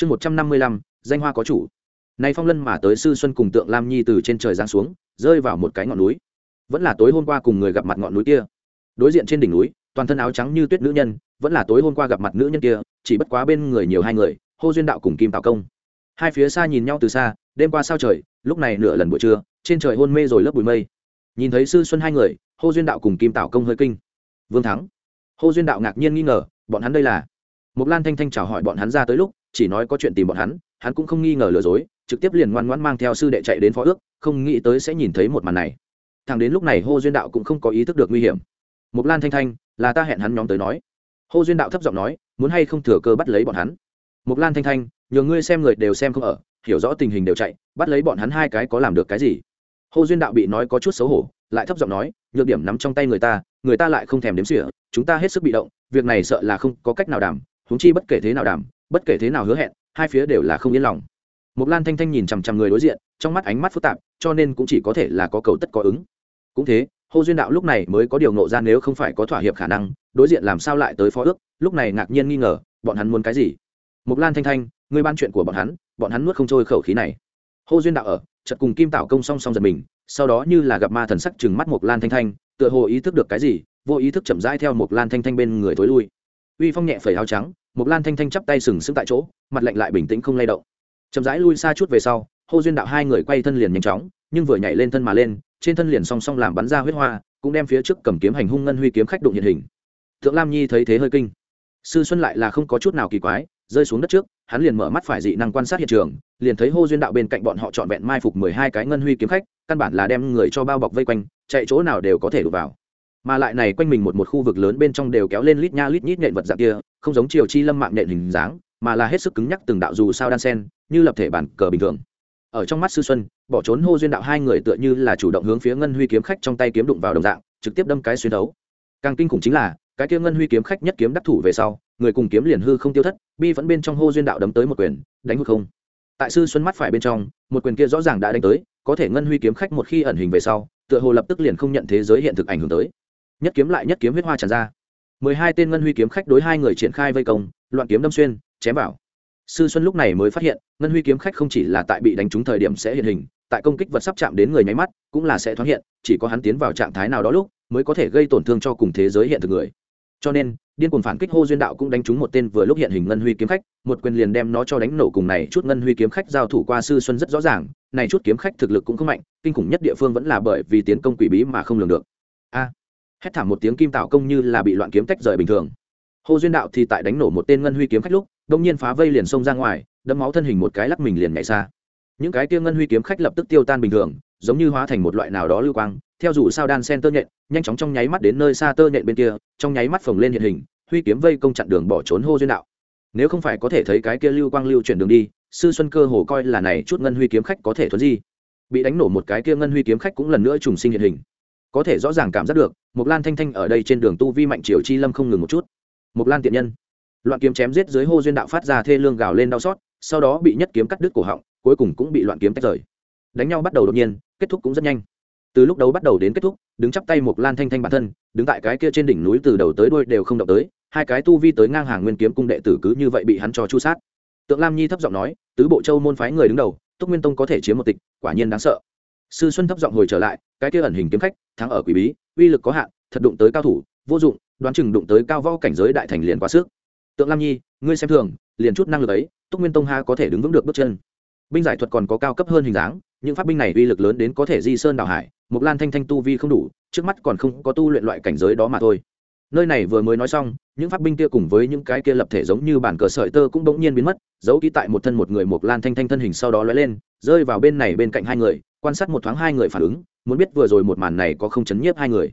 chương một trăm năm mươi lăm, danh hoa có chủ. Nay phong lân mà tới sư xuân cùng tượng lam nhi từ trên trời giáng xuống, rơi vào một cái ngọn núi. Vẫn là tối hôm qua cùng người gặp mặt ngọn núi kia. Đối diện trên đỉnh núi, toàn thân áo trắng như tuyết nữ nhân, vẫn là tối hôm qua gặp mặt nữ nhân kia, chỉ bất quá bên người nhiều hai người, hô duyên đạo cùng kim tào công. Hai phía xa nhìn nhau từ xa, đêm qua sao trời, lúc này nửa lần buổi trưa, trên trời hôn mê rồi lớp bụi mây. Nhìn thấy sư xuân hai người, hô duyên đạo cùng kim tào công hơi kinh. Vương thắng. Hô duyên đạo ngạc nhiên nghi ngờ, bọn hắn đây là? Mục lan thanh thanh chào hỏi bọn hắn ra tới lúc chỉ nói có chuyện tìm bọn hắn hắn cũng không nghi ngờ lừa dối, trực tiếp liền ngoan ngoãn mang theo sư đệ chạy đến phó ước, không nghĩ tới sẽ nhìn thấy một màn này. Thằng đến lúc này hô duyên đạo cũng không có ý thức được nguy hiểm. Mục lan thanh thanh, là ta hẹn hắn nhóm tới nói. Hô duyên đạo thấp giọng nói, muốn hay không thừa cơ bắt lấy bọn hắn. Mục lan thanh thanh, nhờ ngươi xem người đều xem không ở, hiểu rõ tình hình đều chạy, bắt lấy bọn hắn hai cái có làm được cái gì? Hô duyên đạo bị nói có chút xấu hổ, lại thấp giọng nói, nhược điểm nắm trong tay người ta người ta lại không thèm đếm xỉa, chúng ta hết sức bị động, việc này sợ là không có cách nào đảm, huống chi bất kể thế nào đảm bất kể thế nào hứa hẹn hai phía đều là không yên lòng Mục Lan Thanh Thanh nhìn chằm chằm người đối diện, trong mắt ánh mắt phức tạp, cho nên cũng chỉ có thể là có cầu tất có ứng. Cũng thế, Hồ Duyên Đạo lúc này mới có điều nộ ra nếu không phải có thỏa hiệp khả năng, đối diện làm sao lại tới phó ước, lúc này ngạc nhiên nghi ngờ, bọn hắn muốn cái gì? Mục Lan Thanh Thanh, người ban chuyện của bọn hắn, bọn hắn nuốt không trôi khẩu khí này. Hồ Duyên Đạo ở, chợt cùng Kim Tảo công song song giật mình, sau đó như là gặp ma thần sắc chừng mắt Mục Lan Thanh Thanh, tựa hồ ý thức được cái gì, vô ý thức chậm rãi theo Mục Lan Thanh Thanh bên người tối lui. Uy Phong nhẹ phẩy áo trắng, Mộc Lan Thanh Thanh chắp tay sừng sững tại chỗ, mặt lạnh lại bình tĩnh không lay động. Chậm rãi lui xa chút về sau hô duyên đạo hai người quay thân liền nhanh chóng nhưng vừa nhảy lên thân mà lên trên thân liền song song làm bắn ra huyết hoa cũng đem phía trước cầm kiếm hành hung ngân huy kiếm khách đụng hiện hình. Thượng lam nhi thấy thế hơi kinh. Sư xuân lại là không có chút nào kỳ quái rơi xuống đất trước hắn liền mở mắt phải dị năng quan sát hiện trường liền thấy hô duyên đạo bên cạnh bọn họ trọn vẹn mai phục mười hai cái ngân huy kiếm khách căn bản là đem người cho bao bọc vây quanh chạy chỗ nào đều có thể đụng vào mà lại này quanh mình một một khu vực lớn bên trong đều kéo lên lít nha lít nhít nện vật dạng kia, không giống chiều chi lâm mạng nện hình dáng, mà là hết sức cứng nhắc từng đạo dù sao đan sen, như lập thể bản cờ bình thường. Ở trong mắt sư xuân, bỏ trốn hô duyên đạo hai người tựa như là chủ động hướng phía ngân huy kiếm khách trong tay kiếm đụng vào đồng dạng, trực tiếp đâm cái xuyên đấu. Càng kinh khủng chính là, cái kia ngân huy kiếm khách nhất kiếm đắc thủ về sau, người cùng kiếm liền hư không tiêu thất, bi vẫn bên trong hô duyên đạo đấm tới một quyền, đánh hụt không. Tại sư xuân mắt phải bên trong, một quyền kia rõ ràng đã đánh tới, có thể ngân huy kiếm khách một khi ẩn hình về sau, tựa hồ lập tức liền không nhận thế giới hiện thực ảnh hưởng tới nhất kiếm lại nhất kiếm huyết hoa tràn ra. mười hai tên ngân huy kiếm khách đối hai người triển khai vây công, loạn kiếm đâm xuyên, chém vào. Sư xuân lúc này mới phát hiện, ngân huy kiếm khách không chỉ là tại bị đánh trúng thời điểm sẽ hiện hình, tại công kích vật sắp chạm đến người nháy mắt, cũng là sẽ thoáng hiện, chỉ có hắn tiến vào trạng thái nào đó lúc, mới có thể gây tổn thương cho cùng thế giới hiện thực người. Cho nên, điên cuồng phản kích hô duyên đạo cũng đánh trúng một tên vừa lúc hiện hình ngân huy kiếm khách, một quyền liền đem nó cho đánh nổ cùng này chút ngân huy kiếm khách giao thủ qua sư xuân rất rõ ràng, này chút kiếm khách thực lực cũng không mạnh, kinh khủng nhất địa phương vẫn là bởi vì tiến công quỷ bí mà không lường được. A! Hét thảm một tiếng kim tạo công như là bị loạn kiếm tách rời bình thường Hồ Duyên Đạo thì tại đánh nổ một tên ngân huy kiếm khách lúc, đông nhiên phá vây liền xông ra ngoài, đâm máu thân hình một cái lắc mình liền nhảy xa. Những cái kia ngân huy kiếm khách lập tức tiêu tan bình thường, giống như hóa thành một loại nào đó lưu quang, theo dù sao đan sen tơ nhện, nhanh chóng trong nháy mắt đến nơi xa tơ nhện bên kia, trong nháy mắt phồng lên hiện hình, huy kiếm vây công chặn đường bỏ trốn Hồ Duyên Đạo. Nếu không phải có thể thấy cái kia lưu quang lưu chuyển đường đi, sư Xuân cơ hồ coi là này chút ngân huy kiếm khách có thể thuần gì. Bị đánh nổ một cái kia ngân huy kiếm khách cũng lần nữa trùng sinh hiện hình. Có thể rõ ràng cảm giác được, mục Lan Thanh Thanh ở đây trên đường tu vi mạnh triều chi lâm không ngừng một chút. Mục lan tiện nhân. Loạn kiếm chém giết dưới hô duyên đạo phát ra thê lương gào lên đau xót sau đó bị nhất kiếm cắt đứt cổ họng cuối cùng cũng bị loạn kiếm tách rời. Đánh nhau bắt đầu đột nhiên kết thúc cũng rất nhanh. Từ lúc đầu bắt đầu đến kết thúc đứng chắp tay mục lan thanh thanh bản thân đứng tại cái kia trên đỉnh núi từ đầu tới đuôi đều không động tới hai cái tu vi tới ngang hàng nguyên kiếm cung đệ tử cứ như vậy bị hắn cho chu sát. Tượng lam nhi thấp giọng nói tứ bộ châu môn phái người đứng đầu túc nguyên tông có thể chiếm một tịch quả nhiên đáng sợ sư xuân thấp giọng hồi trở lại, cái kia ẩn hình kiếm khách, thắng ở quỷ bí, uy lực có hạn, thật đụng tới cao thủ, vô dụng, đoán chừng đụng tới cao võ cảnh giới đại thành liền quá sức. Tượng lam nhi, ngươi xem thường, liền chút năng lực ấy, túc nguyên tông ha có thể đứng vững được bước chân. Binh giải thuật còn có cao cấp hơn hình dáng, những pháp binh này uy lực lớn đến có thể di sơn đảo hải mục lan thanh thanh tu vi không đủ, trước mắt còn không có tu luyện loại cảnh giới đó mà thôi. Nơi này vừa mới nói xong, những pháp binh kia cùng với những cái kia lập thể giống như bản cờ sợi tơ cũng bỗng nhiên biến mất, giấu ký tại một thân một người mục lan thanh thanh thân hình sau đó lóe lên, rơi vào bên này bên cạnh hai người quan sát một thoáng hai người phản ứng, muốn biết vừa rồi một màn này có không chấn nhiếp hai người.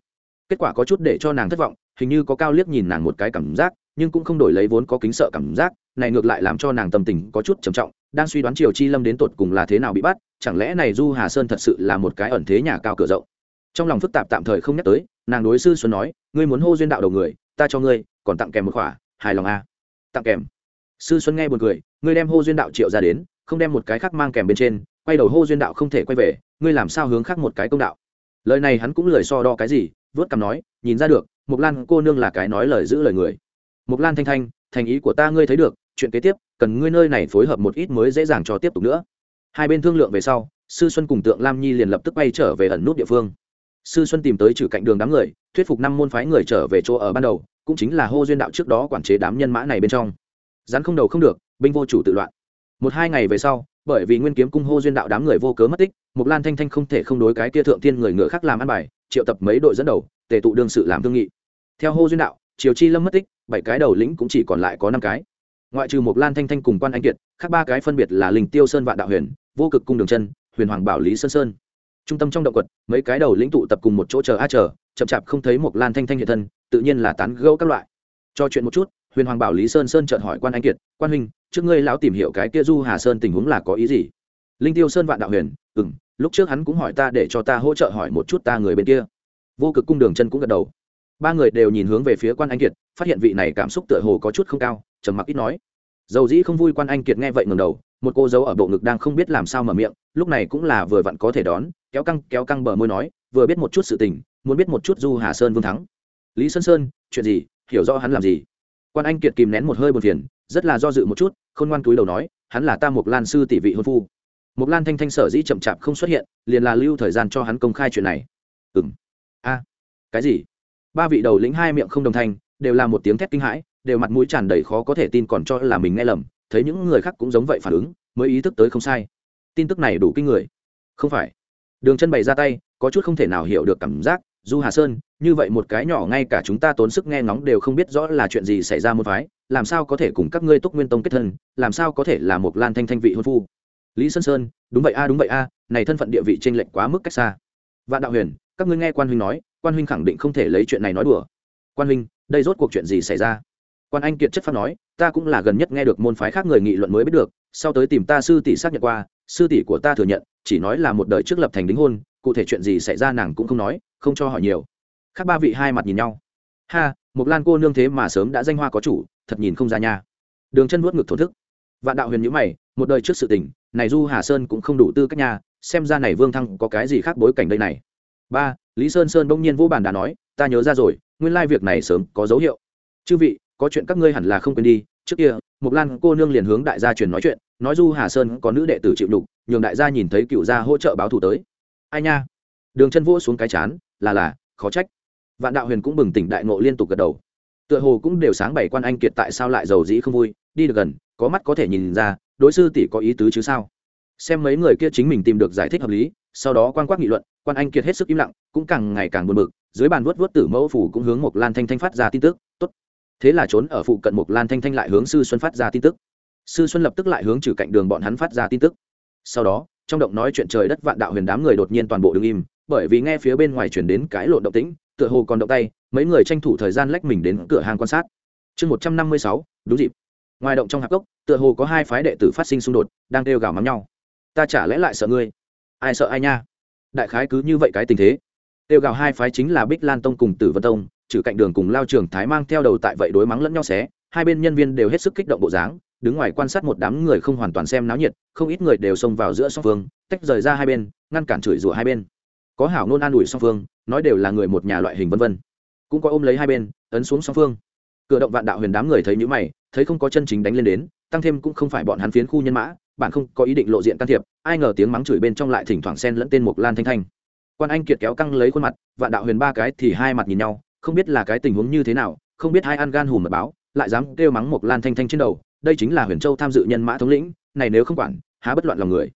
Kết quả có chút để cho nàng thất vọng, hình như có cao liếc nhìn nàng một cái cảm giác, nhưng cũng không đổi lấy vốn có kính sợ cảm giác, này ngược lại làm cho nàng tâm tình có chút trầm trọng, đang suy đoán triều chi lâm đến tột cùng là thế nào bị bắt, chẳng lẽ này du hà sơn thật sự là một cái ẩn thế nhà cao cửa rộng? Trong lòng phức tạp tạm thời không nhắc tới, nàng đối sư xuân nói, ngươi muốn hô duyên đạo đầu người, ta cho ngươi, còn tặng kèm một khỏa, hài lòng a à. tặng kèm. Sư xuân nghe buồn cười, ngươi đem hô duyên đạo triệu ra đến, không đem một cái khác mang kèm bên trên quay đầu hô duyên đạo không thể quay về, ngươi làm sao hướng khác một cái công đạo? Lời này hắn cũng lời so đo cái gì, vớt cằm nói, nhìn ra được mục lan cô nương là cái nói lời giữ lời người. Mục lan thanh thanh, thành ý của ta ngươi thấy được, chuyện kế tiếp, cần ngươi nơi này phối hợp một ít mới dễ dàng cho tiếp tục nữa. Hai bên thương lượng về sau, sư xuân cùng tượng lam nhi liền lập tức bay trở về ẩn nút địa phương. Sư xuân tìm tới trừ cạnh đường đám người, thuyết phục năm môn phái người trở về chỗ ở ban đầu, cũng chính là hô duyên đạo trước đó quản chế đám nhân mã này bên trong. Rắn không đầu không được, binh vô chủ tự loạn. Một hai ngày về sau bởi vì nguyên kiếm cung hô duyên đạo đám người vô cớ mất tích mục lan thanh thanh không thể không đối cái kia thượng thiên người ngựa khác làm ăn bài, triệu tập mấy đội dẫn đầu, tề tụ đương sự làm thương nghị. Theo hô duyên đạo, triều chi lâm mất tích, bảy cái đầu lĩnh cũng chỉ còn lại có năm cái. Ngoại trừ mục lan thanh thanh cùng quan anh kiệt, khác ba cái phân biệt là linh tiêu sơn vạn đạo huyền, vô cực cung đường chân, huyền hoàng bảo lý sơn sơn. Trung tâm trong động quật, mấy cái đầu lĩnh tụ tập cùng một chỗ chờ a chờ, chậm chạp không thấy mục lan thanh thanh hiện thân, tự nhiên là tán gẫu các loại. Cho chuyện một chút huyền hoàng bảo lý sơn sơn chợt hỏi quan anh kiệt, quan huynh, trước ngươi lão tìm hiểu cái kia du hà sơn tình huống là có ý gì? Linh tiêu sơn vạn đạo huyền ừ m lúc trước hắn cũng hỏi ta để cho ta hỗ trợ hỏi một chút ta người bên kia. Vô cực cung đường chân cũng gật đầu. Ba người đều nhìn hướng về phía quan anh kiệt, phát hiện vị này cảm xúc tựa hồ có chút không cao, trầm mặc ít nói. Dầu dĩ không vui quan anh kiệt nghe vậy ngầm đầu, một cô dấu ở bộ ngực đang không biết làm sao mở miệng, lúc này cũng là vừa vặn có thể đón, kéo căng kéo căng bờ môi nói, vừa biết một chút sự tình, muốn biết một chút du hà sơn vương thắng. Lý sơn sơn, chuyện gì? Hiểu rõ hắn làm gì? Quan anh kiệt kìm nén một hơi buồn phiền, rất là do dự một chút không ngoan túi đầu nói, hắn là ta Mục lan sư tỷ vị hôn phu. Mục lan thanh thanh sở dĩ chậm chạp không xuất hiện, liền là lưu thời gian cho hắn công khai chuyện này. Ừng a. À, cái gì? Ba vị đầu lĩnh hai miệng không đồng thanh, đều là một tiếng thét kinh hãi, đều mặt mũi tràn đầy khó có thể tin còn cho là mình nghe lầm, thấy những người khác cũng giống vậy phản ứng, mới ý thức tới không sai. Tin tức này đủ kinh người. Không phải. Đường chân bày ra tay, có chút không thể nào hiểu được cảm giác, du hà sơn như vậy một cái nhỏ ngay cả chúng ta tốn sức nghe ngóng đều không biết rõ là chuyện gì xảy ra môn phái, làm sao có thể cùng các ngươi túc nguyên tông kết thân, làm sao có thể là một lan thanh thanh vị hôn phu. Lý sơn sơn, đúng vậy a, đúng vậy a, này thân phận địa vị t r ê n lệch quá mức cách xa. Vạn đạo huyền, các ngươi nghe quan huynh nói, quan huynh khẳng định không thể lấy chuyện này nói đùa. Quan huynh, đây rốt cuộc chuyện gì xảy ra? Quan anh kiệt chất pháp nói, ta cũng là gần nhất nghe được môn phái khác người nghị luận mới biết được, sau tới tìm ta sư tỷ xác nhận qua, sư tỷ của ta thừa nhận, chỉ nói là một đời trước lập thành đính hôn, cụ thể chuyện gì xảy ra nàng cũng không nói, không cho hỏi nhiều khác ba vị hai mặt nhìn nhau. Ha một lan cô nương thế mà sớm đã danh hoa có chủ, thật nhìn không ra nha. Đường chân vuốt ngực thổ thức. Vạn đạo huyền nhữ mày, một đời trước sự tình, này du hà sơn cũng không đủ tư cách nhà xem ra này vương thăng có cái gì khác bối cảnh đây này. Ba, lý sơn sơn bỗng nhiên vô bàn đã nói, ta nhớ ra rồi, nguyên lai việc này sớm có dấu hiệu. Chư vị, có chuyện các ngươi hẳn là không quên đi, trước kia một lan cô nương liền hướng đại gia truyền nói chuyện, nói du hà sơn có nữ đệ tử chịu đục, nhường đại gia nhìn thấy cựu gia hỗ trợ báo thù tới. Ai nha? Đường chân vỗ xuống cái chán, là là, khó trách vạn đạo huyền cũng bừng tỉnh đại ngộ liên tục gật đầu. Tựa hồ cũng đều sáng bày quan anh kiệt tại sao lại giàu dĩ không vui, đi được gần, có mắt có thể nhìn ra, đối sư tỷ có ý tứ chứ sao? Xem mấy người kia chính mình tìm được giải thích hợp lý, sau đó quan quát nghị luận, quan anh kiệt hết sức im lặng, cũng càng ngày càng buồn bực, dưới bàn vuốt vuốt tử mẫu phủ cũng hướng một lan thanh thanh phát ra tin tức, tốt. Thế là trốn ở phụ cận một lan thanh thanh lại hướng sư xuân phát ra tin tức. Sư xuân lập tức lại hướng trừ cạnh đường bọn hắn phát ra tin tức. Sau đó, trong động nói chuyện trời đất vạn đạo huyền đám người đột nhiên toàn bộ đứng im, bởi vì nghe phía bên ngoài chuyển đến cái lộn động tĩnh tựa hồ còn động tay, mấy người tranh thủ thời gian lách mình đến cửa hàng quan sát. Chương một trăm năm mươi sáu, đúng dịp. Ngoài động trong hạp cốc, tựa hồ có hai phái đệ tử phát sinh xung đột, đang kêu gào mắm nhau. Ta chả lẽ lại sợ ngươi? Ai sợ ai nha? Đại khái cứ như vậy cái tình thế. Kêu gào hai phái chính là bích lan tông cùng tử vân tông, trừ cạnh đường cùng lao trường thái mang theo đầu tại vậy đối mắng lẫn nhau xé, hai bên nhân viên đều hết sức kích động bộ dáng, đứng ngoài quan sát một đám người không hoàn toàn xem náo nhiệt, không ít người đều xông vào giữa song phương, tách rời ra hai bên, ngăn cản chửi rủa hai bên có hảo nôn an ủi song phương, nói đều là người một nhà loại hình vân vân. Cũng có ôm lấy hai bên, ấn xuống song phương. Cửa động vạn đạo huyền đám người thấy nhữ mày, thấy không có chân chính đánh lên đến, tăng thêm cũng không phải bọn hắn phiến khu nhân mã bạn không có ý định lộ diện can thiệp, ai ngờ tiếng mắng chửi bên trong lại thỉnh thoảng xen lẫn tên mục lan thanh thanh. Quan anh kiệt kéo căng lấy khuôn mặt, vạn đạo huyền ba cái thì hai mặt nhìn nhau, không biết là cái tình huống như thế nào, không biết hai ăn gan hùm mật báo, lại dám kêu mắng mục lan thanh thanh trên đầu, đây chính là huyền châu tham dự nhân mã thống lĩnh, này nếu không quản, há bất loạn lòng người.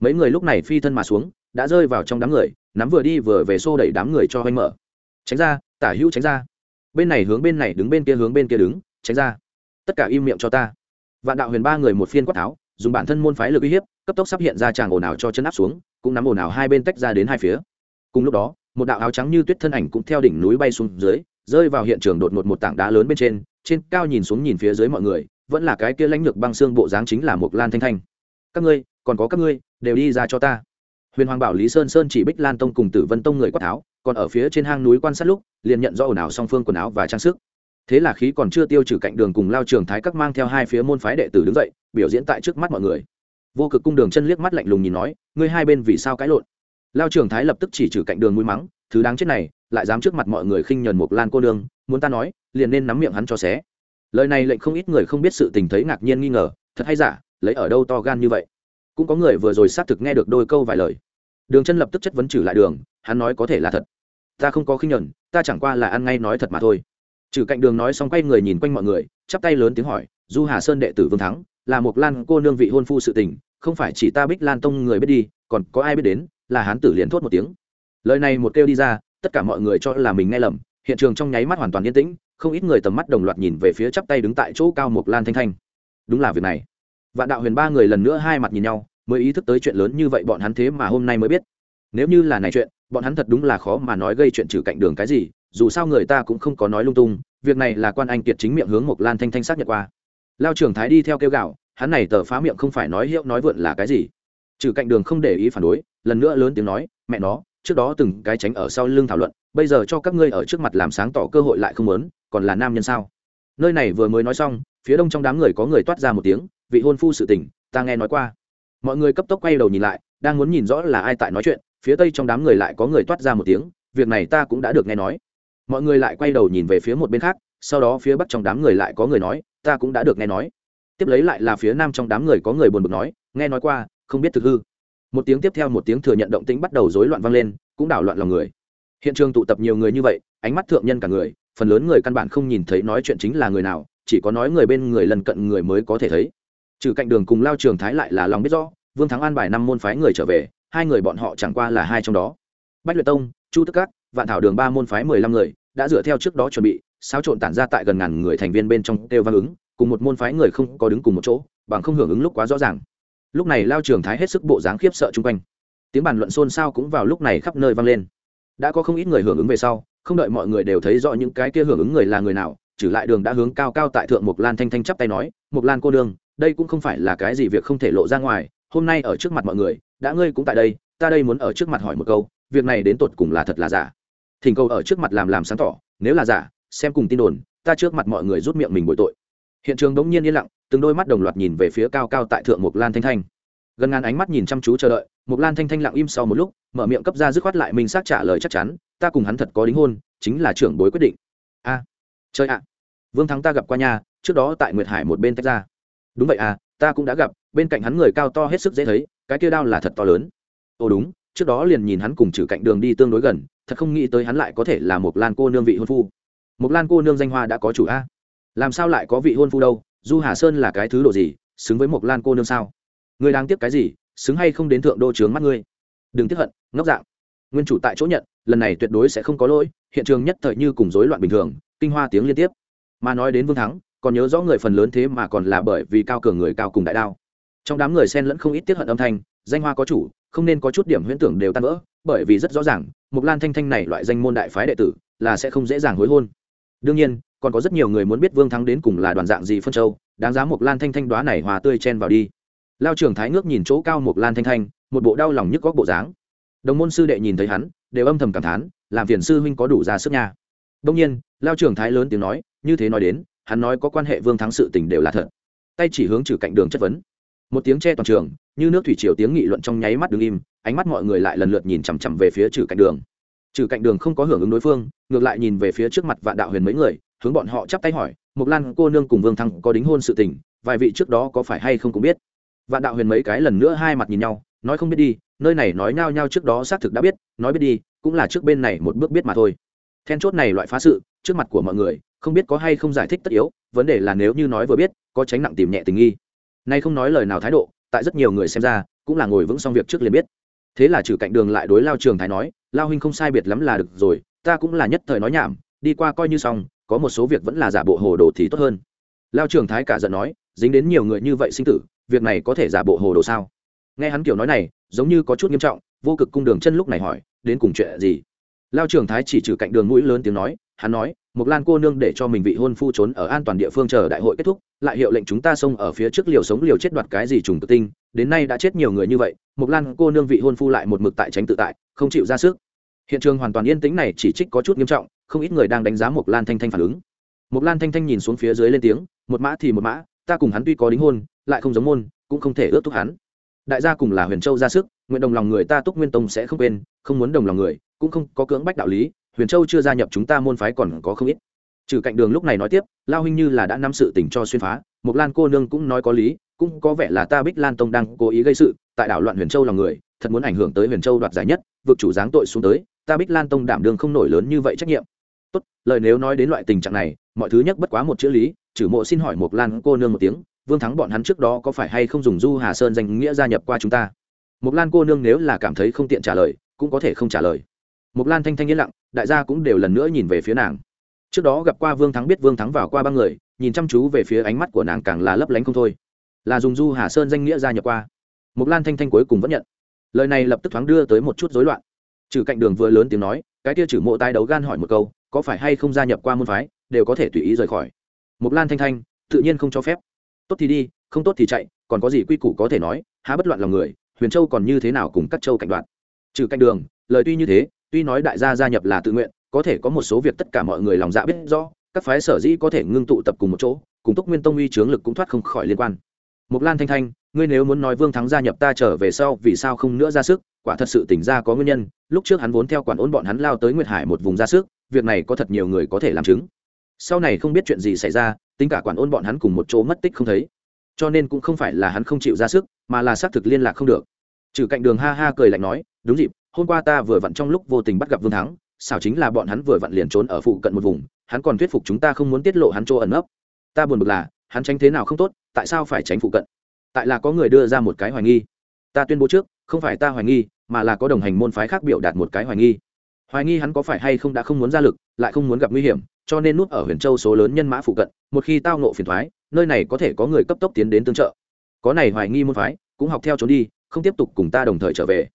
Mấy người lúc này phi thân mà xuống, đã rơi vào trong đám người nắm vừa đi vừa về xô đẩy đám người cho hoanh mở. Tránh ra, tả hữu tránh ra. Bên này hướng bên này đứng bên kia hướng bên kia đứng, tránh ra. Tất cả im miệng cho ta. Vạn đạo huyền ba người một phiên quát tháo, dùng bản thân môn phái lực uy hiếp, cấp tốc sắp hiện ra tràng ồn ào cho chân áp xuống, cũng nắm ồn ào hai bên tách ra đến hai phía. Cùng lúc đó, một đạo áo trắng như tuyết thân ảnh cũng theo đỉnh núi bay xuống dưới, rơi vào hiện trường đột ngột một tảng đá lớn bên trên trên cao nhìn xuống nhìn phía dưới mọi người, vẫn là cái kia lãnh lược băng xương bộ dáng chính là một lan thanh thanh. Các ngươi, còn có các ngươi, đều đi ra cho ta huyền hoàng bảo lý sơn sơn chỉ bích lan tông cùng tử vân tông người quát tháo còn ở phía trên hang núi quan sát lúc liền nhận rõ ồn ào song phương quần áo và trang sức. Thế là khí còn chưa tiêu trừ cạnh đường cùng lao trường thái các mang theo hai phía môn phái đệ tử đứng dậy biểu diễn tại trước mắt mọi người. Vô cực cung đường chân liếc mắt lạnh lùng nhìn nói ngươi hai bên vì sao cãi lộn? Lao trường thái lập tức chỉ trừ cạnh đường mũi mắng thứ đáng chết này lại dám trước mặt mọi người khinh nhờn một lan cô đường, muốn ta nói liền nên nắm miệng hắn cho xé. Lời này lệnh không ít người không biết sự tình thấy ngạc nhiên nghi ngờ thật hay giả lấy ở đâu to gan như vậy? Cũng có người vừa rồi xác thực nghe được đôi câu vài lời. Đường chân lập tức chất vấn trừ lại đường, hắn nói có thể là thật. Ta không có khinh nhuận, ta chẳng qua là ăn ngay nói thật mà thôi. Trừ cạnh đường nói xong quay người nhìn quanh mọi người, chắp tay lớn tiếng hỏi, du hà sơn đệ tử vương thắng, là một lan cô nương vị hôn phu sự tình, không phải chỉ ta bích lan tông người biết đi, còn có ai biết đến, là hán tử liền thốt một tiếng. Lời này một kêu đi ra, tất cả mọi người cho là mình nghe lầm, hiện trường trong nháy mắt hoàn toàn yên tĩnh, không ít người tầm mắt đồng loạt nhìn về phía chắp tay đứng tại chỗ cao mộc lan thanh thanh. Đúng là việc này vạn đạo huyền ba người lần nữa hai mặt nhìn nhau, mới ý thức tới chuyện lớn như vậy bọn hắn thế mà hôm nay mới biết. Nếu như là này chuyện, bọn hắn thật đúng là khó mà nói gây chuyện trừ cạnh đường cái gì, dù sao người ta cũng không có nói lung tung, việc này là quan anh kiệt chính miệng hướng một lan thanh thanh xác nhận qua. Lao trưởng thái đi theo kêu gạo hắn này tờ phá miệng không phải nói hiệu nói vượn là cái gì. Trừ cạnh đường không để ý phản đối, lần nữa lớn tiếng nói, mẹ nó, trước đó từng cái tránh ở sau lưng thảo luận, bây giờ cho các ngươi ở trước mặt làm sáng tỏ cơ hội lại không lớn còn là nam nhân sao? Nơi này vừa mới nói xong, phía đông trong đám người có người toát ra một tiếng vị hôn phu sự tình, ta nghe nói qua. Mọi người cấp tốc quay đầu nhìn lại, đang muốn nhìn rõ là ai tại nói chuyện, phía tây trong đám người lại có người toát ra một tiếng, việc này ta cũng đã được nghe nói. Mọi người lại quay đầu nhìn về phía một bên khác, sau đó phía bắc trong đám người lại có người nói, ta cũng đã được nghe nói. Tiếp lấy lại là phía nam trong đám người có người buồn bực nói, nghe nói qua, không biết thực hư. Một tiếng tiếp theo một tiếng thừa nhận động tĩnh bắt đầu rối loạn vang lên, cũng đảo loạn lòng người. Hiện trường tụ tập nhiều người như vậy, ánh mắt thượng nhân cả người, phần lớn người căn bản không nhìn thấy nói chuyện chính là người nào, chỉ có nói người bên người lần cận người mới có thể thấy trừ cạnh đường cùng lao trường thái lại là lòng biết rõ, vương thắng an bài năm môn phái người trở về, hai người bọn họ chẳng qua là hai trong đó. Bách luyện tông, chu tức các, vạn thảo đường ba môn phái mười lăm người, đã dựa theo trước đó chuẩn bị, xáo trộn tản ra tại gần ngàn người thành viên bên trong đều vang ứng, cùng một môn phái người không có đứng cùng một chỗ, bằng không hưởng ứng lúc quá rõ ràng. Lúc này lao trường thái hết sức bộ dáng khiếp sợ chung quanh. Tiếng bàn luận xôn xao cũng vào lúc này khắp nơi vang lên. Đã có không ít người hưởng ứng về sau, không đợi mọi người đều thấy rõ những cái kia hưởng ứng người là người nào, trừ lại đường đã hướng cao cao tại thượng mục lan thanh thanh chắp tay nói mục lan cô đương đây cũng không phải là cái gì việc không thể lộ ra ngoài hôm nay ở trước mặt mọi người đã ngươi cũng tại đây ta đây muốn ở trước mặt hỏi một câu việc này đến tột cùng là thật là giả? Thỉnh cầu ở trước mặt làm làm sáng tỏ nếu là giả xem cùng tin đồn ta trước mặt mọi người rút miệng mình bội tội. Hiện trường đống nhiên yên lặng từng đôi mắt đồng loạt nhìn về phía cao cao tại thượng mục lan thanh thanh. Gần ngàn ánh mắt nhìn chăm chú chờ đợi mục lan thanh thanh lặng im sau một lúc mở miệng cấp ra dứt khoát lại mình xác trả lời chắc chắn ta cùng hắn thật có đính hôn chính là trưởng bối quyết định. A à, chơi ạ vương thắng ta gặp qua nhà trước đó tại nguyệt hải một bên tách ra đúng vậy à ta cũng đã gặp, bên cạnh hắn người cao to hết sức dễ thấy, cái kia đao là thật to lớn. Ồ đúng, trước đó liền nhìn hắn cùng trừ cạnh đường đi tương đối gần, thật không nghĩ tới hắn lại có thể là một lan cô nương vị hôn phu. Một lan cô nương danh hoa đã có chủ a. Làm sao lại có vị hôn phu đâu, du hà sơn là cái thứ độ gì, xứng với một lan cô nương sao? Người đang tiếp cái gì, xứng hay không đến thượng đô trướng mắt ngươi? Đừng tiếp hận, ngốc dạng. Nguyên chủ tại chỗ nhận, lần này tuyệt đối sẽ không có lỗi, hiện trường nhất thời như cùng rối loạn bình thường, kinh hoa tiếng liên tiếp. Mà nói đến vương thắng còn nhớ rõ người phần lớn thế mà còn là bởi vì cao cường người cao cùng đại đao. Trong đám người xen lẫn không ít tiết hận âm thanh, danh hoa có chủ, không nên có chút điểm huyễn tưởng đều tan vỡ, bởi vì rất rõ ràng mục lan thanh thanh này loại danh môn đại phái đệ tử, là sẽ không dễ dàng hối hôn. Đương nhiên, còn có rất nhiều người muốn biết vương thắng đến cùng là đoàn dạng gì phân châu, đáng giá mục lan thanh thanh đoá này hòa tươi chen vào đi. Lao trường thái ngước nhìn chỗ cao mục lan thanh thanh, một bộ đau lòng nhức góc bộ dáng. Đồng môn sư đệ nhìn thấy hắn, đều âm thầm cảm thán, làm phiền sư huynh có đủ ra sức nha. Đông nhiên, lao trường thái lớn tiếng nói, như thế nói đến hắn nói có quan hệ vương thắng sự tình đều là thật. Tay chỉ hướng trừ cạnh đường chất vấn. Một tiếng che toàn trường, như nước thủy triều tiếng nghị luận trong nháy mắt đứng im, ánh mắt mọi người lại lần lượt nhìn chằm chằm về phía trừ cạnh đường. Trừ cạnh đường không có hưởng ứng đối phương, ngược lại nhìn về phía trước mặt vạn đạo huyền mấy người, hướng bọn họ chắp tay hỏi mục lan cô nương cùng vương thăng có đính hôn sự tình, vài vị trước đó có phải hay không cũng biết? Vạn đạo huyền mấy cái lần nữa hai mặt nhìn nhau, nói không biết đi, nơi này nói nhau nhau trước đó xác thực đã biết, nói biết đi, cũng là trước bên này một bước biết mà thôi. Then chốt này loại phá sự, trước mặt của mọi người không biết có hay không giải thích tất yếu, vấn đề là nếu như nói vừa biết, có tránh nặng tìm nhẹ tình nghi. Nay không nói lời nào thái độ, tại rất nhiều người xem ra, cũng là ngồi vững xong việc trước liền biết. Thế là trừ cạnh đường lại đối lao trường thái nói, lao huynh không sai biệt lắm là được rồi, ta cũng là nhất thời nói nhảm, đi qua coi như xong, có một số việc vẫn là giả bộ hồ đồ thì tốt hơn. Lao trường thái cả giận nói, dính đến nhiều người như vậy sinh tử, việc này có thể giả bộ hồ đồ sao? Nghe hắn kiểu nói này, giống như có chút nghiêm trọng, vô cực cung đường chân lúc này hỏi, đến cùng chuyện gì? Lao trường thái chỉ trừ cạnh đường mũi lớn tiếng nói, hắn nói Mộc lan cô nương để cho mình vị hôn phu trốn ở an toàn địa phương chờ đại hội kết thúc, lại hiệu lệnh chúng ta xông ở phía trước liều sống liều chết đoạt cái gì trùng tự tinh. Đến nay đã chết nhiều người như vậy, Mộc lan cô nương vị hôn phu lại một mực tại tránh tự tại, không chịu ra sức. Hiện trường hoàn toàn yên tĩnh này chỉ trích có chút nghiêm trọng, không ít người đang đánh giá Mộc lan thanh thanh phản ứng. Mộc lan thanh thanh nhìn xuống phía dưới lên tiếng, một mã thì một mã, ta cùng hắn tuy có đính hôn, lại không giống môn, cũng không thể ước thúc hắn. Đại gia cùng là huyền châu ra sức, nguyện đồng lòng người ta túc nguyên tông sẽ không quên, không muốn đồng lòng người, cũng không có cưỡng bách đạo lý huyền châu chưa gia nhập chúng ta môn phái còn có không ít. Trừ cạnh đường lúc này nói tiếp, lao huynh như là đã nắm sự tình cho xuyên phá mục lan cô nương cũng nói có lý, cũng có vẻ là ta bích lan tông đang cố ý gây sự, tại đảo loạn huyền châu lòng người, thật muốn ảnh hưởng tới huyền châu đoạt giải nhất, vực chủ giáng tội xuống tới, ta bích lan tông đảm đương không nổi lớn như vậy trách nhiệm. Tốt, lời nếu nói đến loại tình trạng này, mọi thứ nhất bất quá một chữ lý, trừ mộ xin hỏi mục lan cô nương một tiếng, vương thắng bọn hắn trước đó có phải hay không dùng du hà sơn danh nghĩa gia nhập qua chúng ta? Mục lan cô nương nếu là cảm thấy không tiện trả lời, cũng có thể không trả lời mục lan thanh thanh yên lặng, đại gia cũng đều lần nữa nhìn về phía nàng. Trước đó gặp qua vương thắng biết vương thắng vào qua ba người, nhìn chăm chú về phía ánh mắt của nàng càng là lấp lánh không thôi. Là dùng du hà sơn danh nghĩa gia nhập qua. Mục lan thanh thanh cuối cùng vẫn nhận. Lời này lập tức thoáng đưa tới một chút rối loạn. Trừ cạnh đường vừa lớn tiếng nói, cái kia trừ mộ tai đấu gan hỏi một câu, có phải hay không gia nhập qua môn phái, đều có thể tùy ý rời khỏi. Mục lan thanh thanh, tự nhiên không cho phép. Tốt thì đi, không tốt thì chạy, còn có gì quy củ có thể nói, há bất loạn lòng người, huyền châu còn như thế nào cùng các châu cạnh đoạn trừ cạnh đường, lời tuy như thế tuy nói đại gia gia nhập là tự nguyện, có thể có một số việc tất cả mọi người lòng dạ biết rõ, các phái sở dĩ có thể ngưng tụ tập cùng một chỗ, cùng túc nguyên tông uy chướng lực cũng thoát không khỏi liên quan. Mục lan thanh thanh, ngươi nếu muốn nói vương thắng gia nhập ta trở về sau, vì sao không nữa ra sức? Quả thật sự tỉnh ra có nguyên nhân, lúc trước hắn vốn theo quản ôn bọn hắn lao tới nguyệt hải một vùng ra sức, việc này có thật nhiều người có thể làm chứng. Sau này không biết chuyện gì xảy ra, tính cả quản ôn bọn hắn cùng một chỗ mất tích không thấy. Cho nên cũng không phải là hắn không chịu ra sức, mà là xác thực liên lạc không được. Trừ cạnh đường ha ha cười lạnh nói, đúng dịp hôm qua ta vừa vặn trong lúc vô tình bắt gặp vương thắng, xảo chính là bọn hắn vừa vặn liền trốn ở phụ cận một vùng, hắn còn thuyết phục chúng ta không muốn tiết lộ hắn chỗ ẩn ấp ta buồn bực là, hắn tránh thế nào không tốt, tại sao phải tránh phụ cận? Tại là có người đưa ra một cái hoài nghi. Ta tuyên bố trước, không phải ta hoài nghi, mà là có đồng hành môn phái khác biểu đạt một cái hoài nghi. Hoài nghi hắn có phải hay không đã không muốn ra lực, lại không muốn gặp nguy hiểm, cho nên núp ở huyền châu số lớn nhân mã phụ cận, một khi tao nộ phiền thoái nơi này có thể có người cấp tốc tiến đến tương trợ. Có này hoài nghi môn phái, cũng học theo trốn đi, không tiếp tục cùng ta đồng thời trở về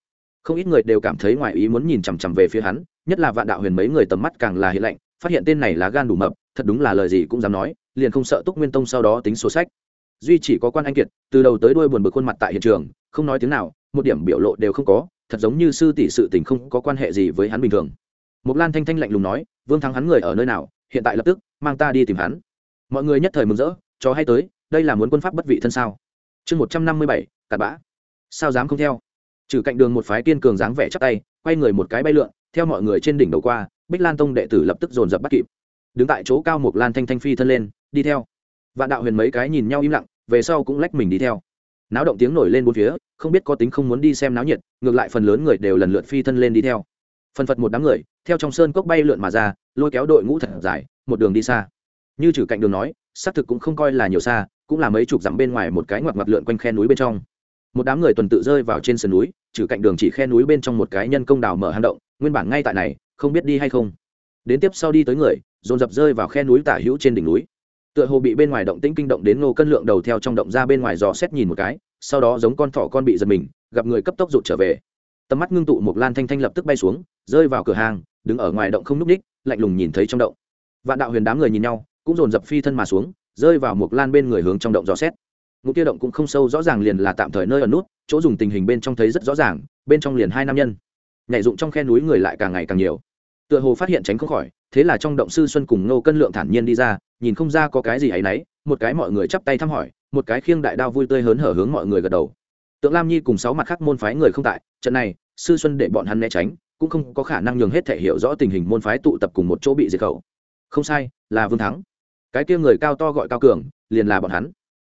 không ít người đều cảm thấy ngoài ý muốn nhìn chằm chằm về phía hắn, nhất là vạn đạo huyền mấy người tầm mắt càng là hiện lạnh, phát hiện tên này là gan đủ mập, thật đúng là lời gì cũng dám nói, liền không sợ túc nguyên tông sau đó tính số sách. Duy chỉ có quan anh kiệt, từ đầu tới đuôi buồn bực khuôn mặt tại hiện trường, không nói tiếng nào, một điểm biểu lộ đều không có, thật giống như sư tỷ sự tình không có quan hệ gì với hắn bình thường. Mục lan thanh thanh lạnh lùng nói, vương thắng hắn người ở nơi nào, hiện tại lập tức, mang ta đi tìm hắn. Mọi người nhất thời mừng rỡ cho hay tới, đây là muốn quân pháp bất vị thân sao? Chương một trăm năm mươi bảy cặp bã. Sao dám không theo? Trừ cạnh đường một phái kiên cường dáng vẻ chắc tay, quay người một cái bay lượn, theo mọi người trên đỉnh đầu qua, bích lan tông đệ tử lập tức dồn dập bắt kịp. Đứng tại chỗ cao một lan thanh thanh phi thân lên, đi theo. Vạn đạo huyền mấy cái nhìn nhau im lặng, về sau cũng lách mình đi theo. Náo động tiếng nổi lên bốn phía, không biết có tính không muốn đi xem náo nhiệt, ngược lại phần lớn người đều lần lượt phi thân lên đi theo. Phần phật một đám người, theo trong sơn cốc bay lượn mà ra, lôi kéo đội ngũ thật dài, một đường đi xa. Như trừ cạnh đường nói, xác thực cũng không coi là nhiều xa, cũng là mấy chục dặm bên ngoài một cái ngoặt ngoặt lượn quanh khe núi bên trong. Một đám người tuần tự rơi vào trên sườn núi trừ cạnh đường chỉ khe núi bên trong một cái nhân công đào mở hang động, nguyên bản ngay tại này, không biết đi hay không. Đến tiếp sau đi tới người, dồn dập rơi vào khe núi tả hữu trên đỉnh núi. Tựa hồ bị bên ngoài động tĩnh kinh động đến nô cân lượng đầu theo trong động ra bên ngoài dò xét nhìn một cái, sau đó giống con thỏ con bị giật mình, gặp người cấp tốc rụt trở về. Tầm mắt ngưng tụ một lan thanh thanh lập tức bay xuống, rơi vào cửa hàng, đứng ở ngoài động không núp ních, lạnh lùng nhìn thấy trong động. Vạn đạo huyền đám người nhìn nhau, cũng dồn dập phi thân mà xuống, rơi vào một lan bên người hướng trong động dò xét ngũ kia động cũng không sâu, rõ ràng liền là tạm thời nơi ở nút, chỗ dùng tình hình bên trong thấy rất rõ ràng, bên trong liền hai nam nhân. Nhảy dụng trong khe núi người lại càng ngày càng nhiều. Tựa hồ phát hiện tránh không khỏi, thế là trong động sư xuân cùng nô cân lượng thản nhiên đi ra, nhìn không ra có cái gì ấ y n ấ y một cái mọi người chắp tay thăm hỏi, một cái khiêng đại đao vui tươi hớn hở hướng mọi người gật đầu. Tượng lam nhi cùng sáu mặt khác môn phái người không tại, trận này, sư xuân để bọn hắn né tránh, cũng không có khả năng nhường hết thể hiểu rõ tình hình môn phái tụ tập cùng một chỗ bị diệt khẩu. Không sai, là vương thắng. Cái kia người cao to gọi cao cường, liền là bọn hắn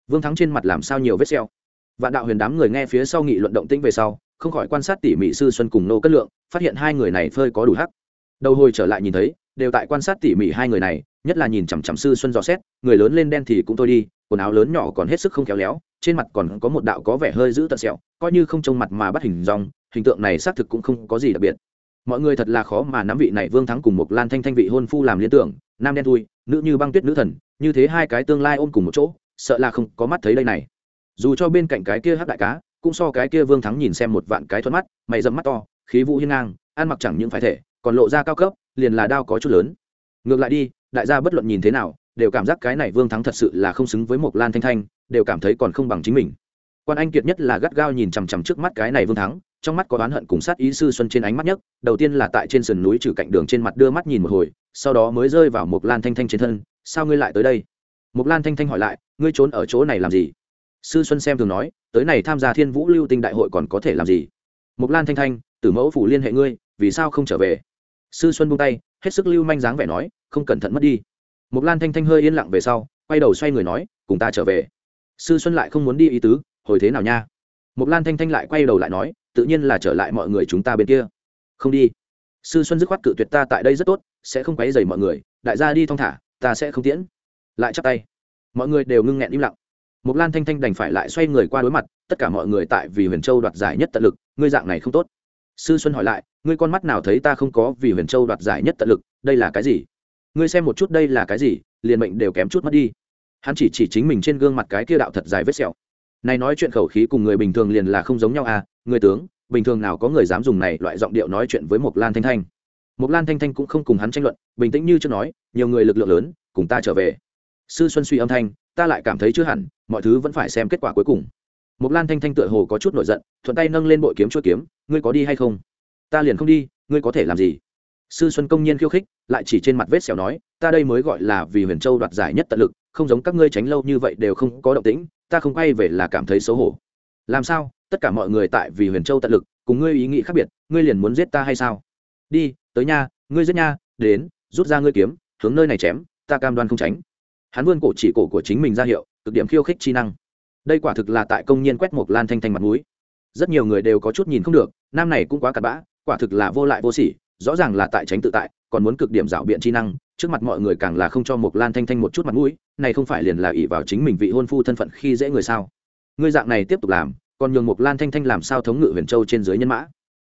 vương thắng trên mặt làm sao nhiều vết xeo vạn đạo huyền đám người nghe phía sau nghị luận động tĩnh về sau, không khỏi quan sát tỉ mỉ sư xuân cùng nô cất lượng, phát hiện hai người này phơi có đủ hắc. Đầu hồi trở lại nhìn thấy, đều tại quan sát tỉ mỉ hai người này, nhất là nhìn chằm chằm sư xuân dò xét, người lớn lên đen thì cũng thôi đi, quần áo lớn nhỏ còn hết sức không khéo léo, trên mặt còn có một đạo có vẻ hơi giữ tận sẹo, coi như không trông mặt mà bắt hình dòng hình tượng này xác thực cũng không có gì đặc biệt. Mọi người thật là khó mà nắm vị này vương thắng cùng một lan thanh thanh vị hôn phu làm liên tưởng, nam đen thui, nữ như băng tuyết nữ thần, như thế hai cái tương lai ôm cùng một chỗ sợ là không có mắt thấy đây này. Dù cho bên cạnh cái kia hắc đại cá, cũng so cái kia vương thắng nhìn xem một vạn cái thuận mắt, mày dẫm mắt to, khí vũ hiên ngang, ăn mặc chẳng những phải thể, còn lộ ra cao cấp, liền là đao có chút lớn. Ngược lại đi, đại gia bất luận nhìn thế nào, đều cảm giác cái này vương thắng thật sự là không xứng với một lan thanh thanh, đều cảm thấy còn không bằng chính mình. Quan anh kiệt nhất là gắt gao nhìn chằm chằm trước mắt cái này vương thắng, trong mắt có oán hận cùng sát ý sư xuân trên ánh mắt nhất, đầu tiên là tại trên sườn núi trừ cạnh đường trên mặt đưa mắt nhìn một hồi, sau đó mới rơi vào một lan thanh thanh trên thân, sao ngươi lại tới đây? Mục lan thanh thanh hỏi lại, ngươi trốn ở chỗ này làm gì? Sư xuân xem thường nói, tới này tham gia thiên vũ lưu tinh đại hội còn có thể làm gì? Mục lan thanh thanh, tử mẫu phủ liên hệ ngươi, vì sao không trở về? Sư xuân buông tay, hết sức lưu manh dáng vẻ nói, không cẩn thận mất đi. Mục lan thanh thanh hơi yên lặng về sau, quay đầu xoay người nói, cùng ta trở về. Sư xuân lại không muốn đi ý tứ, hồi thế nào nha? Mục lan thanh thanh lại quay đầu lại nói, tự nhiên là trở lại mọi người chúng ta bên kia. Không đi. Sư xuân dứt khoát cự tuyệt, ta tại đây rất tốt, sẽ không quấy dày mọi người, đại gia đi thong thả, ta sẽ không tiễn lại chắp tay. Mọi người đều ngưng nghẹn im lặng. Mục lan thanh thanh đành phải lại xoay người qua đối mặt, tất cả mọi người tại vì huyền châu đoạt giải nhất tận lực, ngươi dạng này không tốt. Sư xuân hỏi lại, ngươi con mắt nào thấy ta không có vì huyền châu đoạt giải nhất tận lực, đây là cái gì? Ngươi xem một chút đây là cái gì, liền mệnh đều kém chút mất đi. Hắn chỉ chỉ chính mình trên gương mặt cái kia đạo thật dài vết sẹo. Này nói chuyện khẩu khí cùng người bình thường liền là không giống nhau à người tướng, bình thường nào có người dám dùng này loại giọng điệu nói chuyện với mục lan thanh thanh. Mục lan thanh thanh cũng không cùng hắn tranh luận, bình tĩnh như chưa nói, nhiều người lực lượng lớn, cùng ta trở về sư xuân suy âm thanh, ta lại cảm thấy chưa hẳn, mọi thứ vẫn phải xem kết quả cuối cùng. Mộc lan thanh thanh tựa hồ có chút nổi giận, thuận tay nâng lên bội kiếm chuỗi kiếm, ngươi có đi hay không? Ta liền không đi, ngươi có thể làm gì? Sư xuân công nhiên khiêu khích, lại chỉ trên mặt vết xẻo nói, ta đây mới gọi là vì huyền châu đoạt giải nhất tận lực, không giống các ngươi tránh lâu như vậy đều không có động tĩnh, ta không quay về là cảm thấy xấu hổ. Làm sao? Tất cả mọi người tại vì huyền châu tận lực, cùng ngươi ý nghĩ khác biệt, ngươi liền muốn giết ta hay sao? Đi, tới nha, ngươi giết nha, đến, rút ra ngươi kiếm, hướng nơi này chém, ta cam đoan không tránh hắn vươn cổ chỉ cổ của chính mình ra hiệu, cực điểm khiêu khích chi năng. Đây quả thực là tại công nhiên quét một lan thanh thanh mặt mũi. Rất nhiều người đều có chút nhìn không được, nam này cũng quá cặn bã, quả thực là vô lại vô sỉ, rõ ràng là tại tránh tự tại, còn muốn cực điểm rảo biện chi năng, trước mặt mọi người càng là không cho một lan thanh thanh một chút mặt mũi, này không phải liền là ỷ vào chính mình vị hôn phu thân phận khi dễ người sao? Ngươi dạng này tiếp tục làm, còn nhường một lan thanh thanh làm sao thống ngự huyền châu trên dưới nhân mã?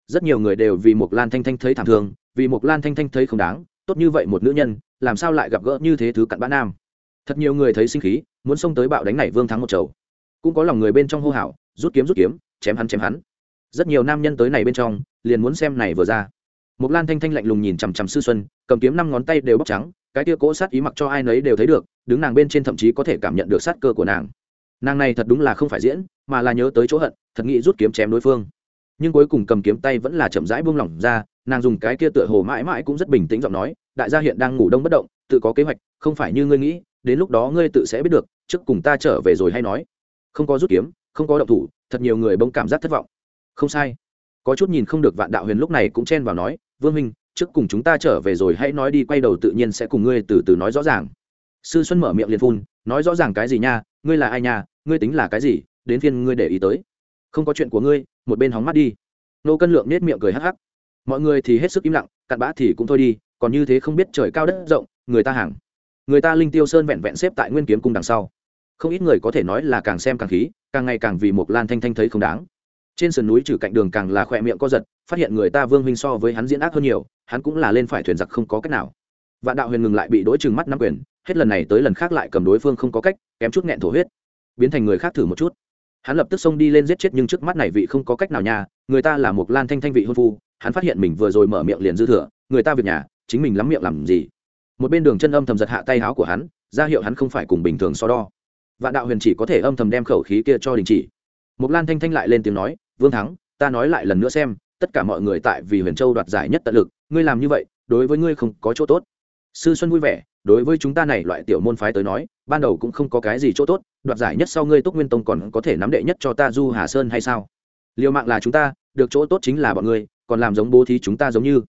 Rất nhiều người đều vì một lan thanh thanh thấy thảm thương, vì một lan thanh thanh thấy không đáng, tốt như vậy một nữ nhân, làm sao lại gặp gỡ như thế thứ cặn bã nam? Thật nhiều người thấy sinh khí, muốn xông tới bạo đánh này vương thắng một chầu. Cũng có lòng người bên trong hô hào, rút kiếm rút kiếm, chém hắn chém hắn. Rất nhiều nam nhân tới này bên trong, liền muốn xem này vừa ra. Một lan thanh thanh lạnh lùng nhìn chằm chằm sư xuân, cầm kiếm năm ngón tay đều bóc trắng, cái tia cỗ sát ý mặc cho ai nấy đều thấy được, đứng nàng bên trên thậm chí có thể cảm nhận được sát cơ của nàng. Nàng này thật đúng là không phải diễn, mà là nhớ tới chỗ hận, thật nghĩ rút kiếm chém đối phương. Nhưng cuối cùng cầm kiếm tay vẫn là chậm rãi buông lỏng ra, nàng dùng cái kia tựa hồ mãi mãi cũng rất bình tĩnh giọng nói, đại gia hiện đang ngủ đông bất động, tự có kế hoạch, không phải như ngươi nghĩ đến lúc đó ngươi tự sẽ biết được, trước cùng ta trở về rồi hay nói. Không có rút kiếm, không có động thủ, thật nhiều người bỗng cảm giác thất vọng. Không sai. Có chút nhìn không được vạn đạo huyền lúc này cũng chen vào nói, vương minh trước cùng chúng ta trở về rồi hãy nói đi, quay đầu tự nhiên sẽ cùng ngươi từ từ nói rõ ràng. Sư xuân mở miệng liền phun, nói rõ ràng cái gì nha, ngươi là ai nha, ngươi tính là cái gì, đến phiên ngươi để ý tới. Không có chuyện của ngươi, một bên hóng mắt đi. Nô cân lượng nết miệng cười hắc hắc. Mọi người thì hết sức im lặng, cặn bã thì cũng thôi đi, còn như thế không biết trời cao đất rộng, người ta hàng người ta linh tiêu sơn vẹn vẹn xếp tại nguyên kiếm cung đằng sau. Không ít người có thể nói là càng xem càng khí càng ngày càng vì một lan thanh thanh thấy không đáng. Trên sườn núi trừ cạnh đường càng là khỏe miệng co giật phát hiện người ta vương huynh so với hắn diễn ác hơn nhiều hắn cũng là lên phải thuyền giặc không có cách nào. Vạn đạo huyền ngừng lại bị đối chừng mắt nắm quyền hết lần này tới lần khác lại cầm đối phương không có cách kém chút nghẹn thổ huyết. Biến thành người khác thử một chút. Hắn lập tức xông đi lên giết chết nhưng trước mắt này vị không có cách nào nhà, người ta là một lan thanh thanh vị hôn phu hắn phát hiện mình vừa rồi mở miệng liền dư thừa người ta việc nhà chính mình lắm miệng làm gì? Một bên đường chân âm thầm giật hạ tay áo của hắn, ra hiệu hắn không phải cùng bình thường so đo. Vạn đạo huyền chỉ có thể âm thầm đem khẩu khí kia cho đình chỉ. Một lan thanh thanh lại lên tiếng nói, vương thắng, ta nói lại lần nữa xem, tất cả mọi người tại vì huyền châu đoạt giải nhất tận lực, ngươi làm như vậy, đối với ngươi không có chỗ tốt. Sư xuân vui vẻ, đối với chúng ta này loại tiểu môn phái tới nói, ban đầu cũng không có cái gì chỗ tốt, đoạt giải nhất sau ngươi túc nguyên tông còn có thể nắm đệ nhất cho ta du hà sơn hay sao? Liều mạng là chúng ta, được chỗ tốt chính là bọn ngươi, còn làm giống bố thí chúng ta giống như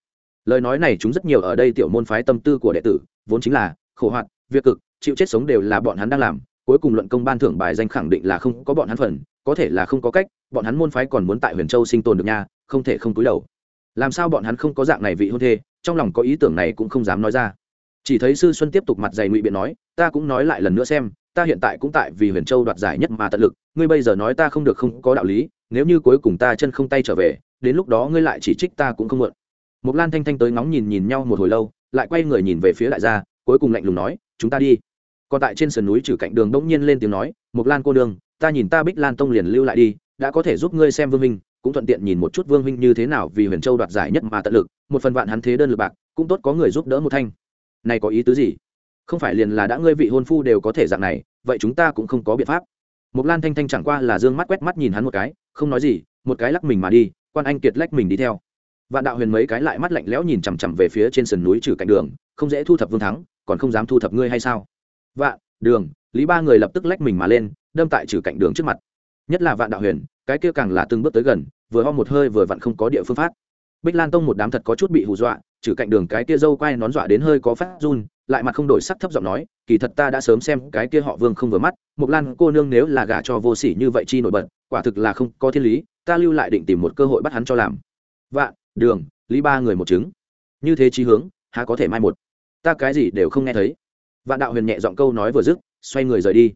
lời nói này chúng rất nhiều ở đây tiểu môn phái tâm tư của đệ tử, vốn chính là, khổ hoạt việc cực, chịu chết sống đều là bọn hắn đang làm, cuối cùng luận công ban thưởng bài danh khẳng định là không có bọn hắn phần, có thể là không có cách, bọn hắn môn phái còn muốn tại huyền châu sinh tồn được nha, không thể không túi đầu. Làm sao bọn hắn không có dạng này vị hôn thê, trong lòng có ý tưởng này cũng không dám nói ra. Chỉ thấy sư xuân tiếp tục mặt dày ngụy biện nói, ta cũng nói lại lần nữa xem, ta hiện tại cũng tại vì huyền châu đoạt giải nhất mà tận lực, ngươi bây giờ nói ta không được không có đạo lý, nếu như cuối cùng ta chân không tay trở về, đến lúc đó ngươi lại chỉ trích ta cũng không mượn. Mộc lan thanh thanh tới ngóng nhìn nhìn nhau một hồi lâu, lại quay người nhìn về phía đại gia, cuối cùng lạnh lùng nói, chúng ta đi. Còn tại trên sườn núi trừ cạnh đường bỗng nhiên lên tiếng nói, "Mộc lan cô đường ta nhìn ta bích lan tông liền lưu lại đi, đã có thể giúp ngươi xem vương minh cũng thuận tiện nhìn một chút vương huynh như thế nào vì huyền châu đoạt giải nhất mà tận lực, một phần vạn hắn thế đơn lực bạc, cũng tốt có người giúp đỡ một thanh. Này có ý tứ gì? Không phải liền là đã ngươi vị hôn phu đều có thể dạng này, vậy chúng ta cũng không có biện pháp. Mộc lan thanh thanh chẳng qua là dương mắt quét mắt nhìn hắn một cái, không nói gì, một cái lắc mình mà đi, quan anh kiệt lách mình đi theo vạn đạo huyền mấy cái lại mắt lạnh lẽo nhìn chằm chằm về phía trên sườn núi trừ cạnh đường, không dễ thu thập vương thắng, còn không dám thu thập ngươi hay sao? Vạn, đường, lý ba người lập tức lách mình mà lên, đâm tại trừ cạnh đường trước mặt. Nhất là vạn đạo huyền, cái kia càng là từng bước tới gần, vừa ho một hơi vừa vặn không có địa phương phát. Bích lan tông một đám thật có chút bị hù dọa, trừ cạnh đường cái kia dâu quay nón dọa đến hơi có phát run, lại mặt không đổi sắc thấp giọng nói, kỳ thật ta đã sớm xem cái kia họ vương không vừa mắt mục lan cô nương nếu là gả cho vô sỉ như vậy chi nổi bật, quả thực là không có thiên lý, ta lưu lại định tìm một cơ hội bắt hắn cho làm. Vạn đường, lý ba người một chứng như thế chí hướng, há có thể mai một. Ta cái gì đều không nghe thấy. Vạn đạo huyền nhẹ giọng câu nói vừa dứt, xoay người rời đi.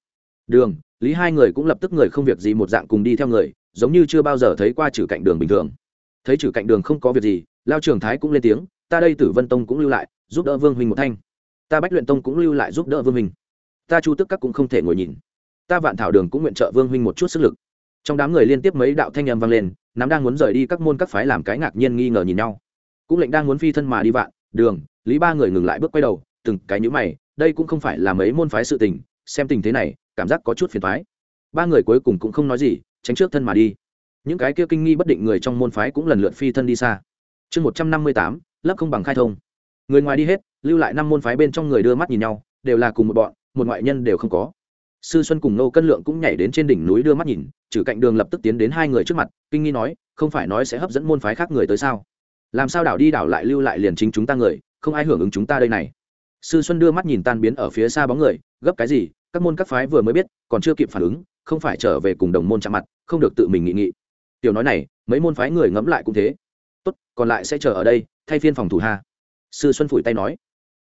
Đường, lý hai người cũng lập tức người không việc gì một dạng cùng đi theo người, giống như chưa bao giờ thấy qua trừ cạnh đường bình thường. Thấy trừ cạnh đường không có việc gì, lao trường thái cũng lên tiếng, ta đây tử vân tông cũng lưu lại, giúp đỡ vương huynh một thanh. Ta bách luyện tông cũng lưu lại giúp đỡ vương huynh. Ta chu tức các cũng không thể ngồi nhìn. Ta vạn thảo đường cũng nguyện trợ vương huynh một chút sức lực. Trong đám người liên tiếp mấy đạo thanh âm vang lên nắm đang muốn rời đi các môn các phái làm cái ngạc nhiên nghi ngờ nhìn nhau. Cũng lệnh đang muốn phi thân mà đi vạn, đường, lý ba người ngừng lại bước quay đầu, từng cái nhữ mày, đây cũng không phải là mấy môn phái sự tình, xem tình thế này, cảm giác có chút phiền thoái ba người cuối cùng cũng không nói gì, tránh trước thân mà đi. Những cái kia kinh nghi bất định người trong môn phái cũng lần lượt phi thân đi xa. Chương một trăm năm mươi tám, lớp không bằng khai thông. Người ngoài đi hết, lưu lại năm môn phái bên trong người đưa mắt nhìn nhau, đều là cùng một bọn, một ngoại nhân đều không có sư xuân cùng nô cân lượng cũng nhảy đến trên đỉnh núi đưa mắt nhìn, trừ cạnh đường lập tức tiến đến hai người trước mặt, kinh nghi nói, không phải nói sẽ hấp dẫn môn phái khác người tới sao? Làm sao đảo đi đảo lại lưu lại liền chính chúng ta người, không ai hưởng ứng chúng ta đây này? Sư xuân đưa mắt nhìn tan biến ở phía xa bóng người, gấp cái gì? Các môn các phái vừa mới biết, còn chưa kịp phản ứng, không phải trở về cùng đồng môn chạm mặt, không được tự mình nghị nghị. Tiểu nói này, mấy môn phái người ngẫm lại cũng thế. Tốt, còn lại sẽ chờ ở đây, thay phiên phòng thủ ha. Sư xuân phủi tay nói.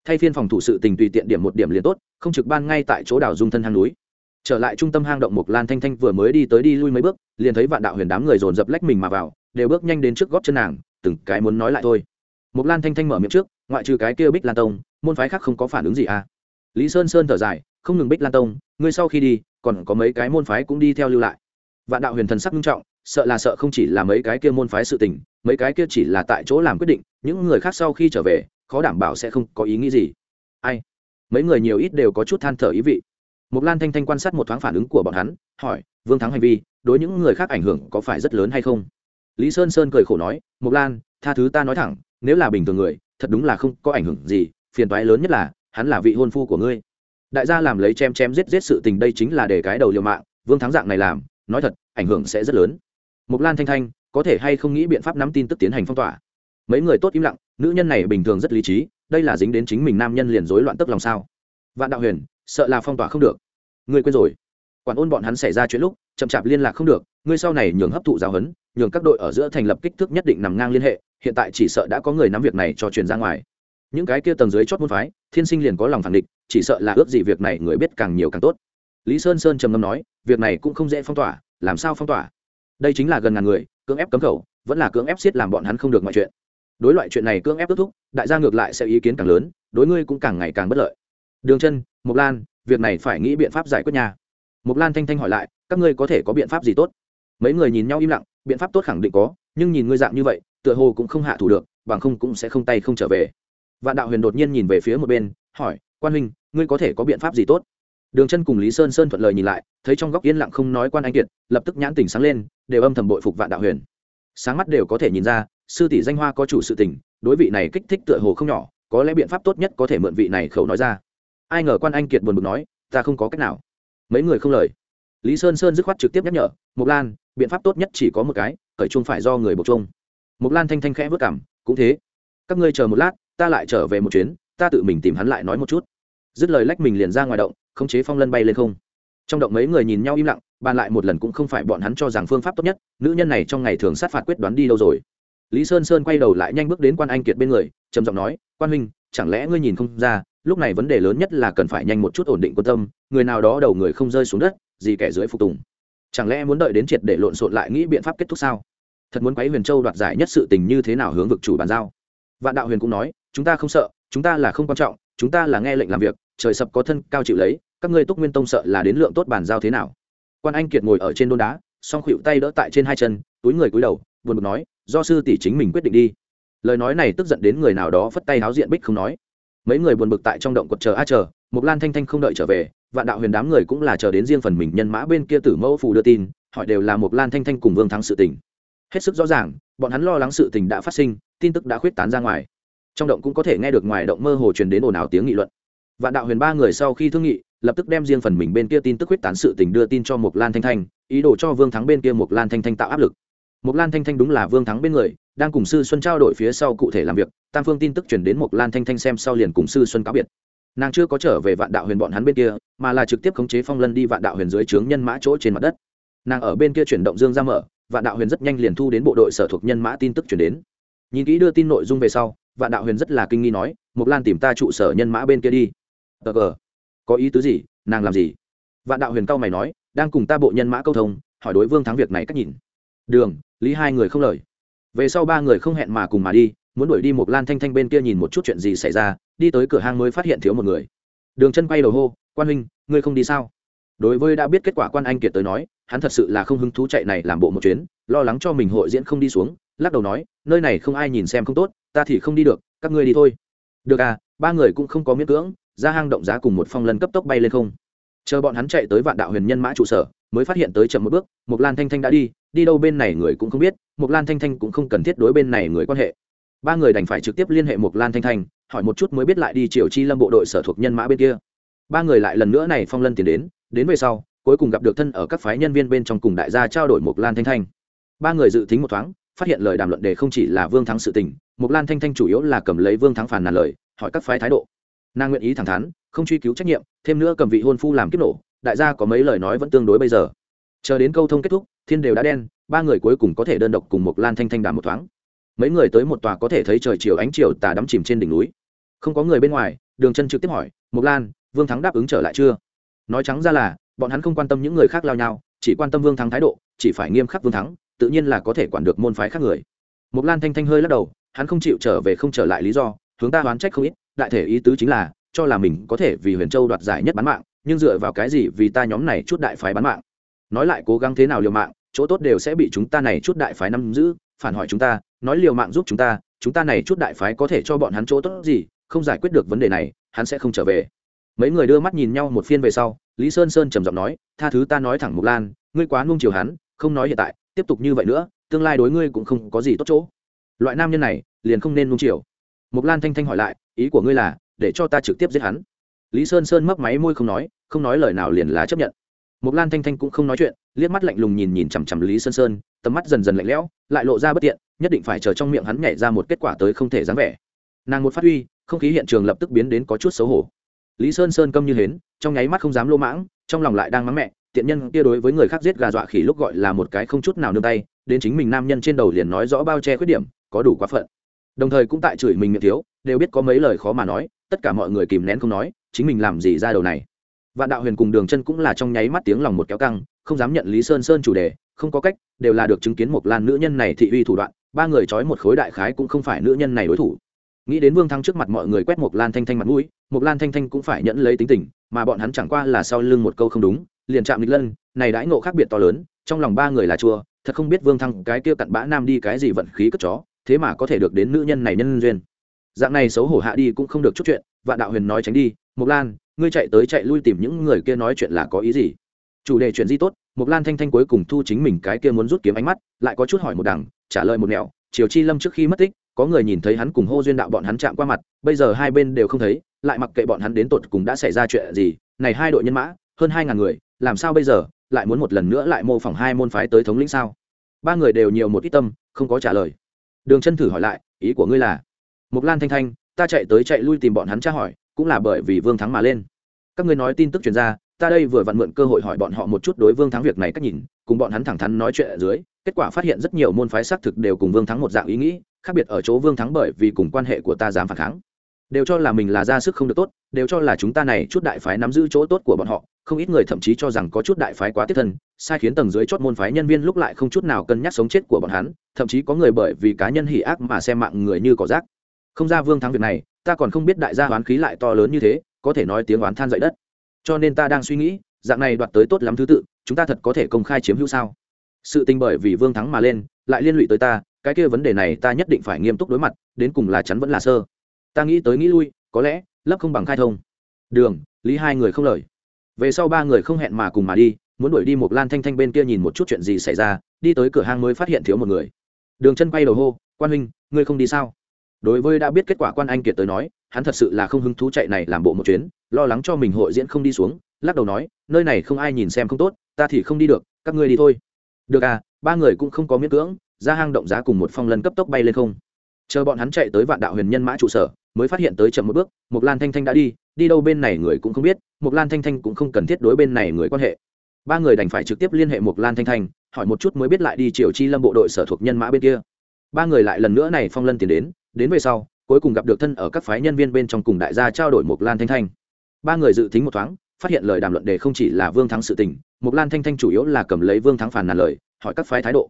Thay phiên phòng thủ sự tình tùy tiện điểm một điểm liền tốt, không trực ban ngay tại chỗ đảo dung thân hang núi trở lại trung tâm hang động mục lan thanh thanh vừa mới đi tới đi lui mấy bước, liền thấy vạn đạo huyền đám người dồn dập lách mình mà vào, đều bước nhanh đến trước gót chân nàng, từng cái muốn nói lại thôi. Mục lan thanh thanh mở miệng trước, ngoại trừ cái kia bích lan tông, môn phái khác không có phản ứng gì à? Lý sơn sơn thở dài, không ngừng bích lan tông, ngươi sau khi đi, còn có mấy cái môn phái cũng đi theo lưu lại. Vạn đạo huyền thần sắc nghiêm trọng, sợ là sợ không chỉ là mấy cái kia môn phái sự tình, mấy cái kia chỉ là tại chỗ làm quyết định, những người khác sau khi trở về, khó đảm bảo sẽ không có ý nghĩ gì. Ai? Mấy người nhiều ít đều có chút than thở ý vị mục lan thanh thanh quan sát một thoáng phản ứng của bọn hắn, hỏi, vương thắng hành vi, đối những người khác ảnh hưởng có phải rất lớn hay không? Lý sơn sơn cười khổ nói mục lan, tha thứ ta nói thẳng, nếu là bình thường người, thật đúng là không có ảnh hưởng gì, phiền toái lớn nhất là, hắn là vị hôn phu của ngươi. Đại gia làm lấy chém chém giết giết sự tình đây chính là để cái đầu liều mạng, vương thắng dạng này làm, nói thật, ảnh hưởng sẽ rất lớn. Mục lan thanh thanh, có thể hay không nghĩ biện pháp nắm tin tức tiến hành phong tỏa? Mấy người tốt im lặng, nữ nhân này bình thường rất lý trí, đây là dính đến chính mình nam nhân liền rối loạn tức lòng sao? Vạn đạo huyền, sợ là phong tỏa không được ngươi quên rồi. Quản ôn bọn hắn xảy ra chuyện lúc, chậm chạp liên lạc không được, ngươi sau này nhường hấp thụ giáo huấn, nhường các đội ở giữa thành lập kích thước nhất định nằm ngang liên hệ, hiện tại chỉ sợ đã có người nắm việc này cho truyền ra ngoài. Những cái kia tầng dưới chót môn phái, thiên sinh liền có lòng phản địch, chỉ sợ là ước gì việc này người biết càng nhiều càng tốt. Lý sơn sơn trầm ngâm nói, việc này cũng không dễ phong tỏa, làm sao phong tỏa? Đây chính là gần ngàn người, cưỡng ép cấm khẩu, vẫn là cưỡng ép siết làm bọn hắn không được mọi chuyện. Đối loại chuyện này cưỡng ép kết thúc, đại gia ngược lại sẽ ý kiến càng lớn, đối ngươi cũng càng ngày càng bất lợi. Đường chân, mộc lan việc này phải nghĩ biện pháp giải quyết nhà mộc lan thanh thanh hỏi lại, các ngươi có thể có biện pháp gì tốt? Mấy người nhìn nhau im lặng, biện pháp tốt khẳng định có, nhưng nhìn ngươi dạng như vậy, tựa hồ cũng không hạ thủ được, bằng không cũng sẽ không tay không trở về. Vạn đạo huyền đột nhiên nhìn về phía một bên, hỏi, quan huynh, ngươi có thể có biện pháp gì tốt? Đường chân cùng lý sơn sơn thuận lời nhìn lại, thấy trong góc yên lặng không nói quan anh kiệt, lập tức nhãn tỉnh sáng lên, đều âm thầm bội phục vạn đạo huyền. Sáng mắt đều có thể nhìn ra, sư tỷ danh hoa có chủ sự tình, đối vị này kích thích tựa hồ không nhỏ, có lẽ biện pháp tốt nhất có thể mượn vị này khẩu nói ra ai ngờ quan anh kiệt buồn bực nói, ta không có cách nào. Mấy người không lời. Lý sơn sơn dứt khoát trực tiếp nhắc nhở, Mộc lan, biện pháp tốt nhất chỉ có một cái, cởi chung phải do người buộc chung Mộc lan thanh thanh khẽ vất cảm cũng thế. Các ngươi chờ một lát, ta lại trở về một chuyến, ta tự mình tìm hắn lại nói một chút. Dứt lời lách mình liền ra ngoài động, khống chế phong lân bay lên không. Trong động mấy người nhìn nhau im lặng, bàn lại một lần cũng không phải bọn hắn cho rằng phương pháp tốt nhất, nữ nhân này trong ngày thường sát phạt quyết đoán đi đâu rồi. Lý sơn sơn quay đầu lại nhanh bước đến quan anh kiệt bên người, trầm giọng nói, quan huynh, chẳng lẽ ngươi nhìn không ra lúc này vấn đề lớn nhất là cần phải nhanh một chút ổn định quan tâm, người nào đó đầu người không rơi xuống đất, gì kẻ dưới phục tùng. Chẳng lẽ muốn đợi đến triệt để lộn xộn lại nghĩ biện pháp kết thúc sao? Thật muốn quấy huyền châu đoạt giải nhất sự tình như thế nào hướng vực chủ bàn giao? Vạn đạo huyền cũng nói, chúng ta không sợ, chúng ta là không quan trọng, chúng ta là nghe lệnh làm việc, trời sập có thân, cao chịu lấy, các ngươi túc nguyên tông sợ là đến lượng tốt bàn giao thế nào? Quan anh kiệt ngồi ở trên đôn đá, song khuỵu tay đỡ tại trên hai chân, túi người cúi đầu, buồn bực nói, do sư tỷ chính mình quyết định đi. Lời nói này tức giận đến người nào đó phất tay háo diện bích không nói mấy người buồn bực tại trong động quật chờ a chờ mục lan thanh thanh không đợi trở về, vạn đạo huyền đám người cũng là chờ đến riêng phần mình, nhân mã bên kia tử mẫu phù đưa tin họ đều là mục lan thanh thanh cùng vương thắng sự tình. Hết sức rõ ràng, bọn hắn lo lắng sự tình đã phát sinh, tin tức đã khuyết tán ra ngoài. Trong động cũng có thể nghe được ngoài động mơ hồ truyền đến ồn ào tiếng nghị luận. Vạn đạo huyền ba người sau khi thương nghị, lập tức đem riêng phần mình bên kia tin tức khuyết tán sự tình đưa tin cho mục lan thanh thanh, ý đồ cho vương thắng bên kia mục lan thanh thanh tạo áp lực. Mục lan thanh thanh đúng là vương thắng bên người đang cùng sư xuân trao đổi phía sau cụ thể làm việc, tam phương tin tức chuyển đến một lan thanh thanh xem sau liền cùng sư xuân cáo biệt. Nàng chưa có trở về vạn đạo huyền bọn hắn bên kia, mà là trực tiếp khống chế phong lân đi vạn đạo huyền dưới trướng nhân mã chỗ trên mặt đất. Nàng ở bên kia chuyển động dương ra mở, vạn đạo huyền rất nhanh liền thu đến bộ đội sở thuộc nhân mã tin tức chuyển đến. Nhìn kỹ đưa tin nội dung về sau, vạn đạo huyền rất là kinh nghi nói mục lan tìm ta trụ sở nhân mã bên kia đi. Tờ gờ có ý tứ gì? Nàng làm gì? Vạn đạo huyền cao mày nói, đang cùng ta bộ nhân mã câu thông, hỏi đối vương thắng việc này cách nhìn. Đường, lý hai người không lời về sau ba người không hẹn mà cùng mà đi, muốn đuổi đi một lan thanh thanh bên kia nhìn một chút chuyện gì xảy ra, đi tới cửa hang mới phát hiện thiếu một người. Đường chân quay đầu hô, quan huynh, ngươi không đi sao? Đối với đã biết kết quả quan anh kiệt tới nói, hắn thật sự là không hứng thú chạy này làm bộ một chuyến, lo lắng cho mình hội diễn không đi xuống, lắc đầu nói, nơi này không ai nhìn xem không tốt, ta thì không đi được, các ngươi đi thôi. Được à ba người cũng không có miễn cưỡng, ra hang động giá cùng một phong lân cấp tốc bay lên không. Chờ bọn hắn chạy tới vạn đạo huyền nhân mã trụ sở, mới phát hiện tới chậm một bước, một lan thanh thanh đã đi đi đâu bên này người cũng không biết mục lan thanh thanh cũng không cần thiết đối bên này người quan hệ. Ba người đành phải trực tiếp liên hệ mục lan thanh thanh, hỏi một chút mới biết lại đi triều chi lâm bộ đội sở thuộc nhân mã bên kia. Ba người lại lần nữa này phong lân tiến đến đến về sau, cuối cùng gặp được thân ở các phái nhân viên bên trong cùng đại gia trao đổi mục lan thanh thanh. Ba người dự tính một thoáng, phát hiện lời đàm luận đề không chỉ là vương thắng sự tình mục lan thanh thanh chủ yếu là cầm lấy vương thắng phản nàn lời, hỏi các phái thái độ. Nàng nguyện ý thẳng thắn, không truy cứu trách nhiệm, thêm nữa cầm vị hôn phu làm kiếp nổ, đại gia có mấy lời nói vẫn tương đối bây giờ. Chờ đến câu thông kết thúc, thiên đều đã đen ba người cuối cùng có thể đơn độc cùng một lan thanh thanh đàm một thoáng. Mấy người tới một tòa có thể thấy trời chiều ánh chiều tà đắm chìm trên đỉnh núi. Không có người bên ngoài, đường chân trực tiếp hỏi mục lan, vương thắng đáp ứng trở lại chưa? Nói trắng ra là, bọn hắn không quan tâm những người khác lao nhau, chỉ quan tâm vương thắng thái độ, chỉ phải nghiêm khắc vương thắng, tự nhiên là có thể quản được môn phái khác người. Mục lan thanh thanh hơi lắc đầu, hắn không chịu trở về không trở lại lý do, hướng ta đoán trách không ít, đại thể ý tứ chính là, cho là mình có thể vì huyền châu đoạt giải nhất bán mạng, nhưng dựa vào cái gì vì ta nhóm này chút đại phái bán mạng? Nói lại cố gắng thế nào liều mạng chỗ tốt đều sẽ bị chúng ta này chút đại phái nắm giữ, phản hỏi chúng ta, nói liều mạng giúp chúng ta chúng ta này chút đại phái có thể cho bọn hắn chỗ tốt gì, không giải quyết được vấn đề này, hắn sẽ không trở về. Mấy người đưa mắt nhìn nhau một phiên về sau, lý sơn sơn trầm giọng nói, tha thứ ta nói thẳng mục lan, ngươi quá nung chiều hắn, không nói hiện tại, tiếp tục như vậy nữa, tương lai đối ngươi cũng không có gì tốt chỗ. Loại nam nhân này, liền không nên nung chiều. Mục lan thanh thanh hỏi lại, ý của ngươi là, để cho ta trực tiếp giết hắn? Lý sơn sơn mấp máy môi không nói không nói lời nào liền là chấp nhận. Mộc lan thanh thanh cũng không nói chuyện, liếc mắt lạnh lùng nhìn nhìn chằm chằm lý sơn sơn, tầm mắt dần dần lạnh lẽo, lại lộ ra bất tiện, nhất định phải chờ trong miệng hắn nhảy ra một kết quả tới không thể dáng vẻ. Nàng một phát huy, không khí hiện trường lập tức biến đến có chút xấu hổ. Lý sơn sơn câm như hến, trong nháy mắt không dám lô mãng, trong lòng lại đang mắng mẹ, tiện nhân kia đối với người khác giết gà dọa khỉ lúc gọi là một cái không chút nào nương tay, đến chính mình nam nhân trên đầu liền nói rõ bao che khuyết điểm, có đủ quá phận. Đồng thời cũng tại chửi mình miệng thiếu, đều biết có mấy lời khó mà nói, tất cả mọi người kìm nén không nói, chính mình làm gì ra đầu này vạn đạo huyền cùng đường chân cũng là trong nháy mắt tiếng lòng một kéo căng, không dám nhận lý sơn sơn chủ đề, không có cách, đều là được chứng kiến một lan nữ nhân này thị uy thủ đoạn, ba người trói một khối đại khái cũng không phải nữ nhân này đối thủ. Nghĩ đến vương thăng trước mặt mọi người quét một lan thanh thanh mặt mũi một lan thanh thanh cũng phải nhẫn lấy tính tình, mà bọn hắn chẳng qua là sau lưng một câu không đúng, liền chạm lịch lân, này đãi ngộ khác biệt to lớn, trong lòng ba người là chua, thật không biết vương thăng cái kia cặn bã nam đi cái gì vận khí cất chó, thế mà có thể được đến nữ nhân này nhân duyên. Dạng này xấu hổ hạ đi cũng không được chút chuyện, vạn đạo huyền nói tránh đi, mộc lan ngươi chạy tới chạy lui tìm những người kia nói chuyện là có ý gì? Chủ đề chuyện gì tốt mục lan thanh thanh cuối cùng thu chính mình cái kia muốn rút kiếm ánh mắt, lại có chút hỏi một đằng, trả lời một mẹo triều chi lâm trước khi mất tích, có người nhìn thấy hắn cùng hô duyên đạo bọn hắn chạm qua mặt, bây giờ hai bên đều không thấy, lại mặc kệ bọn hắn đến tột cùng đã xảy ra chuyện gì, này hai đội nhân mã, hơn hai ngàn người, làm sao bây giờ, lại muốn một lần nữa lại mô phỏng hai môn phái tới thống lĩnh sao? Ba người đều nhiều một ít tâm, không có trả lời. Đường chân thử hỏi lại, ý của ngươi là? Mục lan thanh thanh, ta chạy tới chạy lui tìm bọn hắn tra hỏi cũng là bởi vì vương thắng mà lên. Các ngươi nói tin tức truyền ra, ta đây vừa vặn mượn cơ hội hỏi bọn họ một chút đối vương thắng việc này cách nhìn, cùng bọn hắn thẳng thắn nói chuyện ở dưới, kết quả phát hiện rất nhiều môn phái xác thực đều cùng vương thắng một dạng ý nghĩ, khác biệt ở chỗ vương thắng bởi vì cùng quan hệ của ta dám phản kháng. Đều cho là mình là ra sức không được tốt, đều cho là chúng ta này chút đại phái nắm giữ chỗ tốt của bọn họ, không ít người thậm chí cho rằng có chút đại phái quá tiết thân, sai khiến tầng dưới chót môn phái nhân viên lúc lại không chút nào cân nhắc sống chết của bọn hắn, thậm chí có người bởi vì cá nhân hỉ ác mà xem mạng người như cỏ rác. Không ra vương thắng việc này ta còn không biết đại gia oán khí lại to lớn như thế, có thể nói tiếng oán than dậy đất. Cho nên ta đang suy nghĩ, dạng này đoạt tới tốt lắm thứ tự, chúng ta thật có thể công khai chiếm hữu sao? Sự tình bởi vì vương thắng mà lên, lại liên lụy tới ta, cái kia vấn đề này ta nhất định phải nghiêm túc đối mặt, đến cùng là chắn vẫn là sơ. Ta nghĩ tới nghĩ lui, có lẽ, lấp không bằng khai thông. Đường, lý hai người không lời. Về sau ba người không hẹn mà cùng mà đi, muốn đuổi đi một lan thanh thanh bên kia nhìn một chút chuyện gì xảy ra, đi tới cửa hang mới phát hiện thiếu một người. Đường chân quay đầu hô, quan huynh, ngươi không đi sao? Đối với đã biết kết quả quan anh kiệt tới nói, hắn thật sự là không hứng thú chạy này làm bộ một chuyến, lo lắng cho mình hội diễn không đi xuống, lắc đầu nói, nơi này không ai nhìn xem không tốt, ta thì không đi được, các ngươi đi thôi. Được à ba người cũng không có miễn cưỡng, ra hang động giá cùng một phong lân cấp tốc bay lên không. Chờ bọn hắn chạy tới vạn đạo huyền nhân mã trụ sở, mới phát hiện tới chậm một bước mục lan thanh thanh đã đi đi đâu bên này người cũng không biết mục lan thanh thanh cũng không cần thiết đối bên này người quan hệ. Ba người đành phải trực tiếp liên hệ mục lan thanh thanh, hỏi một chút mới biết lại đi triều chi lâm bộ đội sở thuộc nhân mã bên kia. Ba người lại lần nữa này phong lân tiến đến đến về sau, cuối cùng gặp được thân ở các phái nhân viên bên trong cùng đại gia trao đổi Mộc lan thanh thanh. Ba người dự tính một thoáng, phát hiện lời đàm luận đề không chỉ là vương thắng sự tình, Mộc lan thanh thanh chủ yếu là cầm lấy vương thắng phản nàn lời, hỏi các phái thái độ.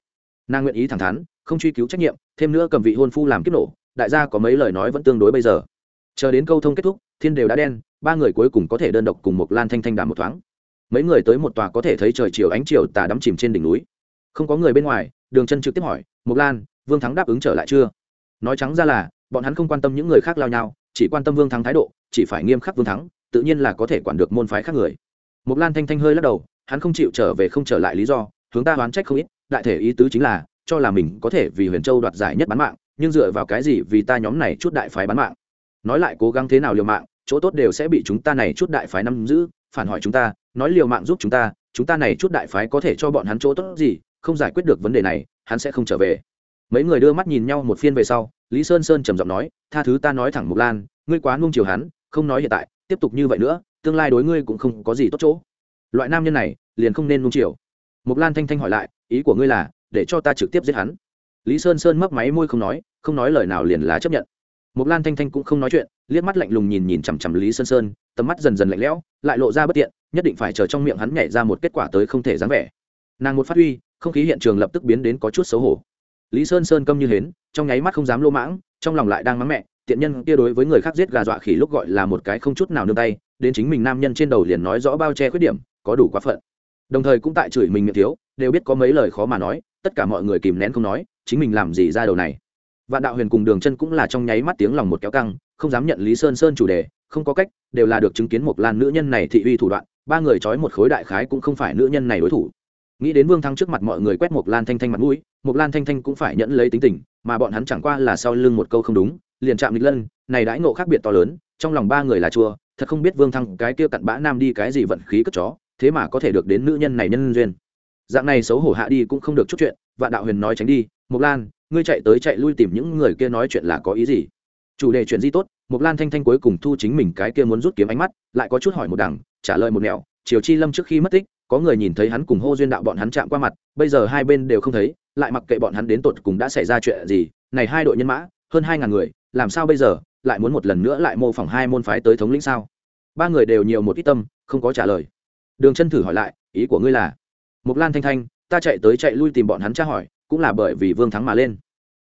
Nàng nguyện ý thẳng thắn, không truy cứu trách nhiệm, thêm nữa cầm vị hôn phu làm kiếp nổ, đại gia có mấy lời nói vẫn tương đối bây giờ. Chờ đến câu thông kết thúc, thiên đều đã đen, ba người cuối cùng có thể đơn độc cùng một lan thanh thanh đàm một thoáng. Mấy người tới một tòa có thể thấy trời chiều ánh chiều tà đắm chìm trên đỉnh núi. Không có người bên ngoài, đường chân trực tiếp hỏi mục lan, vương thắng đáp ứng trở lại chưa? Nói trắng ra là, bọn hắn không quan tâm những người khác lao nhau, chỉ quan tâm vương thắng thái độ, chỉ phải nghiêm khắc vương thắng, tự nhiên là có thể quản được môn phái khác người. Mục lan thanh thanh hơi lắc đầu, hắn không chịu trở về không trở lại lý do, hướng ta đoán trách không ít, đại thể ý tứ chính là, cho là mình có thể vì huyền châu đoạt giải nhất bán mạng, nhưng dựa vào cái gì vì ta nhóm này chút đại phái bán mạng? Nói lại cố gắng thế nào liều mạng, chỗ tốt đều sẽ bị chúng ta này chút đại phái nắm giữ, phản hỏi chúng ta, nói liều mạng giúp chúng ta chúng ta này chút đại phái có thể cho bọn hắn chỗ tốt gì, không giải quyết được vấn đề này, hắn sẽ không trở về mấy người đưa mắt nhìn nhau một phiên về sau, lý sơn sơn trầm giọng nói, tha thứ ta nói thẳng mục lan, ngươi quá nung chiều hắn, không nói hiện tại, tiếp tục như vậy nữa, tương lai đối ngươi cũng không có gì tốt chỗ. Loại nam nhân này, liền không nên nung chiều. Mục lan thanh thanh hỏi lại, ý của ngươi là, để cho ta trực tiếp giết hắn? Lý sơn sơn mấp máy môi không nói không nói lời nào liền là chấp nhận. Mục lan thanh thanh cũng không nói chuyện, liếc mắt lạnh lùng nhìn nhìn chằm chằm lý sơn sơn, tầm mắt dần dần lạnh lẽo, lại lộ ra bất tiện, nhất định phải chờ trong miệng hắn nhảy ra một kết quả tới không thể dáng vẻ. Nàng một phát huy, không khí hiện trường lập tức biến đến có chút xấu hổ lý sơn sơn câm như hến, trong nháy mắt không dám lô mãng, trong lòng lại đang mắng mẹ, tiện nhân kia đối với người khác giết gà dọa khỉ lúc gọi là một cái không chút nào nương tay, đến chính mình nam nhân trên đầu liền nói rõ bao che khuyết điểm, có đủ quá phận. Đồng thời cũng tại chửi mình miệng thiếu, đều biết có mấy lời khó mà nói, tất cả mọi người kìm nén không nói, chính mình làm gì ra đầu này. Vạn đạo huyền cùng đường chân cũng là trong nháy mắt tiếng lòng một kéo căng, không dám nhận lý sơn sơn chủ đề, không có cách, đều là được chứng kiến một lan nữ nhân này thị uy thủ đoạn, ba người trói một khối đại khái cũng không phải nữ nhân này đối thủ nghĩ đến vương thắng trước mặt mọi người quét một lan thanh thanh mặt mũi một lan thanh thanh cũng phải nhận lấy tính tình, mà bọn hắn chẳng qua là sau lưng một câu không đúng, liền chạm lịch lân, này đãi ngộ khác biệt to lớn, trong lòng ba người là chua, thật không biết vương thăng cái kia cặn bã nam đi cái gì vận khí cất chó, thế mà có thể được đến nữ nhân này nhân duyên. Dạng này xấu hổ hạ đi cũng không được chút chuyện, vạn đạo huyền nói tránh đi, mộc lan, ngươi chạy tới chạy lui tìm những người kia nói chuyện là có ý gì? Chủ đề chuyện gì tốt, mộc lan thanh thanh cuối cùng thu chính mình cái kia muốn rút kiếm ánh mắt, lại có chút hỏi một đằng, trả lời một mẹo triều chi lâm trước khi mất tích có người nhìn thấy hắn cùng hô duyên đạo bọn hắn chạm qua mặt, bây giờ hai bên đều không thấy, lại mặc kệ bọn hắn đến tột cùng đã xảy ra chuyện gì, này hai đội nhân mã, hơn hai ngàn người, làm sao bây giờ, lại muốn một lần nữa lại mô phỏng hai môn phái tới thống lĩnh sao? Ba người đều nhiều một ít tâm, không có trả lời. Đường chân thử hỏi lại, ý của ngươi là? Mục lan thanh thanh, ta chạy tới chạy lui tìm bọn hắn tra hỏi, cũng là bởi vì vương thắng mà lên.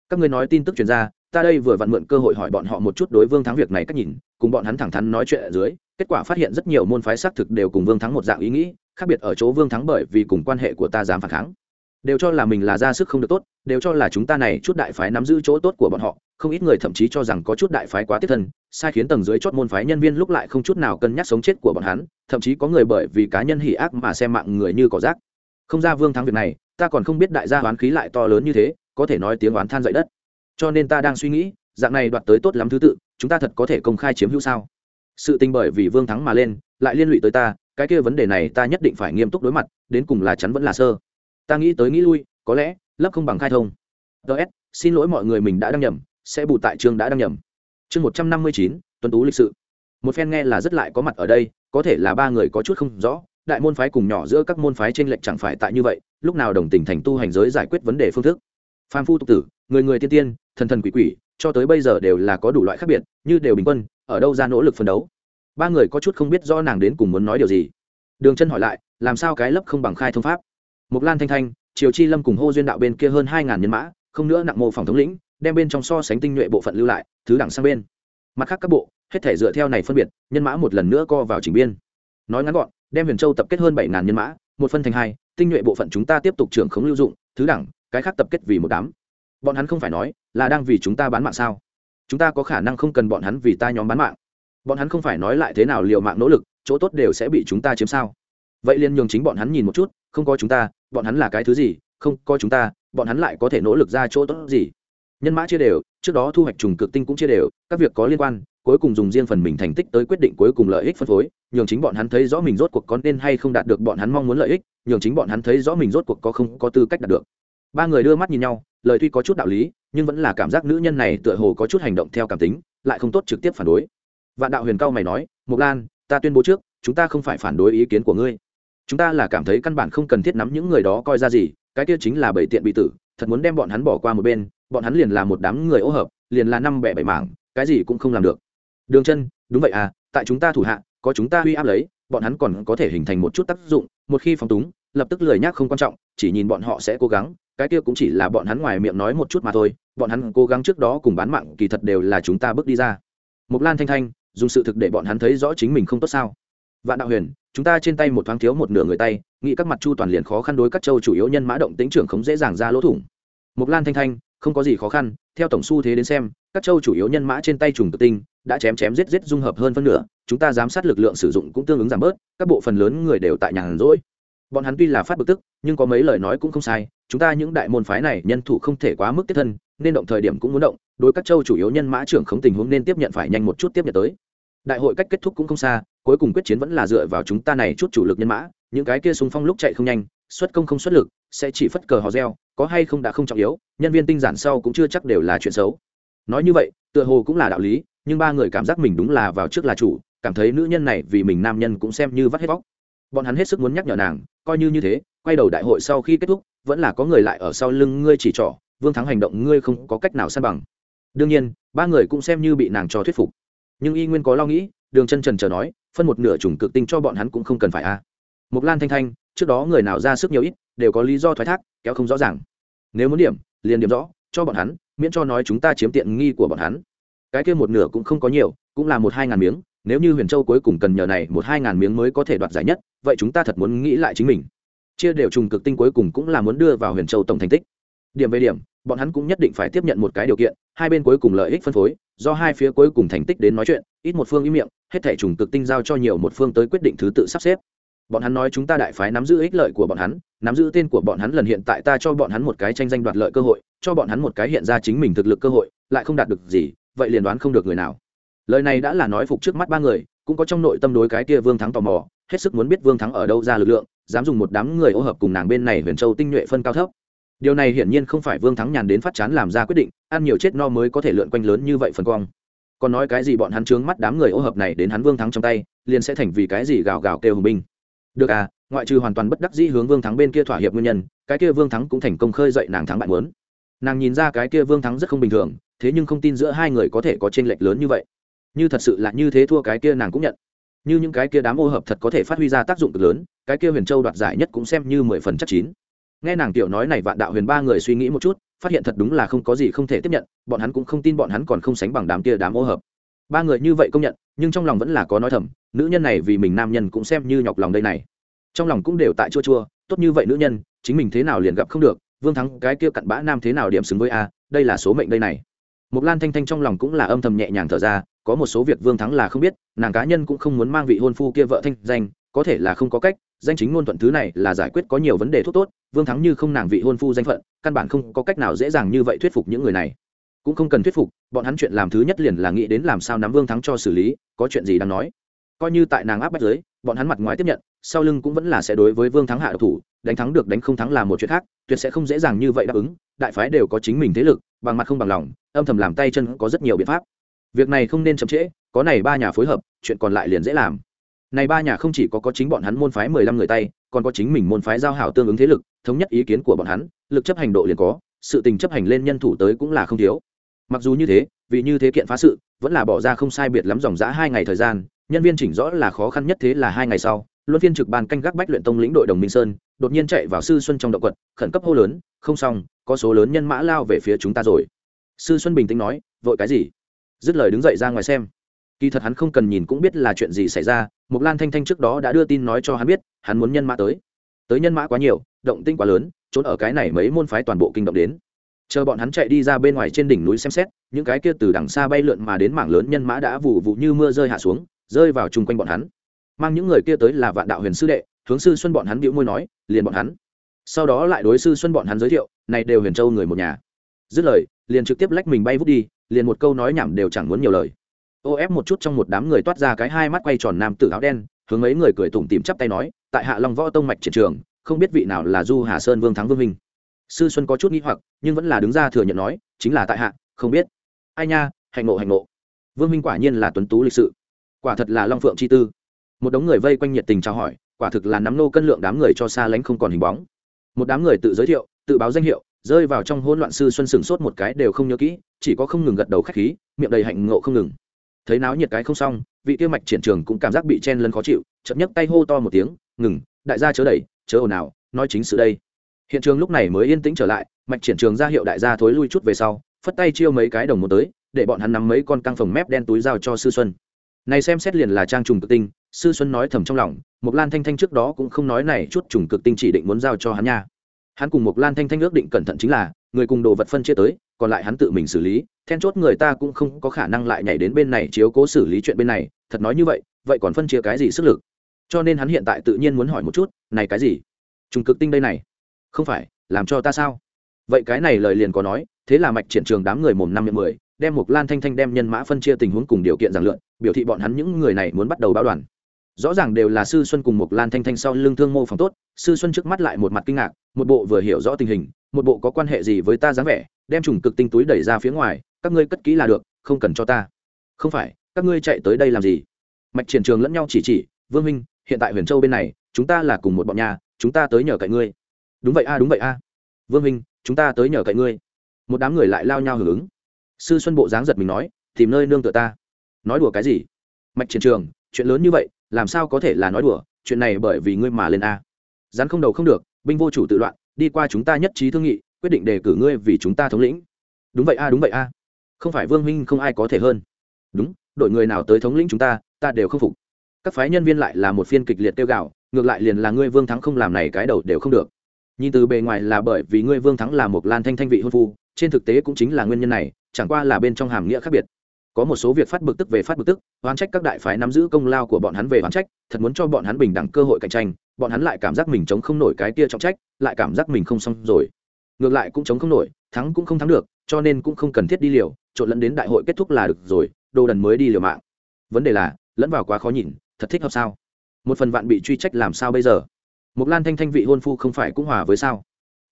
Các ngươi nói tin tức truyền ra, ta đây vừa vặn mượn cơ hội hỏi bọn họ một chút đối vương thắng việc này cách nhìn, cùng bọn hắn thẳng thắn nói chuyện ở dưới, kết quả phát hiện rất nhiều môn phái xác thực đều cùng vương thắng một dạng ý nghĩ khác biệt ở chỗ vương thắng bởi vì cùng quan hệ của ta dám phản kháng. Đều cho là mình là ra sức không được tốt, đều cho là chúng ta này chút đại phái nắm giữ chỗ tốt của bọn họ, không ít người thậm chí cho rằng có chút đại phái quá tiếp thân, sai khiến tầng dưới chót môn phái nhân viên lúc lại không chút nào cân nhắc sống chết của bọn hắn, thậm chí có người bởi vì cá nhân hỉ ác mà xem mạng người như cỏ rác. Không ra vương thắng việc này, ta còn không biết đại gia oán khí lại to lớn như thế, có thể nói tiếng oán than dậy đất. Cho nên ta đang suy nghĩ, dạng này đoạt tới tốt lắm thứ tự, chúng ta thật có thể công khai chiếm hữu sao? Sự tình bởi vì vương thắng mà lên, lại liên lụy tới ta cái kia vấn đề này ta nhất định phải nghiêm túc đối mặt, đến cùng là chắn vẫn là sơ. Ta nghĩ tới nghĩ lui, có lẽ lấp không bằng khai thông. Ts xin lỗi mọi người mình đã đăng nhầm, sẽ bù tại chương đã đăng nhầm. Chương một trăm năm mươi chín tuân tú lịch sự. Một phen nghe là rất lại có mặt ở đây, có thể là ba người có chút không rõ, đại môn phái cùng nhỏ giữa các môn phái trên lệnh chẳng phải tại như vậy, lúc nào đồng tình thành tu hành giới giải quyết vấn đề phương thức. Phan phu tục tử, người người tiên tiên, thần thần quỷ quỷ, cho tới bây giờ đều là có đủ loại khác biệt, như đều bình quân, ở đâu ra nỗ lực phấn đấu ba người có chút không biết rõ nàng đến cùng muốn nói điều gì. Đường chân hỏi lại, làm sao cái lấp không bằng khai thông pháp? Mục lan thanh thanh, triều chi lâm cùng hô duyên đạo bên kia hơn hai ngàn nhân mã, không nữa nặng mô phòng thống lĩnh, đem bên trong so sánh tinh nhuệ bộ phận lưu lại, thứ đẳng sang bên. Mặt khác các bộ, hết thể dựa theo này phân biệt, nhân mã một lần nữa co vào chỉnh biên. Nói ngắn gọn, đem huyền châu tập kết hơn bảy ngàn nhân mã, một phân thành hai, tinh nhuệ bộ phận chúng ta tiếp tục trưởng khống lưu dụng, thứ đẳng, cái khác tập kết vì một đám. Bọn hắn không phải nói là đang vì chúng ta bán mạng sao? Chúng ta có khả năng không cần bọn hắn vì ta nhóm bán mạng bọn hắn không phải nói lại thế nào liều mạng nỗ lực, chỗ tốt đều sẽ bị chúng ta chiếm sao? Vậy liền nhường chính bọn hắn nhìn một chút, không có chúng ta, bọn hắn là cái thứ gì? Không có chúng ta, bọn hắn lại có thể nỗ lực ra chỗ tốt gì? Nhân mã chia đều, trước đó thu hoạch trùng cực tinh cũng chia đều, các việc có liên quan, cuối cùng dùng riêng phần mình thành tích tới quyết định cuối cùng lợi ích phân phối, nhường chính bọn hắn thấy rõ mình rốt cuộc có nên hay không đạt được bọn hắn mong muốn lợi ích, nhường chính bọn hắn thấy rõ mình rốt cuộc có không có tư cách đạt được. Ba người đưa mắt nhìn nhau, lời tuy có chút đạo lý, nhưng vẫn là cảm giác nữ nhân này tựa hồ có chút hành động theo cảm tính, lại không tốt trực tiếp phản đối vạn đạo huyền cao mày nói mục lan, ta tuyên bố trước, chúng ta không phải phản đối ý kiến của ngươi. Chúng ta là cảm thấy căn bản không cần thiết nắm những người đó coi ra gì, cái kia chính là bảy tiện bị tử, thật muốn đem bọn hắn bỏ qua một bên, bọn hắn liền là một đám người ô hợp, liền là năm bẻ bảy mảng, cái gì cũng không làm được. Đường chân, đúng vậy à tại chúng ta thủ hạ, có chúng ta uy áp lấy, bọn hắn còn có thể hình thành một chút tác dụng, một khi phóng túng, lập tức lười nhác không quan trọng, chỉ nhìn bọn họ sẽ cố gắng, cái kia cũng chỉ là bọn hắn ngoài miệng nói một chút mà thôi, bọn hắn cố gắng trước đó cùng bán mạng kỳ thật đều là chúng ta bước đi ra. Mục lan thanh thanh dùng sự thực để bọn hắn thấy rõ chính mình không tốt sao. Vạn đạo huyền, chúng ta trên tay một thoáng thiếu một nửa người tay, nghĩ các mặt chu toàn liền khó khăn đối các châu chủ yếu nhân mã động tính trưởng không dễ dàng ra lỗ thủng. Mục lan thanh thanh, không có gì khó khăn, theo tổng xu thế đến xem, các châu chủ yếu nhân mã trên tay trùng tự tinh, đã chém chém giết giết dung hợp hơn phân nửa, chúng ta giám sát lực lượng sử dụng cũng tương ứng giảm bớt, các bộ phần lớn người đều tại nhàn rỗi bọn hắn tuy là phát bực tức, nhưng có mấy lời nói cũng không sai, chúng ta những đại môn phái này nhân thủ không thể quá mức tiếp thân, nên động thời điểm cũng muốn động, đối các châu chủ yếu nhân mã trưởng không tình huống nên tiếp nhận phải nhanh một chút tiếp nhận tới. Đại hội cách kết thúc cũng không xa, cuối cùng quyết chiến vẫn là dựa vào chúng ta này chút chủ lực nhân mã, những cái kia xung phong lúc chạy không nhanh, xuất công không xuất lực, sẽ chỉ phất cờ hò reo, có hay không đã không trọng yếu, nhân viên tinh giản sau cũng chưa chắc đều là chuyện xấu. Nói như vậy, tựa hồ cũng là đạo lý, nhưng ba người cảm giác mình đúng là vào trước là chủ, cảm thấy nữ nhân này vì mình nam nhân cũng xem như vắt hết vóc bọn hắn hết sức muốn nhắc nhở nàng, coi như như thế, quay đầu đại hội sau khi kết thúc, vẫn là có người lại ở sau lưng ngươi chỉ trỏ, vương thắng hành động ngươi không có cách nào san bằng. Đương nhiên, ba người cũng xem như bị nàng cho thuyết phục. Nhưng y nguyên có lo nghĩ, đường chân trần chờ nói, phân một nửa chủng cực tinh cho bọn hắn cũng không cần phải a. À. mục lan thanh thanh, trước đó người nào ra sức nhiều ít, đều có lý do thoái thác, kéo không rõ ràng. Nếu muốn điểm, liền điểm rõ, cho bọn hắn, miễn cho nói chúng ta chiếm tiện nghi của bọn hắn. Cái kia một nửa cũng không có nhiều, cũng là một hai ngàn miếng nếu như huyền châu cuối cùng cần nhờ này một hai ngàn miếng mới có thể đoạt giải nhất, vậy chúng ta thật muốn nghĩ lại chính mình. Chia đều trùng cực tinh cuối cùng cũng là muốn đưa vào huyền châu tổng thành tích. Điểm về điểm, bọn hắn cũng nhất định phải tiếp nhận một cái điều kiện, hai bên cuối cùng lợi ích phân phối, do hai phía cuối cùng thành tích đến nói chuyện, ít một phương ý miệng, hết thể trùng cực tinh giao cho nhiều một phương tới quyết định thứ tự sắp xếp. Bọn hắn nói chúng ta đại phái nắm giữ ích lợi của bọn hắn, nắm giữ tên của bọn hắn lần hiện tại ta cho bọn hắn một cái tranh danh đoạt lợi cơ hội, cho bọn hắn một cái hiện ra chính mình thực lực cơ hội, lại không đạt được gì, vậy liền đoán không được người nào lời này đã là nói phục trước mắt ba người, cũng có trong nội tâm đối cái kia vương thắng tò mò, hết sức muốn biết vương thắng ở đâu ra lực lượng, dám dùng một đám người ô hợp cùng nàng bên này huyền châu tinh nhuệ phân cao thấp. Điều này hiển nhiên không phải vương thắng nhàn đến phát chán làm ra quyết định, ăn nhiều chết no mới có thể lượn quanh lớn như vậy phần quang. Còn nói cái gì bọn hắn trướng mắt đám người ô hợp này đến hắn vương thắng trong tay, liền sẽ thành vì cái gì gào gào kêu hùng binh. Được à ngoại trừ hoàn toàn bất đắc dĩ hướng vương thắng bên kia thỏa hiệp nguyên nhân, cái kia vương thắng cũng thành công khơi dậy nàng thắng bạn muốn. Nàng nhìn ra cái kia vương thắng rất không bình thường, thế nhưng không tin giữa hai người có thể có t r ê n lệch lớn như vậy như thật sự là như thế thua cái kia nàng cũng nhận. Như những cái kia đám ô hợp thật có thể phát huy ra tác dụng cực lớn cái kia huyền châu đoạt giải nhất cũng xem như mười phần chắc chín. Nghe nàng tiểu nói này vạn đạo huyền ba người suy nghĩ một chút phát hiện thật đúng là không có gì không thể tiếp nhận bọn hắn cũng không tin bọn hắn còn không sánh bằng đám kia đám ô hợp. Ba người như vậy công nhận nhưng trong lòng vẫn là có nói thầm nữ nhân này vì mình nam nhân cũng xem như nhọc lòng đây này. Trong lòng cũng đều tại chua chua tốt như vậy nữ nhân chính mình thế nào liền gặp không được vương thắng cái kia cặn bã nam thế nào điểm xứng với a đây là số mệnh đây này. Một Lan Thanh Thanh trong lòng cũng là âm thầm nhẹ nhàng thở ra, có một số việc Vương Thắng là không biết, nàng cá nhân cũng không muốn mang vị hôn phu kia vợ thanh danh, có thể là không có cách, danh chính ngôn thuận thứ này là giải quyết có nhiều vấn đề thuốc tốt, Vương Thắng như không nàng vị hôn phu danh phận, căn bản không có cách nào dễ dàng như vậy thuyết phục những người này. Cũng không cần thuyết phục, bọn hắn chuyện làm thứ nhất liền là nghĩ đến làm sao nắm Vương Thắng cho xử lý, có chuyện gì đang nói. Coi như tại nàng áp bách dưới, bọn hắn mặt ngoài tiếp nhận, sau lưng cũng vẫn là sẽ đối với Vương Thắng hạ độc thủ, đánh thắng được đánh không thắng là một chuyện khác, tuyệt sẽ không dễ dàng như vậy đáp ứng, đại phái đều có chính mình thế lực, bằng mặt không bằng lòng, âm thầm làm tay chân có rất nhiều biện pháp việc này không nên chậm trễ, có này ba nhà phối hợp, chuyện còn lại liền dễ làm. Này ba nhà không chỉ có có chính bọn hắn môn phái mười lăm người tay, còn có chính mình môn phái giao hảo tương ứng thế lực, thống nhất ý kiến của bọn hắn, lực chấp hành độ liền có, sự tình chấp hành lên nhân thủ tới cũng là không thiếu. Mặc dù như thế, vì như thế kiện phá sự, vẫn là bỏ ra không sai biệt lắm dòng dã hai ngày thời gian, nhân viên chỉnh rõ là khó khăn nhất thế là hai ngày sau, luân phiên trực ban canh gác bách luyện tông lĩnh đội đồng minh sơn, đột nhiên chạy vào sư xuân trong động quật, khẩn cấp hô lớn, không xong, có số lớn nhân mã lao về phía chúng ta rồi. Sư xuân bình tĩnh nói, vội cái gì? Dứt lời đứng dậy ra ngoài xem. Kỳ thật hắn không cần nhìn cũng biết là chuyện gì xảy ra mục lan thanh thanh trước đó đã đưa tin nói cho hắn biết, hắn muốn nhân mã tới. Tới nhân mã quá nhiều, động tinh quá lớn, trốn ở cái này mấy môn phái toàn bộ kinh động đến. Chờ bọn hắn chạy đi ra bên ngoài trên đỉnh núi xem xét, những cái kia từ đằng xa bay lượn mà đến mảng lớn nhân mã đã vụ vụ như mưa rơi hạ xuống, rơi vào chung quanh bọn hắn. Mang những người kia tới là vạn đạo huyền sư đệ, hướng sư xuân bọn hắn bĩu môi nói, liền bọn hắn. Sau đó lại đối sư xuân bọn hắn giới thiệu, này đều huyền châu người một nhà dứt lời, liền trực tiếp lách mình bay vút đi, liền một câu nói nhảm đều chẳng muốn nhiều lời. Ô ép một chút trong một đám người toát ra cái hai mắt quay tròn nam tử áo đen, hướng mấy người cười tủm tìm chắp tay nói, tại hạ long võ tông mạch triển trường, không biết vị nào là du hà sơn vương thắng vương minh. Sư xuân có chút nghi hoặc, nhưng vẫn là đứng ra thừa nhận nói, chính là tại hạ, không biết. Ai nha, hạnh ngộ hạnh ngộ. Vương minh quả nhiên là tuấn tú lịch sự. Quả thật là long phượng chi tư. Một đống người vây quanh nhiệt tình chào hỏi, quả thực là nắm nô cân lượng đám người cho xa lánh không còn hình bóng. Một đám người tự giới thiệu, tự báo danh hiệu rơi vào trong hỗn loạn sư xuân sừng sốt một cái đều không nhớ kỹ, chỉ có không ngừng gật đầu khách khí, miệng đầy hạnh ngộ không ngừng. Thấy náo nhiệt cái không xong, vị tiêu mạch triển trường cũng cảm giác bị chen lấn khó chịu chậm nhấc tay hô to một tiếng, ngừng, đại gia chớ đẩy, chớ ồn ào, nói chính sự đây. Hiện trường lúc này mới yên tĩnh trở lại, mạch triển trường ra hiệu đại gia thối lui chút về sau, phất tay chiêu mấy cái đồng một tới, để bọn hắn nắm mấy con căng phồng mép đen túi giao cho sư xuân. Này xem xét liền là trang trùng cực tinh, sư xuân nói thầm trong lòng mục lan thanh thanh trước đó cũng không nói này chút trùng cực tinh chỉ định muốn giao cho hắn nha hắn cùng mục lan thanh thanh ước định cẩn thận chính là, người cùng đồ vật phân chia tới, còn lại hắn tự mình xử lý, then chốt người ta cũng không có khả năng lại nhảy đến bên này chiếu cố xử lý chuyện bên này, thật nói như vậy vậy còn phân chia cái gì sức lực? Cho nên hắn hiện tại tự nhiên muốn hỏi một chút, này cái gì? Trùng cực tinh đây này, không phải, làm cho ta sao? Vậy cái này lời liền có nói, thế là mạch triển trường đám người mồm năm miệng mười, đem một lan thanh thanh đem nhân mã phân chia tình huống cùng điều kiện giảng lượn biểu thị bọn hắn những người này muốn bắt đầu báo đoàn rõ ràng đều là sư xuân cùng một lan thanh thanh sau lưng thương mô phòng tốt, sư xuân trước mắt lại một mặt kinh ngạc, một bộ vừa hiểu rõ tình hình, một bộ có quan hệ gì với ta dáng vẻ, đem trùng cực tinh túi đẩy ra phía ngoài, các ngươi cất kỹ là được, không cần cho ta. Không phải, các ngươi chạy tới đây làm gì? Mạch triển trường lẫn nhau chỉ chỉ, vương minh hiện tại huyền châu bên này, chúng ta là cùng một bọn nhà, chúng ta tới nhờ cậy ngươi. Đúng vậy a, đúng vậy a. Vương minh chúng ta tới nhờ cậy ngươi. Một đám người lại lao nhau hưởng ứng. Sư xuân bộ dáng giật mình nói, tìm nơi nương tựa ta. Nói đùa cái gì? Mạch triển trường, chuyện lớn như vậy làm sao có thể là nói đùa, chuyện này bởi vì ngươi mà lên a. Rắn không đầu không được, binh vô chủ tự loạn, đi qua chúng ta nhất trí thương nghị, quyết định đề cử ngươi vì chúng ta thống lĩnh. Đúng vậy a, đúng vậy a. Không phải vương minh không ai có thể hơn. Đúng, đội người nào tới thống lĩnh chúng ta ta đều không phục. Các phái nhân viên lại là một phiên kịch liệt tiêu gạo ngược lại liền là ngươi vương thắng không làm này cái đầu đều không được. Nhìn từ bề ngoài là bởi vì ngươi vương thắng là một lan thanh thanh vị hôn phu, trên thực tế cũng chính là nguyên nhân này, chẳng qua là bên trong hàm nghĩa khác biệt có một số việc phát bực tức về phát bực tức, oán trách các đại phái nắm giữ công lao của bọn hắn về oán trách, thật muốn cho bọn hắn bình đẳng cơ hội cạnh tranh, bọn hắn lại cảm giác mình chống không nổi cái kia trọng trách, lại cảm giác mình không xong rồi. Ngược lại cũng chống không nổi, thắng cũng không thắng được, cho nên cũng không cần thiết đi liều, trộn lẫn đến đại hội kết thúc là được rồi, đồ đần mới đi liều mạng. Vấn đề là, lẫn vào quá khó nhìn, thật thích hợp sao? Một phần vạn bị truy trách làm sao bây giờ? Một lan thanh thanh vị hôn phu không phải cũng hòa với sao?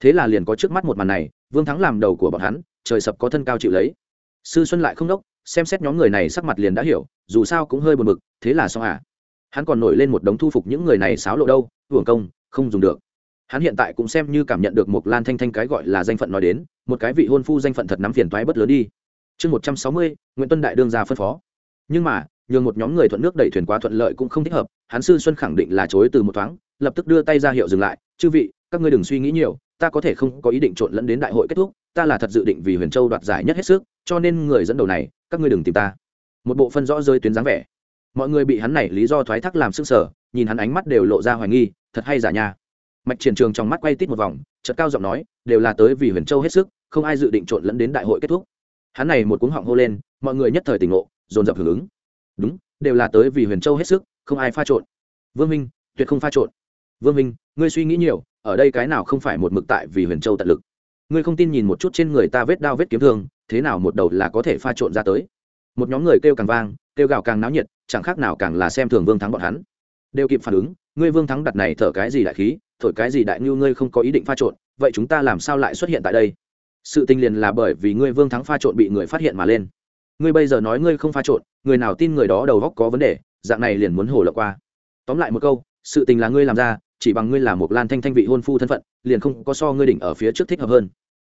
Thế là liền có trước mắt một màn này, vương thắng làm đầu của bọn hắn, trời sập có thân cao chịu lấy. Sư xuân lại không đốc xem xét nhóm người này sắc mặt liền đã hiểu, dù sao cũng hơi buồn bực, thế là sao à. Hắn còn nổi lên một đống thu phục những người này xáo lộ đâu, hưởng công, không dùng được. Hắn hiện tại cũng xem như cảm nhận được một lan thanh thanh cái gọi là danh phận nói đến, một cái vị hôn phu danh phận thật nắm phiền toái bất lớn đi. Chương một trăm sáu mươi, nguyễn tuân đại đương ra phân phó. Nhưng mà, nhường một nhóm người thuận nước đẩy thuyền quá thuận lợi cũng không thích hợp, hắn sư xuân khẳng định là chối từ một thoáng, lập tức đưa tay ra hiệu dừng lại, chư vị, các ngươi đừng suy nghĩ nhiều, ta có thể không có ý định trộn lẫn đến đại hội kết thúc, ta là thật dự định vì huyền châu đoạt giải nhất hết sức, cho nên người dẫn đầu này các ngươi đừng tìm ta. Một bộ phân rõ rơi tuyến dáng vẻ. Mọi người bị hắn này lý do thoái thác làm sức sở nhìn hắn ánh mắt đều lộ ra hoài nghi, thật hay giả nha. Mạch triển trường trong mắt quay tít một vòng, chợt cao giọng nói, đều là tới vì huyền châu hết sức, không ai dự định trộn lẫn đến đại hội kết thúc. Hắn này một cuống họng hô lên, mọi người nhất thời tỉnh ngộ, dồn dập hưởng ứng. Đúng, đều là tới vì huyền châu hết sức, không ai pha trộn. Vương minh, tuyệt không pha trộn. Vương minh, ngươi suy nghĩ nhiều, ở đây cái nào không phải một mực tại vì huyền châu tận lực? Ngươi không tin nhìn một chút trên người ta vết đao vết kiếm thương, thế nào một đầu là có thể pha trộn ra tới? Một nhóm người kêu càng vang, kêu gào càng náo nhiệt, chẳng khác nào càng là xem thường vương thắng bọn hắn. Đều kịp phản ứng, ngươi vương thắng đặt này thở cái gì đại khí thổi cái gì đại ngưu ngươi không có ý định pha trộn, vậy chúng ta làm sao lại xuất hiện tại đây? Sự tình liền là bởi vì ngươi vương thắng pha trộn bị người phát hiện mà lên. Ngươi bây giờ nói ngươi không pha trộn, người nào tin người đó đầu góc có vấn đề, dạng này liền muốn hồ lộng qua. Tóm lại một câu, sự tình là ngươi làm ra, chỉ bằng ngươi là một lan thanh thanh vị hôn phu thân phận, liền không có so ngươi đỉnh ở phía trước thích hợp hơn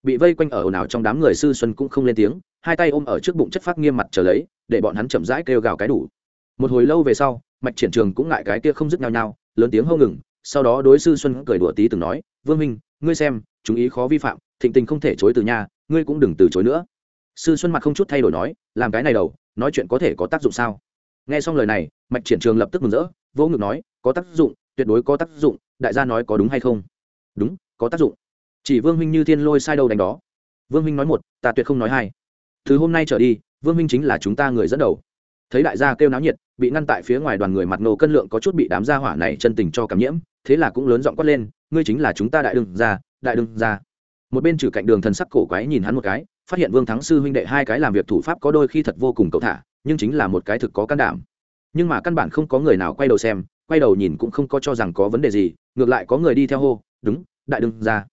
bị vây quanh ở ồn ào trong đám người sư xuân cũng không lên tiếng, hai tay ôm ở trước bụng chất phát nghiêm mặt trở lấy, để bọn hắn chậm rãi kêu gào cái đủ. Một hồi lâu về sau, mạch triển trường cũng ngại cái kia không dứt nhau nhau lớn tiếng hâu ngừng, sau đó đối sư xuân cười đùa tí từng nói, vương minh ngươi xem, chúng ý khó vi phạm, thịnh tình không thể chối từ nhà ngươi cũng đừng từ chối nữa. Sư xuân mặt không chút thay đổi nói, làm cái này đầu, nói chuyện có thể có tác dụng sao? Nghe xong lời này, mạch triển trường lập tức mừng rỡ, vỗ ngực nói, có tác dụng, tuyệt đối có tác dụng, đại gia nói có đúng hay không? Đúng, có tác dụng chỉ vương minh như thiên lôi sai đầu đánh đó. Vương minh nói một, ta tuyệt không nói hai. Từ hôm nay trở đi, vương minh chính là chúng ta người dẫn đầu. Thấy đại gia kêu náo nhiệt, bị ngăn tại phía ngoài đoàn người mặt nổ cân lượng có chút bị đám gia hỏa này chân tình cho cảm nhiễm, thế là cũng lớn giọng quát lên, ngươi chính là chúng ta đại đương gia, đại đương gia. Một bên trừ cạnh đường thần sắc cổ quái nhìn hắn một cái, phát hiện vương thắng sư huynh đệ hai cái làm việc thủ pháp có đôi khi thật vô cùng cậu thả, nhưng chính là một cái thực có can đảm. Nhưng mà căn bản không có người nào quay đầu xem, quay đầu nhìn cũng không có cho rằng có vấn đề gì, ngược lại có người đi theo hô, đúng, đại đương gia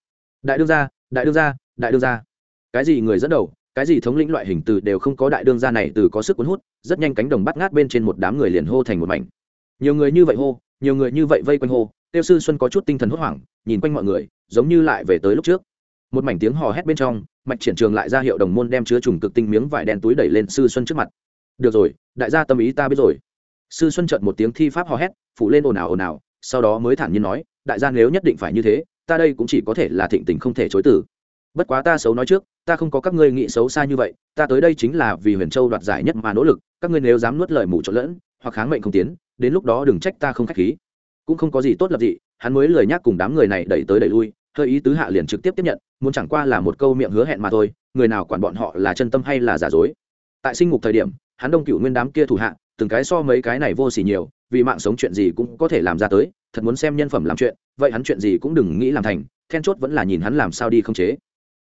đại đương gia, đại đương gia, đại đương gia. Cái gì người dẫn đầu, cái gì thống lĩnh loại hình từ đều không có đại đương gia này từ có sức cuốn hút, rất nhanh cánh đồng bắt ngát bên trên một đám người liền hô thành một mảnh. Nhiều người như vậy hô, nhiều người như vậy vây quanh hô, tiêu sư xuân có chút tinh thần hốt hoảng, nhìn quanh mọi người, giống như lại về tới lúc trước. Một mảnh tiếng hò hét bên trong, mạch triển trường lại ra hiệu đồng môn đem chứa trùng cực tinh miếng vải đen túi đẩy lên sư xuân trước mặt. Được rồi, đại gia tâm ý ta biết rồi. Sư xuân chợt một tiếng thi pháp hò hét, phụ lên ồn ào ồn ào, sau đó mới thản nhiên nói, đại gia nếu nhất định phải như thế ta đây cũng chỉ có thể là thịnh tình không thể chối từ. Bất quá ta xấu nói trước, ta không có các ngươi nghĩ xấu xa như vậy, ta tới đây chính là vì huyền châu đoạt giải nhất mà nỗ lực, các ngươi nếu dám nuốt lời mù trộn lẫn, hoặc kháng mệnh không tiến, đến lúc đó đừng trách ta không k h á c h khí. Cũng không có gì tốt lập dị, hắn mới lời nhắc cùng đám người này đẩy tới đẩy lui, hơi ý tứ hạ liền trực tiếp tiếp nhận, muốn chẳng qua là một câu miệng hứa hẹn mà thôi, người nào quản bọn họ là chân tâm hay là giả dối. Tại sinh ngục thời điểm, hắn đông cựu nguyên đám kia thủ hạ, từng cái so mấy cái này vô s ỉ nhiều vì mạng sống chuyện gì cũng có thể làm ra tới, thật muốn xem nhân phẩm làm chuyện, vậy hắn chuyện gì cũng đừng nghĩ làm thành, then chốt vẫn là nhìn hắn làm sao đi không chế.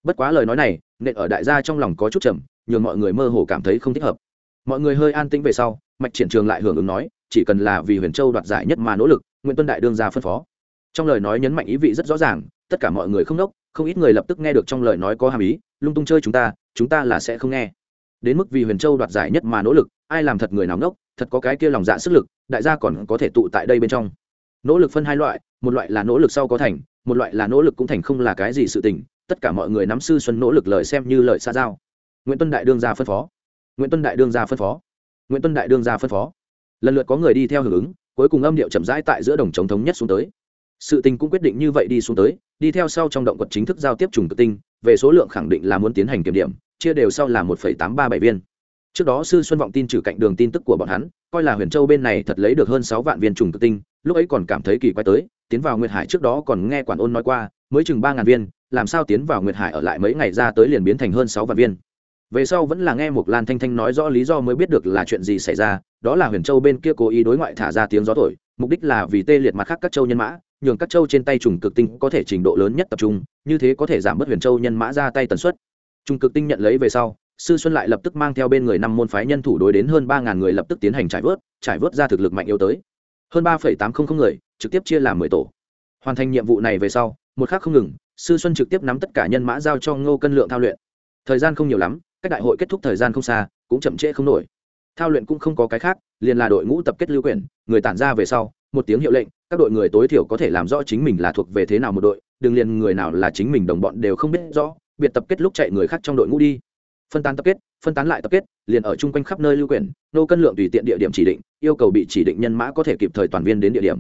Bất quá lời nói này, nện ở đại gia trong lòng có chút chậm nhường mọi người mơ hồ cảm thấy không thích hợp. Mọi người hơi an tĩnh về sau, mạch triển trường lại hưởng ứng nói, chỉ cần là vì huyền châu đoạt giải nhất mà nỗ lực, nguyễn tuân đại đương ra phân phó. Trong lời nói nhấn mạnh ý vị rất rõ ràng, tất cả mọi người không đốc không ít người lập tức nghe được trong lời nói có hàm ý, lung tung chơi chúng ta chúng ta là sẽ không nghe đến mức vì huyền châu đoạt giải nhất mà nỗ lực, ai làm thật người nào ngốc, thật có cái kia lòng dạ sức lực, đại gia còn có thể tụ tại đây bên trong. Nỗ lực phân hai loại, một loại là nỗ lực sau có thành, một loại là nỗ lực cũng thành không là cái gì sự tình, tất cả mọi người nắm sư xuân nỗ lực lời xem như lời xa giao. Nguyễn tuân đại đương ra phân phó. Nguyễn tuân đại đương ra phân phó. Nguyễn tuân đại đương ra phân phó. Lần lượt có người đi theo hưởng ứng, cuối cùng âm điệu chậm rãi tại giữa đồng chống thống nhất xuống tới. Sự tình cũng quyết định như vậy đi xuống tới, đi theo sau trong động quật chính thức giao tiếp trùng tự tinh, về số lượng khẳng định là muốn tiến hành kiểm điểm chia đều sau là một tám ba bảy viên. Trước đó sư xuân vọng tin trừ cạnh đường tin tức của bọn hắn, coi là huyền châu bên này thật lấy được hơn sáu vạn viên trùng tự tinh, lúc ấy còn cảm thấy kỳ quái tới, tiến vào nguyệt hải trước đó còn nghe quản ôn nói qua, mới chừng ba ngàn viên, làm sao tiến vào nguyệt hải ở lại mấy ngày ra tới liền biến thành hơn sáu vạn viên. Về sau vẫn là nghe một lan thanh thanh nói rõ lý do mới biết được là chuyện gì xảy ra, đó là huyền châu bên kia cố ý đối ngoại thả ra tiếng gió thổi, mục đích là vì tê liệt mặt khác các châu nhân mã, nhường các châu trên tay trùng cực tinh có thể trình độ lớn nhất tập trung, như thế có thể giảm bớt huyền châu nhân mã ra tay tần suất trung cực tinh nhận lấy về sau, sư xuân lại lập tức mang theo bên người năm môn phái nhân thủ đối đến hơn ba ngàn người lập tức tiến hành trải vớt trải vớt ra thực lực mạnh yếu tới. Hơn ba tám trăm linh người, trực tiếp chia làm mười tổ. Hoàn thành nhiệm vụ này về sau, một khác không ngừng, sư xuân trực tiếp nắm tất cả nhân mã giao cho ngô cân lượng thao luyện. Thời gian không nhiều lắm các đại hội kết thúc thời gian không xa, cũng chậm trễ không nổi. Thao luyện cũng không có cái khác, liền là đội ngũ tập kết lưu quyển người tản ra về sau, một tiếng hiệu lệnh, các đội người tối thiểu có thể làm rõ chính mình là thuộc về thế nào một đội, đừng liền người nào là chính mình đồng bọn đều không biết rõ biệt tập kết lúc chạy người khác trong đội ngũ đi. Phân tán tập kết, phân tán lại tập kết, liền ở chung quanh khắp nơi lưu quyển, nô cân lượng tùy tiện địa điểm chỉ định, yêu cầu bị chỉ định nhân mã có thể kịp thời toàn viên đến địa điểm.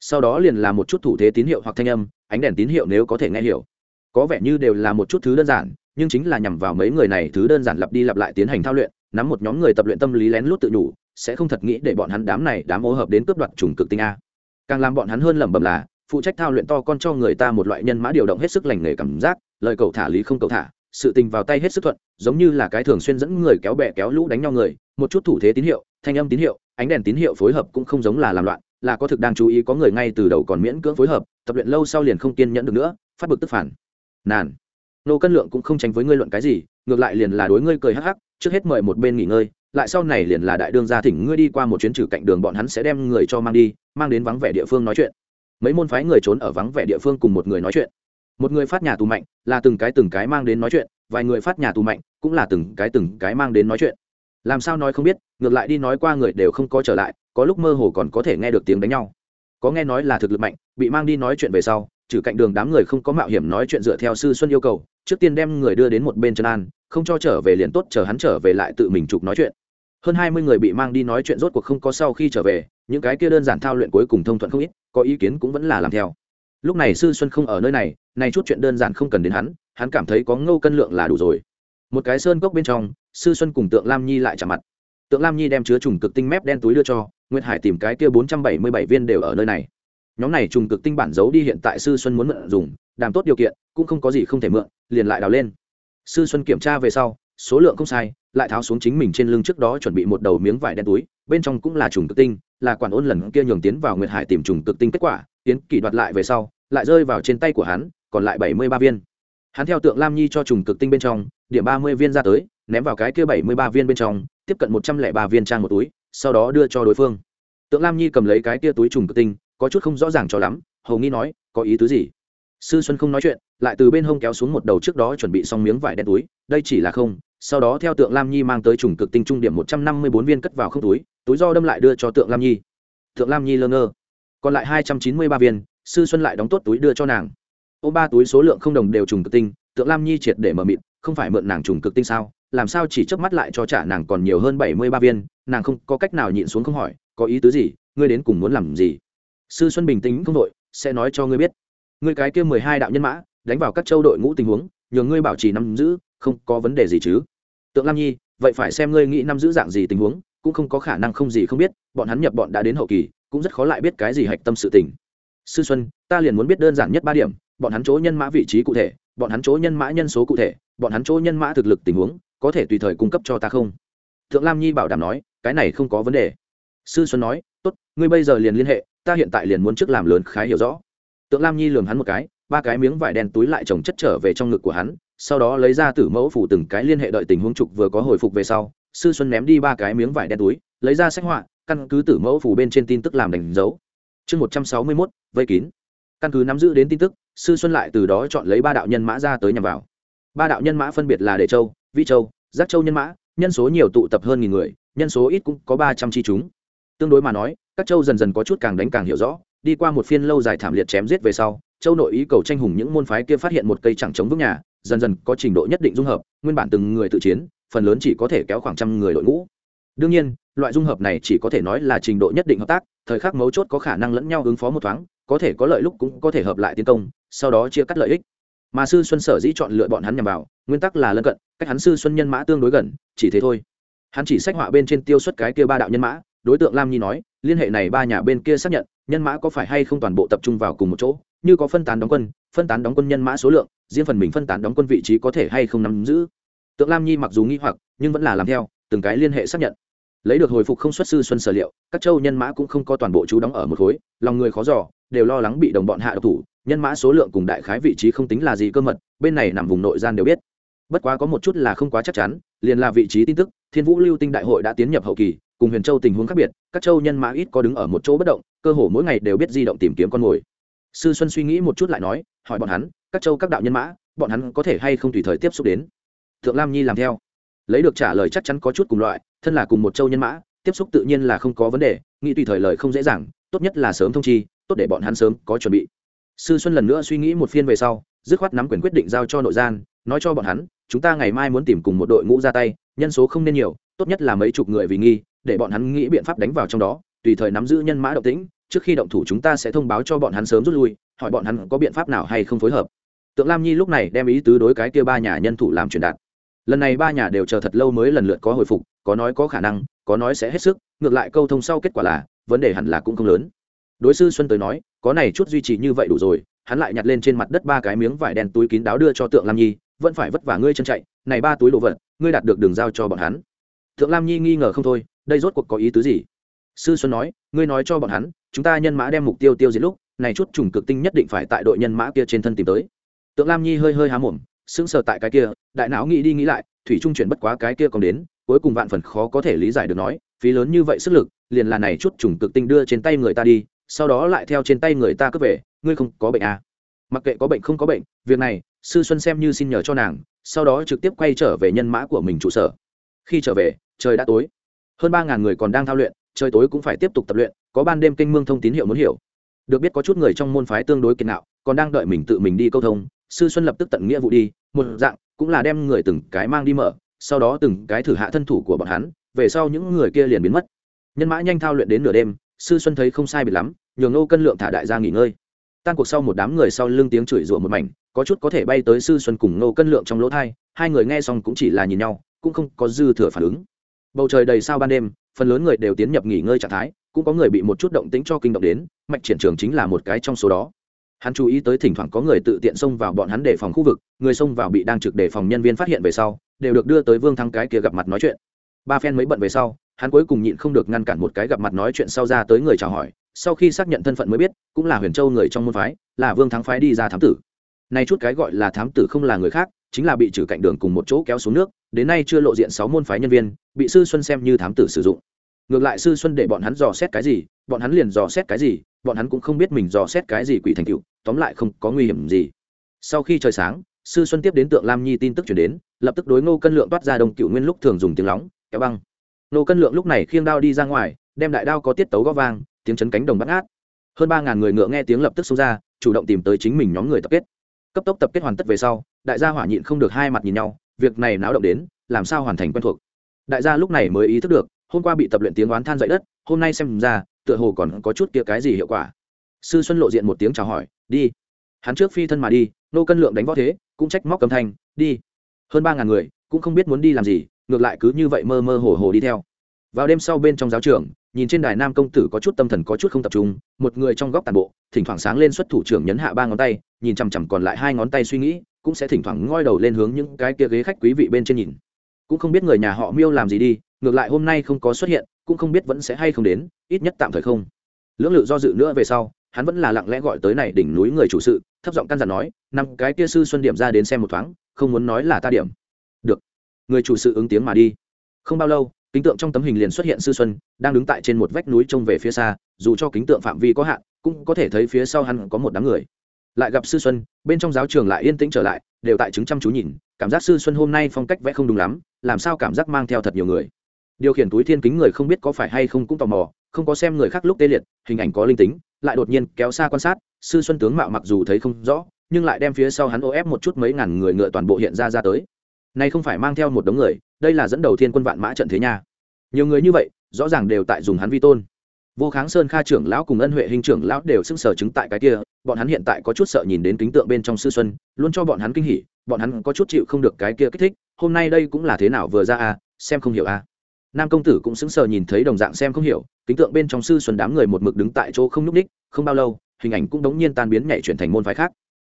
Sau đó liền là một chút thủ thế tín hiệu hoặc thanh âm, ánh đèn tín hiệu nếu có thể nghe hiểu. Có vẻ như đều là một chút thứ đơn giản, nhưng chính là nhằm vào mấy người này thứ đơn giản lặp đi lặp lại tiến hành thao luyện, nắm một nhóm người tập luyện tâm lý lén lút tự nhủ, sẽ không thật nghĩ để bọn hắn đám này, đám ô hợp đến cướp đoạt trùng cực tinh a. Càng làm bọn hắn hơn lẩm bẩm là, phụ trách thao luyện to con cho người ta một loại nhân mã điều động hết sức lành nghề cảm giác lời cầu thả lý không cầu thả, sự tình vào tay hết sức thuận, giống như là cái thường xuyên dẫn người kéo bè kéo lũ đánh nhau người, một chút thủ thế tín hiệu, thanh âm tín hiệu, ánh đèn tín hiệu phối hợp cũng không giống là làm loạn, là có thực đang chú ý có người ngay từ đầu còn miễn cưỡng phối hợp, tập luyện lâu sau liền không kiên nhẫn được nữa, phát bực tức phản. Nàn nô cân lượng cũng không tránh với ngươi luận cái gì, ngược lại liền là đối ngươi cười hắc hắc, trước hết mời một bên nghỉ ngơi, lại sau này liền là đại đương gia thỉnh ngươi đi qua một chuyến trừ cạnh đường bọn hắn sẽ đem người cho mang đi, mang đến vắng vẻ địa phương nói chuyện. Mấy môn phái người trốn ở vắng vẻ địa phương cùng một người nói chuyện một người phát nhà tù mạnh là từng cái từng cái mang đến nói chuyện, vài người phát nhà tù mạnh cũng là từng cái từng cái mang đến nói chuyện. Làm sao nói không biết, ngược lại đi nói qua người đều không có trở lại, có lúc mơ hồ còn có thể nghe được tiếng đánh nhau. Có nghe nói là thực lực mạnh, bị mang đi nói chuyện về sau, trừ cạnh đường đám người không có mạo hiểm nói chuyện dựa theo sư xuân yêu cầu, trước tiên đem người đưa đến một bên chân an, không cho trở về liền tốt chờ hắn trở về lại tự mình chụp nói chuyện. Hơn hai mươi người bị mang đi nói chuyện rốt cuộc không có sau khi trở về, những cái kia đơn giản thao luyện cuối cùng thông thuận không ít, có ý kiến cũng vẫn là làm theo. Lúc này sư xuân không ở nơi này này chút chuyện đơn giản không cần đến hắn hắn cảm thấy có ngâu cân lượng là đủ rồi. Một cái sơn cốc bên trong, sư xuân cùng tượng lam nhi lại chạm mặt. Tượng lam nhi đem chứa trùng cực tinh mép đen túi đưa cho, nguyệt hải tìm cái kia bốn trăm bảy mươi bảy viên đều ở nơi này. Nhóm này trùng cực tinh bản giấu đi hiện tại sư xuân muốn mượn dùng đàm tốt điều kiện, cũng không có gì không thể mượn, liền lại đào lên. Sư xuân kiểm tra về sau, số lượng không sai, lại tháo xuống chính mình trên lưng trước đó chuẩn bị một đầu miếng vải đen túi, bên trong cũng là trùng cực tinh, là quản ôn lần kia nhường tiến vào nguyệt hải tìm trùng cực tinh kết quả, tiến kỷ đoạt lại về sau lại rơi vào trên tay của hắn, còn lại bảy mươi ba viên. Hắn theo tượng lam nhi cho trùng cực tinh bên trong, điểm ba mươi viên ra tới, ném vào cái kia bảy mươi ba viên bên trong, tiếp cận một trăm lẻ ba viên trang một túi, sau đó đưa cho đối phương. Tượng lam nhi cầm lấy cái kia túi trùng cực tinh, có chút không rõ ràng cho lắm, hầu nghi nói, có ý tứ gì? Sư xuân không nói chuyện, lại từ bên hông kéo xuống một đầu trước đó chuẩn bị xong miếng vải đen túi, đây chỉ là không. Sau đó theo tượng lam nhi mang tới trùng cực tinh trung điểm một trăm năm mươi bốn viên cất vào không túi túi do đâm lại đưa cho tượng lam nhi. Tượng lam nhi lơ ngơ. Còn lại hai trăm chín mươi ba viên sư xuân lại đóng tốt túi đưa cho nàng. Ô ba túi số lượng không đồng đều trùng cực tinh, tượng lam nhi triệt để mờ mịt, không phải mượn nàng trùng cực tinh sao? Làm sao chỉ chớp mắt lại cho trả nàng còn nhiều hơn bảy mươi ba viên, nàng không, có cách nào nhịn xuống không hỏi, có ý tứ gì? Ngươi đến cùng muốn làm gì? Sư xuân bình tĩnh không đội sẽ nói cho ngươi biết. Ngươi cái kia mười hai đạo nhân mã, đánh vào các châu đội ngũ tình huống, nhờ ngươi bảo trì nắm giữ, không có vấn đề gì chứ? Tượng lam nhi, vậy phải xem ngươi nghĩ nắm giữ dạng gì tình huống, cũng không có khả năng không gì không biết, bọn hắn nhập bọn đã đến hậu kỳ, cũng rất khó lại biết cái gì hạch tâm sự tình sư xuân, ta liền muốn biết đơn giản nhất ba điểm, bọn hắn chỗ nhân mã vị trí cụ thể, bọn hắn chỗ nhân mã nhân số cụ thể, bọn hắn chỗ nhân mã thực lực tình huống, có thể tùy thời cung cấp cho ta không? Thượng lam nhi bảo đảm nói, cái này không có vấn đề. Sư xuân nói, tốt, ngươi bây giờ liền liên hệ, ta hiện tại liền muốn trước làm lớn khái hiểu rõ. Tượng lam nhi lường hắn một cái, ba cái miếng vải đen túi lại chồng chất trở về trong ngực của hắn, sau đó lấy ra tử mẫu phủ từng cái liên hệ đợi tình huống trục vừa có hồi phục về sau, sư xuân ném đi ba cái miếng vải đen túi, lấy ra sách họa, căn cứ tử mẫu phủ bên trên tin tức làm đánh dấu. Chương một trăm sáu mươi mốt vây kín. Căn cứ nắm giữ đến tin tức, sư xuân lại từ đó chọn lấy ba đạo nhân mã ra tới nhằm vào. Ba đạo nhân mã phân biệt là đề châu vi châu, giác châu nhân mã, nhân số nhiều tụ tập hơn nghìn người, nhân số ít cũng có ba trăm tri chúng. Tương đối mà nói, các châu dần dần có chút càng đánh càng hiểu rõ, đi qua một phiên lâu dài thảm liệt chém giết về sau, châu nội ý cầu tranh hùng những môn phái kia phát hiện một cây chẳng chống vững nhà, dần dần có trình độ nhất định dung hợp, nguyên bản từng người tự chiến, phần lớn chỉ có thể kéo khoảng trăm người đội ngũ. Đương nhiên, loại dung hợp này chỉ có thể nói là trình độ nhất định hợp tác, thời khắc mấu chốt có khả năng lẫn nhau ứng phó một thoáng có thể có lợi lúc cũng có thể hợp lại tiến công, sau đó chia cắt lợi ích. Mà sư xuân sở dĩ chọn lựa bọn hắn nhằm vào, nguyên tắc là lân cận, cách hắn sư xuân nhân mã tương đối gần, chỉ thế thôi. Hắn chỉ sách họa bên trên tiêu xuất cái kia ba đạo nhân mã, đối tượng lam nhi nói, liên hệ này ba nhà bên kia xác nhận, nhân mã có phải hay không toàn bộ tập trung vào cùng một chỗ, như có phân tán đóng quân, phân tán đóng quân nhân mã số lượng, riêng phần mình phân tán đóng quân vị trí có thể hay không nắm giữ. Tượng lam nhi mặc dù nghi hoặc, nhưng vẫn là làm theo, từng cái liên hệ xác nhận. Lấy được hồi phục không xuất sư xuân sở liệu, các châu nhân mã cũng không có toàn bộ chú đóng ở một khối, lòng người khó giỏ đều lo lắng bị đồng bọn hạ độc thủ, nhân mã số lượng cùng đại khái vị trí không tính là gì cơ mật, bên này nằm vùng nội gian đều biết. Bất quá có một chút là không quá chắc chắn, liền là vị trí tin tức, thiên vũ lưu tinh đại hội đã tiến nhập hậu kỳ, cùng huyền châu tình huống khác biệt, các châu nhân mã ít có đứng ở một chỗ bất động, cơ hồ mỗi ngày đều biết di động tìm kiếm con mồi. Sư xuân suy nghĩ một chút lại nói, hỏi bọn hắn, các châu các đạo nhân mã, bọn hắn có thể hay không tùy thời tiếp xúc đến? Thượng lam nhi làm theo. Lấy được trả lời chắc chắn có chút cùng loại, thân là cùng một châu nhân mã, tiếp xúc tự nhiên là không có vấn đề, nghĩ tùy thời lời không dễ dàng, tốt nhất là sớm thông chi tốt để bọn hắn sớm có chuẩn bị. Sư xuân lần nữa suy nghĩ một phiên về sau, dứt khoát nắm quyền quyết định giao cho nội gian, nói cho bọn hắn, chúng ta ngày mai muốn tìm cùng một đội ngũ ra tay, nhân số không nên nhiều, tốt nhất là mấy chục người vì nghi, để bọn hắn nghĩ biện pháp đánh vào trong đó, tùy thời nắm giữ nhân mã động tĩnh, trước khi động thủ chúng ta sẽ thông báo cho bọn hắn sớm rút lui, hỏi bọn hắn có biện pháp nào hay không phối hợp. Tượng lam nhi lúc này đem ý tứ đối cái kia ba nhà nhân thủ làm truyền đạt. Lần này ba nhà đều chờ thật lâu mới lần lượt có hồi phục, có nói có khả năng, có nói sẽ hết sức, ngược lại câu thông sau kết quả là, vấn đề hẳn là cũng không lớn đối sư xuân tới nói, có này chút duy trì như vậy đủ rồi, hắn lại nhặt lên trên mặt đất ba cái miếng vải đen túi kín đáo đưa cho tượng lam nhi, vẫn phải vất vả ngươi chân chạy, này ba túi đồ vật, ngươi đạt được đường giao cho bọn hắn. Thượng lam nhi nghi ngờ không thôi, đây rốt cuộc có ý tứ gì? Sư xuân nói, ngươi nói cho bọn hắn, chúng ta nhân mã đem mục tiêu tiêu diệt lúc, này chút trùng cực tinh nhất định phải tại đội nhân mã kia trên thân tìm tới. Tượng lam nhi hơi hơi há mồm, sững sờ tại cái kia, đại não nghĩ đi nghĩ lại, thủy trung chuyển bất quá cái kia còn đến, cuối cùng vạn phần khó có thể lý giải được nói, phí lớn như vậy sức lực, liền là này chút trùng cực tinh đưa trên tay người ta đi sau đó lại theo trên tay người ta cướp về, ngươi không có bệnh à. mặc kệ có bệnh không có bệnh, việc này, sư xuân xem như xin nhờ cho nàng, sau đó trực tiếp quay trở về nhân mã của mình trụ sở. Khi trở về, trời đã tối. Hơn ba ngàn người còn đang thao luyện, trời tối cũng phải tiếp tục tập luyện, có ban đêm kênh mương thông tín hiệu muốn hiểu. Được biết có chút người trong môn phái tương đối kiên nạo, còn đang đợi mình tự mình đi câu thông, sư xuân lập tức tận nghĩa vụ đi, một dạng, cũng là đem người từng cái mang đi mở, sau đó từng cái thử hạ thân thủ của bọn hắn, về sau những người kia liền biến mất. Nhân mã nhanh thao luyện đến nửa đêm sư xuân thấy không sai biệt lắm, nhường nô cân lượng thả đại gia nghỉ ngơi. Tan cuộc sau một đám người sau lưng tiếng chửi rủa một mảnh, có chút có thể bay tới sư xuân cùng nô cân lượng trong lỗ thai, hai người nghe xong cũng chỉ là nhìn nhau, cũng không có dư thừa phản ứng. Bầu trời đầy sao ban đêm, phần lớn người đều tiến nhập nghỉ ngơi trạng thái, cũng có người bị một chút động tính cho kinh động đến, mạch triển trường chính là một cái trong số đó. Hắn chú ý tới thỉnh thoảng có người tự tiện xông vào bọn hắn để phòng khu vực, người xông vào bị đang trực để phòng nhân viên phát hiện về sau, đều được đưa tới vương thăng cái kia gặp mặt nói chuyện. Ba phen mới bận về sau hắn cuối cùng nhịn không được ngăn cản một cái gặp mặt nói chuyện sau ra tới người chào hỏi, sau khi xác nhận thân phận mới biết, cũng là huyền châu người trong môn phái, là vương thắng phái đi ra thám tử. Nay chút cái gọi là thám tử không là người khác, chính là bị trừ cạnh đường cùng một chỗ kéo xuống nước, đến nay chưa lộ diện sáu môn phái nhân viên, bị sư xuân xem như thám tử sử dụng. Ngược lại sư xuân để bọn hắn dò xét cái gì, bọn hắn liền dò xét cái gì, bọn hắn cũng không biết mình dò xét cái gì quỷ thành cựu tóm lại không có nguy hiểm gì. Sau khi trời sáng, sư xuân tiếp đến tượng lam nhi tin tức chuyển đến, lập tức đối ngô cân lượng toát ra đồng cựu nguyên lúc thường dùng tiếng lóng, kéo băng. Nô cân lượng lúc này khiêng đao đi ra ngoài, đem đại đao có tiết tấu góp vang, tiếng chấn cánh đồng bắt ngát. Hơn ba ngàn người ngựa nghe tiếng lập tức xông ra, chủ động tìm tới chính mình nhóm người tập kết. Cấp tốc tập kết hoàn tất về sau, đại gia hỏa nhịn không được hai mặt nhìn nhau, việc này náo động đến, làm sao hoàn thành quen thuộc. Đại gia lúc này mới ý thức được, hôm qua bị tập luyện tiếng oán than dậy đất, hôm nay xem ra, tựa hồ còn có chút kia cái gì hiệu quả. Sư xuân lộ diện một tiếng chào hỏi, đi. Hắn trước phi thân mà đi, nô cân lượng đánh võ thế, cũng trách móc cầm thanh, đi. Hơn ba ngàn người, cũng không biết muốn đi làm gì ngược lại cứ như vậy mơ mơ hồ hồ đi theo. Vào đêm sau bên trong giáo trường, nhìn trên đài nam công tử có chút tâm thần có chút không tập trung, một người trong góc tàn bộ, thỉnh thoảng sáng lên xuất thủ trưởng nhấn hạ ba ngón tay, nhìn chằm chằm còn lại hai ngón tay suy nghĩ, cũng sẽ thỉnh thoảng ngoi đầu lên hướng những cái kia ghế khách quý vị bên trên nhìn. Cũng không biết người nhà họ miêu làm gì đi, ngược lại hôm nay không có xuất hiện, cũng không biết vẫn sẽ hay không đến, ít nhất tạm thời không. Lưỡng lự do dự nữa về sau, hắn vẫn là lặng lẽ gọi tới này đỉnh núi người chủ sự, thấp giọng căn dặn nói, năm cái kia sư xuân điểm ra đến xem một thoáng, không muốn nói là ta điểm người chủ sự ứng tiếng mà đi. Không bao lâu, kính tượng trong tấm hình liền xuất hiện sư xuân, đang đứng tại trên một vách núi trông về phía xa, dù cho kính tượng phạm vi có hạn, cũng có thể thấy phía sau hắn có một đám người. Lại gặp sư xuân, bên trong giáo trường lại yên tĩnh trở lại, đều tại chứng chăm chú nhìn, cảm giác sư xuân hôm nay phong cách vẽ không đúng lắm, làm sao cảm giác mang theo thật nhiều người. Điều khiển túi thiên kính người không biết có phải hay không cũng tò mò, không có xem người khác lúc tê liệt, hình ảnh có linh tính, lại đột nhiên kéo xa quan sát, sư xuân tướng mạo mặc dù thấy không rõ, nhưng lại đem phía sau hắn ô ép một chút mấy ngàn người ngựa toàn bộ hiện ra ra tới nay không phải mang theo một đống người, đây là dẫn đầu thiên quân vạn mã trận thế nha. Nhiều người như vậy, rõ ràng đều tại dùng hắn vi tôn. Vô kháng sơn kha trưởng lão cùng ân huệ hình trưởng lão đều sưng sở chứng tại cái kia, bọn hắn hiện tại có chút sợ nhìn đến kính tượng bên trong sư xuân, luôn cho bọn hắn kinh hỉ, bọn hắn có chút chịu không được cái kia kích thích, hôm nay đây cũng là thế nào vừa ra à xem không hiểu à. Nam công tử cũng sững sờ nhìn thấy đồng dạng xem không hiểu, kính tượng bên trong sư xuân đám người một mực đứng tại chỗ không nhúc ních không bao lâu, hình ảnh cũng đống nhiên tan biến nhảy chuyển thành môn phái khác.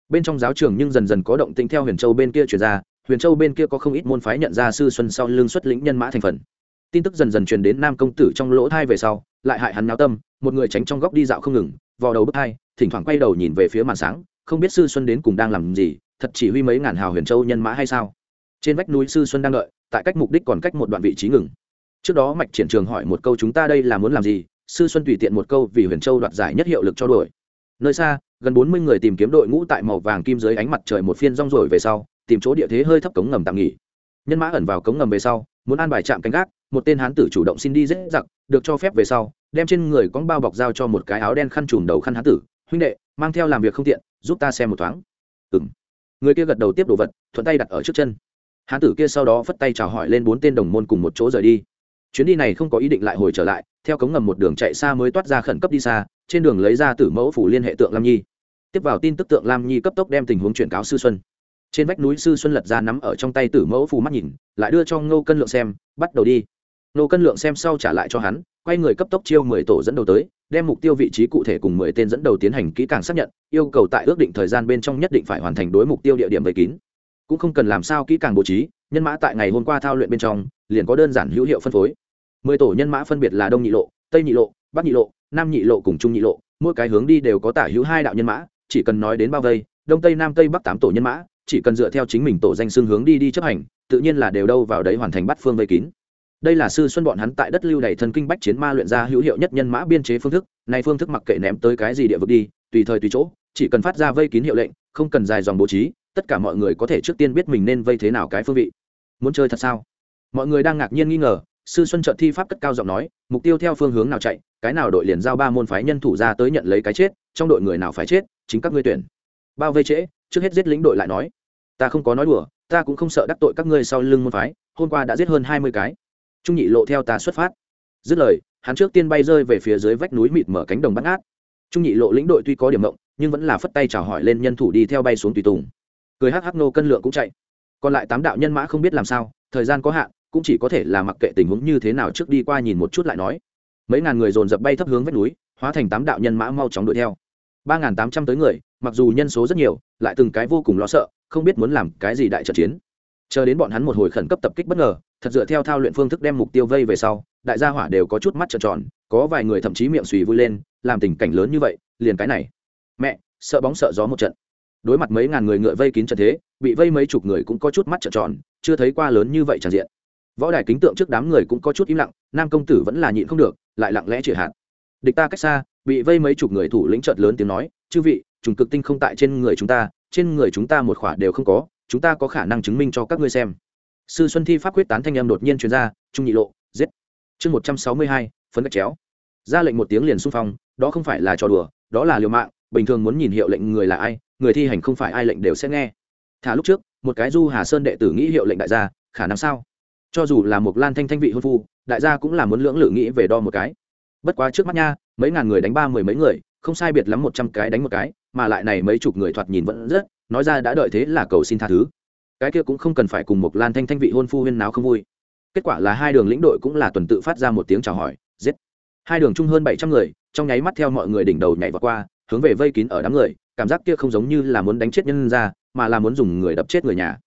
Bên trong giáo trường nhưng dần dần có động tĩnh theo huyền châu bên kia chuyển ra huyền châu bên kia có không ít môn phái nhận ra sư xuân sau lưng xuất lĩnh nhân mã thành phần. Tin tức dần dần truyền đến nam công tử trong lỗ thai về sau, lại hại hắn náo tâm, một người tránh trong góc đi dạo không ngừng, vò đầu bức thai thỉnh thoảng quay đầu nhìn về phía màn sáng, không biết sư xuân đến cùng đang làm gì, thật chỉ huy mấy ngàn hào huyền châu nhân mã hay sao? Trên vách núi sư xuân đang đợi, tại cách mục đích còn cách một đoạn vị trí ngừng. Trước đó mạch triển trường hỏi một câu, chúng ta đây là muốn làm gì? Sư xuân tùy tiện một câu, vì huyền châu đoạt giải nhất hiệu lực cho đuổi. Nơi xa, gần bốn mươi người tìm kiếm đội ngũ tại màu vàng kim dưới ánh mặt trời một phiên rong rồi về sau tìm chỗ địa thế hơi thấp cống ngầm tạm nghỉ. Nhân mã ẩn vào cống ngầm về sau, muốn an bài chạm canh gác, một tên hán tử chủ động xin đi dễ giặc, được cho phép về sau, đem trên người con bao bọc giao cho một cái áo đen khăn trùm đầu khăn hán tử, huynh đệ, mang theo làm việc không tiện, giúp ta xem một thoáng. Ừng người kia gật đầu tiếp đồ vật, thuận tay đặt ở trước chân. Hán tử kia sau đó phất tay chào hỏi lên bốn tên đồng môn cùng một chỗ rời đi. Chuyến đi này không có ý định lại hồi trở lại, theo cống ngầm một đường chạy xa mới toát ra khẩn cấp đi xa, trên đường lấy ra tử mẫu phủ liên hệ tượng lam nhi. Tiếp vào tin tức tượng lam nhi cấp tốc đem tình huống chuyển cáo sư xuân trên vách núi sư xuân lật ra nắm ở trong tay tử mẫu phù mắt nhìn, lại đưa cho ngô cân lượng xem, bắt đầu đi. Ngô cân lượng xem sau trả lại cho hắn, quay người cấp tốc chiêu mười tổ dẫn đầu tới, đem mục tiêu vị trí cụ thể cùng mười tên dẫn đầu tiến hành kỹ càng xác nhận, yêu cầu tại ước định thời gian bên trong nhất định phải hoàn thành đối mục tiêu địa điểm vây kín. Cũng không cần làm sao kỹ càng bố trí, nhân mã tại ngày hôm qua thao luyện bên trong, liền có đơn giản hữu hiệu phân phối. Mười tổ nhân mã phân biệt là đông nhị lộ, tây nhị lộ, bắc nhị lộ, nam nhị lộ cùng trung nhị lộ, mỗi cái hướng đi đều có tả hữu hai đạo nhân mã, chỉ cần nói đến bao vây, đông tây nam tây bắc tám tổ nhân mã chỉ cần dựa theo chính mình tổ danh xương hướng đi đi chấp hành, tự nhiên là đều đâu vào đấy hoàn thành bắt phương vây kín. Đây là sư xuân bọn hắn tại đất lưu đầy thần kinh bách chiến ma luyện ra hữu hiệu nhất nhân mã biên chế phương thức này phương thức mặc kệ ném tới cái gì địa vực đi, tùy thời tùy chỗ, chỉ cần phát ra vây kín hiệu lệnh, không cần dài dòng bố trí, tất cả mọi người có thể trước tiên biết mình nên vây thế nào cái phương vị. Muốn chơi thật sao? Mọi người đang ngạc nhiên nghi ngờ, sư xuân chợt thi pháp cất cao giọng nói, mục tiêu theo phương hướng nào chạy, cái nào đội liền giao ba môn phái nhân thủ ra tới nhận lấy cái chết, trong đội người nào phải chết, chính các ngươi tuyển. Bao vây trễ, trước hết giết lĩnh đội lại nói ta không có nói đùa, ta cũng không sợ đắc tội các ngươi sau lưng môn phái, hôm qua đã giết hơn hai mươi cái. Trung nhị lộ theo ta xuất phát. Dứt lời, hắn trước tiên bay rơi về phía dưới vách núi mịt mở cánh đồng bắt ngát. Trung nhị lộ lĩnh đội tuy có điểm mộng, nhưng vẫn là phất tay chào hỏi lên nhân thủ đi theo bay xuống tùy tùng. Cười hắc hắc nô cân lượng cũng chạy. Còn lại tám đạo nhân mã không biết làm sao, thời gian có hạn, cũng chỉ có thể là mặc kệ tình huống như thế nào trước đi qua nhìn một chút lại nói. Mấy ngàn người dồn dập bay thấp hướng vách núi, hóa thành tám đạo nhân mã mau chóng đuổi theo. Ba ngàn tám trăm tới người, mặc dù nhân số rất nhiều lại từng cái vô cùng lo sợ, không biết muốn làm cái gì đại trận chiến. Chờ đến bọn hắn một hồi khẩn cấp tập kích bất ngờ, thật dựa theo thao luyện phương thức đem mục tiêu vây về sau, đại gia hỏa đều có chút mắt trợn tròn, có vài người thậm chí miệng xùy vui lên, làm tình cảnh lớn như vậy, liền cái này. Mẹ, sợ bóng sợ gió một trận. Đối mặt mấy ngàn người ngựa vây kín trận thế, bị vây mấy chục người cũng có chút mắt trợn tròn, chưa thấy qua lớn như vậy tràn diện. Võ đài kính tượng trước đám người cũng có chút im lặng, nam công tử vẫn là nhịn không được, lại lặng lẽ chĩa hạt. Địch ta cách xa, bị vây mấy chục người thủ lĩnh trợt lớn tiếng nói, chư vị trùng cực tinh không tại trên người chúng ta, trên người chúng ta một khỏa đều không có, chúng ta có khả năng chứng minh cho các ngươi xem. Sư xuân thi pháp quyết tán thanh âm đột nhiên truyền ra, trung nhị lộ, giết. Chương một trăm sáu mươi hai, phấn gạch chéo. Ra lệnh một tiếng liền xung phong, đó không phải là trò đùa, đó là liều mạng, bình thường muốn nhìn hiệu lệnh người là ai, người thi hành không phải ai lệnh đều sẽ nghe. Thả lúc trước, một cái du hà sơn đệ tử nghĩ hiệu lệnh đại gia, khả năng sao? Cho dù là một lan thanh thanh vị hôn phu, đại gia cũng là muốn lưỡng lự nghĩ về đo một cái. Bất quá trước mắt nha, mấy ngàn người đánh ba mười mấy người, không sai biệt lắm một trăm cái đánh một cái mà lại này mấy chục người thoạt nhìn vẫn rất, nói ra đã đợi thế là cầu xin tha thứ. Cái kia cũng không cần phải cùng một lan thanh thanh vị hôn phu huyên náo không vui. Kết quả là hai đường lĩnh đội cũng là tuần tự phát ra một tiếng chào hỏi, giết. Hai đường chung hơn bảy trăm người, trong nháy mắt theo mọi người đỉnh đầu nhảy vào qua, hướng về vây kín ở đám người, cảm giác kia không giống như là muốn đánh chết nhân ra, mà là muốn dùng người đập chết người nhà.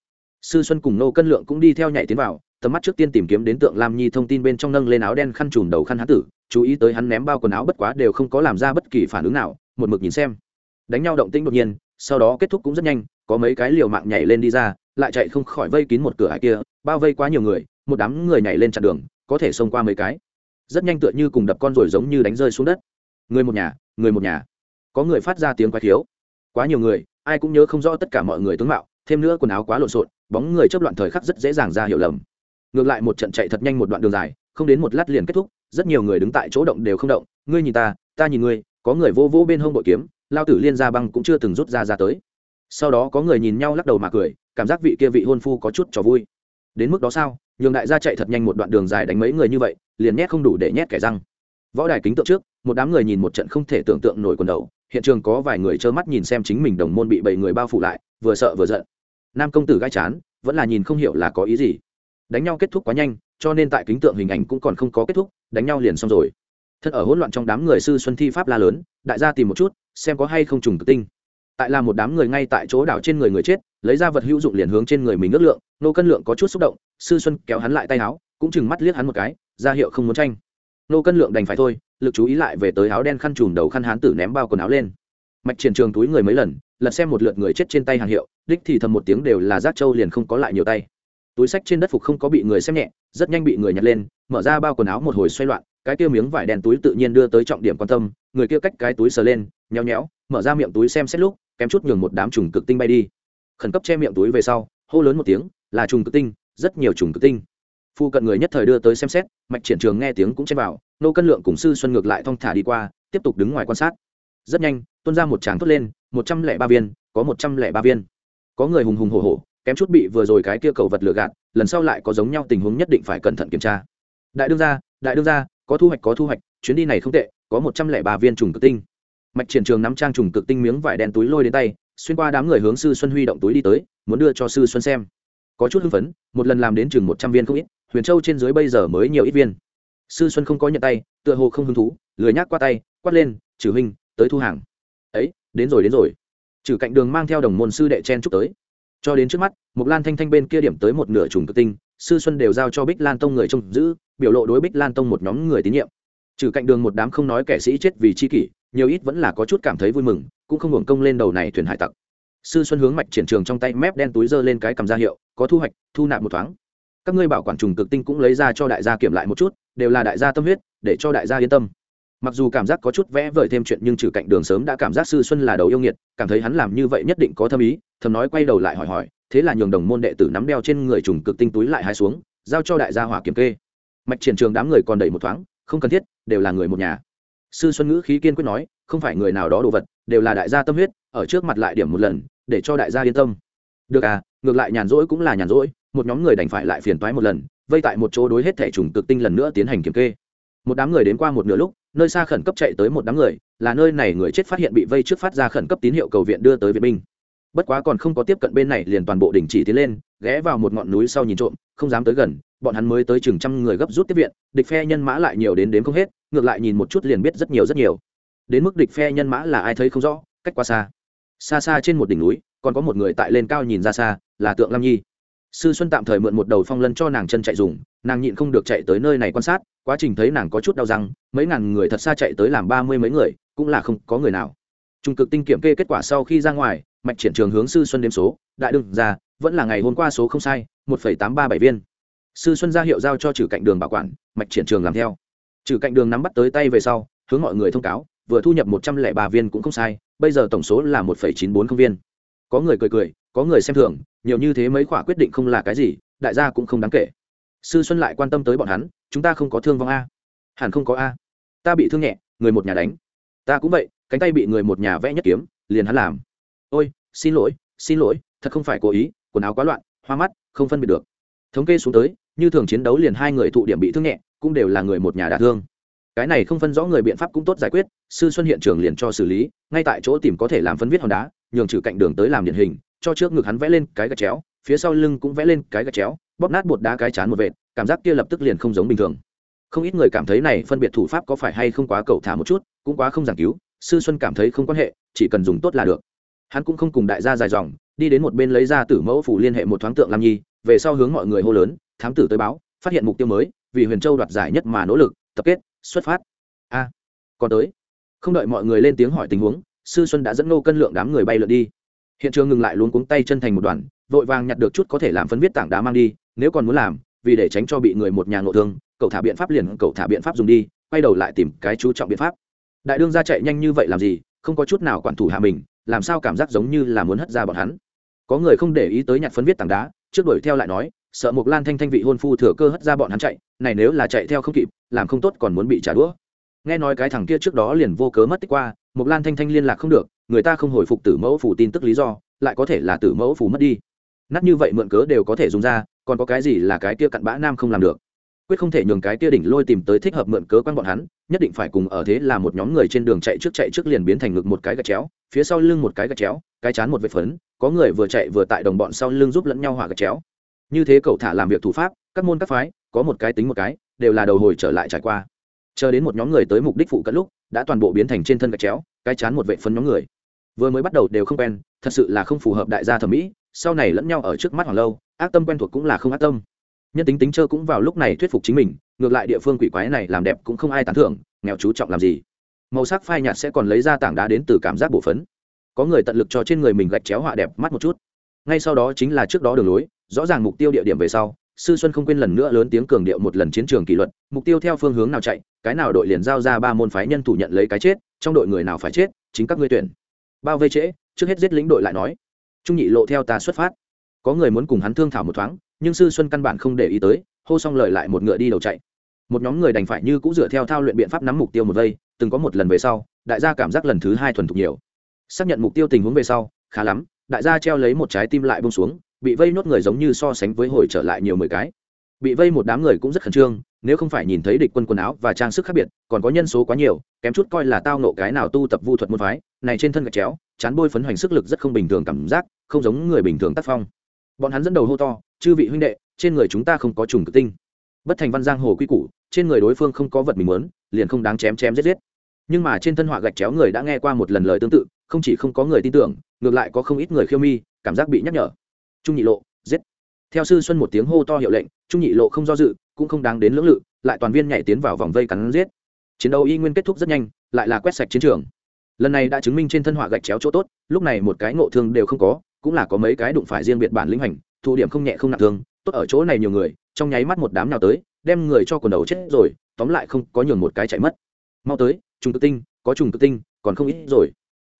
Sư xuân cùng nô cân lượng cũng đi theo nhảy tiến vào, tầm mắt trước tiên tìm kiếm đến tượng lam nhi thông tin bên trong nâng lên áo đen khăn trùm đầu khăn hán tử, chú ý tới hắn ném bao quần áo bất quá đều không có làm ra bất kỳ phản ứng nào, một mực nhìn xem đánh nhau động tĩnh đột nhiên, sau đó kết thúc cũng rất nhanh, có mấy cái liều mạng nhảy lên đi ra, lại chạy không khỏi vây kín một cửa hải kia, bao vây quá nhiều người, một đám người nhảy lên chặn đường, có thể xông qua mấy cái. Rất nhanh tựa như cùng đập con rồi giống như đánh rơi xuống đất. Người một nhà, người một nhà. Có người phát ra tiếng quái thiếu quá nhiều người, ai cũng nhớ không rõ tất cả mọi người tướng mạo, thêm nữa quần áo quá lộn xộn, bóng người chấp loạn thời khắc rất dễ dàng ra hiểu lầm. Ngược lại một trận chạy thật nhanh một đoạn đường dài, không đến một lát liền kết thúc, rất nhiều người đứng tại chỗ động đều không động. Ngươi nhìn ta ta nhìn ngươi, có người vô vô bên hông bội kiếm lao tử liên gia băng cũng chưa từng rút ra ra tới. Sau đó có người nhìn nhau lắc đầu mà cười, cảm giác vị kia vị hôn phu có chút trò vui. Đến mức đó sao? Nhường đại gia chạy thật nhanh một đoạn đường dài đánh mấy người như vậy, liền nhét không đủ để nhét kẻ răng. Võ đài kính tượng trước, một đám người nhìn một trận không thể tưởng tượng nổi quần đầu. Hiện trường có vài người trơ mắt nhìn xem chính mình đồng môn bị bảy người bao phủ lại, vừa sợ vừa giận. Nam công tử gai chán, vẫn là nhìn không hiểu là có ý gì. Đánh nhau kết thúc quá nhanh, cho nên tại kính tượng hình ảnh cũng còn không có kết thúc, đánh nhau liền xong rồi. Thật ở hỗn loạn trong đám người sư xuân thi pháp la lớn, đại gia tìm một chút xem có hay không trùng cực tinh. Tại là một đám người ngay tại chỗ đảo trên người người chết, lấy ra vật hữu dụng liền hướng trên người mình ước lượng, nô cân lượng có chút xúc động, sư xuân kéo hắn lại tay áo, cũng chừng mắt liếc hắn một cái, ra hiệu không muốn tranh. Nô cân lượng đành phải thôi, lực chú ý lại về tới áo đen khăn trùm đầu khăn hán tử ném bao quần áo lên. Mạch triển trường túi người mấy lần, lật xem một lượt người chết trên tay hàng hiệu, đích thì thầm một tiếng đều là giác châu liền không có lại nhiều tay. Túi sách trên đất phục không có bị người xem nhẹ, rất nhanh bị người nhặt lên, mở ra bao quần áo một hồi xoay loạn, cái kia miếng vải đen túi tự nhiên đưa tới trọng điểm quan tâm, người kia cách cái túi sờ lên nhéo nhéo, mở ra miệng túi xem xét lúc, kém chút nhường một đám trùng cực tinh bay đi. Khẩn cấp che miệng túi về sau, hô lớn một tiếng, là trùng cực tinh, rất nhiều trùng cực tinh. Phu cận người nhất thời đưa tới xem xét, mạch triển trường nghe tiếng cũng chen vào, nô cân lượng cùng sư xuân ngược lại thong thả đi qua, tiếp tục đứng ngoài quan sát. Rất nhanh tuân ra một tràng thốt lên, một trăm lẻ ba viên, có một trăm lẻ ba viên. Có người hùng hùng hổ hổ, kém chút bị vừa rồi cái kia cầu vật lừa gạt, lần sau lại có giống nhau tình huống nhất định phải cẩn thận kiểm tra. Đại đương gia, đại đương gia, có thu hoạch, có thu hoạch, chuyến đi này không tệ, có một trăm lẻ ba viên trùng cực tinh mạch triển trường nắm trang trùng cực tinh miếng vải đen túi lôi đến tay, xuyên qua đám người hướng sư xuân huy động túi đi tới, muốn đưa cho sư xuân xem. Có chút hưng phấn, một lần làm đến chừng một trăm viên không ít, huyền châu trên dưới bây giờ mới nhiều ít viên. Sư xuân không có nhận tay, tựa hồ không hứng thú, lười nhác qua tay, quát lên trừ huynh, tới thu hàng. Ấy, đến rồi đến rồi. Trừ cạnh đường mang theo đồng môn sư đệ chen chúc tới. Cho đến trước mắt mục lan thanh thanh bên kia điểm tới một nửa trùng cực tinh, sư xuân đều giao cho bích lan tông người trông giữ, biểu lộ đối bích lan tông một nhóm người tín nhiệm. Trừ cạnh đường một đám không nói kẻ sĩ chết vì chi kỷ nhiều ít vẫn là có chút cảm thấy vui mừng, cũng không hưởng công lên đầu này thuyền hải tặc. Sư xuân hướng mạch triển trường trong tay mép đen túi giơ lên cái cầm ra hiệu, có thu hoạch, thu nạp một thoáng. Các ngươi bảo quản trùng cực tinh cũng lấy ra cho đại gia kiểm lại một chút, đều là đại gia tâm huyết, để cho đại gia yên tâm. Mặc dù cảm giác có chút vẽ vời thêm chuyện nhưng trừ cạnh đường sớm đã cảm giác sư xuân là đầu yêu nghiệt, cảm thấy hắn làm như vậy nhất định có thâm ý, thầm nói quay đầu lại hỏi hỏi, thế là nhường đồng môn đệ tử nắm đeo trên người trùng cực tinh túi lại hai xuống, giao cho đại gia hỏa kiểm kê. Mạch triển trường đám người còn đẩy một thoáng, không cần thiết, đều là người một nhà. Sư xuân ngữ khí kiên quyết nói không phải người nào đó đồ vật, đều là đại gia tâm huyết, ở trước mặt lại điểm một lần, để cho đại gia yên tâm. Được à ngược lại nhàn rỗi cũng là nhàn rỗi, một nhóm người đành phải lại phiền toái một lần, vây tại một chỗ đối hết thẻ trùng cực tinh lần nữa tiến hành kiểm kê. Một đám người đến qua một nửa lúc, nơi xa khẩn cấp chạy tới một đám người, là nơi này người chết phát hiện bị vây trước phát ra khẩn cấp tín hiệu cầu viện đưa tới viện binh. Bất quá còn không có tiếp cận bên này liền toàn bộ đình chỉ tiến lên, ghé vào một ngọn núi sau nhìn trộm, không dám tới gần, bọn hắn mới tới chừng trăm người gấp rút tiếp viện, địch phe nhân mã lại nhiều đến đến không hết, ngược lại nhìn một chút liền biết rất nhiều rất nhiều đến mức địch phe nhân mã là ai thấy không rõ, cách quá xa. Xa xa trên một đỉnh núi, còn có một người tại lên cao nhìn ra xa, là tượng lam nhi. Sư xuân tạm thời mượn một đầu phong lân cho nàng chân chạy dùng, nàng nhịn không được chạy tới nơi này quan sát, quá trình thấy nàng có chút đau răng, mấy ngàn người thật xa chạy tới làm ba mươi mấy người, cũng là không có người nào. Trung cực tinh kiểm kê kết quả sau khi ra ngoài, mạch triển trường hướng sư xuân đếm số, đại đương ra, vẫn là ngày hôm qua số không sai, một phẩy tám ba bảy viên. Sư xuân ra hiệu giao cho trừ cạnh đường bảo quản, mạch triển trường làm theo. Trừ cạnh đường nắm bắt tới tay về sau, hướng mọi người thông cáo vừa thu nhập một trăm lẻ ba viên cũng không sai, bây giờ tổng số là một phẩy chín bốn không viên. Có người cười cười, có người xem thường, nhiều như thế mấy khoả quyết định không là cái gì, đại gia cũng không đáng kể. Sư xuân lại quan tâm tới bọn hắn, chúng ta không có thương vong a. Hẳn không có a. Ta bị thương nhẹ, người một nhà đánh. Ta cũng vậy, cánh tay bị người một nhà vẽ nhất kiếm, liền hắn làm. Ôi, xin lỗi xin lỗi, thật không phải cố ý, quần áo quá loạn, hoa mắt, không phân biệt được. Thống kê xuống tới, như thường chiến đấu liền hai người thụ điểm bị thương nhẹ, cũng đều là người một nhà đả thương cái này không phân rõ người biện pháp cũng tốt giải quyết, sư xuân hiện trường liền cho xử lý, ngay tại chỗ tìm có thể làm phân viết hòn đá, nhường trừ cạnh đường tới làm điển hình, cho trước ngực hắn vẽ lên cái gạch chéo, phía sau lưng cũng vẽ lên cái gạch chéo, bóp nát bột đá cái chán một vệt, cảm giác kia lập tức liền không giống bình thường. Không ít người cảm thấy này phân biệt thủ pháp có phải hay không quá cầu thả một chút, cũng quá không giảng cứu, sư xuân cảm thấy không quan hệ, chỉ cần dùng tốt là được. Hắn cũng không cùng đại gia dài dòng, đi đến một bên lấy ra tử mẫu phủ liên hệ một thoáng tượng lam nhi, về sau hướng mọi người hô lớn, thám tử tới báo, phát hiện mục tiêu mới, vì huyền châu đoạt giải nhất mà nỗ lực, tập kết xuất phát. A, còn tới. Không đợi mọi người lên tiếng hỏi tình huống, sư xuân đã dẫn nô cân lượng đám người bay lượn đi. Hiện trường ngừng lại luôn cuống tay chân thành một đoàn, vội vàng nhặt được chút có thể làm phân viết tảng đá mang đi, nếu còn muốn làm, vì để tránh cho bị người một nhà ngộ thương, cậu thả biện pháp liền, cậu thả biện pháp dùng đi, quay đầu lại tìm cái chú trọng biện pháp. Đại đương ra chạy nhanh như vậy làm gì, không có chút nào quản thủ hạ mình, làm sao cảm giác giống như là muốn hất ra bọn hắn. Có người không để ý tới nhặt phân viết tảng đá, trước đuổi theo lại nói sợ một lan thanh thanh vị hôn phu thừa cơ hất ra bọn hắn chạy, này nếu là chạy theo không kịp, làm không tốt còn muốn bị trả đũa. Nghe nói cái thằng kia trước đó liền vô cớ mất tích qua một lan thanh thanh liên lạc không được, người ta không hồi phục tử mẫu phủ tin tức lý do, lại có thể là tử mẫu phủ mất đi. Nát như vậy mượn cớ đều có thể dùng ra, còn có cái gì là cái kia cặn bã nam không làm được? Quyết không thể nhường cái kia đỉnh lôi tìm tới thích hợp mượn cớ quan bọn hắn, nhất định phải cùng ở thế là một nhóm người trên đường chạy trước chạy trước liền biến thành ngực một cái gạch chéo, phía sau lưng một cái gạch chéo, cái chán một vệt phấn, có người vừa chạy vừa tại đồng bọn sau lưng giúp lẫn nhau hỏa gạch chéo như thế cậu thả làm việc thủ pháp, các môn các phái, có một cái tính một cái, đều là đầu hồi trở lại trải qua. Chờ đến một nhóm người tới mục đích phụ cận lúc, đã toàn bộ biến thành trên thân gạch chéo, cái chán một vệ phấn nhóm người. Vừa mới bắt đầu đều không quen, thật sự là không phù hợp đại gia thẩm mỹ, sau này lẫn nhau ở trước mắt hoàng lâu, ác tâm quen thuộc cũng là không ác tâm. Nhân tính tính chơ cũng vào lúc này thuyết phục chính mình, ngược lại địa phương quỷ quái này làm đẹp cũng không ai tán thưởng, nghèo chú trọng làm gì. Màu sắc phai nhạt sẽ còn lấy ra tảng đá đến từ cảm giác bổ phấn. Có người tận lực cho trên người mình gạch chéo họa đẹp mắt một chút. Ngay sau đó chính là trước đó đường lối rõ ràng mục tiêu địa điểm về sau, sư xuân không quên lần nữa lớn tiếng cường điệu một lần chiến trường kỷ luật, mục tiêu theo phương hướng nào chạy, cái nào đội liền giao ra ba môn phái nhân thủ nhận lấy cái chết, trong đội người nào phải chết, chính các ngươi tuyển. Bao vây trễ, trước hết giết lĩnh đội lại nói. Trung nhị lộ theo ta xuất phát. Có người muốn cùng hắn thương thảo một thoáng, nhưng sư xuân căn bản không để ý tới, hô xong lời lại một ngựa đi đầu chạy. Một nhóm người đành phải như cũng dựa theo thao luyện biện pháp nắm mục tiêu một vây, từng có một lần về sau, đại gia cảm giác lần thứ hai thuần thục nhiều. Xác nhận mục tiêu tình huống về sau, khá lắm, đại gia treo lấy một trái tim lại bông xuống bị vây nốt người giống như so sánh với hồi trở lại nhiều mười cái. Bị vây một đám người cũng rất khẩn trương, nếu không phải nhìn thấy địch quân quần áo và trang sức khác biệt, còn có nhân số quá nhiều, kém chút coi là tao nộ cái nào tu tập vu thuật môn phái, này trên thân gạch chéo, chán bôi phấn hoành sức lực rất không bình thường cảm giác, không giống người bình thường tác phong. Bọn hắn dẫn đầu hô to, chư vị huynh đệ, trên người chúng ta không có trùng cực tinh. Bất thành văn giang hồ quy củ, trên người đối phương không có vật mình muốn, liền không đáng chém chém giết giết. Nhưng mà trên thân họa gạch chéo người đã nghe qua một lần lời tương tự, không chỉ không có người tin tưởng, ngược lại có không ít người khiêu mi, cảm giác bị nhắc nhở trung nhị lộ, giết. Theo sư xuân một tiếng hô to hiệu lệnh, trung nhị lộ không do dự, cũng không đáng đến lưỡng lự, lại toàn viên nhảy tiến vào vòng vây cắn giết. Chiến đấu y nguyên kết thúc rất nhanh, lại là quét sạch chiến trường. Lần này đã chứng minh trên thân họa gạch chéo chỗ tốt, lúc này một cái ngộ thương đều không có, cũng là có mấy cái đụng phải riêng biệt bản lĩnh hành thụ điểm không nhẹ không nặng thương, tốt ở chỗ này nhiều người, trong nháy mắt một đám nào tới, đem người cho quần đầu chết rồi, tóm lại không có nhường một cái chạy mất. Mau tới trùng tự tinh, có trùng tự tinh, còn không ít rồi.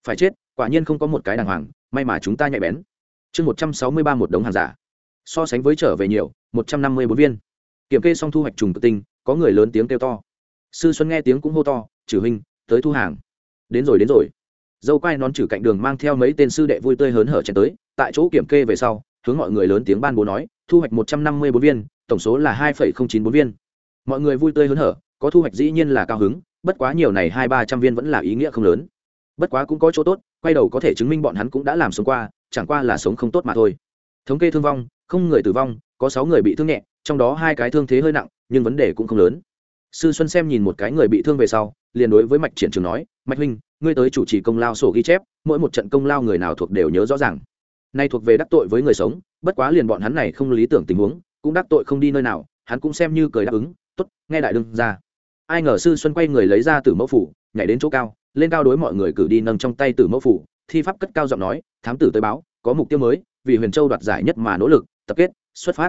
Phải chết, quả nhiên không có một cái đàng hoàng, may mà chúng ta nhạy bén chương một trăm sáu mươi ba một đống hàng giả. So sánh với trở về nhiều, một trăm năm mươi bốn viên. Kiểm kê xong thu hoạch trùng tự tinh, có người lớn tiếng kêu to. Sư xuân nghe tiếng cũng hô to trừ huynh, tới thu hàng. Đến rồi đến rồi. Dâu quai nón trừ cạnh đường mang theo mấy tên sư đệ vui tươi hớn hở chen tới, tại chỗ kiểm kê về sau, hướng mọi người lớn tiếng ban bố nói, thu hoạch một trăm năm mươi bốn viên, tổng số là hai phẩy không chín bốn viên. Mọi người vui tươi hớn hở, có thu hoạch dĩ nhiên là cao hứng, bất quá nhiều này hai ba trăm viên vẫn là ý nghĩa không lớn. Bất quá cũng có chỗ tốt, quay đầu có thể chứng minh bọn hắn cũng đã làm sống qua chẳng qua là sống không tốt mà thôi. Thống kê thương vong, không người tử vong, có sáu người bị thương nhẹ, trong đó hai cái thương thế hơi nặng, nhưng vấn đề cũng không lớn. Sư xuân xem nhìn một cái người bị thương về sau, liền đối với mạch triển trường nói, mạch huynh, ngươi tới chủ trì công lao sổ ghi chép, mỗi một trận công lao người nào thuộc đều nhớ rõ ràng. Nay thuộc về đắc tội với người sống, bất quá liền bọn hắn này không lý tưởng tình huống, cũng đắc tội không đi nơi nào, hắn cũng xem như cười đáp ứng, tốt, nghe đại đương ra. Ai ngờ sư xuân quay người lấy ra từ mẫu phủ, nhảy đến chỗ cao, lên cao đối mọi người cử đi nâng trong tay từ mẫu phủ thi pháp cất cao giọng nói, thám tử tới báo, có mục tiêu mới, vì huyền châu đoạt giải nhất mà nỗ lực, tập kết, xuất phát.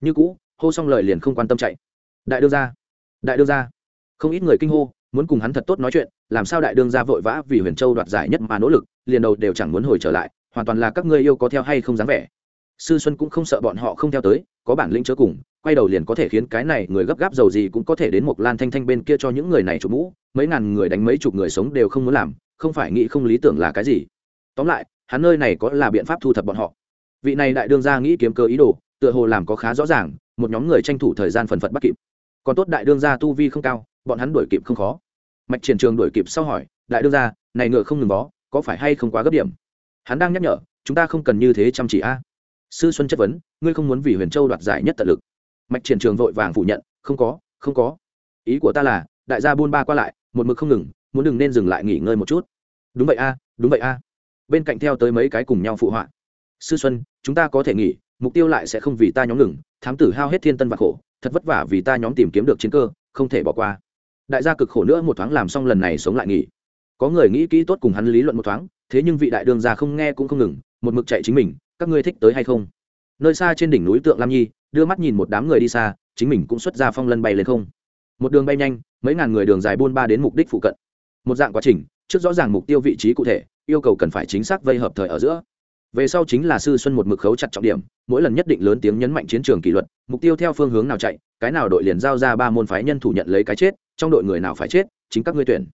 Như cũ, hô xong lời liền không quan tâm chạy. Đại đương gia, đại đương gia. Không ít người kinh hô, muốn cùng hắn thật tốt nói chuyện, làm sao đại đương gia vội vã vì huyền châu đoạt giải nhất mà nỗ lực, liền đầu đều chẳng muốn hồi trở lại, hoàn toàn là các ngươi yêu có theo hay không dám vẻ. Sư xuân cũng không sợ bọn họ không theo tới, có bản lĩnh chớ cùng, quay đầu liền có thể khiến cái này người gấp gáp dầu gì cũng có thể đến một lan thanh thanh bên kia cho những người này chụp mũ, mấy ngàn người đánh mấy chục người sống đều không muốn làm không phải nghĩ không lý tưởng là cái gì. Tóm lại, hắn nơi này có là biện pháp thu thập bọn họ. Vị này đại đương gia nghĩ kiếm cơ ý đồ, tựa hồ làm có khá rõ ràng, một nhóm người tranh thủ thời gian phần phật bắt kịp. Còn tốt đại đương gia tu vi không cao, bọn hắn đuổi kịp không khó. Mạch triển trường đuổi kịp sau hỏi, đại đương gia, này ngựa không ngừng bó, có phải hay không quá gấp điểm? Hắn đang nhắc nhở, chúng ta không cần như thế chăm chỉ a. Sư xuân chất vấn, ngươi không muốn vì huyền châu đoạt giải nhất tận lực? Mạch triển trường vội vàng phủ nhận, không có không có. Ý của ta là, đại gia buôn ba qua lại, một mực không ngừng muốn đừng nên dừng lại nghỉ ngơi một chút. Đúng vậy a, đúng vậy a. Bên cạnh theo tới mấy cái cùng nhau phụ họa. Sư xuân, chúng ta có thể nghỉ, mục tiêu lại sẽ không vì ta nhóm ngừng, thám tử hao hết thiên tân và khổ, thật vất vả vì ta nhóm tìm kiếm được chiến cơ, không thể bỏ qua. Đại gia cực khổ nữa một thoáng làm xong lần này sống lại nghỉ. Có người nghĩ kỹ tốt cùng hắn lý luận một thoáng, thế nhưng vị đại đường gia không nghe cũng không ngừng, một mực chạy chính mình, các ngươi thích tới hay không? Nơi xa trên đỉnh núi tượng lam nhi, đưa mắt nhìn một đám người đi xa, chính mình cũng xuất ra phong lân bay lên không. Một đường bay nhanh, mấy ngàn người đường dài buôn ba đến mục đích phụ cận một dạng quá trình, trước rõ ràng mục tiêu vị trí cụ thể, yêu cầu cần phải chính xác vây hợp thời ở giữa. Về sau chính là sư xuân một mực khấu chặt trọng điểm, mỗi lần nhất định lớn tiếng nhấn mạnh chiến trường kỷ luật, mục tiêu theo phương hướng nào chạy, cái nào đội liền giao ra ba môn phái nhân thủ nhận lấy cái chết, trong đội người nào phải chết, chính các ngươi tuyển.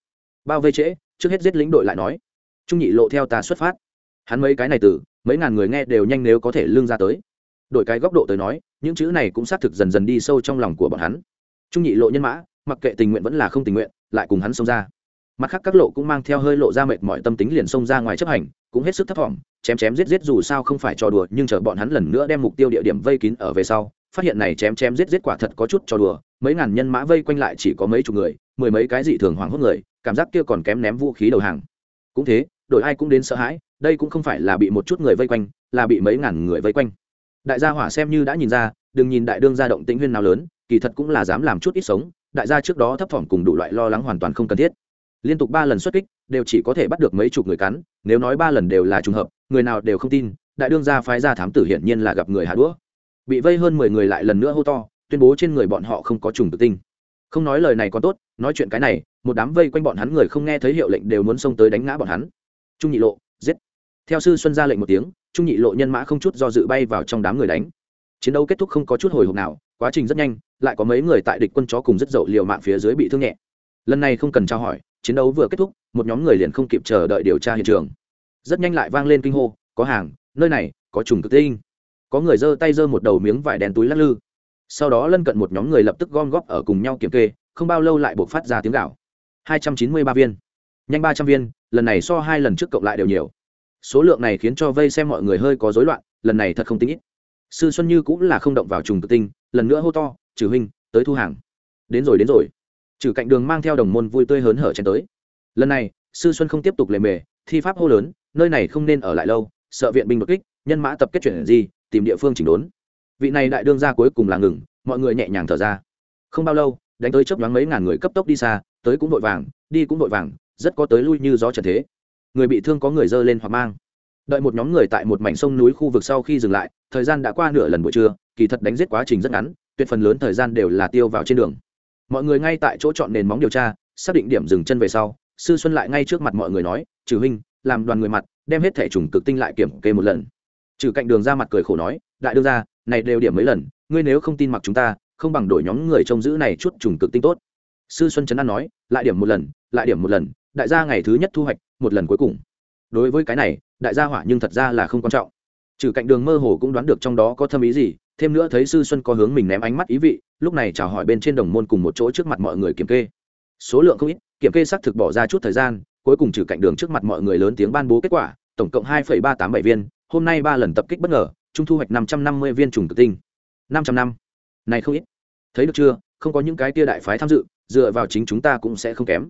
Bao vây trễ, trước hết giết lĩnh đội lại nói. Trung nhị lộ theo ta xuất phát. Hắn mấy cái này từ, mấy ngàn người nghe đều nhanh nếu có thể lương ra tới. Đổi cái góc độ tới nói, những chữ này cũng xác thực dần dần đi sâu trong lòng của bọn hắn. Trung nhị lộ nhân mã, mặc kệ tình nguyện vẫn là không tình nguyện, lại cùng hắn xông ra mặt khác các lộ cũng mang theo hơi lộ ra mệt mỏi tâm tính liền xông ra ngoài chấp hành, cũng hết sức thấp thỏm, chém chém giết giết dù sao không phải trò đùa, nhưng chờ bọn hắn lần nữa đem mục tiêu địa điểm vây kín ở về sau, phát hiện này chém chém giết giết quả thật có chút trò đùa, mấy ngàn nhân mã vây quanh lại chỉ có mấy chục người, mười mấy cái dị thường hoảng hốt người, cảm giác kia còn kém ném vũ khí đầu hàng. Cũng thế, đội ai cũng đến sợ hãi, đây cũng không phải là bị một chút người vây quanh, là bị mấy ngàn người vây quanh. Đại gia hỏa xem như đã nhìn ra, đừng nhìn đại đương gia động tĩnh huyên nào lớn, kỳ thật cũng là dám làm chút ít sống, đại gia trước đó thấp thỏm cùng đủ loại lo lắng hoàn toàn không cần thiết liên tục ba lần xuất kích, đều chỉ có thể bắt được mấy chục người cắn, nếu nói ba lần đều là trùng hợp, người nào đều không tin, đại đương gia phái ra thám tử hiển nhiên là gặp người hạ đũa. Bị vây hơn mười người lại lần nữa hô to, tuyên bố trên người bọn họ không có trùng tự tinh. Không nói lời này còn tốt, nói chuyện cái này, một đám vây quanh bọn hắn người không nghe thấy hiệu lệnh đều muốn xông tới đánh ngã bọn hắn. Trung nhị lộ, giết. Theo sư xuân ra lệnh một tiếng, trung nhị lộ nhân mã không chút do dự bay vào trong đám người đánh. Chiến đấu kết thúc không có chút hồi hộp nào, quá trình rất nhanh, lại có mấy người tại địch quân chó cùng rất dậu liều mạng phía dưới bị thương nhẹ. Lần này không cần trao hỏi chiến đấu vừa kết thúc, một nhóm người liền không kịp chờ đợi điều tra hiện trường. Rất nhanh lại vang lên kinh hô, có hàng, nơi này có trùng cực tinh. Có người giơ tay giơ một đầu miếng vải đen túi lắc lư. Sau đó lân cận một nhóm người lập tức gom góp ở cùng nhau kiểm kê, không bao lâu lại buộc phát ra tiếng gạo hai trăm chín mươi ba viên. Nhanh ba trăm viên, lần này so hai lần trước cộng lại đều nhiều. Số lượng này khiến cho vây xem mọi người hơi có rối loạn, lần này thật không tính ít. Sư xuân như cũng là không động vào trùng cực tinh, lần nữa hô to, trừ huynh, tới thu hàng. Đến rồi đến rồi trừ cạnh đường mang theo đồng môn vui tươi hớn hở chen tới. Lần này, sư xuân không tiếp tục lề mề, thi pháp hô lớn, nơi này không nên ở lại lâu, sợ viện binh đột kích, nhân mã tập kết chuyển gì, tìm địa phương chỉnh đốn. Vị này đại đương ra cuối cùng là ngừng, mọi người nhẹ nhàng thở ra. Không bao lâu, đánh tới chớp nhoáng mấy ngàn người cấp tốc đi xa, tới cũng vội vàng, đi cũng vội vàng, rất có tới lui như gió trần thế. Người bị thương có người dơ lên hoặc mang. Đợi một nhóm người tại một mảnh sông núi khu vực sau khi dừng lại, thời gian đã qua nửa lần buổi trưa, kỳ thật đánh giết quá trình rất ngắn, tuyệt phần lớn thời gian đều là tiêu vào trên đường mọi người ngay tại chỗ chọn nền móng điều tra, xác định điểm dừng chân về sau, sư xuân lại ngay trước mặt mọi người nói, trừ huynh, làm đoàn người mặt, đem hết thẻ trùng cực tinh lại kiểm kê một lần. Trừ cạnh đường ra mặt cười khổ nói, đại đương ra này đều điểm mấy lần, ngươi nếu không tin mặc chúng ta, không bằng đổi nhóm người trông giữ này chút trùng cực tinh tốt. Sư xuân trấn an nói, lại điểm một lần, lại điểm một lần, đại gia ngày thứ nhất thu hoạch, một lần cuối cùng. Đối với cái này, đại gia hỏa nhưng thật ra là không quan trọng. Trừ cạnh đường mơ hồ cũng đoán được trong đó có thâm ý gì, thêm nữa thấy sư xuân có hướng mình ném ánh mắt ý vị lúc này chào hỏi bên trên đồng môn cùng một chỗ trước mặt mọi người kiểm kê. Số lượng không ít, kiểm kê xác thực bỏ ra chút thời gian, cuối cùng trừ cạnh đường trước mặt mọi người lớn tiếng ban bố kết quả, tổng cộng hai ba tám bảy viên, hôm nay ba lần tập kích bất ngờ, trung thu hoạch năm trăm năm mươi viên trùng tự tinh. năm trăm năm. Này không ít. Thấy được chưa, không có những cái tia đại phái tham dự, dựa vào chính chúng ta cũng sẽ không kém.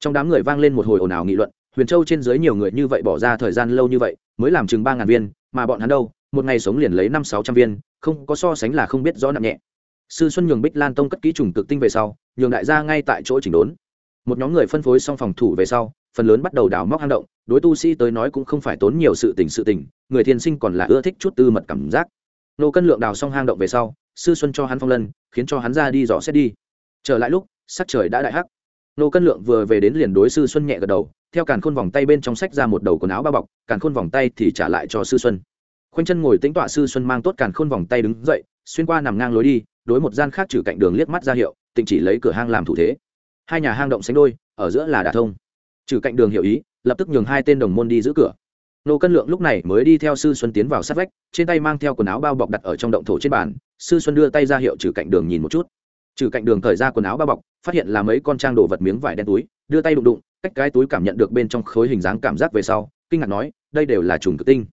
Trong đám người vang lên một hồi ồn ào nghị luận, huyền châu trên dưới nhiều người như vậy bỏ ra thời gian lâu như vậy, mới làm chừng ba ngàn viên, mà bọn hắn đâu, một ngày sống liền lấy năm sáu trăm viên, không có so sánh là không biết rõ nặng nhẹ sư xuân nhường bích lan tông cất kỹ trùng cực tinh về sau, nhường đại gia ngay tại chỗ chỉnh đốn. Một nhóm người phân phối xong phòng thủ về sau, phần lớn bắt đầu đào móc hang động, đối tu sĩ tới nói cũng không phải tốn nhiều sự tình sự tình, người thiên sinh còn là ưa thích chút tư mật cảm giác. Nô cân lượng đào xong hang động về sau, sư xuân cho hắn phong lân, khiến cho hắn ra đi dò xét đi. Trở lại lúc, sắc trời đã đại hắc. Nô cân lượng vừa về đến liền đối sư xuân nhẹ gật đầu, theo càn khôn vòng tay bên trong sách ra một đầu quần áo bao bọc, càn khôn vòng tay thì trả lại cho sư xuân. Khoanh chân ngồi tĩnh tọa sư xuân mang tốt càn khôn vòng tay đứng dậy, xuyên qua nằm ngang lối đi đối một gian khác trừ cạnh đường liếc mắt ra hiệu, tịnh chỉ lấy cửa hang làm thủ thế. Hai nhà hang động sánh đôi, ở giữa là đà thông. Trừ cạnh đường hiểu ý, lập tức nhường hai tên đồng môn đi giữ cửa. Nô cân lượng lúc này mới đi theo sư xuân tiến vào sát vách, trên tay mang theo quần áo bao bọc đặt ở trong động thổ trên bàn. Sư xuân đưa tay ra hiệu trừ cạnh đường nhìn một chút. Trừ cạnh đường thời ra quần áo bao bọc, phát hiện là mấy con trang đồ vật miếng vải đen túi, đưa tay đụng đụng, cách cái túi cảm nhận được bên trong khối hình dáng cảm giác về sau, kinh ngạc nói, đây đều là trùng cực tinh.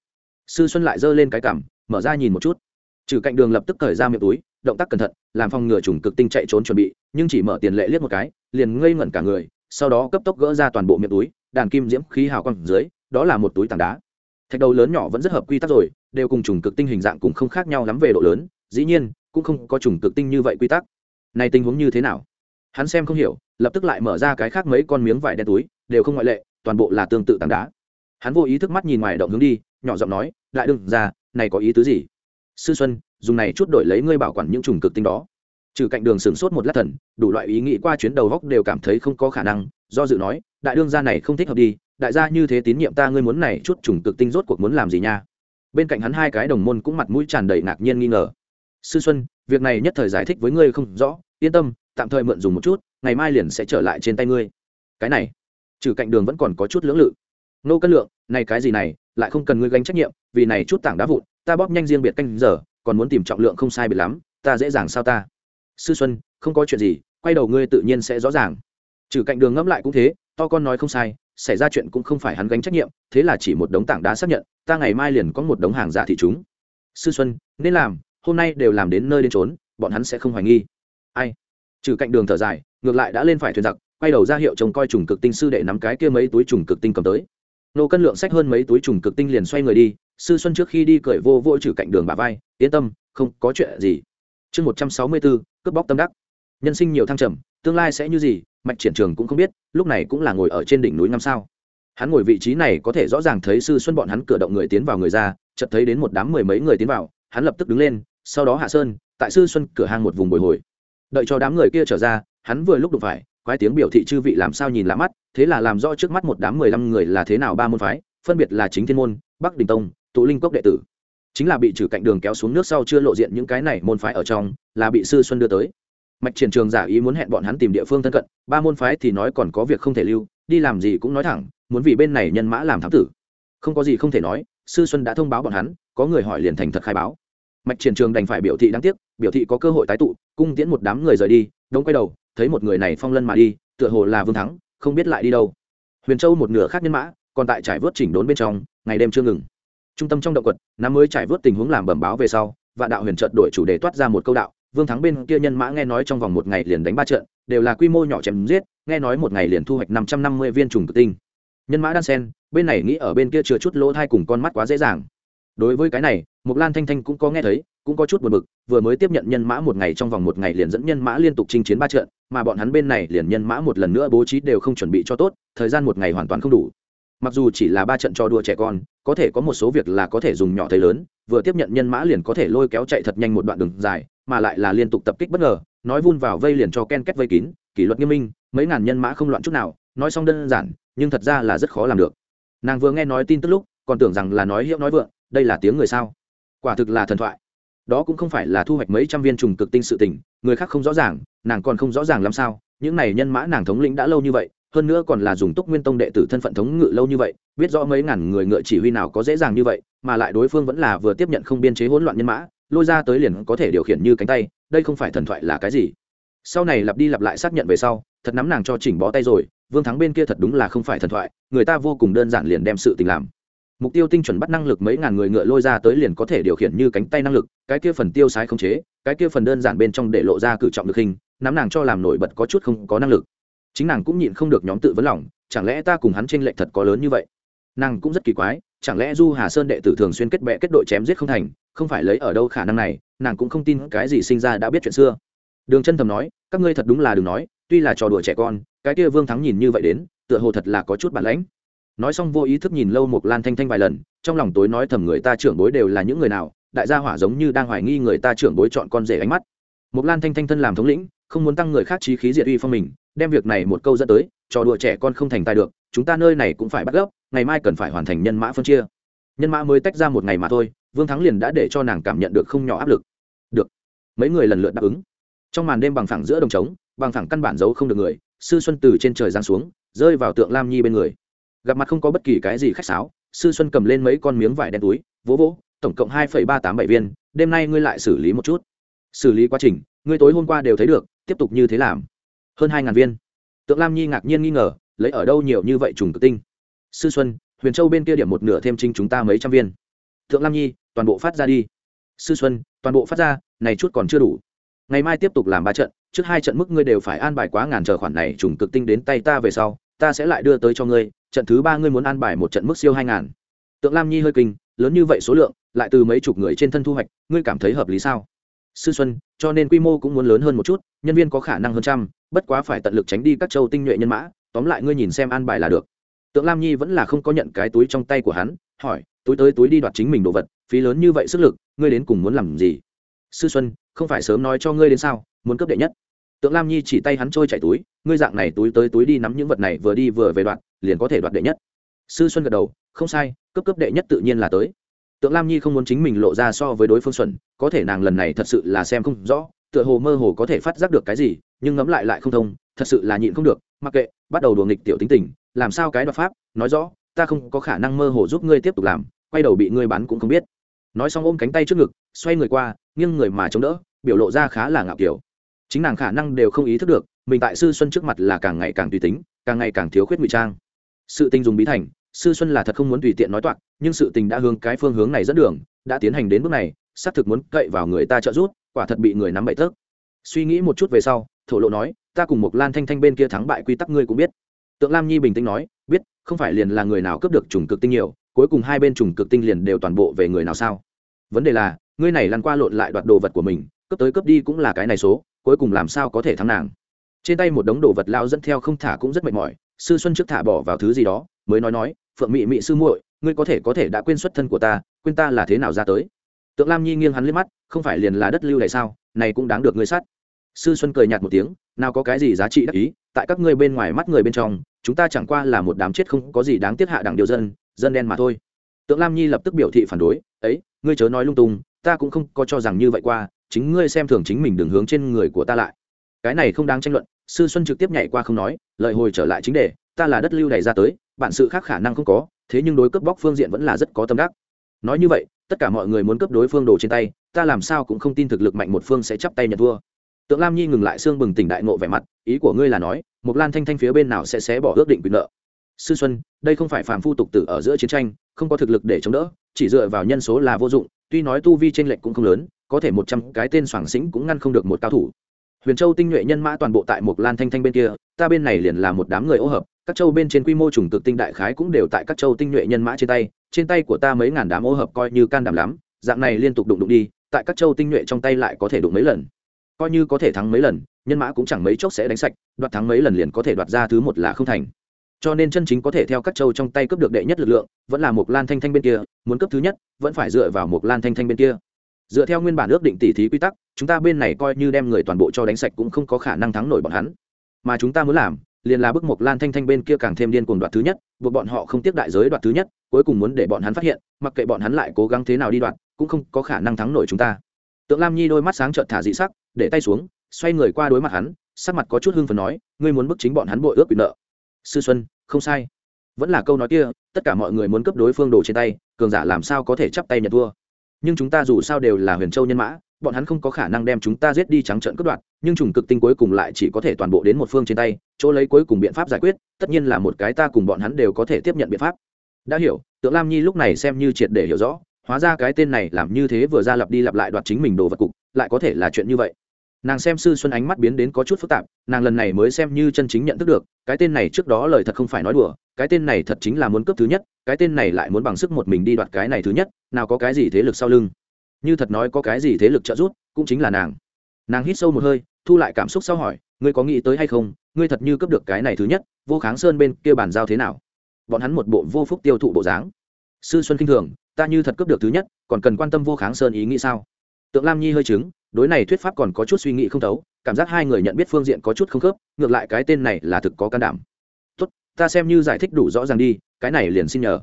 Sư xuân lại giơ lên cái cảm, mở ra nhìn một chút. Trừ cạnh đường lập tức thời ra miệng túi động tác cẩn thận, làm phòng ngừa trùng cực tinh chạy trốn chuẩn bị, nhưng chỉ mở tiền lệ liếc một cái, liền ngây ngẩn cả người, sau đó cấp tốc gỡ ra toàn bộ miệng túi, đàn kim diễm khí hào quang dưới, đó là một túi tảng đá. Thạch đầu lớn nhỏ vẫn rất hợp quy tắc rồi, đều cùng trùng cực tinh hình dạng cũng không khác nhau lắm về độ lớn, dĩ nhiên, cũng không có trùng cực tinh như vậy quy tắc. Này tình huống như thế nào? Hắn xem không hiểu, lập tức lại mở ra cái khác mấy con miếng vải đen túi, đều không ngoại lệ, toàn bộ là tương tự tảng đá. Hắn vô ý thức mắt nhìn ngoài động hướng đi, nhỏ giọng nói, lại đừng ra, này có ý tứ gì? Sư xuân dùng này chút đổi lấy ngươi bảo quản những trùng cực tinh đó. Trừ cạnh đường sửng sốt một lát thần, đủ loại ý nghĩ qua chuyến đầu góc đều cảm thấy không có khả năng, do dự nói, đại đương gia này không thích hợp đi, đại gia như thế tín nhiệm ta, ngươi muốn này chút trùng cực tinh rốt cuộc muốn làm gì nha? Bên cạnh hắn hai cái đồng môn cũng mặt mũi tràn đầy ngạc nhiên nghi ngờ. Sư xuân, việc này nhất thời giải thích với ngươi không rõ, yên tâm, tạm thời mượn dùng một chút, ngày mai liền sẽ trở lại trên tay ngươi. Cái này, trừ cạnh đường vẫn còn có chút lưỡng lự. Nô cân lượng, này cái gì này, lại không cần ngươi gánh trách nhiệm, vì này chút tảng đá vụn, ta bóp nhanh riêng biệt canh giờ còn muốn tìm trọng lượng không sai biệt lắm, ta dễ dàng sao ta? Sư xuân, không có chuyện gì, quay đầu ngươi tự nhiên sẽ rõ ràng. Trừ cạnh đường ngẫm lại cũng thế, to con nói không sai, xảy ra chuyện cũng không phải hắn gánh trách nhiệm, thế là chỉ một đống tảng đá xác nhận, ta ngày mai liền có một đống hàng giả thị chúng. Sư xuân, nên làm, hôm nay đều làm đến nơi đến trốn bọn hắn sẽ không hoài nghi. Ai? Trừ cạnh đường thở dài, ngược lại đã lên phải thuyền giặc, quay đầu ra hiệu trông coi trùng cực tinh sư đệ nắm cái kia mấy túi trùng cực tinh cầm tới nô cân lượng sách hơn mấy túi trùng cực tinh liền xoay người đi, sư xuân trước khi đi cởi vô vô trừ cạnh đường bà vai, yên tâm, không có chuyện gì. Chương một trăm sáu mươi bốn, cướp bóc tâm đắc. Nhân sinh nhiều thăng trầm, tương lai sẽ như gì, mạch triển trường cũng không biết, lúc này cũng là ngồi ở trên đỉnh núi năm sao. Hắn ngồi vị trí này có thể rõ ràng thấy sư xuân bọn hắn cửa động người tiến vào người ra, chợt thấy đến một đám mười mấy người tiến vào, hắn lập tức đứng lên, sau đó hạ sơn, tại sư xuân cửa hàng một vùng bồi hồi. Đợi cho đám người kia trở ra, hắn vừa lúc đụng phải quái tiếng biểu thị chư vị làm sao nhìn lạ mắt, thế là làm rõ trước mắt một đám mười lăm người là thế nào ba môn phái, phân biệt là chính thiên môn, bắc đình tông, tụ linh cốc đệ tử. Chính là bị trừ cạnh đường kéo xuống nước sau chưa lộ diện những cái này môn phái ở trong, là bị sư xuân đưa tới. Mạch triển trường giả ý muốn hẹn bọn hắn tìm địa phương thân cận, ba môn phái thì nói còn có việc không thể lưu, đi làm gì cũng nói thẳng, muốn vì bên này nhân mã làm thám tử. Không có gì không thể nói, sư xuân đã thông báo bọn hắn, có người hỏi liền thành thật khai báo. Mạch triển trường đành phải biểu thị đáng tiếc, biểu thị có cơ hội tái tụ, cung tiễn một đám người rời đi, đống quay đầu thấy một người này phong lân mà đi, tựa hồ là vương thắng, không biết lại đi đâu. Huyền châu một nửa khác nhân mã, còn tại trải vớt chỉnh đốn bên trong, ngày đêm chưa ngừng. Trung tâm trong động quật, năm mới trải vớt tình huống làm bẩm báo về sau, vạn đạo huyền trận đổi chủ đề toát ra một câu đạo, vương thắng bên kia nhân mã nghe nói trong vòng một ngày liền đánh ba trận, đều là quy mô nhỏ chém giết, nghe nói một ngày liền thu hoạch năm trăm năm mươi viên trùng tử tinh. Nhân mã đan sen, bên này nghĩ ở bên kia chừa chút lỗ thai cùng con mắt quá dễ dàng đối với cái này mục lan thanh thanh cũng có nghe thấy, cũng có chút buồn bực, vừa mới tiếp nhận nhân mã một ngày trong vòng một ngày liền dẫn nhân mã liên tục chinh chiến ba trận, mà bọn hắn bên này liền nhân mã một lần nữa bố trí đều không chuẩn bị cho tốt, thời gian một ngày hoàn toàn không đủ. Mặc dù chỉ là ba trận cho đua trẻ con, có thể có một số việc là có thể dùng nhỏ thấy lớn, vừa tiếp nhận nhân mã liền có thể lôi kéo chạy thật nhanh một đoạn đường dài, mà lại là liên tục tập kích bất ngờ, nói vun vào vây liền cho ken kết vây kín, kỷ luật nghiêm minh, mấy ngàn nhân mã không loạn chút nào, nói xong đơn giản, nhưng thật ra là rất khó làm được. Nàng vừa nghe nói tin tức lúc, còn tưởng rằng là nói hiệu nói vượng đây là tiếng người sao? Quả thực là thần thoại. Đó cũng không phải là thu hoạch mấy trăm viên trùng cực tinh sự tình, người khác không rõ ràng, nàng còn không rõ ràng làm sao? Những này nhân mã nàng thống lĩnh đã lâu như vậy, hơn nữa còn là dùng túc nguyên tông đệ tử thân phận thống ngự lâu như vậy, biết rõ mấy ngàn người ngựa chỉ huy nào có dễ dàng như vậy, mà lại đối phương vẫn là vừa tiếp nhận không biên chế hỗn loạn nhân mã, lôi ra tới liền có thể điều khiển như cánh tay, đây không phải thần thoại là cái gì? Sau này lặp đi lặp lại xác nhận về sau, thật nắm nàng cho chỉnh bó tay rồi, vương thắng bên kia thật đúng là không phải thần thoại, người ta vô cùng đơn giản liền đem sự tình làm mục tiêu tinh chuẩn bắt năng lực mấy ngàn người ngựa lôi ra tới liền có thể điều khiển như cánh tay năng lực, cái kia phần tiêu sái không chế, cái kia phần đơn giản bên trong để lộ ra cử trọng được hình, nắm nàng cho làm nổi bật có chút không có năng lực. Chính nàng cũng nhịn không được nhóm tự vấn lòng, chẳng lẽ ta cùng hắn tranh lệch thật có lớn như vậy? Nàng cũng rất kỳ quái, chẳng lẽ du hà sơn đệ tử thường xuyên kết bệ kết đội chém giết không thành, không phải lấy ở đâu khả năng này, nàng cũng không tin cái gì sinh ra đã biết chuyện xưa. Đường chân thầm nói, các ngươi thật đúng là đừng nói, tuy là trò đùa trẻ con, cái kia vương thắng nhìn như vậy đến, tựa hồ thật là có chút bản lãnh nói xong vô ý thức nhìn lâu một lan thanh thanh vài lần, trong lòng tối nói thầm người ta trưởng bối đều là những người nào, đại gia hỏa giống như đang hoài nghi người ta trưởng bối chọn con rể ánh mắt. Mục lan thanh thanh thân làm thống lĩnh, không muốn tăng người khác trí khí diệt uy phong mình, đem việc này một câu dẫn tới, trò đùa trẻ con không thành tài được, chúng ta nơi này cũng phải bắt gốc ngày mai cần phải hoàn thành nhân mã phân chia. Nhân mã mới tách ra một ngày mà thôi, vương thắng liền đã để cho nàng cảm nhận được không nhỏ áp lực. Được. Mấy người lần lượt đáp ứng. Trong màn đêm bằng phẳng giữa đồng trống, bằng phẳng căn bản giấu không được người, sư xuân từ trên trời giáng xuống, rơi vào tượng lam nhi bên người gặp mặt không có bất kỳ cái gì khách sáo, sư xuân cầm lên mấy con miếng vải đen túi, vỗ vỗ, tổng cộng hai ba tám bảy viên, đêm nay ngươi lại xử lý một chút. Xử lý quá trình, ngươi tối hôm qua đều thấy được, tiếp tục như thế làm. Hơn hai ngàn viên. Tượng lam nhi ngạc nhiên nghi ngờ, lấy ở đâu nhiều như vậy trùng tự tinh? Sư xuân, huyền châu bên kia điểm một nửa thêm chính chúng ta mấy trăm viên. Thượng lam nhi, toàn bộ phát ra đi. Sư xuân, toàn bộ phát ra, này chút còn chưa đủ. Ngày mai tiếp tục làm ba trận, trước hai trận mức ngươi đều phải an bài quá ngàn chờ khoản này trùng cực tinh đến tay ta về sau, ta sẽ lại đưa tới cho ngươi trận thứ ba ngươi muốn an bài một trận mức siêu hai ngàn. Tượng lam nhi hơi kinh, lớn như vậy số lượng, lại từ mấy chục người trên thân thu hoạch, ngươi cảm thấy hợp lý sao? Sư xuân, cho nên quy mô cũng muốn lớn hơn một chút, nhân viên có khả năng hơn trăm, bất quá phải tận lực tránh đi các châu tinh nhuệ nhân mã, tóm lại ngươi nhìn xem an bài là được. Tượng lam nhi vẫn là không có nhận cái túi trong tay của hắn, hỏi, túi tới túi đi đoạt chính mình đồ vật, phí lớn như vậy sức lực, ngươi đến cùng muốn làm gì? Sư xuân, không phải sớm nói cho ngươi đến sao, muốn cấp đệ nhất tượng lam nhi chỉ tay hắn trôi chạy túi, ngươi dạng này túi tới túi đi nắm những vật này vừa đi vừa về đoạn, liền có thể đoạt đệ nhất. Sư xuân gật đầu, không sai, cấp cấp đệ nhất tự nhiên là tới. Tượng lam nhi không muốn chính mình lộ ra so với đối phương xuân có thể nàng lần này thật sự là xem không rõ, tựa hồ mơ hồ có thể phát giác được cái gì, nhưng ngẫm lại lại không thông, thật sự là nhịn không được, mặc kệ, bắt đầu đùa nghịch tiểu tính tình, làm sao cái đoạt pháp, nói rõ, ta không có khả năng mơ hồ giúp ngươi tiếp tục làm, quay đầu bị ngươi bắn cũng không biết. Nói xong ôm cánh tay trước ngực, xoay người qua, nghiêng người mà chống đỡ, biểu lộ ra khá là ngạo kiểu chính nàng khả năng đều không ý thức được, mình tại sư xuân trước mặt là càng ngày càng tùy tính, càng ngày càng thiếu khuyết ngụy trang. Sự tình dùng bí thành, sư xuân là thật không muốn tùy tiện nói toạc, nhưng sự tình đã hướng cái phương hướng này dẫn đường, đã tiến hành đến bước này, xác thực muốn cậy vào người ta trợ giúp, quả thật bị người nắm bậy tớp suy nghĩ một chút về sau, thổ lộ nói, ta cùng một lan thanh thanh bên kia thắng bại quy tắc ngươi cũng biết. Tượng lam nhi bình tĩnh nói, biết, không phải liền là người nào cướp được trùng cực tinh nhiều, cuối cùng hai bên trùng cực tinh liền đều toàn bộ về người nào sao? Vấn đề là, ngươi này lăn qua lộn lại đoạt đồ vật của mình, cướp tới cướp đi cũng là cái này số cuối cùng làm sao có thể thắng nàng. Trên tay một đống đồ vật lao dẫn theo không thả cũng rất mệt mỏi, sư xuân trước thả bỏ vào thứ gì đó, mới nói nói, phượng mị mị sư muội, ngươi có thể có thể đã quên xuất thân của ta, quên ta là thế nào ra tới? Tượng lam nhi nghiêng hắn liếc mắt, không phải liền là đất lưu này sao? Này cũng đáng được ngươi sát. Sư xuân cười nhạt một tiếng, nào có cái gì giá trị đắc ý, tại các ngươi bên ngoài mắt người bên trong, chúng ta chẳng qua là một đám chết không có gì đáng tiếc hạ đẳng điều dân dân đen mà thôi. Tượng lam nhi lập tức biểu thị phản đối, ấy, ngươi chớ nói lung tung, ta cũng không có cho rằng như vậy qua chính ngươi xem thường chính mình đường hướng trên người của ta lại. Cái này không đáng tranh luận, sư xuân trực tiếp nhảy qua không nói, lợi hồi trở lại chính đề, ta là đất lưu đày ra tới, bản sự khác khả năng không có, thế nhưng đối cướp bóc phương diện vẫn là rất có tâm đắc. Nói như vậy, tất cả mọi người muốn cướp đối phương đồ trên tay, ta làm sao cũng không tin thực lực mạnh một phương sẽ chắp tay nhận thua. Tượng lam nhi ngừng lại xương bừng tỉnh đại ngộ vẻ mặt, ý của ngươi là nói một lan thanh thanh phía bên nào sẽ xé bỏ ước định quyền nợ. Sư xuân, đây không phải phàm phu tục tử ở giữa chiến tranh, không có thực lực để chống đỡ, chỉ dựa vào nhân số là vô dụng, tuy nói tu vi tranh lệch cũng không lớn có thể một trăm cái tên soảng xính cũng ngăn không được một cao thủ. Huyền châu tinh nhuệ nhân mã toàn bộ tại một lan thanh thanh bên kia, ta bên này liền là một đám người ô hợp, các châu bên trên quy mô chủng cực tinh đại khái cũng đều tại các châu tinh nhuệ nhân mã trên tay trên tay của ta mấy ngàn đám ô hợp coi như can đảm lắm, dạng này liên tục đụng đụng đi, tại các châu tinh nhuệ trong tay lại có thể đụng mấy lần. Coi như có thể thắng mấy lần, nhân mã cũng chẳng mấy chốc sẽ đánh sạch, đoạt thắng mấy lần liền có thể đoạt ra thứ một là không thành. Cho nên chân chính có thể theo các châu trong tay cướp được đệ nhất lực lượng, vẫn là một lan thanh thanh bên kia, muốn cấp thứ nhất, vẫn phải dựa vào một lan thanh thanh bên kia dựa theo nguyên bản ước định tỉ thí quy tắc, chúng ta bên này coi như đem người toàn bộ cho đánh sạch cũng không có khả năng thắng nổi bọn hắn. Mà chúng ta muốn làm, liền là bức một lan thanh thanh bên kia càng thêm điên cuồng đoạt thứ nhất, buộc bọn họ không tiếp đại giới đoạt thứ nhất, cuối cùng muốn để bọn hắn phát hiện, mặc kệ bọn hắn lại cố gắng thế nào đi đoạt, cũng không có khả năng thắng nổi chúng ta. Tượng lam nhi đôi mắt sáng trợn thả dị sắc, để tay xuống, xoay người qua đối mặt hắn, sắc mặt có chút hưng phần nói, ngươi muốn bức chính bọn hắn bội ước bị nợ. Sư xuân, không sai. Vẫn là câu nói kia, tất cả mọi người muốn cấp đối phương đồ trên tay, cường giả làm sao có thể chắp tay nhận thua? Nhưng chúng ta dù sao đều là huyền châu nhân mã, bọn hắn không có khả năng đem chúng ta giết đi trắng trợn cướp đoạt, nhưng trùng cực tinh cuối cùng lại chỉ có thể toàn bộ đến một phương trên tay, chỗ lấy cuối cùng biện pháp giải quyết, tất nhiên là một cái ta cùng bọn hắn đều có thể tiếp nhận biện pháp. Đã hiểu, tượng lam nhi lúc này xem như triệt để hiểu rõ, hóa ra cái tên này làm như thế vừa ra lặp đi lặp lại đoạt chính mình đồ vật cục, lại có thể là chuyện như vậy. Nàng xem sư xuân ánh mắt biến đến có chút phức tạp, nàng lần này mới xem như chân chính nhận thức được, cái tên này trước đó lời thật không phải nói đùa cái tên này thật chính là muốn cấp thứ nhất, cái tên này lại muốn bằng sức một mình đi đoạt cái này thứ nhất, nào có cái gì thế lực sau lưng. Như thật nói có cái gì thế lực trợ giúp, cũng chính là nàng. Nàng hít sâu một hơi, thu lại cảm xúc sau hỏi, ngươi có nghĩ tới hay không, ngươi thật như cấp được cái này thứ nhất, vô kháng sơn bên kia bàn giao thế nào? Bọn hắn một bộ vô phúc tiêu thụ bộ dáng. Sư xuân kinh thường, ta như thật cướp được thứ nhất, còn cần quan tâm vô kháng sơn ý nghĩ sao? Tượng lam nhi hơi chứng đối này thuyết pháp còn có chút suy nghĩ không thấu, cảm giác hai người nhận biết phương diện có chút không khớp, ngược lại cái tên này là thực có can đảm ta xem như giải thích đủ rõ ràng đi, cái này liền xin nhờ.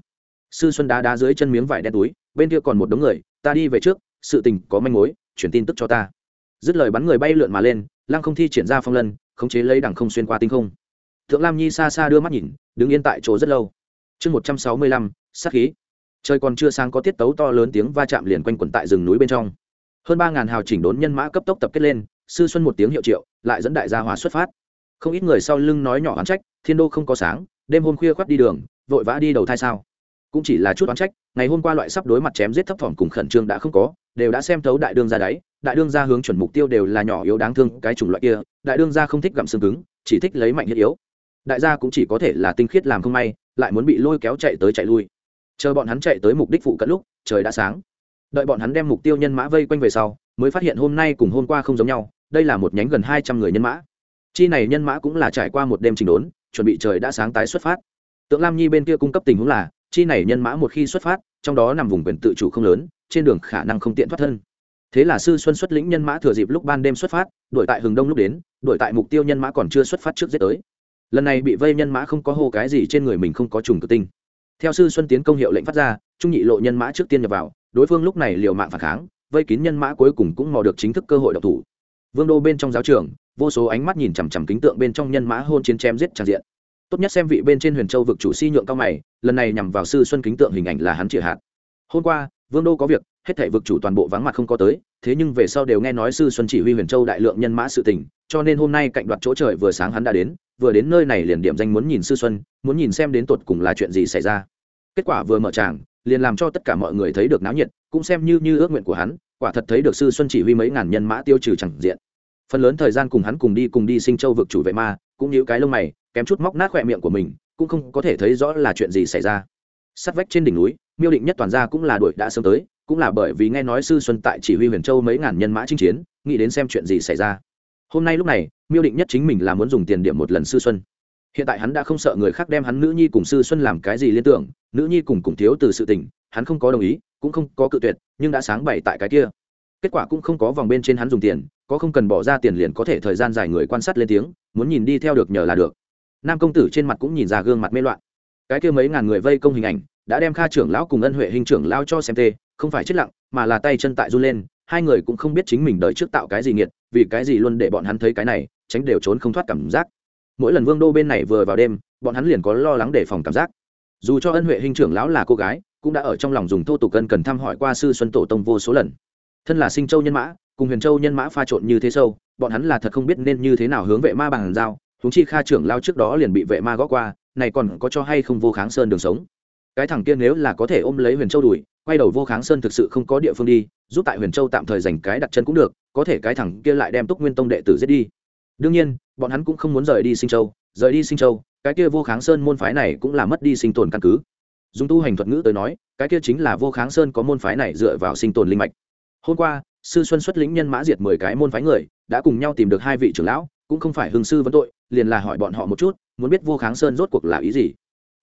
Sư xuân đá đá dưới chân miếng vải đen túi, bên kia còn một đống người, ta đi về trước, sự tình có manh mối, chuyển tin tức cho ta. Dứt lời bắn người bay lượn mà lên, lăng không thi triển ra phong lân, khống chế lấy đằng không xuyên qua tinh không. Thượng lam nhi xa xa đưa mắt nhìn, đứng yên tại chỗ rất lâu. Chương một trăm sáu mươi lăm, sát khí. Trời còn chưa sáng có tiết tấu to lớn tiếng va chạm liền quanh quẩn tại rừng núi bên trong. Hơn ba ngàn hào chỉnh đốn nhân mã cấp tốc tập kết lên, sư xuân một tiếng hiệu triệu, lại dẫn đại gia hòa xuất phát. Không ít người sau lưng nói nhỏ oán trách thiên đô không có sáng, đêm hôm khuya khoác đi đường, vội vã đi đầu thai sao? Cũng chỉ là chút oán trách, ngày hôm qua loại sắp đối mặt chém giết thấp thỏm cùng khẩn trương đã không có, đều đã xem thấu đại đương ra đáy, đại đương ra hướng chuẩn mục tiêu đều là nhỏ yếu đáng thương, cái chủng loại kia, đại đương ra không thích gặm xương cứng, chỉ thích lấy mạnh thiết yếu. Đại gia cũng chỉ có thể là tinh khiết làm không may, lại muốn bị lôi kéo chạy tới chạy lui. Chờ bọn hắn chạy tới mục đích phụ cận lúc, trời đã sáng. Đợi bọn hắn đem mục tiêu nhân mã vây quanh về sau, mới phát hiện hôm nay cùng hôm qua không giống nhau, đây là một nhánh gần hai trăm người nhân mã. Chi này nhân mã cũng là trải qua một đêm trình đốn chuẩn bị trời đã sáng tái xuất phát. Tượng lam nhi bên kia cung cấp tình huống là, chi này nhân mã một khi xuất phát, trong đó nằm vùng quyền tự chủ không lớn, trên đường khả năng không tiện thoát thân. Thế là sư xuân xuất lĩnh nhân mã thừa dịp lúc ban đêm xuất phát, đuổi tại hừng đông lúc đến, đuổi tại mục tiêu nhân mã còn chưa xuất phát trước giết tới. Lần này bị vây nhân mã không có hô cái gì trên người mình không có trùng tự tinh. Theo sư xuân tiến công hiệu lệnh phát ra, trung nhị lộ nhân mã trước tiên nhập vào, đối phương lúc này liều mạng phản kháng, vây kín nhân mã cuối cùng cũng mò được chính thức cơ hội độc thủ. Vương đô bên trong giáo trường vô số ánh mắt nhìn chằm chằm kính tượng bên trong nhân mã hôn chiến chém giết tràn diện. Tốt nhất xem vị bên trên huyền châu vực chủ si nhượng cao mày, lần này nhằm vào sư xuân kính tượng hình ảnh là hắn chĩa hạt. Hôm qua, vương đô có việc, hết thảy vực chủ toàn bộ vắng mặt không có tới, thế nhưng về sau đều nghe nói sư xuân chỉ huy huyền châu đại lượng nhân mã sự tình, cho nên hôm nay cạnh đoạt chỗ trời vừa sáng hắn đã đến, vừa đến nơi này liền điểm danh muốn nhìn sư xuân, muốn nhìn xem đến tột cùng là chuyện gì xảy ra. Kết quả vừa mở tràng, liền làm cho tất cả mọi người thấy được náo nhiệt, cũng xem như như ước nguyện của hắn, quả thật thấy được sư xuân chỉ huy mấy ngàn nhân mã tiêu trừ chẳng diện phần lớn thời gian cùng hắn cùng đi cùng đi sinh châu vực chủ vệ ma, cũng như cái lông mày, kém chút móc nát khỏe miệng của mình, cũng không có thể thấy rõ là chuyện gì xảy ra. Sắt vách trên đỉnh núi, miêu định nhất toàn ra cũng là đuổi đã sớm tới, cũng là bởi vì nghe nói sư xuân tại chỉ huy huyền châu mấy ngàn nhân mã chinh chiến, nghĩ đến xem chuyện gì xảy ra. Hôm nay lúc này, miêu định nhất chính mình là muốn dùng tiền điểm một lần sư xuân. Hiện tại hắn đã không sợ người khác đem hắn nữ nhi cùng sư xuân làm cái gì liên tưởng, nữ nhi cùng cùng thiếu từ sự tình, hắn không có đồng ý, cũng không có cự tuyệt, nhưng đã sáng bày tại cái kia. Kết quả cũng không có vòng bên trên hắn dùng tiền có không cần bỏ ra tiền liền có thể thời gian dài người quan sát lên tiếng, muốn nhìn đi theo được nhờ là được. Nam công tử trên mặt cũng nhìn ra gương mặt mê loạn. Cái kia mấy ngàn người vây công hình ảnh, đã đem kha trưởng lão cùng ân huệ hình trưởng lao cho xem tê, không phải chết lặng, mà là tay chân tại run lên, hai người cũng không biết chính mình đợi trước tạo cái gì nghiệt, vì cái gì luôn để bọn hắn thấy cái này, tránh đều trốn không thoát cảm giác. Mỗi lần vương đô bên này vừa vào đêm, bọn hắn liền có lo lắng để phòng cảm giác. Dù cho ân huệ hình trưởng lão là cô gái, cũng đã ở trong lòng dùng thô tục cân cần thăm hỏi qua sư xuân tổ tông vô số lần. Thân là sinh châu nhân mã cùng huyền châu nhân mã pha trộn như thế sâu, bọn hắn là thật không biết nên như thế nào hướng vệ ma bằng giao húng chi kha trưởng lao trước đó liền bị vệ ma gõ qua, này còn có cho hay không vô kháng sơn đường sống? Cái thằng kia nếu là có thể ôm lấy huyền châu đuổi, quay đầu vô kháng sơn thực sự không có địa phương đi, giúp tại huyền châu tạm thời dành cái đặt chân cũng được, có thể cái thằng kia lại đem túc nguyên tông đệ tử giết đi. Đương nhiên, bọn hắn cũng không muốn rời đi sinh châu, rời đi sinh châu, cái kia vô kháng sơn môn phái này cũng là mất đi sinh tồn căn cứ. Dùng tu hành thuật ngữ tới nói, cái kia chính là vô kháng sơn có môn phái này dựa vào sinh tồn linh mạch. Hôm qua sư xuân xuất lĩnh nhân mã diệt mười cái môn phái người, đã cùng nhau tìm được hai vị trưởng lão, cũng không phải hưng sư vấn tội, liền là hỏi bọn họ một chút, muốn biết vô kháng sơn rốt cuộc là ý gì.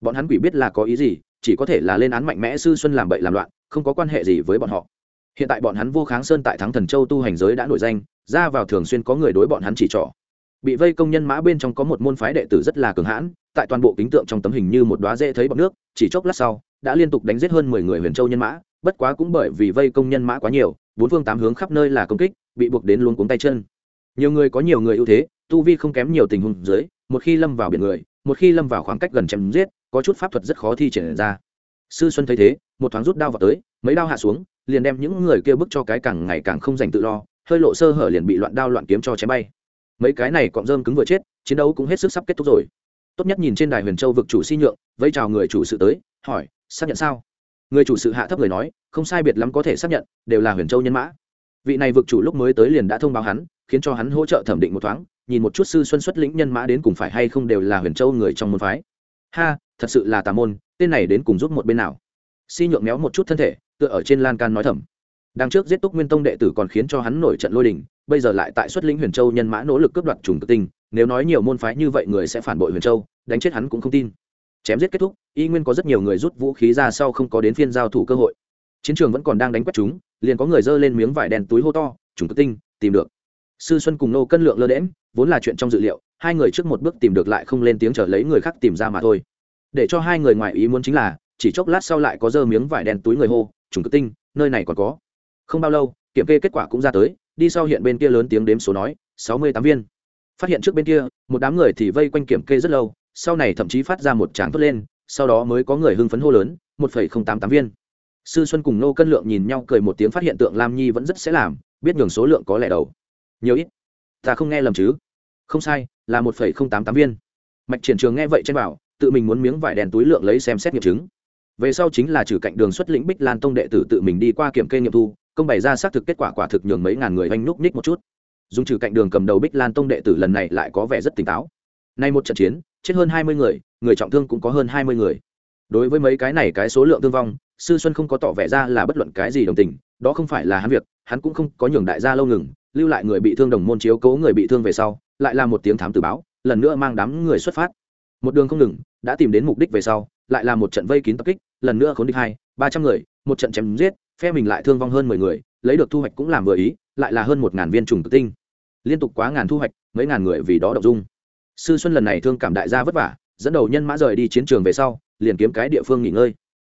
Bọn hắn quỷ biết là có ý gì, chỉ có thể là lên án mạnh mẽ sư xuân làm bậy làm loạn, không có quan hệ gì với bọn họ. Hiện tại bọn hắn vô kháng sơn tại thắng thần châu tu hành giới đã nổi danh, ra vào thường xuyên có người đối bọn hắn chỉ trỏ. Bị vây công nhân mã bên trong có một môn phái đệ tử rất là cường hãn, tại toàn bộ kính tượng trong tấm hình như một đoá dễ thấy bọc nước, chỉ chốc lát sau, đã liên tục đánh giết hơn mười người huyền châu nhân mã, bất quá cũng bởi vì vây công nhân mã quá nhiều bốn phương tám hướng khắp nơi là công kích, bị buộc đến luôn cuống tay chân. Nhiều người có nhiều người ưu thế, tu vi không kém nhiều tình huống dưới, một khi lâm vào biển người, một khi lâm vào khoảng cách gần chém giết, có chút pháp thuật rất khó thi triển ra. Sư xuân thấy thế, một thoáng rút đao vào tới, mấy đao hạ xuống, liền đem những người kia bức cho cái càng ngày càng không dành tự lo, hơi lộ sơ hở liền bị loạn đao loạn kiếm cho chém bay. Mấy cái này cọng rơm cứng vừa chết, chiến đấu cũng hết sức sắp kết thúc rồi. Tốt nhất nhìn trên đài huyền châu vực chủ si nhượng vây chào người chủ sự tới, hỏi, xác nhận sao? Người chủ sự hạ thấp người nói, không sai biệt lắm có thể xác nhận, đều là huyền châu nhân mã. Vị này vực chủ lúc mới tới liền đã thông báo hắn, khiến cho hắn hỗ trợ thẩm định một thoáng, nhìn một chút sư xuân xuất lĩnh nhân mã đến cùng phải hay không đều là huyền châu người trong môn phái. Ha, thật sự là tà môn, tên này đến cùng giúp một bên nào? Si nhượng méo một chút thân thể, tựa ở trên lan can nói thầm. Đằng trước giết túc nguyên tông đệ tử còn khiến cho hắn nổi trận lôi đình, bây giờ lại tại xuất lĩnh huyền châu nhân mã nỗ lực cướp đoạt trùng tự tinh, nếu nói nhiều môn phái như vậy người sẽ phản bội huyền châu, đánh chết hắn cũng không tin chém giết kết thúc, y nguyên có rất nhiều người rút vũ khí ra sau không có đến phiên giao thủ cơ hội. Chiến trường vẫn còn đang đánh quét chúng, liền có người dơ lên miếng vải đen túi hô to, trùng tự tinh, tìm được. Sư xuân cùng nô cân lượng lơ đễm vốn là chuyện trong dự liệu, hai người trước một bước tìm được lại không lên tiếng chờ lấy người khác tìm ra mà thôi. Để cho hai người ngoài ý muốn chính là, chỉ chốc lát sau lại có dơ miếng vải đen túi người hô, trùng cực tinh, nơi này còn có. Không bao lâu, kiểm kê kết quả cũng ra tới, đi sau hiện bên kia lớn tiếng đếm số nói, sáu mươi tám viên. Phát hiện trước bên kia, một đám người thì vây quanh kiểm kê rất lâu sau này thậm chí phát ra một tràng thốt lên, sau đó mới có người hưng phấn hô lớn, một phẩy không tám tám viên. Sư xuân cùng nô cân lượng nhìn nhau cười một tiếng phát hiện tượng lam nhi vẫn rất sẽ làm, biết nhường số lượng có lẻ đầu. Nhiều ít. Ta không nghe lầm chứ? Không sai, là một phẩy không tám tám viên. Mạch triển trường nghe vậy trên bảo, tự mình muốn miếng vải đèn túi lượng lấy xem xét nghiệm chứng. Về sau chính là trừ cạnh đường xuất lĩnh bích lan tông đệ tử tự mình đi qua kiểm kê nghiệm thu, công bày ra xác thực kết quả quả thực nhường mấy ngàn người oanh núp ních một chút. Dùng trừ cạnh đường cầm đầu bích lan tông đệ tử lần này lại có vẻ rất tỉnh táo nay một trận chiến, chết hơn hai mươi người người trọng thương cũng có hơn hai mươi người. Đối với mấy cái này cái số lượng thương vong, sư xuân không có tỏ vẻ ra là bất luận cái gì đồng tình, đó không phải là hắn việc, hắn cũng không có nhường đại gia lâu ngừng, lưu lại người bị thương đồng môn chiếu cố người bị thương về sau, lại là một tiếng thám tử báo, lần nữa mang đám người xuất phát. Một đường không ngừng, đã tìm đến mục đích về sau, lại là một trận vây kín tập kích, lần nữa khốn địch hai, ba trăm người, một trận chém giết, phe mình lại thương vong hơn mười người, lấy được thu hoạch cũng làm vừa ý, lại là hơn một ngàn viên trùng tự tinh. Liên tục quá ngàn thu hoạch, mấy ngàn người vì đó động dung sư xuân lần này thương cảm đại gia vất vả, dẫn đầu nhân mã rời đi chiến trường về sau, liền kiếm cái địa phương nghỉ ngơi.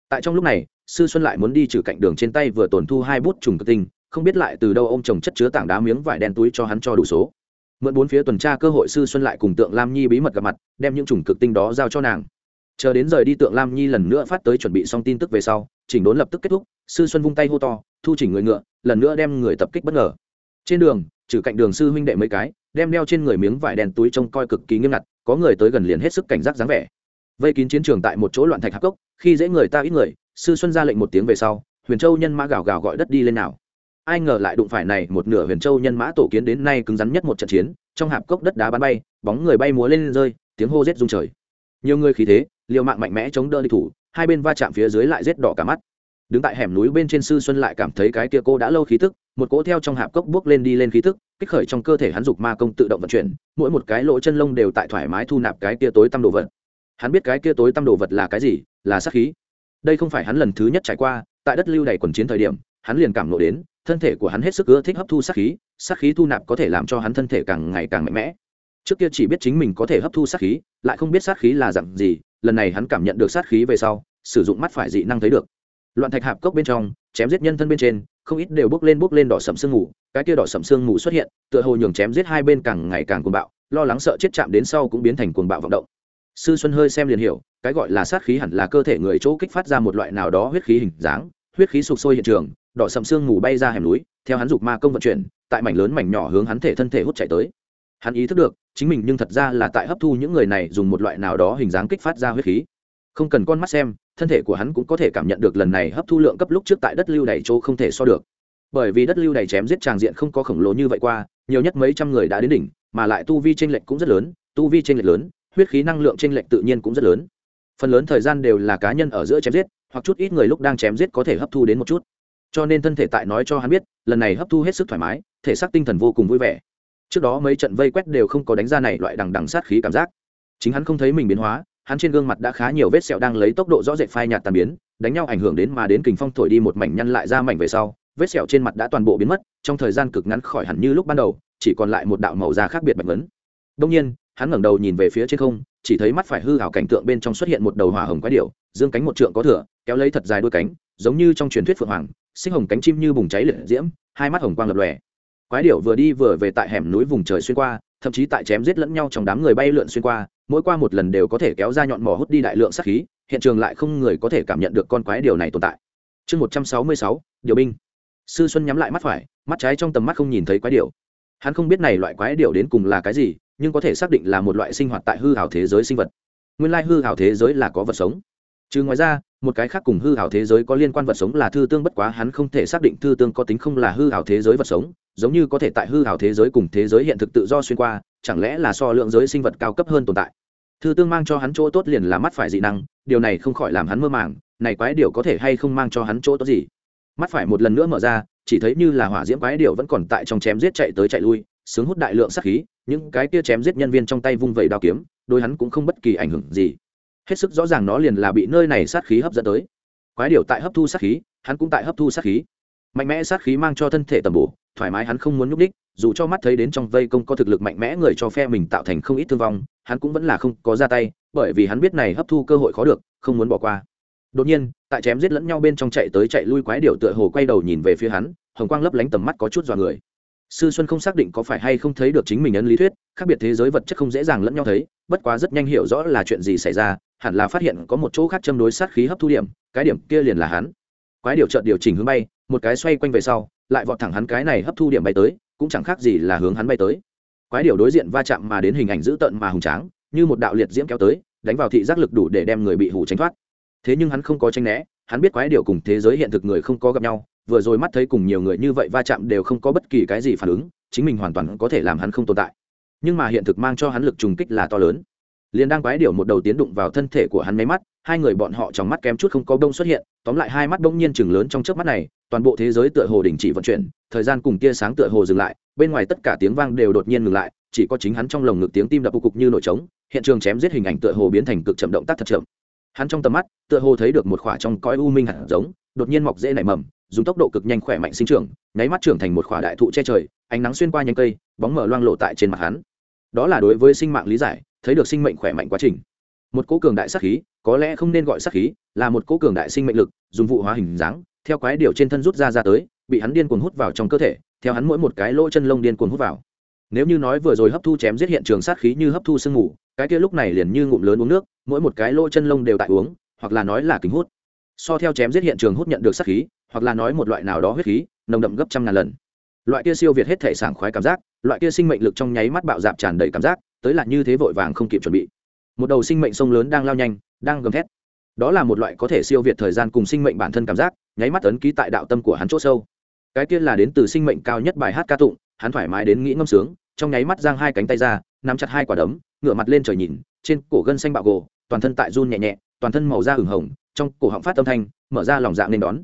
Tại trong lúc này, sư xuân lại muốn đi trừ cạnh đường trên tay vừa tổn thu hai bút trùng cực tinh, không biết lại từ đâu ông chồng chất chứa tảng đá miếng vải đen túi cho hắn cho đủ số. Mượn bốn phía tuần tra cơ hội sư xuân lại cùng tượng lam nhi bí mật gặp mặt, đem những trùng cực tinh đó giao cho nàng. Chờ đến rời đi tượng lam nhi lần nữa phát tới chuẩn bị xong tin tức về sau, chỉnh đốn lập tức kết thúc, sư xuân vung tay hô to, thu chỉnh người ngựa, lần nữa đem người tập kích bất ngờ. Trên đường, trừ cạnh đường sư huynh đệ mấy cái đem đeo trên người miếng vải đen túi trông coi cực kỳ nghiêm ngặt, có người tới gần liền hết sức cảnh giác dáng vẻ. Vây kín chiến trường tại một chỗ loạn thạch hạc cốc, khi dễ người ta ít người, sư xuân ra lệnh một tiếng về sau, huyền châu nhân mã gào gào gọi đất đi lên nào. Ai ngờ lại đụng phải này một nửa huyền châu nhân mã tổ kiến đến nay cứng rắn nhất một trận chiến, trong hạp cốc đất đá bắn bay, bóng người bay múa lên rơi, tiếng hô rết rung trời. Nhiều người khí thế, liều mạng mạnh mẽ chống đỡ đi thủ, hai bên va chạm phía dưới lại rết đỏ cả mắt đứng tại hẻm núi bên trên sư xuân lại cảm thấy cái kia cô đã lâu khí tức, một cỗ theo trong hạp cốc bước lên đi lên khí tức, kích khởi trong cơ thể hắn dục ma công tự động vận chuyển, mỗi một cái lỗ chân lông đều tại thoải mái thu nạp cái kia tối tăm đồ vật. Hắn biết cái kia tối tăm đồ vật là cái gì, là sát khí. Đây không phải hắn lần thứ nhất trải qua, tại đất lưu đầy quần chiến thời điểm, hắn liền cảm nộ đến, thân thể của hắn hết sức ưa thích hấp thu sát khí sát khí thu nạp có thể làm cho hắn thân thể càng ngày càng mạnh mẽ. Trước kia chỉ biết chính mình có thể hấp thu sát khí, lại không biết sát khí là dặn gì, lần này hắn cảm nhận được sát khí về sau, sử dụng mắt phải dị năng thấy được loạn thạch hạp cốc bên trong, chém giết nhân thân bên trên, không ít đều bước lên bước lên đỏ sầm sương mù, cái kia đỏ sầm sương mù xuất hiện, tựa hồ nhường chém giết hai bên càng ngày càng cuồng bạo, lo lắng sợ chết chạm đến sau cũng biến thành cuồng bạo vọng động. Sư xuân hơi xem liền hiểu, cái gọi là sát khí hẳn là cơ thể người chỗ kích phát ra một loại nào đó huyết khí hình dáng, huyết khí sụp sôi hiện trường, đỏ sầm sương mù bay ra hẻm núi, theo hắn dục ma công vận chuyển, tại mảnh lớn mảnh nhỏ hướng hắn thể thân thể hút chạy tới. Hắn ý thức được, chính mình nhưng thật ra là tại hấp thu những người này dùng một loại nào đó hình dáng kích phát ra huyết khí không cần con mắt xem, thân thể của hắn cũng có thể cảm nhận được lần này hấp thu lượng cấp lúc trước tại đất lưu đầy chỗ không thể so được. Bởi vì đất lưu đầy chém giết tràng diện không có khổng lồ như vậy qua, nhiều nhất mấy trăm người đã đến đỉnh, mà lại tu vi t r ê n lệch cũng rất lớn, tu vi t r ê n lệch lớn, huyết khí năng lượng t r ê n lệch tự nhiên cũng rất lớn. Phần lớn thời gian đều là cá nhân ở giữa chém giết, hoặc chút ít người lúc đang chém giết có thể hấp thu đến một chút. Cho nên thân thể tại nói cho hắn biết, lần này hấp thu hết sức thoải mái, thể xác tinh thần vô cùng vui vẻ. Trước đó mấy trận vây quét đều không có đánh ra này loại đằng đằng sát khí cảm giác. Chính hắn không thấy mình biến hóa hắn trên gương mặt đã khá nhiều vết sẹo đang lấy tốc độ rõ rệt phai nhạt tàn biến đánh nhau ảnh hưởng đến mà đến kình phong thổi đi một mảnh nhăn lại ra mảnh về sau vết sẹo trên mặt đã toàn bộ biến mất trong thời gian cực ngắn khỏi hẳn như lúc ban đầu chỉ còn lại một đạo màu da khác biệt bạch vấn đông nhiên hắn ngẩng đầu nhìn về phía trên không chỉ thấy mắt phải hư hảo cảnh tượng bên trong xuất hiện một đầu hỏa hồng quái điểu, dương cánh một trượng có thửa kéo lấy thật dài đôi cánh giống như trong truyền thuyết phượng hoàng sinh hồng cánh chim như bùng cháy liệt diễm hai mắt hồng quang lập lòe. Quái điểu vừa đi vừa về tại hẻm núi vùng trời xuyên qua thậm chí tại chém giết lẫn nhau trong đám người bay lượn xuyên qua, mỗi qua một lần đều có thể kéo ra nhọn mỏ hút đi đại lượng sát khí, hiện trường lại không người có thể cảm nhận được con quái điều này tồn tại. Chương một trăm sáu mươi sáu, điều binh. Sư xuân nhắm lại mắt phải, mắt trái trong tầm mắt không nhìn thấy quái điều. Hắn không biết này loại quái điều đến cùng là cái gì, nhưng có thể xác định là một loại sinh hoạt tại hư hảo thế giới sinh vật. Nguyên lai hư hảo thế giới là có vật sống chứ ngoài ra, một cái khác cùng hư hảo thế giới có liên quan vật sống là thư tương bất quá hắn không thể xác định thư tương có tính không là hư hảo thế giới vật sống, giống như có thể tại hư hảo thế giới cùng thế giới hiện thực tự do xuyên qua, chẳng lẽ là so lượng giới sinh vật cao cấp hơn tồn tại? Thư tương mang cho hắn chỗ tốt liền là mắt phải dị năng, điều này không khỏi làm hắn mơ màng, này quái điều có thể hay không mang cho hắn chỗ tốt gì? Mắt phải một lần nữa mở ra, chỉ thấy như là hỏa diễm quái điều vẫn còn tại trong chém giết chạy tới chạy lui, sướng hút đại lượng sát khí, những cái kia chém giết nhân viên trong tay vung vẩy đao kiếm đôi hắn cũng không bất kỳ ảnh hưởng gì hết sức rõ ràng nó liền là bị nơi này sát khí hấp dẫn tới. Quái điều tại hấp thu sát khí, hắn cũng tại hấp thu sát khí. Mạnh mẽ sát khí mang cho thân thể tầm bổ, thoải mái hắn không muốn nhúc đích dù cho mắt thấy đến trong vây công có thực lực mạnh mẽ người cho phe mình tạo thành không ít thương vong, hắn cũng vẫn là không có ra tay, bởi vì hắn biết này hấp thu cơ hội khó được, không muốn bỏ qua. Đột nhiên, tại chém giết lẫn nhau bên trong chạy tới chạy lui quái điều tựa hồ quay đầu nhìn về phía hắn, hồng quang lấp lánh tầm mắt có chút dọa người. Sư xuân không xác định có phải hay không thấy được chính mình ấn lý thuyết, khác biệt thế giới vật chất không dễ dàng lẫn nhau thấy, bất quá rất nhanh hiểu rõ là chuyện gì xảy ra hẳn là phát hiện có một chỗ khác châm đối sát khí hấp thu điểm, cái điểm kia liền là hắn. Quái điều chợt điều chỉnh hướng bay, một cái xoay quanh về sau, lại vọt thẳng hắn cái này hấp thu điểm bay tới, cũng chẳng khác gì là hướng hắn bay tới. Quái điều đối diện va chạm mà đến hình ảnh dữ tợn mà hùng tráng, như một đạo liệt diễm kéo tới, đánh vào thị giác lực đủ để đem người bị hủ tránh thoát. Thế nhưng hắn không có tranh né, hắn biết quái điều cùng thế giới hiện thực người không có gặp nhau, vừa rồi mắt thấy cùng nhiều người như vậy va chạm đều không có bất kỳ cái gì phản ứng, chính mình hoàn toàn có thể làm hắn không tồn tại. Nhưng mà hiện thực mang cho hắn lực trùng kích là to lớn liền đang quái điểu một đầu tiến đụng vào thân thể của hắn máy mắt, hai người bọn họ trong mắt kém chút không có đông xuất hiện, tóm lại hai mắt đông nhiên chừng lớn trong trước mắt này, toàn bộ thế giới tựa hồ đình chỉ vận chuyển, thời gian cùng tia sáng tựa hồ dừng lại, bên ngoài tất cả tiếng vang đều đột nhiên ngừng lại, chỉ có chính hắn trong lồng ngực tiếng tim đập cục như nổi trống, hiện trường chém giết hình ảnh tựa hồ biến thành cực chậm động tác thật chậm. Hắn trong tầm mắt, tựa hồ thấy được một khỏa trong cõi u minh hạt giống, đột nhiên mọc dễ nảy mầm, dùng tốc độ cực nhanh khỏe mạnh sinh trưởng, nháy mắt trưởng thành một khỏa đại thụ che trời, ánh nắng xuyên qua nhánh cây, bóng mở loang lộ tại trên mặt hắn. Đó là đối với sinh mạng lý giải thấy được sinh mệnh khỏe mạnh quá trình. Một cố cường đại sát khí, có lẽ không nên gọi sát khí, là một cố cường đại sinh mệnh lực, dùng vụ hóa hình dáng, theo quái điều trên thân rút ra ra tới, bị hắn điên cuồng hút vào trong cơ thể, theo hắn mỗi một cái lỗ chân lông điên cuồng hút vào. Nếu như nói vừa rồi hấp thu chém giết hiện trường sát khí như hấp thu sương ngủ cái kia lúc này liền như ngụm lớn uống nước, mỗi một cái lỗ chân lông đều tại uống, hoặc là nói là kính hút. So theo chém giết hiện trường hút nhận được sát khí, hoặc là nói một loại nào đó huyết khí, nồng đậm gấp trăm ngàn lần. Loại kia siêu việt hết thể sảng khoái cảm giác, loại kia sinh mệnh lực trong nháy mắt bạo dạp tràn đầy cảm giác tới là như thế vội vàng không kịp chuẩn bị. Một đầu sinh mệnh sông lớn đang lao nhanh, đang gầm thét. Đó là một loại có thể siêu việt thời gian cùng sinh mệnh bản thân cảm giác, nháy mắt ấn ký tại đạo tâm của hắn chỗ sâu. Cái kia là đến từ sinh mệnh cao nhất bài hát ca tụng, hắn thoải mái đến nghĩ ngâm sướng, trong nháy mắt giang hai cánh tay ra, nắm chặt hai quả đấm, ngửa mặt lên trời nhìn, trên cổ gân xanh bạo gồ, toàn thân tại run nhẹ nhẹ, toàn thân màu da hửng hồng, trong cổ họng phát âm thanh, mở ra lòng dạng nên đón.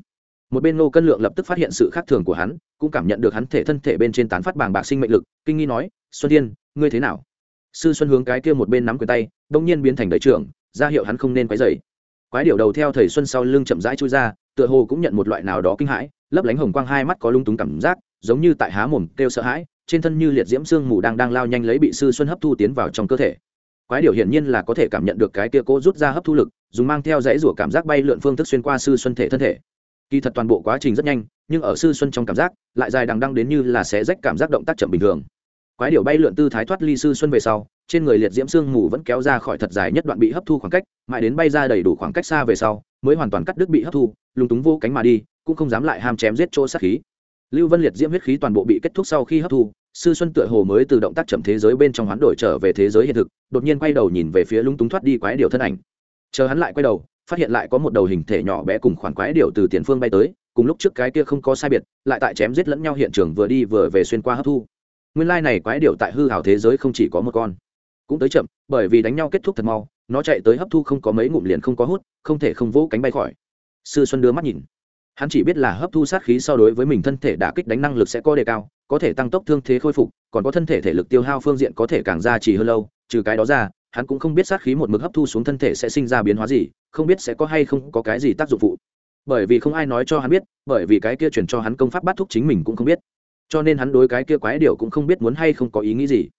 Một bên nô cân lượng lập tức phát hiện sự khác thường của hắn, cũng cảm nhận được hắn thể thân thể bên trên tán phát bàng bạc sinh mệnh lực, kinh nghi nói, xuân thiên, ngươi thế nào? Sư xuân hướng cái kia một bên nắm quyền tay, đông nhiên biến thành đại trưởng, ra hiệu hắn không nên quái dày quái điệu đầu theo thầy xuân sau lưng chậm rãi chui ra, tựa hồ cũng nhận một loại nào đó kinh hãi, lấp lánh hồng quang hai mắt có lung túng cảm giác, giống như tại há mồm kêu sợ hãi, trên thân như liệt diễm xương mù đang đang lao nhanh lấy bị sư xuân hấp thu tiến vào trong cơ thể. Quái điệu hiển nhiên là có thể cảm nhận được cái kia cố rút ra hấp thu lực, dùng mang theo dãy rủa cảm giác bay lượn phương thức xuyên qua sư xuân thể thân thể. Kỳ thật toàn bộ quá trình rất nhanh, nhưng ở sư xuân trong cảm giác, lại dài đằng đăng đến như là sẽ rách cảm giác động tác chậm bình thường quái điểu bay lượn tư thái thoát ly sư xuân về sau, trên người liệt diễm sương mù vẫn kéo ra khỏi thật dài nhất đoạn bị hấp thu khoảng cách, mãi đến bay ra đầy đủ khoảng cách xa về sau, mới hoàn toàn cắt đứt bị hấp thu lúng túng vô cánh mà đi, cũng không dám lại ham chém giết chỗ sát khí. Lưu vân liệt diễm huyết khí toàn bộ bị kết thúc sau khi hấp thu, sư xuân tựa hồ mới từ động tác chậm thế giới bên trong hoán đổi trở về thế giới hiện thực, đột nhiên quay đầu nhìn về phía lúng túng thoát đi quái điều thân ảnh. Chờ hắn lại quay đầu, phát hiện lại có một đầu hình thể nhỏ bé cùng khoản quái điều từ tiền phương bay tới, cùng lúc trước cái kia không có sai biệt, lại tại chém giết lẫn nhau hiện trường vừa đi vừa về xuyên qua hấp thu nguyên lai này quái điệu tại hư hào thế giới không chỉ có một con. Cũng tới chậm, bởi vì đánh nhau kết thúc thật mau, nó chạy tới hấp thu không có mấy ngụm liền không có hút, không thể không vỗ cánh bay khỏi. Sư xuân đưa mắt nhìn. Hắn chỉ biết là hấp thu sát khí so đối với mình thân thể đã kích đánh năng lực sẽ có đề cao, có thể tăng tốc thương thế khôi phục, còn có thân thể thể lực tiêu hao phương diện có thể càng ra trì hơn lâu, trừ cái đó ra, hắn cũng không biết sát khí một mực hấp thu xuống thân thể sẽ sinh ra biến hóa gì, không biết sẽ có hay không có cái gì tác dụng phụ. Bởi vì không ai nói cho hắn biết, bởi vì cái kia chuyển cho hắn công pháp bắt thúc chính mình cũng không biết cho nên hắn đối cái kia quái điều cũng không biết muốn hay không có ý nghĩ gì.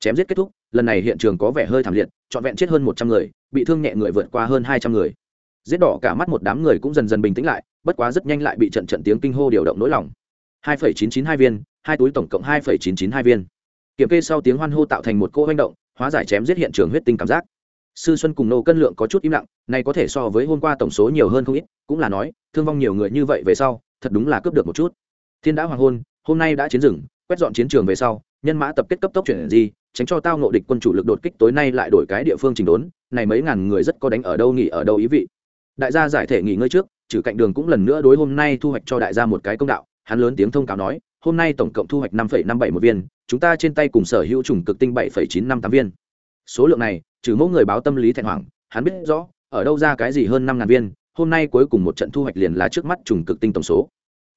Chém giết kết thúc, lần này hiện trường có vẻ hơi thảm liệt, trọn vẹn chết hơn một trăm người, bị thương nhẹ người vượt qua hơn hai trăm người. Giết đỏ cả mắt một đám người cũng dần dần bình tĩnh lại, bất quá rất nhanh lại bị trận trận tiếng kinh hô điều động nỗi lòng. hai phẩy chín chín hai viên, hai túi tổng cộng hai phẩy chín chín hai viên. Kiểm kê sau tiếng hoan hô tạo thành một cô manh động, hóa giải chém giết hiện trường huyết tinh cảm giác. Sư xuân cùng nô cân lượng có chút im lặng, này có thể so với hôm qua tổng số nhiều hơn không ít, cũng là nói, thương vong nhiều người như vậy về sau, thật đúng là cướp được một chút. Thiên đã hoàng hôn hôm nay đã chiến rừng, quét dọn chiến trường về sau, nhân mã tập kết cấp tốc chuyển di, tránh cho tao nộ địch quân chủ lực đột kích tối nay lại đổi cái địa phương trình đốn, này mấy ngàn người rất có đánh ở đâu nghỉ ở đâu ý vị. Đại gia giải thể nghỉ ngơi trước, trừ cạnh đường cũng lần nữa đối hôm nay thu hoạch cho đại gia một cái công đạo, hắn lớn tiếng thông cáo nói, hôm nay tổng cộng thu hoạch năm năm bảy một viên, chúng ta trên tay cùng sở hữu chủng cực tinh bảy chín năm tám viên. Số lượng này, trừ mỗi người báo tâm lý thẹn hoảng, hắn biết rõ, ở đâu ra cái gì hơn năm ngàn viên, hôm nay cuối cùng một trận thu hoạch liền là trước mắt trùng cực tinh tổng số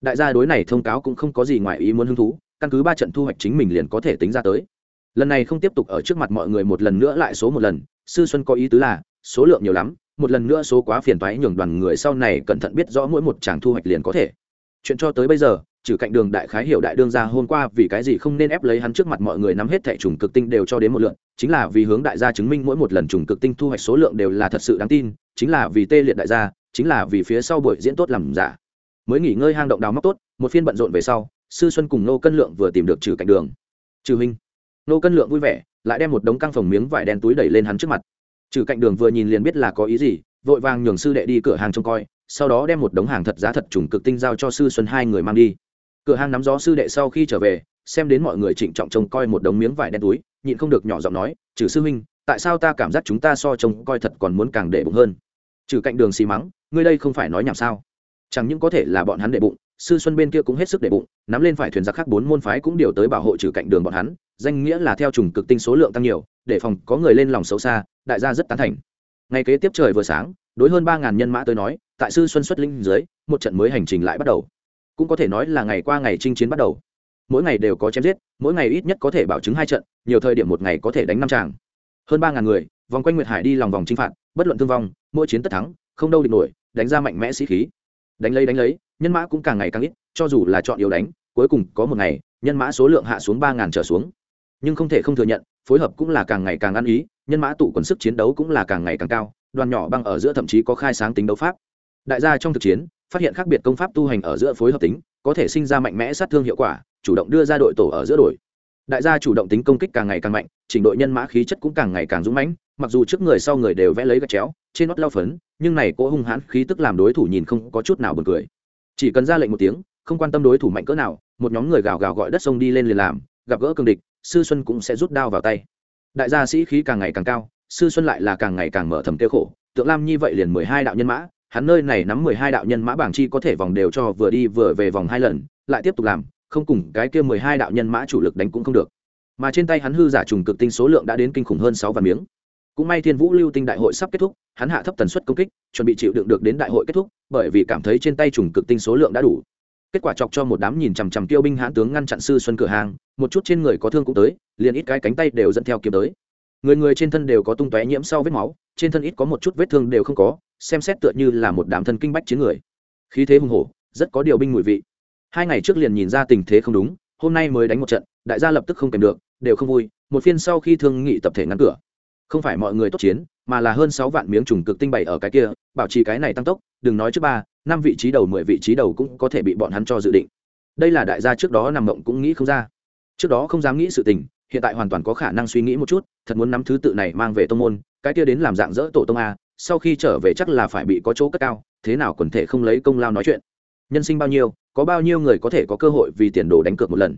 đại gia đối này thông cáo cũng không có gì ngoài ý muốn hứng thú, căn cứ ba trận thu hoạch chính mình liền có thể tính ra tới. Lần này không tiếp tục ở trước mặt mọi người một lần nữa lại số một lần, sư xuân có ý tứ là, số lượng nhiều lắm, một lần nữa số quá phiền toái nhường đoàn người sau này cẩn thận biết rõ mỗi một chàng thu hoạch liền có thể. Chuyện cho tới bây giờ, trừ cạnh đường đại khái hiểu đại đương ra hôm qua vì cái gì không nên ép lấy hắn trước mặt mọi người nắm hết thẻ trùng cực tinh đều cho đến một lượng chính là vì hướng đại gia chứng minh mỗi một lần trùng cực tinh thu hoạch số lượng đều là thật sự đáng tin, chính là vì tê liệt đại gia, chính là vì phía sau buổi diễn tốt làm giả mới nghỉ ngơi hang động đào móc tốt, một phiên bận rộn về sau, sư xuân cùng nô cân lượng vừa tìm được trừ cạnh đường. Trừ huynh. Nô cân lượng vui vẻ, lại đem một đống căng phồng miếng vải đen túi đẩy lên hắn trước mặt. Trừ cạnh đường vừa nhìn liền biết là có ý gì, vội vàng nhường sư đệ đi cửa hàng trông coi, sau đó đem một đống hàng thật giá thật trùng cực tinh giao cho sư xuân hai người mang đi. Cửa hàng nắm gió sư đệ sau khi trở về, xem đến mọi người trịnh trọng trông coi một đống miếng vải đen túi, nhịn không được nhỏ giọng nói, trừ sư huynh, tại sao ta cảm giác chúng ta so trông coi thật còn muốn càng để bụng hơn? Trừ cạnh đường xì mắng, ngươi đây không phải nói nhảm sao? Chẳng những có thể là bọn hắn để bụng, sư xuân bên kia cũng hết sức để bụng, nắm lên phải thuyền giặc khác bốn môn phái cũng điều tới bảo hộ trừ cạnh đường bọn hắn, danh nghĩa là theo trùng cực tinh số lượng tăng nhiều, để phòng có người lên lòng xấu xa, đại gia rất tán thành. Ngày kế tiếp trời vừa sáng, đối hơn ba ngàn nhân mã tới nói, tại sư xuân xuất linh dưới, một trận mới hành trình lại bắt đầu. Cũng có thể nói là ngày qua ngày chinh chiến bắt đầu. Mỗi ngày đều có chém giết, mỗi ngày ít nhất có thể bảo chứng hai trận, nhiều thời điểm một ngày có thể đánh năm tràng. Hơn ba ngàn người, vòng quanh nguyệt hải đi lòng vòng chinh phạt, bất luận thương vong, mỗi chiến tất thắng, không đâu địch nổi, đánh ra mạnh mẽ sĩ khí đánh lấy đánh lấy, nhân mã cũng càng ngày càng ít, cho dù là chọn yếu đánh, cuối cùng có một ngày, nhân mã số lượng hạ xuống ba ngàn trở xuống. Nhưng không thể không thừa nhận, phối hợp cũng là càng ngày càng ăn ý, nhân mã tụ quần sức chiến đấu cũng là càng ngày càng cao, đoàn nhỏ băng ở giữa thậm chí có khai sáng tính đấu pháp. Đại gia trong thực chiến, phát hiện khác biệt công pháp tu hành ở giữa phối hợp tính, có thể sinh ra mạnh mẽ sát thương hiệu quả, chủ động đưa ra đội tổ ở giữa đội đại gia chủ động tính công kích càng ngày càng mạnh, trình đội nhân mã khí chất cũng càng ngày càng dũng mãnh, mặc dù trước người sau người đều vẽ lấy gạch chéo, trên nót lao phấn nhưng này cỗ hung hãn khí tức làm đối thủ nhìn không có chút nào buồn cười. Chỉ cần ra lệnh một tiếng, không quan tâm đối thủ mạnh cỡ nào, một nhóm người gào gào gọi đất sông đi lên liền làm, gặp gỡ cường địch, sư xuân cũng sẽ rút đao vào tay. Đại gia sĩ khí càng ngày càng cao, sư xuân lại là càng ngày càng mở thầm tiêu khổ, tượng lam như vậy liền mười hai đạo nhân mã, hắn nơi này nắm mười hai đạo nhân mã bảng chi có thể vòng đều cho vừa đi vừa về vòng hai lần, lại tiếp tục làm, không cùng cái kia mười hai đạo nhân mã chủ lực đánh cũng không được. Mà trên tay hắn hư giả trùng cực tinh số lượng đã đến kinh khủng hơn sáu vạn miếng cũng may thiên vũ lưu tinh đại hội sắp kết thúc, hắn hạ thấp tần suất công kích, chuẩn bị chịu đựng được đến đại hội kết thúc, bởi vì cảm thấy trên tay trùng cực tinh số lượng đã đủ. Kết quả chọc cho một đám nhìn chằm chằm tiêu binh hãn tướng ngăn chặn sư xuân cửa hàng, một chút trên người có thương cũng tới, liền ít cái cánh tay đều dẫn theo kiếm tới. Người người trên thân đều có tung tóe nhiễm sau vết máu, trên thân ít có một chút vết thương đều không có, xem xét tựa như là một đám thân kinh bách chiến người. Khí thế hùng hổ, rất có điều binh mùi vị. Hai ngày trước liền nhìn ra tình thế không đúng, hôm nay mới đánh một trận, đại gia lập tức không kèm được, đều không vui, một phiên sau khi thương nghị tập thể ngăn cửa không phải mọi người tốt chiến, mà là hơn sáu vạn miếng trùng cực tinh bày ở cái kia, bảo trì cái này tăng tốc, đừng nói trước ba, năm vị trí đầu, mười vị trí đầu cũng có thể bị bọn hắn cho dự định. Đây là đại gia trước đó nằm mộng cũng nghĩ không ra. Trước đó không dám nghĩ sự tình, hiện tại hoàn toàn có khả năng suy nghĩ một chút, thật muốn nắm thứ tự này mang về tông môn, cái kia đến làm dạng dỡ tổ tông a, sau khi trở về chắc là phải bị có chỗ cất cao, thế nào quần thể không lấy công lao nói chuyện. Nhân sinh bao nhiêu, có bao nhiêu người có thể có cơ hội vì tiền đồ đánh cược một lần?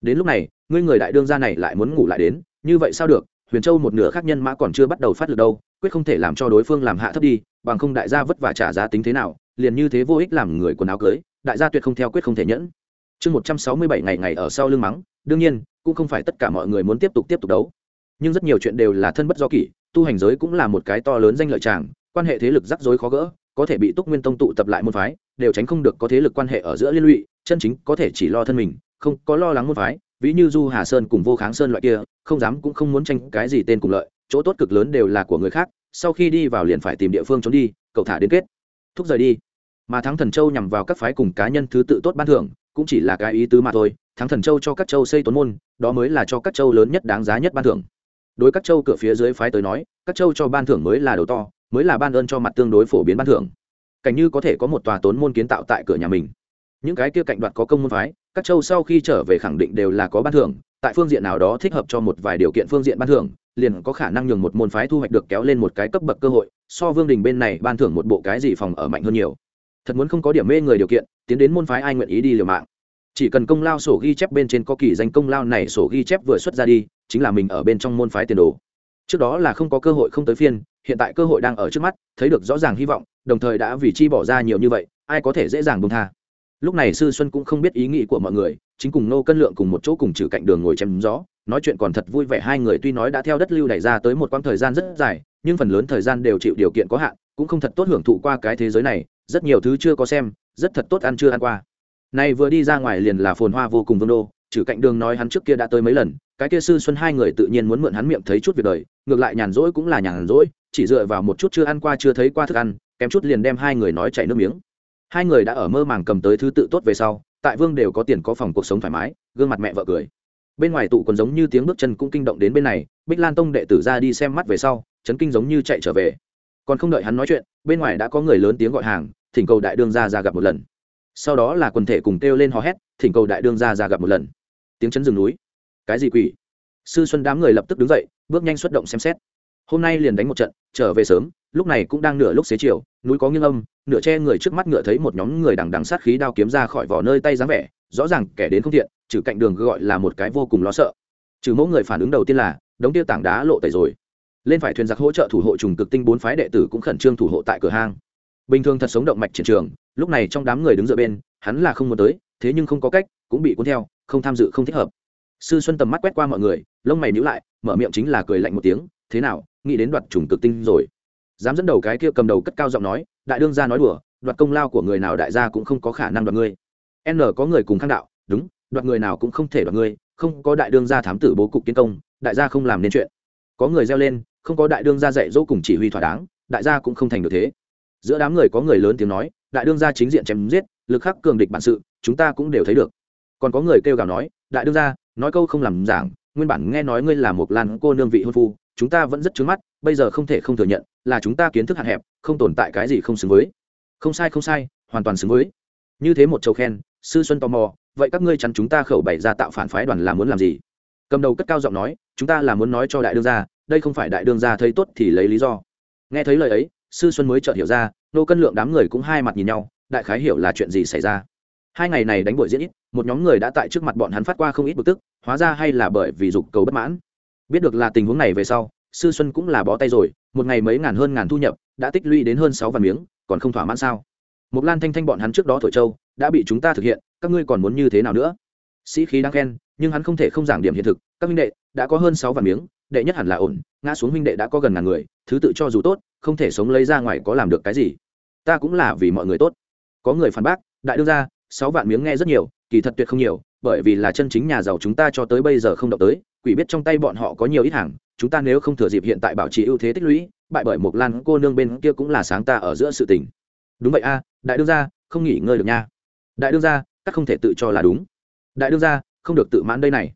Đến lúc này, ngươi người đại đương gia này lại muốn ngủ lại đến, như vậy sao được huyền châu một nửa khác nhân mã còn chưa bắt đầu phát lực đâu, quyết không thể làm cho đối phương làm hạ thấp đi, bằng không đại gia vất vả trả giá tính thế nào, liền như thế vô ích làm người quần áo cưới, đại gia tuyệt không theo quyết không thể nhẫn. Chương một trăm sáu mươi bảy ngày ngày ở sau lưng mắng, đương nhiên, cũng không phải tất cả mọi người muốn tiếp tục tiếp tục đấu. Nhưng rất nhiều chuyện đều là thân bất do kỷ, tu hành giới cũng là một cái to lớn danh lợi tràng, quan hệ thế lực rắc rối khó gỡ, có thể bị túc nguyên tông tụ tập lại môn phái, đều tránh không được có thế lực quan hệ ở giữa liên lụy, chân chính có thể chỉ lo thân mình, không có lo lắng môn phái ví như du hà sơn cùng vô kháng sơn loại kia, không dám cũng không muốn tranh cái gì tên cùng lợi, chỗ tốt cực lớn đều là của người khác, sau khi đi vào liền phải tìm địa phương trốn đi, cậu thả đến kết. Thúc rời đi. Mà thắng thần châu nhằm vào các phái cùng cá nhân thứ tự tốt ban thưởng, cũng chỉ là cái ý tứ mà thôi, thắng thần châu cho các châu xây tốn môn, đó mới là cho các châu lớn nhất đáng giá nhất ban thưởng. Đối các châu cửa phía dưới phái tới nói, các châu cho ban thưởng mới là đầu to, mới là ban ơn cho mặt tương đối phổ biến ban thưởng. Cảnh như có thể có một tòa tốn môn kiến tạo tại cửa nhà mình. Những cái kia cạnh đoạt có công môn phái các châu sau khi trở về khẳng định đều là có ban thưởng, tại phương diện nào đó thích hợp cho một vài điều kiện phương diện ban thưởng, liền có khả năng nhường một môn phái thu hoạch được kéo lên một cái cấp bậc cơ hội, so vương đình bên này ban thưởng một bộ cái gì phòng ở mạnh hơn nhiều. Thật muốn không có điểm mê người điều kiện, tiến đến môn phái ai nguyện ý đi liều mạng. Chỉ cần công lao sổ ghi chép bên trên có kỳ danh công lao này sổ ghi chép vừa xuất ra đi, chính là mình ở bên trong môn phái tiền đồ. Trước đó là không có cơ hội không tới phiên, hiện tại cơ hội đang ở trước mắt, thấy được rõ ràng hy vọng, đồng thời đã vì chi bỏ ra nhiều như vậy, ai có thể dễ dàng bông tha lúc này sư xuân cũng không biết ý nghĩ của mọi người, chính cùng nô cân lượng cùng một chỗ cùng trừ cạnh đường ngồi chém gió, nói chuyện còn thật vui vẻ. Hai người tuy nói đã theo đất lưu đẩy ra tới một quãng thời gian rất dài, nhưng phần lớn thời gian đều chịu điều kiện có hạn, cũng không thật tốt hưởng thụ qua cái thế giới này, rất nhiều thứ chưa có xem, rất thật tốt ăn chưa ăn qua. Nay vừa đi ra ngoài liền là phồn hoa vô cùng vương đô, trừ cạnh đường nói hắn trước kia đã tới mấy lần, cái kia sư xuân hai người tự nhiên muốn mượn hắn miệng thấy chút việc đời, ngược lại nhàn rỗi cũng là nhàn rỗi, chỉ dựa vào một chút chưa ăn qua chưa thấy qua thức ăn, kém chút liền đem hai người nói chảy nước miếng hai người đã ở mơ màng cầm tới thứ tự tốt về sau, tại vương đều có tiền có phòng cuộc sống thoải mái, gương mặt mẹ vợ cười. Bên ngoài tụ còn giống như tiếng bước chân cũng kinh động đến bên này, bích lan tông đệ tử ra đi xem mắt về sau, chấn kinh giống như chạy trở về. Còn không đợi hắn nói chuyện, bên ngoài đã có người lớn tiếng gọi hàng, thỉnh cầu đại đương ra ra gặp một lần. Sau đó là quần thể cùng kêu lên hò hét, thỉnh cầu đại đương ra ra gặp một lần. Tiếng chấn rừng núi. Cái gì quỷ? Sư xuân đám người lập tức đứng dậy, bước nhanh xuất động xem xét. Hôm nay liền đánh một trận, trở về sớm lúc này cũng đang nửa lúc xế chiều, núi có nghiêng âm, nửa che người trước mắt ngựa thấy một nhóm người đằng đằng sát khí đao kiếm ra khỏi vỏ nơi tay dáng vẻ, rõ ràng kẻ đến không thiện, trừ cạnh đường gọi là một cái vô cùng lo sợ. Trừ mẫu người phản ứng đầu tiên là, đống tiêu tảng đá lộ tẩy rồi. Lên phải thuyền giặc hỗ trợ thủ hộ trùng cực tinh bốn phái đệ tử cũng khẩn trương thủ hộ tại cửa hang. Bình thường thật sống động mạch triển trường, lúc này trong đám người đứng dựa bên, hắn là không muốn tới, thế nhưng không có cách, cũng bị cuốn theo, không tham dự, không thích hợp. Sư xuân tầm mắt quét qua mọi người, lông mày nhíu lại, mở miệng chính là cười lạnh một tiếng, thế nào, nghĩ đến đoạt trùng cực tinh rồi? Dám dẫn đầu cái kia cầm đầu cất cao giọng nói, đại đương gia nói đùa, đoạt công lao của người nào đại gia cũng không có khả năng đoạt ngươi. N có người cùng khang đạo, đúng, đoạt người nào cũng không thể đoạt ngươi, không có đại đương gia thám tử bố cục kiến công, đại gia không làm nên chuyện. Có người reo lên, không có đại đương gia dạy dỗ cùng chỉ huy thỏa đáng, đại gia cũng không thành được thế. Giữa đám người có người lớn tiếng nói, đại đương gia chính diện chém giết, lực khắc cường địch bản sự, chúng ta cũng đều thấy được. Còn có người kêu gào nói, đại đương gia, nói câu không làm giảng, nguyên bản nghe nói ngươi là một lan cô nương vị hôn phu, chúng ta vẫn rất trướng mắt bây giờ không thể không thừa nhận là chúng ta kiến thức hạn hẹp, không tồn tại cái gì không xứng với. Không sai không sai, hoàn toàn xứng với. Như thế một châu khen, sư xuân tò mò, vậy các ngươi chắn chúng ta khẩu bày ra tạo phản phái đoàn là muốn làm gì? Cầm đầu cất cao giọng nói, chúng ta là muốn nói cho đại đương gia, đây không phải đại đương gia thấy tốt thì lấy lý do. Nghe thấy lời ấy, sư xuân mới chợt hiểu ra, nô cân lượng đám người cũng hai mặt nhìn nhau, đại khái hiểu là chuyện gì xảy ra. Hai ngày này đánh buổi diễn ít, một nhóm người đã tại trước mặt bọn hắn phát qua không ít bực tức, hóa ra hay là bởi vì dục cầu bất mãn. Biết được là tình huống này về sau sư xuân cũng là bó tay rồi, một ngày mấy ngàn hơn ngàn thu nhập, đã tích lũy đến hơn sáu vạn miếng, còn không thỏa mãn sao? Một lan thanh thanh bọn hắn trước đó thổi châu, đã bị chúng ta thực hiện, các ngươi còn muốn như thế nào nữa? Sĩ khí đang khen, nhưng hắn không thể không giảng điểm hiện thực, các huynh đệ, đã có hơn sáu vạn miếng, đệ nhất hẳn là ổn, ngã xuống huynh đệ đã có gần ngàn người, thứ tự cho dù tốt, không thể sống lấy ra ngoài có làm được cái gì? Ta cũng là vì mọi người tốt. Có người phản bác, đại đương ra sáu vạn miếng nghe rất nhiều, kỳ thật tuyệt không nhiều bởi vì là chân chính nhà giàu chúng ta cho tới bây giờ không động tới, quỷ biết trong tay bọn họ có nhiều ít hàng, chúng ta nếu không thừa dịp hiện tại bảo trì ưu thế tích lũy, bại bởi một lan cô nương bên kia cũng là sáng ta ở giữa sự tình. Đúng vậy a, đại đương gia, không nghỉ ngơi được nha. Đại đương gia, các không thể tự cho là đúng. Đại đương gia, không được tự mãn đây này.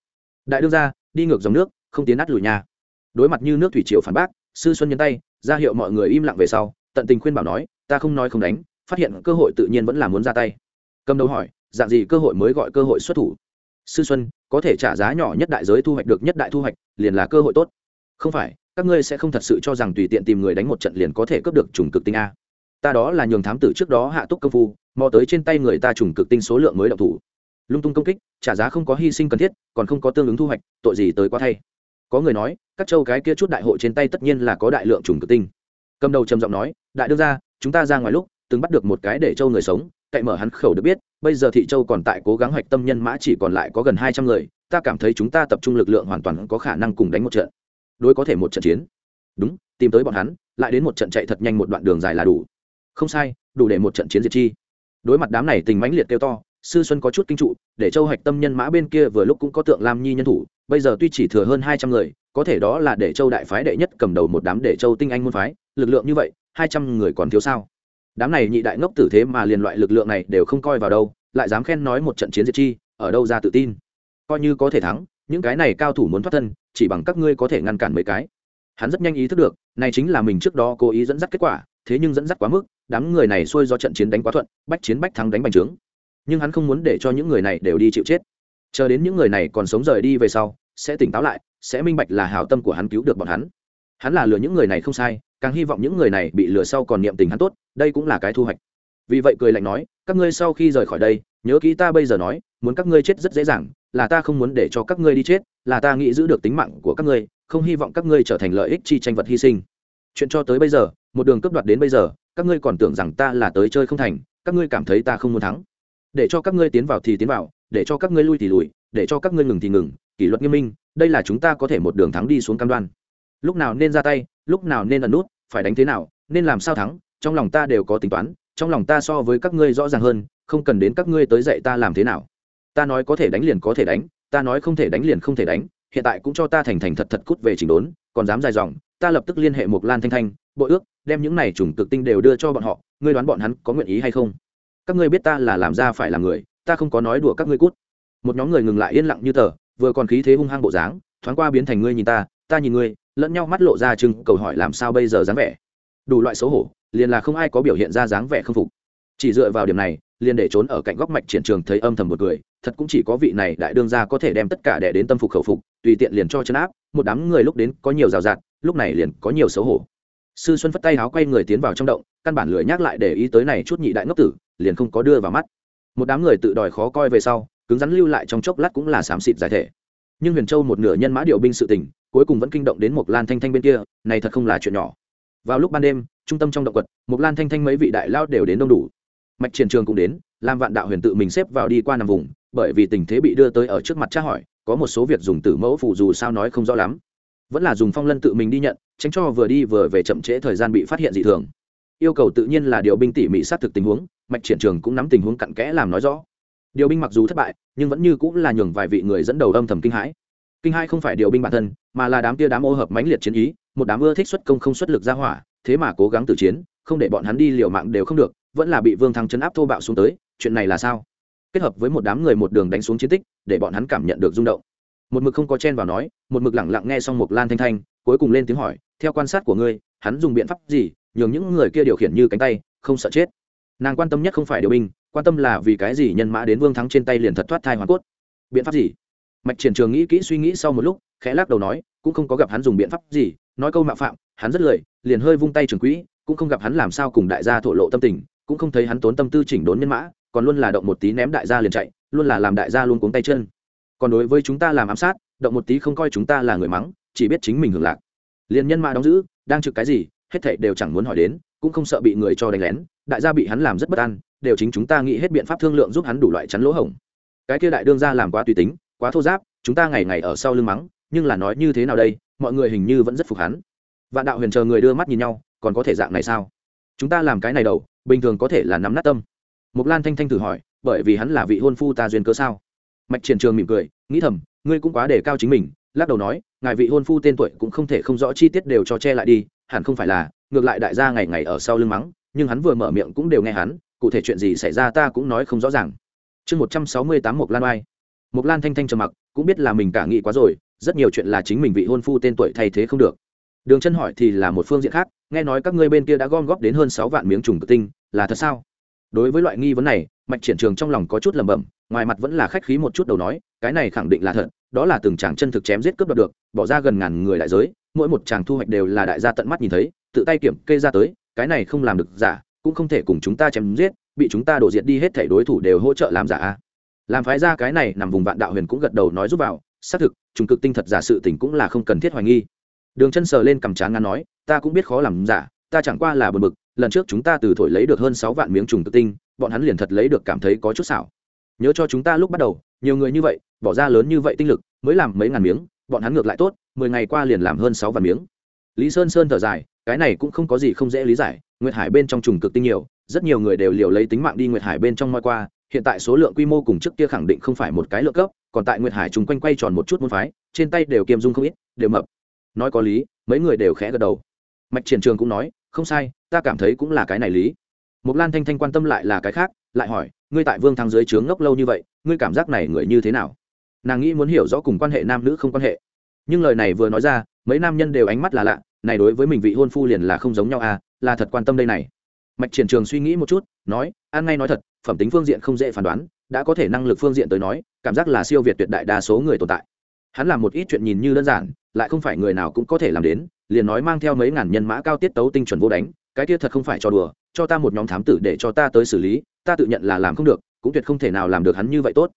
Đại đương gia, đi ngược dòng nước, không tiến nát lùi nha đối mặt như nước thủy triều phản bác, sư xuân nhấn tay, ra hiệu mọi người im lặng về sau, tận tình khuyên bảo nói, ta không nói không đánh, phát hiện cơ hội tự nhiên vẫn là muốn ra tay. Cầm đầu hỏi dạng gì cơ hội mới gọi cơ hội xuất thủ? Sư xuân, có thể trả giá nhỏ nhất đại giới thu hoạch được nhất đại thu hoạch, liền là cơ hội tốt. Không phải, các ngươi sẽ không thật sự cho rằng tùy tiện tìm người đánh một trận liền có thể cướp được trùng cực tinh a. Ta đó là nhường thám tử trước đó hạ túc công phu mò tới trên tay người ta trùng cực tinh số lượng mới động thủ. Lung tung công kích, trả giá không có hy sinh cần thiết, còn không có tương ứng thu hoạch, tội gì tới quá thay. Có người nói, các châu cái kia chút đại hội trên tay tất nhiên là có đại lượng trùng cực tinh. Cầm đầu trầm giọng nói, đại đương ra chúng ta ra ngoài lúc, từng bắt được một cái để châu người sống, cậy mở hắn khẩu được biết bây giờ thị châu còn tại cố gắng hoạch tâm nhân mã chỉ còn lại có gần hai trăm người, ta cảm thấy chúng ta tập trung lực lượng hoàn toàn có khả năng cùng đánh một trận. Đối có thể một trận chiến. Đúng, tìm tới bọn hắn, lại đến một trận chạy thật nhanh một đoạn đường dài là đủ. Không sai, đủ để một trận chiến diệt chi. Đối mặt đám này tình mãnh liệt kêu to, sư xuân có chút kinh trụ, để châu hạch tâm nhân mã bên kia vừa lúc cũng có tượng lam nhi nhân thủ, bây giờ tuy chỉ thừa hơn hai trăm người, có thể đó là để châu đại phái đệ nhất cầm đầu một đám để châu tinh anh môn phái, lực lượng như vậy, hai trăm người còn thiếu sao? Đám này nhị đại ngốc tử thế mà liền loại lực lượng này đều không coi vào đâu, lại dám khen nói một trận chiến diệt chi, ở đâu ra tự tin. Coi như có thể thắng, những cái này cao thủ muốn thoát thân, chỉ bằng các ngươi có thể ngăn cản mấy cái. Hắn rất nhanh ý thức được, này chính là mình trước đó cố ý dẫn dắt kết quả, thế nhưng dẫn dắt quá mức, đám người này xuôi do trận chiến đánh quá thuận, bách chiến bách thắng đánh bành trướng. Nhưng hắn không muốn để cho những người này đều đi chịu chết. Chờ đến những người này còn sống rời đi về sau, sẽ tỉnh táo lại, sẽ minh bạch là hào tâm của hắn cứu được bọn hắn. Hắn là lừa những người này không sai, càng hy vọng những người này bị lừa sau còn niệm tình hắn tốt đây cũng là cái thu hoạch. Vì vậy cười lạnh nói, các ngươi sau khi rời khỏi đây, nhớ kỹ ta bây giờ nói, muốn các ngươi chết rất dễ dàng, là ta không muốn để cho các ngươi đi chết, là ta nghĩ giữ được tính mạng của các ngươi, không hy vọng các ngươi trở thành lợi ích chi tranh vật hy sinh. Chuyện cho tới bây giờ, một đường cấp đoạt đến bây giờ, các ngươi còn tưởng rằng ta là tới chơi không thành, các ngươi cảm thấy ta không muốn thắng. Để cho các ngươi tiến vào thì tiến vào, để cho các ngươi lui thì lùi để cho các ngươi ngừng thì ngừng, kỷ luật nghiêm minh, đây là chúng ta có thể một đường thắng đi xuống cam đoan. Lúc nào nên ra tay, lúc nào nên ẩn nút, phải đánh thế nào, nên làm sao thắng trong lòng ta đều có tính toán, trong lòng ta so với các ngươi rõ ràng hơn, không cần đến các ngươi tới dạy ta làm thế nào. Ta nói có thể đánh liền có thể đánh, ta nói không thể đánh liền không thể đánh, hiện tại cũng cho ta thành thành thật thật cút về chỉnh đốn, còn dám dài dòng, ta lập tức liên hệ một lan thanh thanh bội ước, đem những này trùng cực tinh đều đưa cho bọn họ, ngươi đoán bọn hắn có nguyện ý hay không? Các ngươi biết ta là làm ra phải làm người, ta không có nói đùa các ngươi cút. Một nhóm người ngừng lại yên lặng như tờ, vừa còn khí thế hung hăng bộ dáng, thoáng qua biến thành ngươi nhìn ta ta nhìn ngươi, lẫn nhau mắt lộ ra chừng, cầu hỏi làm sao bây giờ dám vẻ. Đủ loại xấu hổ liền là không ai có biểu hiện ra dáng vẻ không phục. Chỉ dựa vào điểm này, liền để trốn ở cạnh góc mạch triển trường thấy âm thầm một người thật cũng chỉ có vị này đại đương gia có thể đem tất cả đẻ đến tâm phục khẩu phục, tùy tiện liền cho chân áp, một đám người lúc đến có nhiều rào rạt, lúc này liền có nhiều xấu hổ. Sư xuân phất tay áo quay người tiến vào trong động, căn bản lười nhắc lại để ý tới này chút nhị đại ngốc tử, liền không có đưa vào mắt. Một đám người tự đòi khó coi về sau, cứng rắn lưu lại trong chốc lát cũng là xám xịt giải thể. Nhưng huyền châu một nửa nhân mã điều binh sự tình, cuối cùng vẫn kinh động đến một lan thanh thanh bên kia, này thật không là chuyện nhỏ. Vào lúc ban đêm trung tâm trong động quật mục lan thanh thanh mấy vị đại lao đều đến đông đủ. Mạch triển trường cũng đến làm vạn đạo huyền tự mình xếp vào đi qua nằm vùng, bởi vì tình thế bị đưa tới ở trước mặt tra hỏi, có một số việc dùng tử mẫu phụ dù sao nói không rõ lắm. Vẫn là dùng phong lân tự mình đi nhận, tránh cho vừa đi vừa về chậm trễ thời gian bị phát hiện dị thường. Yêu cầu tự nhiên là điều binh tỉ mỉ xác thực tình huống, mạch triển trường cũng nắm tình huống cặn kẽ làm nói rõ. Điều binh mặc dù thất bại, nhưng vẫn như cũng là nhường vài vị người dẫn đầu âm thầm kinh hãi. Kinh hãi không phải điều binh bản thân, mà là đám tia đám ô hợp mãnh liệt chiến ý, một đám ưa thích xuất công không xuất lực ra hỏa thế mà cố gắng tử chiến, không để bọn hắn đi liều mạng đều không được, vẫn là bị vương thắng chấn áp thô bạo xuống tới, chuyện này là sao? Kết hợp với một đám người một đường đánh xuống chiến tích, để bọn hắn cảm nhận được rung động. Một mực không có chen vào nói, một mực lẳng lặng nghe xong một lan thanh thanh, cuối cùng lên tiếng hỏi, theo quan sát của ngươi, hắn dùng biện pháp gì, nhường những người kia điều khiển như cánh tay, không sợ chết? Nàng quan tâm nhất không phải điều binh, quan tâm là vì cái gì nhân mã đến vương thắng trên tay liền thật thoát thai hoàn cốt? Biện pháp gì? Mạch triển trường nghĩ kỹ suy nghĩ sau một lúc, khẽ lắc đầu nói, cũng không có gặp hắn dùng biện pháp gì, nói câu mạo phạm hắn rất lười, liền hơi vung tay trường quỹ, cũng không gặp hắn làm sao cùng đại gia thổ lộ tâm tình, cũng không thấy hắn tốn tâm tư chỉnh đốn nhân mã, còn luôn là động một tí ném đại gia liền chạy, luôn là làm đại gia luôn cuống tay chân. Còn đối với chúng ta làm ám sát, động một tí không coi chúng ta là người mắng, chỉ biết chính mình hưởng lạc. Liền nhân mã đóng giữ, đang trực cái gì, hết thảy đều chẳng muốn hỏi đến, cũng không sợ bị người cho đánh lén, đại gia bị hắn làm rất bất an, đều chính chúng ta nghĩ hết biện pháp thương lượng giúp hắn đủ loại chắn lỗ hổng. Cái kia đại đương gia làm quá tùy tính, quá thô giáp, chúng ta ngày ngày ở sau lưng mắng, nhưng là nói như thế nào đây, mọi người hình như vẫn rất phục hắn vạn đạo huyền chờ người đưa mắt nhìn nhau, còn có thể dạng này sao? Chúng ta làm cái này đầu, bình thường có thể là nắm nát tâm. Mục lan thanh thanh thử hỏi, bởi vì hắn là vị hôn phu ta duyên cớ sao? Mạch triển trường mỉm cười, nghĩ thầm, ngươi cũng quá đề cao chính mình, lắc đầu nói, ngài vị hôn phu tên tuổi cũng không thể không rõ chi tiết đều cho che lại đi, hẳn không phải là, ngược lại đại gia ngày ngày ở sau lưng mắng, nhưng hắn vừa mở miệng cũng đều nghe hắn, cụ thể chuyện gì xảy ra ta cũng nói không rõ ràng. Chương một trăm sáu mươi tám mộc lan oai. Mộc lan thanh thanh trầm mặc, cũng biết là mình cả nghĩ quá rồi, rất nhiều chuyện là chính mình vị hôn phu tên tuổi thay thế không được đường chân hỏi thì là một phương diện khác, nghe nói các ngươi bên kia đã gom góp đến hơn sáu vạn miếng trùng tự tinh, là thật sao? Đối với loại nghi vấn này, mạch triển trường trong lòng có chút lẩm bẩm, ngoài mặt vẫn là khách khí một chút đầu nói, cái này khẳng định là thật, đó là từng chàng chân thực chém giết cướp đoạt được, bỏ ra gần ngàn người đại giới, mỗi một chàng thu hoạch đều là đại gia tận mắt nhìn thấy, tự tay kiểm kê ra tới, cái này không làm được giả, cũng không thể cùng chúng ta chém giết, bị chúng ta đổ diệt đi hết thảy đối thủ đều hỗ trợ làm giả làm phái ra cái này nằm vùng vạn đạo huyền cũng gật đầu nói giúp vào, xác thực, trùng cực tinh thật giả sự tình cũng là không cần thiết hoài nghi đường chân sờ lên cầm trán ngắn nói, ta cũng biết khó làm giả, ta chẳng qua là bờ mực lần trước chúng ta từ thổi lấy được hơn sáu vạn miếng trùng cực tinh, bọn hắn liền thật lấy được cảm thấy có chút xảo. Nhớ cho chúng ta lúc bắt đầu, nhiều người như vậy, bỏ ra lớn như vậy tinh lực, mới làm mấy ngàn miếng, bọn hắn ngược lại tốt, mười ngày qua liền làm hơn sáu vạn miếng. Lý sơn sơn thở dài, cái này cũng không có gì không dễ lý giải, nguyệt hải bên trong trùng cực tinh nhiều, rất nhiều người đều liều lấy tính mạng đi nguyệt hải bên trong moi qua, hiện tại số lượng quy mô cùng trước kia khẳng định không phải một cái lượng cấp, còn tại nguyệt hải chúng quanh quay tròn một chút môn phái, trên tay đều kiêm dung không ít, đều mập nói có lý, mấy người đều khẽ gật đầu. Mạch triển trường cũng nói, không sai, ta cảm thấy cũng là cái này lý. Mục lan thanh thanh quan tâm lại là cái khác, lại hỏi, ngươi tại vương thăng dưới trướng ngốc lâu như vậy, ngươi cảm giác này người như thế nào? Nàng nghĩ muốn hiểu rõ cùng quan hệ nam nữ không quan hệ. Nhưng lời này vừa nói ra, mấy nam nhân đều ánh mắt là lạ, này đối với mình vị hôn phu liền là không giống nhau à là thật quan tâm đây này. Mạch triển trường suy nghĩ một chút, nói, an ngay nói thật, phẩm tính phương diện không dễ phán đoán, đã có thể năng lực phương diện tới nói, cảm giác là siêu việt tuyệt đại đa số người tồn tại. Hắn làm một ít chuyện nhìn như đơn giản lại không phải người nào cũng có thể làm đến, liền nói mang theo mấy ngàn nhân mã cao tiết tấu tinh chuẩn vô đánh, cái kia thật không phải cho đùa, cho ta một nhóm thám tử để cho ta tới xử lý, ta tự nhận là làm không được, cũng tuyệt không thể nào làm được hắn như vậy tốt.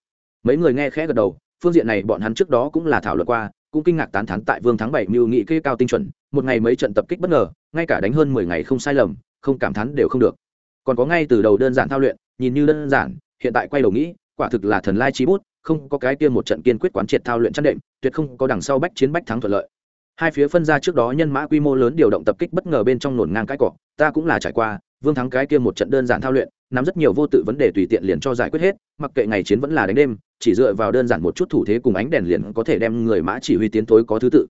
Mấy người nghe khẽ gật đầu, phương diện này bọn hắn trước đó cũng là thảo luận qua, cũng kinh ngạc tán thán tại vương tháng bảy mưu nghị kê cao tinh chuẩn, một ngày mấy trận tập kích bất ngờ, ngay cả đánh hơn mười ngày không sai lầm, không cảm thán đều không được. Còn có ngay từ đầu đơn giản thao luyện, nhìn như đơn giản, hiện tại quay đầu nghĩ, quả thực là thần lai trí bút không có cái kia một trận kiên quyết quán triệt thao luyện chăn đệm, tuyệt không có đằng sau bách chiến bách thắng thuận lợi. Hai phía phân ra trước đó nhân mã quy mô lớn điều động tập kích bất ngờ bên trong nổn ngang cái cỏ, ta cũng là trải qua, vương thắng cái kia một trận đơn giản thao luyện, nắm rất nhiều vô tự vấn đề tùy tiện liền cho giải quyết hết, mặc kệ ngày chiến vẫn là đánh đêm, chỉ dựa vào đơn giản một chút thủ thế cùng ánh đèn liền có thể đem người mã chỉ huy tiến tối có thứ tự.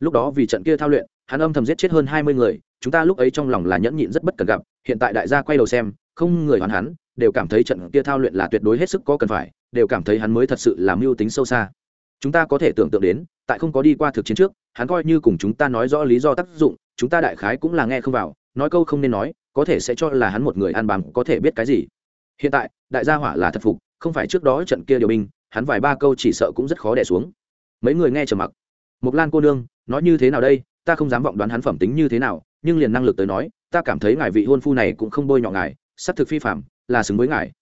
Lúc đó vì trận kia thao luyện, hắn âm thầm giết chết hơn hai mươi người, chúng ta lúc ấy trong lòng là nhẫn nhịn rất bất cần gặp, hiện tại đại gia quay đầu xem, không người hoàn hắn, đều cảm thấy trận kia thao luyện là tuyệt đối hết sức có cần phải đều cảm thấy hắn mới thật sự làm mưu tính sâu xa. Chúng ta có thể tưởng tượng đến, tại không có đi qua thực chiến trước, hắn coi như cùng chúng ta nói rõ lý do tác dụng, chúng ta đại khái cũng là nghe không vào, nói câu không nên nói, có thể sẽ cho là hắn một người ăn bám, có thể biết cái gì. Hiện tại, đại gia hỏa là thật phục, không phải trước đó trận kia điều binh, hắn vài ba câu chỉ sợ cũng rất khó đẻ xuống. Mấy người nghe trầm mặc. Mục lan cô nương, nói như thế nào đây, ta không dám vọng đoán hắn phẩm tính như thế nào, nhưng liền năng lực tới nói, ta cảm thấy ngài vị hôn phu này cũng không bôi nhọ ngài, sắp thực phi phạm, là xứng với ngài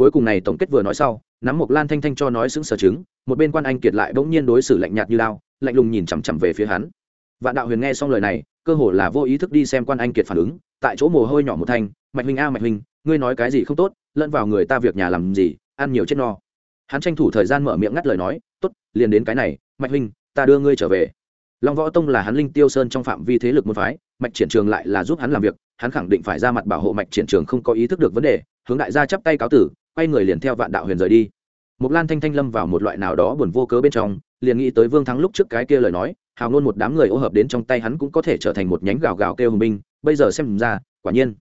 cuối cùng này tổng kết vừa nói sau, nắm một lan thanh thanh cho nói xứng sở chứng, một bên quan anh kiệt lại bỗng nhiên đối xử lạnh nhạt như lao, lạnh lùng nhìn chằm chằm về phía hắn. Vạn đạo huyền nghe xong lời này, cơ hồ là vô ý thức đi xem quan anh kiệt phản ứng, tại chỗ mồ hôi nhỏ một thanh, mạch huynh a, mạch huynh, ngươi nói cái gì không tốt, lẫn vào người ta việc nhà làm gì, ăn nhiều chết no. Hắn tranh thủ thời gian mở miệng ngắt lời nói, tốt, liền đến cái này, mạch huynh, ta đưa ngươi trở về. Long võ tông là hắn linh tiêu sơn trong phạm vi thế lực môn phái, mạch triển trường lại là giúp hắn làm việc, hắn khẳng định phải ra mặt bảo hộ mạch triển trường không có ý thức được vấn đề, hướng đại gia chắp tay cáo tử quay người liền theo vạn đạo huyền rời đi một Lan Thanh Thanh lâm vào một loại nào đó buồn vô cớ bên trong, liền nghĩ tới Vương Thắng lúc trước cái kia lời nói, hào ngôn một đám người ô hợp đến trong tay hắn cũng có thể trở thành một nhánh gào gào kêu hùng binh, bây giờ xem ra, quả nhiên,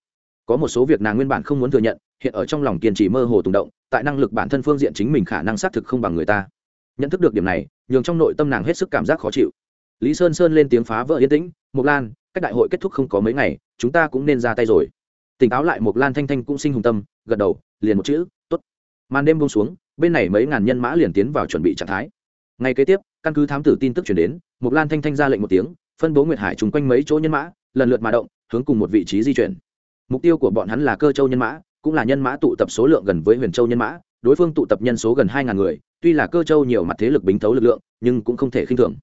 có một số việc nàng nguyên bản không muốn thừa nhận, hiện ở trong lòng kiên trì mơ hồ tùng động, tại năng lực bản thân phương diện chính mình khả năng xác thực không bằng người ta. Nhận thức được điểm này, nhường trong nội tâm nàng hết sức cảm giác khó chịu. Lý Sơn Sơn lên tiếng phá vỡ yên tĩnh, "Mộc Lan, cách đại hội kết thúc không có mấy ngày, chúng ta cũng nên ra tay rồi." Tỉnh táo lại Mộc Lan Thanh Thanh cũng sinh hùng tâm, gật đầu, liền một chữ, "Tốt." Màn đêm buông xuống, bên này mấy ngàn nhân mã liền tiến vào chuẩn bị trạng thái. Ngay kế tiếp căn cứ thám tử tin tức chuyển đến mục lan thanh thanh ra lệnh một tiếng phân bố nguyệt hải chung quanh mấy chỗ nhân mã lần lượt mà động hướng cùng một vị trí di chuyển. Mục tiêu của bọn hắn là cơ châu nhân mã cũng là nhân mã tụ tập số lượng gần với huyền châu nhân mã đối phương tụ tập nhân số gần hai ngàn người tuy là cơ châu nhiều mặt thế lực bính thấu lực lượng nhưng cũng không thể khinh thường.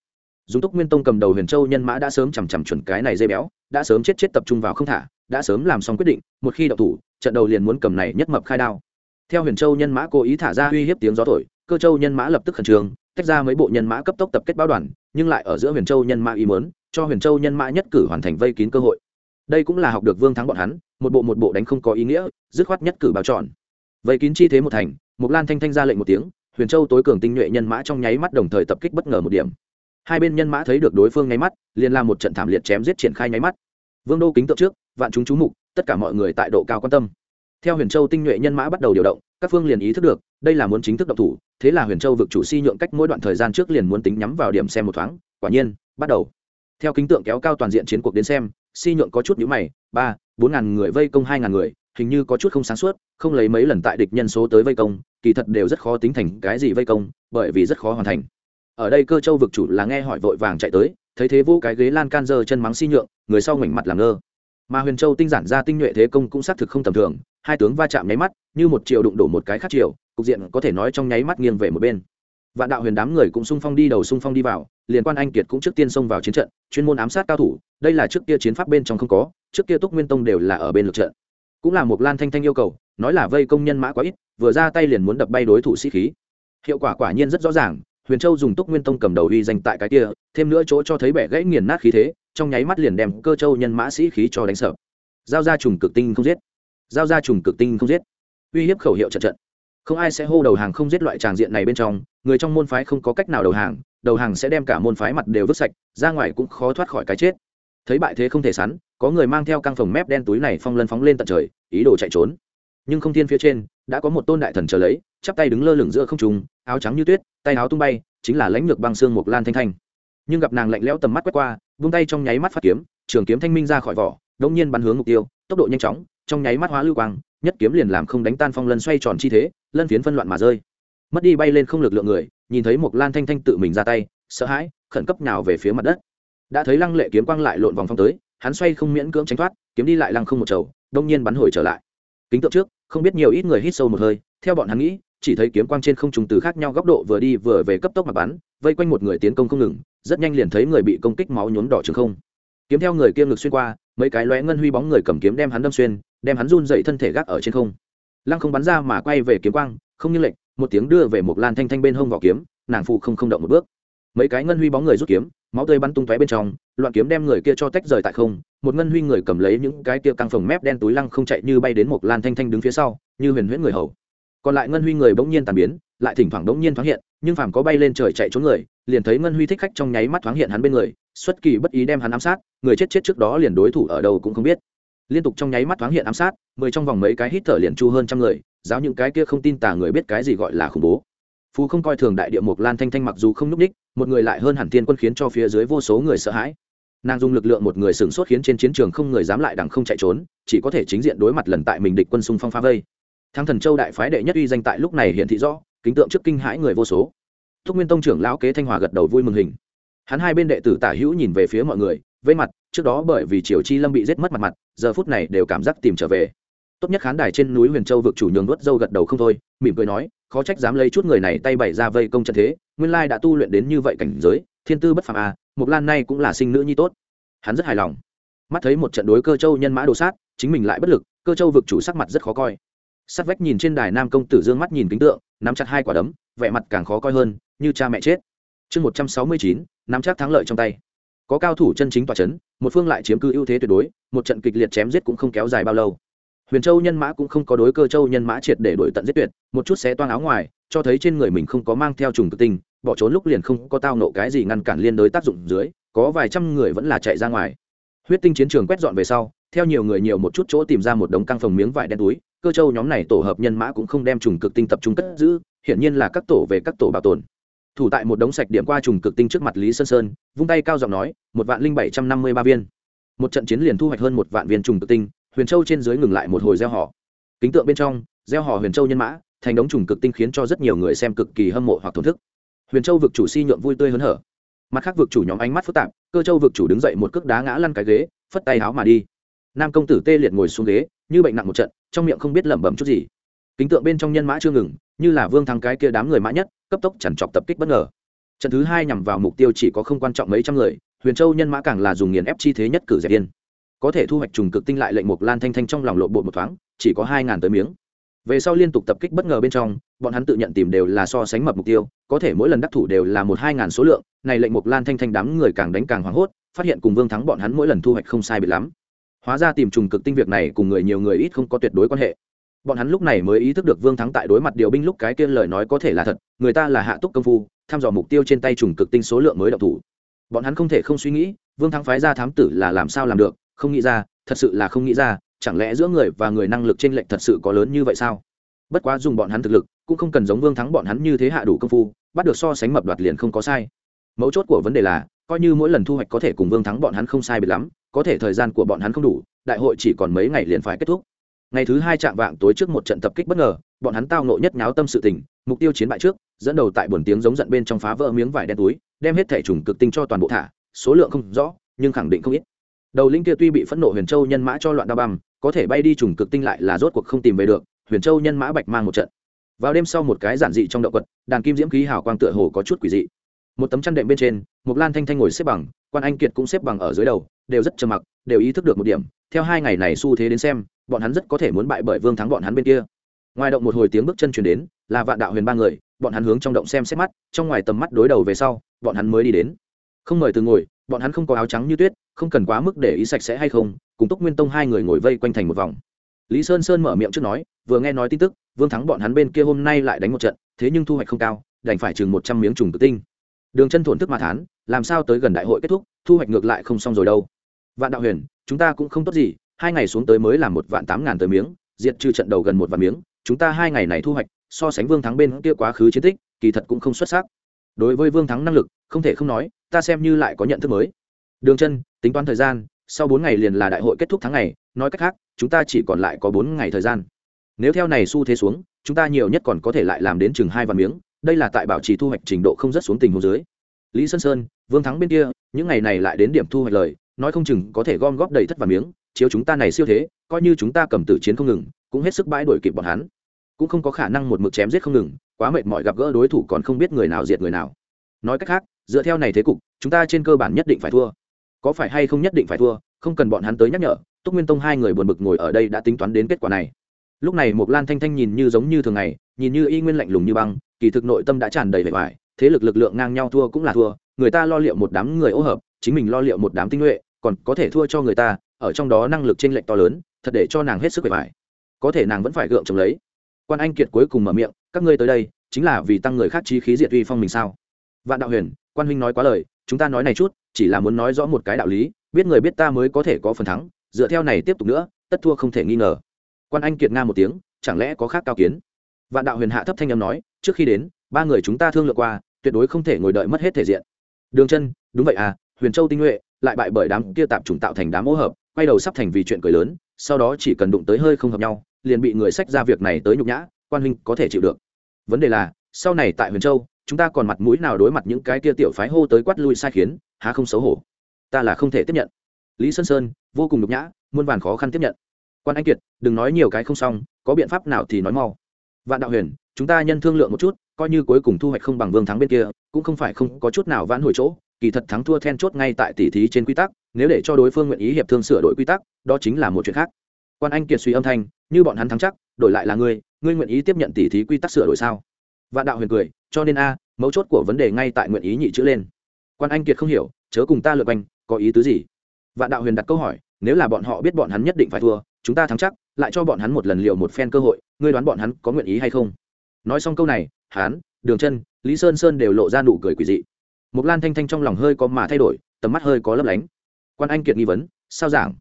Dùng túc nguyên tông cầm đầu huyền châu nhân mã đã sớm chằm chằm chuẩn cái này dây béo đã sớm chết chết tập trung vào không thả đã sớm làm xong quyết định, một khi đậu thủ, trận đầu liền muốn cầm này nhất mập khai đao. Theo huyền châu nhân mã cố ý thả ra uy hiếp tiếng gió thổi, cơ châu nhân mã lập tức khẩn trương, tách ra mấy bộ nhân mã cấp tốc tập kết báo đoàn, nhưng lại ở giữa huyền châu nhân mã ý mớn cho huyền châu nhân mã nhất cử hoàn thành vây kín cơ hội. Đây cũng là học được vương thắng bọn hắn, một bộ một bộ đánh không có ý nghĩa, dứt khoát nhất cử bao chọn. vây kín chi thế một thành, mục lan thanh thanh ra lệnh một tiếng, huyền châu tối cường tinh nhuệ nhân mã trong nháy mắt đồng thời tập kích bất ngờ một điểm. Hai bên nhân mã thấy được đối phương nháy mắt, liền làm một trận thảm liệt chém giết triển khai nháy mắt. Vương đô kính tượng trước vạn chúng chú mục, tất cả mọi người tại độ cao quan tâm. Theo huyền châu tinh nhuệ nhân mã bắt đầu điều động, các phương liền ý thức được, đây là muốn chính thức động thủ, thế là huyền châu vực chủ si nhượng cách mỗi đoạn thời gian trước liền muốn tính nhắm vào điểm xem một thoáng, quả nhiên, bắt đầu. Theo kính tượng kéo cao toàn diện chiến cuộc đến xem, si nhượng có chút nhữ mày, ba, bốn ngàn người vây công hai ngàn người, hình như có chút không sáng suốt, không lấy mấy lần tại địch nhân số tới vây công, kỳ thật đều rất khó tính thành cái gì vây công, bởi vì rất khó hoàn thành. Ở đây cơ châu vực chủ là nghe hỏi vội vàng chạy tới, thấy thế vô cái ghế lan can dơ chân mắng si nhượng, người sau ngoảnh mặt làm ngơ mà huyền châu tinh giản ra tinh nhuệ thế công cũng xác thực không tầm thường, hai tướng va chạm nháy mắt, như một chiều đụng đổ một cái khác chiều, cục diện có thể nói trong nháy mắt nghiêng về một bên. Vạn đạo huyền đám người cũng xung phong đi đầu xung phong đi vào, liền quan anh kiệt cũng trước tiên xông vào chiến trận, chuyên môn ám sát cao thủ, đây là trước kia chiến pháp bên trong không có, trước kia túc nguyên tông đều là ở bên lực trận. Cũng là một lan thanh thanh yêu cầu, nói là vây công nhân mã quá ít, vừa ra tay liền muốn đập bay đối thủ sĩ khí. Hiệu quả quả nhiên rất rõ ràng, huyền châu dùng túc nguyên tông cầm đầu uy danh tại cái kia, thêm nữa chỗ cho thấy bẻ gãy nghiền nát khí thế trong nháy mắt liền đem cơ châu nhân mã sĩ khí cho đánh sợ. Giao ra trùng cực tinh không giết. Giao ra trùng cực tinh không giết. Uy hiếp khẩu hiệu trận trận. Không ai sẽ hô đầu hàng không giết loại tràng diện này bên trong, người trong môn phái không có cách nào đầu hàng đầu hàng sẽ đem cả môn phái mặt đều vứt sạch, ra ngoài cũng khó thoát khỏi cái chết. Thấy bại thế không thể sắn, có người mang theo căng phòng mép đen túi này phong lân phóng lên tận trời, ý đồ chạy trốn. Nhưng không thiên phía trên, đã có một tôn đại thần trở lấy, chắp tay đứng lơ lửng giữa không trùng áo trắng như tuyết, tay áo tung bay, chính là lãnh lược băng xương mộc lan thanh thanh. Nhưng gặp nàng lạnh lẽo tầm mắt quét qua vung tay trong nháy mắt phát kiếm, trường kiếm thanh minh ra khỏi vỏ đông nhiên bắn hướng mục tiêu, tốc độ nhanh chóng, trong nháy mắt hóa lưu quang, nhất kiếm liền làm không đánh tan phong lân xoay tròn chi thế, lân phiến phân loạn mà rơi. Mất đi bay lên không lực lượng người, nhìn thấy một lan thanh thanh tự mình ra tay, sợ hãi, khẩn cấp nào về phía mặt đất. Đã thấy lăng lệ kiếm quang lại lộn vòng phong tới, hắn xoay không miễn cưỡng tránh thoát, kiếm đi lại lăng không một chầu đông nhiên bắn hồi trở lại. Kính tượng trước, không biết nhiều ít người hít sâu một hơi, theo bọn hắn nghĩ, chỉ thấy kiếm quang trên không trùng từ khác nhau góc độ vừa đi vừa về cấp tốc mà bắn, vây quanh một người tiến công không ngừng rất nhanh liền thấy người bị công kích máu nhuốm đỏ trường không. Kiếm theo người kia ngực xuyên qua, mấy cái lóe ngân huy bóng người cầm kiếm đem hắn đâm xuyên, đem hắn run dậy thân thể gác ở trên không. Lăng không bắn ra mà quay về kiếm quang, không như lệnh, một tiếng đưa về một lan thanh thanh bên hông vào kiếm, nàng phụ không không động một bước. Mấy cái ngân huy bóng người rút kiếm, máu tươi bắn tung tóe bên trong, loạn kiếm đem người kia cho tách rời tại không, một ngân huy người cầm lấy những cái kia căng phồng mép đen túi lăng không chạy như bay đến một lan thanh thanh đứng phía sau, như huyền huyễn người hầu. Còn lại ngân huy người bỗng nhiên tàn biến lại thỉnh thoảng đống nhiên thoáng hiện, nhưng phàm có bay lên trời chạy trốn người, liền thấy ngân huy thích khách trong nháy mắt thoáng hiện hắn bên người, xuất kỳ bất ý đem hắn ám sát, người chết chết trước đó liền đối thủ ở đâu cũng không biết. Liên tục trong nháy mắt thoáng hiện ám sát, mười trong vòng mấy cái hít thở liền chu hơn trăm người, giáo những cái kia không tin tà người biết cái gì gọi là khủng bố. Phú không coi thường đại địa mục lan thanh thanh mặc dù không nhúc ních một người lại hơn hẳn tiên quân khiến cho phía dưới vô số người sợ hãi. Nàng dùng lực lượng một người sửng sốt khiến trên chiến trường không người dám lại đằng không chạy trốn, chỉ có thể chính diện đối mặt lần tại mình địch quân xung phong phá vây. Thắng thần châu đại phái đệ nhất uy danh tại lúc này hiện thị rõ kính tượng trước kinh hãi người vô số. Thúc nguyên tông trưởng lão kế thanh hòa gật đầu vui mừng hình. Hắn hai bên đệ tử tả hữu nhìn về phía mọi người vây mặt trước đó bởi vì triều chi lâm bị giết mất mặt mặt giờ phút này đều cảm giác tìm trở về. Tốt nhất khán đài trên núi huyền châu vực chủ nhường nuốt dâu gật đầu không thôi mỉm cười nói khó trách dám lấy chút người này tay bày ra vây công trận thế nguyên lai đã tu luyện đến như vậy cảnh giới thiên tư bất phàm a à, mục lan nay cũng là sinh nữ nhi tốt. Hắn rất hài lòng. Mắt thấy một trận đối cơ châu nhân mã đồ sát chính mình lại bất lực cơ châu vực chủ sắc mặt rất khó coi sát vách nhìn trên đài nam công tử dương mắt nhìn kính tượng, nắm chặt hai quả đấm, vẻ mặt càng khó coi hơn, như cha mẹ chết. Chương một trăm sáu mươi chín, nắm chắc thắng lợi trong tay. Có cao thủ chân chính tòa c h ấ n một phương lại chiếm cư ưu thế tuyệt đối, một trận kịch liệt chém giết cũng không kéo dài bao lâu. Huyền châu nhân mã cũng không có đối cơ châu nhân mã triệt để đổi tận giết tuyệt, một chút xé toang áo ngoài, cho thấy trên người mình không có mang theo trùng tự tinh bỏ trốn lúc liền không có tao nộ cái gì ngăn cản liên đối tác dụng dưới, có vài trăm người vẫn là chạy ra ngoài. Huyết tinh chiến trường quét dọn về sau, theo nhiều người nhiều một chút chỗ tìm ra một đống căng phòng miếng vải đen túi cơ châu nhóm này tổ hợp nhân mã cũng không đem trùng cực tinh tập trung cất giữ, hiển nhiên là các tổ về các tổ bảo tồn. Thủ tại một đống sạch điểm qua trùng cực tinh trước mặt lý sơn sơn, vung tay cao giọng nói, một vạn linh bảy trăm năm mươi ba viên. Một trận chiến liền thu hoạch hơn một vạn viên trùng cực tinh, huyền châu trên dưới ngừng lại một hồi gieo họ. Kính tượng bên trong, gieo họ huyền châu nhân mã, thành đống trùng cực tinh khiến cho rất nhiều người xem cực kỳ hâm mộ hoặc thổn thức. Huyền châu vực chủ si nhuộm vui tươi hớn hở. Mặt khác vực chủ nhóm ánh mắt phức tạp, cơ châu vực chủ đứng dậy một cước đá ngã lăn cái ghế, phất tay háo mà đi nam công tử tê liệt ngồi xuống ghế, như bệnh nặng một trận, trong miệng không biết lẩm bẩm chút gì. Kính tượng bên trong nhân mã chưa ngừng, như là vương thắng cái kia đám người mã nhất, cấp tốc chằn chọc tập kích bất ngờ. Trận thứ hai nhằm vào mục tiêu chỉ có không quan trọng mấy trăm người, huyền châu nhân mã càng là dùng nghiền ép chi thế nhất cử dẹp yên. Có thể thu hoạch trùng cực tinh lại lệnh mục lan thanh thanh trong lòng lộ bộ một thoáng, chỉ có hai ngàn tới miếng. Về sau liên tục tập kích bất ngờ bên trong, bọn hắn tự nhận tìm đều là so sánh mập mục tiêu, có thể mỗi lần đắc thủ đều là một hai ngàn số lượng, này lệnh mục lan thanh thanh đám người càng đánh càng hoảng hốt, phát hiện cùng vương thắng bọn hắn mỗi lần thu hoạch không sai biệt lắm hóa ra tìm trùng cực tinh việc này cùng người nhiều người ít không có tuyệt đối quan hệ. Bọn hắn lúc này mới ý thức được vương thắng tại đối mặt điều binh lúc cái kia lời nói có thể là thật, người ta là hạ túc công phu thăm dò mục tiêu trên tay trùng cực tinh số lượng mới đậu thủ. Bọn hắn không thể không suy nghĩ, vương thắng phái ra thám tử là làm sao làm được, không nghĩ ra, thật sự là không nghĩ ra, chẳng lẽ giữa người và người năng lực trên lệnh thật sự có lớn như vậy sao? Bất quá dùng bọn hắn thực lực, cũng không cần giống vương thắng bọn hắn như thế hạ đủ công phu, bắt được so sánh mập đoạt liền không có sai. Mấu chốt của vấn đề là, coi như mỗi lần thu hoạch có thể cùng vương thắng bọn hắn không sai biệt lắm có thể thời gian của bọn hắn không đủ, đại hội chỉ còn mấy ngày liền phải kết thúc. Ngày thứ hai chạm vạng tối trước một trận tập kích bất ngờ, bọn hắn tao nộ nhất nháo tâm sự tình, mục tiêu chiến bại trước, dẫn đầu tại buồn tiếng giống giận bên trong phá vỡ miếng vải đen túi, đem hết thể trùng cực tinh cho toàn bộ thả, số lượng không rõ, nhưng khẳng định không ít. Đầu linh kia tuy bị phẫn nộ huyền châu nhân mã cho loạn đao băm, có thể bay đi trùng cực tinh lại là rốt cuộc không tìm về được, huyền châu nhân mã bạch mang một trận. Vào đêm sau một cái giản dị trong động quật, đàn kim diễm khí hào quang tựa hồ có chút quỷ dị. Một tấm chăn đệm bên trên một lan thanh thanh ngồi xếp bằng, quan anh kiệt cũng xếp bằng ở dưới đầu đều rất trầm mặc, đều ý thức được một điểm, theo hai ngày này xu thế đến xem, bọn hắn rất có thể muốn bại bởi vương thắng bọn hắn bên kia. Ngoài động một hồi tiếng bước chân chuyển đến, là vạn đạo huyền ba người, bọn hắn hướng trong động xem xét mắt, trong ngoài tầm mắt đối đầu về sau, bọn hắn mới đi đến. Không mời từ ngồi, bọn hắn không có áo trắng như tuyết, không cần quá mức để ý sạch sẽ hay không, cùng túc nguyên tông hai người ngồi vây quanh thành một vòng. Lý sơn sơn mở miệng trước nói, vừa nghe nói tin tức, vương thắng bọn hắn bên kia hôm nay lại đánh một trận, thế nhưng thu hoạch không cao, đành phải chừng một trăm miếng trùng tự tinh. Đường chân thuần thức mà thán, làm sao tới gần đại hội kết thúc, thu hoạch ngược lại không xong rồi đâu vạn đạo huyền, chúng ta cũng không tốt gì, hai ngày xuống tới mới làm một vạn tám ngàn tới miếng, diệt trừ trận đầu gần một vạn miếng, chúng ta hai ngày này thu hoạch, so sánh vương thắng bên kia quá khứ chiến tích, kỳ thật cũng không xuất sắc. Đối với vương thắng năng lực, không thể không nói, ta xem như lại có nhận thức mới. Đường chân, tính toán thời gian, sau bốn ngày liền là đại hội kết thúc tháng ngày, nói cách khác, chúng ta chỉ còn lại có bốn ngày thời gian. Nếu theo này xu thế xuống, chúng ta nhiều nhất còn có thể lại làm đến chừng hai vạn miếng, đây là tại bảo trì thu hoạch trình độ không rất xuống tình hồ dưới. Lý sơn sơn, vương thắng bên kia, những ngày này lại đến điểm thu hoạch lời nói không chừng có thể gom góp đầy thất và miếng, chiếu chúng ta này siêu thế, coi như chúng ta cầm tử chiến không ngừng, cũng hết sức bãi đuổi kịp bọn hắn. Cũng không có khả năng một mực chém giết không ngừng, quá mệt mỏi gặp gỡ đối thủ còn không biết người nào diệt người nào. Nói cách khác, dựa theo này thế cục, chúng ta trên cơ bản nhất định phải thua. Có phải hay không nhất định phải thua, không cần bọn hắn tới nhắc nhở, túc nguyên tông hai người buồn bực ngồi ở đây đã tính toán đến kết quả này. Lúc này một lan thanh thanh nhìn như giống như thường ngày, nhìn như y nguyên lạnh lùng như băng, kỳ thực nội tâm đã tràn đầy vẻ vải, thế lực lực lượng ngang nhau thua cũng là thua, người ta lo liệu một đám người ô hợp, chính mình lo liệu một đám tinh nhuệ còn có thể thua cho người ta, ở trong đó năng lực t r ê n lệch to lớn, thật để cho nàng hết sức vẻ vải có thể nàng vẫn phải gượng chống lấy. Quan anh kiệt cuối cùng mở miệng, các ngươi tới đây, chính là vì tăng người khác chi khí diệt uy phong mình sao? Vạn đạo huyền, quan huynh nói quá lời, chúng ta nói này chút, chỉ là muốn nói rõ một cái đạo lý, biết người biết ta mới có thể có phần thắng, dựa theo này tiếp tục nữa, tất thua không thể nghi ngờ. Quan anh kiệt nga một tiếng, chẳng lẽ có khác cao kiến? Vạn đạo huyền hạ thấp thanh âm nói, trước khi đến, ba người chúng ta thương lượng qua, tuyệt đối không thể ngồi đợi mất hết thể diện. Đường chân, đúng vậy à huyền châu tinh nhuệ lại bại bởi đám kia tạp chủng tạo thành đám hỗ hợp, quay đầu sắp thành vì chuyện cười lớn, sau đó chỉ cần đụng tới hơi không hợp nhau, liền bị người sách ra việc này tới nhục nhã, quan huynh có thể chịu được. Vấn đề là, sau này tại huyền châu, chúng ta còn mặt mũi nào đối mặt những cái kia tiểu phái hô tới quát lui sai khiến, há không xấu hổ. Ta là không thể tiếp nhận. Lý sơn sơn, vô cùng nhục nhã, muôn vàn khó khăn tiếp nhận. Quan anh kiệt, đừng nói nhiều cái không xong, có biện pháp nào thì nói mau. Vạn đạo huyền, chúng ta nhân thương lượng một chút, coi như cuối cùng thu hoạch không bằng vương thắng bên kia, cũng không phải không có chút nào vãn hồi chỗ kỳ thật thắng thua then chốt ngay tại tỷ thí trên quy tắc, nếu để cho đối phương nguyện ý hiệp thương sửa đổi quy tắc, đó chính là một chuyện khác. Quan anh kiệt suy âm thanh, như bọn hắn thắng chắc, đổi lại là ngươi ngươi nguyện ý tiếp nhận tỷ thí quy tắc sửa đổi sao? Vạn đạo huyền cười, cho nên a, mấu chốt của vấn đề ngay tại nguyện ý nhị chữ lên. Quan anh kiệt không hiểu, chớ cùng ta lượt quanh, có ý tứ gì? Vạn đạo huyền đặt câu hỏi, nếu là bọn họ biết bọn hắn nhất định phải thua, chúng ta thắng chắc, lại cho bọn hắn một lần liệu một phen cơ hội, ngươi đoán bọn hắn có nguyện ý hay không? Nói xong câu này hán đường chân, lý sơn sơn đều lộ ra nụ cười quỷ dị một lan thanh thanh trong lòng hơi có mà thay đổi, tầm mắt hơi có lấp lánh. Quan anh kiệt nghi vấn, sao giảng?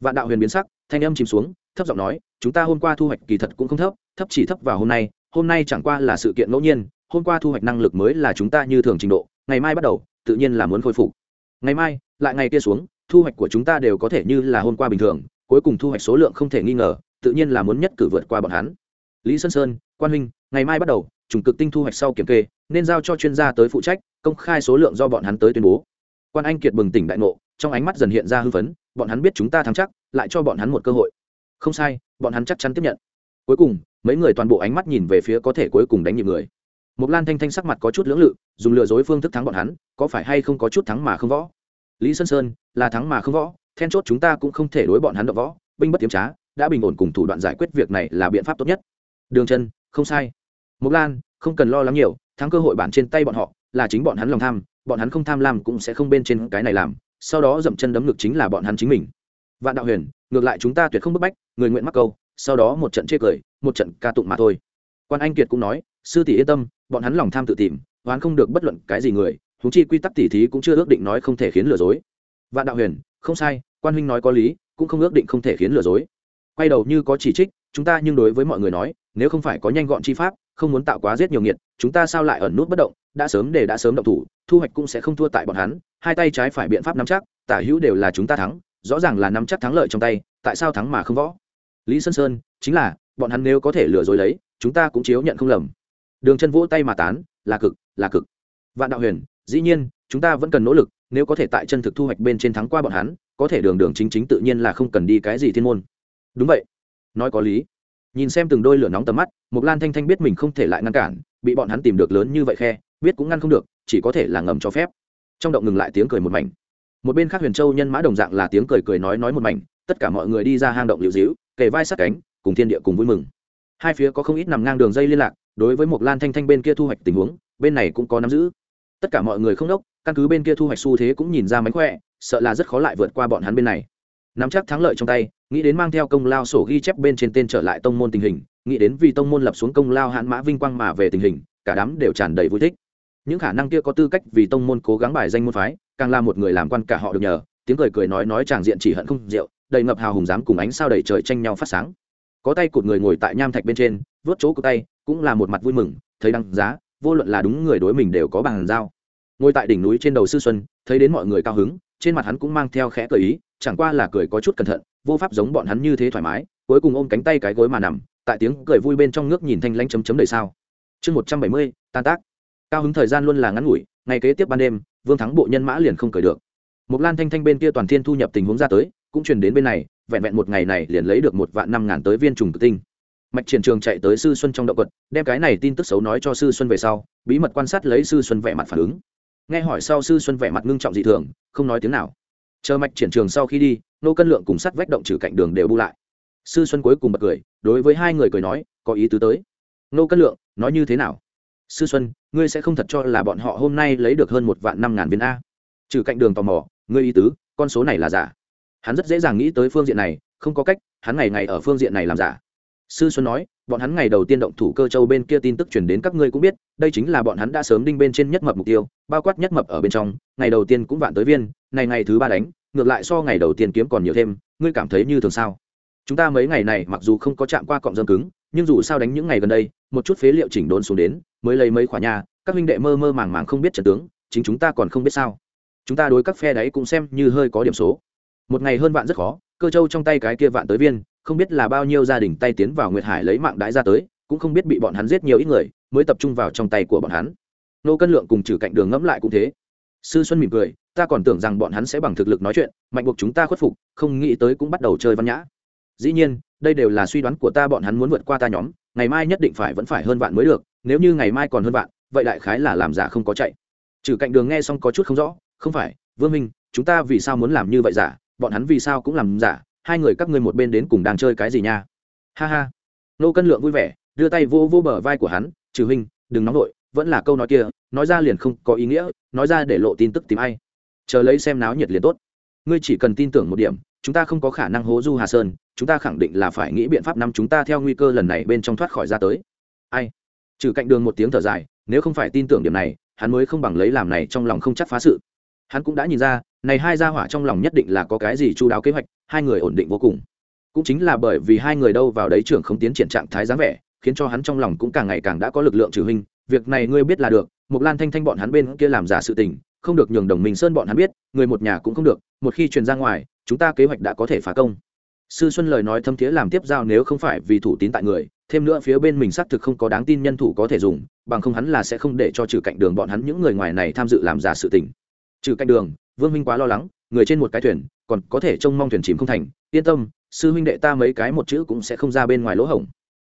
Vạn đạo huyền biến sắc, thanh âm chìm xuống, thấp giọng nói, chúng ta hôm qua thu hoạch kỳ thật cũng không thấp thấp chỉ thấp vào hôm nay hôm nay chẳng qua là sự kiện ngẫu nhiên, hôm qua thu hoạch năng lực mới là chúng ta như thường trình độ, ngày mai bắt đầu, tự nhiên là muốn khôi phục. Ngày mai, lại ngày kia xuống, thu hoạch của chúng ta đều có thể như là hôm qua bình thường, cuối cùng thu hoạch số lượng không thể nghi ngờ, tự nhiên là muốn nhất cử vượt qua bọn hắn. Lý sơn sơn, quan huynh ngày mai bắt đầu chủng cực tinh thu hoạch sau kiểm kê, nên giao cho chuyên gia tới phụ trách, công khai số lượng do bọn hắn tới tuyên bố. Quan anh kiệt bừng tỉnh đại ngộ, trong ánh mắt dần hiện ra hưng phấn, bọn hắn biết chúng ta thắng chắc, lại cho bọn hắn một cơ hội. Không sai, bọn hắn chắc chắn tiếp nhận. Cuối cùng, mấy người toàn bộ ánh mắt nhìn về phía có thể cuối cùng đánh nhịp người. Một lan thanh thanh sắc mặt có chút lưỡng lự, dùng lừa dối phương thức thắng bọn hắn, có phải hay không có chút thắng mà không võ? Lý sơn sơn, là thắng mà không võ, then chốt chúng ta cũng không thể đối bọn hắn đ võ, binh bất tiếm trá, đã bình ổn cùng thủ đoạn giải quyết việc này là biện pháp tốt nhất. Đường chân không sai. Mộc lan, không cần lo lắng nhiều, thắng cơ hội bản trên tay bọn họ, là chính bọn hắn lòng tham, bọn hắn không tham lam cũng sẽ không bên trên cái này làm, sau đó dậm chân đấm ngực chính là bọn hắn chính mình. Vạn đạo huyền, ngược lại chúng ta tuyệt không bức bách, người nguyện mắc câu, sau đó một trận chê cười, một trận ca tụng mà thôi. Quan anh kiệt cũng nói, sư tỷ yên tâm, bọn hắn lòng tham tự tìm hoán không được bất luận cái gì người thú chi quy tắc tỉ thí cũng chưa ước định nói không thể khiến lừa dối. Vạn đạo huyền, không sai, quan huynh nói có lý, cũng không ước định không thể khiến lừa dối. Quay đầu như có chỉ trích, chúng ta nhưng đối với mọi người nói, nếu không phải có nhanh gọn chi pháp không muốn tạo quá giết nhiều nghiệt, chúng ta sao lại ẩn nút bất động, đã sớm để đã sớm động thủ, thu hoạch cũng sẽ không thua tại bọn hắn, hai tay trái phải biện pháp nắm chắc, tả hữu đều là chúng ta thắng, rõ ràng là nắm chắc thắng lợi trong tay, tại sao thắng mà không võ? Lý sơn sơn, chính là, bọn hắn nếu có thể lừa dối lấy, chúng ta cũng chiếu nhận không lầm. Đường chân vỗ tay mà tán, là cực là cực. Vạn đạo huyền, dĩ nhiên, chúng ta vẫn cần nỗ lực, nếu có thể tại chân thực thu hoạch bên trên thắng qua bọn hắn, có thể đường đường chính chính tự nhiên là không cần đi cái gì thiên môn. Đúng vậy. Nói có lý nhìn xem từng đôi lửa nóng tầm mắt mục lan thanh thanh biết mình không thể lại ngăn cản, bị bọn hắn tìm được lớn như vậy khe, biết cũng ngăn không được, chỉ có thể là ngầm cho phép. Trong động ngừng lại tiếng cười một mảnh. Một bên khác huyền châu nhân mã đồng dạng là tiếng cười cười nói nói một mảnh, tất cả mọi người đi ra hang động liệu dĩu kề vai sát cánh, cùng thiên địa cùng vui mừng. Hai phía có không ít nằm ngang đường dây liên lạc, đối với một lan thanh thanh bên kia thu hoạch tình huống, bên này cũng có nắm giữ. Tất cả mọi người không đốc, căn cứ bên kia thu hoạch xu thế cũng nhìn ra mánh khỏe, sợ là rất khó lại vượt qua bọn hắn bên này nắm chắc thắng lợi trong tay, nghĩ đến mang theo công lao sổ ghi chép bên trên tên trở lại tông môn tình hình, nghĩ đến vì tông môn lập xuống công lao hãn mã vinh quang mà về tình hình, cả đám đều tràn đầy vui thích. Những khả năng kia có tư cách vì tông môn cố gắng bài danh môn phái, càng là một người làm quan cả họ được nhờ, tiếng cười cười nói nói tràng diện chỉ hận không rượu, đầy ngập hào hùng dám cùng ánh sao đầy trời tranh nhau phát sáng. Có tay cụt người ngồi tại nham thạch bên trên, vớt chỗ của tay, cũng là một mặt vui mừng, thấy đăng giá, vô luận là đúng người đối mình đều có bàn giao. Ngồi tại đỉnh núi trên đầu sư xuân, thấy đến mọi người cao hứng, trên mặt hắn cũng mang theo khẽ cười ý chẳng qua là cười có chút cẩn thận, vô pháp giống bọn hắn như thế thoải mái, cuối cùng ôm cánh tay cái gối mà nằm, tại tiếng cười vui bên trong nước nhìn thanh lanh chấm chấm đời sao. Chương một trăm bảy mươi, tan tác. Cao hứng thời gian luôn là ngắn ngủi, ngày kế tiếp ban đêm, vương thắng bộ nhân mã liền không cười được. Một lan thanh thanh bên kia toàn thiên thu nhập tình huống ra tới, cũng truyền đến bên này, vẹn vẹn một ngày này liền lấy được một vạn năm ngàn tới viên trùng tự tinh. Mạch triển trường chạy tới sư xuân trong động quật, đem cái này tin tức xấu nói cho sư xuân về sau, bí mật quan sát lấy sư xuân vẻ mặt phản ứng. Nghe hỏi sau sư xuân vẻ mặt ngưng trọng dị thường, không nói tiếng nào chờ mạch triển trường sau khi đi, nô cân lượng cùng sắt vách động trừ cạnh đường đều bu lại. Sư xuân cuối cùng bật cười, đối với hai người cười nói, có ý tứ tới. Nô cân lượng, nói như thế nào? Sư xuân, ngươi sẽ không thật cho là bọn họ hôm nay lấy được hơn một vạn năm ngàn viên a. Trừ cạnh đường tò mò, ngươi ý tứ, con số này là giả? Hắn rất dễ dàng nghĩ tới phương diện này, không có cách, hắn ngày ngày ở phương diện này làm giả sư xuân nói, bọn hắn ngày đầu tiên động thủ cơ châu bên kia tin tức chuyển đến các ngươi cũng biết, đây chính là bọn hắn đã sớm đinh bên trên nhất mập mục tiêu, bao quát nhất mập ở bên trong, ngày đầu tiên cũng vạn tới viên, này ngày thứ ba đánh, ngược lại so ngày đầu tiên kiếm còn nhiều thêm, ngươi cảm thấy như thường sao? Chúng ta mấy ngày này mặc dù không có chạm qua cọng dâm cứng, nhưng dù sao đánh những ngày gần đây, một chút phế liệu chỉnh đốn xuống đến, mới lấy mấy khỏa nhà, các huynh đệ mơ mơ màng màng không biết trận tướng, chính chúng ta còn không biết sao. Chúng ta đối các phe đấy cũng xem như hơi có điểm số. Một ngày hơn vạn rất khó, cơ châu trong tay cái kia vạn tới viên không biết là bao nhiêu gia đình tay tiến vào nguyệt hải lấy mạng đãi ra tới, cũng không biết bị bọn hắn giết nhiều ít người, mới tập trung vào trong tay của bọn hắn. Nô cân lượng cùng trừ cạnh đường ngẫm lại cũng thế. Sư xuân mỉm cười, ta còn tưởng rằng bọn hắn sẽ bằng thực lực nói chuyện, mạnh buộc chúng ta khuất phục, không nghĩ tới cũng bắt đầu chơi văn nhã. Dĩ nhiên, đây đều là suy đoán của ta bọn hắn muốn vượt qua ta nhóm, ngày mai nhất định phải vẫn phải hơn vạn mới được, nếu như ngày mai còn hơn vạn, vậy đại khái là làm giả không có chạy. Trừ cạnh đường nghe xong có chút không rõ, không phải, vương minh, chúng ta vì sao muốn làm như vậy giả? Bọn hắn vì sao cũng làm giả? Hai người các ngươi một bên đến cùng đang chơi cái gì nha? Ha ha. Nô cân lượng vui vẻ, đưa tay vô vô bờ vai của hắn, trừ huynh, đừng nóng vội, vẫn là câu nói kia, nói ra liền không có ý nghĩa, nói ra để lộ tin tức tìm ai. Chờ lấy xem náo nhiệt liền tốt. Ngươi chỉ cần tin tưởng một điểm, chúng ta không có khả năng hố du hà sơn, chúng ta khẳng định là phải nghĩ biện pháp năm chúng ta theo nguy cơ lần này bên trong thoát khỏi ra tới. Ai? Trừ cạnh đường một tiếng thở dài, nếu không phải tin tưởng điểm này, hắn mới không bằng lấy làm này trong lòng không chắc phá sự. Hắn cũng đã nhìn ra, này hai gia hỏa trong lòng nhất định là có cái gì chu đáo kế hoạch hai người ổn định vô cùng. Cũng chính là bởi vì hai người đâu vào đấy trưởng không tiến triển trạng thái dáng vẻ, khiến cho hắn trong lòng cũng càng ngày càng đã có lực lượng trừ huynh việc này ngươi biết là được một lan thanh thanh bọn hắn bên kia làm giả sự tình, không được nhường đồng minh sơn bọn hắn biết, người một nhà cũng không được, một khi truyền ra ngoài, chúng ta kế hoạch đã có thể phá công. Sư xuân lời nói thâm thiế làm tiếp giao nếu không phải vì thủ tín tại người, thêm nữa phía bên mình xác thực không có đáng tin nhân thủ có thể dùng, bằng không hắn là sẽ không để cho trừ cạnh đường bọn hắn những người ngoài này tham dự làm giả sự tình. Trừ cạnh đường, vương minh quá lo lắng, người trên một cái thuyền còn có thể trông mong thuyền chìm không thành. Yên tâm, sư huynh đệ ta mấy cái một chữ cũng sẽ không ra bên ngoài lỗ hổng.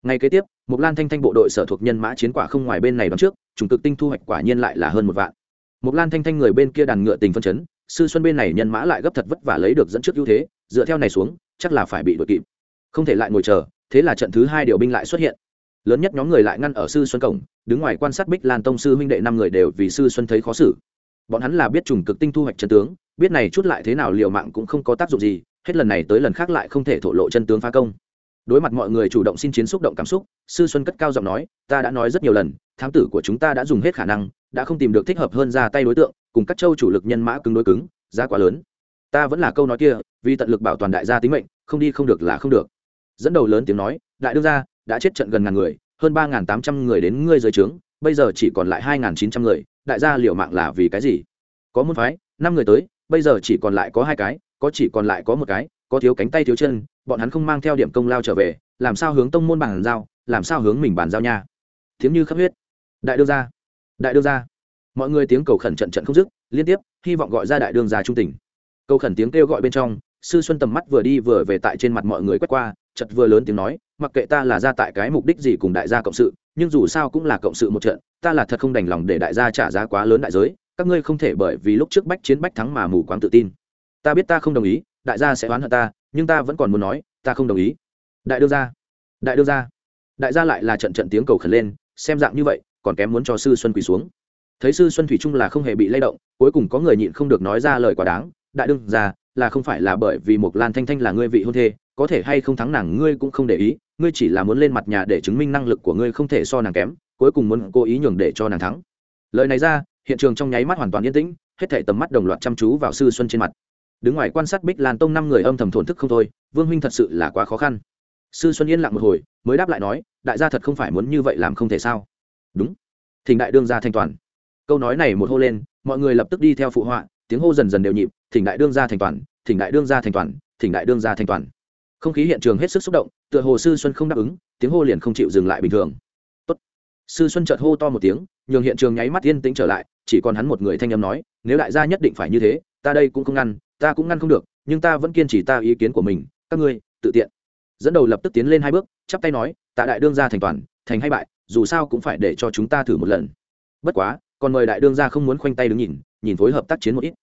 Ngay kế tiếp, mục lan thanh thanh bộ đội sở thuộc nhân mã chiến quả không ngoài bên này đón trước chủng cực tinh thu hoạch quả nhiên lại là hơn một vạn. Mục lan thanh thanh người bên kia đàn ngựa tình phân chấn, sư xuân bên này nhân mã lại gấp thật vất vả lấy được dẫn trước ưu thế, dựa theo này xuống, chắc là phải bị đội kịp. Không thể lại ngồi chờ, thế là trận thứ hai điều binh lại xuất hiện. Lớn nhất nhóm người lại ngăn ở sư xuân cổng, đứng ngoài quan sát bích lan tông sư huynh đệ năm người đều vì sư xuân thấy khó xử. Bọn hắn là biết trùng cực tinh thu hoạch trận tướng biết này chút lại thế nào liều mạng cũng không có tác dụng gì, hết lần này tới lần khác lại không thể thổ lộ chân tướng phá công. Đối mặt mọi người chủ động xin chiến xúc động cảm xúc, sư xuân cất cao giọng nói, ta đã nói rất nhiều lần, thám tử của chúng ta đã dùng hết khả năng, đã không tìm được thích hợp hơn ra tay đối tượng, cùng các châu chủ lực nhân mã cứng đối cứng, giá quá lớn. Ta vẫn là câu nói kia, vì tận lực bảo toàn đại gia tính mệnh, không đi không được là không được. Dẫn đầu lớn tiếng nói, đại đương gia, đã chết trận gần ngàn người, hơn ba ngàn tám trăm người đến ngươi dưới trướng, bây giờ chỉ còn lại hai ngàn chín trăm người, đại gia liệu mạng là vì cái gì? Có môn phái, năm người tới bây giờ chỉ còn lại có hai cái, có chỉ còn lại có một cái, có thiếu cánh tay thiếu chân, bọn hắn không mang theo điểm công lao trở về, làm sao hướng tông môn bàn giao, làm sao hướng mình bàn giao nha. Tiếng như khắp huyết. Đại đương gia, đại đương gia. Mọi người tiếng cầu khẩn trận trận không dứt, liên tiếp, hy vọng gọi ra đại đương gia trung tình. Cầu khẩn tiếng kêu gọi bên trong, sư xuân tầm mắt vừa đi vừa về tại trên mặt mọi người quét qua chật vừa lớn tiếng nói, mặc kệ ta là ra tại cái mục đích gì cùng đại gia cộng sự, nhưng dù sao cũng là cộng sự một trận, ta là thật không đành lòng để đại gia trả giá quá lớn đại giới các ngươi không thể bởi vì lúc trước bách chiến bách thắng mà mù quáng tự tin. Ta biết ta không đồng ý, đại gia sẽ oán hận ta, nhưng ta vẫn còn muốn nói, ta không đồng ý. Đại đương gia, đại đương gia. Đại gia lại là trận trận tiếng cầu khẩn lên, xem dạng như vậy, còn kém muốn cho sư xuân quỳ xuống. Thấy sư xuân thủy trung là không hề bị lay động, cuối cùng có người nhịn không được nói ra lời quá đáng, đại đương gia, là không phải là bởi vì một lan thanh thanh là ngươi vị hôn thê, có thể hay không thắng nàng ngươi cũng không để ý, ngươi chỉ là muốn lên mặt nhà để chứng minh năng lực của ngươi không thể so nàng kém, cuối cùng muốn cố ý nhường để cho nàng thắng. Lời này ra hiện trường trong nháy mắt hoàn toàn yên tĩnh, hết thảy tầm mắt đồng loạt chăm chú vào sư xuân trên mặt. Đứng ngoài quan sát bích lan tông năm người âm thầm thổn thức không thôi, vương huynh thật sự là quá khó khăn. Sư xuân yên lặng một hồi, mới đáp lại nói, đại gia thật không phải muốn như vậy làm không thể sao? Đúng. Thỉnh đại đương gia thanh toàn. Câu nói này một hô lên, mọi người lập tức đi theo phụ họa, tiếng hô dần dần đều nhịp, thỉnh đại đương gia thành toàn, thỉnh đại đương gia thành toàn, thỉnh đại đương gia thành toàn. Không khí hiện trường hết sức xúc động, tựa hồ sư xuân không đáp ứng, tiếng hô liền không chịu dừng lại bình thường sư xuân chợt hô to một tiếng, nhường hiện trường nháy mắt yên tĩnh trở lại, chỉ còn hắn một người thanh âm nói, nếu đại gia nhất định phải như thế, ta đây cũng không ngăn, ta cũng ngăn không được, nhưng ta vẫn kiên trì ta ý kiến của mình, các ngươi, tự tiện. Dẫn đầu lập tức tiến lên hai bước, chắp tay nói, tạ đại đương gia thành toàn, thành hay bại, dù sao cũng phải để cho chúng ta thử một lần. Bất quá, còn mời đại đương gia không muốn khoanh tay đứng nhìn nhìn phối hợp tác chiến một ít.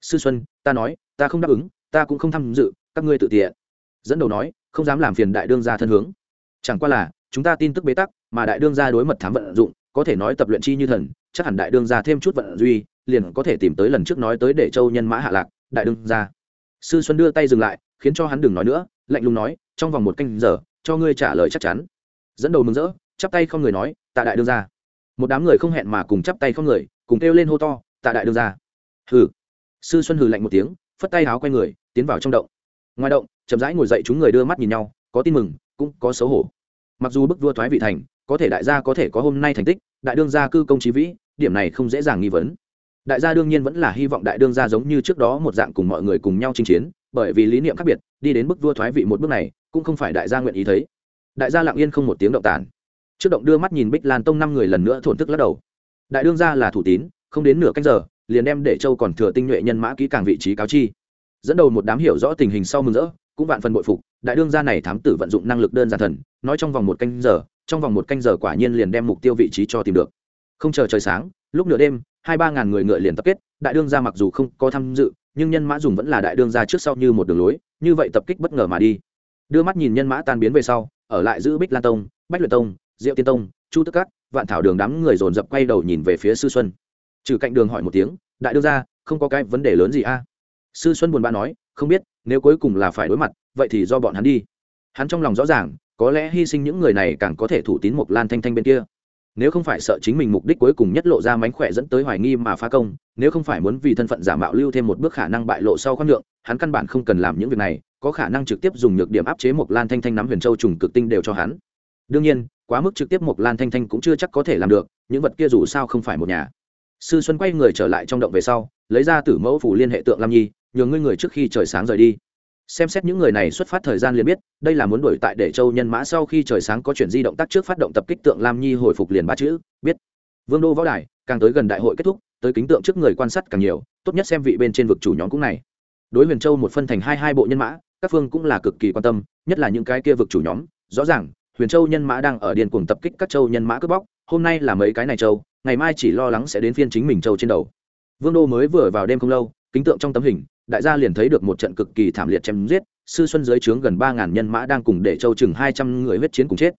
Sư xuân, ta nói, ta không đáp ứng, ta cũng không tham dự, các ngươi tự tiện. Dẫn đầu nói, không dám làm phiền đại đương gia thân hướng. Chẳng qua là, chúng ta tin tức bế tắc mà đại đương gia đối mật thám vận dụng, có thể nói tập luyện chi như thần, chắc hẳn đại đương gia thêm chút vận duy, liền có thể tìm tới lần trước nói tới để châu nhân mã hạ lạc, đại đương gia. Sư xuân đưa tay dừng lại, khiến cho hắn đừng nói nữa, lạnh lùng nói, trong vòng một canh giờ, cho ngươi trả lời chắc chắn. Dẫn đầu mừng rỡ, chắp tay không người nói, tạ đại đương gia. Một đám người không hẹn mà cùng chắp tay không người, cùng kêu lên hô to, tạ đại đương gia. Hừ. Sư xuân hừ lạnh một tiếng, phất tay áo quay người, tiến vào trong động. Ngoài động, chậm rãi ngồi dậy chúng người đưa mắt nhìn nhau, có tin mừng, cũng có xấu hổ. Mặc dù bức vua thoái vị thành có thể đại gia có thể có hôm nay thành tích, đại đương gia cư công trí vĩ, điểm này không dễ dàng nghi vấn. Đại gia đương nhiên vẫn là hy vọng đại đương gia giống như trước đó một dạng cùng mọi người cùng nhau chinh chiến, bởi vì lý niệm khác biệt, đi đến bức vua thoái vị một bước này, cũng không phải đại gia nguyện ý thấy. Đại gia lặng yên không một tiếng động tàn. Trước động đưa mắt nhìn bích lan tông năm người lần nữa thổn thức lắc đầu. Đại đương gia là thủ tín, không đến nửa canh giờ, liền đem để châu còn thừa tinh nhuệ nhân mã kỹ càng vị trí cáo chi. Dẫn đầu một đám hiểu rõ tình hình sau mừng rỡ, cũng vạn phần bội phục. Đại đương gia này thám tử vận dụng năng lực đơn giản thần, nói trong vòng một canh giờ trong vòng một canh giờ quả nhiên liền đem mục tiêu vị trí cho tìm được. Không chờ trời sáng, lúc nửa đêm, hai ba ngàn người ngựa liền tập kết, đại đương gia mặc dù không có tham dự, nhưng nhân mã dùng vẫn là đại đương gia trước sau như một đường lối, như vậy tập kích bất ngờ mà đi. Đưa mắt nhìn nhân mã tan biến về sau, ở lại giữ bích lan tông, bách luyện tông, diệu tiên tông, chu tức cát vạn thảo đường đám người dồn dập quay đầu nhìn về phía sư xuân. Trừ cạnh đường hỏi một tiếng, đại đương gia, không có cái vấn đề lớn gì a? Sư xuân buồn bã nói, không biết, nếu cuối cùng là phải đối mặt, vậy thì do bọn hắn đi. Hắn trong lòng rõ ràng có lẽ hy sinh những người này càng có thể thủ tín mục lan thanh thanh bên kia. Nếu không phải sợ chính mình mục đích cuối cùng nhất lộ ra mánh khỏe dẫn tới hoài nghi mà phá công, nếu không phải muốn vì thân phận giả mạo lưu thêm một bước khả năng bại lộ sau khoan lượng hắn căn bản không cần làm những việc này, có khả năng trực tiếp dùng nhược điểm áp chế mục lan thanh thanh nắm huyền châu trùng cực tinh đều cho hắn. Đương nhiên, quá mức trực tiếp mục lan thanh thanh cũng chưa chắc có thể làm được, những vật kia dù sao không phải một nhà. Sư xuân quay người trở lại trong động về sau, lấy ra tử mẫu phủ liên hệ tượng lam nhi nhường ngươi người trước khi trời sáng rời đi xem xét những người này xuất phát thời gian liền biết, đây là muốn đuổi tại để châu nhân mã sau khi trời sáng có chuyện di động tác trước phát động tập kích tượng lam nhi hồi phục liền ba chữ, biết. Vương đô võ đài, càng tới gần đại hội kết thúc, tới kính tượng trước người quan sát càng nhiều, tốt nhất xem vị bên trên vực chủ nhóm cũng này. Đối huyền châu một phân thành hai hai bộ nhân mã, các phương cũng là cực kỳ quan tâm, nhất là những cái kia vực chủ nhóm, rõ ràng, huyền châu nhân mã đang ở điền cuồng tập kích các châu nhân mã cướp bóc, hôm nay là mấy cái này châu, ngày mai chỉ lo lắng sẽ đến phiên chính mình châu trên đầu. Vương đô mới vừa vào đêm không lâu, kính tượng trong tấm hình đại gia liền thấy được một trận cực kỳ thảm liệt chém giết, sư xuân dưới trướng gần ba ngàn nhân mã đang cùng để châu chừng hai trăm người huyết chiến cùng chết.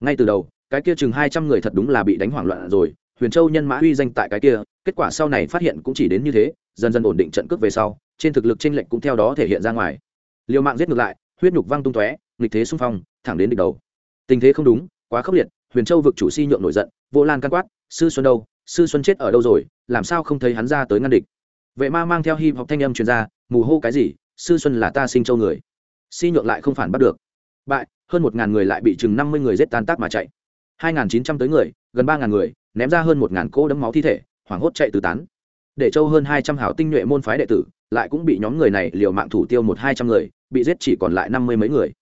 Ngay từ đầu, cái kia chừng hai trăm người thật đúng là bị đánh hoảng loạn rồi, huyền châu nhân mã uy danh tại cái kia, kết quả sau này phát hiện cũng chỉ đến như thế, dần dần ổn định trận cướp về sau, trên thực lực tranh lệnh cũng theo đó thể hiện ra ngoài. Liều mạng giết ngược lại, huyết nhục văng tung tóe, nghịch thế xung phong, thẳng đến địch đầu. Tình thế không đúng, quá khốc liệt, huyền châu vực chủ si nhượng nổi giận, vô lan can quát, sư xuân đâu? Sư xuân chết ở đâu rồi? Làm sao không thấy hắn ra tới ngăn địch? Vệ ma mang theo hip hop thanh âm truyền ra, mù hô cái gì? Sư xuân là ta sinh châu người. Si nhượng lại không phản bắt được. Bại, hơn một ngàn người lại bị chừng năm mươi người giết tan tác mà chạy. Hai ngàn chín trăm tới người, gần ba ngàn người, ném ra hơn một ngàn cỗ đấm máu thi thể, hoảng hốt chạy tứ tán. Để châu hơn hai trăm hảo tinh nhuệ môn phái đệ tử, lại cũng bị nhóm người này liều mạng thủ tiêu một hai trăm người, bị giết chỉ còn lại năm mươi mấy người.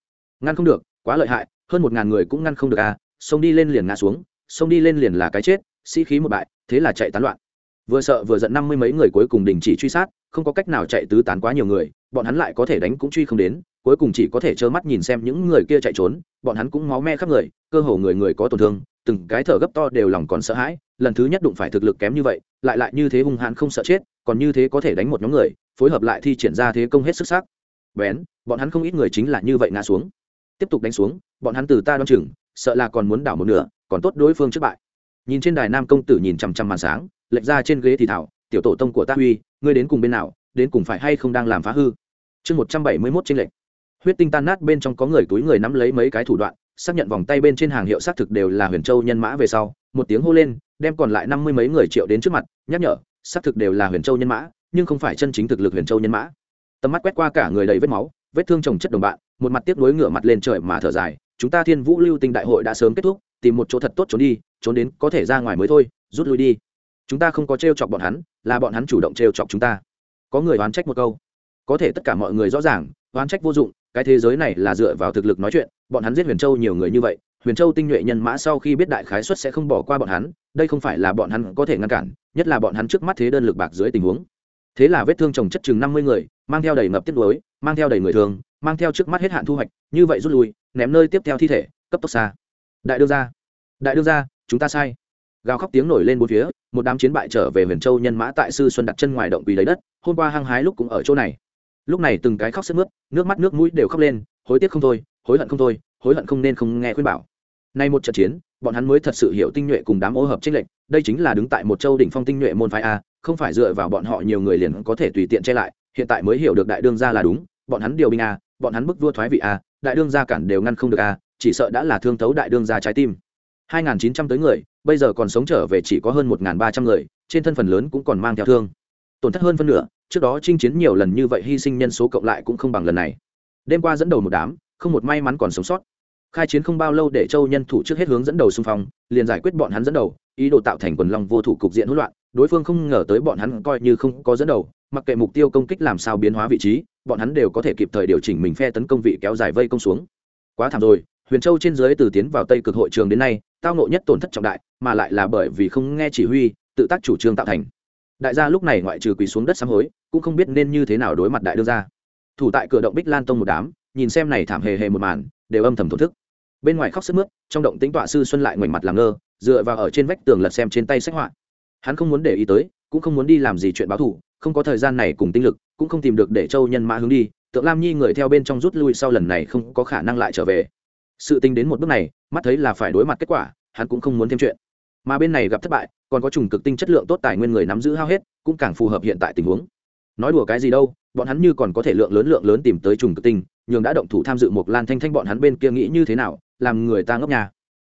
Ngăn không được, quá lợi hại, hơn một ngàn người cũng ngăn không được à xông đi lên liền ngã xuống, xông đi lên liền là cái chết, sĩ、si、khí một bại, thế là chạy tán loạn vừa sợ vừa giận năm mươi mấy người cuối cùng đình chỉ truy sát, không có cách nào chạy tứ tán quá nhiều người, bọn hắn lại có thể đánh cũng truy không đến, cuối cùng chỉ có thể trơ mắt nhìn xem những người kia chạy trốn, bọn hắn cũng máu me khắp người, cơ hồ người người có tổn thương, từng cái thở gấp to đều lòng còn sợ hãi, lần thứ nhất đụng phải thực lực kém như vậy, lại lại như thế hung hãn không sợ chết, còn như thế có thể đánh một nhóm người, phối hợp lại thi triển ra thế công hết sức sắc. Bén, bọn hắn không ít người chính là như vậy ngã xuống. Tiếp tục đánh xuống, bọn hắn từ ta đoan chừng, sợ là còn muốn đảo một nửa, còn tốt đối phương trước bại. Nhìn trên đài nam công tử nhìn chằm chằm màn sáng lệch ra trên ghế thì thảo, tiểu tổ tông của ta huy, ngươi đến cùng bên nào, đến cùng phải hay không đang làm phá hư? Chương một trăm bảy mươi mốt trên lệnh huyết tinh tan nát bên trong có người túi người nắm lấy mấy cái thủ đoạn, xác nhận vòng tay bên trên hàng hiệu xác thực đều là huyền châu nhân mã về sau, một tiếng hô lên, đem còn lại năm mươi mấy người triệu đến trước mặt, nhắc nhở, xác thực đều là huyền châu nhân mã, nhưng không phải chân chính thực lực huyền châu nhân mã. Tầm mắt quét qua cả người đầy vết máu, vết thương trồng chất đồng bạn, một mặt tiếp nối ngửa mặt lên trời mà thở dài, chúng ta thiên vũ lưu tinh đại hội đã sớm kết thúc, tìm một chỗ thật tốt trốn đi, trốn đến có thể ra ngoài mới thôi, rút lui đi chúng ta không có t r e o chọc bọn hắn, là bọn hắn chủ động t r e o chọc chúng ta. Có người oán trách một câu. Có thể tất cả mọi người rõ ràng, oán trách vô dụng, cái thế giới này là dựa vào thực lực nói chuyện, bọn hắn giết huyền châu nhiều người như vậy, huyền châu tinh nhuệ nhân mã sau khi biết đại khái xuất sẽ không bỏ qua bọn hắn, đây không phải là bọn hắn có thể ngăn cản, nhất là bọn hắn trước mắt thế đơn lực bạc dưới tình huống. Thế là vết thương trồng chất chừng năm mươi người, mang theo đầy ngập tiết lối, mang theo đầy người thường, mang theo trước mắt hết hạn thu hoạch, như vậy rút lui, ném nơi tiếp theo thi thể, cấp tốc xa. Đại đương gia, đại đương gia, chúng ta sai gào khóc tiếng nổi lên bốn phía, một đám chiến bại trở về huyền châu nhân mã tại sư xuân đặt chân ngoài động quỳ lấy đất, hôm qua hăng hái lúc cũng ở chỗ này. Lúc này từng cái khóc sức mướt, nước mắt nước mũi đều khóc lên, hối tiếc không thôi, hối hận không thôi, hối hận không nên không nghe khuyên bảo. Nay một trận chiến, bọn hắn mới thật sự hiểu tinh nhuệ cùng đám ô hợp tranh lệch, đây chính là đứng tại một châu đỉnh phong tinh nhuệ môn phái a, không phải dựa vào bọn họ nhiều người liền có thể tùy tiện che lại, hiện tại mới hiểu được đại đương gia là đúng, bọn hắn điều binh a, bọn hắn bức vua thoái vị a, đại đương gia cản đều ngăn không được a, chỉ sợ đã là thương thấu đại đương gia trái tim. 2.900 tới người bây giờ còn sống trở về chỉ có hơn 1.300 người, trên thân phần lớn cũng còn mang theo thương. Tổn thất hơn phân nửa, trước đó chinh chiến nhiều lần như vậy hy sinh nhân số cộng lại cũng không bằng lần này. Đêm qua dẫn đầu một đám, không một may mắn còn sống sót. Khai chiến không bao lâu để châu nhân thủ trước hết hướng dẫn đầu xung phong, liền giải quyết bọn hắn dẫn đầu, ý đồ tạo thành quần long vô thủ cục diện hỗn loạn, đối phương không ngờ tới bọn hắn coi như không có dẫn đầu, mặc kệ mục tiêu công kích làm sao biến hóa vị trí, bọn hắn đều có thể kịp thời điều chỉnh mình phe tấn công vị kéo dài vây công xuống. Quá thảm rồi, huyền châu trên dưới từ tiến vào tây cực hội trường đến nay, tao nộ nhất tổn thất trọng đại mà lại là bởi vì không nghe chỉ huy, tự tác chủ trương tạo thành. Đại gia lúc này ngoại trừ quỳ xuống đất sám hối, cũng không biết nên như thế nào đối mặt đại đương gia. Thủ tại cửa động bích lan tông một đám, nhìn xem này thảm hề hề một màn, đều âm thầm thổ thức. Bên ngoài khóc sức mướt, trong động tính tọa sư xuân lại ngoảnh mặt làm ngơ, dựa vào ở trên vách tường lật xem trên tay sách họa. Hắn không muốn để ý tới, cũng không muốn đi làm gì chuyện báo thù, không có thời gian này cùng tinh lực, cũng không tìm được để châu nhân mã hướng đi, tượng lam nhi người theo bên trong rút lui sau lần này không có khả năng lại trở về. Sự tính đến một bước này, mắt thấy là phải đối mặt kết quả, hắn cũng không muốn thêm chuyện mà bên này gặp thất bại, còn có trùng cực tinh chất lượng tốt tài nguyên người nắm giữ hao hết, cũng càng phù hợp hiện tại tình huống. Nói đùa cái gì đâu, bọn hắn như còn có thể lượng lớn lượng lớn tìm tới trùng cực tinh, nhường đã động thủ tham dự một lan thanh thanh bọn hắn bên kia nghĩ như thế nào, làm người ta ngốc nhà.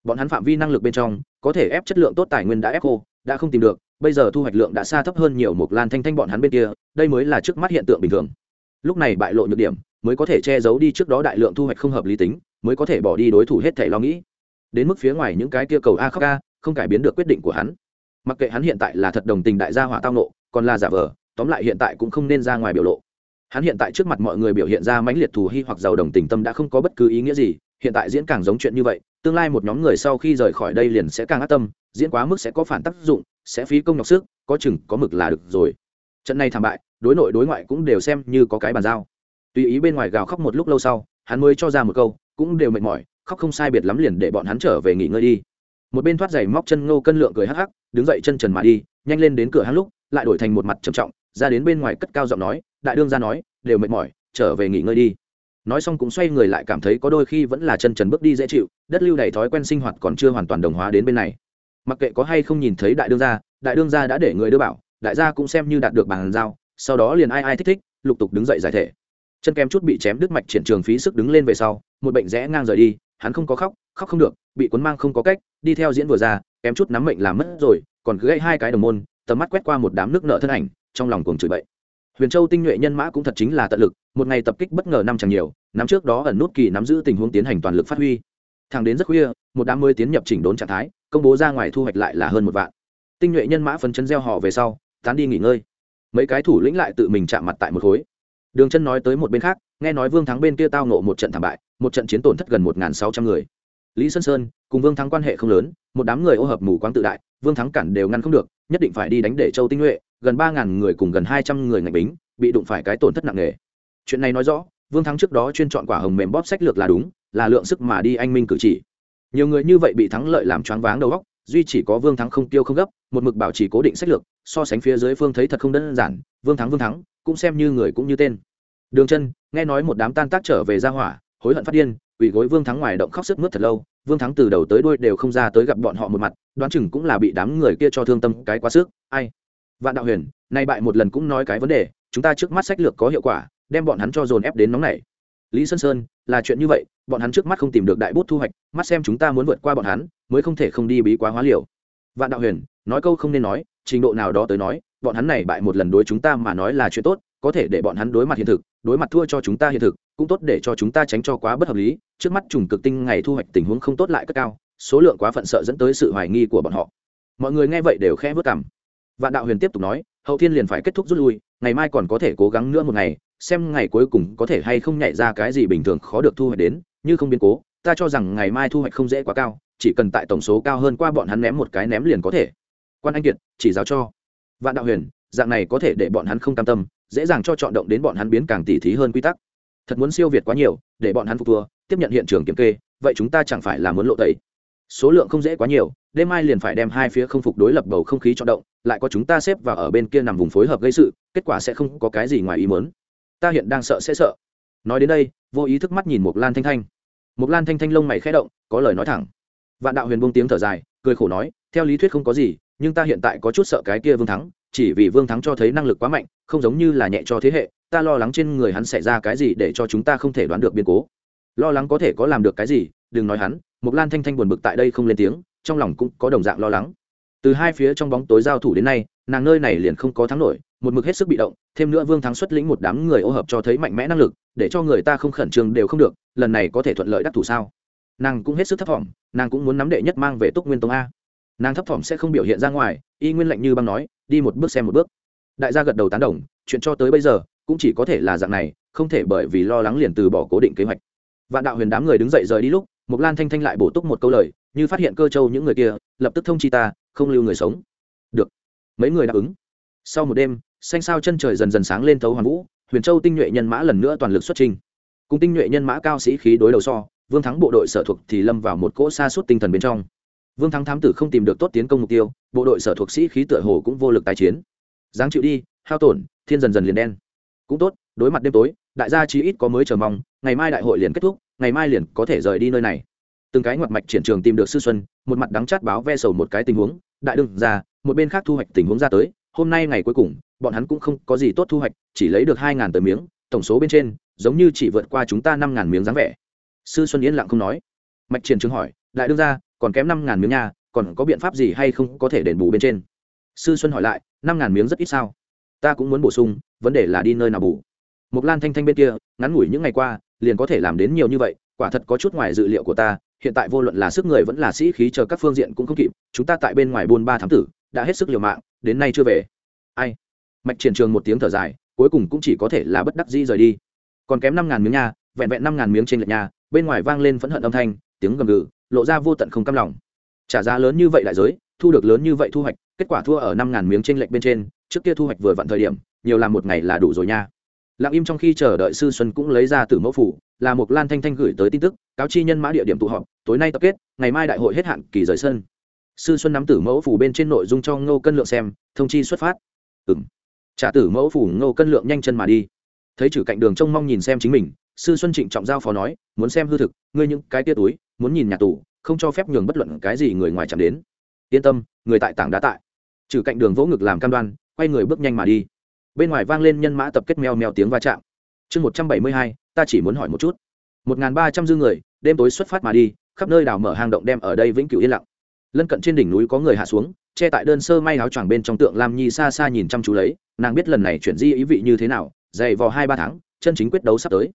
Bọn hắn phạm vi năng lực bên trong, có thể ép chất lượng tốt tài nguyên đã ép khô đã không tìm được, bây giờ thu hoạch lượng đã xa thấp hơn nhiều một lan thanh thanh bọn hắn bên kia, đây mới là trước mắt hiện tượng bình thường. Lúc này bại lộ nhược điểm, mới có thể che giấu đi trước đó đại lượng thu hoạch không hợp lý tính, mới có thể bỏ đi đối thủ hết thể lo nghĩ. Đến mức phía ngoài những cái kia cầu a khóc a không cải biến được quyết định của hắn. Mặc kệ hắn hiện tại là thật đồng tình đại gia hỏa tao nộ còn là giả vờ, tóm lại hiện tại cũng không nên ra ngoài biểu lộ. Hắn hiện tại trước mặt mọi người biểu hiện ra mãnh liệt thù hy hoặc giàu đồng tình tâm đã không có bất cứ ý nghĩa gì, hiện tại diễn càng giống chuyện như vậy, tương lai một nhóm người sau khi rời khỏi đây liền sẽ càng ác tâm, diễn quá mức sẽ có phản tác dụng, sẽ phí công nhọc sức, có chừng, có mực là được rồi. Trận này thảm bại, đối nội đối ngoại cũng đều xem như có cái bàn giao. Tùy ý bên ngoài gào khóc một lúc lâu sau, hắn mới cho ra một câu, cũng đều mệt mỏi, khóc không sai biệt lắm liền để bọn hắn trở về nghỉ ngơi đi một bên thoát giày móc chân ngô cân lượng cười hắc hắc, đứng dậy chân trần mà đi, nhanh lên đến cửa hang lúc, lại đổi thành một mặt trầm trọng, ra đến bên ngoài cất cao giọng nói, đại đương ra nói, đều mệt mỏi, trở về nghỉ ngơi đi. Nói xong cũng xoay người lại cảm thấy có đôi khi vẫn là chân trần bước đi dễ chịu, đất lưu đầy thói quen sinh hoạt còn chưa hoàn toàn đồng hóa đến bên này. Mặc kệ có hay không nhìn thấy đại đương gia, đại đương gia đã để người đưa bảo, đại gia cũng xem như đạt được bàn giao, sau đó liền ai ai thích thích, lục tục đứng dậy giải thể. Chân kem chút bị chém đứt mạch triển trường phí sức đứng lên về sau, một bệnh rẽ ngang rời đi hắn không có khóc khóc không được, bị cuốn mang không có cách, đi theo diễn vừa ra, kém chút nắm mệnh làm mất rồi, còn cứ gãy hai cái đồng môn, tầm mắt quét qua một đám nước nợ thân ảnh, trong lòng cuồng chửi bậy. Huyền châu tinh nhuệ nhân mã cũng thật chính là tận lực, một ngày tập kích bất ngờ năm chẳng nhiều, năm trước đó ẩn nút kỳ nắm giữ tình huống tiến hành toàn lực phát huy. Thẳng đến rất khuya, một đám mới tiến nhập chỉnh đốn trạng thái, công bố ra ngoài thu hoạch lại là hơn một vạn. Tinh nhuệ nhân mã phấn chân gieo họ về sau, tán đi nghỉ ngơi. Mấy cái thủ lĩnh lại tự mình chạm mặt tại một khối. Đường chân nói tới một bên khác, nghe nói vương thắng bên kia tao nộ một trận thảm bại một trận chiến tổn thất gần một sáu trăm người. Lý sơn sơn cùng vương thắng quan hệ không lớn, một đám người ô hợp mù quáng tự đại, vương thắng cản đều ngăn không được, nhất định phải đi đánh để châu tinh nhuệ, gần ba ngàn người cùng gần hai trăm người ngạch bính, bị đụng phải cái tổn thất nặng nề. Chuyện này nói rõ, vương thắng trước đó chuyên chọn quả hồng mềm bóp sách lược là đúng, là lượng sức mà đi anh minh cử chỉ. Nhiều người như vậy bị thắng lợi làm choáng váng đầu óc, duy chỉ có vương thắng không tiêu không gấp, một mực bảo trì cố định sách lược, so sánh phía dưới phương thấy thật không đơn giản, vương thắng vương thắng, cũng xem như người cũng như tên. Đường chân, nghe nói một đám tan tác trở về ra hỏa hối hận phát điên ủy gối vương thắng ngoài động khóc sức mướt thật lâu, vương thắng từ đầu tới đuôi đều không ra tới gặp bọn họ một mặt, đoán chừng cũng là bị đám người kia cho thương tâm cái quá sức, ai? Vạn đạo huyền, nay bại một lần cũng nói cái vấn đề, chúng ta trước mắt sách lược có hiệu quả, đem bọn hắn cho dồn ép đến nóng này lý sơn sơn, là chuyện như vậy, bọn hắn trước mắt không tìm được đại bút thu hoạch, mắt xem chúng ta muốn vượt qua bọn hắn, mới không thể không đi bí quá hóa liều. Vạn đạo huyền, nói câu không nên nói, trình độ nào đó tới nói, bọn hắn này bại một lần đối chúng ta mà nói là chuyện tốt, có thể để bọn hắn đối mặt hiện thực, đối mặt thua cho chúng ta hiện thực cũng tốt để cho chúng ta tránh cho quá bất hợp lý. Trước mắt trùng cực tinh ngày thu hoạch tình huống không tốt lại cất cao, số lượng quá phận sợ dẫn tới sự hoài nghi của bọn họ. Mọi người nghe vậy đều khẽ vất cảm vạn đạo huyền tiếp tục nói, hậu thiên liền phải kết thúc rút lui, ngày mai còn có thể cố gắng nữa một ngày, xem ngày cuối cùng có thể hay không nhảy ra cái gì bình thường khó được thu hoạch đến, như không biến cố, ta cho rằng ngày mai thu hoạch không dễ quá cao, chỉ cần tại tổng số cao hơn qua bọn hắn ném một cái ném liền có thể. Quan anh kiệt, chỉ giáo cho. Vạn đạo huyền, dạng này có thể để bọn hắn không cam tâm, dễ dàng cho chọn động đến bọn hắn biến càng tỉ thí hơn quy tắc thật muốn siêu việt quá nhiều, để bọn hắn phục thua, tiếp nhận hiện trường kiểm kê, vậy chúng ta chẳng phải là muốn lộ tẩy. Số lượng không dễ quá nhiều, đêm mai liền phải đem hai phía không phục đối lập bầu không khí cho động, lại có chúng ta xếp vào ở bên kia nằm vùng phối hợp gây sự, kết quả sẽ không có cái gì ngoài ý muốn. Ta hiện đang sợ sẽ sợ. Nói đến đây, vô ý thức mắt nhìn một lan thanh thanh. Một lan thanh thanh lông mày khẽ động, có lời nói thẳng. Vạn đạo huyền bông tiếng thở dài, cười khổ nói, theo lý thuyết không có gì, nhưng ta hiện tại có chút sợ cái kia vương thắng, chỉ vì vương thắng cho thấy năng lực quá mạnh, không giống như là nhẹ cho thế hệ ta lo lắng trên người hắn xảy ra cái gì để cho chúng ta không thể đoán được biến cố. Lo lắng có thể có làm được cái gì, đừng nói hắn mục lan thanh thanh buồn bực tại đây không lên tiếng, trong lòng cũng có đồng dạng lo lắng. Từ hai phía trong bóng tối giao thủ đến nay, nàng nơi này liền không có thắng nổi, một mực hết sức bị động, thêm nữa vương thắng xuất lĩnh một đám người ô hợp cho thấy mạnh mẽ năng lực, để cho người ta không khẩn trương đều không được, lần này có thể thuận lợi đắc thủ sao? Nàng cũng hết sức thấp thỏm, nàng cũng muốn nắm đệ nhất mang về túc nguyên tông a. Nàng thấp thỏm sẽ không biểu hiện ra ngoài, y nguyên lạnh như băng nói, đi một bước xem một bước. Đại gia gật đầu tán đồng, chuyện cho tới bây giờ cũng chỉ có thể là dạng này, không thể bởi vì lo lắng liền từ bỏ cố định kế hoạch. Vạn đạo huyền đám người đứng dậy rời đi lúc mục lan thanh thanh lại bổ túc một câu lời, như phát hiện cơ châu những người kia, lập tức thông chi ta, không lưu người sống. Được. Mấy người đáp ứng. Sau một đêm, xanh sao chân trời dần dần sáng lên thấu hoàn vũ, huyền châu tinh nhuệ nhân mã lần nữa toàn lực xuất trình cùng tinh nhuệ nhân mã cao sĩ khí đối đầu so, vương thắng bộ đội sở thuộc thì lâm vào một cỗ xa suốt tinh thần bên trong. Vương thắng thám tử không tìm được tốt tiến công mục tiêu, bộ đội sở thuộc sĩ khí tựa hồ cũng vô lực tái chiến. Giáng chịu đi, hao tổn, thiên dần dần liền đen cũng tốt, đối mặt đêm tối, đại gia chí ít có mới chờ mong, ngày mai đại hội liền kết thúc, ngày mai liền có thể rời đi nơi này. Từng cái ngoặt mạch triển trường tìm được sư xuân, một mặt đắng chát báo ve sầu một cái tình huống, đại đương ra, một bên khác thu hoạch tình huống ra tới, hôm nay ngày cuối cùng, bọn hắn cũng không có gì tốt thu hoạch, chỉ lấy được hai ngàn tờ miếng, tổng số bên trên, giống như chỉ vượt qua chúng ta năm ngàn miếng dáng vẻ. Sư xuân yên lặng không nói. Mạch triển trường hỏi, đại đương ra, còn kém năm ngàn miếng nha, còn có biện pháp gì hay không có thể đền bù bên trên? Sư xuân hỏi lại, năm ngàn miếng rất ít sao? Ta cũng muốn bổ sung, vấn đề là đi nơi nào bù. Mộc lan thanh thanh bên kia, ngắn ngủi những ngày qua, liền có thể làm đến nhiều như vậy, quả thật có chút ngoài dự liệu của ta, hiện tại vô luận là sức người vẫn là sĩ khí chờ các phương diện cũng không kịp, chúng ta tại bên ngoài buôn ba thám tử, đã hết sức liều mạng, đến nay chưa về. Ai? Mạch triển trường một tiếng thở dài, cuối cùng cũng chỉ có thể là bất đắc dĩ rời đi. Còn kém năm ngàn miếng nha, vẹn vẹn năm ngàn miếng trên lệch nhà bên ngoài vang lên phẫn hận âm thanh, tiếng gầm gừ, lộ ra vô tận không cam lòng. Trả giá lớn như vậy đại giới, thu được lớn như vậy thu hoạch, kết quả thua ở năm ngàn miếng trên lệch bên trên trước kia thu hoạch vừa vặn thời điểm, nhiều làm một ngày là đủ rồi nha. Lặng im trong khi chờ đợi sư xuân cũng lấy ra từ mẫu phủ, là một lan thanh thanh gửi tới tin tức, cáo chi nhân mã địa điểm tụ họp, tối nay tập kết, ngày mai đại hội hết hạn, kỳ rời sân. Sư xuân nắm tử mẫu phủ bên trên nội dung cho ngô cân lượng xem, thông chi xuất phát. Ừng trả tử mẫu phủ ngô cân lượng nhanh chân mà đi. Thấy chử cạnh đường trông mong nhìn xem chính mình, sư xuân trịnh trọng giao phó nói, muốn xem hư thực, ngươi những cái tia túi, muốn nhìn nhà tù, không cho phép nhường bất luận cái gì người ngoài chạm đến. Yên tâm, người tại tảng đá tại. Trừ cạnh đường vỗ ngực làm cam đoan quay người bước nhanh mà đi. Bên ngoài vang lên nhân mã tập kết meo meo tiếng va chạm. Chương một trăm bảy mươi hai, ta chỉ muốn hỏi một chút. Một n g h n ba trăm dư người, đêm tối xuất phát mà đi, khắp nơi đào mở hang động đem ở đây vĩnh cửu yên lặng. Lân cận trên đỉnh núi có người hạ xuống, che tại đơn sơ may áo choàng bên trong tượng lam nhi xa xa nhìn chăm chú lấy, nàng biết lần này chuyển di ý vị như thế nào, dày vò hai ba tháng, chân chính quyết đấu sắp tới.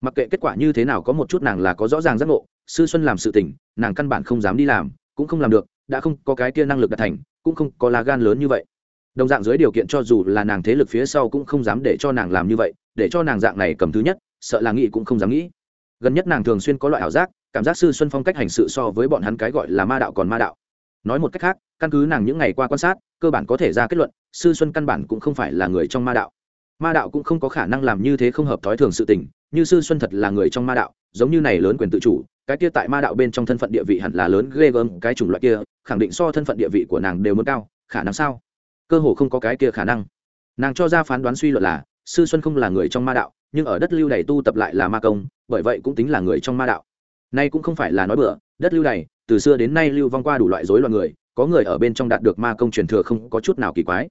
Mặc kệ kết quả như thế nào có một chút nàng là có rõ ràng giác ngộ, sư xuân làm sự tình, nàng căn bản không dám đi làm, cũng không làm được, đã không có cái kia năng lực đạt thành, cũng không có lá gan lớn như vậy đồng dạng dưới điều kiện cho dù là nàng thế lực phía sau cũng không dám để cho nàng làm như vậy, để cho nàng dạng này cầm thứ nhất, sợ là nghĩ cũng không dám nghĩ. Gần nhất nàng thường xuyên có loại ảo giác, cảm giác sư xuân phong cách hành sự so với bọn hắn cái gọi là ma đạo còn ma đạo. Nói một cách khác, căn cứ nàng những ngày qua quan sát, cơ bản có thể ra kết luận, sư xuân căn bản cũng không phải là người trong ma đạo. Ma đạo cũng không có khả năng làm như thế không hợp thói thường sự tình, như sư xuân thật là người trong ma đạo, giống như này lớn quyền tự chủ, cái kia tại ma đạo bên trong thân phận địa vị hẳn là lớn ghê gớm, cái chủng loại kia, khẳng định so thân phận địa vị của nàng đều muốn cao, khả năng sao? Cơ hồ không có cái kia khả năng. Nàng cho ra phán đoán suy luận là, sư xuân không là người trong ma đạo, nhưng ở đất lưu đầy tu tập lại là ma công, bởi vậy cũng tính là người trong ma đạo. Nay cũng không phải là nói bừa, đất lưu đầy từ xưa đến nay lưu vong qua đủ loại rối loạn người, có người ở bên trong đạt được ma công truyền thừa không có chút nào kỳ quái.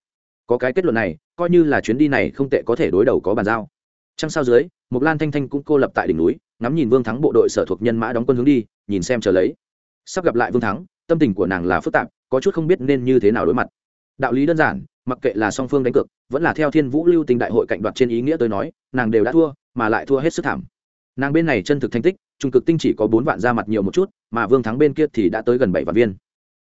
Có cái kết luận này, coi như là chuyến đi này không tệ có thể đối đầu có bàn giao. Trăng sao dưới mục lan thanh thanh cũng cô lập tại đỉnh núi, ngắm nhìn vương thắng bộ đội sở thuộc nhân mã đóng quân hướng đi, nhìn xem chờ lấy. Sắp gặp lại vương thắng, tâm tình của nàng là phức tạp, có chút không biết nên như thế nào đối mặt đạo lý đơn giản, mặc kệ là song phương đánh cược, vẫn là theo thiên vũ lưu tình đại hội cạnh đoạt trên ý nghĩa tôi nói, nàng đều đã thua, mà lại thua hết sức thảm. Nàng bên này chân thực thành tích, trung cực tinh chỉ có bốn vạn ra mặt nhiều một chút, mà vương thắng bên kia thì đã tới gần bảy vạn viên.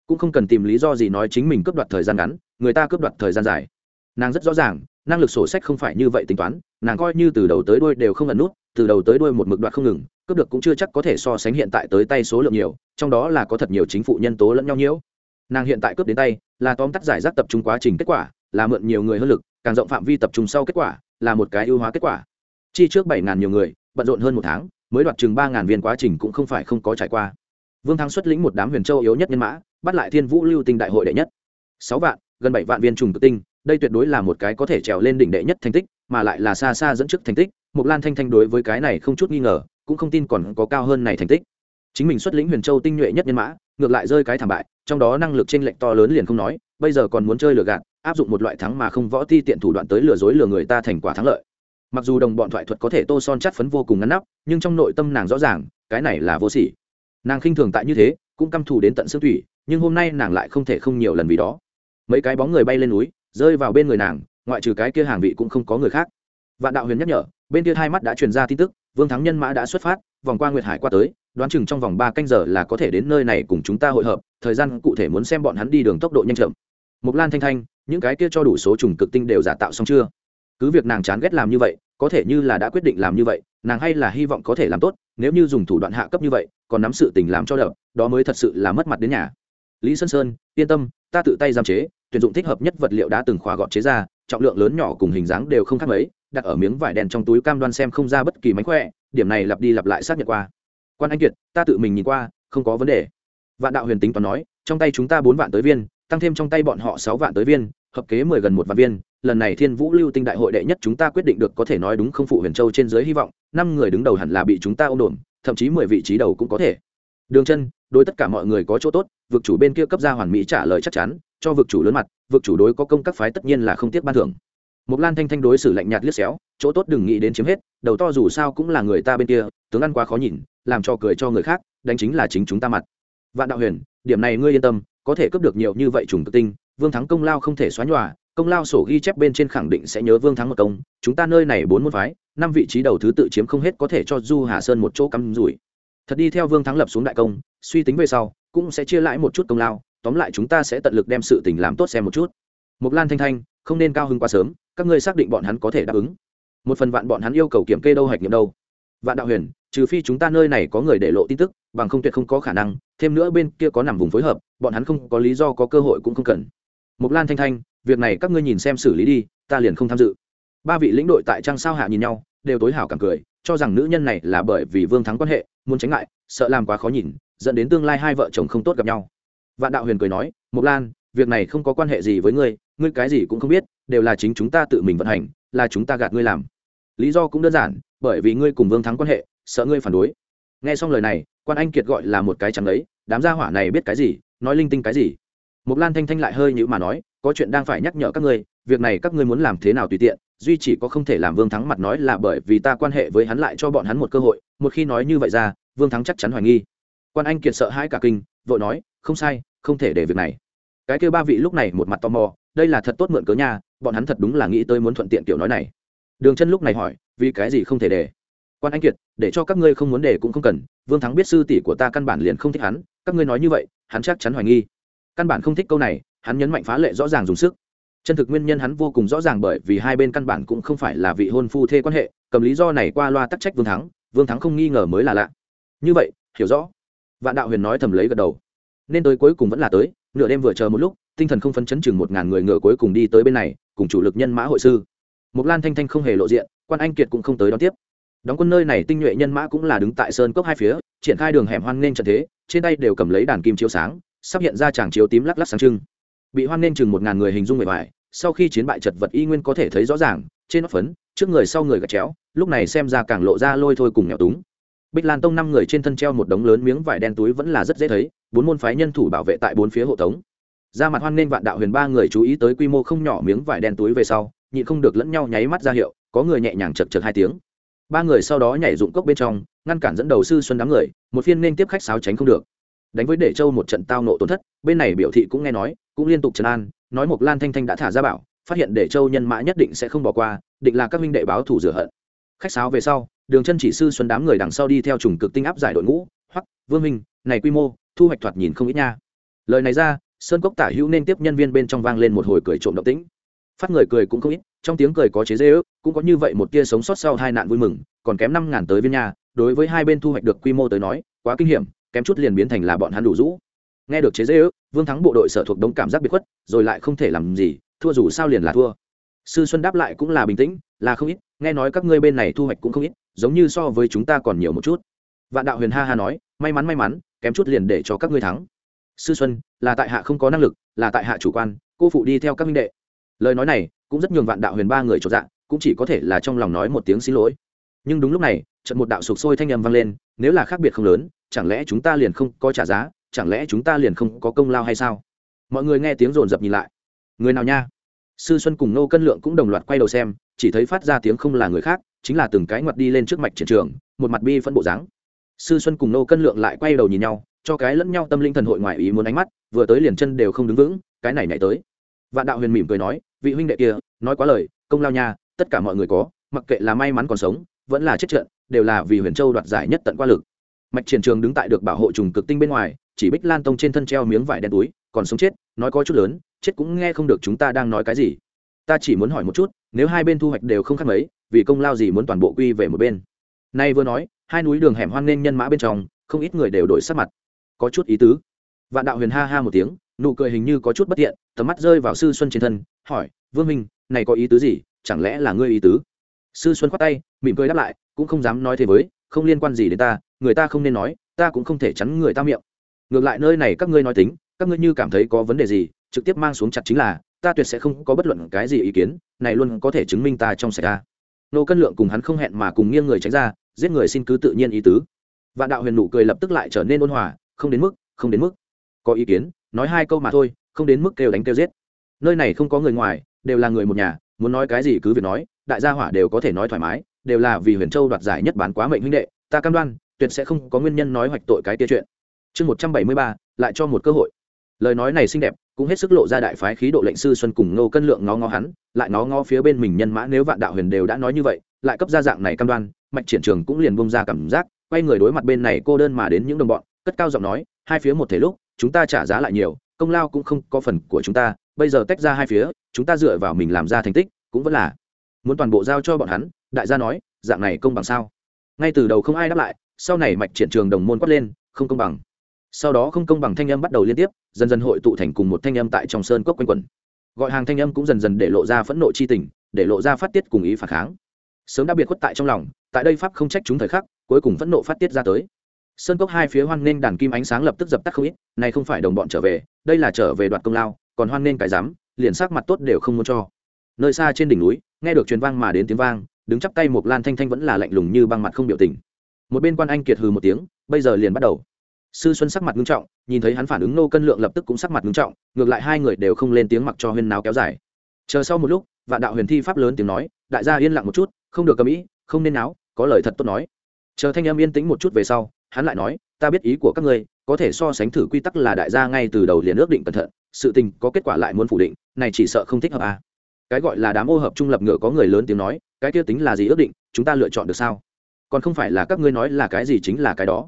Cũng không cần tìm lý do gì nói chính mình cướp đoạt thời gian ngắn, người ta cướp đoạt thời gian dài. Nàng rất rõ ràng, năng lực sổ sách không phải như vậy tính toán, nàng coi như từ đầu tới đuôi đều không ẩn nút, từ đầu tới đuôi một mực đoạt không ngừng, cướp được cũng chưa chắc có thể so sánh hiện tại tới tay số lượng nhiều, trong đó là có thật nhiều chính phủ nhân tố lẫn nhau nhiễu nàng hiện tại cướp đến tay, là tóm tắt giải rác tập trung quá trình kết quả, là mượn nhiều người hơn lực, càng rộng phạm vi tập trung sau kết quả, là một cái ưu hóa kết quả. Chi trước bảy ngàn nhiều người, bận rộn hơn một tháng, mới đoạt chừng ba ngàn viên quá trình cũng không phải không có trải qua. Vương thắng xuất lĩnh một đám huyền châu yếu nhất nhân mã, bắt lại thiên vũ lưu tinh đại hội đệ nhất. Sáu vạn, gần bảy vạn viên trùng tự tinh, đây tuyệt đối là một cái có thể trèo lên đỉnh đệ nhất thành tích, mà lại là xa xa dẫn trước thành tích. Mục lan thanh thanh đối với cái này không chút nghi ngờ, cũng không tin còn có cao hơn này thành tích. Chính mình xuất lĩnh huyền châu tinh nhuệ nhất nhân mã ngược lại rơi cái thảm bại, trong đó năng lực trên lệnh to lớn liền không nói, bây giờ còn muốn chơi lừa gạt, áp dụng một loại thắng mà không võ ti tiện thủ đoạn tới lừa dối lừa người ta thành quả thắng lợi. Mặc dù đồng bọn thoại thuật có thể tô son chắt phấn vô cùng ngắn nắp, nhưng trong nội tâm nàng rõ ràng, cái này là vô sỉ. Nàng khinh thường tại như thế, cũng căm thù đến tận xương thủy, nhưng hôm nay nàng lại không thể không nhiều lần vì đó. Mấy cái bóng người bay lên núi, rơi vào bên người nàng, ngoại trừ cái kia hàng vị cũng không có người khác. Vạn đạo huyền nhắc nhở, bên kia hai mắt đã truyền ra tin tức vương thắng nhân mã đã xuất phát, vòng qua nguyệt hải qua tới, đoán chừng trong vòng ba canh giờ là có thể đến nơi này cùng chúng ta hội hợp, thời gian cụ thể muốn xem bọn hắn đi đường tốc độ nhanh chậm. Mục lan thanh thanh, những cái kia cho đủ số trùng cực tinh đều giả tạo xong chưa? Cứ việc nàng chán ghét làm như vậy, có thể như là đã quyết định làm như vậy, nàng hay là hy vọng có thể làm tốt, nếu như dùng thủ đoạn hạ cấp như vậy, còn nắm sự tình làm cho đợt đó mới thật sự là mất mặt đến nhà. Lý sơn sơn, yên tâm, ta tự tay giam chế, tuyển dụng thích hợp nhất vật liệu đã từng khóa gọt chế ra, trọng lượng lớn nhỏ cùng hình dáng đều không khác mấy đặt ở miếng vải đen trong túi cam đoan xem không ra bất kỳ mánh khỏe, điểm này lặp đi lặp lại xác nhận qua. Quan anh kiệt, ta tự mình nhìn qua, không có vấn đề. Vạn đạo huyền tính toàn nói, trong tay chúng ta bốn vạn tới viên, tăng thêm trong tay bọn họ sáu vạn tới viên, hợp kế mười gần một vạn viên, lần này thiên vũ lưu tinh đại hội đệ nhất chúng ta quyết định được có thể nói đúng không phụ huyền châu trên dưới hy vọng, năm người đứng đầu hẳn là bị chúng ta ôm đồn thậm chí mười vị trí đầu cũng có thể. Đường chân, đối tất cả mọi người có chỗ tốt, vực chủ bên kia cấp ra hoàn mỹ trả lời chắc chắn, cho vực chủ lớn mặt, vực chủ đối có công các phái tất nhiên là không tiếc ban thưởng. Mộc Lan Thanh Thanh đối xử lạnh nhạt liếc xéo, chỗ tốt đừng nghĩ đến chiếm hết, đầu to dù sao cũng là người ta bên kia, tướng ăn quá khó nhìn, làm cho cười cho người khác, đánh chính là chính chúng ta mặt. Vạn Đạo Huyền, điểm này ngươi yên tâm, có thể cướp được nhiều như vậy trùng tự tinh, Vương Thắng công lao không thể xóa nhòa, công lao sổ ghi chép bên trên khẳng định sẽ nhớ Vương Thắng một công, chúng ta nơi này bốn môn phái, năm vị trí đầu thứ tự chiếm không hết có thể cho Du Hà Sơn một chỗ cắm rủi. Thật đi theo Vương Thắng lập xuống đại công, suy tính về sau, cũng sẽ chia lại một chút công lao, tóm lại chúng ta sẽ tận lực đem sự tình làm tốt xem một chút. Mộc Lan Thanh Thanh, không nên cao hứng quá sớm, các ngươi xác định bọn hắn có thể đáp ứng. Một phần vạn bọn hắn yêu cầu kiểm kê đâu hạch nghiệm đâu. Vạn đạo huyền, trừ phi chúng ta nơi này có người để lộ tin tức, bằng không tuyệt không có khả năng, thêm nữa bên kia có nằm vùng phối hợp, bọn hắn không có lý do có cơ hội cũng không cần. Mục lan thanh thanh, việc này các ngươi nhìn xem xử lý đi, ta liền không tham dự. Ba vị lĩnh đội tại trang sao hạ nhìn nhau, đều tối hảo cảm cười, cho rằng nữ nhân này là bởi vì vương thắng quan hệ, muốn tránh lại sợ làm quá khó nhìn, dẫn đến tương lai hai vợ chồng không tốt gặp nhau. Vạn đạo huyền cười nói mục lan, việc này không có quan hệ gì với ngươi ngươi cái gì cũng không biết đều là chính chúng ta tự mình vận hành, là chúng ta gạt ngươi làm. Lý do cũng đơn giản, bởi vì ngươi cùng vương thắng quan hệ, sợ ngươi phản đối. Nghe xong lời này, quan anh kiệt gọi là một cái chẳng lấy. đám gia hỏa này biết cái gì, nói linh tinh cái gì? Mục lan thanh thanh lại hơi nhữ mà nói, có chuyện đang phải nhắc nhở các ngươi, việc này các ngươi muốn làm thế nào tùy tiện, duy chỉ có không thể làm vương thắng mặt nói là bởi vì ta quan hệ với hắn lại cho bọn hắn một cơ hội, một khi nói như vậy ra, vương thắng chắc chắn hoài nghi. Quan anh kiệt sợ hãi cả kinh, vội nói, không sai, không thể để việc này. Cái kêu ba vị lúc này một mặt tò mò đây là thật tốt mượn cớ nha, bọn hắn thật đúng là nghĩ tới muốn thuận tiện kiểu nói này. Đường chân lúc này hỏi, vì cái gì không thể để? Quan anh kiệt, để cho các ngươi không muốn để cũng không cần, vương thắng biết sư tỷ của ta căn bản liền không thích hắn, các ngươi nói như vậy, hắn chắc chắn hoài nghi. Căn bản không thích câu này, hắn nhấn mạnh phá lệ rõ ràng dùng sức. Chân thực nguyên nhân hắn vô cùng rõ ràng bởi vì hai bên căn bản cũng không phải là vị hôn phu thê quan hệ, cầm lý do này qua loa tắc trách vương thắng vương thắng không nghi ngờ mới là lạ. Như vậy, hiểu rõ. Vạn đạo huyền nói thầm lấy gật đầu. Nên tới cuối cùng vẫn là tới, nửa đêm vừa chờ một lúc tinh thần không phấn chấn chừng một ngàn người ngựa cuối cùng đi tới bên này, cùng chủ lực nhân mã hội sư. Mục lan thanh thanh không hề lộ diện, quan anh kiệt cũng không tới đón tiếp. Đóng quân nơi này tinh nhuệ nhân mã cũng là đứng tại sơn cốc hai phía, triển khai đường hẻm hoan nghênh trận thế, trên tay đều cầm lấy đàn kim chiếu sáng, sắp hiện ra tràng chiếu tím lắc lắc sáng trưng. Bị hoan nghênh chừng một ngàn người hình dung bề bài sau khi chiến bại chật vật y nguyên có thể thấy rõ ràng, trên nóc phấn, trước người sau người gạch chéo, lúc này xem ra càng lộ ra lôi thôi cùng nghèo túng. Bích lan tông năm người trên thân treo một đống lớn miếng vải đen túi vẫn là rất dễ thấy, bốn môn phái nhân thủ bảo vệ tại bốn phía hộ tống ra mặt hoan nên vạn đạo huyền ba người chú ý tới quy mô không nhỏ miếng vải đen túi về sau, nhịn không được lẫn nhau nháy mắt ra hiệu, có người nhẹ nhàng chật chật hai tiếng. Ba người sau đó nhảy dụng cốc bên trong, ngăn cản dẫn đầu sư xuân đám người, một phiên nên tiếp khách sáo tránh không được. Đánh với để châu một trận tao nộ tổn thất, bên này biểu thị cũng nghe nói, cũng liên tục trấn an, nói một lan thanh thanh đã thả ra bảo, phát hiện để châu nhân mã nhất định sẽ không bỏ qua, định là các minh đệ báo thủ rửa hận. Khách sáo về sau, đường chân chỉ sư xuân đám người đằng sau đi theo trùng cực tinh áp giải đội ngũ hoặc vương minh này quy mô, thu hoạch thoạt nhìn không ít nha. Lời này ra sơn cốc tả hữu nên tiếp nhân viên bên trong vang lên một hồi cười trộm động tĩnh. Phát người cười cũng không ít, trong tiếng cười có chế dễ ước cũng có như vậy một tia sống sót sau hai nạn vui mừng, còn kém năm ngàn tới viên nhà, đối với hai bên thu hoạch được quy mô tới nói, quá kinh hiểm, kém chút liền biến thành là bọn hắn đủ rũ. Nghe được chế dễ ước vương thắng bộ đội sở thuộc đống cảm giác bị khuất, rồi lại không thể làm gì, thua dù sao liền là thua. Sư xuân đáp lại cũng là bình tĩnh, là không ít, nghe nói các ngươi bên này thu hoạch cũng không ít, giống như so với chúng ta còn nhiều một chút. Vạn đạo huyền ha ha nói, may mắn may mắn, kém chút liền để cho các ngươi thắng sư xuân, là tại hạ không có năng lực, là tại hạ chủ quan, cô phụ đi theo các minh đệ. Lời nói này cũng rất nhường vạn đạo huyền ba người trọn dạng cũng chỉ có thể là trong lòng nói một tiếng xin lỗi. Nhưng đúng lúc này, trận một đạo sụp sôi thanh â m vang lên, nếu là khác biệt không lớn, chẳng lẽ chúng ta liền không có trả giá, chẳng lẽ chúng ta liền không có công lao hay sao? Mọi người nghe tiếng rồn rập nhìn lại. Người nào nha? Sư xuân cùng nô cân lượng cũng đồng loạt quay đầu xem, chỉ thấy phát ra tiếng không là người khác, chính là từng cái ngoặt đi lên trước mạch triển trường, một mặt bi phân bộ dáng. Sư xuân cùng nô cân lượng lại quay đầu nhìn nhau cho cái lẫn nhau tâm linh thần hội ngoại ý muốn ánh mắt, vừa tới liền chân đều không đứng vững, cái này nhảy tới. Vạn đạo huyền mỉm cười nói, vị huynh đệ kia, nói quá lời, công lao nha, tất cả mọi người có, mặc kệ là may mắn còn sống, vẫn là chết trận, đều là vì huyền châu đoạt giải nhất tận qua lực. Mạch triển trường đứng tại được bảo hộ trùng cực tinh bên ngoài, chỉ bích lan tông trên thân treo miếng vải đen túi, còn sống chết, nói có chút lớn, chết cũng nghe không được chúng ta đang nói cái gì. Ta chỉ muốn hỏi một chút, nếu hai bên thu hoạch đều không khác mấy, vì công lao gì muốn toàn bộ quy về một bên? Nay vừa nói, hai núi đường hẻm hoan nên nhân mã bên trong, không ít người đều đổi sắc mặt có chút ý tứ. Vạn đạo huyền ha ha một tiếng, nụ cười hình như có chút bất tiện, tầm mắt rơi vào sư xuân trên thân, hỏi, vương minh này có ý tứ gì? Chẳng lẽ là ngươi ý tứ? Sư xuân khoát tay, mỉm cười đáp lại, cũng không dám nói thế với, không liên quan gì đến ta, người ta không nên nói, ta cũng không thể chắn người ta miệng. Ngược lại nơi này các ngươi nói tính, các ngươi như cảm thấy có vấn đề gì, trực tiếp mang xuống chặt chính là, ta tuyệt sẽ không có bất luận cái gì ý kiến, này luôn có thể chứng minh ta trong sạch ta. Nô cân lượng cùng hắn không hẹn mà cùng nghiêng người tránh ra, giết người xin cứ tự nhiên ý tứ. Vạn đạo huyền nụ cười lập tức lại trở nên ôn hòa không đến mức, không đến mức. Có ý kiến, nói hai câu mà thôi, không đến mức kêu đánh kêu giết. Nơi này không có người ngoài, đều là người một nhà, muốn nói cái gì cứ việc nói, đại gia hỏa đều có thể nói thoải mái, đều là vì huyền châu đoạt giải nhất bán quá mệnh huynh đệ, ta cam đoan, tuyệt sẽ không có nguyên nhân nói hoạch tội cái tia chuyện. Chương một trăm bảy mươi ba, lại cho một cơ hội. Lời nói này xinh đẹp, cũng hết sức lộ ra đại phái khí độ lệnh sư xuân cùng ngô cân lượng ngó ngó hắn, lại ngó ngó phía bên mình nhân mã nếu vạn đạo huyền đều đã nói như vậy, lại cấp ra dạng này cam đoan, mạch triển trường cũng liền bông ra cảm giác, quay người đối mặt bên này cô đơn mà đến những đồng bọn cất cao giọng nói, hai phía một thể lúc, chúng ta trả giá lại nhiều, công lao cũng không có phần của chúng ta, bây giờ tách ra hai phía, chúng ta dựa vào mình làm ra thành tích, cũng vẫn là muốn toàn bộ giao cho bọn hắn, đại gia nói, dạng này công bằng sao? Ngay từ đầu không ai đáp lại, sau này mạch triển trường đồng môn quát lên, không công bằng. Sau đó không công bằng thanh âm bắt đầu liên tiếp, dần dần hội tụ thành cùng một thanh âm tại trong sơn cốc quanh quẩn. Gọi hàng thanh âm cũng dần dần để lộ ra phẫn nộ chi tình, để lộ ra phát tiết cùng ý phản kháng. Sớm đã biệt khuất tại trong lòng, tại đây pháp không trách chúng thời khắc, cuối cùng phẫn nộ phát tiết ra tới sơn cốc hai phía hoan nghênh đàn kim ánh sáng lập tức dập tắt không ít, này không phải đồng bọn trở về, đây là trở về đoạt công lao, còn hoan nghênh cái dám liền sắc mặt tốt đều không muốn cho. Nơi xa trên đỉnh núi, nghe được truyền vang mà đến tiếng vang, đứng chắp tay một lan thanh thanh vẫn là lạnh lùng như băng mặt không biểu tình. Một bên quan anh kiệt hừ một tiếng, bây giờ liền bắt đầu. Sư xuân sắc mặt nghiêm trọng, nhìn thấy hắn phản ứng nô cân lượng lập tức cũng sắc mặt nghiêm trọng, ngược lại hai người đều không lên tiếng mặc cho huyên náo kéo dài. Chờ sau một lúc, vạn đạo huyền thi pháp lớn tiếng nói, đại gia yên lặng một chút, không được cầm ý, không nên náo, có lời thật tốt nói. Chờ thanh em yên tĩnh một chút về sau hắn lại nói, ta biết ý của các ngươi, có thể so sánh thử quy tắc là đại gia ngay từ đầu liền ước định cẩn thận, sự tình có kết quả lại muốn phủ định, này chỉ sợ không thích hợp à. cái gọi là đám ô hợp trung lập ngựa có người lớn tiếng nói, cái kia tính là gì ước định, chúng ta lựa chọn được sao? Còn không phải là các ngươi nói là cái gì chính là cái đó.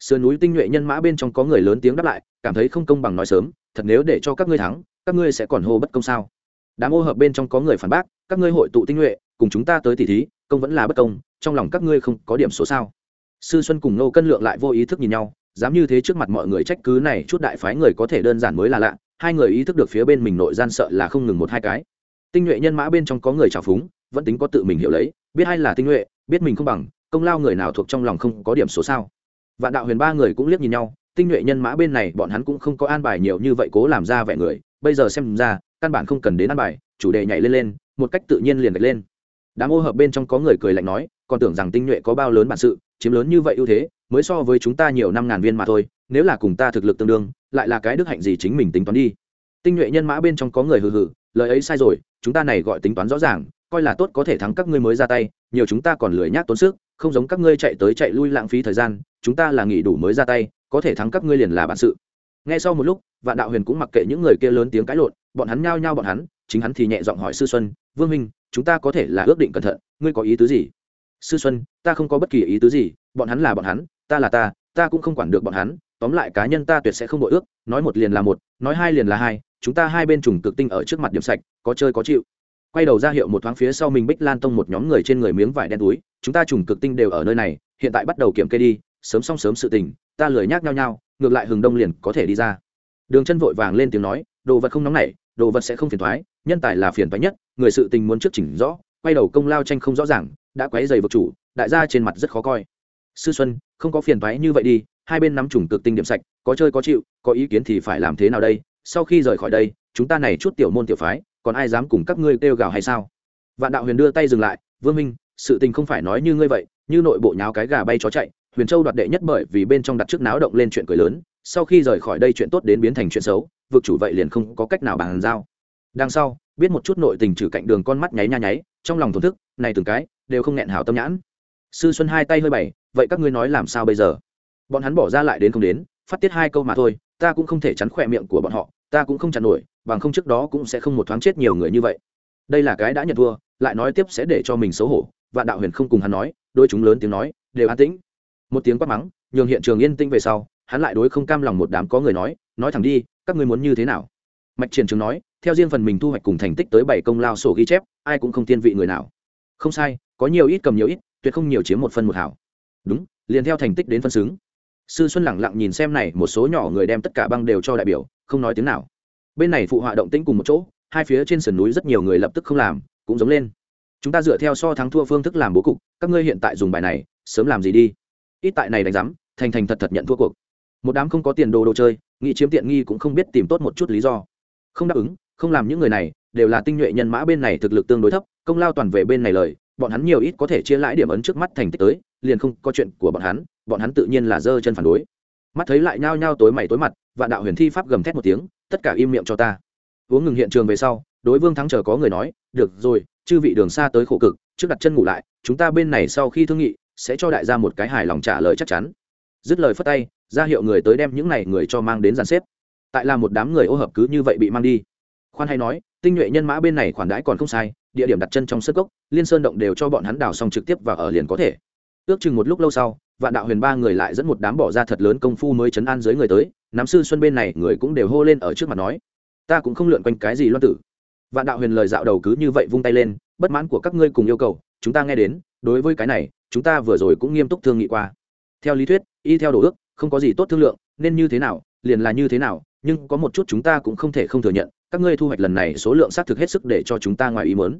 Sườn núi tinh nhuệ nhân mã bên trong có người lớn tiếng đáp lại, cảm thấy không công bằng nói sớm, thật nếu để cho các ngươi thắng, các ngươi sẽ còn hô bất công sao? Đám ô hợp bên trong có người phản bác, các ngươi hội tụ tinh nhuệ, cùng chúng ta tới tỉ thí, công vẫn là bất công, trong lòng các ngươi không có điểm số sao? Sư xuân cùng nô cân lượng lại vô ý thức nhìn nhau, dám như thế trước mặt mọi người trách cứ này chút đại phái người có thể đơn giản mới là lạ, hai người ý thức được phía bên mình nội gian sợ là không ngừng một hai cái. Tinh nhuệ nhân mã bên trong có người trào phúng, vẫn tính có tự mình hiểu lấy, biết hay là tinh nhuệ, biết mình không bằng, công lao người nào thuộc trong lòng không có điểm số sao. Vạn đạo huyền ba người cũng liếc nhìn nhau, tinh nhuệ nhân mã bên này bọn hắn cũng không có an bài nhiều như vậy cố làm ra vẻ người, bây giờ xem ra, căn bản không cần đến an bài, chủ đề nhảy lên lên, một cách tự nhiên liền gạch lên. Đám ô hợp bên trong có người cười lạnh nói còn tưởng rằng tinh nhuệ có bao lớn bản sự, chiếm lớn như vậy ưu thế, mới so với chúng ta nhiều năm ngàn viên mà thôi, nếu là cùng ta thực lực tương đương, lại là cái đức hạnh gì chính mình tính toán đi. Tinh nhuệ nhân mã bên trong có người hừ hừ, lời ấy sai rồi, chúng ta này gọi tính toán rõ ràng, coi là tốt có thể thắng các ngươi mới ra tay, nhiều chúng ta còn lười nhác tốn sức, không giống các ngươi chạy tới chạy lui lãng phí thời gian, chúng ta là nghỉ đủ mới ra tay, có thể thắng các ngươi liền là bản sự. Ngay sau một lúc, vạn đạo huyền cũng mặc kệ những người kia lớn tiếng cãi lộn, bọn hắn nhao nhao bọn hắn, chính hắn thì nhẹ giọng hỏi sư xuân, vương minh chúng ta có thể là ước định cẩn thận, ngươi có ý tứ gì? Sư xuân, ta không có bất kỳ ý tứ gì, bọn hắn là bọn hắn, ta là ta ta cũng không quản được bọn hắn, tóm lại cá nhân ta tuyệt sẽ không đội ước, nói một liền là một, nói hai liền là hai, chúng ta hai bên trùng cực tinh ở trước mặt điểm sạch, có chơi có chịu. Quay đầu ra hiệu một thoáng phía sau mình bích lan tông một nhóm người trên người miếng vải đen túi, chúng ta trùng cực tinh đều ở nơi này, hiện tại bắt đầu kiểm kê đi, sớm xong sớm sự tình, ta lười nhác nhau nhau ngược lại hừng đông liền có thể đi ra. Đường chân vội vàng lên tiếng nói, đồ vật không nóng nảy, đồ vật sẽ không phiền thoái nhân tài là phiền thoái nhất, người sự tình muốn trước chỉnh rõ, quay đầu công lao tranh không rõ ràng đã quấy dày vực chủ, đại gia trên mặt rất khó coi. Sư xuân, không có phiền thoái như vậy đi, hai bên nắm chủng cực tinh điểm sạch, có chơi có chịu, có ý kiến thì phải làm thế nào đây? Sau khi rời khỏi đây, chúng ta này chút tiểu môn tiểu phái, còn ai dám cùng các ngươi kêu gào hay sao? Vạn đạo huyền đưa tay dừng lại, vương minh, sự tình không phải nói như ngươi vậy, như nội bộ nháo cái gà bay chó chạy, huyền châu đoạt đệ nhất bởi vì bên trong đặt trước náo động lên chuyện cười lớn, sau khi rời khỏi đây chuyện tốt đến biến thành chuyện xấu, vực chủ vậy liền không có cách nào bàn giao. Đằng sau, biết một chút nội tình trừ cạnh đường con mắt nháy nha nháy, trong lòng thổn thức này từng cái, đều không nghẹn hảo tâm nhãn. Sư xuân hai tay hơi bày, vậy các ngươi nói làm sao bây giờ? Bọn hắn bỏ ra lại đến không đến, phát tiết hai câu mà thôi, ta cũng không thể chắn khỏe miệng của bọn họ, ta cũng không chặn nổi, bằng không trước đó cũng sẽ không một thoáng chết nhiều người như vậy. Đây là cái đã nhận thua, lại nói tiếp sẽ để cho mình xấu hổ, vạn đạo huyền không cùng hắn nói, đôi chúng lớn tiếng nói, đều an tĩnh. Một tiếng quát mắng, nhường hiện trường yên tĩnh về sau, hắn lại đối không cam lòng một đám có người nói nói thẳng đi, các ngươi muốn như thế nào? Mạch triển trường nói, theo riêng phần mình thu hoạch cùng thành tích tới bảy công lao sổ ghi chép, ai cũng không tiên vị người nào không sai, có nhiều ít cầm nhiều ít, tuyệt không nhiều chiếm một phân một hảo đúng, liền theo thành tích đến phân xứng. Sư xuân lẳng lặng nhìn xem này, một số nhỏ người đem tất cả băng đều cho đại biểu, không nói tiếng nào. Bên này phụ họa động tĩnh cùng một chỗ, hai phía trên sườn núi rất nhiều người lập tức không làm, cũng giống lên. Chúng ta dựa theo so thắng thua phương thức làm bố cục, các ngươi hiện tại dùng bài này, sớm làm gì đi? Ít tại này đánh giám, thành thành thật thật nhận thua cuộc. Một đám không có tiền đồ đồ chơi, nghĩ chiếm tiện nghi cũng không biết tìm tốt một chút lý do. Không đáp ứng, không làm những người này đều là tinh nhuệ nhân mã bên này thực lực tương đối thấp, công lao toàn về bên này lời, bọn hắn nhiều ít có thể chia lãi điểm ấn trước mắt thành tích tới, liền không có chuyện của bọn hắn bọn hắn tự nhiên là dơ chân phản đối. Mắt thấy lại nhao nhao tối mày tối mặt, vạn đạo huyền thi pháp gầm thét một tiếng, tất cả im miệng cho ta. Uống ngừng hiện trường về sau, đối vương thắng chờ có người nói, được rồi, chư vị đường xa tới khổ cực, trước đặt chân ngủ lại, chúng ta bên này sau khi thương nghị, sẽ cho đại gia một cái hài lòng trả lời chắc chắn. Dứt lời phất tay, ra hiệu người tới đem những này người cho mang đến dàn xếp. Tại là một đám người ô hợp cứ như vậy bị mang đi. Khoan hay nói tinh nhuệ nhân mã bên này khoản đãi còn không sai, địa điểm đặt chân trong sân gốc liên sơn động đều cho bọn hắn đào xong trực tiếp và ở liền có thể. Ước chừng một lúc lâu sau, vạn đạo huyền ba người lại dẫn một đám bỏ ra thật lớn công phu mới chấn an dưới người tới nắm sư xuân bên này người cũng đều hô lên ở trước mặt nói, ta cũng không lượn quanh cái gì loan tử. Vạn đạo huyền lời dạo đầu cứ như vậy vung tay lên, bất mãn của các ngươi cùng yêu cầu, chúng ta nghe đến, đối với cái này, chúng ta vừa rồi cũng nghiêm túc thương nghị qua. Theo lý thuyết, y theo đồ ước, không có gì tốt thương lượng, nên như thế nào, liền là như thế nào nhưng có một chút chúng ta cũng không thể không thừa nhận các ngươi thu hoạch lần này số lượng xác thực hết sức để cho chúng ta ngoài ý mớn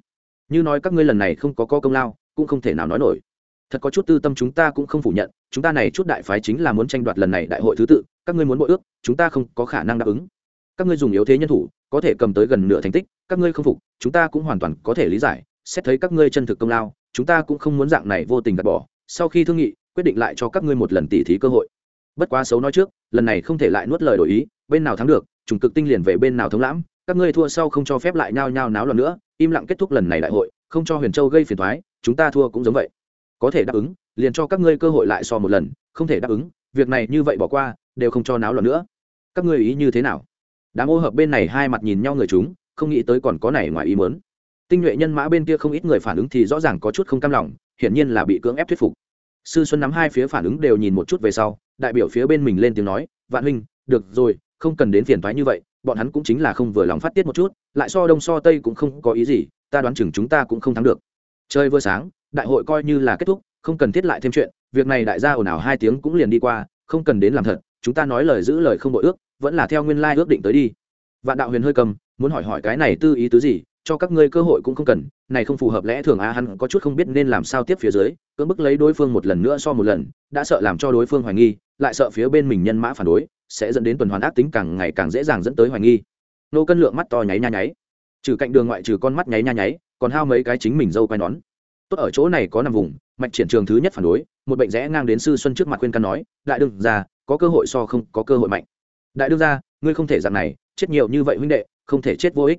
như nói các ngươi lần này không có, có công lao cũng không thể nào nói nổi. Thật có chút tư tâm chúng ta cũng không phủ nhận chúng ta này chút đại phái chính là muốn tranh đoạt lần này đại hội thứ tự các ngươi muốn bội ước chúng ta không có khả năng đáp ứng. Các ngươi dùng yếu thế nhân thủ có thể cầm tới gần nửa thành tích các ngươi không phục chúng ta cũng hoàn toàn có thể lý giải xét thấy các ngươi chân thực công lao chúng ta cũng không muốn dạng này vô tình gạt bỏ. Sau khi thương nghị quyết định lại cho các ngươi một lần tỉ thí cơ hội. Bất quá xấu nói trước lần này không thể lại nuốt lời đổi ý bên nào thắng được, trùng cực tinh liền về bên nào thống lãm, các ngươi thua sau không cho phép lại nhao nhao náo lần nữa, im lặng kết thúc lần này đại hội, không cho huyền châu gây phiền thoái chúng ta thua cũng giống vậy. Có thể đáp ứng, liền cho các ngươi cơ hội lại so một lần, không thể đáp ứng, việc này như vậy bỏ qua, đều không cho náo lần nữa. Các ngươi ý như thế nào? Đám ô hợp bên này hai mặt nhìn nhau người chúng, không nghĩ tới còn có này ngoài ý muốn. Tinh nhuệ nhân mã bên kia không ít người phản ứng thì rõ ràng có chút không cam lòng, hiển nhiên là bị cưỡng ép thuyết phục. Sư xuân nắm hai phía phản ứng đều nhìn một chút về sau, đại biểu phía bên mình lên tiếng nói, vạn huynh, được rồi không cần đến phiền thoái như vậy, bọn hắn cũng chính là không vừa lòng phát tiết một chút, lại so đông so tây cũng không có ý gì, ta đoán chừng chúng ta cũng không thắng được. Chơi vừa sáng, đại hội coi như là kết thúc, không cần thiết lại thêm chuyện, việc này đại gia ồn ào hai tiếng cũng liền đi qua, không cần đến làm thật, chúng ta nói lời giữ lời không bội ước, vẫn là theo nguyên lai ước định tới đi. Vạn đạo huyền hơi cầm, muốn hỏi hỏi cái này tư ý tứ gì, cho các ngươi cơ hội cũng không cần, này không phù hợp lẽ thường a, hắn có chút không biết nên làm sao tiếp phía dưới, cưỡng bức lấy đối phương một lần nữa so một lần, đã sợ làm cho đối phương hoài nghi, lại sợ phía bên mình nhân mã phản đối sẽ dẫn đến tuần hoàn ác tính càng ngày càng dễ dàng dẫn tới hoài nghi. Nô cân lượng mắt to nháy nha nháy. Trừ cạnh đường ngoại trừ con mắt nháy nha nháy, còn hao mấy cái chính mình dâu quay nón. Tốt ở chỗ này có nằm vùng, mạch triển trường thứ nhất phản đối, một bệnh rẽ ngang đến sư xuân trước mặt khuyên can nói, đại đương ra có cơ hội so không có cơ hội mạnh. Đại đương ra ngươi không thể dạng này, chết nhiều như vậy huynh đệ, không thể chết vô ích.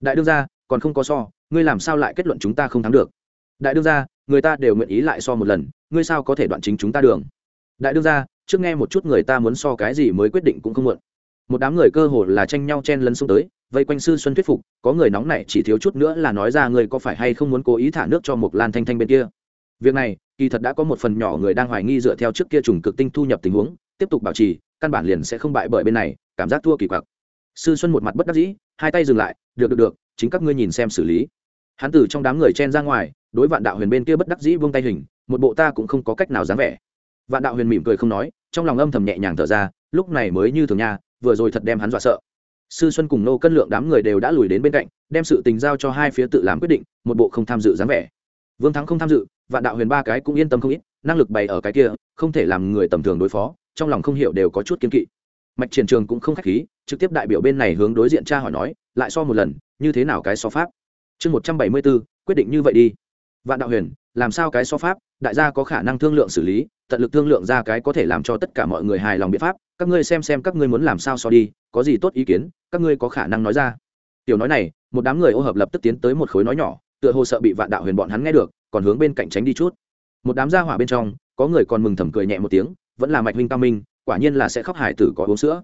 Đại đương ra còn không có so, ngươi làm sao lại kết luận chúng ta không thắng được? Đại đương ra người ta đều nguyện ý lại so một lần, ngươi sao có thể đoạn chính chúng ta đường? Đại đương ra trước nghe một chút người ta muốn so cái gì mới quyết định cũng không muộn. Một đám người cơ hồ là tranh nhau chen lấn xuống tới, vây quanh sư xuân thuyết phục, có người nóng này chỉ thiếu chút nữa là nói ra người có phải hay không muốn cố ý thả nước cho một lan thanh thanh bên kia. Việc này, kỳ thật đã có một phần nhỏ người đang hoài nghi dựa theo trước kia trùng cực tinh thu nhập tình huống, tiếp tục bảo trì, căn bản liền sẽ không bại bởi bên này, cảm giác thua kỳ quặc. Sư xuân một mặt bất đắc dĩ, hai tay dừng lại, được được được, chính các ngươi nhìn xem xử lý. Hắn từ trong đám người chen ra ngoài, đối vạn đạo huyền bên kia bất đắc dĩ vung tay hình, một bộ ta cũng không có cách nào dám vẻ vạn đạo huyền mỉm cười không nói, trong lòng âm thầm nhẹ nhàng thở ra, lúc này mới như thường nha, vừa rồi thật đem hắn dọa sợ. Sư xuân cùng nô cân lượng đám người đều đã lùi đến bên cạnh, đem sự tình giao cho hai phía tự làm quyết định, một bộ không tham dự dáng vẻ. Vương thắng không tham dự, vạn đạo huyền ba cái cũng yên tâm không ít, năng lực bày ở cái kia, không thể làm người tầm thường đối phó, trong lòng không hiểu đều có chút kiên kỵ. Mạch triển trường cũng không khách khí, trực tiếp đại biểu bên này hướng đối diện cha hỏi nói, lại so một lần, như thế nào cái so pháp? Chương một trăm bảy mươi bốn quyết định như vậy đi. Vạn đạo huyền, làm sao cái so pháp? Đại gia có khả năng thương lượng xử lý tận lực thương lượng ra cái có thể làm cho tất cả mọi người hài lòng biện pháp, các ngươi xem xem các ngươi muốn làm sao so đi, có gì tốt ý kiến, các ngươi có khả năng nói ra. Tiểu nói này, một đám người ô hợp lập tức tiến tới một khối nói nhỏ, tựa hồ sợ bị vạn đạo huyền bọn hắn nghe được, còn hướng bên cạnh tránh đi chút. Một đám gia hỏa bên trong, có người còn mừng thầm cười nhẹ một tiếng, vẫn là mạch huynh tam minh, quả nhiên là sẽ khóc hải tử có uống sữa.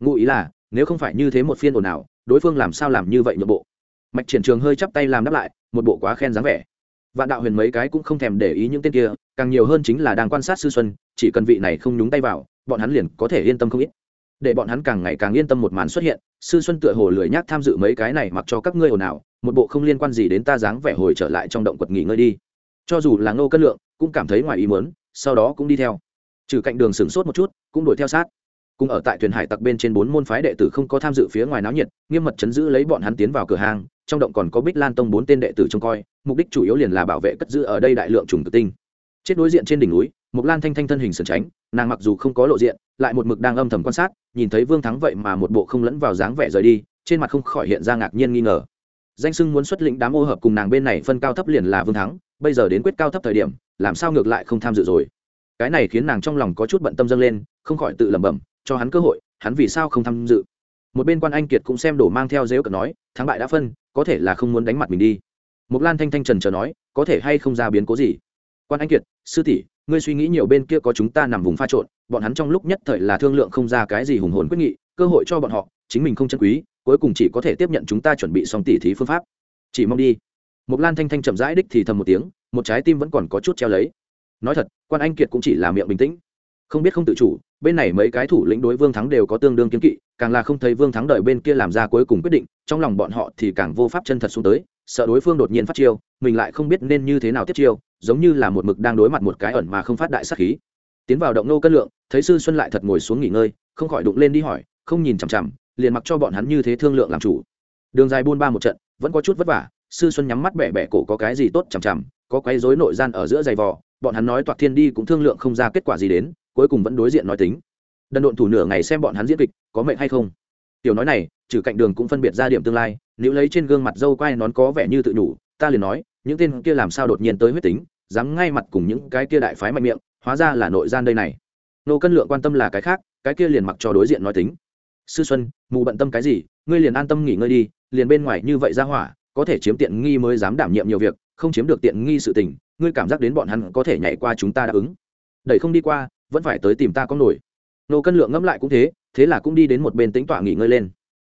Ngụ ý là, nếu không phải như thế một phiên ồn nào đối phương làm sao làm như vậy nhượng bộ? Mạch triển trường hơi chắp tay làm đáp lại, một bộ quá khen dáng vẻ vạn đạo huyền mấy cái cũng không thèm để ý những tên kia, càng nhiều hơn chính là đang quan sát sư xuân, chỉ cần vị này không nhúng tay vào, bọn hắn liền có thể yên tâm không ít. Để bọn hắn càng ngày càng yên tâm một màn xuất hiện, sư xuân tựa hồ lười nhác tham dự mấy cái này mặc cho các ngươi ồn ào, một bộ không liên quan gì đến ta dáng vẻ hồi trở lại trong động quật nghỉ ngơi đi. Cho dù là ngô cân lượng, cũng cảm thấy ngoài ý mớn sau đó cũng đi theo. Trừ cạnh đường sửng sốt một chút, cũng đuổi theo sát. Cùng ở tại thuyền hải tặc bên trên bốn môn phái đệ tử không có tham dự phía ngoài náo nhiệt, nghiêm mật chấn giữ lấy bọn hắn tiến vào cửa hàng trong động còn có bích lan tông bốn tên đệ tử trông coi, mục đích chủ yếu liền là bảo vệ cất giữ ở đây đại lượng trùng tự tinh. Chết đối diện trên đỉnh núi mục lan thanh thanh thân hình sườn tránh, nàng mặc dù không có lộ diện, lại một mực đang âm thầm quan sát, nhìn thấy vương thắng vậy mà một bộ không lẫn vào dáng vẻ rời đi, trên mặt không khỏi hiện ra ngạc nhiên nghi ngờ. Danh sưng muốn xuất lĩnh đám ô hợp cùng nàng bên này phân cao thấp liền là vương thắng, bây giờ đến quyết cao thấp thời điểm, làm sao ngược lại không tham dự rồi? Cái này khiến nàng trong lòng có chút bận tâm dâng lên, không khỏi tự lẩm bẩm, cho hắn cơ hội, hắn vì sao không tham dự? Một bên quan anh kiệt cũng xem đổ mang theo dếu cợt nói, thắng bại đã phân có thể là không muốn đánh mặt mình đi. Mục lan thanh thanh trần chờ nói, có thể hay không ra biến cố gì? Quan anh kiệt, sư tỷ, ngươi suy nghĩ nhiều bên kia có chúng ta nằm vùng pha trộn, bọn hắn trong lúc nhất thời là thương lượng không ra cái gì hùng hồn quyết nghị, cơ hội cho bọn họ, chính mình không chân quý, cuối cùng chỉ có thể tiếp nhận chúng ta chuẩn bị xong tỉ thí phương pháp. Chỉ mong đi. Mục lan thanh thanh chậm rãi đích thì thầm một tiếng, một trái tim vẫn còn có chút treo lấy. Nói thật, quan anh kiệt cũng chỉ là miệng bình tĩnh không biết không tự chủ, bên này mấy cái thủ lĩnh đối vương thắng đều có tương đương kiến kỵ, càng là không thấy vương thắng đợi bên kia làm ra cuối cùng quyết định, trong lòng bọn họ thì càng vô pháp chân thật xuống tới, sợ đối phương đột nhiên phát chiêu, mình lại không biết nên như thế nào tiếp chiêu, giống như là một mực đang đối mặt một cái ẩn mà không phát đại sát khí. Tiến vào động nô cân lượng, thấy sư xuân lại thật ngồi xuống nghỉ ngơi, không khỏi đụng lên đi hỏi, không nhìn chằm chằm, liền mặc cho bọn hắn như thế thương lượng làm chủ. Đường dài buôn ba một trận, vẫn có chút vất vả, sư xuân nhắm mắt bẻ bẻ cổ có cái gì tốt chằm chằm, có quấy rối nội gian ở giữa giày vò, bọn hắn nói toạc thiên đi cũng thương lượng không ra kết quả gì đến cuối cùng vẫn đối diện nói tính. Đần độn thủ nửa ngày xem bọn hắn diễn kịch, có mệnh hay không? Tiểu nói này, trừ cạnh đường cũng phân biệt ra điểm tương lai, nếu lấy trên gương mặt dâu quai nón có vẻ như tự nhủ, ta liền nói, những tên kia làm sao đột nhiên tới huyết tính, dám ngay mặt cùng những cái kia đại phái mạnh miệng, hóa ra là nội gian đây này. Nô cân lượng quan tâm là cái khác, cái kia liền mặc cho đối diện nói tính. Sư xuân, mù bận tâm cái gì, ngươi liền an tâm nghỉ ngơi đi, liền bên ngoài như vậy ra hỏa, có thể chiếm tiện nghi mới dám đảm nhiệm nhiều việc, không chiếm được tiện nghi sự tình, ngươi cảm giác đến bọn hắn có thể nhảy qua chúng ta đáp ứng. Đẩy không đi qua vẫn phải tới tìm ta có nổi. Nô cân lượng ngẫm lại cũng thế thế là cũng đi đến một bên tính tọa nghỉ ngơi lên.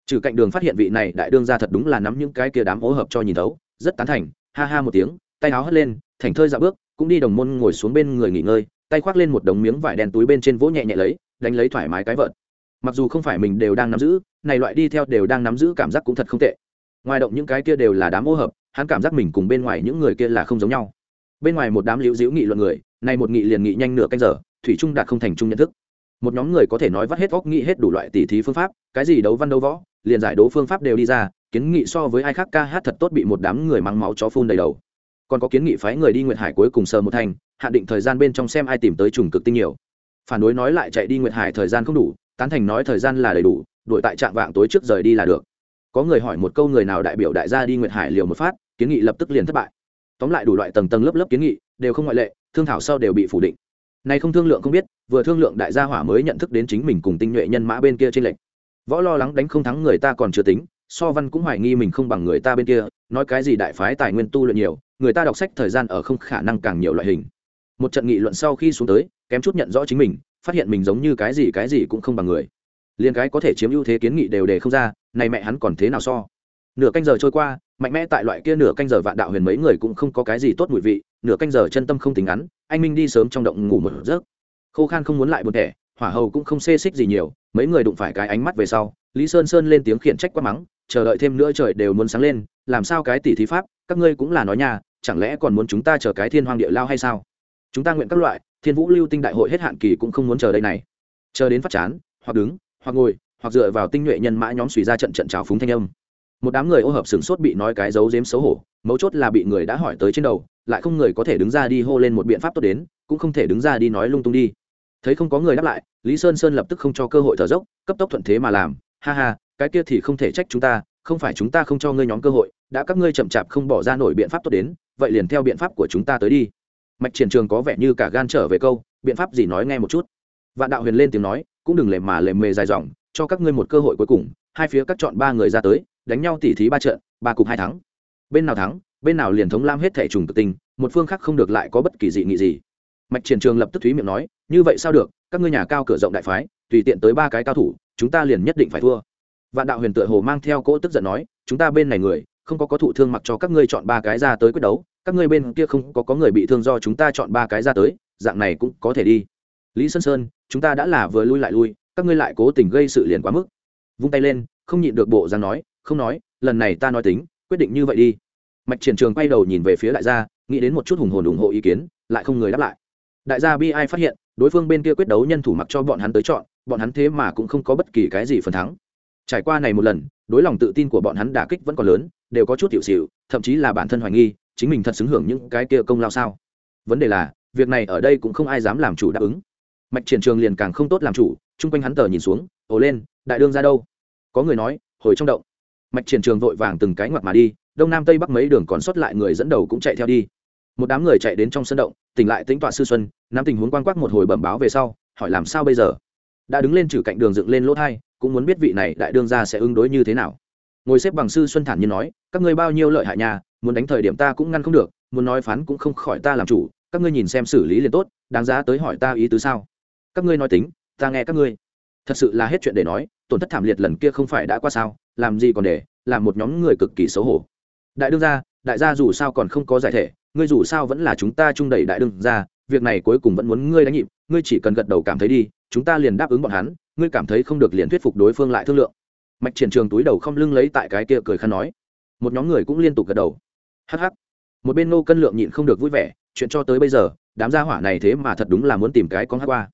Trừ cạnh đường phát hiện vị này đại đương ra thật đúng là nắm những cái kia đám hỗ hợp cho nhìn thấu, rất tán thành, ha ha một tiếng, tay áo hất lên, thành thơi dạo bước, cũng đi đồng môn ngồi xuống bên người nghỉ ngơi, tay khoác lên một đống miếng vải đen túi bên trên vỗ nhẹ nhẹ lấy, đánh lấy thoải mái cái vợt. Mặc dù không phải mình đều đang nắm giữ, này loại đi theo đều đang nắm giữ cảm giác cũng thật không tệ. Ngoài động những cái kia đều là đám ô hợp, hắn cảm giác mình cùng bên ngoài những người kia là không giống nhau. Bên ngoài một đám liễu diễu nghị luận người, này một nghị liền nghị nhanh nửa canh giờ thủy trung đạt không thành trung nhận thức. Một nhóm người có thể nói vắt hết óc nghĩ hết đủ loại tỉ thí phương pháp, cái gì đấu văn đấu võ, liền giải đấu phương pháp đều đi ra, kiến nghị so với ai khác ca hát thật tốt bị một đám người mắng máu chó phun đầy đầu. Còn có kiến nghị phái người đi nguyệt hải cuối cùng sờ một thành, hạn định thời gian bên trong xem ai tìm tới trùng cực tinh nhiều. Phản đối nói lại chạy đi nguyệt hải thời gian không đủ, tán thành nói thời gian là đầy đủ, đuổi tại trạm vạng tối trước rời đi là được. Có người hỏi một câu người nào đại biểu đại gia đi nguyệt hải liều một phát, kiến nghị lập tức liền thất bại. Tóm lại đủ loại tầng tầng lớp lớp kiến nghị, đều không ngoại lệ, thương thảo sau đều bị phủ định nay không thương lượng không biết, vừa thương lượng đại gia hỏa mới nhận thức đến chính mình cùng tinh nhuệ nhân mã bên kia trên lệnh võ lo lắng đánh không thắng người ta còn chưa tính, so văn cũng hoài nghi mình không bằng người ta bên kia, nói cái gì đại phái tài nguyên tu luyện nhiều, người ta đọc sách thời gian ở không khả năng càng nhiều loại hình. Một trận nghị luận sau khi xuống tới, kém chút nhận rõ chính mình, phát hiện mình giống như cái gì cái gì cũng không bằng người. Liền cái có thể chiếm ưu thế kiến nghị đều đề không ra, này mẹ hắn còn thế nào so? Nửa canh giờ trôi qua, mạnh mẽ tại loại kia nửa canh giờ vạn đạo huyền mấy người cũng không có cái gì tốt mùi vị, nửa canh giờ chân tâm không tính ngắn anh minh đi sớm trong động ngủ một giấc. Khô khan không muốn lại buồn thẻ hỏa hầu cũng không xê xích gì nhiều, mấy người đụng phải cái ánh mắt về sau, lý sơn sơn lên tiếng khiển trách quá mắng, chờ đợi thêm nữa trời đều muốn sáng lên, làm sao cái tỷ thí pháp, các ngươi cũng là nói nhà chẳng lẽ còn muốn chúng ta chờ cái thiên hoàng địa lao hay sao? Chúng ta nguyện các loại, thiên vũ lưu tinh đại hội hết hạn kỳ cũng không muốn chờ đây này. Chờ đến phát chán, hoặc đứng, hoặc ngồi, hoặc dựa vào tinh nhuệ nhân mã nhóm suy ra trận trận trào phúng thanh âm. Một đám người ô hợp sửng sốt bị nói cái dấu dếm xấu hổ, mấu chốt là bị người đã hỏi tới trên đầu lại không người có thể đứng ra đi hô lên một biện pháp tốt đến, cũng không thể đứng ra đi nói lung tung đi. Thấy không có người đáp lại, lý sơn sơn lập tức không cho cơ hội thở dốc, cấp tốc thuận thế mà làm, ha ha, cái kia thì không thể trách chúng ta, không phải chúng ta không cho ngươi nhóm cơ hội, đã các ngươi chậm chạp không bỏ ra nổi biện pháp tốt đến, vậy liền theo biện pháp của chúng ta tới đi. Mạch triển trường có vẻ như cả gan trở về câu, biện pháp gì nói nghe một chút. Vạn đạo huyền lên tiếng nói, cũng đừng lề mà lề mề dài dòng, cho các ngươi một cơ hội cuối cùng, hai phía các chọn ba người ra tới, đánh nhau tỉ thí ba trận, ba cục hai thắng. Bên nào thắng bên nào liền thống lam hết thẻ trùng tự tình một phương khác không được lại có bất kỳ dị nghị gì. Mạch triển trường lập tức thúy miệng nói, như vậy sao được? Các ngươi nhà cao cửa rộng đại phái, tùy tiện tới ba cái cao thủ, chúng ta liền nhất định phải thua. Vạn đạo huyền tựa hồ mang theo cỗ tức giận nói, chúng ta bên này người, không có có thụ thương mặc cho các ngươi chọn ba cái ra tới quyết đấu, các ngươi bên kia không có có người bị thương do chúng ta chọn ba cái ra tới, dạng này cũng có thể đi. Lý sơn sơn, chúng ta đã là vừa lui lại lui, các ngươi lại cố tình gây sự liền quá mức. Vung tay lên, không nhịn được bộ ra nói, không nói, lần này ta nói tính, quyết định như vậy đi mạch triển trường quay đầu nhìn về phía đại gia, nghĩ đến một chút hùng hồn ủng hộ ý kiến, lại không người đáp lại. Đại gia bi ai phát hiện, đối phương bên kia quyết đấu nhân thủ mặc cho bọn hắn tới chọn, bọn hắn thế mà cũng không có bất kỳ cái gì phần thắng. Trải qua này một lần, đối lòng tự tin của bọn hắn đả kích vẫn còn lớn, đều có chút tiểu xịu, thậm chí là bản thân hoài nghi, chính mình thật xứng hưởng những cái kia công lao sao. Vấn đề là, việc này ở đây cũng không ai dám làm chủ đáp ứng. Mạch triển trường liền càng không tốt làm chủ, chung quanh hắn tờ nhìn xuống, ồ lên, đại đương ra đâu? Có người nói, hồi trong động. Mạch triển trường vội vàng từng cái ngoặt mà đi đông nam tây bắc mấy đường còn sót lại người dẫn đầu cũng chạy theo đi. Một đám người chạy đến trong sân động, tỉnh lại tính tọa sư xuân, nắm tình huống quan quắc một hồi bẩm báo về sau, hỏi làm sao bây giờ? Đã đứng lên trừ cạnh đường dựng lên lỗ thai, cũng muốn biết vị này đại đương gia sẽ ứng đối như thế nào. Ngồi xếp bằng sư xuân thản nhiên nói, các ngươi bao nhiêu lợi hại nhà, muốn đánh thời điểm ta cũng ngăn không được, muốn nói phán cũng không khỏi ta làm chủ, các ngươi nhìn xem xử lý liền tốt, đáng giá tới hỏi ta ý tứ sao? Các ngươi nói tính, ta nghe các ngươi. Thật sự là hết chuyện để nói, tổn thất thảm liệt lần kia không phải đã qua sao, làm gì còn để, làm một nhóm người cực kỳ xấu hổ đại đương gia, đại gia dù sao còn không có giải thể, ngươi dù sao vẫn là chúng ta trung đẩy đại đương gia, việc này cuối cùng vẫn muốn ngươi đánh nhịp, ngươi chỉ cần gật đầu cảm thấy đi, chúng ta liền đáp ứng bọn hắn, ngươi cảm thấy không được liền thuyết phục đối phương lại thương lượng. Mạch triển trường túi đầu không lưng lấy tại cái kia cười khăn nói. Một nhóm người cũng liên tục gật đầu. Hh một bên nô cân lượng nhịn không được vui vẻ, chuyện cho tới bây giờ, đám gia hỏa này thế mà thật đúng là muốn tìm cái con hát qua.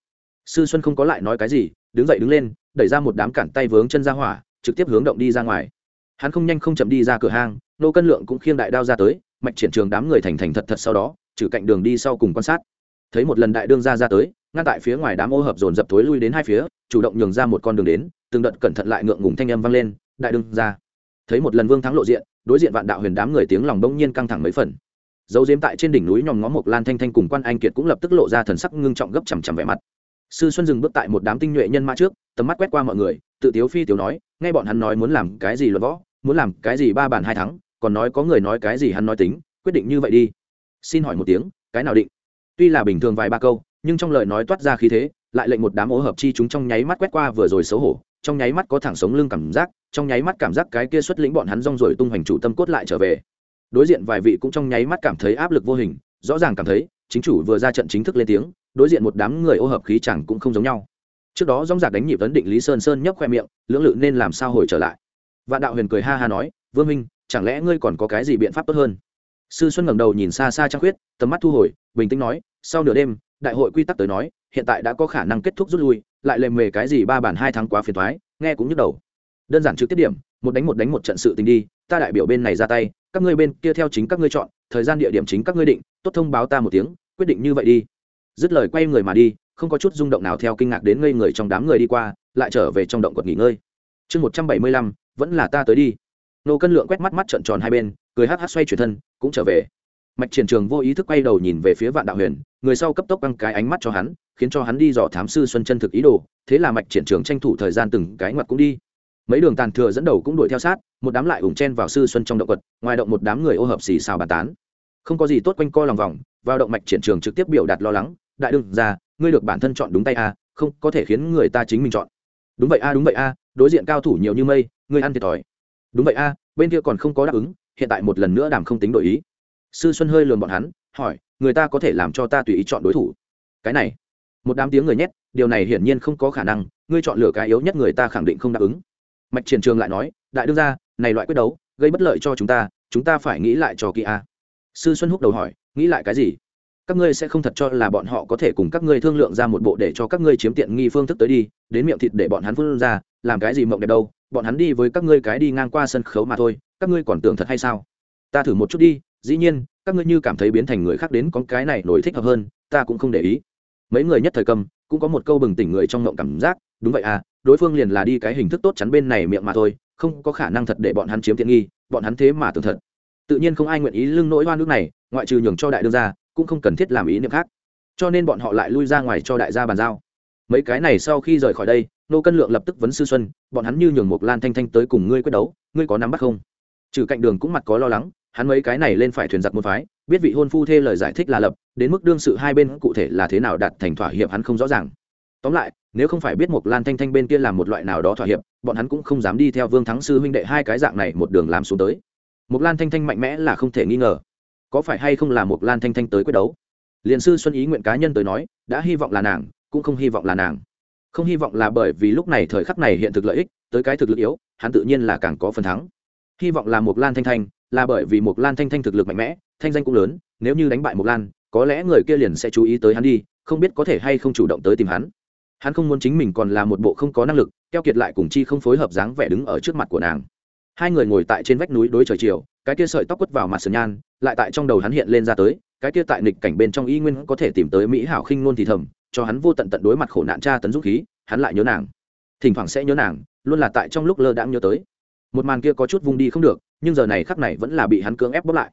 Sư xuân không có lại nói cái gì, đứng dậy đứng lên, đẩy ra một đám cản tay vướng chân gia hỏa, trực tiếp hướng động đi ra ngoài hắn không nhanh không chậm đi ra cửa hang, nô cân lượng cũng khiêng đại đao ra tới, mạch triển trường đám người thành thành thật thật sau đó, trừ cạnh đường đi sau cùng quan sát. Thấy một lần đại đương ra ra tới, ngăn tại phía ngoài đám ô hợp dồn dập thối lui đến hai phía, chủ động nhường ra một con đường đến, từng đợt cẩn thận lại ngượng ngùng thanh âm vang lên, đại đương ra. Thấy một lần vương thắng lộ diện, đối diện vạn đạo huyền đám người tiếng lòng đông nhiên căng thẳng mấy phần. Dấu diếm tại trên đỉnh núi nhòm ngó một lan thanh thanh cùng quan anh kiệt cũng lập tức lộ ra thần sắc ngưng trọng gấp chằm chằm vẻ mặt. Sư xuân dừng bước tại một đám tinh nhuệ nhân mã trước, tầm mắt quét qua mọi người, tự tiếu phi tiếu nói, nghe bọn hắn nói muốn làm cái gì luận võ muốn làm cái gì ba bàn hai thắng, còn nói có người nói cái gì hắn nói tính, quyết định như vậy đi. Xin hỏi một tiếng, cái nào định? Tuy là bình thường vài ba câu, nhưng trong lời nói toát ra khí thế, lại lệnh một đám ố hợp chi chúng trong nháy mắt quét qua vừa rồi xấu hổ, trong nháy mắt có thẳng sống lưng cảm giác, trong nháy mắt cảm giác cái kia xuất lĩnh bọn hắn rong rồi tung hoành chủ tâm cốt lại trở về. Đối diện vài vị cũng trong nháy mắt cảm thấy áp lực vô hình, rõ ràng cảm thấy, chính chủ vừa ra trận chính thức lên tiếng, đối diện một đám người ô hợp khí chẳng cũng không giống nhau. Trước đó dóng giặc đánh nhịp tấn định lý sơn sơn nhấp khoe miệng, lưỡng lự nên làm sao hồi trở lại vạn đạo huyền cười ha ha nói, vương minh, chẳng lẽ ngươi còn có cái gì biện pháp tốt hơn? Sư xuân ngẩng đầu nhìn xa xa trăng khuyết, tầm mắt thu hồi, bình tĩnh nói, sau nửa đêm, đại hội quy tắc tới nói, hiện tại đã có khả năng kết thúc rút lui, lại lề mề cái gì ba bản hai tháng quá phiền thoái nghe cũng nhức đầu. Đơn giản trực tiếp điểm, một đánh một đánh một trận sự tình đi, ta đại biểu bên này ra tay, các ngươi bên kia theo chính các ngươi chọn, thời gian địa điểm chính các ngươi định, tốt thông báo ta một tiếng, quyết định như vậy đi. Dứt lời quay người mà đi, không có chút rung động nào theo kinh ngạc đến ngây người trong đám người đi qua, lại trở về trong động quật nghỉ ngơi. Chương một trăm bảy mươi lăm vẫn là ta tới đi. Nô cân lượng quét mắt mắt trận tròn hai bên, cười hắc hắc xoay chuyển thân, cũng trở về. Mạch triển trường vô ý thức quay đầu nhìn về phía vạn đạo huyền, người sau cấp tốc băng cái ánh mắt cho hắn, khiến cho hắn đi dò thám sư xuân chân thực ý đồ, thế là mạch triển trường tranh thủ thời gian từng cái ngoặt cũng đi. Mấy đường tàn thừa dẫn đầu cũng đuổi theo sát, một đám lại ủng chen vào sư xuân trong động quật, ngoài động một đám người ô hợp xì xào bàn tán. Không có gì tốt quanh co lòng vòng, vào động mạch triển trường trực tiếp biểu đạt lo lắng, đại đương ra ngươi được bản thân chọn đúng tay a, không có thể khiến người ta chính mình chọn. Đúng vậy a, đúng vậy a, đối diện cao thủ nhiều như mây ngươi ăn thiệt thòi. Đúng vậy a, bên kia còn không có đáp ứng, hiện tại một lần nữa đàm không tính đổi ý. Sư xuân hơi lườn bọn hắn, hỏi, người ta có thể làm cho ta tùy ý chọn đối thủ? Cái này. Một đám tiếng người nhét, điều này hiển nhiên không có khả năng, ngươi chọn lựa cái yếu nhất người ta khẳng định không đáp ứng. Mạch triển trường lại nói, đại đương ra này loại quyết đấu, gây bất lợi cho chúng ta chúng ta phải nghĩ lại cho kỳ a. Sư xuân húc đầu hỏi, nghĩ lại cái gì? Các ngươi sẽ không thật cho là bọn họ có thể cùng các ngươi thương lượng ra một bộ để cho các ngươi chiếm tiện nghi phương thức tới đi, đến miệng thịt để bọn hắn phương ra, làm cái gì mộng đẹp đâu bọn hắn đi với các ngươi cái đi ngang qua sân khấu mà thôi, các ngươi còn tưởng thật hay sao? Ta thử một chút đi, dĩ nhiên, các ngươi như cảm thấy biến thành người khác đến con cái này nổi thích hợp hơn, ta cũng không để ý. Mấy người nhất thời cầm, cũng có một câu bừng tỉnh người trong ngộng cảm giác, đúng vậy à đối phương liền là đi cái hình thức tốt chắn bên này miệng mà thôi, không có khả năng thật để bọn hắn chiếm tiện nghi, bọn hắn thế mà tưởng thật. Tự nhiên không ai nguyện ý lưng nỗi hoa nước này, ngoại trừ nhường cho đại đương gia, cũng không cần thiết làm ý niệm khác. Cho nên bọn họ lại lui ra ngoài cho đại gia bàn giao. Mấy cái này sau khi rời khỏi đây nô cân lượng lập tức vấn sư xuân, bọn hắn như nhường một lan thanh thanh tới cùng ngươi quyết đấu, ngươi có nắm bắt không? Trừ cạnh đường cũng mặt có lo lắng, hắn mấy cái này lên phải thuyền giặc một phái, biết vị hôn phu thê lời giải thích là lập, đến mức đương sự hai bên cụ thể là thế nào đạt thành thỏa hiệp hắn không rõ ràng. Tóm lại, nếu không phải biết một lan thanh thanh bên kia làm một loại nào đó thỏa hiệp, bọn hắn cũng không dám đi theo vương thắng sư huynh đệ hai cái dạng này một đường làm xuống tới. Một lan thanh thanh mạnh mẽ là không thể nghi ngờ. Có phải hay không là một lan thanh thanh tới quyết đấu? Liền sư xuân ý nguyện cá nhân tới nói, đã hy vọng là nàng, cũng không hy vọng là nàng không hy vọng là bởi vì lúc này thời khắc này hiện thực lợi ích, tới cái thực lực yếu, hắn tự nhiên là càng có phần thắng. Hy vọng là một lan thanh thanh, là bởi vì một lan thanh thanh thực lực mạnh mẽ, thanh danh cũng lớn, nếu như đánh bại một lan, có lẽ người kia liền sẽ chú ý tới hắn đi, không biết có thể hay không chủ động tới tìm hắn. Hắn không muốn chính mình còn là một bộ không có năng lực, keo kiệt lại cùng chi không phối hợp dáng vẻ đứng ở trước mặt của nàng. Hai người ngồi tại trên vách núi đối trời chiều, cái kia sợi tóc quất vào mặt sườn nhan, lại tại trong đầu hắn hiện lên ra tới, cái kia tại nghịch cảnh bên trong y nguyên có thể tìm tới mỹ hảo khinh ngôn thì thầm cho hắn vô tận tận đối mặt khổ nạn tra tấn dũng khí hắn lại nhớ nàng. Thỉnh thoảng sẽ nhớ nàng luôn là tại trong lúc lơ đãng nhớ tới. Một màn kia có chút vung đi không được nhưng giờ này khắc này vẫn là bị hắn cưỡng ép bóp lại.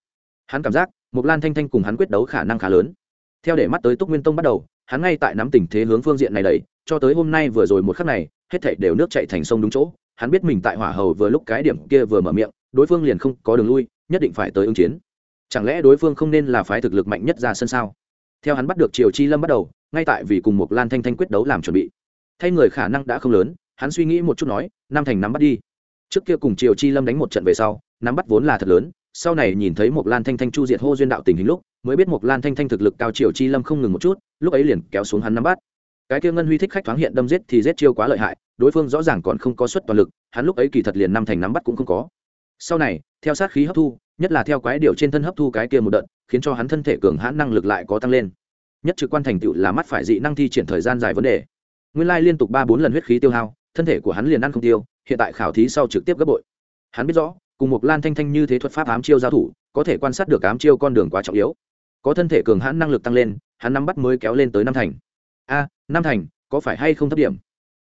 Hắn cảm giác một lan thanh thanh cùng hắn quyết đấu khả năng khá lớn. Theo để mắt tới túc nguyên tông bắt đầu hắn ngay tại nắm tình thế hướng phương diện này đẩy, cho tới hôm nay vừa rồi một khắc này hết thảy đều nước chạy thành sông đúng chỗ. Hắn biết mình tại hỏa hầu vừa lúc cái điểm kia vừa mở miệng đối phương liền không có đường lui nhất định phải tới ứng chiến. Chẳng lẽ đối phương không nên là phái thực lực mạnh nhất ra sân sao? Theo hắn bắt được triều chi lâm bắt đầu ngay tại vì cùng một lan thanh thanh quyết đấu làm chuẩn bị. Thay người khả năng đã không lớn, hắn suy nghĩ một chút nói, nam thành nắm bắt đi. Trước kia cùng triều chi lâm đánh một trận về sau, nắm bắt vốn là thật lớn, sau này nhìn thấy một lan thanh thanh chu diệt hô duyên đạo tình hình lúc, mới biết một lan thanh thanh thực lực cao triều chi lâm không ngừng một chút, lúc ấy liền kéo xuống hắn nắm bắt. Cái kia ngân huy thích khách thoáng hiện đâm giết thì giết chiêu quá lợi hại, đối phương rõ ràng còn không có suất toàn lực, hắn lúc ấy kỳ thật liền năm thành nắm bắt cũng không có. Sau này, theo sát khí hấp thu, nhất là theo quái điều trên thân hấp thu cái kia một đợt, khiến cho hắn thân thể cường hãn năng lực lại có tăng lên nhất trực quan thành tựu là mắt phải dị năng thi triển thời gian dài vấn đề. Nguyên lai liên tục ba bốn lần huyết khí tiêu hao thân thể của hắn liền ăn không tiêu hiện tại khảo thí sau trực tiếp gấp bội. Hắn biết rõ cùng một lan thanh thanh như thế thuật pháp ám chiêu giao thủ có thể quan sát được ám chiêu con đường quá trọng yếu. Có thân thể cường hãn năng lực tăng lên hắn nắm bắt mới kéo lên tới năm thành. A à, năm thành có phải hay không thấp điểm?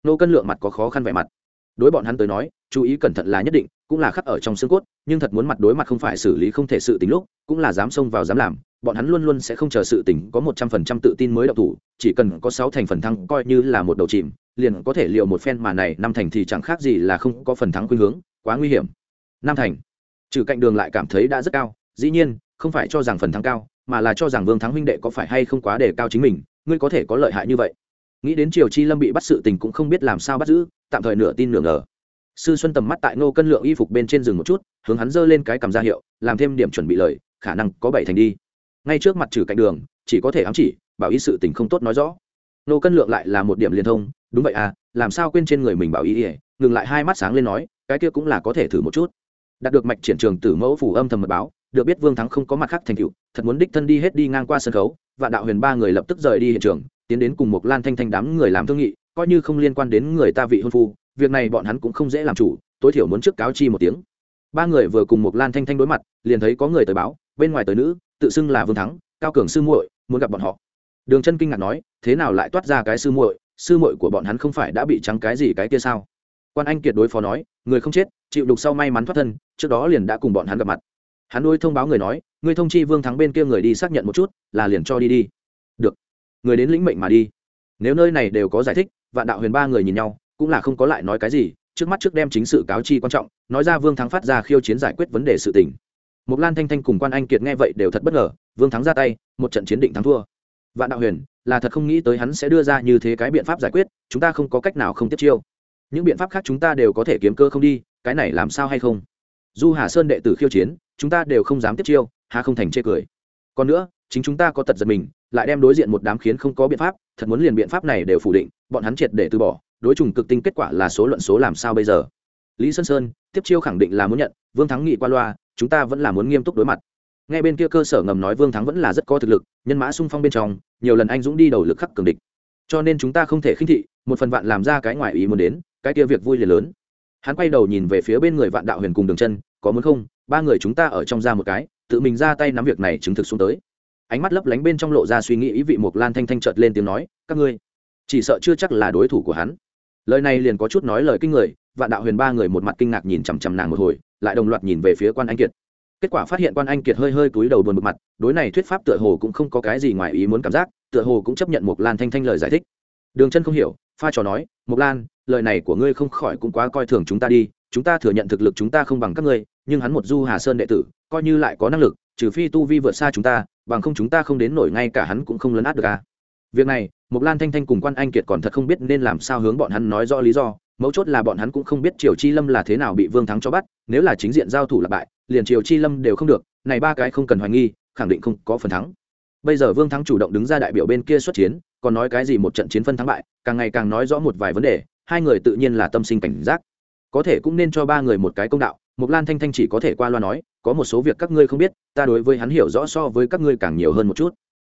Nô cân lượng mặt có khó khăn vẻ mặt. Đối bọn hắn tới nói chú ý cẩn thận là nhất định cũng là khắc ở trong xương cốt nhưng thật muốn mặt đối mặt không phải xử lý không thể sự tính lúc cũng là dám xông vào dám làm bọn hắn luôn luôn sẽ không chờ sự tỉnh có một trăm phần trăm tự tin mới đậu thủ, chỉ cần có sáu thành phần thắng coi như là một đầu chìm, liền có thể liệu một phen mà này, năm thành thì chẳng khác gì là không có phần thắng khuynh hướng, quá nguy hiểm. Năm thành. Trừ cạnh đường lại cảm thấy đã rất cao, dĩ nhiên, không phải cho rằng phần thắng cao, mà là cho rằng vương thắng huynh đệ có phải hay không quá đề cao chính mình, ngươi có thể có lợi hại như vậy. Nghĩ đến triều chi lâm bị bắt sự tình cũng không biết làm sao bắt giữ, tạm thời nửa tin nửa ngờ. Sư xuân tầm mắt tại Ngô cân lượng y phục bên trên rừng một chút, hướng hắn giơ lên cái cầm ra hiệu, làm thêm điểm chuẩn bị lời, khả năng có bảy thành đi ngay trước mặt trừ cạnh đường, chỉ có thể ám chỉ, bảo ý sự tình không tốt nói rõ. Nô cân lượng lại là một điểm liên thông, đúng vậy à làm sao quên trên người mình bảo ý ỉa ngừng lại hai mắt sáng lên nói, cái kia cũng là có thể thử một chút. Đạt được mạch triển trường tử mẫu phủ âm thầm mật báo, được biết vương thắng không có mặt khác thành cựu thật muốn đích thân đi hết đi ngang qua sân khấu và đạo huyền ba người lập tức rời đi hiện trường, tiến đến cùng một lan thanh thanh đám người làm thương nghị, coi như không liên quan đến người ta vị hôn phu, việc này bọn hắn cũng không dễ làm chủ, tối thiểu muốn trước cáo chi một tiếng. Ba người vừa cùng một lan thanh thanh đối mặt, liền thấy có người tới báo, bên ngoài tới nữ tự xưng là vương thắng, cao cường sư muội, muốn gặp bọn họ. Đường chân kinh ngạc nói, thế nào lại toát ra cái sư muội? Sư muội của bọn hắn không phải đã bị trắng cái gì cái kia sao? Quan anh kiệt đối phó nói, người không chết, chịu đục sau may mắn thoát thân, trước đó liền đã cùng bọn hắn gặp mặt. Hắn đôi thông báo người nói, người thông chi vương thắng bên kia người đi xác nhận một chút, là liền cho đi đi. Được. Người đến lĩnh mệnh mà đi. Nếu nơi này đều có giải thích, vạn đạo huyền ba người nhìn nhau, cũng là không có lại nói cái gì, trước mắt trước đem chính sự cáo chi quan trọng, nói ra vương thắng phát ra khiêu chiến giải quyết vấn đề sự tình. Mộc Lan Thanh Thanh cùng Quan Anh Kiệt nghe vậy đều thật bất ngờ, Vương thắng ra tay, một trận chiến định thắng thua. Vạn Đạo Huyền, là thật không nghĩ tới hắn sẽ đưa ra như thế cái biện pháp giải quyết, chúng ta không có cách nào không tiếp chiêu. Những biện pháp khác chúng ta đều có thể kiếm cơ không đi, cái này làm sao hay không? Du Hà Sơn đệ tử khiêu chiến, chúng ta đều không dám tiếp chiêu, hà không thành chê cười. Còn nữa, chính chúng ta có tật giật mình, lại đem đối diện một đám khiến không có biện pháp, thật muốn liền biện pháp này đều phủ định, bọn hắn triệt để từ bỏ, đối trùng cực tinh kết quả là số luận số làm sao bây giờ? Lý Sơn Sơn, tiếp chiêu khẳng định là muốn nhận, Vương Thắng nghị qua loa, chúng ta vẫn là muốn nghiêm túc đối mặt. Ngay bên kia cơ sở ngầm nói vương thắng vẫn là rất có thực lực, nhân mã sung phong bên trong, nhiều lần anh dũng đi đầu lực khắc cường địch. Cho nên chúng ta không thể khinh thị, một phần vạn làm ra cái ngoài ý muốn đến, cái kia việc vui liền lớn. Hắn quay đầu nhìn về phía bên người vạn đạo huyền cùng đường chân, có muốn không? Ba người chúng ta ở trong ra một cái, tự mình ra tay nắm việc này chứng thực xuống tới. Ánh mắt lấp lánh bên trong lộ ra suy nghĩ, ý vị mộc lan thanh thanh chợt lên tiếng nói, các ngươi chỉ sợ chưa chắc là đối thủ của hắn. Lời này liền có chút nói lời kinh người vạn đạo huyền ba người một mặt kinh ngạc nhìn chằm chằm nàng một hồi, lại đồng loạt nhìn về phía quan anh kiệt. Kết quả phát hiện quan anh kiệt hơi hơi cúi đầu buồn bực mặt, đối này thuyết pháp tựa hồ cũng không có cái gì ngoài ý muốn cảm giác, tựa hồ cũng chấp nhận một lan thanh thanh lời giải thích. Đường chân không hiểu, pha trò nói, mộc lan, lời này của ngươi không khỏi cũng quá coi thường chúng ta đi, chúng ta thừa nhận thực lực chúng ta không bằng các ngươi, nhưng hắn một du hà sơn đệ tử, coi như lại có năng lực, trừ phi tu vi vượt xa chúng ta, bằng không chúng ta không đến nổi ngay cả hắn cũng không lấn át được à. việc này mục lan thanh thanh cùng quan anh kiệt còn thật không biết nên làm sao hướng bọn hắn nói rõ lý do mấu chốt là bọn hắn cũng không biết triều chi lâm là thế nào bị vương thắng cho bắt, nếu là chính diện giao thủ là bại, liền triều chi lâm đều không được, này ba cái không cần hoài nghi, khẳng định không có phần thắng. Bây giờ vương thắng chủ động đứng ra đại biểu bên kia xuất chiến, còn nói cái gì một trận chiến phân thắng bại, càng ngày càng nói rõ một vài vấn đề, hai người tự nhiên là tâm sinh cảnh giác. Có thể cũng nên cho ba người một cái công đạo mục lan thanh thanh chỉ có thể qua loa nói, có một số việc các ngươi không biết, ta đối với hắn hiểu rõ so với các ngươi càng nhiều hơn một chút.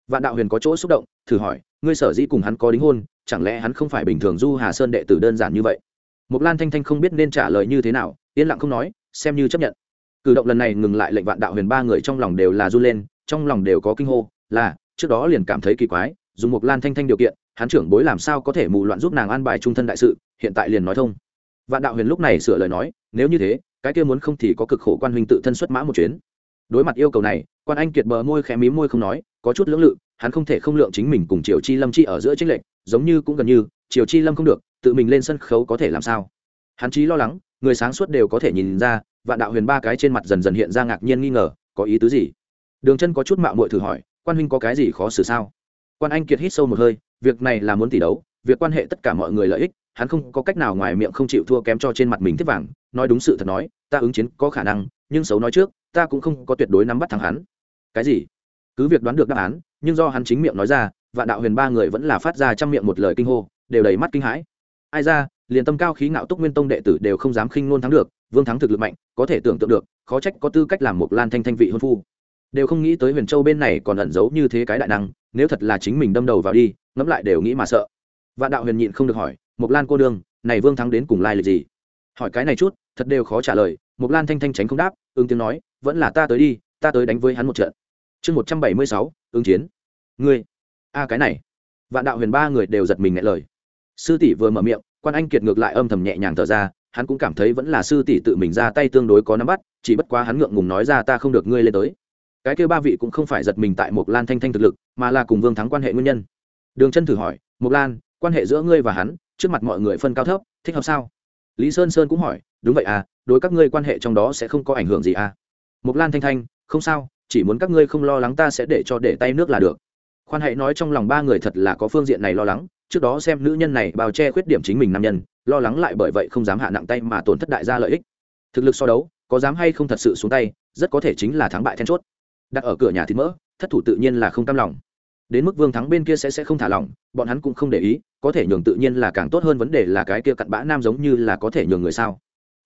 Vạn đạo huyền có chỗ xúc động, thử hỏi, ngươi sở dĩ cùng hắn có đính hôn, chẳng lẽ hắn không phải bình thường du hà sơn đệ tử đơn giản như vậy? Mục lan thanh thanh không biết nên trả lời như thế nào, yên lặng không nói, xem như chấp nhận. Cử động lần này ngừng lại lệnh vạn đạo huyền ba người trong lòng đều là run lên, trong lòng đều có kinh hô, là, trước đó liền cảm thấy kỳ quái, dùng mục lan thanh thanh điều kiện, hắn trưởng bối làm sao có thể mù loạn giúp nàng an bài trung thân đại sự, hiện tại liền nói thông. Vạn đạo huyền lúc này sửa lời nói, nếu như thế, cái kia muốn không thì có cực khổ quan huynh tự thân xuất mã một chuyến. Đối mặt yêu cầu này, quan anh kiệt bờ môi khẽ mí môi không nói, có chút lưỡng lự, hắn không thể không lượng chính mình cùng triều chi lâm chi ở giữa tranh lệch, giống như cũng gần như triều chi lâm không được, tự mình lên sân khấu có thể làm sao? Hắn chí lo lắng, người sáng suốt đều có thể nhìn ra, vạn đạo huyền ba cái trên mặt dần dần hiện ra ngạc nhiên nghi ngờ, có ý tứ gì? Đường chân có chút mạo muội thử hỏi, quan huynh có cái gì khó xử sao? Quan anh kiệt hít sâu một hơi, việc này là muốn tỷ đấu, việc quan hệ tất cả mọi người lợi ích, hắn không có cách nào ngoài miệng không chịu thua kém cho trên mặt mình thiết vàng, nói đúng sự thật nói, ta ứng chiến có khả năng, nhưng xấu nói trước, ta cũng không có tuyệt đối nắm bắt thắng hắn. Cái gì? Cứ việc đoán được đáp án, nhưng do hắn chính miệng nói ra vạn đạo huyền ba người vẫn là phát ra trong miệng một lời kinh hô, đều đầy mắt kinh hãi. Ai ra, liền tâm cao khí ngạo túc nguyên tông đệ tử đều không dám khinh ngôn thắng được, vương thắng thực lực mạnh, có thể tưởng tượng được, khó trách có tư cách làm một lan thanh thanh vị hôn phu. Đều không nghĩ tới huyền châu bên này còn ẩn giấu như thế cái đại năng, nếu thật là chính mình đâm đầu vào đi, ngẫm lại đều nghĩ mà sợ. Vạn đạo huyền nhịn không được hỏi, mộc lan cô đương này vương thắng đến cùng lai lịch gì? Hỏi cái này chút, thật đều khó trả lời, mộc lan thanh thanh tránh không đáp, ứng tiếng nói, vẫn là ta tới đi, ta tới đánh với hắn một trận. Chương một trăm bảy mươi sáu, ứng chiến. Ngươi a, cái này. Vạn đạo huyền ba người đều giật mình ngại lời. Sư tỷ vừa mở miệng, quan anh kiệt ngược lại âm thầm nhẹ nhàng thở ra, hắn cũng cảm thấy vẫn là sư tỷ tự mình ra tay tương đối có nắm bắt, chỉ bất quá hắn ngượng ngùng nói ra ta không được ngươi lên tới. Cái kêu ba vị cũng không phải giật mình tại một lan thanh thanh thực lực, mà là cùng vương thắng quan hệ nguyên nhân. Đường chân thử hỏi một lan, quan hệ giữa ngươi và hắn, trước mặt mọi người phân cao thấp, thích hợp sao? Lý sơn sơn cũng hỏi, đúng vậy à đối các ngươi quan hệ trong đó sẽ không có ảnh hưởng gì à? Mục lan thanh thanh, không sao, chỉ muốn các ngươi không lo lắng ta sẽ để cho để tay nước là được khoan hãy nói trong lòng ba người thật là có phương diện này lo lắng, trước đó xem nữ nhân này bao che khuyết điểm chính mình nam nhân, lo lắng lại bởi vậy không dám hạ nặng tay mà tổn thất đại gia lợi ích. Thực lực so đấu, có dám hay không thật sự xuống tay, rất có thể chính là thắng bại then chốt. Đặt ở cửa nhà thịt mỡ, thất thủ tự nhiên là không cam lòng. Đến mức vương thắng bên kia sẽ sẽ không thả lỏng, bọn hắn cũng không để ý, có thể nhường tự nhiên là càng tốt hơn vấn đề là cái kia cặn bã nam giống như là có thể nhường người sao.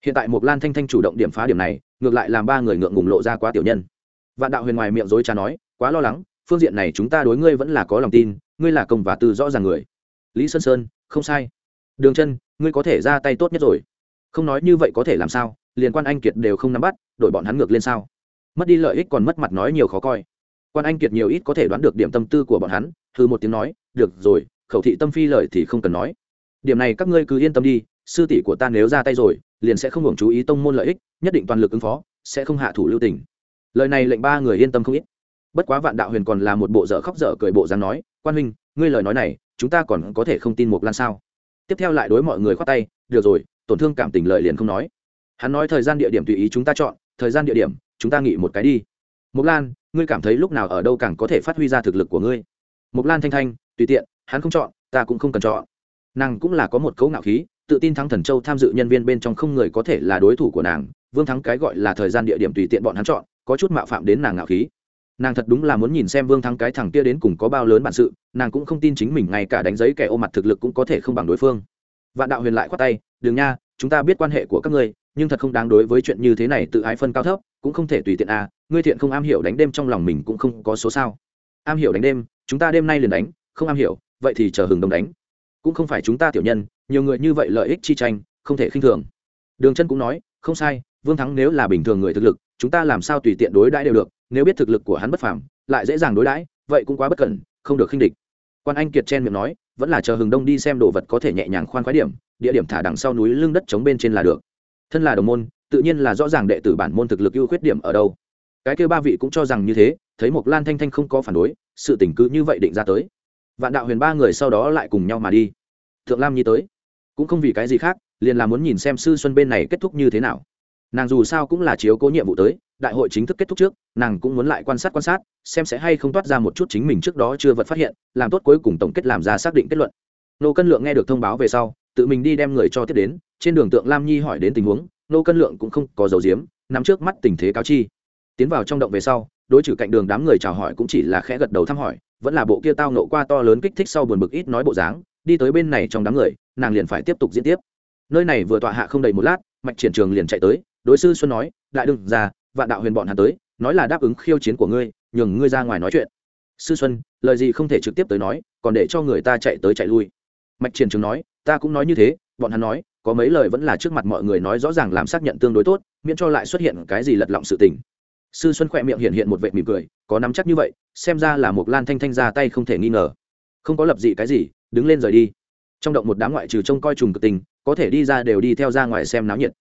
Hiện tại một lan thanh thanh chủ động điểm phá điểm này, ngược lại làm ba người ngượng ngùng lộ ra quá tiểu nhân. Vạn đạo huyền ngoài miệng dối trá nói, quá lo lắng phương diện này chúng ta đối ngươi vẫn là có lòng tin, ngươi là công và tư rõ ràng người. Lý sơn sơn, không sai. Đường chân, ngươi có thể ra tay tốt nhất rồi. Không nói như vậy có thể làm sao, liền quan anh kiệt đều không nắm bắt, đổi bọn hắn ngược lên sao? Mất đi lợi ích còn mất mặt nói nhiều khó coi. Quan anh kiệt nhiều ít có thể đoán được điểm tâm tư của bọn hắn thư một tiếng nói, được rồi, khẩu thị tâm phi lợi thì không cần nói. Điểm này các ngươi cứ yên tâm đi, sư tỷ của ta nếu ra tay rồi, liền sẽ không hưởng chú ý tông môn lợi ích, nhất định toàn lực ứng phó, sẽ không hạ thủ lưu tình. Lời này lệnh ba người yên tâm không ít bất quá vạn đạo huyền còn là một bộ dở khóc dở cười bộ dáng nói, quan huynh, ngươi lời nói này, chúng ta còn có thể không tin một lan sao? Tiếp theo lại đối mọi người khoát tay, được rồi, tổn thương cảm tình lời liền không nói. Hắn nói thời gian địa điểm tùy ý chúng ta chọn, thời gian địa điểm, chúng ta nghĩ một cái đi. Mục lan, ngươi cảm thấy lúc nào ở đâu càng có thể phát huy ra thực lực của ngươi? Mục lan thanh thanh, tùy tiện, hắn không chọn, ta cũng không cần chọn. Nàng cũng là có một cấu ngạo khí, tự tin thắng thần châu tham dự nhân viên bên trong không người có thể là đối thủ của nàng, vương thắng cái gọi là thời gian địa điểm tùy tiện bọn hắn chọn, có chút mạo phạm đến nàng ngạo khí nàng thật đúng là muốn nhìn xem vương thắng cái thằng kia đến cùng có bao lớn bản sự, nàng cũng không tin chính mình ngay cả đánh giấy kẻ ô mặt thực lực cũng có thể không bằng đối phương. Vạn đạo huyền lại khoát tay đường nha, chúng ta biết quan hệ của các ngươi, nhưng thật không đáng đối với chuyện như thế này tự ái phân cao thấp, cũng không thể tùy tiện à ngươi thiện không am hiểu đánh đêm trong lòng mình cũng không có số sao. Am hiểu đánh đêm, chúng ta đêm nay liền đánh, không am hiểu, vậy thì chờ hừng đông đánh. Cũng không phải chúng ta tiểu nhân, nhiều người như vậy lợi ích chi tranh, không thể khinh thường. Đường chân cũng nói, không sai, vương thắng nếu là bình thường người thực lực, chúng ta làm sao tùy tiện đối đãi đều được nếu biết thực lực của hắn bất phàm, lại dễ dàng đối đãi, vậy cũng quá bất cẩn, không được khinh địch. Quan anh kiệt chen miệng nói, vẫn là chờ hừng đông đi xem đồ vật có thể nhẹ nhàng khoan khoái điểm, địa điểm thả đằng sau núi lưng đất chống bên trên là được. Thân là đồng môn, tự nhiên là rõ ràng đệ tử bản môn thực lực ưu khuyết điểm ở đâu. Cái kêu ba vị cũng cho rằng như thế, thấy một lan thanh thanh không có phản đối, sự tỉnh cứ như vậy định ra tới. Vạn đạo huyền ba người sau đó lại cùng nhau mà đi. Thượng lam nhi tới. Cũng không vì cái gì khác, liền là muốn nhìn xem sư xuân bên này kết thúc như thế nào. Nàng dù sao cũng là chiếu cố nhiệm vụ tới đại hội chính thức kết thúc trước, nàng cũng muốn lại quan sát quan sát, xem sẽ hay không toát ra một chút chính mình trước đó chưa vật phát hiện, làm tốt cuối cùng tổng kết làm ra xác định kết luận. Nô cân lượng nghe được thông báo về sau, tự mình đi đem người cho tiếp đến, trên đường tượng lam nhi hỏi đến tình huống, nô cân lượng cũng không có dấu diếm nằm trước mắt tình thế cáo chi. Tiến vào trong động về sau, đối trừ cạnh đường đám người chào hỏi cũng chỉ là khẽ gật đầu thăm hỏi, vẫn là bộ kia tao nộ qua to lớn kích thích sau buồn bực ít nói bộ dáng, đi tới bên này trong đám người, nàng liền phải tiếp tục diễn tiếp. Nơi này vừa tọa hạ không đầy một lát, mạch triển trường liền chạy tới, đối sư xuân nói, đại đừng ra vạn đạo huyền bọn hắn tới, nói là đáp ứng khiêu chiến của ngươi, nhường ngươi ra ngoài nói chuyện. Sư xuân, lời gì không thể trực tiếp tới nói, còn để cho người ta chạy tới chạy lui. Mạch triển trường nói, ta cũng nói như thế, bọn hắn nói, có mấy lời vẫn là trước mặt mọi người nói rõ ràng làm xác nhận tương đối tốt, miễn cho lại xuất hiện cái gì lật lọng sự tình. Sư xuân khỏe miệng hiện hiện một vệ mỉm cười, có nắm chắc như vậy, xem ra là một lan thanh thanh ra tay không thể nghi ngờ. Không có lập dị cái gì, đứng lên rời đi. Trong động một đám ngoại trừ trông coi trùng cực tình, có thể đi ra đều đi theo ra ngoài xem náo nhiệt.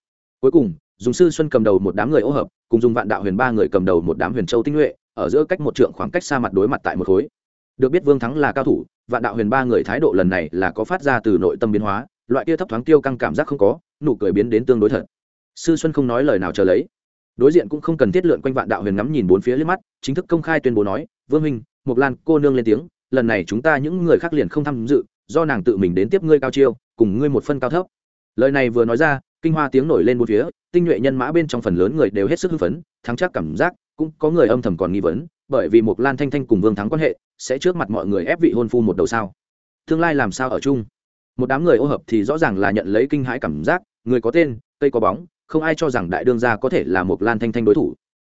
Cuối cùng, dùng sư xuân cầm đầu một đám người ô hợp cùng dùng vạn đạo huyền ba người cầm đầu một đám huyền châu tinh nhuệ, ở giữa cách một trượng khoảng cách xa mặt đối mặt tại một khối. Được biết vương thắng là cao thủ, vạn đạo huyền ba người thái độ lần này là có phát ra từ nội tâm biến hóa, loại kia thấp thoáng tiêu căng cảm giác không có, nụ cười biến đến tương đối thật. Sư xuân không nói lời nào chờ lấy. Đối diện cũng không cần thiết lượn quanh vạn đạo huyền ngắm nhìn bốn phía liếc mắt, chính thức công khai tuyên bố nói, vương minh mục lan, cô nương lên tiếng, lần này chúng ta những người khác liền không tham dự, do nàng tự mình đến tiếp ngươi cao chiêu, cùng ngươi một phân cao thấp. Lời này vừa nói ra kinh hoa tiếng nổi lên bốn phía, tinh nhuệ nhân mã bên trong phần lớn người đều hết sức hưng phấn, thắng chắc cảm giác, cũng có người âm thầm còn nghi vấn, bởi vì một lan thanh thanh cùng vương thắng quan hệ, sẽ trước mặt mọi người ép vị hôn phu một đầu sao? Tương lai làm sao ở chung? Một đám người ô hợp thì rõ ràng là nhận lấy kinh hãi cảm giác, người có tên, cây có bóng, không ai cho rằng đại đương gia có thể là một lan thanh thanh đối thủ.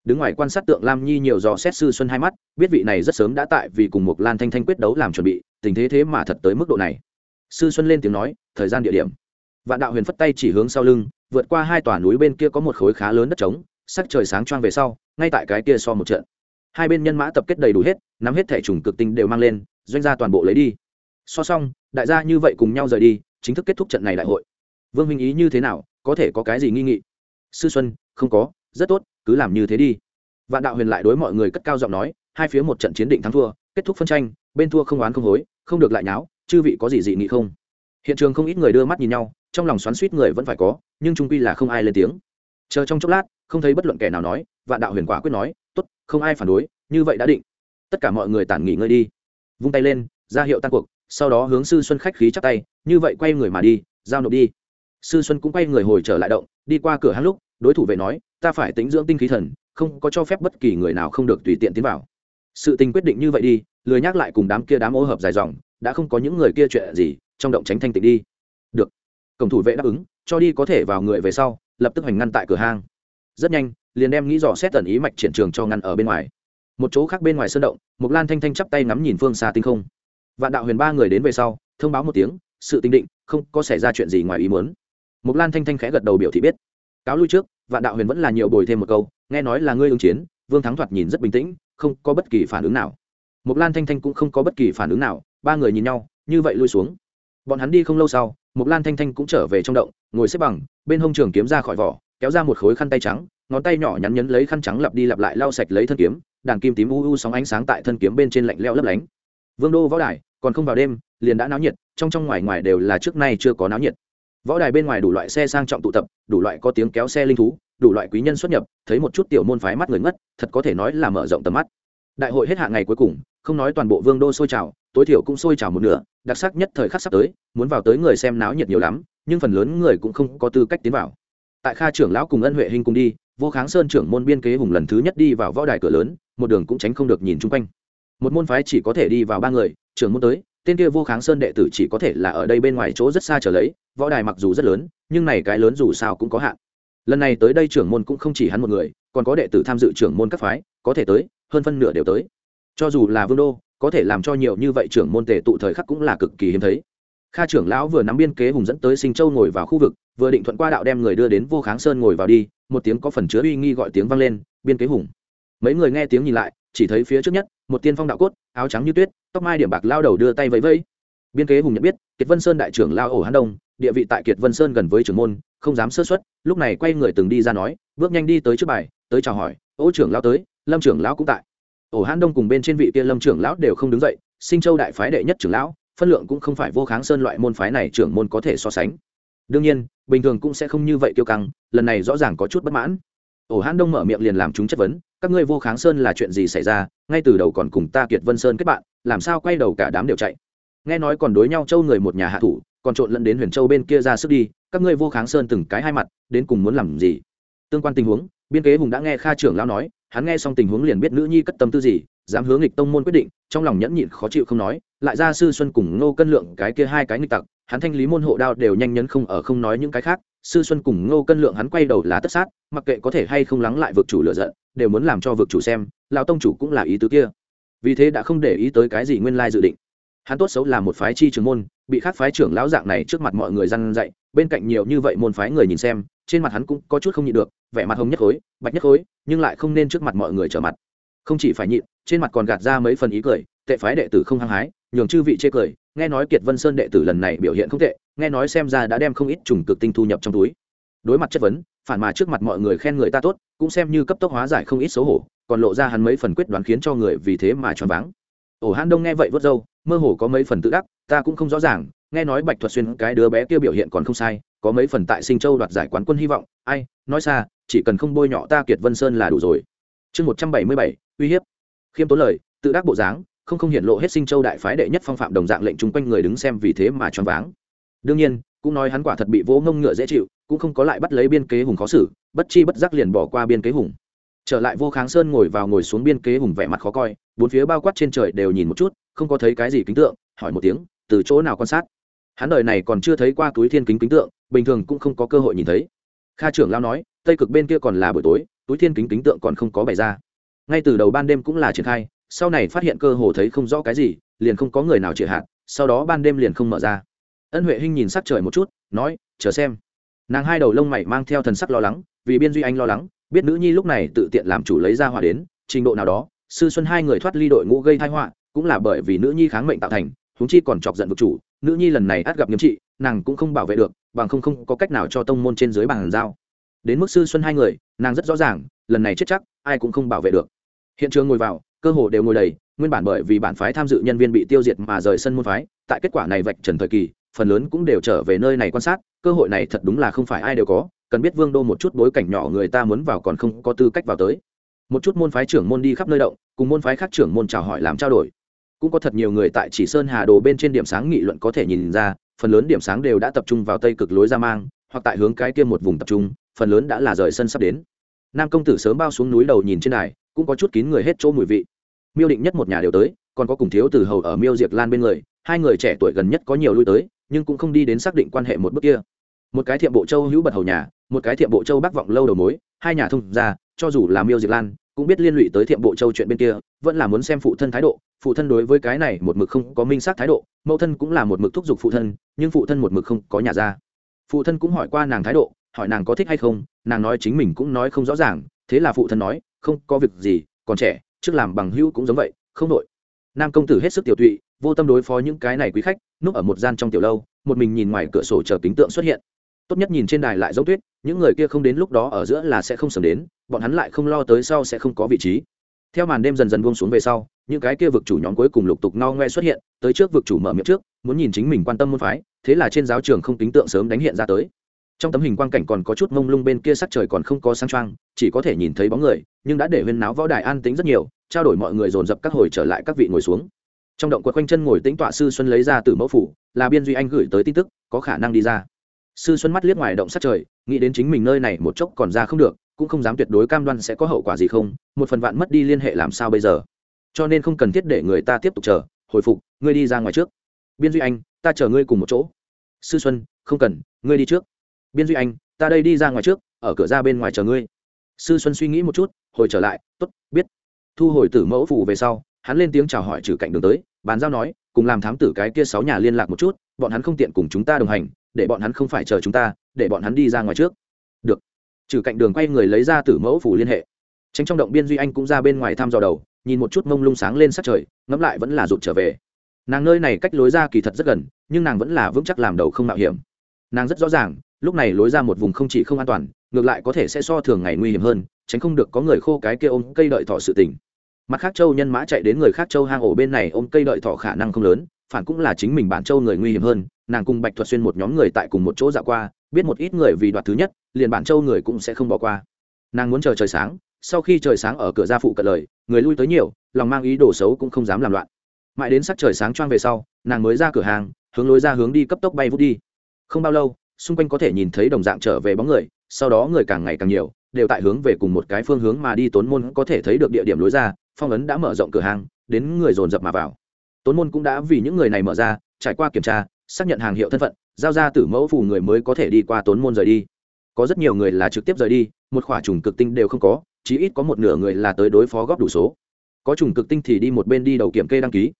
Đứng ngoài quan sát tượng lam nhi nhiều dò xét sư xuân hai mắt, biết vị này rất sớm đã tại vì cùng một lan thanh thanh quyết đấu làm chuẩn bị, tình thế thế mà thật tới mức độ này. Sư xuân lên tiếng nói, thời gian địa điểm vạn đạo huyền phất tay chỉ hướng sau lưng, vượt qua hai tòa núi bên kia có một khối khá lớn đất trống, sắc trời sáng choang về sau, ngay tại cái kia so một trận. Hai bên nhân mã tập kết đầy đủ hết, nắm hết thẻ trùng cực tinh đều mang lên, doanh gia toàn bộ lấy đi. So xong, đại gia như vậy cùng nhau rời đi, chính thức kết thúc trận này đại hội. Vương minh ý như thế nào, có thể có cái gì nghi nghị? Sư xuân, không có, rất tốt, cứ làm như thế đi. Vạn đạo huyền lại đối mọi người cất cao giọng nói, hai phía một trận chiến định thắng thua, kết thúc phân tranh, bên thua không oán không hối, không được lại nháo, chư vị có gì dị nghị không? Hiện trường không ít người đưa mắt nhìn nhau trong lòng xoắn suýt người vẫn phải có, nhưng trung quy là không ai lên tiếng. Chờ trong chốc lát, không thấy bất luận kẻ nào nói, vạn đạo huyền quả quyết nói, tốt, không ai phản đối, như vậy đã định. Tất cả mọi người tản nghỉ ngơi đi. Vung tay lên, ra hiệu tan cuộc, sau đó hướng sư xuân khách khí chắp tay, như vậy quay người mà đi, giao nộp đi. Sư xuân cũng quay người hồi trở lại động, đi qua cửa hang lúc, đối thủ vệ nói, ta phải tính dưỡng tinh khí thần, không có cho phép bất kỳ người nào không được tùy tiện tiến vào. Sự tình quyết định như vậy đi, lười nhắc lại cùng đám kia đám ô hợp dài dòng, đã không có những người kia chuyện gì, trong động tránh thanh tịnh đi cổng thủ vệ đáp ứng, cho đi có thể vào người về sau, lập tức hành ngăn tại cửa hang. Rất nhanh, liền đem nghĩ dò xét tần ý mạch triển trường cho ngăn ở bên ngoài. Một chỗ khác bên ngoài sơn động, mục lan thanh thanh chắp tay ngắm nhìn phương xa tinh không. Vạn đạo huyền ba người đến về sau, thông báo một tiếng, sự tinh định, không có xảy ra chuyện gì ngoài ý muốn. Mục lan thanh thanh khẽ gật đầu biểu thị biết. Cáo lui trước, vạn đạo huyền vẫn là nhiều bồi thêm một câu, nghe nói là ngươi ứng chiến, vương thắng thoạt nhìn rất bình tĩnh, không có bất kỳ phản ứng nào. Mục lan thanh thanh cũng không có bất kỳ phản ứng nào, ba người nhìn nhau, như vậy lui xuống bọn hắn đi không lâu sau mục lan thanh thanh cũng trở về trong động, ngồi xếp bằng, bên hông trường kiếm ra khỏi vỏ, kéo ra một khối khăn tay trắng, ngón tay nhỏ nhắn nhấn lấy khăn trắng lặp đi lặp lại lau sạch lấy thân kiếm, đàn kim tím u u sóng ánh sáng tại thân kiếm bên trên lạnh leo lấp lánh. Vương đô võ đài, còn không vào đêm, liền đã náo nhiệt, trong trong ngoài ngoài đều là trước nay chưa có náo nhiệt. Võ đài bên ngoài đủ loại xe sang trọng tụ tập, đủ loại có tiếng kéo xe linh thú, đủ loại quý nhân xuất nhập, thấy một chút tiểu môn phái mắt người ngất, thật có thể nói là mở rộng tầm mắt đại hội hết hạn ngày cuối cùng, không nói toàn bộ vương đô sôi trào, tối thiểu cũng sôi trào một nửa, đặc sắc nhất thời khắc sắp tới, muốn vào tới người xem náo nhiệt nhiều lắm, nhưng phần lớn người cũng không có tư cách tiến vào. Tại kha trưởng lão cùng ân huệ hình cùng đi, vô kháng sơn trưởng môn biên kế hùng lần thứ nhất đi vào võ đài cửa lớn, một đường cũng tránh không được nhìn chung quanh. Một môn phái chỉ có thể đi vào ba người, trưởng môn tới, tên kia vô kháng sơn đệ tử chỉ có thể là ở đây bên ngoài chỗ rất xa trở lấy, võ đài mặc dù rất lớn, nhưng này cái lớn dù sao cũng có hạn. Lần này tới đây trưởng môn cũng không chỉ hắn một người, còn có đệ tử tham dự trưởng môn các phái, có thể tới hơn phân nửa đều tới. Cho dù là vương đô, có thể làm cho nhiều như vậy trưởng môn tề tụ thời khắc cũng là cực kỳ hiếm thấy. Kha trưởng lão vừa nắm biên kế hùng dẫn tới sinh châu ngồi vào khu vực, vừa định thuận qua đạo đem người đưa đến vô kháng sơn ngồi vào đi, một tiếng có phần chứa uy nghi gọi tiếng vang lên, biên kế hùng. Mấy người nghe tiếng nhìn lại, chỉ thấy phía trước nhất, một tiên phong đạo cốt, áo trắng như tuyết, tóc mai điểm bạc lao đầu đưa tay vẫy vẫy. Biên kế hùng nhận biết, kiệt vân sơn đại trưởng lao ổ hán đông, địa vị tại kiệt vân sơn gần với trưởng môn, không dám sơ xuất lúc này quay người từng đi ra nói, bước nhanh đi tới trước bài, tới chào hỏi, ô trưởng lao tới lâm trưởng lão cũng tại. Ổ hán đông cùng bên trên vị kia lâm trưởng lão đều không đứng dậy, sinh châu đại phái đệ nhất trưởng lão, phân lượng cũng không phải vô kháng sơn loại môn phái này trưởng môn có thể so sánh. Đương nhiên, bình thường cũng sẽ không như vậy kiêu căng, lần này rõ ràng có chút bất mãn. Ổ hãn đông mở miệng liền làm chúng chất vấn, các ngươi vô kháng sơn là chuyện gì xảy ra, ngay từ đầu còn cùng ta kiệt vân sơn kết bạn, làm sao quay đầu cả đám đều chạy. Nghe nói còn đối nhau châu người một nhà hạ thủ, còn trộn lẫn đến huyền châu bên kia ra sức đi, các ngươi vô kháng sơn từng cái hai mặt, đến cùng muốn làm gì? Tương quan tình huống, biên kế hùng đã nghe kha trưởng lão nói hắn nghe xong tình huống liền biết nữ nhi cất tâm tư gì, dám hướng nghịch tông môn quyết định, trong lòng nhẫn nhịn khó chịu không nói, lại ra sư xuân cùng ngô cân lượng cái kia hai cái nghịch tặc, hắn thanh lý môn hộ đao đều nhanh nhấn không ở không nói những cái khác, sư xuân cùng ngô cân lượng hắn quay đầu là tất sát, mặc kệ có thể hay không lắng lại vực chủ lựa giận, đều muốn làm cho vực chủ xem, lão tông chủ cũng là ý tứ kia. Vì thế đã không để ý tới cái gì nguyên lai dự định. Hắn tốt xấu là một phái chi trưởng môn, bị khác phái trưởng lão dạng này trước mặt mọi người răn dạy, bên cạnh nhiều như vậy môn phái người nhìn xem trên mặt hắn cũng có chút không nhịn được, vẻ mặt hồng nhất khối, bạch nhất khối, nhưng lại không nên trước mặt mọi người trở mặt. Không chỉ phải nhịn, trên mặt còn gạt ra mấy phần ý cười, tệ phái đệ tử không hăng hái, nhường chư vị chê cười, nghe nói kiệt vân sơn đệ tử lần này biểu hiện không tệ, nghe nói xem ra đã đem không ít trùng cực tinh thu nhập trong túi. Đối mặt chất vấn, phản mà trước mặt mọi người khen người ta tốt, cũng xem như cấp tốc hóa giải không ít xấu hổ, còn lộ ra hắn mấy phần quyết đoán khiến cho người vì thế mà choáng váng. Ổ hãn đông nghe vậy vớt râu, mơ hồ có mấy phần tự đắc, ta cũng không rõ ràng nghe nói bạch thuật xuyên cái đứa bé kia biểu hiện còn không sai, có mấy phần tại sinh châu đoạt giải quán quân hy vọng. Ai, nói xa, chỉ cần không bôi nhọ ta kiệt vân sơn là đủ rồi. Chương một trăm bảy mươi bảy, uy hiếp. Khiêm tốn lời, tự đắc bộ dáng, không không hiện lộ hết sinh châu đại phái đệ nhất phong phạm đồng dạng lệnh chung quanh người đứng xem vì thế mà choáng váng. Đương nhiên, cũng nói hắn quả thật bị vỗ ngông ngựa dễ chịu, cũng không có lại bắt lấy biên kế hùng khó xử, bất chi bất giác liền bỏ qua biên kế hùng. Trở lại vô kháng sơn ngồi vào ngồi xuống biên kế hùng vẻ mặt khó coi, bốn phía bao quát trên trời đều nhìn một chút, không có thấy cái gì kính tượng, hỏi một tiếng, từ chỗ nào quan sát? Hắn đời này còn chưa thấy qua túi thiên kính kính tượng, bình thường cũng không có cơ hội nhìn thấy. Kha trưởng lao nói, tây cực bên kia còn là buổi tối, túi thiên kính kính tượng còn không có bày ra. Ngay từ đầu ban đêm cũng là triển khai, sau này phát hiện cơ hồ thấy không rõ cái gì, liền không có người nào chịu hạn sau đó ban đêm liền không mở ra. Ân huệ hinh nhìn sắc trời một chút, nói, chờ xem. Nàng hai đầu lông mày mang theo thần sắc lo lắng, vì biên duy anh lo lắng, biết nữ nhi lúc này tự tiện làm chủ lấy ra hỏa đến, trình độ nào đó, sư xuân hai người thoát ly đội ngũ gây thai họa, cũng là bởi vì nữ nhi kháng mệnh tạo thành huống chi còn chọc giận vực chủ, nữ nhi lần này át gặp nghiêm trị, nàng cũng không bảo vệ được, bằng không không có cách nào cho tông môn trên dưới bàn giao. Đến mức sư xuân hai người, nàng rất rõ ràng, lần này chết chắc, ai cũng không bảo vệ được. Hiện trường ngồi vào, cơ hồ đều ngồi đầy, nguyên bản bởi vì bản phái tham dự nhân viên bị tiêu diệt mà rời sân môn phái, tại kết quả này vạch trần thời kỳ, phần lớn cũng đều trở về nơi này quan sát, cơ hội này thật đúng là không phải ai đều có, cần biết vương đô một chút bối cảnh nhỏ người ta muốn vào còn không có tư cách vào tới. Một chút môn phái trưởng môn đi khắp nơi động, cùng môn phái khác trưởng môn chào hỏi làm trao đổi cũng có thật nhiều người tại chỉ sơn hà đồ bên trên điểm sáng nghị luận có thể nhìn ra, phần lớn điểm sáng đều đã tập trung vào tây cực lối ra mang, hoặc tại hướng cái kia một vùng tập trung, phần lớn đã là rời sân sắp đến. Nam công tử sớm bao xuống núi đầu nhìn trên đài, cũng có chút kín người hết chỗ mùi vị. Miêu định nhất một nhà đều tới, còn có cùng thiếu từ hầu ở miêu diệp lan bên người, hai người trẻ tuổi gần nhất có nhiều lui tới, nhưng cũng không đi đến xác định quan hệ một bước kia. Một cái thiệm bộ châu hữu bật hầu nhà, một cái thiệm bộ châu bắc vọng lâu đầu mối, hai nhà thông ra cho dù là miêu diệp lan cũng biết liên lụy tới thiệm bộ châu chuyện bên kia, vẫn là muốn xem phụ thân thái độ, phụ thân đối với cái này một mực không có minh xác thái độ, mẫu thân cũng là một mực thúc giục phụ thân, nhưng phụ thân một mực không có nhà ra. Phụ thân cũng hỏi qua nàng thái độ, hỏi nàng có thích hay không, nàng nói chính mình cũng nói không rõ ràng, thế là phụ thân nói, không, có việc gì, còn trẻ, trước làm bằng hữu cũng giống vậy, không đội nam công tử hết sức tiểu tụy, vô tâm đối phó những cái này quý khách, núp ở một gian trong tiểu lâu, một mình nhìn ngoài cửa sổ chờ kính tượng xuất hiện. Tốt nhất nhìn trên đài lại giống tuyết, những người kia không đến lúc đó ở giữa là sẽ không sớm đến bọn hắn lại không lo tới sau sẽ không có vị trí. Theo màn đêm dần dần buông xuống về sau, những cái kia vực chủ nhóm cuối cùng lục tục no ngoe xuất hiện, tới trước vực chủ mở miệng trước, muốn nhìn chính mình quan tâm môn phái, thế là trên giáo trường không tính tượng sớm đánh hiện ra tới. Trong tấm hình quang cảnh còn có chút mông lung bên kia sắc trời còn không có sang trang chỉ có thể nhìn thấy bóng người, nhưng đã để huyên náo võ đài an tính rất nhiều, trao đổi mọi người dồn dập các hồi trở lại các vị ngồi xuống. Trong động quật quanh chân ngồi tĩnh tọa sư xuân lấy ra từ mẫu phủ, là biên duy anh gửi tới tin tức, có khả năng đi ra. Sư xuân mắt liếc ngoài động sắc trời, nghĩ đến chính mình nơi này một chốc còn ra không được cũng không dám tuyệt đối cam đoan sẽ có hậu quả gì không, một phần vạn mất đi liên hệ làm sao bây giờ? Cho nên không cần thiết để người ta tiếp tục chờ, hồi phục, ngươi đi ra ngoài trước. Biên duy anh, ta chờ ngươi cùng một chỗ. Sư xuân, không cần, ngươi đi trước. Biên duy anh, ta đây đi ra ngoài trước, ở cửa ra bên ngoài chờ ngươi. Sư xuân suy nghĩ một chút, hồi trở lại t ố t biết. Thu hồi tử mẫu phủ về sau, hắn lên tiếng chào hỏi trừ cạnh đường tới, bàn giao nói, cùng làm thám tử cái kia sáu nhà liên lạc một chút, bọn hắn không tiện cùng chúng ta đồng hành, để bọn hắn không phải chờ chúng ta, để bọn hắn đi ra ngoài trước. Được trừ cạnh đường quay người lấy ra tử mẫu phủ liên hệ. Tránh trong động biên duy anh cũng ra bên ngoài thăm dò đầu, nhìn một chút mông lung sáng lên sát trời, ngẫm lại vẫn là rụt trở về. Nàng nơi này cách lối ra kỳ thật rất gần, nhưng nàng vẫn là vững chắc làm đầu không mạo hiểm. Nàng rất rõ ràng, lúc này lối ra một vùng không chỉ không an toàn, ngược lại có thể sẽ so thường ngày nguy hiểm hơn, tránh không được có người khô cái kia ôm cây đợi thọ sự tình. Mặt khác châu nhân mã chạy đến người khác châu hang ổ bên này ôm cây đợi thọ khả năng không lớn, phản cũng là chính mình bản châu người nguy hiểm hơn, nàng cùng bạch thuật xuyên một nhóm người tại cùng một chỗ dạo qua biết một ít người vì đoạt thứ nhất, liền bản châu người cũng sẽ không bỏ qua. Nàng muốn chờ trời sáng, sau khi trời sáng ở cửa ra phụ cận lời, người lui tới nhiều, lòng mang ý đồ xấu cũng không dám làm loạn. Mãi đến sắc trời sáng choang về sau, nàng mới ra cửa hàng, hướng lối ra hướng đi cấp tốc bay vút đi. Không bao lâu, xung quanh có thể nhìn thấy đồng dạng trở về bóng người, sau đó người càng ngày càng nhiều, đều tại hướng về cùng một cái phương hướng mà đi tốn môn có thể thấy được địa điểm lối ra, phong ấn đã mở rộng cửa hàng, đến người dồn dập mà vào. Tốn môn cũng đã vì những người này mở ra, trải qua kiểm tra, xác nhận hàng hiệu thân phận giao ra tử mẫu phù người mới có thể đi qua tốn môn rời đi. Có rất nhiều người là trực tiếp rời đi, một khỏa trùng cực tinh đều không có, chí ít có một nửa người là tới đối phó góp đủ số. Có trùng cực tinh thì đi một bên đi đầu kiểm kê đăng ký.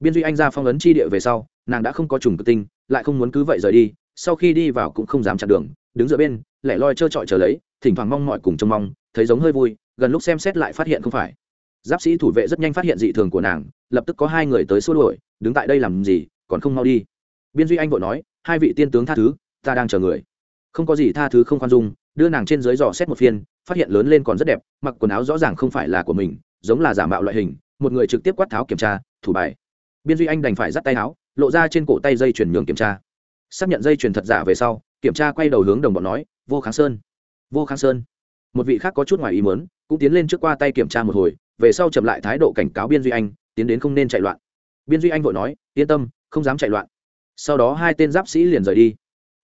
Biên duy anh ra phong ấn chi địa về sau, nàng đã không có trùng cực tinh, lại không muốn cứ vậy rời đi, sau khi đi vào cũng không dám chặn đường, đứng giữa bên, lẻ loi trơ trọi chờ lấy, thỉnh thoảng mong mọi cùng trông mong, thấy giống hơi vui, gần lúc xem xét lại phát hiện không phải. Giáp sĩ thủ vệ rất nhanh phát hiện dị thường của nàng, lập tức có hai người tới xua đuổi, đứng tại đây làm gì, còn không mau đi. Biên duy anh vội nói hai vị tiên tướng tha thứ, ta đang chờ người. Không có gì tha thứ không khoan dung. Đưa nàng trên dưới dò xét một phiên, phát hiện lớn lên còn rất đẹp, mặc quần áo rõ ràng không phải là của mình, giống là giả mạo loại hình, một người trực tiếp quát tháo kiểm tra, thủ bài. Biên duy anh đành phải dắt tay áo, lộ ra trên cổ tay dây chuyển nhường kiểm tra. Xác nhận dây chuyển thật giả về sau, kiểm tra quay đầu hướng đồng bọn nói, vô kháng sơn, vô kháng sơn. Một vị khác có chút ngoài ý mớn cũng tiến lên trước qua tay kiểm tra một hồi, về sau chậm lại thái độ cảnh cáo biên duy anh, tiến đến không nên chạy loạn. Biên duy anh vội nói, yên tâm, không dám chạy loạn sau đó hai tên giáp sĩ liền rời đi.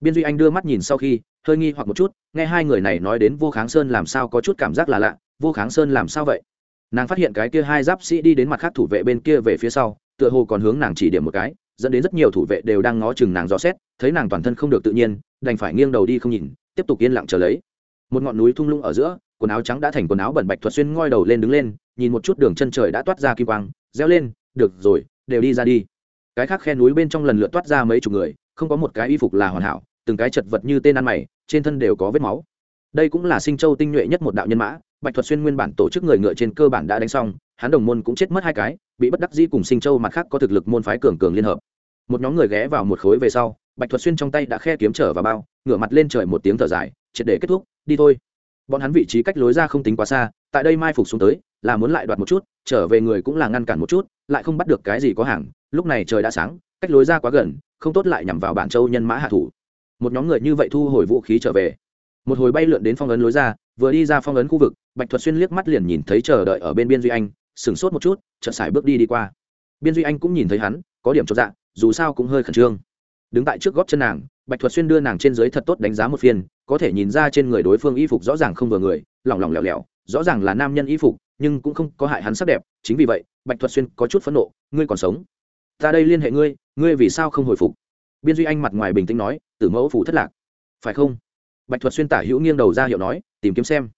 Biên duy anh đưa mắt nhìn sau khi, hơi nghi hoặc một chút, nghe hai người này nói đến vô kháng sơn làm sao có chút cảm giác là lạ, vô kháng sơn làm sao vậy? Nàng phát hiện cái kia hai giáp sĩ đi đến mặt khác thủ vệ bên kia về phía sau, tựa hồ còn hướng nàng chỉ điểm một cái, dẫn đến rất nhiều thủ vệ đều đang ngó chừng nàng dò xét, thấy nàng toàn thân không được tự nhiên, đành phải nghiêng đầu đi không nhìn, tiếp tục yên lặng chờ lấy. Một ngọn núi thung lũng ở giữa, quần áo trắng đã thành quần áo bẩn bạch thuật xuyên ngoi đầu lên đứng lên, nhìn một chút đường chân trời đã toát ra kim quang, reo lên, được rồi, đều đi ra đi cái khác khe núi bên trong lần lượt toát ra mấy chục người, không có một cái y phục là hoàn hảo, từng cái chật vật như tên ăn mày, trên thân đều có vết máu. Đây cũng là sinh châu tinh nhuệ nhất một đạo nhân mã, bạch thuật xuyên nguyên bản tổ chức người ngựa trên cơ bản đã đánh xong, hắn đồng môn cũng chết mất hai cái, bị bất đắc dĩ cùng sinh châu mặt khác có thực lực môn phái cường cường liên hợp. Một nhóm người ghé vào một khối về sau, bạch thuật xuyên trong tay đã khe kiếm trở vào bao, ngửa mặt lên trời một tiếng thở dài, triệt để kết thúc, đi thôi. Bọn hắn vị trí cách lối ra không tính quá xa, tại đây mai phục xuống tới, là muốn lại đoạt một chút, trở về người cũng là ngăn cản một chút, lại không bắt được cái gì có hàng lúc này trời đã sáng, cách lối ra quá gần, không tốt lại nhằm vào bản châu nhân mã hạ thủ. Một nhóm người như vậy thu hồi vũ khí trở về. Một hồi bay lượn đến phong ấn lối ra, vừa đi ra phong ấn khu vực, bạch thuật xuyên liếc mắt liền nhìn thấy chờ đợi ở bên biên duy anh, sửng sốt một chút, chợt sải bước đi đi qua. Biên duy anh cũng nhìn thấy hắn, có điểm cho dạ dù sao cũng hơi khẩn trương. Đứng tại trước góp chân nàng, bạch thuật xuyên đưa nàng trên dưới thật tốt đánh giá một phiên, có thể nhìn ra trên người đối phương y phục rõ ràng không vừa người, lỏng lỏng lẻo lẻo, rõ ràng là nam nhân y phục, nhưng cũng không có hại hắn sắc đẹp, chính vì vậy, bạch thuật xuyên có chút phẫn nộ, ngươi còn sống? Ta đây liên hệ ngươi ngươi vì sao không hồi phục? Biên duy anh mặt ngoài bình tĩnh nói, tử mẫu phủ thất lạc. Phải không? Bạch thuật xuyên tả hữu nghiêng đầu ra hiệu nói, tìm kiếm xem.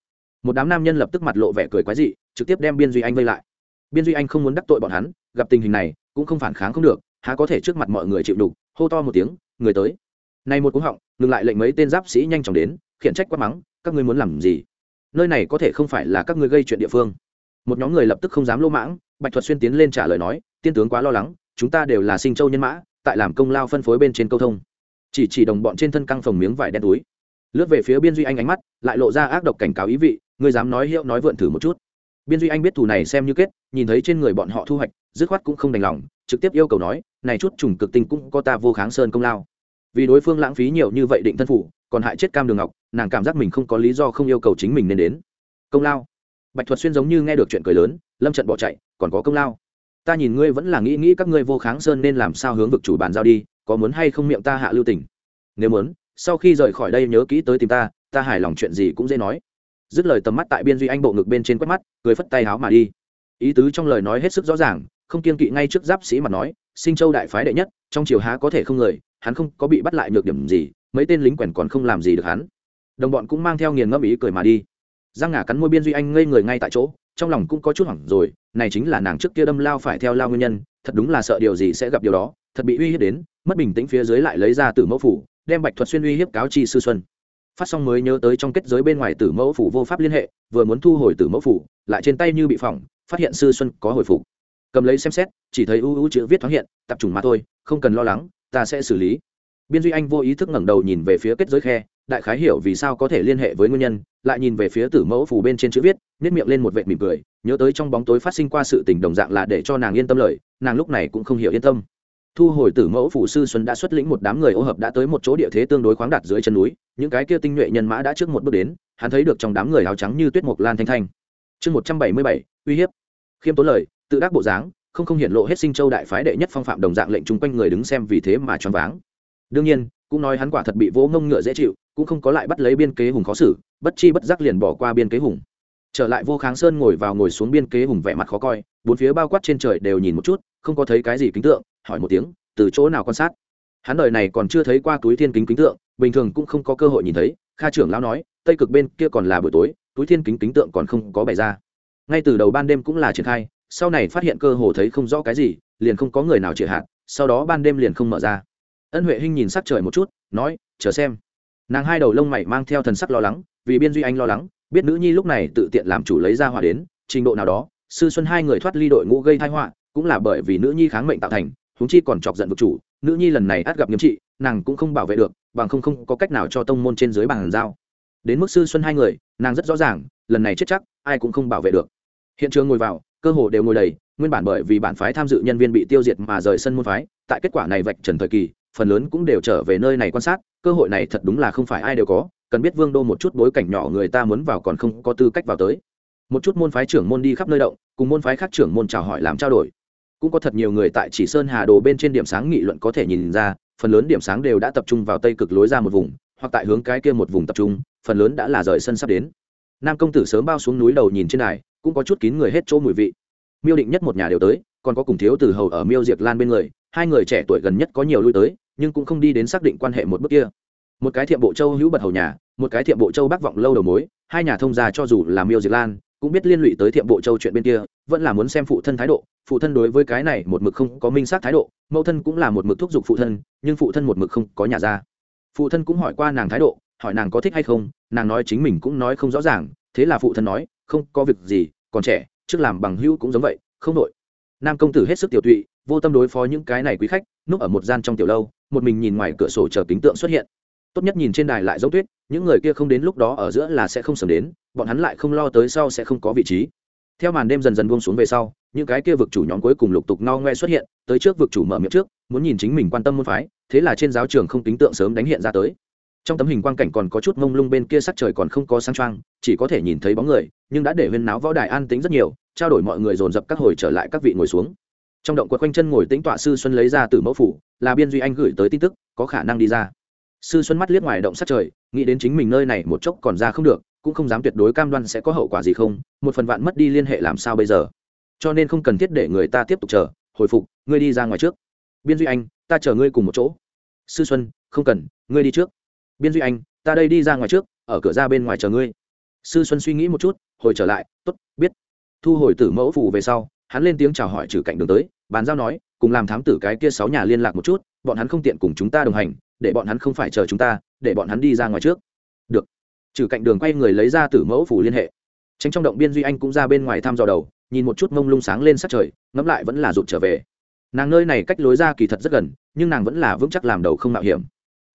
Một đám nam nhân lập tức mặt lộ vẻ cười quái dị, trực tiếp đem biên duy anh vây lại. Biên duy anh không muốn đắc tội bọn hắn, gặp tình hình này, cũng không phản kháng không được, há có thể trước mặt mọi người chịu đục, hô to một tiếng, người tới. Nay một cú họng, ngừng lại lệnh mấy tên giáp sĩ nhanh chóng đến, khiển trách quát mắng, các ngươi muốn làm gì? Nơi này có thể không phải là các ngươi gây chuyện địa phương. Một nhóm người lập tức không dám lô mãng, bạch thuật xuyên tiến lên trả lời nói, tiên tướng quá lo lắng chúng ta đều là sinh châu nhân mã, tại làm công lao phân phối bên trên câu thông. Chỉ chỉ đồng bọn trên thân căng phồng miếng vải đen túi. Lướt về phía biên duy anh ánh mắt, lại lộ ra ác độc cảnh cáo ý vị, ngươi dám nói hiệu nói vượn thử một chút. Biên duy anh biết thù này xem như kết, nhìn thấy trên người bọn họ thu hoạch, dứt khoát cũng không đành lòng, trực tiếp yêu cầu nói, này chút trùng cực tinh cũng có ta vô kháng sơn công lao. Vì đối phương lãng phí nhiều như vậy định thân phủ, còn hại chết cam đường ngọc, nàng cảm giác mình không có lý do không yêu cầu chính mình nên đến. Công lao. Bạch thuật xuyên giống như nghe được chuyện cười lớn, lâm trận bỏ chạy, còn có công lao ta nhìn ngươi vẫn là nghĩ nghĩ các ngươi vô kháng sơn nên làm sao hướng vực chủ bàn giao đi, có muốn hay không miệng ta hạ lưu tình? Nếu muốn, sau khi rời khỏi đây nhớ kỹ tới tìm ta ta hài lòng chuyện gì cũng dễ nói. Dứt lời tầm mắt tại biên duy anh bộ ngực bên trên quét mắt, cười phất tay háo mà đi. Ý tứ trong lời nói hết sức rõ ràng, không kiên kỵ ngay trước giáp sĩ mà nói, sinh châu đại phái đệ nhất, trong triều há có thể không người, hắn không có bị bắt lại nhược điểm gì, mấy tên lính quèn còn không làm gì được hắn. Đồng bọn cũng mang theo nghiền ngẫm ý cười mà đi. Giang ngả cắn môi biên duy anh ngây người ngay tại chỗ trong lòng cũng có chút hoảng rồi, này chính là nàng trước kia đâm lao phải theo lao nguyên nhân, thật đúng là sợ điều gì sẽ gặp điều đó, thật bị uy hiếp đến, mất bình tĩnh phía dưới lại lấy ra tử mẫu phủ, đem bạch thuật xuyên uy hiếp cáo chi sư xuân. Phát xong mới nhớ tới trong kết giới bên ngoài tử mẫu phủ vô pháp liên hệ, vừa muốn thu hồi tử mẫu phủ, lại trên tay như bị phỏng, phát hiện sư xuân có hồi phục. Cầm lấy xem xét, chỉ thấy ưu ưu chữ viết thoáng hiện, tập trung mà thôi, không cần lo lắng, ta sẽ xử lý. Biên duy anh vô ý thức ngẩng đầu nhìn về phía kết giới khe, đại khái hiểu vì sao có thể liên hệ với nguyên nhân lại nhìn về phía tử mẫu phủ bên trên chữ viết nếp miệng lên một vệ mỉm cười, nhớ tới trong bóng tối phát sinh qua sự tình đồng dạng là để cho nàng yên tâm lời, nàng lúc này cũng không hiểu yên tâm. Thu hồi tử mẫu phủ sư xuân đã xuất lĩnh một đám người ô hợp đã tới một chỗ địa thế tương đối khoáng đạt dưới chân núi, những cái kia tinh nhuệ nhân mã đã trước một bước đến, hắn thấy được trong đám người áo trắng như tuyết mộc lan thanh thanh. Chương một trăm bảy mươi bảy, uy hiếp. Khiêm tốn lời, tự đắc bộ dáng, không không hiện lộ hết sinh châu đại phái đệ nhất phong phạm đồng dạng lệnh chung quanh người đứng xem vì thế mà choáng váng. Đương nhiên, cũng nói hắn quả thật bị vỗ ngông ngựa dễ chịu cũng không có lại bắt lấy biên kế hùng khó xử, bất chi bất giác liền bỏ qua biên kế hùng. Trở lại vô kháng sơn ngồi vào ngồi xuống biên kế hùng vẻ mặt khó coi, bốn phía bao quát trên trời đều nhìn một chút, không có thấy cái gì kính tượng, hỏi một tiếng, từ chỗ nào quan sát? Hắn đời này còn chưa thấy qua túi thiên kính kính tượng, bình thường cũng không có cơ hội nhìn thấy, kha trưởng lão nói, tây cực bên kia còn là buổi tối, túi thiên kính kính tượng còn không có bày ra. Ngay từ đầu ban đêm cũng là triển khai, sau này phát hiện cơ hồ thấy không rõ cái gì, liền không có người nào chịu hạt sau đó ban đêm liền không mở ra. Ân huệ hinh nhìn sắc trời một chút, nói, chờ xem nàng hai đầu lông mày mang theo thần sắc lo lắng, vì biên duy anh lo lắng, biết nữ nhi lúc này tự tiện làm chủ lấy ra hỏa đến, trình độ nào đó, sư xuân hai người thoát ly đội ngũ gây thai họa, cũng là bởi vì nữ nhi kháng mệnh tạo thành, huống chi còn chọc giận vực chủ, nữ nhi lần này át gặp nghiêm trị, nàng cũng không bảo vệ được, bằng không không có cách nào cho tông môn trên dưới bàn giao. Đến mức sư xuân hai người, nàng rất rõ ràng, lần này chết chắc, ai cũng không bảo vệ được. Hiện trường ngồi vào, cơ hồ đều ngồi đầy, nguyên bản bởi vì bản phái tham dự nhân viên bị tiêu diệt mà rời sân môn phái, tại kết quả này vạch trần thời kỳ phần lớn cũng đều trở về nơi này quan sát, cơ hội này thật đúng là không phải ai đều có, cần biết vương đô một chút bối cảnh nhỏ người ta muốn vào còn không có tư cách vào tới. Một chút môn phái trưởng môn đi khắp nơi động, cùng môn phái khác trưởng môn chào hỏi làm trao đổi. Cũng có thật nhiều người tại chỉ sơn hà đồ bên trên điểm sáng nghị luận có thể nhìn ra, phần lớn điểm sáng đều đã tập trung vào tây cực lối ra một vùng, hoặc tại hướng cái kia một vùng tập trung, phần lớn đã là rời sân sắp đến. Nam công tử sớm bao xuống núi đầu nhìn trên này cũng có chút kín người hết chỗ mùi vị. Miêu định nhất một nhà đều tới, còn có cùng thiếu từ hầu ở miêu diệt lan bên người, hai người trẻ tuổi gần nhất có nhiều lui tới nhưng cũng không đi đến xác định quan hệ một bước kia. Một cái thiệm bộ châu hữu bật hầu nhà, một cái thiệm bộ châu bắc vọng lâu đầu mối, hai nhà thông gia cho dù là miêu diệt lan, cũng biết liên lụy tới thiệm bộ châu chuyện bên kia, vẫn là muốn xem phụ thân thái độ. Phụ thân đối với cái này một mực không có minh xác thái độ, mẫu thân cũng là một mực thúc giục phụ thân, nhưng phụ thân một mực không có nhà ra. Phụ thân cũng hỏi qua nàng thái độ, hỏi nàng có thích hay không, nàng nói chính mình cũng nói không rõ ràng, thế là phụ thân nói, không, có việc gì, còn trẻ, trước làm bằng hữu cũng giống vậy, không đội nam công tử hết sức tiểu tụy, vô tâm đối phó những cái này quý khách núp ở một gian trong tiểu lâu, một mình nhìn ngoài cửa sổ chờ kính tượng xuất hiện. Tốt nhất nhìn trên đài lại giống tuyết, những người kia không đến lúc đó ở giữa là sẽ không sớm đến, bọn hắn lại không lo tới sau sẽ không có vị trí. Theo màn đêm dần dần buông xuống về sau, những cái kia vực chủ nhóm cuối cùng lục tục no ngoe xuất hiện, tới trước vực chủ mở miệng trước, muốn nhìn chính mình quan tâm môn phái, thế là trên giáo trường không tính tượng sớm đánh hiện ra tới. Trong tấm hình quang cảnh còn có chút mông lung bên kia sắc trời còn không có sáng trăng chỉ có thể nhìn thấy bóng người, nhưng đã để huyên náo võ đài an tính rất nhiều, trao đổi mọi người dồn dập các hồi trở lại các vị ngồi xuống trong động quật quanh chân ngồi tính tọa sư xuân lấy ra từ mẫu phủ, là biên duy anh gửi tới tin tức, có khả năng đi ra. Sư xuân mắt liếc ngoài động sát trời, nghĩ đến chính mình nơi này một chốc còn ra không được, cũng không dám tuyệt đối cam đoan sẽ có hậu quả gì không, một phần vạn mất đi liên hệ làm sao bây giờ? Cho nên không cần thiết để người ta tiếp tục chờ, hồi phục, ngươi đi ra ngoài trước. Biên duy anh, ta chờ ngươi cùng một chỗ. Sư xuân, không cần, ngươi đi trước. Biên duy anh, ta đây đi ra ngoài trước, ở cửa ra bên ngoài chờ ngươi. Sư xuân suy nghĩ một chút, hồi trở lại t ố t biết. Thu hồi tử mẫu phủ về sau, hắn lên tiếng chào hỏi trừ cạnh đường tới bàn giao nói, cùng làm thám tử cái kia sáu nhà liên lạc một chút, bọn hắn không tiện cùng chúng ta đồng hành, để bọn hắn không phải chờ chúng ta, để bọn hắn đi ra ngoài trước. Được. Trừ cạnh đường quay người lấy ra tử mẫu phủ liên hệ. Tránh trong động biên duy anh cũng ra bên ngoài thăm dò đầu, nhìn một chút mông lung sáng lên sát trời, ngẫm lại vẫn là rụt trở về. Nàng nơi này cách lối ra kỳ thật rất gần, nhưng nàng vẫn là vững chắc làm đầu không mạo hiểm.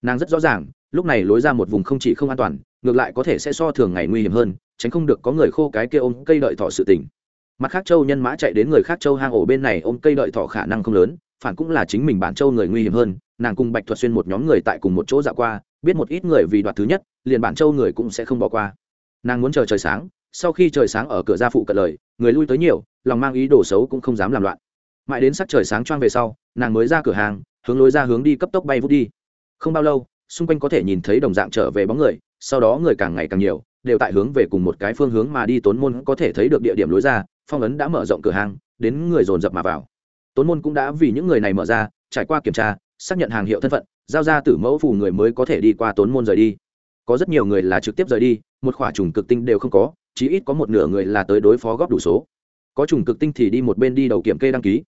Nàng rất rõ ràng, lúc này lối ra một vùng không chỉ không an toàn, ngược lại có thể sẽ so thường ngày nguy hiểm hơn, tránh không được có người khô cái kia ôm cây đợi thọ sự tình mặt khác châu nhân mã chạy đến người khác châu hang ổ bên này ôm cây đợi thọ khả năng không lớn, phản cũng là chính mình bản châu người nguy hiểm hơn, nàng cùng bạch thuật xuyên một nhóm người tại cùng một chỗ dạo qua, biết một ít người vì đoạt thứ nhất, liền bản châu người cũng sẽ không bỏ qua. Nàng muốn chờ trời sáng, sau khi trời sáng ở cửa ra phụ cận lời, người lui tới nhiều, lòng mang ý đồ xấu cũng không dám làm loạn. Mãi đến sắc trời sáng choang về sau, nàng mới ra cửa hàng, hướng lối ra hướng đi cấp tốc bay vút đi. Không bao lâu, xung quanh có thể nhìn thấy đồng dạng trở về bóng người, sau đó người càng ngày càng nhiều, đều tại hướng về cùng một cái phương hướng mà đi tốn môn có thể thấy được địa điểm lối ra phong ấn đã mở rộng cửa hàng, đến người dồn dập mà vào. Tốn môn cũng đã vì những người này mở ra, trải qua kiểm tra, xác nhận hàng hiệu thân phận, giao ra tử mẫu phù người mới có thể đi qua tốn môn rời đi. Có rất nhiều người là trực tiếp rời đi, một khỏa trùng cực tinh đều không có, chí ít có một nửa người là tới đối phó góp đủ số. Có trùng cực tinh thì đi một bên đi đầu kiểm kê đăng ký.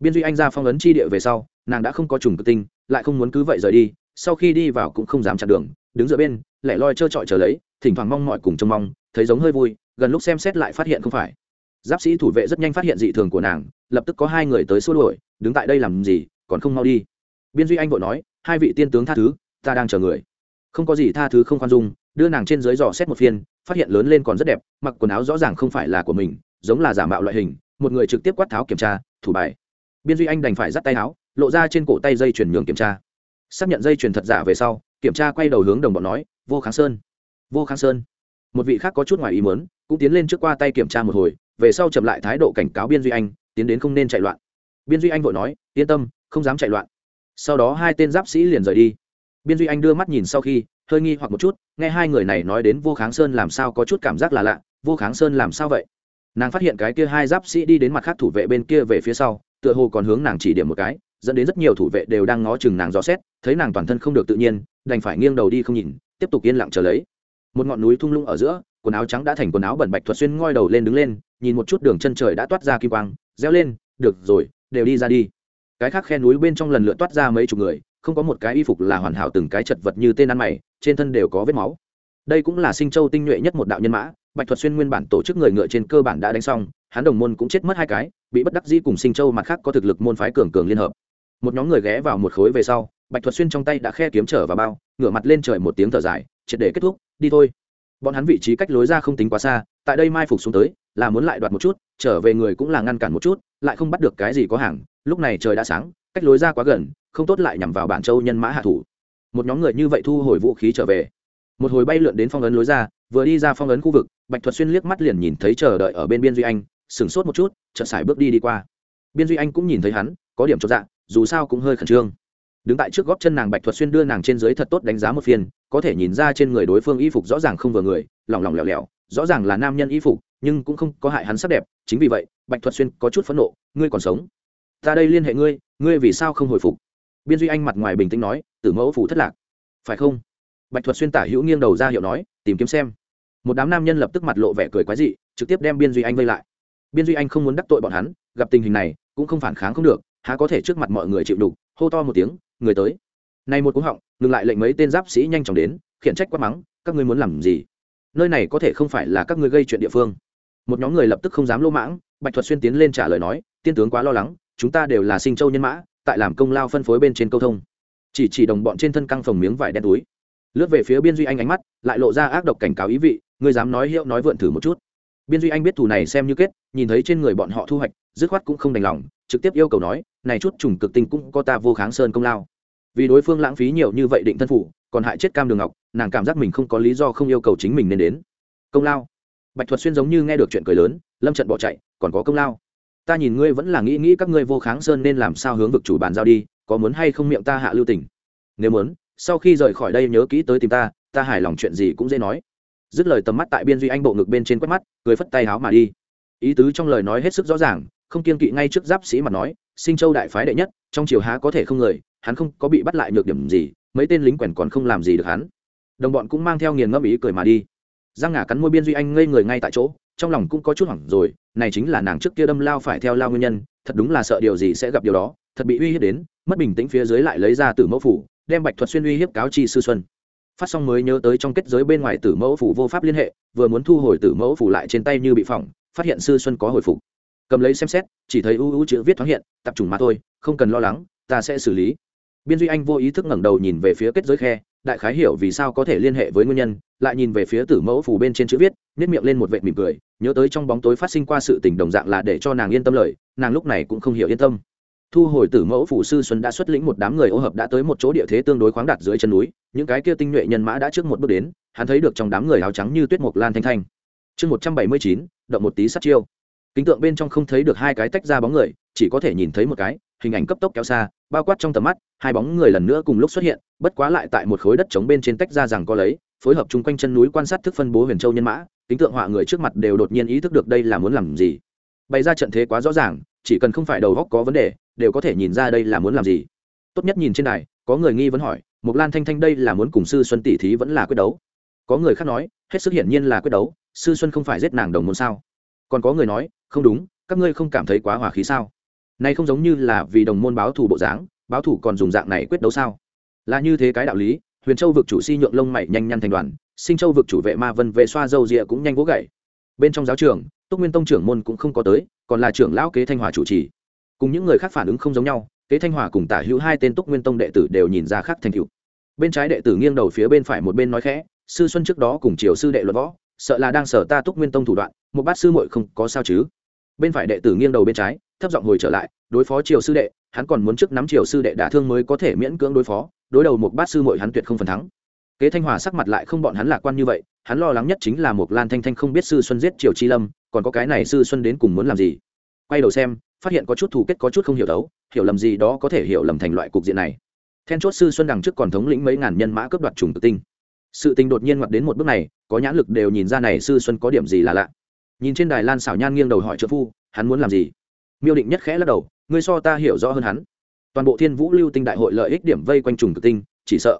Biên duy anh ra phong ấn chi địa về sau, nàng đã không có trùng cực tinh, lại không muốn cứ vậy rời đi, sau khi đi vào cũng không dám chặn đường, đứng giữa bên, lẻ loi trơ trọi chờ lấy, thỉnh thoảng mong mọi cùng trông mong, thấy giống hơi vui, gần lúc xem xét lại phát hiện không phải giáp sĩ thủ vệ rất nhanh phát hiện dị thường của nàng, lập tức có hai người tới xua đuổi, đứng tại đây làm gì, còn không mau đi. Biên duy anh vội nói, hai vị tiên tướng tha thứ, ta đang chờ người. Không có gì tha thứ không khoan dung, đưa nàng trên dưới dò xét một phiên, phát hiện lớn lên còn rất đẹp, mặc quần áo rõ ràng không phải là của mình, giống là giả mạo loại hình, một người trực tiếp quát tháo kiểm tra, thủ bài. Biên duy anh đành phải dắt tay áo, lộ ra trên cổ tay dây chuyển nhường kiểm tra. Xác nhận dây chuyền thật giả về sau, kiểm tra quay đầu hướng đồng bọn nói, vô kháng sơn, vô kháng sơn. Một vị khác có chút ngoài ý muốn, cũng tiến lên trước qua tay kiểm tra một hồi về sau chậm lại thái độ cảnh cáo biên duy anh, tiến đến không nên chạy loạn. Biên duy anh vội nói, yên tâm, không dám chạy loạn. Sau đó hai tên giáp sĩ liền rời đi. Biên duy anh đưa mắt nhìn sau khi, hơi nghi hoặc một chút, nghe hai người này nói đến vô kháng sơn làm sao có chút cảm giác là lạ, vô kháng sơn làm sao vậy? Nàng phát hiện cái kia hai giáp sĩ đi đến mặt khác thủ vệ bên kia về phía sau, tựa hồ còn hướng nàng chỉ điểm một cái, dẫn đến rất nhiều thủ vệ đều đang ngó chừng nàng dò xét, thấy nàng toàn thân không được tự nhiên, đành phải nghiêng đầu đi không nhìn, tiếp tục yên lặng chờ lấy. Một ngọn núi thung lũng ở giữa, quần áo trắng đã thành quần áo bẩn bạch thuật xuyên ngoi đầu lên đứng lên nhìn một chút đường chân trời đã toát ra kim quang, reo lên, được rồi, đều đi ra đi. Cái khác khe núi bên trong lần lượt toát ra mấy chục người, không có một cái y phục là hoàn hảo từng cái chật vật như tên ăn mày, trên thân đều có vết máu. Đây cũng là sinh châu tinh nhuệ nhất một đạo nhân mã, bạch thuật xuyên nguyên bản tổ chức người ngựa trên cơ bản đã đánh xong, hắn đồng môn cũng chết mất hai cái, bị bất đắc dĩ cùng sinh châu mặt khác có thực lực môn phái cường cường liên hợp. Một nhóm người ghé vào một khối về sau, bạch thuật xuyên trong tay đã khe kiếm trở vào bao, ngửa mặt lên trời một tiếng thở dài, triệt để kết thúc, đi thôi. Bọn hắn vị trí cách lối ra không tính quá xa, tại đây mai phục xuống tới là muốn lại đoạt một chút, trở về người cũng là ngăn cản một chút, lại không bắt được cái gì có hàng, lúc này trời đã sáng, cách lối ra quá gần, không tốt lại nhằm vào bản châu nhân mã hạ thủ. Một nhóm người như vậy thu hồi vũ khí trở về. Một hồi bay lượn đến phong ấn lối ra, vừa đi ra phong ấn khu vực, bạch thuật xuyên liếc mắt liền nhìn thấy chờ đợi ở bên biên duy anh, sửng sốt một chút, chợt sải bước đi đi qua. Biên duy anh cũng nhìn thấy hắn, có điểm cho dạ dù sao cũng hơi khẩn trương. Đứng tại trước góp chân nàng bạch thuật xuyên đưa nàng trên dưới thật tốt đánh giá một phiên, có thể nhìn ra trên người đối phương y phục rõ ràng không vừa người, lỏng lỏng lẻo lẻo, rõ ràng là nam nhân y phục nhưng cũng không có hại hắn sắc đẹp, chính vì vậy, bạch thuật xuyên có chút phẫn nộ, ngươi còn sống? Ta đây liên hệ ngươi ngươi vì sao không hồi phục? Biên duy anh mặt ngoài bình tĩnh nói, tử mẫu phủ thất lạc. Phải không? Bạch thuật xuyên tả hữu nghiêng đầu ra hiệu nói, tìm kiếm xem. Một đám nam nhân lập tức mặt lộ vẻ cười quái dị, trực tiếp đem biên duy anh vây lại. Biên duy anh không muốn đắc tội bọn hắn, gặp tình hình này, cũng không phản kháng không được, há có thể trước mặt mọi người chịu đục, hô to một tiếng, người tới. Nay một cú họng, ngừng lại lệnh mấy tên giáp sĩ nhanh chóng đến, khiển trách quát mắng, các ngươi muốn làm gì? Nơi này có thể không phải là các ngươi gây chuyện địa phương một nhóm người lập tức không dám lô mãng, bạch thuật xuyên tiến lên trả lời nói, tiên tướng quá lo lắng, chúng ta đều là sinh châu nhân mã, tại làm công lao phân phối bên trên câu thông. Chỉ chỉ đồng bọn trên thân căng phồng miếng vải đen túi. Lướt về phía biên duy anh ánh mắt, lại lộ ra ác độc cảnh cáo ý vị, ngươi dám nói hiệu nói vượn thử một chút. Biên duy anh biết thù này xem như kết, nhìn thấy trên người bọn họ thu hoạch, dứt khoát cũng không đành lòng, trực tiếp yêu cầu nói, này chút trùng cực tinh cũng có ta vô kháng sơn công lao. Vì đối phương lãng phí nhiều như vậy định thân phủ, còn hại chết cam đường ngọc, nàng cảm giác mình không có lý do không yêu cầu chính mình nên đến. Công lao bạch thuật xuyên giống như nghe được chuyện cười lớn, lâm trận bỏ chạy, còn có công lao. Ta nhìn ngươi vẫn là nghĩ nghĩ các ngươi vô kháng sơn nên làm sao hướng vực chủ bàn giao đi, có muốn hay không miệng ta hạ lưu tình? Nếu muốn, sau khi rời khỏi đây nhớ kỹ tới tìm ta ta hài lòng chuyện gì cũng dễ nói. Dứt lời tầm mắt tại biên duy anh bộ ngực bên trên quét mắt, cười phất tay háo mà đi. Ý tứ trong lời nói hết sức rõ ràng, không kiên kỵ ngay trước giáp sĩ mà nói, sinh châu đại phái đệ nhất, trong chiều há có thể không người, hắn không có bị bắt lại nhược điểm gì, mấy tên lính quèn còn không làm gì được hắn. Đồng bọn cũng mang theo nghiền ngẫm ý cười mà đi giang ngả cắn môi biên duy anh ngây người ngay tại chỗ, trong lòng cũng có chút hoảng rồi, này chính là nàng trước kia đâm lao phải theo lao nguyên nhân, thật đúng là sợ điều gì sẽ gặp điều đó, thật bị uy hiếp đến, mất bình tĩnh phía dưới lại lấy ra tử mẫu phủ, đem bạch thuật xuyên uy hiếp cáo chi sư xuân. Phát xong mới nhớ tới trong kết giới bên ngoài tử mẫu phủ vô pháp liên hệ, vừa muốn thu hồi tử mẫu phủ lại trên tay như bị phỏng, phát hiện sư xuân có hồi phục. Cầm lấy xem xét, chỉ thấy ưu ưu chữ viết thoáng hiện, tập trung mà thôi, không cần lo lắng, ta sẽ xử lý. Biên duy anh vô ý thức ngẩng đầu nhìn về phía kết giới khe đại khái hiểu vì sao có thể liên hệ với nguyên nhân, lại nhìn về phía tử mẫu phủ bên trên chữ viết nhét miệng lên một vệ mỉm cười, nhớ tới trong bóng tối phát sinh qua sự tình đồng dạng là để cho nàng yên tâm lời, nàng lúc này cũng không hiểu yên tâm. Thu hồi tử mẫu phủ sư xuân đã xuất lĩnh một đám người ô hợp đã tới một chỗ địa thế tương đối khoáng đạt dưới chân núi, những cái kia tinh nhuệ nhân mã đã trước một bước đến, hắn thấy được trong đám người áo trắng như tuyết mộc lan thanh thanh. Chương một trăm bảy mươi chín, động một tí sát chiêu. Kính tượng bên trong không thấy được hai cái tách ra bóng người, chỉ có thể nhìn thấy một cái hình ảnh cấp tốc kéo xa, bao quát trong tầm mắt, hai bóng người lần nữa cùng lúc xuất hiện, bất quá lại tại một khối đất trống bên trên tách ra rằng có lấy, phối hợp chung quanh chân núi quan sát thức phân bố huyền châu nhân mã, kính tượng họa người trước mặt đều đột nhiên ý thức được đây là muốn làm gì. Bày ra trận thế quá rõ ràng, chỉ cần không phải đầu góc có vấn đề, đều có thể nhìn ra đây là muốn làm gì. Tốt nhất nhìn trên này có người nghi vấn hỏi mục lan thanh thanh đây là muốn cùng sư xuân tỷ thí vẫn là quyết đấu? Có người khác nói, hết sức hiển nhiên là quyết đấu, sư xuân không phải giết nàng đồng môn sao? Còn có người nói, không đúng, các ngươi không cảm thấy quá hỏa khí sao? Nay không giống như là vì đồng môn báo thù bộ dáng, báo thù còn dùng dạng này quyết đấu sao? Là như thế cái đạo lý, huyền châu vực chủ si nhượng lông mày nhanh nhăn thành đoàn, sinh châu vực chủ vệ ma vân vệ xoa dâu rịa cũng nhanh vỗ gậy. Bên trong giáo trường túc nguyên tông trưởng môn cũng không có tới, còn là trưởng lão kế thanh hòa chủ trì. Cùng những người khác phản ứng không giống nhau, kế thanh hòa cùng tả hữu hai tên túc nguyên tông đệ tử đều nhìn ra khác thành cựu bên trái đệ tử nghiêng đầu phía bên phải một bên nói khẽ, sư xuân trước đó cùng triều sư đệ luật võ, sợ là đang sở ta túc nguyên tông thủ đoạn, một bát sư muội không có sao chứ? Bên phải đệ tử nghiêng đầu bên trái thấp giọng hồi trở lại, đối phó triều sư đệ, hắn còn muốn trước nắm triều sư đệ đả thương mới có thể miễn cưỡng đối phó, đối đầu một bát sư muội hắn tuyệt không phần thắng. Kế thanh hòa sắc mặt lại không bọn hắn lạc quan như vậy, hắn lo lắng nhất chính là một lan thanh thanh không biết sư xuân giết triều chi lâm, còn có cái này sư xuân đến cùng muốn làm gì. Quay đầu xem, phát hiện có chút thù kết có chút không hiểu đấu, hiểu lầm gì đó có thể hiểu lầm thành loại cục diện này. Then chốt sư xuân đằng trước còn thống lĩnh mấy ngàn nhân mã cướp đoạt trùng tự tinh. Sự tình đột nhiên ngoặt đến một bước này, có nhãn lực đều nhìn ra này sư xuân có điểm gì là lạ. Nhìn trên đài lan xảo nhan nghiêng đầu hỏi trợ phu, hắn muốn làm gì? Miêu định nhất khẽ lắc đầu, ngươi so ta hiểu rõ hơn hắn. Toàn bộ thiên vũ lưu tinh đại hội lợi ích điểm vây quanh trùng cực tinh, chỉ sợ.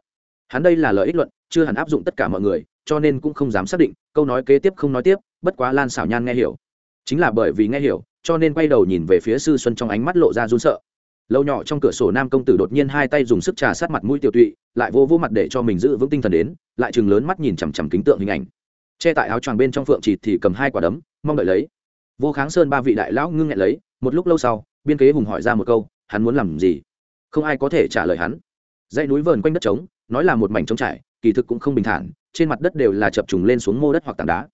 Hắn đây là lợi ích luận, chưa hẳn áp dụng tất cả mọi người, cho nên cũng không dám xác định, câu nói kế tiếp không nói tiếp, bất quá lan xảo nhan nghe hiểu. Chính là bởi vì nghe hiểu, cho nên quay đầu nhìn về phía sư xuân trong ánh mắt lộ ra run sợ. Lâu nhỏ trong cửa sổ nam công tử đột nhiên hai tay dùng sức trà sát mặt mũi tiểu tụy, lại vô vô mặt để cho mình giữ vững tinh thần đến, lại chừng lớn mắt nhìn chằm chằm kính tượng hình ảnh. Che tại áo choàng bên trong phượng chỉ thì cầm hai quả đấm, mong đợi lấy. Vô kháng sơn ba vị đại lão ngưng nghẹn lấy một lúc lâu sau, biên kế hùng hỏi ra một câu, hắn muốn làm gì? Không ai có thể trả lời hắn. Dãy núi vờn quanh đất trống, nói là một mảnh trống trải, kỳ thực cũng không bình thản, trên mặt đất đều là chập trùng lên xuống mô đất hoặc tảng đá.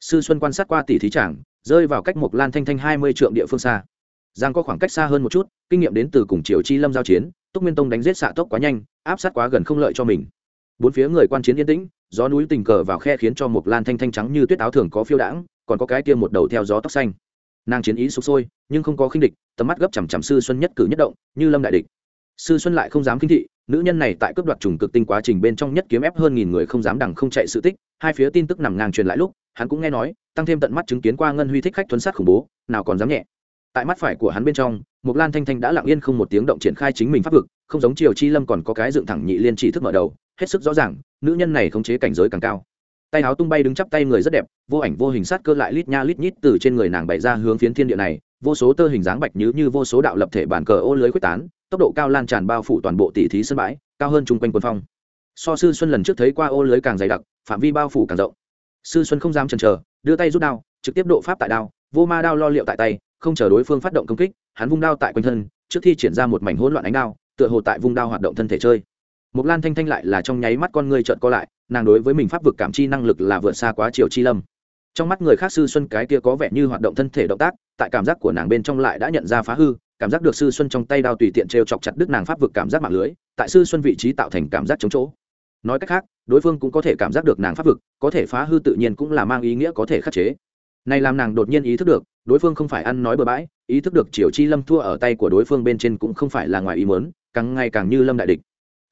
Sư xuân quan sát qua tỷ thí trảng rơi vào cách một lan thanh thanh hai mươi trượng địa phương xa. Giang có khoảng cách xa hơn một chút, kinh nghiệm đến từ cùng triều chi lâm giao chiến, túc nguyên tông đánh giết xạ tốc quá nhanh, áp sát quá gần không lợi cho mình. Bốn phía người quan chiến yên tĩnh, gió núi tình cờ vào khe khiến cho một lan thanh thanh trắng như tuyết áo thường có phiêu đãng, còn có cái kia một đầu theo gió tóc xanh nàng chiến ý sụp sôi, nhưng không có khinh địch, tầm mắt gấp chằm chằm sư xuân nhất cử nhất động, như lâm đại địch. Sư xuân lại không dám khinh thị, nữ nhân này tại cướp đoạt trùng cực tinh quá trình bên trong nhất kiếm ép hơn nghìn người không dám đằng không chạy sự tích, hai phía tin tức nằm ngang truyền lại lúc, hắn cũng nghe nói, tăng thêm tận mắt chứng kiến qua ngân huy thích khách thuấn sát khủng bố, nào còn dám nhẹ. Tại mắt phải của hắn bên trong mục lan thanh thanh đã lặng yên không một tiếng động triển khai chính mình pháp vực, không giống triều chi lâm còn có cái dựng thẳng nhị liên chỉ thức mở đầu, hết sức rõ ràng, nữ nhân này khống chế cảnh giới càng cao tay áo tung bay đứng chắp tay người rất đẹp vô ảnh vô hình sát cơ lại lít nha lít nhít từ trên người nàng bày ra hướng phiến thiên địa này vô số tơ hình dáng bạch như như vô số đạo lập thể bản cờ ô lưới quyết tán tốc độ cao lan tràn bao phủ toàn bộ tỷ thí sân bãi cao hơn chung quanh quân phong. So sư xuân lần trước thấy qua ô lưới càng dày đặc phạm vi bao phủ càng rộng. Sư xuân không dám chần chờ đưa tay rút đao trực tiếp độ pháp tại đao vô ma đao lo liệu tại tay không chờ đối phương phát động công kích hắn vung đao tại quanh thân trước khi triển ra một mảnh hỗn loạn ánh đao tựa hồ tại vung đao hoạt động thân thể chơi. Một Lan Thanh Thanh lại là trong nháy mắt con ngươi trợn co lại, nàng đối với mình pháp vực cảm chi năng lực là vượt xa quá Triệu Chi Lâm. Trong mắt người khác sư Xuân cái kia có vẻ như hoạt động thân thể động tác, tại cảm giác của nàng bên trong lại đã nhận ra phá hư, cảm giác được sư Xuân trong tay đao tùy tiện trêu chọc chặt đứt nàng pháp vực cảm giác mạng lưới, tại sư Xuân vị trí tạo thành cảm giác chống chỗ. Nói cách khác, đối phương cũng có thể cảm giác được nàng pháp vực, có thể phá hư tự nhiên cũng là mang ý nghĩa có thể khắc chế. Này làm nàng đột nhiên ý thức được, đối phương không phải ăn nói bừa bãi, ý thức được Triều Chi Lâm thua ở tay của đối phương bên trên cũng không phải là ngoài ý muốn, càng ngày càng như Lâm đại địch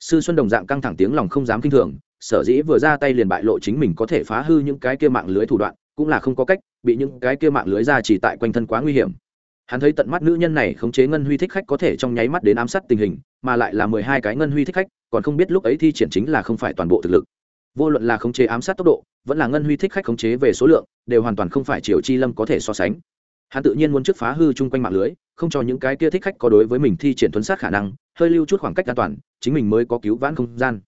sư xuân đồng dạng căng thẳng tiếng lòng không dám kinh thường sở dĩ vừa ra tay liền bại lộ chính mình có thể phá hư những cái kia mạng lưới thủ đoạn, cũng là không có cách, bị những cái kia mạng lưới ra chỉ tại quanh thân quá nguy hiểm. Hắn thấy tận mắt nữ nhân này khống chế ngân huy thích khách có thể trong nháy mắt đến ám sát tình hình, mà lại là mười hai cái ngân huy thích khách, còn không biết lúc ấy thi triển chính là không phải toàn bộ thực lực. Vô luận là khống chế ám sát tốc độ, vẫn là ngân huy thích khách khống chế về số lượng, đều hoàn toàn không phải triều chi lâm có thể so sánh. Hắn tự nhiên muốn trước phá hư chung quanh mạng lưới, không cho những cái kia thích khách có đối với mình thi triển thuấn sát khả năng, hơi lưu chút khoảng cách an toàn, chính mình mới có cứu vãn không gian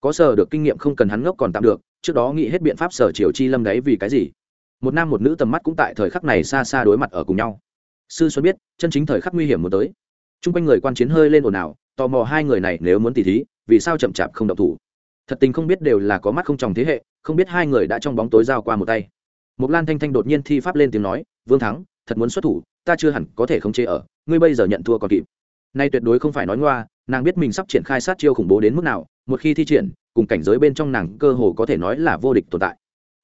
có sở được kinh nghiệm không cần hắn ngốc còn tạm được, trước đó nghĩ hết biện pháp sở triều chi lâm đấy vì cái gì? Một nam một nữ tầm mắt cũng tại thời khắc này xa xa đối mặt ở cùng nhau. Sư xuân biết, chân chính thời khắc nguy hiểm muốn tới. Chung quanh người quan chiến hơi lên ồn ào, tò mò hai người này nếu muốn tỉ thí, vì sao chậm chạp không động thủ? Thật tình không biết đều là có mắt không tròng thế hệ, không biết hai người đã trong bóng tối giao qua một tay. Một lan thanh thanh đột nhiên thi pháp lên tiếng nói, vương thắng, thật muốn xuất thủ, ta chưa hẳn có thể khống chế ở, ngươi bây giờ nhận thua còn kịp. Nay tuyệt đối không phải nói ngoa, nàng biết mình sắp triển khai sát chiêu khủng bố đến mức nào một khi thi triển, cùng cảnh giới bên trong nàng cơ hồ có thể nói là vô địch tồn tại.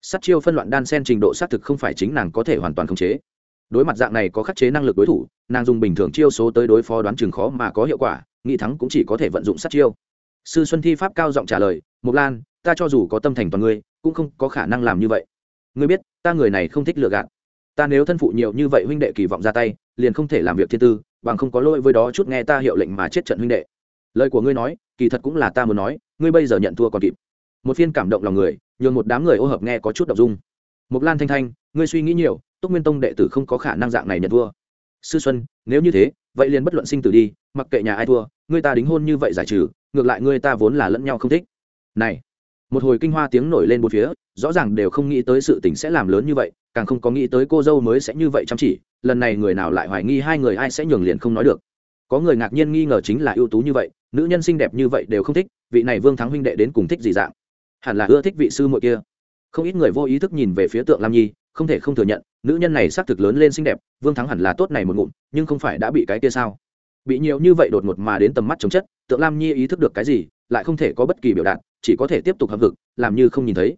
Sát chiêu phân loạn đan sen trình độ xác thực không phải chính nàng có thể hoàn toàn khống chế. Đối mặt dạng này có khắc chế năng lực đối thủ, nàng dùng bình thường chiêu số tới đối phó đoán chừng khó mà có hiệu quả nghị thắng cũng chỉ có thể vận dụng sát chiêu. Sư xuân thi pháp cao giọng trả lời, mộc lan, ta cho dù có tâm thành toàn ngươi, cũng không có khả năng làm như vậy. Ngươi biết, ta người này không thích lừa gạt. Ta nếu thân phụ nhiều như vậy huynh đệ kỳ vọng ra tay, liền không thể làm việc thiên tư, bằng không có lỗi với đó chút nghe ta hiệu lệnh mà chết trận huynh đệ. Lời của ngươi nói kỳ thật cũng là ta muốn nói, ngươi bây giờ nhận thua còn kịp. Một phiên cảm động lòng người, nhường một đám người ô hợp nghe có chút đ ộ n g dung. Mục lan thanh thanh, ngươi suy nghĩ nhiều, túc nguyên tông đệ tử không có khả năng dạng này nhận thua. Sư xuân, nếu như thế, vậy liền bất luận sinh tử đi, mặc kệ nhà ai thua, ngươi ta đính hôn như vậy giải trừ, ngược lại ngươi ta vốn là lẫn nhau không thích. Này, một hồi kinh hoa tiếng nổi lên một phía, rõ ràng đều không nghĩ tới sự tình sẽ làm lớn như vậy, càng không có nghĩ tới cô dâu mới sẽ như vậy chăm chỉ, lần này người nào lại hoài nghi hai người ai sẽ nhường liền không nói được có người ngạc nhiên nghi ngờ chính là ưu tú như vậy, nữ nhân xinh đẹp như vậy đều không thích, vị này vương thắng huynh đệ đến cùng thích gì dạng? Hẳn là ưa thích vị sư muội kia. Không ít người vô ý thức nhìn về phía tượng lam nhi, không thể không thừa nhận, nữ nhân này xác thực lớn lên xinh đẹp, vương thắng hẳn là tốt này một ngụm, nhưng không phải đã bị cái kia sao? Bị nhiều như vậy đột ngột mà đến tầm mắt chống chất, tượng lam nhi ý thức được cái gì, lại không thể có bất kỳ biểu đạt, chỉ có thể tiếp tục hợp vực làm như không nhìn thấy.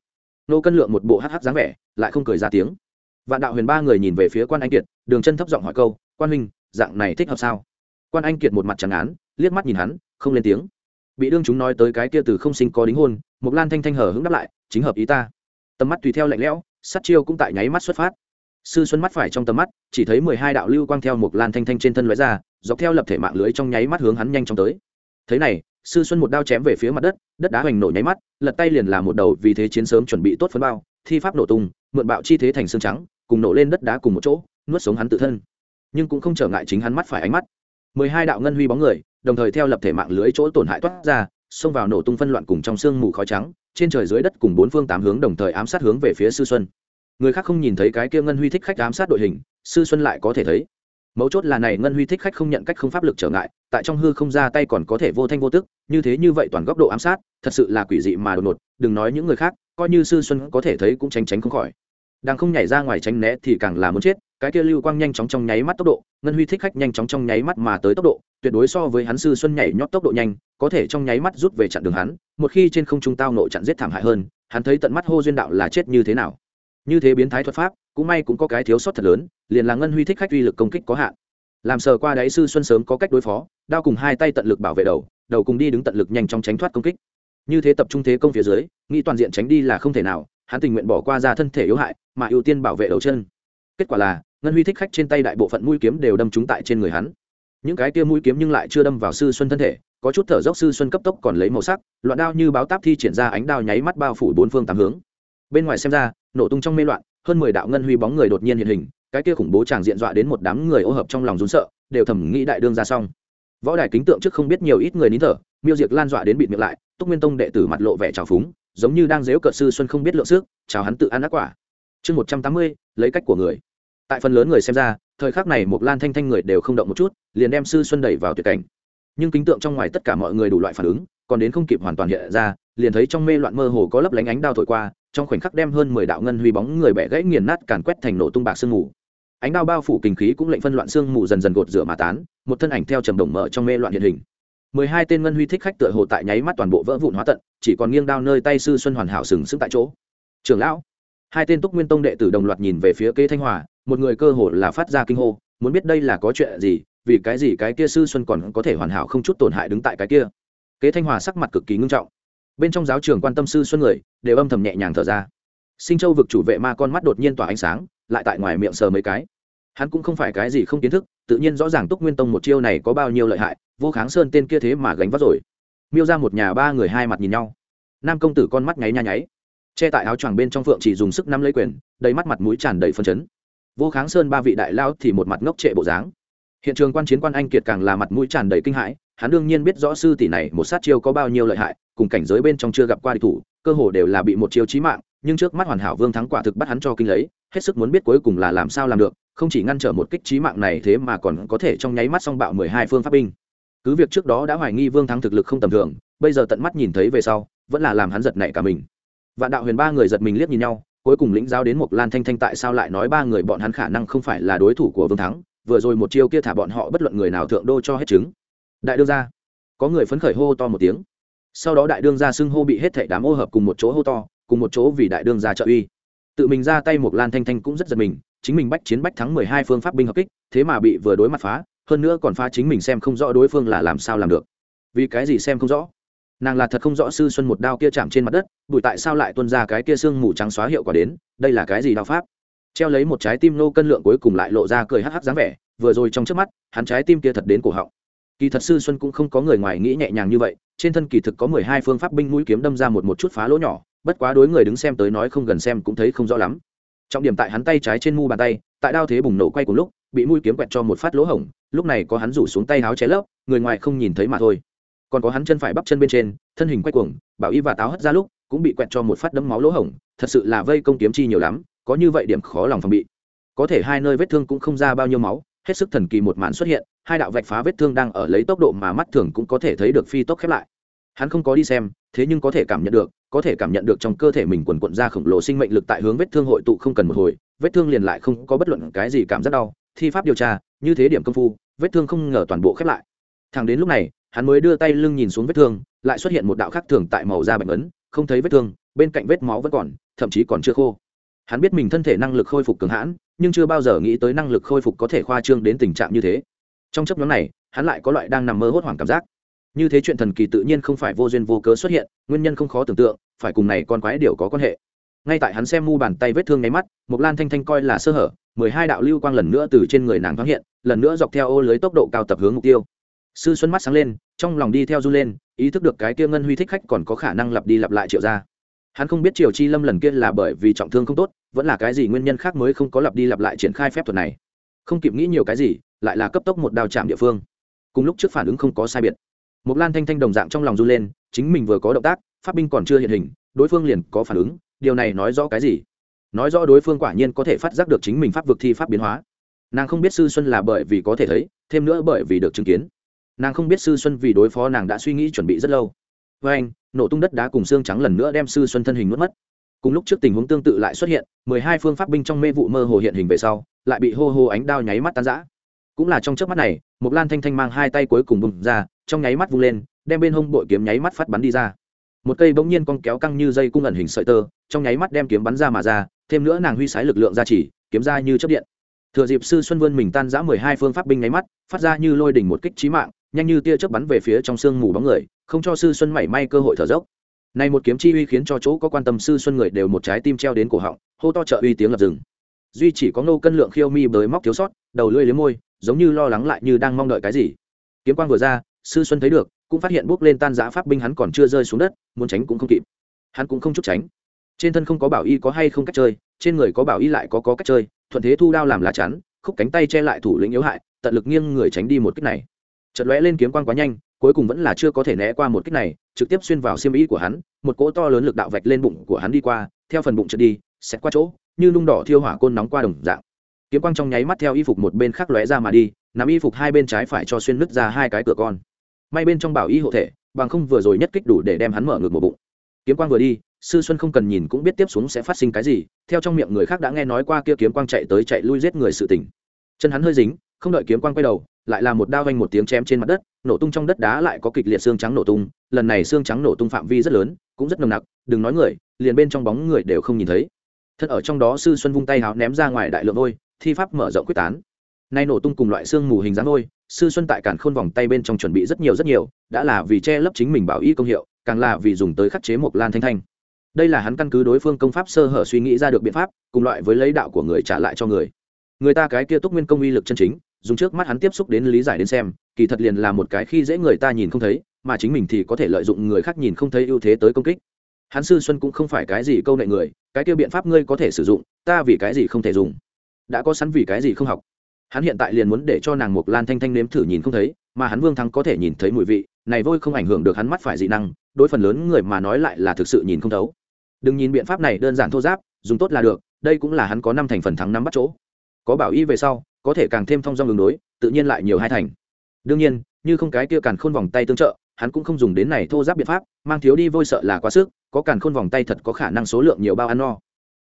Nô cân lượng một bộ hh dáng vẻ, lại không cười ra tiếng. Vạn đạo huyền ba người nhìn về phía quan anh kiệt, đường chân thấp giọng hỏi câu, quan huynh, dạng này thích hợp sao? Quan anh kiệt một mặt trắng án, liếc mắt nhìn hắn, không lên tiếng. Bị đương chúng nói tới cái kia từ không sinh có đính hôn mục lan thanh thanh hở hứng đáp lại, chính hợp ý ta. Tầm mắt tùy theo lạnh lẽo sắt chiêu cũng tại nháy mắt xuất phát. Sư xuân mắt phải trong tầm mắt, chỉ thấy mười hai đạo lưu quang theo một lan thanh thanh trên thân lóe ra, dọc theo lập thể mạng lưới trong nháy mắt hướng hắn nhanh chóng tới. Thế này, sư xuân một đao chém về phía mặt đất đất đá hoành nổ nháy mắt, lật tay liền làm một đầu vì thế chiến sớm chuẩn bị tốt phấn bao, thi pháp nổ tung, mượn bạo chi thế thành xương trắng, cùng nổ lên đất đá cùng một chỗ, nuốt sống hắn tự thân. Nhưng cũng không trở ngại chính hắn mắt phải ánh mắt mười hai đạo ngân huy bóng người, đồng thời theo lập thể mạng lưới chỗ tổn hại toát ra, xông vào nổ tung phân loạn cùng trong sương mù khói trắng, trên trời dưới đất cùng bốn phương tám hướng đồng thời ám sát hướng về phía sư xuân. Người khác không nhìn thấy cái kia ngân huy thích khách ám sát đội hình, sư xuân lại có thể thấy. Mấu chốt là này ngân huy thích khách không nhận cách không pháp lực trở ngại, tại trong hư không ra tay còn có thể vô thanh vô tức, như thế như vậy toàn góc độ ám sát, thật sự là quỷ dị mà đột ngột, đừng nói những người khác, coi như sư xuân có thể thấy cũng tránh tránh không khỏi đang không nhảy ra ngoài tránh né thì càng là muốn chết, cái kia lưu quang nhanh chóng trong nháy mắt tốc độ, ngân huy thích khách nhanh chóng trong nháy mắt mà tới tốc độ, tuyệt đối so với hắn sư xuân nhảy nhót tốc độ nhanh, có thể trong nháy mắt rút về chặn đường hắn, một khi trên không trung tao nộ chặn giết thảm hại hơn, hắn thấy tận mắt hô duyên đạo là chết như thế nào. Như thế biến thái thuật pháp, cũng may cũng có cái thiếu sót thật lớn, liền là ngân huy thích khách uy lực công kích có hạn. Làm sờ qua đáy sư xuân sớm có cách đối phó, đao cùng hai tay tận lực bảo vệ đầu đầu cùng đi đứng tận lực nhanh chóng tránh thoát công kích. Như thế tập trung thế công phía dưới, nghĩ toàn diện tránh đi là không thể nào hắn tình nguyện bỏ qua ra thân thể yếu hại, mà ưu tiên bảo vệ đầu chân. Kết quả là, ngân huy thích khách trên tay đại bộ phận mũi kiếm đều đâm trúng tại trên người hắn. Những cái kia mũi kiếm nhưng lại chưa đâm vào sư xuân thân thể, có chút thở dốc sư xuân cấp tốc còn lấy màu sắc, loạn đao như báo táp thi triển ra ánh đao nháy mắt bao phủ bốn phương tám hướng. Bên ngoài xem ra, nổ tung trong mê loạn, hơn mười đạo ngân huy bóng người đột nhiên hiện hình, cái kia khủng bố tràng diện dọa đến một đám người ô hợp trong lòng rún sợ, đều thầm nghĩ đại đương ra xong. Võ đài kính tượng trước không biết nhiều ít người nín thở, miêu diệt lan dọa đến bịt miệng lại, túc nguyên tông đệ tử mặt lộ vẻ trào phúng giống như đang dếu cợt sư xuân không biết lượng sức, chào hắn tự ăn ác quả. Chương một trăm tám mươi, lấy cách của người. Tại phần lớn người xem ra, thời khắc này một lan thanh thanh người đều không động một chút, liền đem sư xuân đẩy vào tuyệt cảnh. Nhưng kính tượng trong ngoài tất cả mọi người đủ loại phản ứng, còn đến không kịp hoàn toàn hiện ra, liền thấy trong mê loạn mơ hồ có lấp lánh ánh đao thổi qua, trong khoảnh khắc đem hơn mười đạo ngân huy bóng người bẻ gãy nghiền nát càn quét thành nổ tung bạc sương mù. Ánh đao bao phủ kinh khí cũng lệnh phân loạn sương mù dần dần gột rửa mà tán, một thân ảnh theo trầm đồng mở trong mê loạn hiện hình mười hai tên ngân huy thích khách tựa hồ tại nháy mắt toàn bộ vỡ vụn hóa tận, chỉ còn nghiêng đao nơi tay sư xuân hoàn hảo sừng sững tại chỗ. Trưởng lão, hai tên túc nguyên tông đệ tử đồng loạt nhìn về phía kế thanh hòa, một người cơ hồ là phát ra kinh hô, muốn biết đây là có chuyện gì, vì cái gì cái kia sư xuân còn có thể hoàn hảo không chút tổn hại đứng tại cái kia. Kế thanh hòa sắc mặt cực kỳ ngưng trọng. Bên trong giáo trường quan tâm sư xuân người, đều âm thầm nhẹ nhàng thở ra. Sinh châu vực chủ vệ ma con mắt đột nhiên tỏa ánh sáng, lại tại ngoài miệng sờ mấy cái hắn cũng không phải cái gì không kiến thức, tự nhiên rõ ràng túc nguyên tông một chiêu này có bao nhiêu lợi hại, vô kháng sơn tên kia thế mà gánh vác rồi. Miêu ra một nhà ba người hai mặt nhìn nhau. Nam công tử con mắt nháy nha nháy. Che tại áo choàng bên trong phượng chỉ dùng sức nắm lấy quyền, đầy mắt mặt mũi tràn đầy phân chấn. Vô kháng sơn ba vị đại lao thì một mặt ngốc trệ bộ dáng. Hiện trường quan chiến quan anh kiệt càng là mặt mũi tràn đầy kinh hãi, hắn đương nhiên biết rõ sư tỷ này một sát chiêu có bao nhiêu lợi hại, cùng cảnh giới bên trong chưa gặp qua địch thủ, cơ hồ đều là bị một chiêu chí mạng, nhưng trước mắt hoàn hảo vương thắng quả thực bắt hắn cho kinh lấy, hết sức muốn biết cuối cùng là làm sao làm được không chỉ ngăn trở một kích trí mạng này thế mà còn có thể trong nháy mắt song bạo mười hai phương pháp binh. Cứ việc trước đó đã hoài nghi vương thắng thực lực không tầm thường, bây giờ tận mắt nhìn thấy về sau, vẫn là làm hắn giật nảy cả mình. Vạn đạo huyền ba người giật mình liếc nhìn nhau, cuối cùng lĩnh giáo đến một lan thanh thanh tại sao lại nói ba người bọn hắn khả năng không phải là đối thủ của vương thắng, vừa rồi một chiêu kia thả bọn họ bất luận người nào thượng đô cho hết chứng đại đương gia. Có người phấn khởi hô to một tiếng. Sau đó đại đương gia xưng hô bị hết thảy đám ô hợp cùng một chỗ hô to, cùng một chỗ vì đại đương gia trợ uy. Tự mình ra tay một lan thanh thanh cũng rất giật mình chính mình bách chiến bách thắng mười hai phương pháp binh hợp kích, thế mà bị vừa đối mặt phá, hơn nữa còn phá chính mình xem không rõ đối phương là làm sao làm được. Vì cái gì xem không rõ? Nàng là thật không rõ sư xuân một đao kia chạm trên mặt đất, bụi tại sao lại tuân ra cái kia xương mù trắng xóa hiệu quả đến, đây là cái gì đao pháp? Treo lấy một trái tim nô cân lượng cuối cùng lại lộ ra cười hắc hắc dáng vẻ, vừa rồi trong trước mắt, hắn trái tim kia thật đến cổ họng. Kỳ thật sư xuân cũng không có người ngoài nghĩ nhẹ nhàng như vậy, trên thân kỳ thực có mười hai phương pháp binh mũi kiếm đâm ra một một chút phá lỗ nhỏ, bất quá đối người đứng xem tới nói không gần xem cũng thấy không rõ lắm trọng điểm tại hắn tay trái trên mu bàn tay, tại đao thế bùng nổ quay cùng lúc, bị mũi kiếm quẹt cho một phát lỗ hổng, lúc này có hắn rủ xuống tay háo ché lớp người ngoài không nhìn thấy mà thôi. Còn có hắn chân phải bắp chân bên trên, thân hình quay cuồng, bảo y và táo hất ra lúc, cũng bị quẹt cho một phát đấm máu lỗ hổng, thật sự là vây công kiếm chi nhiều lắm, có như vậy điểm khó lòng phòng bị. Có thể hai nơi vết thương cũng không ra bao nhiêu máu, hết sức thần kỳ một màn xuất hiện, hai đạo vạch phá vết thương đang ở lấy tốc độ mà mắt thường cũng có thể thấy được phi tốc khép lại. Hắn không có đi xem, thế nhưng có thể cảm nhận được có thể cảm nhận được trong cơ thể mình quần quận ra khổng lồ sinh mệnh lực tại hướng vết thương hội tụ không cần một hồi, vết thương liền lại không có bất luận cái gì cảm giác đau. Thi pháp điều tra, như thế điểm công phu, vết thương không ngờ toàn bộ khép lại. Thằng đến lúc này, hắn mới đưa tay lưng nhìn xuống vết thương, lại xuất hiện một đạo khác thường tại màu da bệnh ấn, không thấy vết thương, bên cạnh vết máu vẫn còn, thậm chí còn chưa khô. Hắn biết mình thân thể năng lực khôi phục cường hãn, nhưng chưa bao giờ nghĩ tới năng lực khôi phục có thể khoa trương đến tình trạng như thế. Trong chấp nhóm này, hắn lại có loại đang nằm mơ hốt hoảng cảm giác. Như thế chuyện thần kỳ tự nhiên không phải vô duyên vô cớ xuất hiện, nguyên nhân không khó tưởng tượng phải cùng này con quái điều có quan hệ. Ngay tại hắn xem mu bàn tay vết thương nháy mắt, Mộc lan thanh thanh coi là sơ hở, mười hai đạo lưu quang lần nữa từ trên người nàng thoáng hiện, lần nữa dọc theo ô lưới tốc độ cao tập hướng mục tiêu. Sư xuân mắt sáng lên, trong lòng đi theo du lên, ý thức được cái kia ngân huy thích khách còn có khả năng lặp đi lặp lại triệu ra. Hắn không biết triều chi lâm lần kia là bởi vì trọng thương không tốt, vẫn là cái gì nguyên nhân khác mới không có lặp đi lặp lại triển khai phép thuật này. Không kịp nghĩ nhiều cái gì, lại là cấp tốc một đào chạm địa phương. Cùng lúc trước phản ứng không có sai biệt. Mộc lan thanh thanh đồng dạng trong lòng du lên, chính mình vừa có động tác pháp binh còn chưa hiện hình, đối phương liền có phản ứng, điều này nói rõ cái gì? Nói rõ đối phương quả nhiên có thể phát giác được chính mình pháp vực thi pháp biến hóa. Nàng không biết sư xuân là bởi vì có thể thấy, thêm nữa bởi vì được chứng kiến. Nàng không biết sư xuân vì đối phó nàng đã suy nghĩ chuẩn bị rất lâu. Với anh, nổ tung đất đá cùng xương trắng lần nữa đem sư xuân thân hình mất mất. Cùng lúc trước tình huống tương tự lại xuất hiện, mười hai phương pháp binh trong mê vụ mơ hồ hiện hình về sau, lại bị hô hô ánh đao nháy mắt tan rã. Cũng là trong chớp mắt này một lan thanh thanh mang hai tay cuối cùng bùng ra, trong nháy mắt vung lên, đem bên hông bội kiếm nháy mắt phát bắn đi ra một cây bỗng nhiên con kéo căng như dây cung ẩn hình sợi tơ, trong nháy mắt đem kiếm bắn ra mà ra, thêm nữa nàng huy sái lực lượng ra chỉ kiếm ra như chấp điện. Thừa dịp sư xuân vươn mình tan giã mười hai phương pháp binh nháy mắt, phát ra như lôi đỉnh một kích trí mạng, nhanh như tia chớp bắn về phía trong sương mù bóng người, không cho sư xuân mảy may cơ hội thở dốc. Này một kiếm chi uy khiến cho chỗ có quan tâm sư xuân người đều một trái tim treo đến cổ họng, hô to trợ uy tiếng lập rừng duy chỉ có nô cân lượng khiêu mi bới móc thiếu sót, đầu lưỡi liếm môi, giống như lo lắng lại như đang mong đợi cái gì. Kiếm quang vừa ra, sư xuân thấy được cũng phát hiện bước lên tan giã pháp binh hắn còn chưa rơi xuống đất, muốn tránh cũng không kịp. Hắn cũng không chút tránh. Trên thân không có bảo y có hay không cách chơi, trên người có bảo y lại có có cách chơi, thuận thế thu đao làm lá chắn, khúc cánh tay che lại thủ lĩnh yếu hại, tận lực nghiêng người tránh đi một kích này. Chật lóe lên kiếm quang quá nhanh, cuối cùng vẫn là chưa có thể né qua một kích này, trực tiếp xuyên vào xiêm y của hắn, một cỗ to lớn lực đạo vạch lên bụng của hắn đi qua, theo phần bụng trượt đi xét qua chỗ, như lung đỏ thiêu hỏa côn nóng qua đồng dạng. Kiếm quang trong nháy mắt theo y phục một bên khác lóe ra mà đi, nắm y phục hai bên trái phải cho xuyên nứt ra hai cái cửa con may bên trong bảo y hộ thể, bằng không vừa rồi nhất kích đủ để đem hắn mở ngược một bụng. Kiếm quang vừa đi, sư xuân không cần nhìn cũng biết tiếp xuống sẽ phát sinh cái gì, theo trong miệng người khác đã nghe nói qua kia kiếm quang chạy tới chạy lui giết người sự tỉnh chân hắn hơi dính, không đợi kiếm quang quay đầu, lại là một đao vanh một tiếng chém trên mặt đất, nổ tung trong đất đá lại có kịch liệt xương trắng nổ tung, lần này xương trắng nổ tung phạm vi rất lớn, cũng rất nồng nặc, đừng nói người, liền bên trong bóng người đều không nhìn thấy. Thật ở trong đó sư xuân vung tay háo ném ra ngoài đại lượng vôi, thi pháp mở rộng quyết tán. Nay nổ tung cùng loại xương mù hình dáng vôi sư xuân tại cản khôn vòng tay bên trong chuẩn bị rất nhiều rất nhiều, đã là vì che lấp chính mình bảo y công hiệu, càng là vì dùng tới khắc chế một lan thanh thanh. Đây là hắn căn cứ đối phương công pháp sơ hở suy nghĩ ra được biện pháp, cùng loại với lấy đạo của người trả lại cho người. Người ta cái kia túc nguyên công uy lực chân chính, dùng trước mắt hắn tiếp xúc đến lý giải đến xem, kỳ thật liền là một cái khi dễ người ta nhìn không thấy, mà chính mình thì có thể lợi dụng người khác nhìn không thấy ưu thế tới công kích. Hắn sư xuân cũng không phải cái gì câu nệ người, cái kia biện pháp ngươi có thể sử dụng, ta vì cái gì không thể dùng? Đã có sẵn vì cái gì không học? Hắn hiện tại liền muốn để cho nàng mục lan thanh thanh nếm thử nhìn không thấy, mà hắn vương thắng có thể nhìn thấy mùi vị, này vôi không ảnh hưởng được hắn mắt phải dị năng, đối phần lớn người mà nói lại là thực sự nhìn không thấu. Đừng nhìn biện pháp này, đơn giản thô giáp, dùng tốt là được, đây cũng là hắn có năm thành phần thắng năm bắt chỗ. Có bảo y về sau, có thể càng thêm thông dong đường đối, tự nhiên lại nhiều hai thành. Đương nhiên, như không cái kia càn khôn vòng tay tương trợ, hắn cũng không dùng đến này thô giáp biện pháp, mang thiếu đi vôi sợ là quá sức, có càn khôn vòng tay thật có khả năng số lượng nhiều bao ăn no.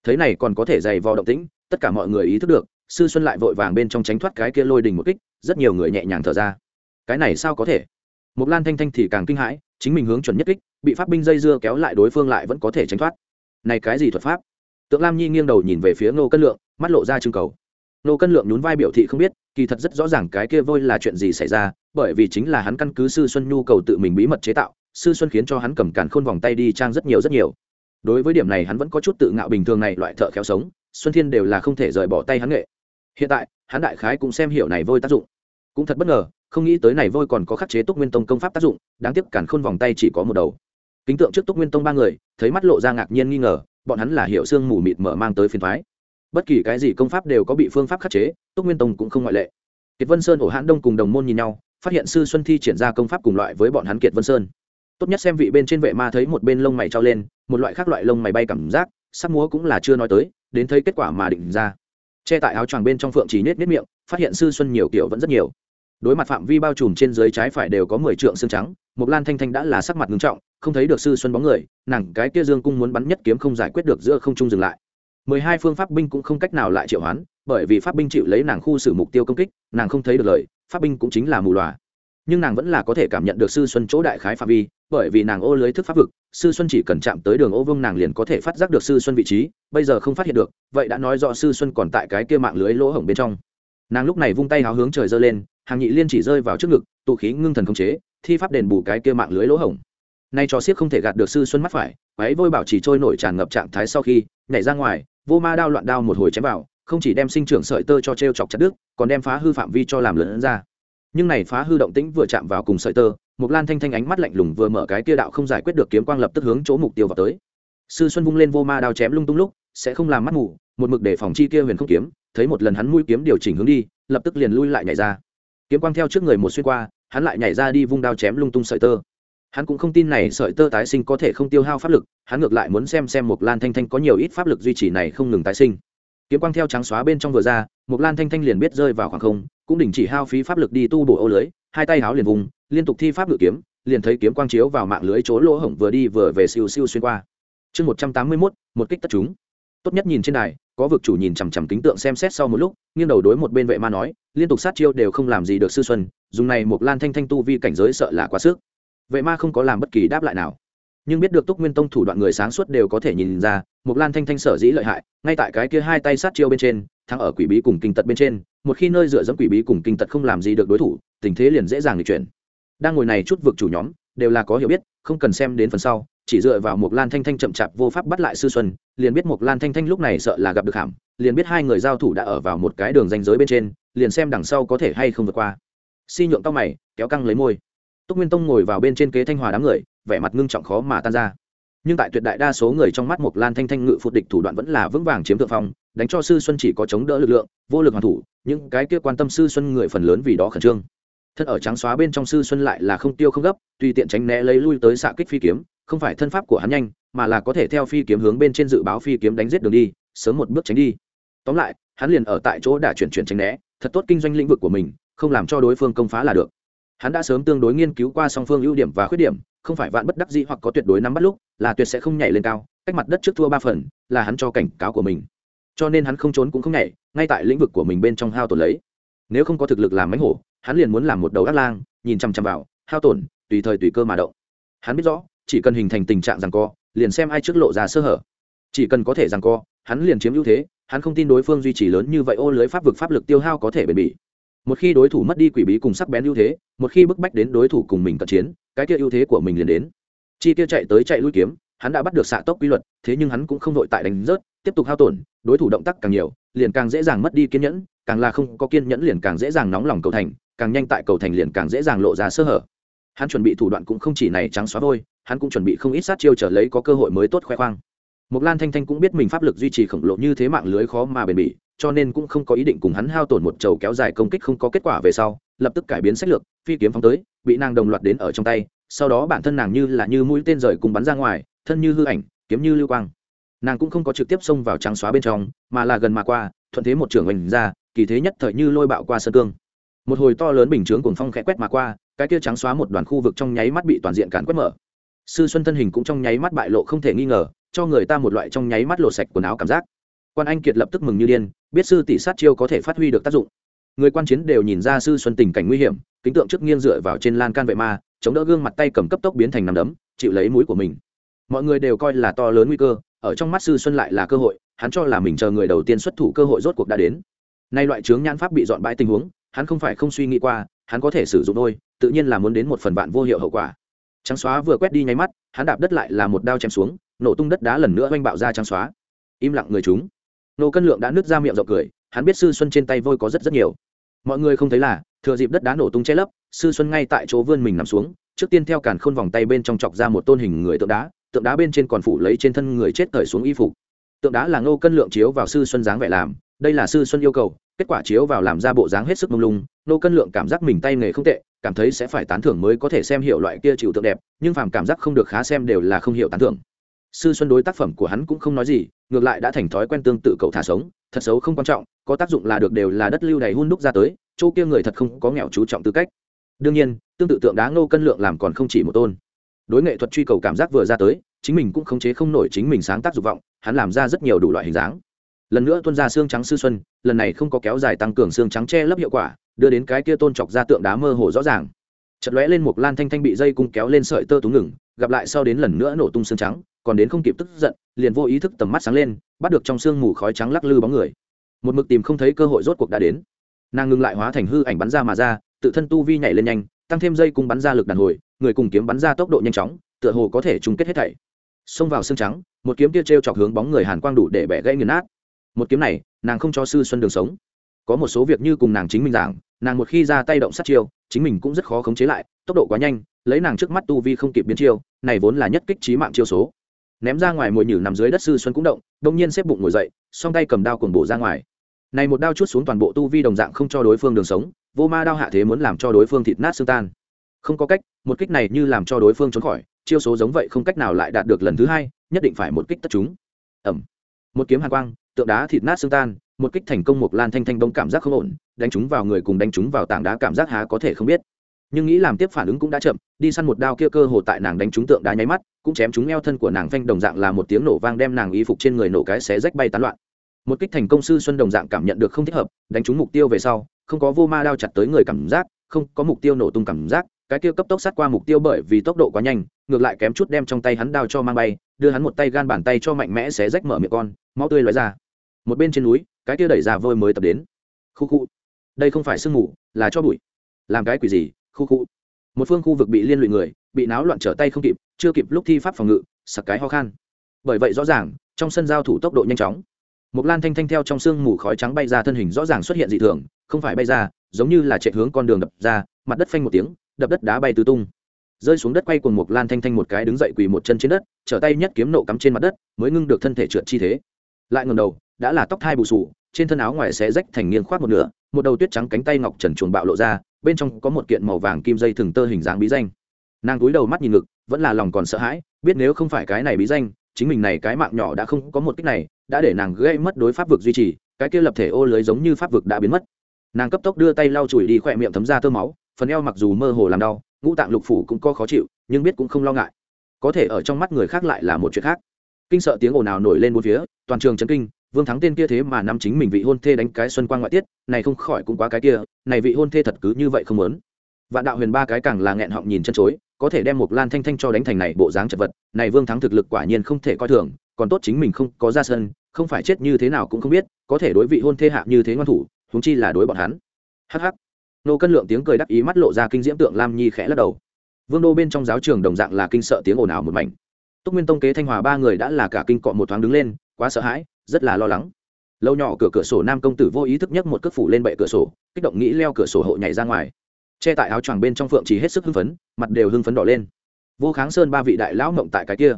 Thế này còn có thể dày vò động tĩnh, tất cả mọi người ý thức được sư xuân lại vội vàng bên trong tránh thoát cái kia lôi đình một kích, rất nhiều người nhẹ nhàng thở ra. Cái này sao có thể? Một lan thanh thanh thì càng kinh hãi, chính mình hướng chuẩn nhất kích, bị pháp binh dây dưa kéo lại đối phương lại vẫn có thể tránh thoát. Này cái gì thuật pháp? Tượng lam nhi nghiêng đầu nhìn về phía ngô cân lượng, mắt lộ ra trưng cầu. Nô cân lượng nhún vai biểu thị không biết, kỳ thật rất rõ ràng cái kia vôi là chuyện gì xảy ra, bởi vì chính là hắn căn cứ sư xuân nhu cầu tự mình bí mật chế tạo, sư xuân khiến cho hắn cầm càn khôn vòng tay đi trang rất nhiều rất nhiều. Đối với điểm này hắn vẫn có chút tự ngạo bình thường này, loại thợ khéo sống, xuân thiên đều là không thể rời bỏ tay hắn nghệ hiện tại, hắn đại khái cũng xem hiểu này vôi tác dụng. Cũng thật bất ngờ, không nghĩ tới này vôi còn có khắc chế túc nguyên tông công pháp tác dụng, đáng tiếc cản khôn vòng tay chỉ có một đầu. Kính tượng trước túc nguyên tông ba người, thấy mắt lộ ra ngạc nhiên nghi ngờ, bọn hắn là hiệu xương mù mịt mở mang tới phiền thoái bất kỳ cái gì công pháp đều có bị phương pháp khắc chế, túc nguyên tông cũng không ngoại lệ. Kiệt vân sơn ổ hãn đông cùng đồng môn nhìn nhau, phát hiện sư xuân thi triển ra công pháp cùng loại với bọn hắn kiệt vân sơn. Tốt nhất xem vị bên trên vệ ma thấy một bên lông mày trao lên, một loại khác loại lông mày bay cảm giác sắc múa cũng là chưa nói tới, đến thấy kết quả mà định ra che tại áo choàng bên trong phượng chỉ nết nết miệng, phát hiện sư xuân nhiều kiểu vẫn rất nhiều. Đối mặt phạm vi bao trùm trên dưới trái phải đều có mười trượng xương trắng mục lan thanh thanh đã là sắc mặt ngưng trọng, không thấy được sư xuân bóng người, nàng cái kia dương cung muốn bắn nhất kiếm không giải quyết được giữa không trung dừng lại. Mười hai phương pháp binh cũng không cách nào lại triệu hoán, bởi vì pháp binh chịu lấy nàng khu xử mục tiêu công kích, nàng không thấy được lời, pháp binh cũng chính là mù loà nhưng nàng vẫn là có thể cảm nhận được sư xuân chỗ đại khái phạm vi, bởi vì nàng ô lưới thức pháp vực, sư xuân chỉ cần chạm tới đường ô vương nàng liền có thể phát giác được sư xuân vị trí, bây giờ không phát hiện được, vậy đã nói rõ sư xuân còn tại cái kia mạng lưới lỗ hổng bên trong. Nàng lúc này vung tay háo hướng trời giơ lên, hàng nhị liên chỉ rơi vào trước ngực, tụ khí ngưng thần không chế, thi pháp đền bù cái kia mạng lưới lỗ hổng. Nay cho siết không thể gạt được sư xuân mắt phải váy vôi bảo chỉ trôi nổi tràn ngập trạng thái sau khi, nhảy ra ngoài, vô ma đao loạn đao một hồi chém vào, không chỉ đem sinh trưởng sợi tơ cho t r e o chọc chặt đứt, còn đem phá hư phạm vi cho làm lớn ra nhưng này phá hư động tĩnh vừa chạm vào cùng sợi tơ một lan thanh thanh ánh mắt lạnh lùng vừa mở cái kia đạo không giải quyết được kiếm quang lập tức hướng chỗ mục tiêu vào tới. Sư xuân vung lên vô ma đao chém lung tung lúc, sẽ không làm mắt mù, một mực để phòng chi kia huyền không kiếm, thấy một lần hắn mũi kiếm điều chỉnh hướng đi, lập tức liền lui lại nhảy ra. Kiếm quang theo trước người một xuyên qua, hắn lại nhảy ra đi vung đao chém lung tung sợi tơ. Hắn cũng không tin này sợi tơ tái sinh có thể không tiêu hao pháp lực, hắn ngược lại muốn xem xem một lan thanh thanh có nhiều ít pháp lực duy trì này không ngừng tái sinh. Kiếm quang theo trắng xóa bên trong vừa ra một lan thanh thanh liền biết rơi vào khoảng không cũng đình chỉ hao phí pháp lực đi tu bổ ô lưới, hai tay háo liền vùng, liên tục thi pháp ngự kiếm, liền thấy kiếm quang chiếu vào mạng lưới chỗ lỗ hổng vừa đi vừa về siêu siêu xuyên qua. Chương một trăm tám mươi mốt, một kích tất chúng. Tốt nhất nhìn trên đài, có vực chủ nhìn chằm chằm kính tượng xem xét sau một lúc, nghiêng đầu đối một bên vệ ma nói, liên tục sát chiêu đều không làm gì được sư xuân, dùng này một lan thanh thanh tu vi cảnh giới sợ là quá sức. Vệ ma không có làm bất kỳ đáp lại nào. Nhưng biết được túc nguyên tông thủ đoạn người sáng suốt đều có thể nhìn ra, một lan thanh thanh sở dĩ lợi hại, ngay tại cái kia hai tay sát chiêu bên trên thắng ở quỷ bí cùng kinh tật bên trên, một khi nơi dựa dẫm quỷ bí cùng kinh tật không làm gì được đối thủ, tình thế liền dễ dàng lịch chuyển. Đang ngồi này chút vực chủ nhóm, đều là có hiểu biết, không cần xem đến phần sau, chỉ dựa vào một lan thanh thanh chậm chạp vô pháp bắt lại sư xuân, liền biết một lan thanh thanh lúc này sợ là gặp được hàm liền biết hai người giao thủ đã ở vào một cái đường ranh giới bên trên, liền xem đằng sau có thể hay không vượt qua. Si nhượng tóc mày, kéo căng lấy môi. Túc nguyên tông ngồi vào bên trên kế thanh hòa đám người, vẻ mặt ngưng trọng khó mà tan ra. Nhưng tại tuyệt đại đa số người trong mắt một lan thanh thanh ngự phục địch thủ đoạn vẫn là vững vàng chiếm thượng phong đánh cho sư xuân chỉ có chống đỡ lực lượng, vô lực hoàn thủ, những cái kia quan tâm sư xuân người phần lớn vì đó khẩn trương. Thân ở trắng xóa bên trong sư xuân lại là không tiêu không gấp, tùy tiện tránh né lấy lui tới xạ kích phi kiếm, không phải thân pháp của hắn nhanh, mà là có thể theo phi kiếm hướng bên trên dự báo phi kiếm đánh giết đường đi, sớm một bước tránh đi. Tóm lại, hắn liền ở tại chỗ đã chuyển chuyển tránh né, thật tốt kinh doanh lĩnh vực của mình, không làm cho đối phương công phá là được. Hắn đã sớm tương đối nghiên cứu qua song phương ưu điểm và khuyết điểm, không phải vạn bất đắc dĩ hoặc có tuyệt đối nắm bắt lúc, là tuyệt sẽ không nhảy lên cao, cách mặt đất trước thua ba phần, là hắn cho cảnh cáo của mình cho nên hắn không trốn cũng không nhảy, ngay tại lĩnh vực của mình bên trong hao tổn lấy. Nếu không có thực lực làm mánh hổ, hắn liền muốn làm một đầu ác lang, nhìn chằm chằm vào, hao tổn, tùy thời tùy cơ mà động. Hắn biết rõ, chỉ cần hình thành tình trạng rằng co, liền xem ai trước lộ ra sơ hở. Chỉ cần có thể rằng co, hắn liền chiếm ưu thế, hắn không tin đối phương duy trì lớn như vậy ô lưới pháp vực pháp lực tiêu hao có thể bền bỉ. Một khi đối thủ mất đi quỷ bí cùng sắc bén ưu thế, một khi bức bách đến đối thủ cùng mình cận chiến, cái kia ưu thế của mình liền đến. Chi tiêu chạy tới chạy lui kiếm hắn đã bắt được xạ tốc quy luật thế nhưng hắn cũng không đội tại đánh rớt tiếp tục hao tổn đối thủ động tác càng nhiều liền càng dễ dàng mất đi kiên nhẫn càng là không có kiên nhẫn liền càng dễ dàng nóng lòng cầu thành càng nhanh tại cầu thành liền càng dễ dàng lộ ra sơ hở. Hắn chuẩn bị thủ đoạn cũng không chỉ này trắng xóa vôi hắn cũng chuẩn bị không ít sát chiêu trở lấy có cơ hội mới tốt khoe khoang. Mộc Lan Thanh Thanh cũng biết mình pháp lực duy trì khổng lồ như thế mạng lưới khó mà bền bỉ, cho nên cũng không có ý định cùng hắn hao tổn một trầu kéo dài công kích không có kết quả về sau, lập tức cải biến sách lược, phi kiếm phóng tới, bị nàng đồng loạt đến ở trong tay, sau đó bản thân nàng như là như mũi tên rời cùng bắn ra ngoài, thân như hư ảnh, kiếm như lưu quang. Nàng cũng không có trực tiếp xông vào trắng xóa bên trong, mà là gần mà qua, thuận thế một trưởng vành ra, kỳ thế nhất thời như lôi bạo qua sơn cương. Một hồi to lớn bình chướng cuồng phong khẽ quét mà qua, cái kia trắng xóa một đoàn khu vực trong nháy mắt bị toàn diện cản quét mở. Sư Xuân thân hình cũng trong nháy mắt bại lộ không thể nghi ngờ, cho người ta một loại trong nháy mắt lộ sạch quần áo cảm giác quan anh kiệt lập tức mừng như điên biết sư tỷ sát chiêu có thể phát huy được tác dụng người quan chiến đều nhìn ra sư xuân tình cảnh nguy hiểm kính tượng trước nghiêng dựa vào trên lan can vệ ma chống đỡ gương mặt tay cầm cấp tốc biến thành nằm đấm chịu lấy mũi của mình mọi người đều coi là to lớn nguy cơ ở trong mắt sư xuân lại là cơ hội hắn cho là mình chờ người đầu tiên xuất thủ cơ hội rốt cuộc đã đến. Nay loại trướng nhãn pháp bị dọn bãi tình huống hắn không phải không suy nghĩ qua hắn có thể sử dụng thôi, tự nhiên là muốn đến một phần bạn vô hiệu hậu quả. Trắng xóa vừa quét đi nháy mắt hắn đạp đất lại là một đao chém xuống nổ tung đất đá lần nữa oanh bạo ra trắng xóa. Im lặng người chúng. Nô cân lượng đã nứt ra miệng rộng cười hắn biết sư xuân trên tay vôi có rất rất nhiều. Mọi người không thấy là thừa dịp đất đá nổ tung che lấp sư xuân ngay tại chỗ vươn mình nằm xuống trước tiên theo càn khôn vòng tay bên trong chọc ra một tôn hình người tượng đá tượng đá bên trên còn phủ lấy trên thân người chết cởi xuống y phục. Tượng đá là ngô cân lượng chiếu vào sư xuân dáng vẻ làm, đây là sư xuân yêu cầu, kết quả chiếu vào làm ra bộ dáng hết sức mông lung nô cân lượng cảm giác mình tay nghề không tệ, cảm thấy sẽ phải tán thưởng mới có thể xem hiểu loại kia chịu tượng đẹp, nhưng phàm cảm giác không được khá xem đều là không hiểu tán thưởng. Sư xuân đối tác phẩm của hắn cũng không nói gì, ngược lại đã thành thói quen tương tự cậu thả sống, thật xấu không quan trọng, có tác dụng là được đều là đất lưu đầy hun đúc ra tới, chỗ kia người thật không có nghèo chú trọng tư cách. Đương nhiên, tương tự tượng đá ngô cân lượng làm còn không chỉ một tôn đối nghệ thuật truy cầu cảm giác vừa ra tới, chính mình cũng khống chế không nổi chính mình sáng tác dục vọng, hắn làm ra rất nhiều đủ loại hình dáng. Lần nữa tuân ra xương trắng sư xuân, lần này không có kéo dài tăng cường xương trắng che lấp hiệu quả, đưa đến cái kia tôn chọc ra tượng đá mơ hồ rõ ràng. Chật lóe lên một lan thanh thanh bị dây cung kéo lên sợi tơ túng ngừng, gặp lại sau đến lần nữa nổ tung xương trắng, còn đến không kịp tức giận, liền vô ý thức tầm mắt sáng lên, bắt được trong sương mù khói trắng lắc lư bóng người. Một mực tìm không thấy cơ hội rốt cuộc đã đến. Nàng ngừng lại hóa thành hư ảnh bắn ra mà ra, tự thân tu vi nhảy lên nhanh tăng thêm dây cung bắn ra lực đàn hồi, người cùng kiếm bắn ra tốc độ nhanh chóng, tựa hồ có thể chung kết hết thảy. Xông vào xương trắng, một kiếm kia t r e o chọc hướng bóng người hàn quang đủ để bẻ gãy nghiền nát. Một kiếm này, nàng không cho sư xuân đường sống. Có một số việc như cùng nàng chính mình giảng, nàng một khi ra tay động sát chiêu, chính mình cũng rất khó khống chế lại, tốc độ quá nhanh, lấy nàng trước mắt tu vi không kịp biến chiêu, này vốn là nhất kích trí mạng chiêu số. Ném ra ngoài mồi nhử nằm dưới đất sư xuân cũng động, đông nhiên xếp bụng ngồi dậy, song tay cầm đao cuồng bổ ra ngoài. Này một đao chút xuống toàn bộ tu vi đồng dạng không cho đối phương đường sống vô ma đao hạ thế muốn làm cho đối phương thịt nát xương tan. Không có cách, một kích này như làm cho đối phương trốn khỏi, chiêu số giống vậy không cách nào lại đạt được lần thứ hai, nhất định phải một kích tất chúng. Ẩm một kiếm hàn quang, tượng đá thịt nát xương tan, một kích thành công một lan thanh thanh đông cảm giác không ổn, đánh chúng vào người cùng đánh chúng vào tảng đá cảm giác há có thể không biết. Nhưng nghĩ làm tiếp phản ứng cũng đã chậm, đi săn một đao kia cơ hồ tại nàng đánh trúng tượng đá nháy mắt, cũng chém trúng eo thân của nàng phanh đồng dạng là một tiếng nổ vang đem nàng y phục trên người nổ cái xé rách bay tán loạn. Một kích thành công sư xuân đồng dạng cảm nhận được không thích hợp, đánh trúng mục tiêu về sau không có vô ma đao chặt tới người cảm giác, không có mục tiêu nổ tung cảm giác, cái kia cấp tốc sát qua mục tiêu bởi vì tốc độ quá nhanh, ngược lại kém chút đem trong tay hắn đao cho mang bay, đưa hắn một tay gan bàn tay cho mạnh mẽ xé rách mở miệng con, máu tươi lóe ra. Một bên trên núi, cái kia đẩy ra vôi mới tập đến. Khu khu. Đây không phải sương mù, là cho bụi. Làm cái quỷ gì? Khu khu. Một phương khu vực bị liên lụy người, bị náo loạn trở tay không kịp, chưa kịp lúc thi pháp phòng ngự, sặc cái ho khan. Bởi vậy rõ ràng, trong sân giao thủ tốc độ nhanh chóng. Một lan thanh thanh theo trong sương mù khói trắng bay ra thân hình rõ ràng xuất hiện dị thường không phải bay ra, giống như là chạy hướng con đường đập ra, mặt đất phanh một tiếng, đập đất đá bay tứ tung. Rơi xuống đất quay cùng một lan thanh thanh một cái đứng dậy quỳ một chân trên đất, trở tay nhất kiếm nộ cắm trên mặt đất, mới ngưng được thân thể trượt chi thế. Lại ngầm đầu, đã là tóc thai bù sù, trên thân áo ngoài xé rách thành nghiêng khoác một nửa, một đầu tuyết trắng cánh tay ngọc trần chuồn bạo lộ ra, bên trong có một kiện màu vàng kim dây thừng tơ hình dáng bí danh. Nàng cúi đầu mắt nhìn ngực, vẫn là lòng còn sợ hãi, biết nếu không phải cái này bí danh, chính mình này cái mạng nhỏ đã không có một cách này, đã để nàng gây mất đối pháp vực duy trì, cái kia lập thể ô lưới giống như pháp vực đã biến mất nàng cấp tốc đưa tay lau chùi đi khỏe miệng thấm ra tơ máu, phần eo mặc dù mơ hồ làm đau, ngũ tạng lục phủ cũng có khó chịu, nhưng biết cũng không lo ngại. Có thể ở trong mắt người khác lại là một chuyện khác. Kinh sợ tiếng ồn ào nổi lên bốn phía, toàn trường chấn kinh, vương thắng tên kia thế mà năm chính mình vị hôn thê đánh cái xuân quang ngoại tiết, này không khỏi cũng quá cái kia, này vị hôn thê thật cứ như vậy không muốn. Vạn đạo huyền ba cái càng là nghẹn họng nhìn chân chối, có thể đem một lan thanh thanh cho đánh thành này bộ dáng chật vật, này vương thắng thực lực quả nhiên không thể coi thường, còn tốt chính mình không có ra sân, không phải chết như thế nào cũng không biết, có thể đối vị hôn thê hạ như thế ngoan thủ huống chi là đối bọn hắn. Hh nô cân lượng tiếng cười đắc ý mắt lộ ra kinh diễm tượng lam nhi khẽ lắc đầu. Vương đô bên trong giáo trường đồng dạng là kinh sợ tiếng ồn ào một mảnh. Túc nguyên tông kế thanh hòa ba người đã là cả kinh cọ một thoáng đứng lên, quá sợ hãi, rất là lo lắng. Lâu nhỏ cửa cửa sổ nam công tử vô ý thức nhấc một cước phủ lên bệ cửa sổ, kích động nghĩ leo cửa sổ hộ nhảy ra ngoài. Che tại áo choàng bên trong phượng chỉ hết sức hưng phấn, mặt đều hưng phấn đỏ lên. Vô kháng sơn ba vị đại lão mộng tại cái kia.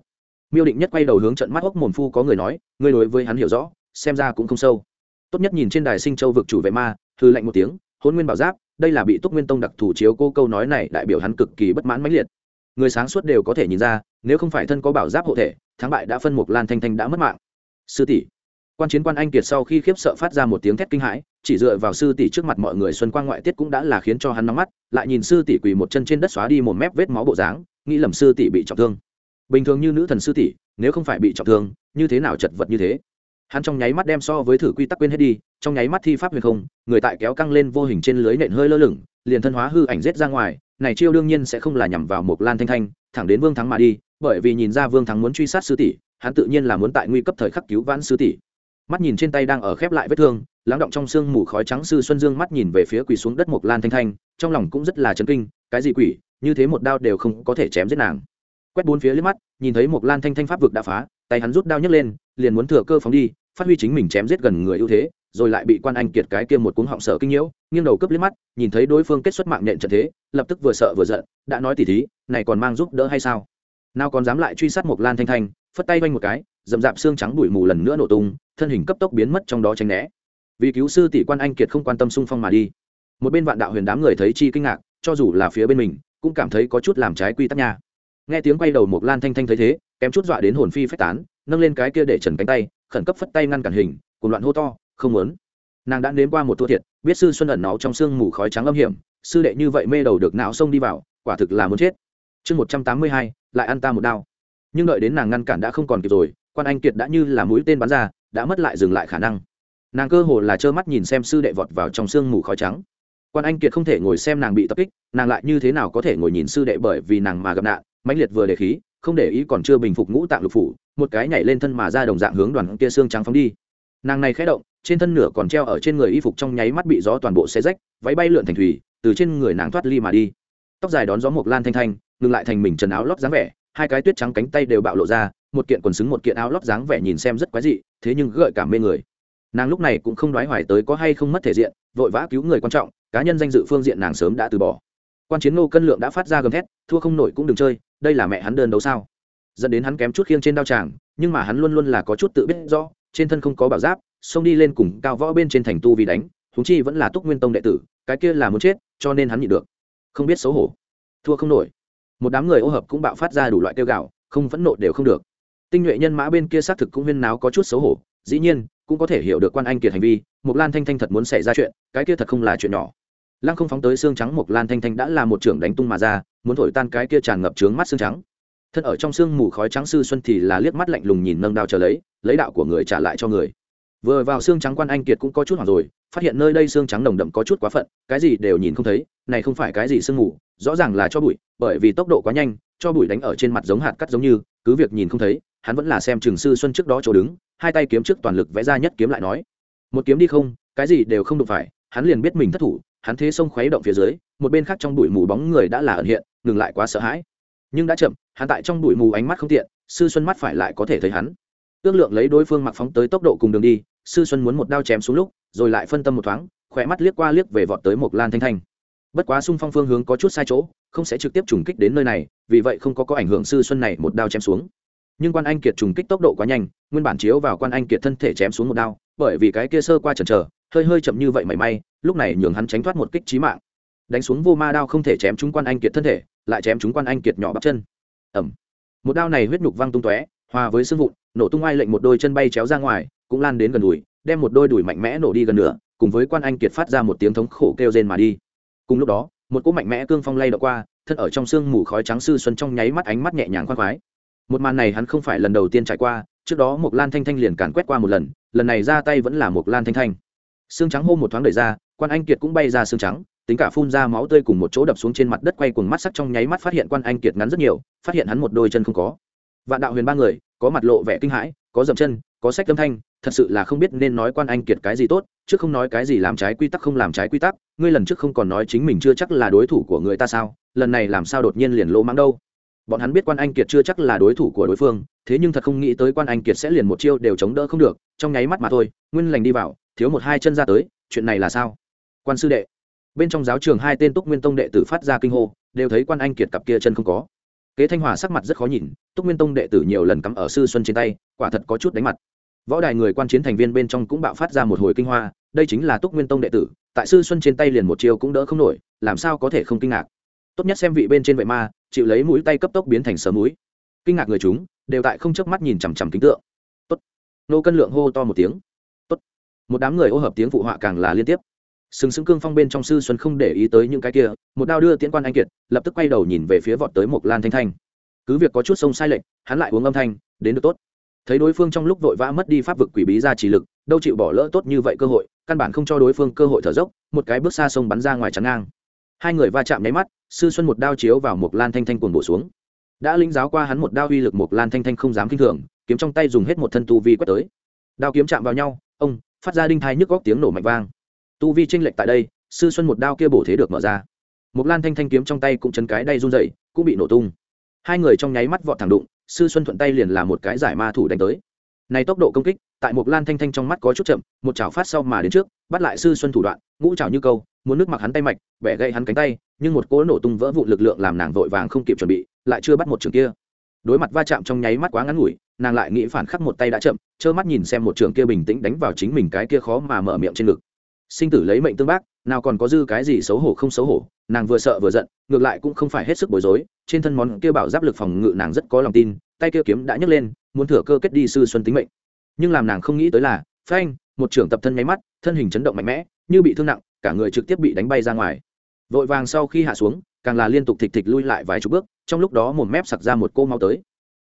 Miêu định nhất quay đầu hướng trận mắt hốc mồm phu có người nói, ngươi đối với hắn hiểu rõ, xem ra cũng không sâu tốt nhất nhìn trên đài sinh châu vực chủ vệ ma, hư lạnh một tiếng, hôn nguyên bảo giáp, đây là bị túc nguyên tông đặc thủ chiếu cô câu nói này đại biểu hắn cực kỳ bất mãn mãnh liệt. Người sáng suốt đều có thể nhìn ra, nếu không phải thân có bảo giáp hộ thể, thắng bại đã phân một lan thanh thanh đã mất mạng. Sư tỷ. Quan chiến quan anh kiệt sau khi khiếp sợ phát ra một tiếng thét kinh hãi, chỉ dựa vào sư tỷ trước mặt mọi người xuân quang ngoại tiết cũng đã là khiến cho hắn nóng mắt, lại nhìn sư tỷ quỳ một chân trên đất xóa đi một mép vết máu bộ dáng, nghĩ lầm sư tỷ bị trọng thương. Bình thường như nữ thần sư tỷ, nếu không phải bị trọng thương, như thế nào chật vật như thế? Hắn trong nháy mắt đem so với thử quy tắc quên hết đi, trong nháy mắt thi pháp huyền không, người tại kéo căng lên vô hình trên lưới nện hơi lơ lửng, liền thân hóa hư ảnh rết ra ngoài, này chiêu đương nhiên sẽ không là nhằm vào một lan thanh thanh, thẳng đến vương thắng mà đi, bởi vì nhìn ra vương thắng muốn truy sát sư tỷ, hắn tự nhiên là muốn tại nguy cấp thời khắc cứu vãn sư tỷ. Mắt nhìn trên tay đang ở khép lại vết thương, lắng động trong sương mù khói trắng sư xuân dương mắt nhìn về phía quỳ xuống đất mộc lan thanh thanh, trong lòng cũng rất là chấn kinh, cái gì quỷ, như thế một đao đều không có thể chém giết nàng. Quét bốn phía liếc mắt, nhìn thấy mộc lan thanh thanh pháp vực đã phá, tay hắn rút đao nhấc lên, liền muốn thừa cơ phóng đi phát huy chính mình chém giết gần người ưu thế, rồi lại bị quan anh kiệt cái kia một cuống họng sợ kinh nhiễu, nghiêng đầu cướp liếc mắt, nhìn thấy đối phương kết xuất mạng nhện trận thế, lập tức vừa sợ vừa giận, đã nói tỉ thí, này còn mang giúp đỡ hay sao? Nào còn dám lại truy sát một lan thanh thanh, phất tay quanh một cái dầm dạp xương trắng bụi mù lần nữa nổ tung, thân hình cấp tốc biến mất trong đó tránh né. Vì cứu sư tỷ quan anh kiệt không quan tâm xung phong mà đi. Một bên vạn đạo huyền đám người thấy chi kinh ngạc, cho dù là phía bên mình, cũng cảm thấy có chút làm trái quy tắc nha. Nghe tiếng quay đầu một lan thanh thanh thấy thế, kém chút dọa đến hồn phi phách tán, nâng lên cái kia để trần cánh tay khẩn cấp phất tay ngăn cản hình cùng loạn hô to, không muốn. Nàng đã nếm qua một thua thiệt, biết sư xuân ẩn náu trong sương mù khói trắng âm hiểm, sư đệ như vậy mê đầu được não xông đi vào, quả thực là muốn chết. Chương một trăm tám mươi hai, lại ăn ta một đao nhưng đợi đến nàng ngăn cản đã không còn kịp rồi, quan anh kiệt đã như là mũi tên bắn ra, đã mất lại dừng lại khả năng. Nàng cơ hồ là trơ mắt nhìn xem sư đệ vọt vào trong sương mù khói trắng. Quan anh kiệt không thể ngồi xem nàng bị tập kích, nàng lại như thế nào có thể ngồi nhìn sư đệ bởi vì nàng mà gặp nạn, mãnh liệt vừa để khí không để ý còn chưa bình phục ngũ tạng lục phủ, một cái nhảy lên thân mà ra đồng dạng hướng đoàn kia xương trắng phóng đi. Nàng này khẽ động, trên thân nửa còn treo ở trên người y phục trong nháy mắt bị gió toàn bộ xe rách, váy bay lượn thành thủy, từ trên người nàng thoát ly mà đi. Tóc dài đón gió mộc lan thanh thanh, ngừng lại thành mình trần áo lót dáng vẻ, hai cái tuyết trắng cánh tay đều bạo lộ ra, một kiện quần xứng một kiện áo lót dáng vẻ nhìn xem rất quái dị, thế nhưng gợi cảm mê người. Nàng lúc này cũng không đoái hoài tới có hay không mất thể diện, vội vã cứu người quan trọng, cá nhân danh dự phương diện nàng sớm đã từ bỏ quan chiến nô cân lượng đã phát ra gầm thét, thua không nổi cũng đừng chơi, đây là mẹ hắn đơn đấu sao? Dẫn đến hắn kém chút khiêng trên đao tràng nhưng mà hắn luôn luôn là có chút tự biết rõ, trên thân không có bảo giáp, xông đi lên cùng cao võ bên trên thành tu vì đánh húng chi vẫn là túc nguyên tông đệ tử, cái kia là muốn chết, cho nên hắn nhịn được. Không biết xấu hổ. Thua không nổi. Một đám người ô hợp cũng bạo phát ra đủ loại tiêu gạo không vẫn nộ đều không được. Tinh nhuệ nhân mã bên kia xác thực cũng huyên náo có chút xấu hổ, dĩ nhiên, cũng có thể hiểu được quan anh kiệt hành vi mục lan thanh thanh thật muốn xảy ra chuyện, cái kia thật không là chuyện nhỏ lăng không phóng tới xương trắng mộc lan thanh thanh đã là một trưởng đánh tung mà ra, muốn thổi tan cái kia tràn ngập trướng mắt xương trắng. Thân ở trong xương mù khói trắng sư xuân thì là liếc mắt lạnh lùng nhìn nâng đao chờ lấy lấy đạo của người trả lại cho người. Vừa vào xương trắng quan anh kiệt cũng có chút hoảng rồi, phát hiện nơi đây xương trắng nồng đậm có chút quá phận, cái gì đều nhìn không thấy, này không phải cái gì sương mù, rõ ràng là cho bụi, bởi vì tốc độ quá nhanh, cho bụi đánh ở trên mặt giống hạt cắt giống như, cứ việc nhìn không thấy, hắn vẫn là xem trường sư xuân trước đó chỗ đứng, hai tay kiếm trước toàn lực vẽ ra nhất kiếm lại nói, một kiếm đi không, cái gì đều không đụng phải, hắn liền biết mình thất thủ hắn thế sông khuấy động phía dưới, một bên khác trong bụi mù bóng người đã là ẩn hiện, ngừng lại quá sợ hãi. Nhưng đã chậm, hắn tại trong bụi mù ánh mắt không tiện, sư xuân mắt phải lại có thể thấy hắn. Ước lượng lấy đối phương mặc phóng tới tốc độ cùng đường đi, sư xuân muốn một đao chém xuống lúc, rồi lại phân tâm một thoáng, khỏe mắt liếc qua liếc về vọt tới một lan thanh thanh. Bất quá xung phong phương hướng có chút sai chỗ, không sẽ trực tiếp trùng kích đến nơi này, vì vậy không có có ảnh hưởng sư xuân này một đao chém xuống. Nhưng quan anh kiệt trùng kích tốc độ quá nhanh, nguyên bản chiếu vào quan anh kiệt thân thể chém xuống một đao, bởi vì cái kia sơ qua chần chờ hơi hơi chậm như vậy mảy may, lúc này nhường hắn tránh thoát một kích trí mạng. Đánh xuống vô ma đao không thể chém chúng quan anh kiệt thân thể, lại chém chúng quan anh kiệt nhỏ bắp chân. Ẩm một đao này huyết nhục văng tung tóe, hòa với sưng vụn, nổ tung ai lệnh một đôi chân bay chéo ra ngoài, cũng lan đến gần đùi, đem một đôi đùi mạnh mẽ nổ đi gần nửa, cùng với quan anh kiệt phát ra một tiếng thống khổ kêu rên mà đi. Cùng lúc đó, một cỗ mạnh mẽ cương phong lay đ qua, thân ở trong sương mù khói trắng sư xuân trong nháy mắt ánh mắt nhẹ nhàng khoan khoái. Một màn này hắn không phải lần đầu tiên trải qua, trước đó một lan thanh thanh liền càn quét qua một lần lần này ra tay vẫn là một lan thanh thanh xương trắng hô một thoáng đẩy ra, quan anh kiệt cũng bay ra xương trắng, tính cả phun ra máu tươi cùng một chỗ đập xuống trên mặt đất quay cuồng mắt sắc trong nháy mắt phát hiện quan anh kiệt ngắn rất nhiều, phát hiện hắn một đôi chân không có. Vạn đạo huyền ba người, có mặt lộ vẻ kinh hãi, có dậm chân, có sách âm thanh, thật sự là không biết nên nói quan anh kiệt cái gì tốt chứ không nói cái gì làm trái quy tắc không làm trái quy tắc, ngươi lần trước không còn nói chính mình chưa chắc là đối thủ của người ta sao, lần này làm sao đột nhiên liền lỗ mắng đâu. Bọn hắn biết quan anh kiệt chưa chắc là đối thủ của đối phương, thế nhưng thật không nghĩ tới quan anh kiệt sẽ liền một chiêu đều chống đỡ không được, trong nháy mắt mà thôi, nguyên lành đi vào thiếu một hai chân ra tới, chuyện này là sao? Quan sư đệ. Bên trong giáo trường hai tên túc nguyên tông đệ tử phát ra kinh hô, đều thấy quan anh kiệt cặp kia chân không có. Kế thanh hòa sắc mặt rất khó nhìn, túc nguyên tông đệ tử nhiều lần cắm ở sư xuân trên tay, quả thật có chút đánh mặt. Võ đài người quan chiến thành viên bên trong cũng bạo phát ra một hồi kinh hoa, đây chính là túc nguyên tông đệ tử, tại sư xuân trên tay liền một chiêu cũng đỡ không nổi, làm sao có thể không kinh ngạc? Tốt nhất xem vị bên trên vệ ma chịu lấy mũi tay cấp tốc biến thành sờ mũi. Kinh ngạc người chúng, đều tại không chớp mắt nhìn chằm chằm kính tượng. Tốt. Nô cân lượng hô to một tiếng một đám người ô hợp tiếng phụ họa càng là liên tiếp. Sừng sững cương phong bên trong sư xuân không để ý tới những cái kia, một đao đưa tiễn quan anh kiệt, lập tức quay đầu nhìn về phía vọt tới một lan thanh thanh. Cứ việc có chút sông sai lệch, hắn lại uống âm thanh, đến được tốt. Thấy đối phương trong lúc vội vã mất đi pháp vực quỷ bí ra chỉ lực, đâu chịu bỏ lỡ tốt như vậy cơ hội, căn bản không cho đối phương cơ hội thở dốc, một cái bước xa sông bắn ra ngoài chắn ngang. Hai người va chạm nháy mắt, sư xuân một đao chiếu vào một lan thanh thanh cuồng bổ xuống. Đã lĩnh giáo qua hắn một đao uy lực một lan thanh thanh không dám kinh thường, kiếm trong tay dùng hết một thân tu vi quét tới. Đao kiếm chạm vào nhau, ông phát ra đinh thai nhức góc tiếng nổ mạnh vang. Tu vi tranh lệch tại đây, sư xuân một đao kia bổ thế được mở ra. Một lan thanh thanh kiếm trong tay cũng chấn cái đay run dậy cũng bị nổ tung. Hai người trong nháy mắt vọt thẳng đụng, sư xuân thuận tay liền làm một cái giải ma thủ đánh tới. Này tốc độ công kích, tại một lan thanh thanh trong mắt có chút chậm, một chảo phát sau mà đến trước, bắt lại sư xuân thủ đoạn, ngũ chảo như câu, muốn nước mặc hắn tay mạch, bẻ gãy hắn cánh tay, nhưng một cỗ nổ tung vỡ vụ lực lượng làm nàng vội vàng không kịp chuẩn bị, lại chưa bắt một trường kia đối mặt va chạm trong nháy mắt quá ngắn ngủi, nàng lại nghĩ phản khắc một tay đã chậm, trơ mắt nhìn xem một trường kia bình tĩnh đánh vào chính mình cái kia khó mà mở miệng trên ngực. Sinh tử lấy mệnh tương bác, nào còn có dư cái gì xấu hổ không xấu hổ, nàng vừa sợ vừa giận, ngược lại cũng không phải hết sức bối rối, trên thân món kia bảo giáp lực phòng ngự nàng rất có lòng tin, tay kia kiếm đã nhấc lên, muốn thừa cơ kết đi sư xuân tính mệnh. Nhưng làm nàng không nghĩ tới là, phanh, một trưởng tập thân nháy mắt, thân hình chấn động mạnh mẽ, như bị thương nặng, cả người trực tiếp bị đánh bay ra ngoài. Vội vàng sau khi hạ xuống, càng là liên tục thịch thịch lui lại vài chục bước trong lúc đó một mép sặc ra một cô mau tới.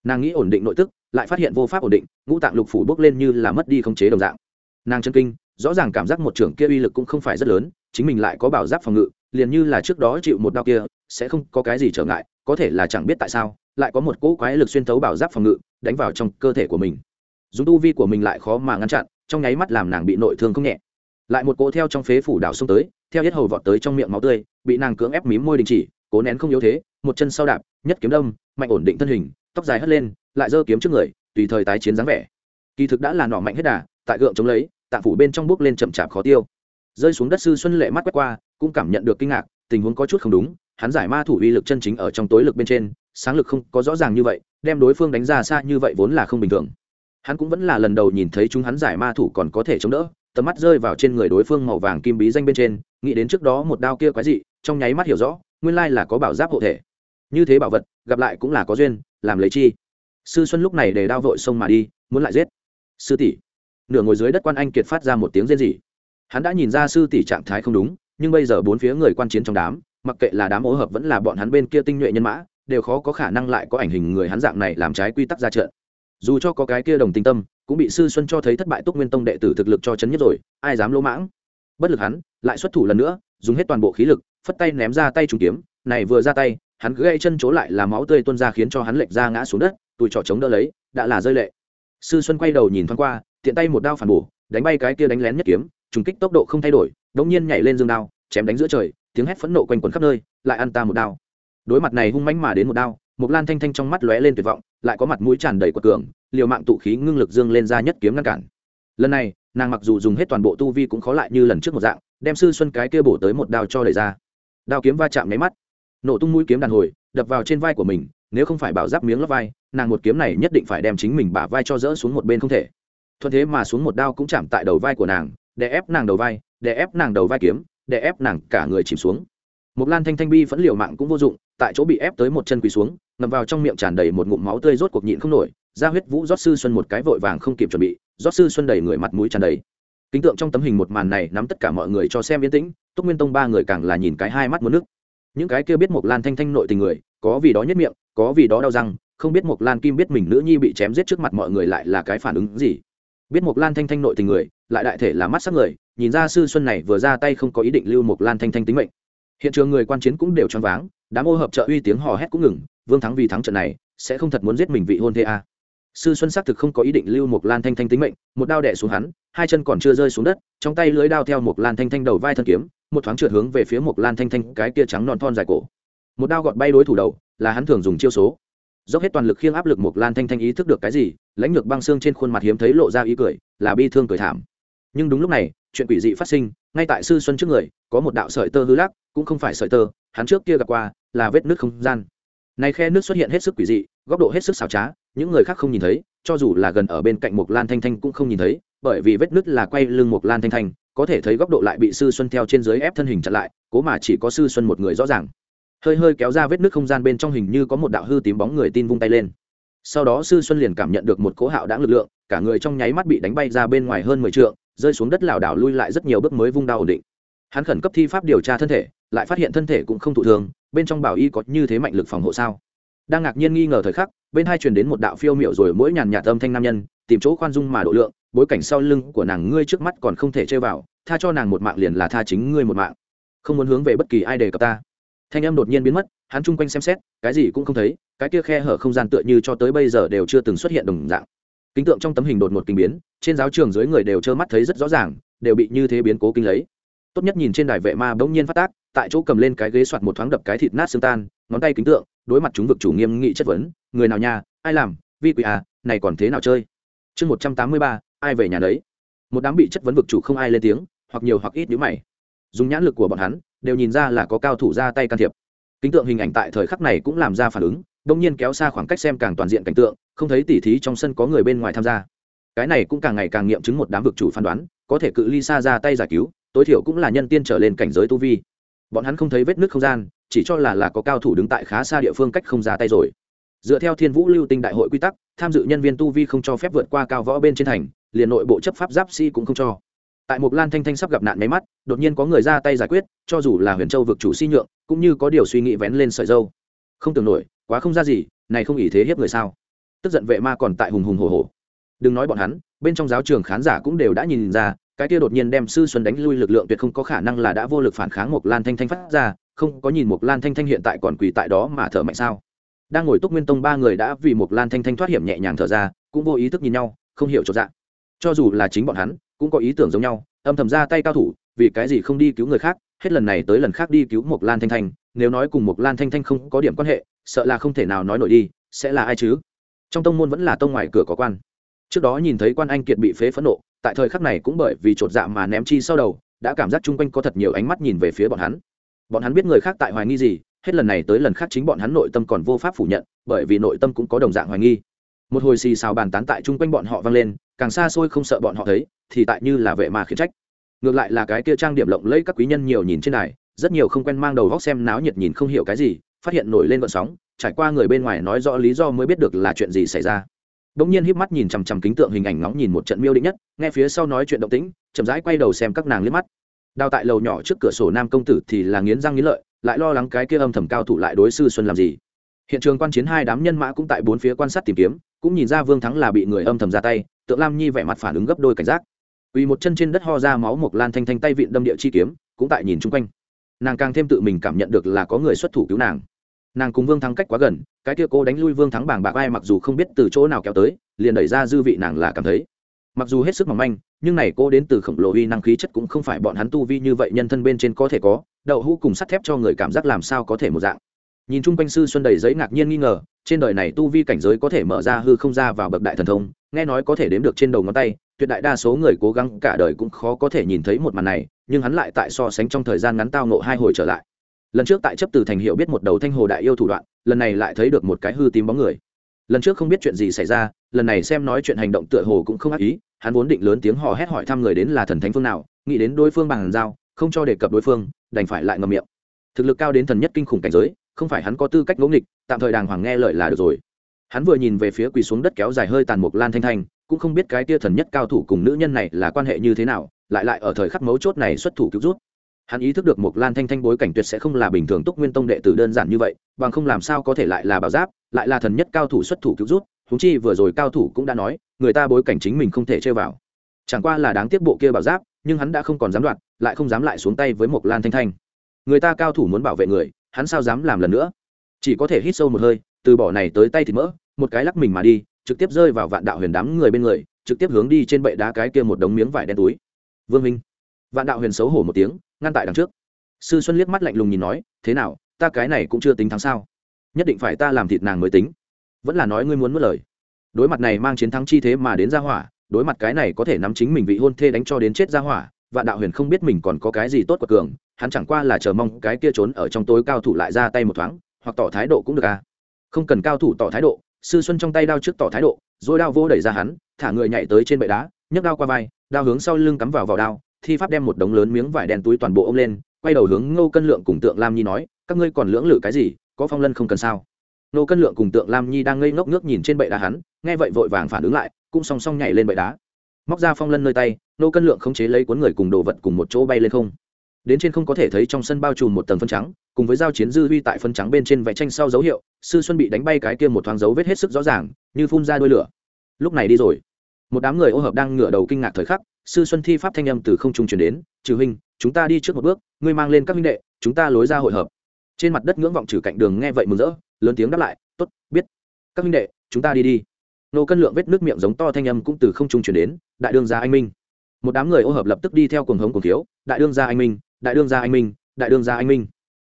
Nàng nghĩ ổn định nội tức, lại phát hiện vô pháp ổn định, ngũ tạng lục phủ bốc lên như là mất đi không chế đồng dạng. Nàng chân kinh, rõ ràng cảm giác một trưởng kia uy lực cũng không phải rất lớn, chính mình lại có bảo giáp phòng ngự, liền như là trước đó chịu một đau kia, sẽ không có cái gì trở ngại, có thể là chẳng biết tại sao, lại có một cỗ quái lực xuyên thấu bảo giáp phòng ngự, đánh vào trong cơ thể của mình. Dùng tu vi của mình lại khó mà ngăn chặn, trong nháy mắt làm nàng bị nội thương không nhẹ. Lại một cỗ theo trong phế phủ đảo xông tới, theo hết hầu vọt tới trong miệng máu tươi, bị nàng cưỡng ép mím môi đình chỉ cố nén không yếu thế, một chân sau đạp, nhất kiếm đông mạnh ổn định thân hình, tóc dài hất lên, lại giơ kiếm trước người, tùy thời tái chiến dáng vẻ. Kỳ thực đã là nọ mạnh hết đà, tại gượng chống lấy tạm phủ bên trong bước lên chậm chạp khó tiêu. Rơi xuống đất sư xuân lệ mắt quét qua, cũng cảm nhận được kinh ngạc, tình huống có chút không đúng, hắn giải ma thủ uy lực chân chính ở trong tối lực bên trên, sáng lực không có rõ ràng như vậy, đem đối phương đánh ra xa như vậy vốn là không bình thường. Hắn cũng vẫn là lần đầu nhìn thấy chúng hắn giải ma thủ còn có thể chống đỡ, tầm mắt rơi vào trên người đối phương màu vàng kim bí danh bên trên, nghĩ đến trước đó một đao kia quái dị, trong nháy mắt hiểu rõ nguyên lai là có bảo giáp hộ thể. Như thế bảo vật, gặp lại cũng là có duyên, làm lấy chi. Sư xuân lúc này để đao vội xông mà đi, muốn lại giết. Sư tỷ. Nửa ngồi dưới đất quan anh kiệt phát ra một tiếng rên rỉ. Hắn đã nhìn ra sư tỷ trạng thái không đúng, nhưng bây giờ bốn phía người quan chiến trong đám, mặc kệ là đám ô hợp vẫn là bọn hắn bên kia tinh nhuệ nhân mã, đều khó có khả năng lại có ảnh hình người hắn dạng này làm trái quy tắc ra trận. Dù cho có cái kia đồng tinh tâm, cũng bị sư xuân cho thấy thất bại túc nguyên tông đệ tử thực lực cho chấn nhất rồi, ai dám lỗ mãng? Bất lực hắn, lại xuất thủ lần nữa, dùng hết toàn bộ khí lực phất tay ném ra tay trùng kiếm, này vừa ra tay, hắn gãy chân chỗ lại là máu tươi tuôn ra khiến cho hắn lệch ra ngã xuống đất, tụi trọ chống đỡ lấy, đã là rơi lệ. Sư xuân quay đầu nhìn thoáng qua, tiện tay một đao phản bổ, đánh bay cái kia đánh lén nhất kiếm, trùng kích tốc độ không thay đổi, đống nhiên nhảy lên dương đao, chém đánh giữa trời, tiếng hét phẫn nộ quanh quẩn khắp nơi, lại ăn ta một đao. Đối mặt này hung mãnh mà đến một đao một lan thanh thanh trong mắt lóe lên tuyệt vọng, lại có mặt mũi tràn đầy quật cường, liều mạng tụ khí ngưng lực dương lên ra nhất kiếm ngăn cản. Lần này, nàng mặc dù dùng hết toàn bộ tu vi cũng khó lại như lần trước một dạng, đem sư xuân cái kia bổ tới một đao cho đẩy ra đao kiếm va chạm nháy mắt. Nổ tung mũi kiếm đàn hồi, đập vào trên vai của mình, nếu không phải bảo giáp miếng lót vai, nàng một kiếm này nhất định phải đem chính mình bả vai cho dỡ xuống một bên không thể. Thuận thế mà xuống một đao cũng chạm tại đầu vai của nàng để ép nàng đầu vai để ép nàng đầu vai kiếm để ép nàng cả người chìm xuống. Một lan thanh thanh bi vẫn liều mạng cũng vô dụng, tại chỗ bị ép tới một chân quỳ xuống ngầm vào trong miệng tràn đầy một ngụm máu tươi rốt cuộc nhịn không nổi, ra huyết vũ rót sư xuân một cái vội vàng không kịp chuẩn bị, rót sư xuân đầy người mặt mũi tràn đầy kính tượng trong tấm hình một màn này nắm tất cả mọi người cho xem yên tĩnh, túc nguyên tông ba người càng là nhìn cái hai mắt muốn nước. Những cái kia biết một lan thanh thanh nội tình người, có vì đó nhất miệng, có vì đó đau răng, không biết một lan kim biết mình nữ nhi bị chém giết trước mặt mọi người lại là cái phản ứng gì. Biết một lan thanh thanh nội tình người, lại đại thể là mắt sắc người, nhìn ra sư xuân này vừa ra tay không có ý định lưu một lan thanh thanh tính mệnh. Hiện trường người quan chiến cũng đều choáng váng, đám ô hợp trợ uy tiếng hò hét cũng ngừng, vương thắng vì thắng trận này, sẽ không thật muốn giết mình vị hôn thê a. à sư xuân xác thực không có ý định lưu một lan thanh thanh tính mệnh, một đao đẻ xuống hắn, hai chân còn chưa rơi xuống đất, trong tay lưới đao theo một lan thanh thanh đầu vai thân kiếm, một thoáng trượt hướng về phía một lan thanh thanh, cái kia trắng non thon dài cổ. Một đao gọt bay đối thủ đầu, là hắn thường dùng chiêu số. Dốc hết toàn lực khiêng áp lực một lan thanh thanh ý thức được cái gì, lãnh lược băng xương trên khuôn mặt hiếm thấy lộ ra ý cười, là bi thương cười thảm. Nhưng đúng lúc này, chuyện quỷ dị phát sinh, ngay tại sư xuân trước người, có một đạo sợi tơ hư lắc, cũng không phải sợi tơ, hắn trước kia gặp qua, là vết nước không gian này khe nước xuất hiện hết sức quỷ dị, góc độ hết sức xảo trá, những người khác không nhìn thấy, cho dù là gần ở bên cạnh Mộc lan thanh thanh cũng không nhìn thấy, bởi vì vết nứt là quay lưng Mộc lan thanh thanh, có thể thấy góc độ lại bị sư xuân theo trên dưới ép thân hình chặn lại, cố mà chỉ có sư xuân một người rõ ràng. Hơi hơi kéo ra vết nước không gian bên trong hình như có một đạo hư tím bóng người tin vung tay lên. Sau đó sư xuân liền cảm nhận được một cỗ hạo đáng lực lượng, cả người trong nháy mắt bị đánh bay ra bên ngoài hơn mười t rơi xuống đất lảo đảo lui lại rất nhiều bước mới vung đao ổn định. Hắn khẩn cấp thi pháp điều tra thân thể lại phát hiện thân thể cũng không thụ thường, bên trong bảo y có như thế mạnh lực phòng hộ sao? Đang ngạc nhiên nghi ngờ thời khắc, bên hai truyền đến một đạo phiêu miệu rồi mỗi nhàn nhạt âm thanh nam nhân, tìm chỗ khoan dung mà độ lượng, bối cảnh sau lưng của nàng ngươi trước mắt còn không thể chơi vào, tha cho nàng một mạng liền là tha chính ngươi một mạng. Không muốn hướng về bất kỳ ai đề cập ta. Thanh âm đột nhiên biến mất, hắn chung quanh xem xét, cái gì cũng không thấy, cái kia khe hở không gian tựa như cho tới bây giờ đều chưa từng xuất hiện đồng dạng. Kính tượng trong tấm hình đột một kinh biến, trên giáo trường dưới người đều trơ mắt thấy rất rõ ràng, đều bị như thế biến cố kinh lấy. Tốt nhất nhìn trên đài vệ ma bỗng nhiên phát tác tại chỗ cầm lên cái ghế soạt một thoáng đập cái thịt nát xương tan, ngón tay kính tượng, đối mặt chúng vực chủ nghiêm nghị chất vấn, người nào nhà ai làm? Vi quỷ à này còn thế nào chơi? Chương một trăm tám mươi ba, ai về nhà đấy một đám bị chất vấn vực chủ không ai lên tiếng, hoặc nhiều hoặc ít nhữ mày. Dùng nhãn lực của bọn hắn, đều nhìn ra là có cao thủ ra tay can thiệp. Kính tượng hình ảnh tại thời khắc này cũng làm ra phản ứng, đông nhiên kéo xa khoảng cách xem càng toàn diện cảnh tượng, không thấy tỉ thí trong sân có người bên ngoài tham gia. Cái này cũng càng ngày càng nghiệm chứng một đám vực chủ phán đoán, có thể cự ly xa ra tay giải cứu, tối thiểu cũng là nhân tiên trở lên cảnh giới tu vi bọn hắn không thấy vết nước không gian, chỉ cho là là có cao thủ đứng tại khá xa địa phương cách không ra tay rồi. Dựa theo thiên vũ lưu tinh đại hội quy tắc, tham dự nhân viên tu vi không cho phép vượt qua cao võ bên trên thành, liền nội bộ chấp pháp giáp si cũng không cho. Tại một lan thanh thanh sắp gặp nạn máy mắt, đột nhiên có người ra tay giải quyết, cho dù là huyền châu vực chủ si nhượng, cũng như có điều suy nghĩ vén lên sợi dâu. Không tưởng nổi, quá không ra gì, này không ý thế hiếp người sao? Tức giận vệ ma còn tại hùng hùng hồ hồ đừng nói bọn hắn, bên trong giáo trường khán giả cũng đều đã nhìn ra cái kia đột nhiên đem sư xuân đánh lui lực lượng tuyệt không có khả năng là đã vô lực phản kháng một lan thanh thanh phát ra, không có nhìn một lan thanh thanh hiện tại còn quỳ tại đó mà thở mạnh sao. Đang ngồi túc nguyên tông ba người đã vì một lan thanh thanh thoát hiểm nhẹ nhàng thở ra, cũng vô ý thức nhìn nhau, không hiểu cho dạng cho dù là chính bọn hắn, cũng có ý tưởng giống nhau, âm thầm ra tay cao thủ, vì cái gì không đi cứu người khác, hết lần này tới lần khác đi cứu một lan thanh thanh, nếu nói cùng một lan thanh thanh không có điểm quan hệ, sợ là không thể nào nói nổi đi, sẽ là ai chứ? Trong tông môn vẫn là tông ngoài cửa có quan. Trước đó nhìn thấy quan anh kiệt bị phế phẫn nộ tại thời khắc này cũng bởi vì chột dạ mà ném chi sau đầu, đã cảm giác chung quanh có thật nhiều ánh mắt nhìn về phía bọn hắn. Bọn hắn biết người khác tại hoài nghi gì, hết lần này tới lần khác chính bọn hắn nội tâm còn vô pháp phủ nhận, bởi vì nội tâm cũng có đồng dạng hoài nghi. Một hồi xì xào bàn tán tại chung quanh bọn họ vang lên, càng xa xôi không sợ bọn họ thấy, thì tại như là vệ mà khiển trách. Ngược lại là cái kia trang điểm lộng lẫy các quý nhân nhiều nhìn trên này rất nhiều không quen mang đầu góc xem náo nhiệt nhìn không hiểu cái gì, phát hiện nổi lên vận sóng, trải qua người bên ngoài nói rõ lý do mới biết được là chuyện gì xảy ra bỗng nhiên híp mắt nhìn chằm chằm kính tượng hình ảnh nóng nhìn một trận miêu định nhất, nghe phía sau nói chuyện động tĩnh, chậm rãi quay đầu xem các nàng liếc mắt. Đào tại lầu nhỏ trước cửa sổ nam công tử thì là nghiến răng nghiến lợi, lại lo lắng cái kia âm thầm cao thủ lại đối sư xuân làm gì. Hiện trường quan chiến hai đám nhân mã cũng tại bốn phía quan sát tìm kiếm, cũng nhìn ra vương thắng là bị người âm thầm ra tay, tượng lam nhi vẻ mặt phản ứng gấp đôi cảnh giác. Uy một chân trên đất ho ra máu một lan thanh thanh tay vịn đâm địa chi kiếm, cũng tại nhìn chung quanh. Nàng càng thêm tự mình cảm nhận được là có người xuất thủ cứu nàng nàng cùng vương thắng cách quá gần, cái kia cô đánh lui vương thắng bảng bạc ai mặc dù không biết từ chỗ nào kéo tới, liền đẩy ra dư vị nàng là cảm thấy. Mặc dù hết sức mỏng manh, nhưng này cô đến từ khổng lồ uy năng khí chất cũng không phải bọn hắn tu vi như vậy nhân thân bên trên có thể có, đậu hũ cùng sắt thép cho người cảm giác làm sao có thể một dạng. Nhìn chung quanh sư xuân đầy giấy ngạc nhiên nghi ngờ, trên đời này tu vi cảnh giới có thể mở ra hư không ra vào bậc đại thần thông, nghe nói có thể đếm được trên đầu ngón tay, tuyệt đại đa số người cố gắng cả đời cũng khó có thể nhìn thấy một màn này, nhưng hắn lại tại so sánh trong thời gian ngắn tao nộ hai hồi trở lại lần trước tại chấp từ thành hiệu biết một đầu thanh hồ đại yêu thủ đoạn, lần này lại thấy được một cái hư tím bóng người. Lần trước không biết chuyện gì xảy ra, lần này xem nói chuyện hành động tựa hồ cũng không ác ý, hắn vốn định lớn tiếng hò hét hỏi thăm người đến là thần thánh phương nào, nghĩ đến đối phương bằng giao, không cho đề cập đối phương, đành phải lại ngầm miệng. Thực lực cao đến thần nhất kinh khủng cảnh giới, không phải hắn có tư cách ngẫu nghịch, tạm thời đàng hoàng nghe lời là được rồi. Hắn vừa nhìn về phía quỳ xuống đất kéo dài hơi tàn mục lan thanh thanh, cũng không biết cái tia thần nhất cao thủ cùng nữ nhân này là quan hệ như thế nào, lại lại ở thời khắc mấu chốt này xuất thủ cứu rút hắn ý thức được một lan thanh thanh bối cảnh tuyệt sẽ không là bình thường túc nguyên tông đệ tử đơn giản như vậy, bằng không làm sao có thể lại là bảo giáp, lại là thần nhất cao thủ xuất thủ cứu rút húng chi vừa rồi cao thủ cũng đã nói, người ta bối cảnh chính mình không thể chơi vào. Chẳng qua là đáng tiếc bộ kia bảo giáp, nhưng hắn đã không còn dám đoạt, lại không dám lại xuống tay với một lan thanh thanh. Người ta cao thủ muốn bảo vệ người, hắn sao dám làm lần nữa? Chỉ có thể hít sâu một hơi, từ bỏ này tới tay thì mỡ, một cái lắc mình mà đi, trực tiếp rơi vào vạn đạo huyền đám người bên người, trực tiếp hướng đi trên bệ đá cái kia một đống miếng vải đen túi. Vương minh. Vạn đạo huyền xấu hổ một tiếng ngăn tại đằng trước. Sư xuân liếc mắt lạnh lùng nhìn nói, thế nào, ta cái này cũng chưa tính thắng sao? Nhất định phải ta làm thịt nàng mới tính. Vẫn là nói ngươi muốn mất lời. Đối mặt này mang chiến thắng chi thế mà đến ra hỏa, đối mặt cái này có thể nắm chính mình vị hôn thê đánh cho đến chết ra hỏa, vạn đạo huyền không biết mình còn có cái gì tốt của cường, hắn chẳng qua là chờ mong cái kia trốn ở trong tối cao thủ lại ra tay một thoáng, hoặc tỏ thái độ cũng được à. Không cần cao thủ tỏ thái độ, sư xuân trong tay đao trước tỏ thái độ, rồi đao vô đẩy ra hắn, thả người nhảy tới trên bệ đá, nhấc đao qua vai, đao hướng sau lưng cắm vào vào đao thi pháp đem một đống lớn miếng vải đen túi toàn bộ ông lên, quay đầu hướng ngô cân lượng cùng tượng lam nhi nói, các ngươi còn lưỡng lự cái gì, có phong lân không cần sao? Ngô cân lượng cùng tượng lam nhi đang ngây ngốc ngước nhìn trên bệ đá hắn, nghe vậy vội vàng phản ứng lại, cũng song song nhảy lên bệ đá. Móc ra phong lân nơi tay, ngô cân lượng khống chế lấy cuốn người cùng đồ vật cùng một chỗ bay lên không. Đến trên không có thể thấy trong sân bao trùm một tầng phân trắng, cùng với giao chiến dư huy tại phân trắng bên trên vẽ tranh sau dấu hiệu, sư xuân bị đánh bay cái kia một thoáng dấu vết hết sức rõ ràng, như phun ra đôi lửa. Lúc này đi rồi. Một đám người ô hợp đang ngửa đầu kinh ngạc thời khắc sư xuân thi pháp thanh âm từ không trung truyền đến, trừ huynh, chúng ta đi trước một bước, ngươi mang lên các minh đệ, chúng ta lối ra hội hợp. Trên mặt đất ngưỡng vọng trừ cạnh đường nghe vậy mừng rỡ, lớn tiếng đáp lại, tốt, biết. Các minh đệ, chúng ta đi đi. Nô cân lượng vết nước miệng giống to thanh âm cũng từ không trung truyền đến, đại đương gia anh minh. Một đám người ô hợp lập tức đi theo cuồng hống cuồng thiếu đại đương gia anh minh, đại đương gia anh minh, đại đương gia anh minh.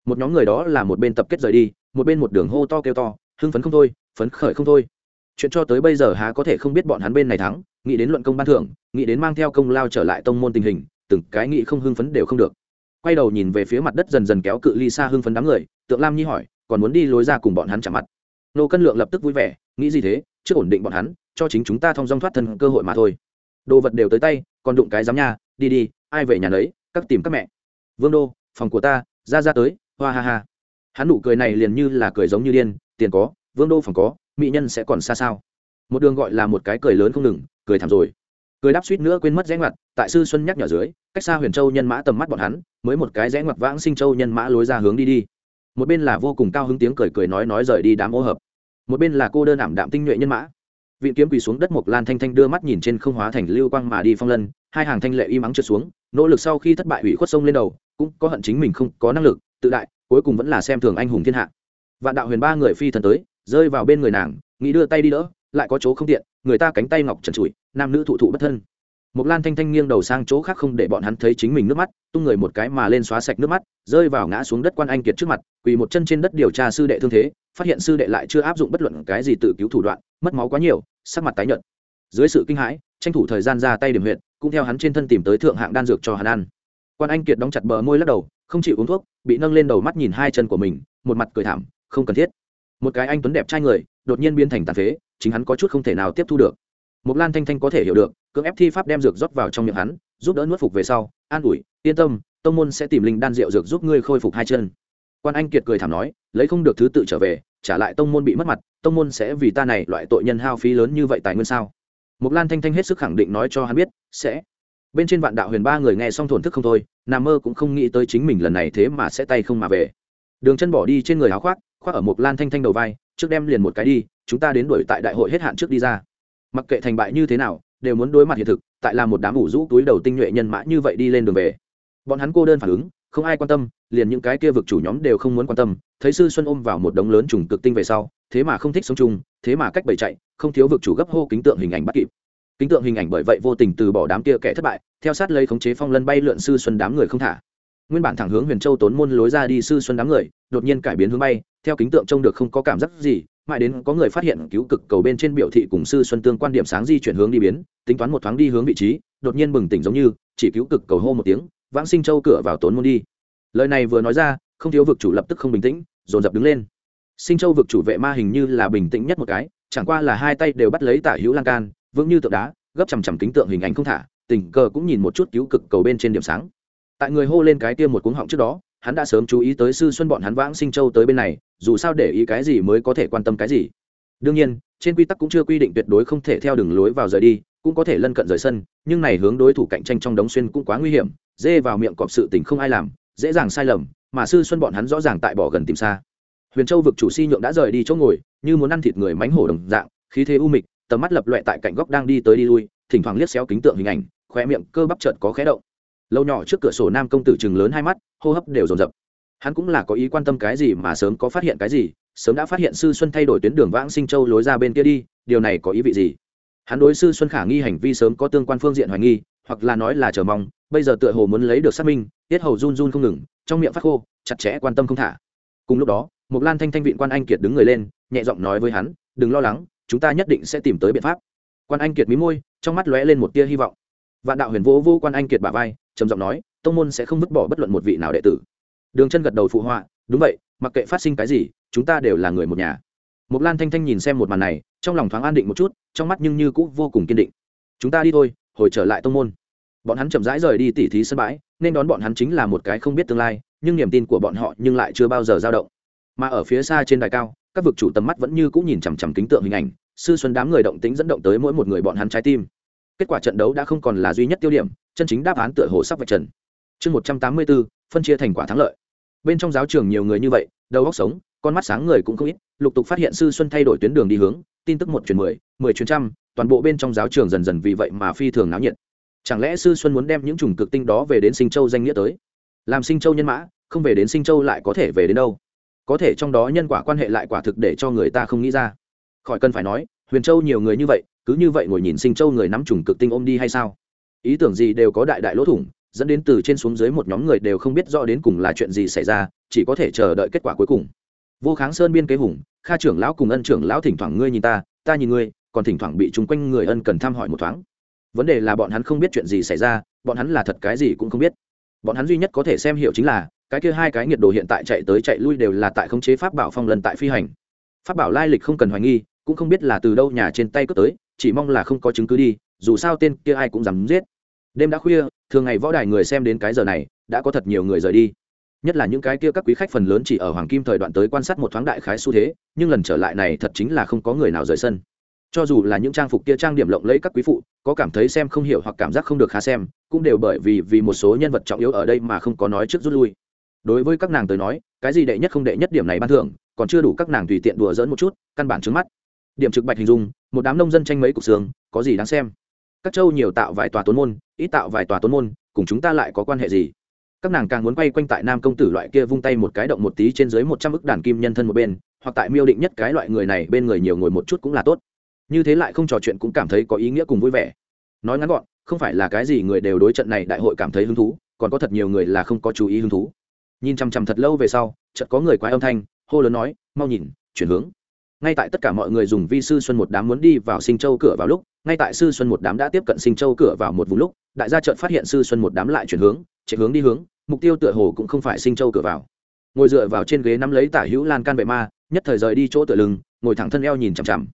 Một nhóm người đó là một bên tập kết rời đi, một bên một đường hô to kêu to, hưng phấn không thôi, phấn khởi không thôi chuyện cho tới bây giờ há có thể không biết bọn hắn bên này thắng, nghĩ đến luận công ban thưởng, nghĩ đến mang theo công lao trở lại tông môn tình hình, từng cái nghĩ không hưng phấn đều không được. Quay đầu nhìn về phía mặt đất dần dần kéo cự ly xa hưng phấn đám người, tượng lam nhi hỏi, còn muốn đi lối ra cùng bọn hắn chạm mặt? Nô cân lượng lập tức vui vẻ, nghĩ gì thế, trước ổn định bọn hắn, cho chính chúng ta thông dong thoát thân cơ hội mà thôi. Đồ vật đều tới tay, còn đụng cái dám nha, đi đi, ai về nhà lấy các tìm các mẹ. Vương đô, phòng của ta, ra ra tới, hoa ha ha. Hắn nụ cười này liền như là cười giống như điên, tiền có, vương đô phòng có mỹ nhân sẽ còn xa sao? Một đường gọi là một cái cười lớn không ngừng, cười thảm rồi. Cười đáp suýt nữa quên mất rẽ ngoặt, tại sư xuân nhắc nhở dưới, cách xa huyền châu nhân mã tầm mắt bọn hắn, mới một cái rẽ ngoặt vãng sinh châu nhân mã lối ra hướng đi đi. Một bên là vô cùng cao hứng tiếng cười cười nói nói rời đi đám ô hợp. Một bên là cô đơn ảm đạm tinh nhuệ nhân mã. Vị kiếm quỳ xuống đất mộc lan thanh thanh đưa mắt nhìn trên không hóa thành lưu quang mà đi phong lân, hai hàng thanh lệ y mắng trượt xuống, nỗ lực sau khi thất bại ủy khuất sông lên đầu, cũng có hận chính mình không có năng lực, tự đại, cuối cùng vẫn là xem thường anh hùng thiên hạ. Vạn đạo huyền ba người phi thần tới rơi vào bên người nàng, nghĩ đưa tay đi đỡ, lại có chỗ không tiện, người ta cánh tay ngọc trần trụi, nam nữ thụ thụ bất thân. Một lan thanh thanh nghiêng đầu sang chỗ khác không để bọn hắn thấy chính mình nước mắt, tung người một cái mà lên xóa sạch nước mắt, rơi vào ngã xuống đất quan anh kiệt trước mặt, quỳ một chân trên đất điều tra sư đệ thương thế, phát hiện sư đệ lại chưa áp dụng bất luận cái gì tự cứu thủ đoạn, mất máu quá nhiều, sắc mặt tái nhợt. Dưới sự kinh hãi, tranh thủ thời gian ra tay điểm huyện cũng theo hắn trên thân tìm tới thượng hạng đan dược cho hắn ăn. Quan anh kiệt đóng chặt bờ môi lắc đầu, không chịu uống thuốc, bị nâng lên đầu mắt nhìn hai chân của mình, một mặt cười thảm, không cần thiết một cái anh tuấn đẹp trai người đột nhiên biến thành tàn phế chính hắn có chút không thể nào tiếp thu được Mục Lan Thanh Thanh có thể hiểu được, cưỡng ép thi pháp đem dược rót vào trong miệng hắn, giúp đỡ nuốt phục về sau, an ủi, yên tâm, tông môn sẽ tìm linh đan rượu dược giúp ngươi khôi phục hai chân. Quan Anh Kiệt cười thảm nói, lấy không được thứ tự trở về, trả lại tông môn bị mất mặt, tông môn sẽ vì ta này loại tội nhân hao phí lớn như vậy tài nguyên sao? Mục Lan Thanh Thanh hết sức khẳng định nói cho hắn biết, sẽ. Bên trên vạn đạo huyền ba người nghe xong thổn thức không thôi, nằm mơ cũng không nghĩ tới chính mình lần này thế mà sẽ tay không mà về. Đường chân bỏ đi trên người áo khoác, khoác ở một Lan Thanh Thanh đầu vai, trước đem liền một cái đi, chúng ta đến đuổi tại đại hội hết hạn trước đi ra. Mặc kệ thành bại như thế nào đều muốn đối mặt hiện thực tại là một đám ủ rũ túi đầu tinh nhuệ nhân mã như vậy đi lên đường về. Bọn hắn cô đơn phản ứng không ai quan tâm liền những cái kia vực chủ nhóm đều không muốn quan tâm thấy sư xuân ôm vào một đống lớn trùng cực tinh về sau thế mà không thích sống chung thế mà cách bày chạy không thiếu vực chủ gấp hô kính tượng hình ảnh bắt kịp. Kính tượng hình ảnh bởi vậy vô tình từ bỏ đám kia kẻ thất bại theo sát lấy khống chế phong lân bay lượn sư xuân đám người không thả nguyên bản thẳng hướng huyền châu tốn môn lối ra đi sư xuân đám người, đột nhiên cải biến hướng bay, theo kính tượng trông được không có cảm giác gì, mãi đến có người phát hiện cứu cực cầu bên trên biểu thị cùng sư xuân tương quan điểm sáng di chuyển hướng đi biến, tính toán một thoáng đi hướng vị trí, đột nhiên bừng tỉnh giống như, chỉ cứu cực cầu hô một tiếng, vãng sinh châu cửa vào tốn môn đi. Lời này vừa nói ra, không thiếu vực chủ lập tức không bình tĩnh, dồn dập đứng lên. Sinh châu vực chủ vệ ma hình như là bình tĩnh nhất một cái, chẳng qua là hai tay đều bắt lấy tả hữu lan can, vững như tượng đá, gấp chằm chằm kính tượng hình ảnh không thả, tình cờ cũng nhìn một chút cứu cực cầu bên trên điểm sáng tại người hô lên cái kia một cuống họng trước đó, hắn đã sớm chú ý tới sư xuân bọn hắn vãng sinh châu tới bên này, dù sao để ý cái gì mới có thể quan tâm cái gì. Đương nhiên, trên quy tắc cũng chưa quy định tuyệt đối không thể theo đường lối vào rời đi, cũng có thể lân cận rời sân, nhưng này hướng đối thủ cạnh tranh trong đống xuyên cũng quá nguy hiểm, dê vào miệng cọp sự tình không ai làm, dễ dàng sai lầm, mà sư xuân bọn hắn rõ ràng tại bỏ gần tìm xa. Huyền châu vực chủ si nhượng đã rời đi chỗ ngồi, như muốn ăn thịt người mánh hổ đồng dạng, khí thế u mịch, tầm mắt lập loẹ tại cạnh góc đang đi tới đi lui, thỉnh thoảng liếc xéo kính tượng hình ảnh khoe miệng cơ bắp chợt có khé động lâu nhỏ trước cửa sổ nam công tử chừng lớn hai mắt, hô hấp đều dồn dập. Hắn cũng là có ý quan tâm cái gì mà sớm có phát hiện cái gì, sớm đã phát hiện sư xuân thay đổi tuyến đường vãng sinh châu lối ra bên kia đi, điều này có ý vị gì? Hắn đối sư xuân khả nghi hành vi sớm có tương quan phương diện hoài nghi, hoặc là nói là chờ mong, bây giờ tựa hồ muốn lấy được xác minh, tiết hầu run run không ngừng, trong miệng phát khô, chặt chẽ quan tâm không thả. Cùng lúc đó một lan thanh thanh vịn quan anh kiệt đứng người lên, nhẹ giọng nói với hắn, đừng lo lắng, chúng ta nhất định sẽ tìm tới biện pháp. Quan anh kiệt mí môi, trong mắt lóe lên một tia hy vọng vạn đạo huyền vô vô quan anh kiệt bà vai trầm giọng nói tông môn sẽ không vứt bỏ bất luận một vị nào đệ tử đường chân gật đầu phụ họa đúng vậy mặc kệ phát sinh cái gì chúng ta đều là người một nhà Mộc Lan Thanh Thanh nhìn xem một màn này, trong lòng thoáng an định một chút, trong mắt nhưng như cũng vô cùng kiên định. Chúng ta đi thôi, hồi trở lại tông môn. Bọn hắn chậm rãi rời đi tỉ thí sân bãi, nên đón bọn hắn chính là một cái không biết tương lai, nhưng niềm tin của bọn họ nhưng lại chưa bao giờ dao động. Mà ở phía xa trên đài cao, các vực chủ tầm mắt vẫn như cũng nhìn chằm chằm kính tượng hình ảnh, sư xuân đám người động tĩnh dẫn động tới mỗi một người bọn hắn trái tim. Kết quả trận đấu đã không còn là duy nhất tiêu điểm, chân chính đáp án tựa hồ sắp vạch trần. Chương 184, phân chia thành quả thắng lợi. Bên trong giáo trường nhiều người như vậy, đầu óc sống, con mắt sáng người cũng không ít, lục tục phát hiện sư xuân thay đổi tuyến đường đi hướng, tin tức một truyền mười, mười truyền trăm, toàn bộ bên trong giáo trường dần dần vì vậy mà phi thường náo nhiệt. Chẳng lẽ sư xuân muốn đem những trùng cực tinh đó về đến Sinh Châu danh nghĩa tới? Làm Sinh Châu nhân mã, không về đến Sinh Châu lại có thể về đến đâu? Có thể trong đó nhân quả quan hệ lại quả thực để cho người ta không nghĩ ra. Khỏi cần phải nói, Huyền Châu nhiều người như vậy, cứ như vậy ngồi nhìn Sinh Châu người nắm trùng cực tinh ôm đi hay sao? Ý tưởng gì đều có đại đại lỗ thủng, dẫn đến từ trên xuống dưới một nhóm người đều không biết rõ đến cùng là chuyện gì xảy ra chỉ có thể chờ đợi kết quả cuối cùng. Vô kháng sơn biên kế hùng kha trưởng lão cùng ân trưởng lão thỉnh thoảng ngươi nhìn ta ta nhìn ngươi còn thỉnh thoảng bị chung quanh người ân cần thăm hỏi một thoáng. Vấn đề là bọn hắn không biết chuyện gì xảy ra bọn hắn là thật cái gì cũng không biết. Bọn hắn duy nhất có thể xem hiểu chính là cái kia hai cái nhiệt độ hiện tại chạy tới chạy lui đều là tại khống chế pháp bảo phong lần tại phi hành. Pháp bảo lai lịch không cần hoài nghi cũng không biết là từ đâu nhà trên tay cướp tới chỉ mong là không có chứng cứ đi, dù sao tên kia ai cũng dám giết. Đêm đã khuya, thường ngày võ đài người xem đến cái giờ này, đã có thật nhiều người rời đi. Nhất là những cái kia các quý khách phần lớn chỉ ở hoàng kim thời đoạn tới quan sát một thoáng đại khái xu thế, nhưng lần trở lại này thật chính là không có người nào rời sân. Cho dù là những trang phục kia trang điểm lộng lẫy các quý phụ, có cảm thấy xem không hiểu hoặc cảm giác không được khá xem, cũng đều bởi vì vì một số nhân vật trọng yếu ở đây mà không có nói trước rút lui. Đối với các nàng tới nói, cái gì đệ nhất không đệ nhất điểm này ban thưởng, còn chưa đủ các nàng tùy tiện đùa dỡn một chút, căn bản trước mắt điểm trực bạch hình dung, một đám nông dân tranh mấy cục xương, có gì đáng xem? Các châu nhiều tạo vài tòa tốn môn, ít tạo vài tòa tốn môn, cùng chúng ta lại có quan hệ gì? Các nàng càng muốn quay quanh tại nam công tử loại kia vung tay một cái động một tí trên dưới một trăm ức đàn kim nhân thân một bên, hoặc tại miêu định nhất cái loại người này bên người nhiều ngồi một chút cũng là tốt. Như thế lại không trò chuyện cũng cảm thấy có ý nghĩa cùng vui vẻ. Nói ngắn gọn, không phải là cái gì người đều đối trận này đại hội cảm thấy hứng thú, còn có thật nhiều người là không có chú ý hứng thú. Nhìn chằm chằm thật lâu về sau, chợt có người quái âm thanh, hô lớn nói, mau nhìn, chuyển hướng ngay tại tất cả mọi người dùng vi sư xuân một đám muốn đi vào sinh châu cửa vào lúc, ngay tại sư xuân một đám đã tiếp cận sinh châu cửa vào một vùng lúc, đại gia chợt phát hiện sư xuân một đám lại chuyển hướng, chạy hướng đi hướng, mục tiêu tựa hồ cũng không phải sinh châu cửa vào. Ngồi dựa vào trên ghế nắm lấy tả hữu lan can vệ ma, nhất thời rời đi chỗ tựa lưng, ngồi thẳng thân eo nhìn chằm chằm.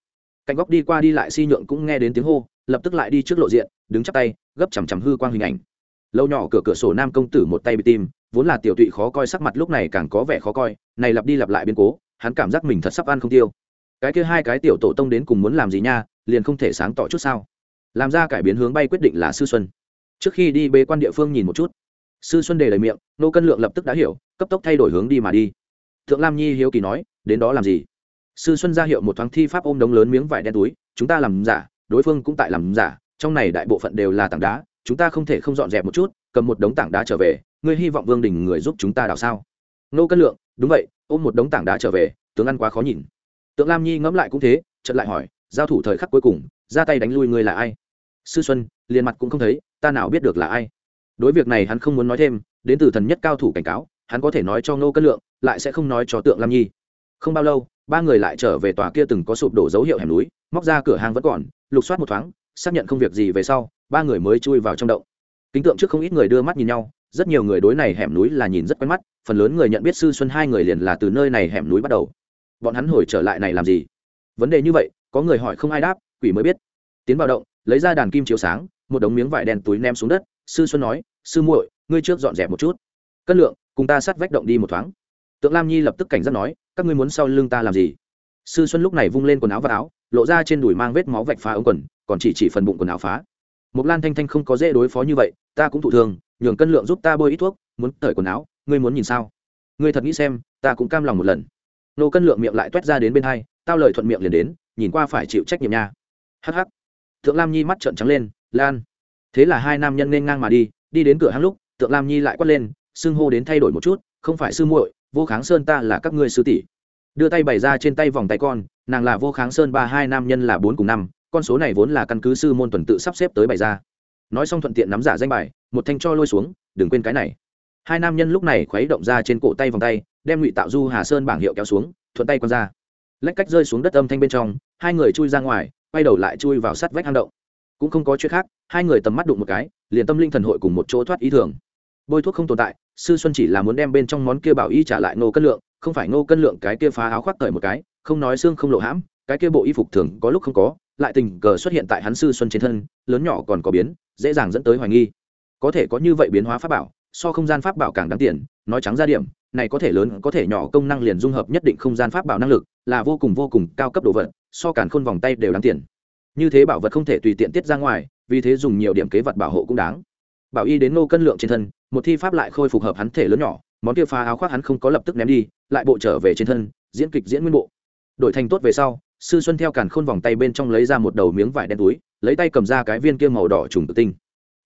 Cạnh góc đi qua đi lại si nhượng cũng nghe đến tiếng hô, lập tức lại đi trước lộ diện, đứng chắp tay, gấp chằm chằm hư quang hình ảnh. Lâu nhỏ cửa cửa sổ nam công tử một tay bị tim vốn là tiểu tụy khó coi sắc mặt lúc này càng có vẻ khó coi, này lặp đi lặp lại biến cố, hắn cảm giác mình thật sắp ăn không tiêu cái kia hai cái tiểu tổ tông đến cùng muốn làm gì nha, liền không thể sáng tỏ chút sao? Làm ra cải biến hướng bay quyết định là sư xuân. Trước khi đi bế quan địa phương nhìn một chút. Sư xuân đề lời miệng, nô cân lượng lập tức đã hiểu, cấp tốc thay đổi hướng đi mà đi. Thượng lam nhi hiếu kỳ nói, đến đó làm gì? Sư xuân ra hiệu một thoáng thi pháp ôm đống lớn miếng vải đen túi, chúng ta làm giả, đối phương cũng tại làm giả, trong này đại bộ phận đều là tảng đá, chúng ta không thể không dọn dẹp một chút, cầm một đống tảng đá trở về, ngươi hy vọng vương đình người giúp chúng ta đào sao? Nô cân lượng, đúng vậy, ôm một đống tảng đá trở về, tướng ăn quá khó nhìn tượng lam nhi ngẫm lại cũng thế, chợt lại hỏi, giao thủ thời khắc cuối cùng, ra tay đánh lui ngươi là ai? Sư xuân, liền mặt cũng không thấy, ta nào biết được là ai? Đối việc này hắn không muốn nói thêm, đến từ thần nhất cao thủ cảnh cáo, hắn có thể nói cho ngô cân lượng, lại sẽ không nói cho tượng lam nhi. Không bao lâu, ba người lại trở về tòa kia từng có sụp đổ dấu hiệu hẻm núi, móc ra cửa hàng vẫn còn, lục soát một thoáng, xác nhận không việc gì về sau, ba người mới chui vào trong động. Kính tượng trước không ít người đưa mắt nhìn nhau, rất nhiều người đối này hẻm núi là nhìn rất quen mắt, phần lớn người nhận biết sư xuân hai người liền là từ nơi này hẻm núi bắt đầu bọn hắn hồi trở lại này làm gì? Vấn đề như vậy, có người hỏi không ai đáp, quỷ mới biết. Tiến vào động, lấy ra đàn kim chiếu sáng, một đống miếng vải đen túi ném xuống đất. Sư xuân nói, sư muội, ngươi trước dọn dẹp một chút. Cân lượng, cùng ta sát vách động đi một thoáng. Tượng lam nhi lập tức cảnh giác nói, các ngươi muốn sau lưng ta làm gì? Sư xuân lúc này vung lên quần áo và áo, lộ ra trên đùi mang vết máu vạch phá ống quần, còn chỉ chỉ phần bụng quần áo phá. Một lan thanh thanh không có dễ đối phó như vậy, ta cũng thụ thường, nhường cân lượng giúp ta bôi ít thuốc, muốn tởi quần áo, ngươi muốn nhìn sao? Ngươi thật nghĩ xem, ta cũng cam lòng một lần nô cân lượng miệng lại toét ra đến bên hai, tao lời thuận miệng liền đến, nhìn qua phải chịu trách nhiệm nha. Hh thượng lam nhi mắt trợn trắng lên, lan. Thế là hai nam nhân nên ngang mà đi đi đến cửa hang lúc tượng lam nhi lại quát lên, xưng hô đến thay đổi một chút, không phải sư muội, vô kháng sơn ta là các ngươi sư tỷ. Đưa tay bày ra trên tay vòng tay con, nàng là vô kháng sơn ba, hai nam nhân là bốn cùng năm, con số này vốn là căn cứ sư môn tuần tự sắp xếp tới bày ra. Nói xong thuận tiện nắm giả danh bài, một thanh cho lôi xuống, đừng quên cái này. Hai nam nhân lúc này khuấy động ra trên cổ tay vòng tay đem ngụy tạo du hà sơn bảng hiệu kéo xuống thuận tay q ra lách cách rơi xuống đất âm thanh bên trong hai người chui ra ngoài quay đầu lại chui vào sắt vách hang động cũng không có chuyện khác hai người tầm mắt đụng một cái liền tâm linh thần hội cùng một chỗ thoát ý thường bôi thuốc không tồn tại sư xuân chỉ là muốn đem bên trong món kia bảo y trả lại nô cân lượng không phải nô cân lượng cái kia phá áo khoác cởi một cái không nói xương không lộ hãm cái kia bộ y phục thường có lúc không có lại tình cờ xuất hiện tại hắn sư xuân trên thân lớn nhỏ còn có biến dễ dàng dẫn tới hoài nghi có thể có như vậy biến hóa pháp bảo so không gian pháp bảo càng đáng tiền nói trắng ra điểm này có thể lớn, có thể nhỏ, công năng liền dung hợp nhất định không gian pháp bảo năng lực, là vô cùng vô cùng cao cấp đồ vật, so cản khôn vòng tay đều đáng tiền. Như thế bảo vật không thể tùy tiện tiết ra ngoài, vì thế dùng nhiều điểm kế vật bảo hộ cũng đáng. Bảo y đến nô cân lượng trên thân, một thi pháp lại khôi phục hợp hắn thể lớn nhỏ, món kia phá áo khoác hắn không có lập tức ném đi, lại bộ trở về trên thân, diễn kịch, diễn nguyên bộ. Đổi thành tốt về sau, sư xuân theo càn khôn vòng tay bên trong lấy ra một đầu miếng vải đen túi, lấy tay cầm ra cái viên kia màu đỏ trùng tự tinh.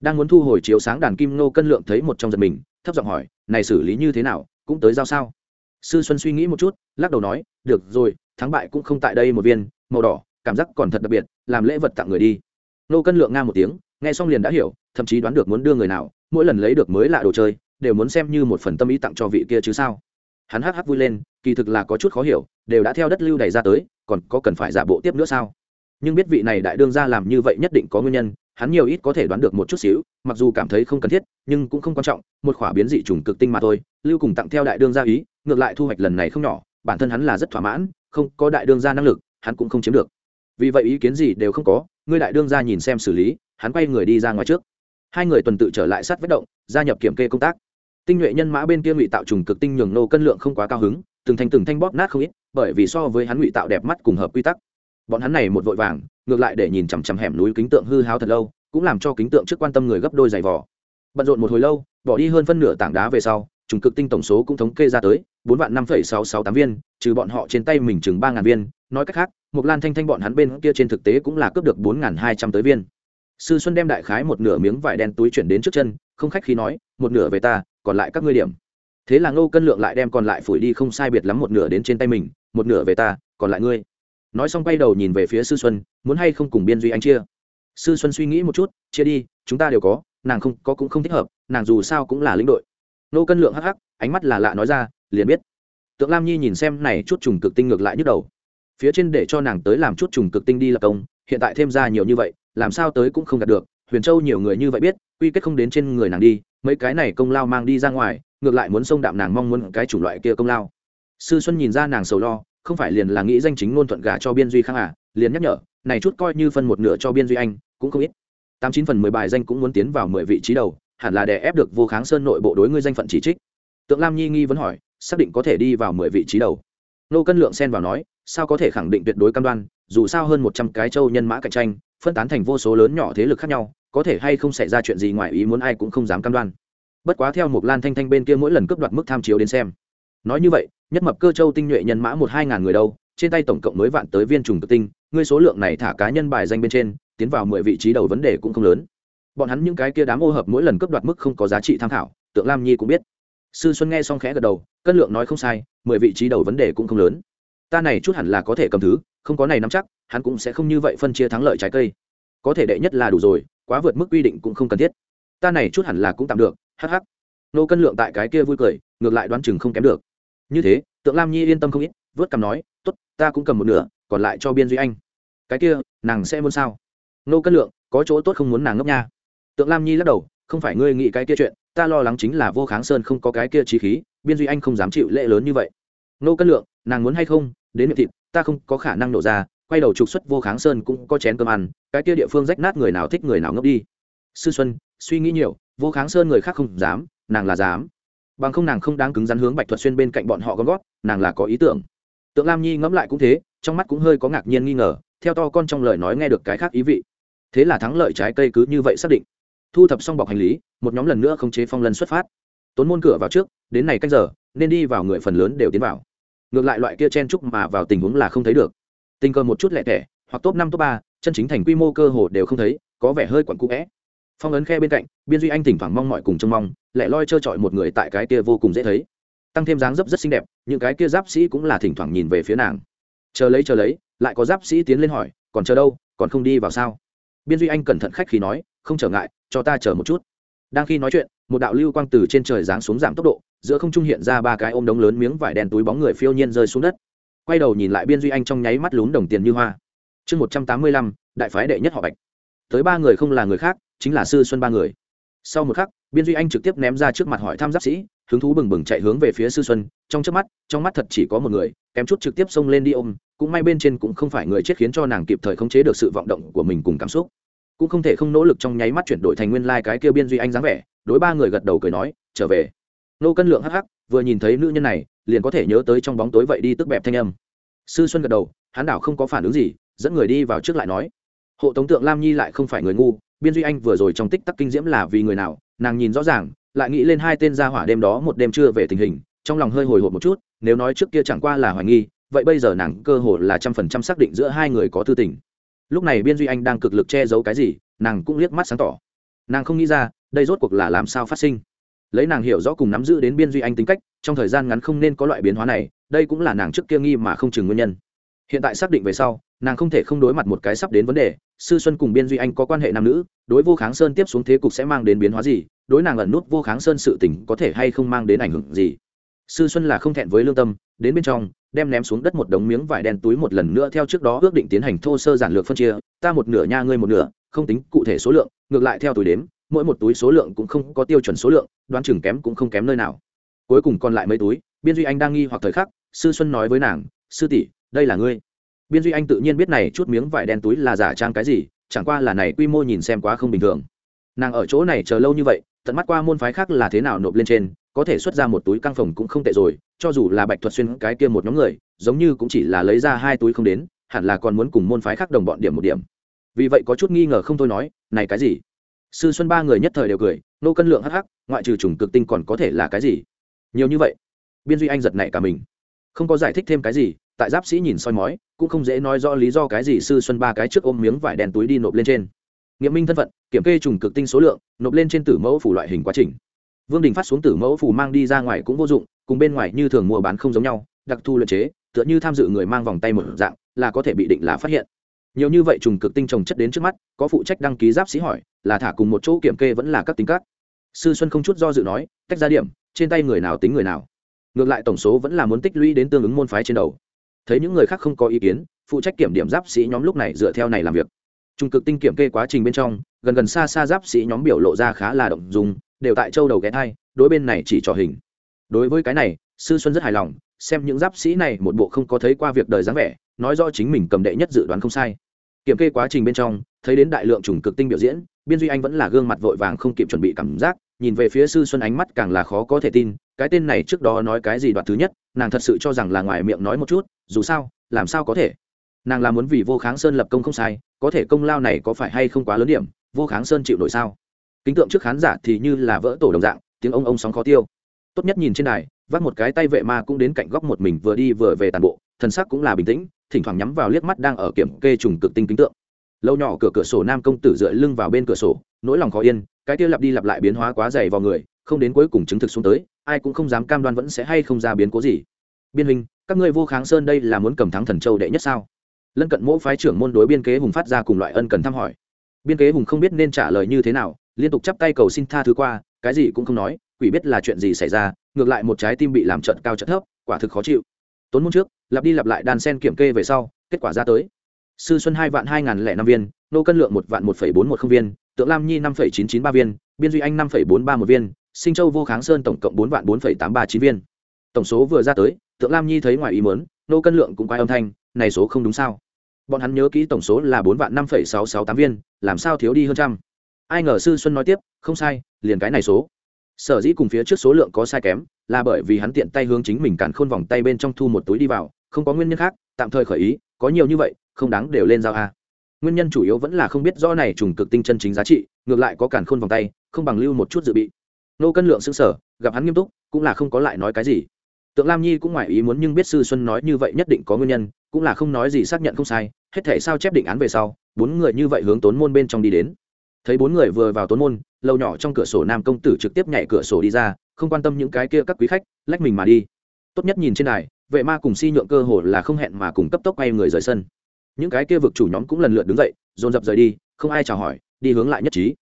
Đang muốn thu hồi chiếu sáng đàn kim nô cân lượng thấy một trong giật mình, thấp giọng hỏi, này xử lý như thế nào? Cũng tới giao sao? Sư xuân suy nghĩ một chút, lắc đầu nói, được rồi, thắng bại cũng không tại đây một viên, màu đỏ, cảm giác còn thật đặc biệt, làm lễ vật tặng người đi. Nô cân lượng nga một tiếng, nghe xong liền đã hiểu, thậm chí đoán được muốn đưa người nào, mỗi lần lấy được mới lạ đồ chơi, đều muốn xem như một phần tâm ý tặng cho vị kia chứ sao. Hắn hắc hắc vui lên, kỳ thực là có chút khó hiểu, đều đã theo đất lưu đày ra tới, còn có cần phải giả bộ tiếp nữa sao? Nhưng biết vị này đại đương ra làm như vậy nhất định có nguyên nhân hắn nhiều ít có thể đoán được một chút xíu, mặc dù cảm thấy không cần thiết, nhưng cũng không quan trọng, một khỏa biến dị trùng cực tinh mà thôi, lưu cùng tặng theo đại đương gia ý, ngược lại thu hoạch lần này không nhỏ, bản thân hắn là rất thỏa mãn, không có đại đương gia năng lực, hắn cũng không chiếm được. Vì vậy ý kiến gì đều không có ngươi đại đương gia nhìn xem xử lý, hắn quay người đi ra ngoài trước. Hai người tuần tự trở lại sát vết động, gia nhập kiểm kê công tác. Tinh nhuệ nhân mã bên kia ngụy tạo trùng cực tinh nhường nô cân lượng không quá cao hứng, từng thanh từng thanh bóp nát không ít, bởi vì so với hắn ngụy tạo đẹp mắt cùng hợp quy tắc. Bọn hắn này một vội vàng ngược lại để nhìn chằm chằm hẻm núi kính tượng hư hao thật lâu, cũng làm cho kính tượng trước quan tâm người gấp đôi giày vỏ bận rộn một hồi lâu, bỏ đi hơn phân nửa tảng đá về sau, trùng cực tinh tổng số cũng thống kê ra tới, bốn vạn năm phẩy sáu sáu tám viên, trừ bọn họ trên tay mình chừng ba ngàn viên, nói cách khác một lan thanh thanh bọn hắn bên kia trên thực tế cũng là cướp được bốn ngàn hai trăm tới viên. Sư xuân đem đại khái một nửa miếng vải đen túi chuyển đến trước chân, không khách khí nói, một nửa về ta, còn lại các ngươi điểm. Thế là ngô cân lượng lại đem còn lại phủi đi không sai biệt lắm một nửa đến trên tay mình, một nửa về ta, còn lại ngươi nói xong quay đầu nhìn về phía sư xuân, muốn hay không cùng biên duy anh chia. Sư xuân suy nghĩ một chút, chia đi, chúng ta đều có, nàng không có cũng không thích hợp, nàng dù sao cũng là lĩnh đội. Nô cân lượng hắc hắc, ánh mắt là lạ nói ra, liền biết. Tượng lam nhi nhìn xem này chút trùng cực tinh ngược lại nhức đầu. Phía trên để cho nàng tới làm chút trùng cực tinh đi lập công, hiện tại thêm ra nhiều như vậy, làm sao tới cũng không đạt được. Huyền châu nhiều người như vậy biết, quy kết không đến trên người nàng đi, mấy cái này công lao mang đi ra ngoài, ngược lại muốn xông đạm nàng mong muốn cái chủng loại kia công lao. Sư xuân nhìn ra nàng sầu lo không phải liền là nghĩ danh chính ngôn thuận gà cho biên duy khang à? Liền nhắc nhở, này chút coi như phân một nửa cho biên duy anh, cũng không ít. Tám chín phần mười bài danh cũng muốn tiến vào mười vị trí đầu, hẳn là đè ép được vô kháng sơn nội bộ đối ngươi danh phận chỉ trích. Tượng lam nhi nghi vẫn hỏi, xác định có thể đi vào mười vị trí đầu. Nô cân lượng xen vào nói, sao có thể khẳng định tuyệt đối cam đoan, dù sao hơn một trăm cái châu nhân mã cạnh tranh, phân tán thành vô số lớn nhỏ thế lực khác nhau, có thể hay không xảy ra chuyện gì ngoài ý muốn ai cũng không dám cam đoan. Bất quá theo một lan thanh thanh bên kia mỗi lần cướp đoạt mức tham chiếu đến xem. Nói như vậy nhất mập cơ châu tinh nhuệ nhân mã một hai ngàn người đâu, trên tay tổng cộng mới vạn tới viên trùng tự tinh, ngươi số lượng này thả cá nhân bài danh bên trên, tiến vào mười vị trí đầu vấn đề cũng không lớn. Bọn hắn những cái kia đám ô hợp mỗi lần cướp đoạt mức không có giá trị tham khảo, tượng lam nhi cũng biết. Sư xuân nghe xong khẽ gật đầu, cân lượng nói không sai, mười vị trí đầu vấn đề cũng không lớn. Ta này chút hẳn là có thể cầm thứ, không có này nắm chắc, hắn cũng sẽ không như vậy phân chia thắng lợi trái cây. Có thể đệ nhất là đủ rồi, quá vượt mức quy định cũng không cần thiết. Ta này chút hẳn là cũng tạm được hh nô cân lượng tại cái kia vui cười, ngược lại đoán chừng không kém được như thế, tượng lam nhi yên tâm không ít, vớt cằm nói t ố t ta cũng cầm một nửa, còn lại cho biên duy anh. Cái kia, nàng sẽ muốn sao? Nô cân lượng, có chỗ tốt không muốn nàng ngốc nha. Tượng lam nhi lắc đầu, không phải ngươi nghĩ cái kia chuyện, ta lo lắng chính là vô kháng sơn không có cái kia trí khí, biên duy anh không dám chịu lễ lớn như vậy. Nô cân lượng, nàng muốn hay không? Đến miệng thịt, ta không có khả năng nổ ra, quay đầu trục xuất vô kháng sơn cũng có chén cơm ăn, cái kia địa phương rách nát người nào thích người nào ngốc đi. Sư xuân, suy nghĩ nhiều, vô kháng sơn người khác không dám, nàng là dám bằng không nàng không đáng cứng rắn hướng bạch thuật xuyên bên cạnh bọn họ gom gót nàng là có ý tưởng. Tượng lam nhi ngẫm lại cũng thế, trong mắt cũng hơi có ngạc nhiên nghi ngờ, theo to con trong lời nói nghe được cái khác ý vị. Thế là thắng lợi trái cây cứ như vậy xác định. Thu thập xong bọc hành lý, một nhóm lần nữa không chế phong lần xuất phát. Tốn môn cửa vào trước, đến này cách giờ, nên đi vào người phần lớn đều tiến vào. Ngược lại loại kia chen chúc mà vào tình huống là không thấy được. Tình cờ một chút lẹ tẻ, hoặc top năm, top ba, chân chính thành quy mô cơ hồ đều không thấy, có vẻ hơi quặn cũ vẽ phong ấn khe bên cạnh, biên duy anh thỉnh thoảng mong mọi cùng trông mong, lại loi trơ trọi một người tại cái kia vô cùng dễ thấy. Tăng thêm dáng dấp rất xinh đẹp, những cái kia giáp sĩ cũng là thỉnh thoảng nhìn về phía nàng. Chờ lấy chờ lấy, lại có giáp sĩ tiến lên hỏi, còn chờ đâu, còn không đi vào sao? Biên duy anh cẩn thận khách khi nói, không trở ngại, cho ta chờ một chút. Đang khi nói chuyện, một đạo lưu quang từ trên trời giáng xuống giảm tốc độ, giữa không trung hiện ra ba cái ôm đống lớn miếng vải đen túi bóng người phiêu nhiên rơi xuống đất. Quay đầu nhìn lại biên duy anh trong nháy mắt lún đồng tiền như hoa. Chương một trăm tám mươi lăm, đại phái đệ nhất họ bạch. Tới ba người không là người khác chính là sư xuân ba người. Sau một khắc, biên duy anh trực tiếp ném ra trước mặt hỏi thăm giáp sĩ, hứng thú bừng bừng chạy hướng về phía sư xuân, trong trước mắt, trong mắt thật chỉ có một người, kém chút trực tiếp xông lên đi ôm, cũng may bên trên cũng không phải người chết khiến cho nàng kịp thời khống chế được sự vọng động của mình cùng cảm xúc. Cũng không thể không nỗ lực trong nháy mắt chuyển đổi thành nguyên lai、like、cái kia biên duy anh dáng vẻ, đối ba người gật đầu cười nói, trở về. Nô cân lượng hắc hắc, vừa nhìn thấy nữ nhân này, liền có thể nhớ tới trong bóng tối vậy đi tức bẹp thanh âm. Sư xuân gật đầu hán đảo không có phản ứng gì, dẫn người đi vào trước lại nói, hộ tống tượng lam nhi lại không phải người ngu biên duy anh vừa rồi trong tích tắc kinh diễm là vì người nào, nàng nhìn rõ ràng, lại nghĩ lên hai tên gia hỏa đêm đó một đêm chưa về tình hình, trong lòng hơi hồi hộp một chút, nếu nói trước kia chẳng qua là hoài nghi, vậy bây giờ nàng cơ hồ là trăm phần trăm xác định giữa hai người có tư tình. Lúc này biên duy anh đang cực lực che giấu cái gì, nàng cũng liếc mắt sáng tỏ. Nàng không nghĩ ra, đây rốt cuộc là làm sao phát sinh. Lấy nàng hiểu rõ cùng nắm giữ đến biên duy anh tính cách, trong thời gian ngắn không nên có loại biến hóa này, đây cũng là nàng trước kia nghi mà không chừng nguyên nhân hiện tại xác định về sau, nàng không thể không đối mặt một cái sắp đến vấn đề, sư xuân cùng biên duy anh có quan hệ nam nữ, đối vô kháng sơn tiếp xuống thế cục sẽ mang đến biến hóa gì, đối nàng ẩn nút vô kháng sơn sự tỉnh có thể hay không mang đến ảnh hưởng gì. Sư xuân là không thẹn với lương tâm, đến bên trong, đem ném xuống đất một đống miếng vải đen túi một lần nữa theo trước đó ước định tiến hành thô sơ giản lược phân chia, ta một nửa nha ngươi một nửa, không tính cụ thể số lượng, ngược lại theo túi đếm, mỗi một túi số lượng cũng không có tiêu chuẩn số lượng, đoán chừng kém cũng không kém nơi nào. Cuối cùng còn lại mấy túi, biên duy anh đang nghi hoặc thời khắc, sư xuân nói với nàng, sư tỷ đây là ngươi. Biên duy anh tự nhiên biết này chút miếng vải đen túi là giả trang cái gì, chẳng qua là này quy mô nhìn xem quá không bình thường. Nàng ở chỗ này chờ lâu như vậy, tận mắt qua môn phái khác là thế nào nộp lên trên, có thể xuất ra một túi căng phòng cũng không tệ rồi, cho dù là bạch thuật xuyên cái kia một nhóm người, giống như cũng chỉ là lấy ra hai túi không đến, hẳn là còn muốn cùng môn phái khác đồng bọn điểm một điểm. Vì vậy có chút nghi ngờ không thôi nói, này cái gì? Sư xuân ba người nhất thời đều cười, nô cân lượng hắc hắc, ngoại trừ chủng cực tinh còn có thể là cái gì? Nhiều như vậy. Biên duy anh giật nảy cả mình. Không có giải thích thêm cái gì tại giáp sĩ nhìn soi mói, cũng không dễ nói rõ lý do cái gì sư xuân ba cái trước ôm miếng vải đen túi đi nộp lên trên. Nghiệm minh thân phận, kiểm kê trùng cực tinh số lượng, nộp lên trên tử mẫu phủ loại hình quá trình. Vương đình phát xuống tử mẫu phủ mang đi ra ngoài cũng vô dụng, cùng bên ngoài như thường mua bán không giống nhau, đặc thù luyện chế, tựa như tham dự người mang vòng tay một dạng, là có thể bị định là phát hiện. Nhiều như vậy trùng cực tinh trồng chất đến trước mắt, có phụ trách đăng ký giáp sĩ hỏi, là thả cùng một chỗ kiểm kê vẫn là các tính các. Sư xuân không chút do dự nói, tách ra điểm, trên tay người nào tính người nào. Ngược lại tổng số vẫn là muốn tích lũy đến tương ứng môn phái trên đầu thấy những người khác không có ý kiến, phụ trách kiểm điểm giáp sĩ nhóm lúc này dựa theo này làm việc. Trung cực tinh kiểm kê quá trình bên trong, gần gần xa xa giáp sĩ nhóm biểu lộ ra khá là động dùng đều tại châu đầu ghé thai, đối bên này chỉ trò hình. Đối với cái này, sư xuân rất hài lòng, xem những giáp sĩ này một bộ không có thấy qua việc đời dáng vẻ, nói rõ chính mình cầm đệ nhất dự đoán không sai. Kiểm kê quá trình bên trong, thấy đến đại lượng trùng cực tinh biểu diễn, biên duy anh vẫn là gương mặt vội vàng không kịp chuẩn bị cảm giác, nhìn về phía sư xuân ánh mắt càng là khó có thể tin, cái tên này trước đó nói cái gì đoạt thứ nhất nàng thật sự cho rằng là ngoài miệng nói một chút, dù sao, làm sao có thể? Nàng là muốn vì vô kháng sơn lập công không sai, có thể công lao này có phải hay không quá lớn điểm, vô kháng sơn chịu nổi sao? Kính tượng trước khán giả thì như là vỡ tổ đồng dạng, tiếng ông ông sóng khó tiêu. Tốt nhất nhìn trên đài, vác một cái tay vệ ma cũng đến cạnh góc một mình vừa đi vừa về tàn bộ, thần sắc cũng là bình tĩnh, thỉnh thoảng nhắm vào liếc mắt đang ở kiểm kê trùng cực tinh kính tượng. Lâu nhỏ cửa cửa sổ nam công tử dựa lưng vào bên cửa sổ, nỗi lòng khó yên, cái kia lặp đi lặp lại biến hóa quá dày vào người, không đến cuối cùng chứng thực xuống tới ai cũng không dám cam đoan vẫn sẽ hay không ra biến cố gì. Biên huynh, các ngươi vô kháng sơn đây là muốn cầm thắng thần châu đệ nhất sao? Lân cận mỗi phái trưởng môn đối biên kế hùng phát ra cùng loại ân cần thăm hỏi. Biên kế hùng không biết nên trả lời như thế nào, liên tục chắp tay cầu xin tha thứ qua, cái gì cũng không nói, quỷ biết là chuyện gì xảy ra, ngược lại một trái tim bị làm trận cao trận thấp, quả thực khó chịu. Tốn môn trước, lặp đi lặp lại đàn sen kiểm kê về sau, kết quả ra tới. Sư xuân hai vạn hai n g h n lẻ năm viên, nô cân lượng một vạn một phẩy bốn một không viên, tượng lam nhi năm phẩy chín chín ba viên, biên duy anh năm phẩy bốn ba một viên sinh châu vô kháng sơn tổng cộng bốn vạn bốn phẩy tám ba chín viên. Tổng số vừa ra tới tượng lam nhi thấy ngoài ý mớn nô cân lượng cũng quay âm thanh, này số không đúng sao? Bọn hắn nhớ kỹ tổng số là bốn vạn năm phẩy sáu sáu tám viên, làm sao thiếu đi hơn trăm? Ai ngờ sư xuân nói tiếp, không sai, liền cái này số. Sở dĩ cùng phía trước số lượng có sai kém, là bởi vì hắn tiện tay hướng chính mình càn khôn vòng tay bên trong thu một túi đi vào, không có nguyên nhân khác, tạm thời khởi ý, có nhiều như vậy, không đáng đều lên giao a. Nguyên nhân chủ yếu vẫn là không biết rõ này trùng cực tinh chân chính giá trị, ngược lại có càn khôn vòng tay, không bằng lưu một chút dự bị nô cân lượng xứng sở gặp hắn nghiêm túc, cũng là không có lại nói cái gì. Tượng lam nhi cũng ngoài ý muốn nhưng biết sư xuân nói như vậy nhất định có nguyên nhân, cũng là không nói gì xác nhận không sai, hết thể sao chép định án về sau, bốn người như vậy hướng tốn môn bên trong đi đến. Thấy bốn người vừa vào tốn môn lâu nhỏ trong cửa sổ nam công tử trực tiếp nhảy cửa sổ đi ra, không quan tâm những cái kia các quý khách, lách mình mà đi. Tốt nhất nhìn trên đài, vệ ma cùng si nhượng cơ hồ là không hẹn mà cùng cấp tốc quay người rời sân. Những cái kia vực chủ nhóm cũng lần lượt đứng dậy, dồn dập rời đi, không ai chào hỏi, đi hướng lại nhất trí.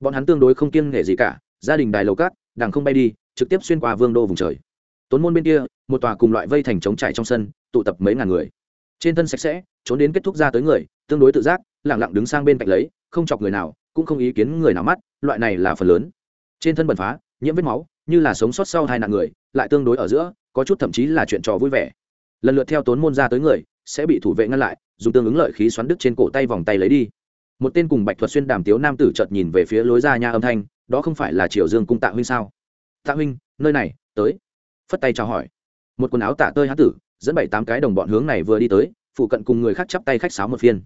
Bọn hắn tương đối không kiêng nghệ gì cả gia đình đài lầu cát, đằng không bay đi, trực tiếp xuyên qua vương đô vùng trời. Tốn môn bên kia, một tòa cùng loại vây thành trống trải trong sân, tụ tập mấy ngàn người. Trên thân sạch sẽ, trốn đến kết thúc ra tới người, tương đối tự giác lẳng lặng đứng sang bên cạnh lấy, không chọc người nào, cũng không ý kiến người nào mắt, loại này là phần lớn. Trên thân bẩn phá, nhiễm vết máu, như là sống sót sau hai nạn người, lại tương đối ở giữa, có chút thậm chí là chuyện trò vui vẻ. Lần lượt theo tốn môn ra tới người, sẽ bị thủ vệ ngăn lại, dùng tương ứng lợi khí xoắn đứt trên cổ tay vòng tay lấy đi một tên cùng bạch thuật xuyên đàm tiếu nam tử chợt nhìn về phía lối ra nha âm thanh, đó không phải là triều dương cung tạ huynh sao? Tạ huynh, nơi này, tới. Phất tay chào hỏi. Một quần áo tạ tơi hán tử, dẫn bảy tám cái đồng bọn hướng này vừa đi tới phụ cận cùng người khác chắp tay khách sáo một phiên.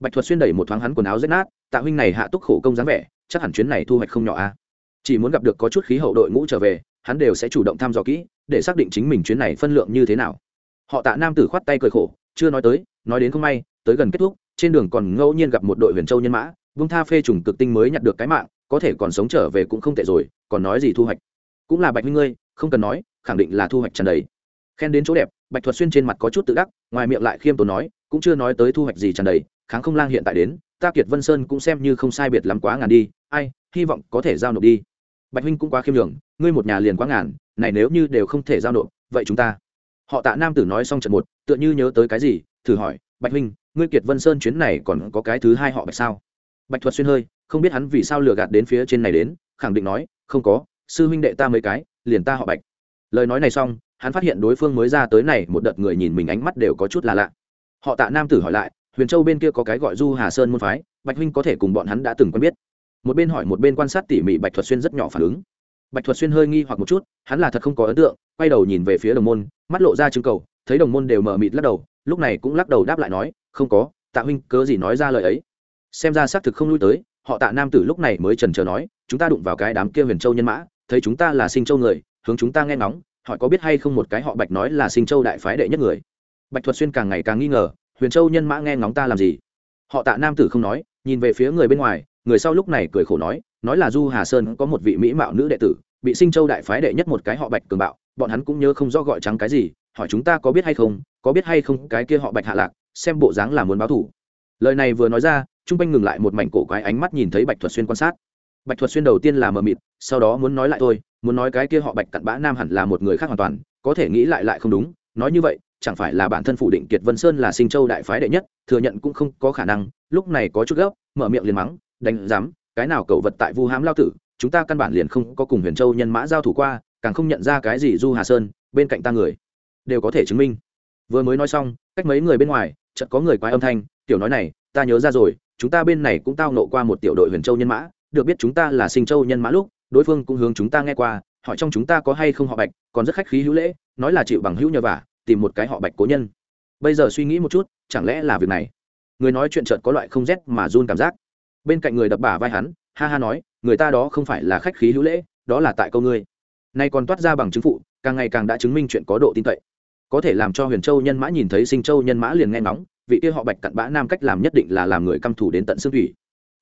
Bạch thuật xuyên đẩy một thoáng hắn quần áo rách nát, tạ huynh này hạ túc khổ công dáng vẻ, chắc hẳn chuyến này thu hoạch không nhỏ a chỉ muốn gặp được có chút khí hậu đội ngũ trở về, hắn đều sẽ chủ động thăm dò kỹ, để xác định chính mình chuyến này phân lượng như thế nào. Họ tạ nam tử khoát tay cười khổ, chưa nói tới, nói đến không may, tới gần kết thúc trên đường còn ngẫu nhiên gặp một đội huyền châu nhân mã vung tha phê trùng cực tinh mới nhặt được cái mạng, có thể còn sống trở về cũng không tệ rồi, còn nói gì thu hoạch? Cũng là bạch huynh ngươi, không cần nói, khẳng định là thu hoạch tràn đầy. Khen đến chỗ đẹp, bạch thuật xuyên trên mặt có chút tự đắc, ngoài miệng lại khiêm tốn nói, cũng chưa nói tới thu hoạch gì tràn đầy, kháng không lang hiện tại đến, ta kiệt vân sơn cũng xem như không sai biệt lắm quá ngàn đi, ai, hy vọng có thể giao nộp đi. Bạch huynh cũng quá khiêm đường ngươi một nhà liền quá ngàn, này nếu như đều không thể giao nộp, vậy chúng ta. Họ tạ nam tử nói xong trận một, tựa như nhớ tới cái gì, thử hỏi bạch huynh, ngươi kiệt vân sơn chuyến này còn có cái thứ hai họ bạch sao? Bạch thuật xuyên hơi, không biết hắn vì sao lừa gạt đến phía trên này đến, khẳng định nói, không có, sư huynh đệ ta mấy cái, liền ta họ bạch. Lời nói này xong, hắn phát hiện đối phương mới ra tới này, một đợt người nhìn mình ánh mắt đều có chút là lạ. Họ tạ nam tử hỏi lại, huyền châu bên kia có cái gọi du hà sơn môn phái, bạch huynh có thể cùng bọn hắn đã từng quen biết. Một bên hỏi một bên quan sát tỉ mỉ bạch thuật xuyên rất nhỏ phản ứng. Bạch thuật xuyên hơi nghi hoặc một chút, hắn là thật không có ấn tượng, quay đầu nhìn về phía đồng môn, mắt lộ ra chứng cầu, thấy đồng môn đều mở mịt lắc đầu lúc này cũng lắc đầu đáp lại nói, không có, tạ huynh, cớ gì nói ra lời ấy? Xem ra xác thực không lui tới, họ tạ nam tử lúc này mới trần trờ nói, chúng ta đụng vào cái đám kia huyền châu nhân mã, thấy chúng ta là sinh châu người, hướng chúng ta nghe ngóng họ có biết hay không một cái họ bạch nói là sinh châu đại phái đệ nhất người? Bạch thuật xuyên càng ngày càng nghi ngờ, huyền châu nhân mã nghe ngóng ta làm gì? Họ tạ nam tử không nói, nhìn về phía người bên ngoài, người sau lúc này cười khổ nói nói là du hà sơn có một vị mỹ mạo nữ đệ tử, bị sinh châu đại phái đệ nhất một cái họ bạch cường bạo, bọn hắn cũng nhớ không rõ gọi trắng cái gì hỏi chúng ta có biết hay không, có biết hay không cái kia họ bạch hạ lạc, xem bộ dáng là muốn báo thủ. Lời này vừa nói ra, trung quanh ngừng lại một mảnh cổ quái ánh mắt nhìn thấy bạch thuật xuyên quan sát. Bạch thuật xuyên đầu tiên là mờ mịt, sau đó muốn nói lại thôi, muốn nói cái kia họ bạch cặn bã nam hẳn là một người khác hoàn toàn, có thể nghĩ lại lại không đúng, nói như vậy, chẳng phải là bản thân phủ định kiệt vân sơn là sinh châu đại phái đệ nhất, thừa nhận cũng không có khả năng, lúc này có chút gấp, mở miệng liền mắng, đánh dám cái nào cậu vật tại vu hám lao tử, chúng ta căn bản liền không có cùng huyền châu nhân mã giao thủ qua, càng không nhận ra cái gì du hà sơn, bên cạnh ta người đều có thể chứng minh. Vừa mới nói xong, cách mấy người bên ngoài, chợt có người quái âm thanh, tiểu nói này, ta nhớ ra rồi, chúng ta bên này cũng tao nộ qua một tiểu đội huyền châu nhân mã, được biết chúng ta là sinh châu nhân mã lúc, đối phương cũng hướng chúng ta nghe qua, hỏi trong chúng ta có hay không họ bạch, còn rất khách khí hữu lễ, nói là chịu bằng hữu nhờ vả, tìm một cái họ bạch cố nhân. Bây giờ suy nghĩ một chút, chẳng lẽ là việc này? Người nói chuyện chợt có loại không rét mà run cảm giác. Bên cạnh người đập bả vai hắn, ha ha nói, người ta đó không phải là khách khí hữu lễ, đó là tại câu ngươi. Nay còn toát ra bằng chứng phụ, càng ngày càng đã chứng minh chuyện có độ tin cậy có thể làm cho huyền châu nhân mã nhìn thấy sinh châu nhân mã liền nghe ngóng, vị kia họ bạch cặn bã nam cách làm nhất định là làm người căm thủ đến tận xương thủy.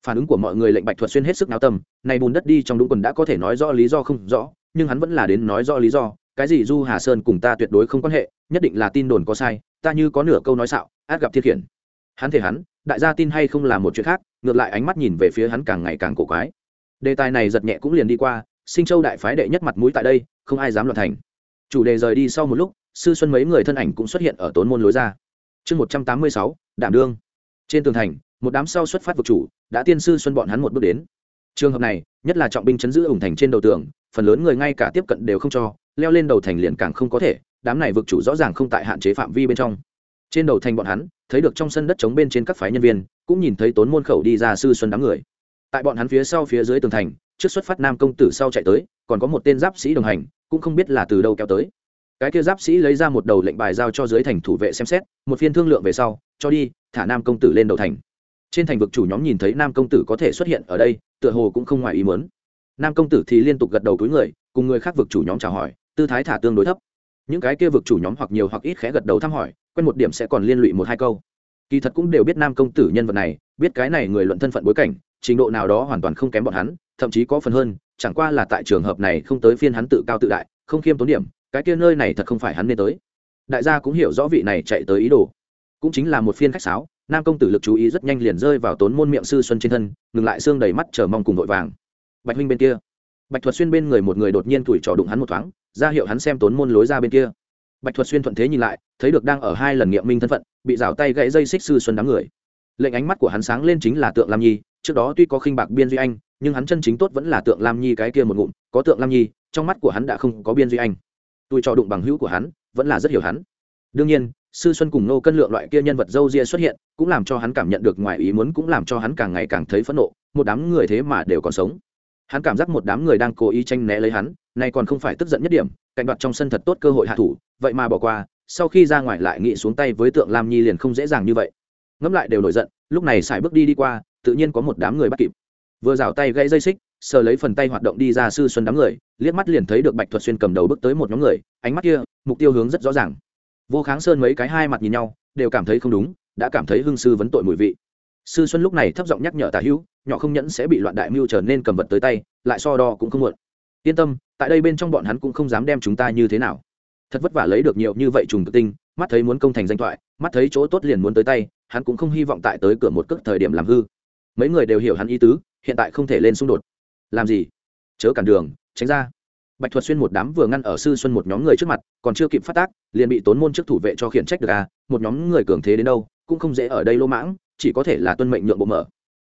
Phản ứng của mọi người lệnh bạch thuật xuyên hết sức náo tâm này bùn đất đi trong đúng quần đã có thể nói rõ lý do không rõ, nhưng hắn vẫn là đến nói rõ lý do, cái gì du hà sơn cùng ta tuyệt đối không quan hệ, nhất định là tin đồn có sai, ta như có nửa câu nói xạo, át gặp thiết khiển. Hắn thể hắn, đại gia tin hay không là một chuyện khác, ngược lại ánh mắt nhìn về phía hắn càng ngày càng cổ quái. Đề tài này giật nhẹ cũng liền đi qua, sinh châu đại phái đệ nhất mặt mũi tại đây, không ai dám loạn thành. Chủ đề rời đi sau một lúc sư xuân mấy người thân ảnh cũng xuất hiện ở tốn môn lối ra. Chương một trăm tám mươi sáu, đảm đương. Trên tường thành, một đám sau xuất phát vực chủ, đã tiên sư xuân bọn hắn một bước đến. Trường hợp này, nhất là trọng binh chấn giữ ủng thành trên đầu tường, phần lớn người ngay cả tiếp cận đều không cho, leo lên đầu thành liền càng không có thể, đám này vực chủ rõ ràng không tại hạn chế phạm vi bên trong. Trên đầu thành bọn hắn, thấy được trong sân đất trống bên trên các phái nhân viên, cũng nhìn thấy tốn môn khẩu đi ra sư xuân đám người. Tại bọn hắn phía sau phía dưới tường thành, trước xuất phát nam công tử sau chạy tới, còn có một tên giáp sĩ đồng hành, cũng không biết là từ đâu kéo tới cái kia giáp sĩ lấy ra một đầu lệnh bài giao cho dưới thành thủ vệ xem xét, một phiên thương lượng về sau, cho đi, thả nam công tử lên đầu thành. Trên thành vực chủ nhóm nhìn thấy nam công tử có thể xuất hiện ở đây, tựa hồ cũng không ngoài ý muốn. Nam công tử thì liên tục gật đầu túi người, cùng người khác vực chủ nhóm chào hỏi, tư thái thả tương đối thấp. Những cái kia vực chủ nhóm hoặc nhiều hoặc ít khẽ gật đầu thăm hỏi, quen một điểm sẽ còn liên lụy một hai câu. Kỳ thật cũng đều biết nam công tử nhân vật này, biết cái này người luận thân phận bối cảnh, trình độ nào đó hoàn toàn không kém bọn hắn, thậm chí có phần hơn, chẳng qua là tại trường hợp này không tới phiên hắn tự cao tự đại, không khiêm tốn điểm cái kia nơi này thật không phải hắn nên tới. Đại gia cũng hiểu rõ vị này chạy tới ý đồ. Cũng chính là một phiên khách sáo, nam công tử lực chú ý rất nhanh liền rơi vào tốn môn miệng sư xuân trên thân, ngừng lại xương đầy mắt chờ mong cùng vội vàng. Bạch huynh bên kia. Bạch thuật xuyên bên người một người đột nhiên tuổi trò đụng hắn một thoáng, ra hiệu hắn xem tốn môn lối ra bên kia. Bạch thuật xuyên thuận thế nhìn lại, thấy được đang ở hai lần nghiệm minh thân phận, bị rào tay gãy dây xích sư xuân đám người. Lệnh ánh mắt của hắn sáng lên chính là tượng lam nhi, trước đó tuy có khinh bạc biên duy anh, nhưng hắn chân chính tốt vẫn là tượng lam nhi cái kia một ngụm, có tượng lam nhi, trong mắt của hắn đã không có biên duy anh tôi cho đụng bằng hữu của hắn, vẫn là rất hiểu hắn. Đương nhiên, sư xuân cùng nô cân lượng loại kia nhân vật dâu ria xuất hiện, cũng làm cho hắn cảm nhận được ngoài ý muốn, cũng làm cho hắn càng ngày càng thấy phẫn nộ, một đám người thế mà đều còn sống. Hắn cảm giác một đám người đang cố ý tranh né lấy hắn, nay còn không phải tức giận nhất điểm cạnh đoạt trong sân thật tốt cơ hội hạ thủ, vậy mà bỏ qua, sau khi ra ngoài lại nghĩ xuống tay với tượng lam nhi liền không dễ dàng như vậy. Ngẫm lại đều nổi giận, lúc này xài bước đi đi qua, tự nhiên có một đám người bắt kịp. Vừa rào tay gãy dây xích sờ lấy phần tay hoạt động đi ra sư xuân đám người, liếc mắt liền thấy được bạch thuật xuyên cầm đầu bước tới một nhóm người, ánh mắt kia, mục tiêu hướng rất rõ ràng. Vô kháng sơn mấy cái hai mặt nhìn nhau, đều cảm thấy không đúng, đã cảm thấy hưng sư vấn tội mùi vị. Sư xuân lúc này thấp giọng nhắc nhở tả hữu, nhỏ không nhẫn sẽ bị loạn đại mưu trở nên cầm vật tới tay, lại so đo cũng không muộn. Yên tâm, tại đây bên trong bọn hắn cũng không dám đem chúng ta như thế nào. Thật vất vả lấy được nhiều như vậy trùng tự tinh, mắt thấy muốn công thành danh thoại, mắt thấy chỗ tốt liền muốn tới tay, hắn cũng không hy vọng tại tới cửa một cước thời điểm làm hư. Mấy người đều hiểu hắn ý tứ, hiện tại không thể lên xung đột làm gì? Chớ cản đường, tránh ra. Bạch thuật xuyên một đám vừa ngăn ở sư xuân một nhóm người trước mặt, còn chưa kịp phát tác, liền bị tốn môn trước thủ vệ cho khiển trách được à một nhóm người cường thế đến đâu, cũng không dễ ở đây lô mãng, chỉ có thể là tuân mệnh nhượng bộ mở.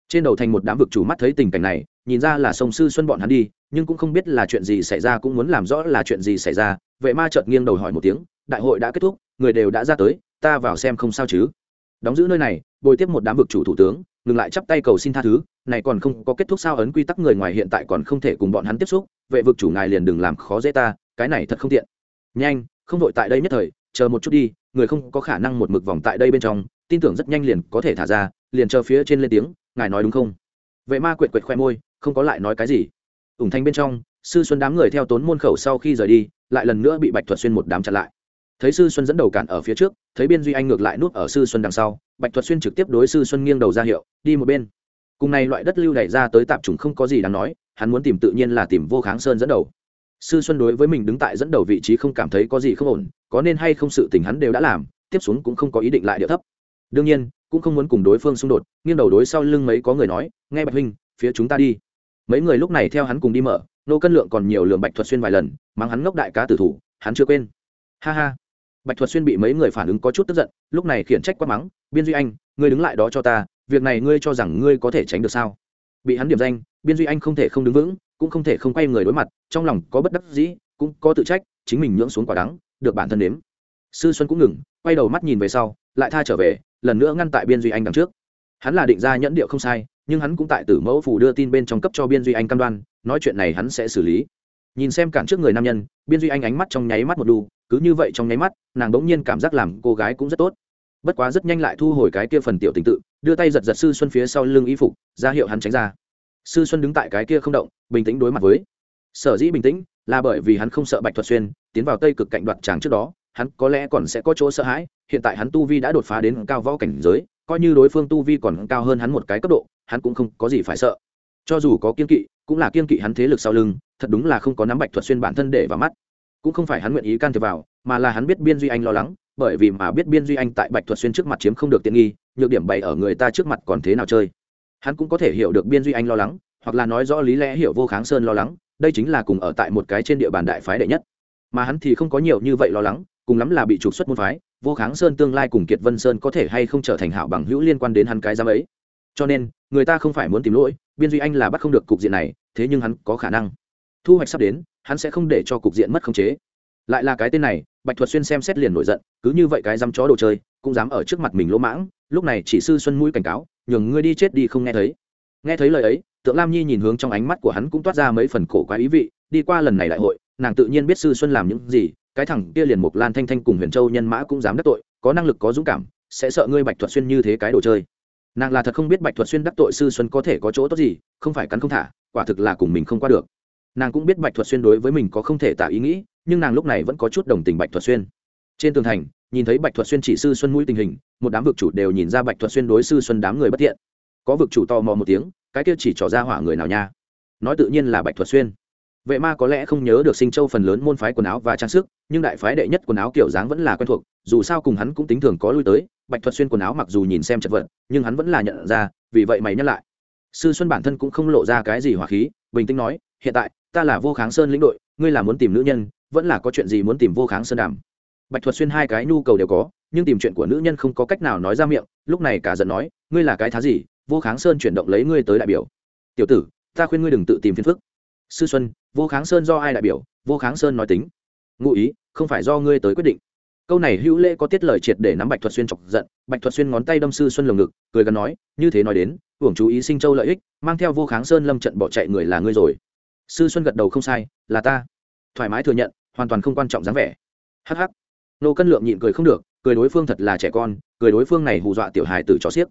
Trên đầu thành một đám vực chủ mắt thấy tình cảnh này, nhìn ra là sông sư xuân bọn hắn đi, nhưng cũng không biết là chuyện gì xảy ra, cũng muốn làm rõ là chuyện gì xảy ra, vệ ma chợt nghiêng đầu hỏi một tiếng, đại hội đã kết thúc, người đều đã ra tới, ta vào xem không sao chứ? Đóng giữ nơi này, bồi tiếp một đám vực chủ thủ tướng ngừng lại chắp tay cầu xin tha thứ, này còn không có kết thúc sao ấn quy tắc người ngoài hiện tại còn không thể cùng bọn hắn tiếp xúc, vệ vực chủ ngài liền đừng làm khó dễ ta, cái này thật không tiện. Nhanh, không đội tại đây nhất thời, chờ một chút đi, người không có khả năng một mực vòng tại đây bên trong, tin tưởng rất nhanh liền có thể thả ra, liền chờ phía trên lên tiếng, ngài nói đúng không? Vệ ma quệt quệt khoe môi, không có lại nói cái gì. Ủng thanh bên trong, sư xuân đám người theo tốn môn khẩu sau khi rời đi, lại lần nữa bị bạch thuật xuyên một đám chặn lại. Thấy sư xuân dẫn đầu cản ở phía trước, thấy biên duy anh ngược lại núp ở sư xuân đằng sau bạch thuật xuyên trực tiếp đối sư xuân nghiêng đầu ra hiệu, đi một bên. Cùng này loại đất lưu đẩy ra tới tạp trùng không có gì đáng nói, hắn muốn tìm tự nhiên là tìm vô kháng sơn dẫn đầu. Sư xuân đối với mình đứng tại dẫn đầu vị trí không cảm thấy có gì không ổn, có nên hay không sự tình hắn đều đã làm, tiếp xuống cũng không có ý định lại điệu thấp. Đương nhiên, cũng không muốn cùng đối phương xung đột, nghiêng đầu đối sau lưng mấy có người nói, nghe bạch huynh, phía chúng ta đi. Mấy người lúc này theo hắn cùng đi mở, nô cân lượng còn nhiều lượng bạch thuật xuyên vài lần mang hắn ngốc đại cá tử thủ, hắn chưa quên. Ha ha. Bạch thuật xuyên bị mấy người phản ứng có chút tức giận, lúc này khiển trách quá mắng biên duy anh, ngươi đứng lại đó cho ta, việc này ngươi cho rằng ngươi có thể tránh được sao? Bị hắn điểm danh, biên duy anh không thể không đứng vững, cũng không thể không quay người đối mặt, trong lòng có bất đắc dĩ, cũng có tự trách, chính mình nhưỡng xuống quả đắng, được bản thân nếm. Sư xuân cũng ngừng, quay đầu mắt nhìn về sau, lại tha trở về, lần nữa ngăn tại biên duy anh đằng trước. Hắn là định ra nhẫn điệu không sai, nhưng hắn cũng tại tử mẫu phủ đưa tin bên trong cấp cho biên duy anh cam đoan, nói chuyện này hắn sẽ xử lý. Nhìn xem cản trước người nam nhân, biên duy anh ánh mắt trong nháy mắt một đu cứ như vậy trong nháy mắt, nàng bỗng nhiên cảm giác làm cô gái cũng rất tốt bất quá rất nhanh lại thu hồi cái kia phần tiểu tình tự, đưa tay giật giật sư xuân phía sau lưng y phục, ra hiệu hắn tránh ra. Sư xuân đứng tại cái kia không động, bình tĩnh đối mặt với. Sở dĩ bình tĩnh là bởi vì hắn không sợ bạch thuật xuyên, tiến vào tây cực cạnh đoạt tràng trước đó, hắn có lẽ còn sẽ có chỗ sợ hãi, hiện tại hắn tu vi đã đột phá đến cao võ cảnh giới, coi như đối phương tu vi còn cao hơn hắn một cái cấp độ, hắn cũng không có gì phải sợ. Cho dù có kiên kỵ, cũng là kiên kỵ hắn thế lực sau lưng, thật đúng là không có nắm bạch thuật xuyên bản thân để vào mắt. Cũng không phải hắn nguyện ý can thiệp vào, mà là hắn biết biên duy anh lo lắng bởi vì mà biết biên duy anh tại bạch thuật xuyên trước mặt chiếm không được tiện nghi, nhược điểm bày ở người ta trước mặt còn thế nào chơi. Hắn cũng có thể hiểu được biên duy anh lo lắng, hoặc là nói rõ lý lẽ hiểu vô kháng sơn lo lắng, đây chính là cùng ở tại một cái trên địa bàn đại phái đệ nhất. Mà hắn thì không có nhiều như vậy lo lắng, cùng lắm là bị trục xuất môn phái, vô kháng sơn tương lai cùng kiệt vân sơn có thể hay không trở thành hảo bằng hữu liên quan đến hắn cái giám ấy. Cho nên, người ta không phải muốn tìm lỗi, biên duy anh là bắt không được cục diện này, thế nhưng hắn có khả năng. Thu hoạch sắp đến, hắn sẽ không để cho cục diện mất khống chế. Lại là cái tên này bạch thuật xuyên xem xét liền nổi giận, cứ như vậy cái dám chó đồ chơi, cũng dám ở trước mặt mình lỗ mãng, lúc này chỉ sư xuân mũi cảnh cáo, nhường ngươi đi chết đi không nghe thấy. Nghe thấy lời ấy, tượng lam nhi nhìn hướng trong ánh mắt của hắn cũng toát ra mấy phần cổ quái ý vị, đi qua lần này đại hội, nàng tự nhiên biết sư xuân làm những gì, cái thằng kia liền mục lan thanh thanh cùng huyền châu nhân mã cũng dám đắc tội, có năng lực có dũng cảm, sẽ sợ ngươi bạch thuật xuyên như thế cái đồ chơi. Nàng là thật không biết bạch thuật xuyên đắc tội sư xuân có thể có chỗ tốt gì, không phải cắn không thả, quả thực là cùng mình không qua được. Nàng cũng biết bạch thuật xuyên đối với mình có không thể tả ý nghĩ nhưng nàng lúc này vẫn có chút đồng tình bạch thuật xuyên. Trên tường thành, nhìn thấy bạch thuật xuyên chỉ sư xuân mũi tình hình, một đám vực chủ đều nhìn ra bạch thuật xuyên đối sư xuân đám người bất tiện. Có vực chủ to mò một tiếng, cái kia chỉ trỏ ra hỏa người nào nha? Nói tự nhiên là bạch thuật xuyên. Vệ ma có lẽ không nhớ được sinh châu phần lớn môn phái quần áo và trang sức, nhưng đại phái đệ nhất quần áo kiểu dáng vẫn là quen thuộc, dù sao cùng hắn cũng tính thường có lui tới, bạch thuật xuyên quần áo mặc dù nhìn xem chật vật, nhưng hắn vẫn là nhận ra, vì vậy mày nhắc lại. Sư xuân bản thân cũng không lộ ra cái gì hỏa khí, bình tĩnh nói, hiện tại, ta là vô kháng sơn lĩnh đội, ngươi là muốn tìm nữ nhân vẫn là có chuyện gì muốn tìm vô kháng sơn đàm. Bạch thuật xuyên hai cái nhu cầu đều có, nhưng tìm chuyện của nữ nhân không có cách nào nói ra miệng, lúc này cả giận nói, ngươi là cái thá gì? Vô kháng sơn chuyển động lấy ngươi tới đại biểu. Tiểu tử, ta khuyên ngươi đừng tự tìm phiền phức. Sư xuân, vô kháng sơn do ai đại biểu? Vô kháng sơn nói tính. Ngụ ý, không phải do ngươi tới quyết định. Câu này hữu lễ có tiết lời triệt để nắm bạch thuật xuyên chọc giận. Bạch thuật xuyên ngón tay đâm sư xuân lồng ngực, cười gần nói, như thế nói đến, hưởng chú ý sinh châu lợi ích, mang theo vô kháng sơn lâm trận bỏ chạy người là ngươi rồi. Sư xuân gật đầu không sai, là ta. Thoải mái thừa nhận hoàn toàn không quan trọng dáng vẻ. Hắc hắc, nô cân lượng nhịn cười không được cười đối phương thật là trẻ con cười đối phương này hù dọa tiểu hài từ cho xiếc.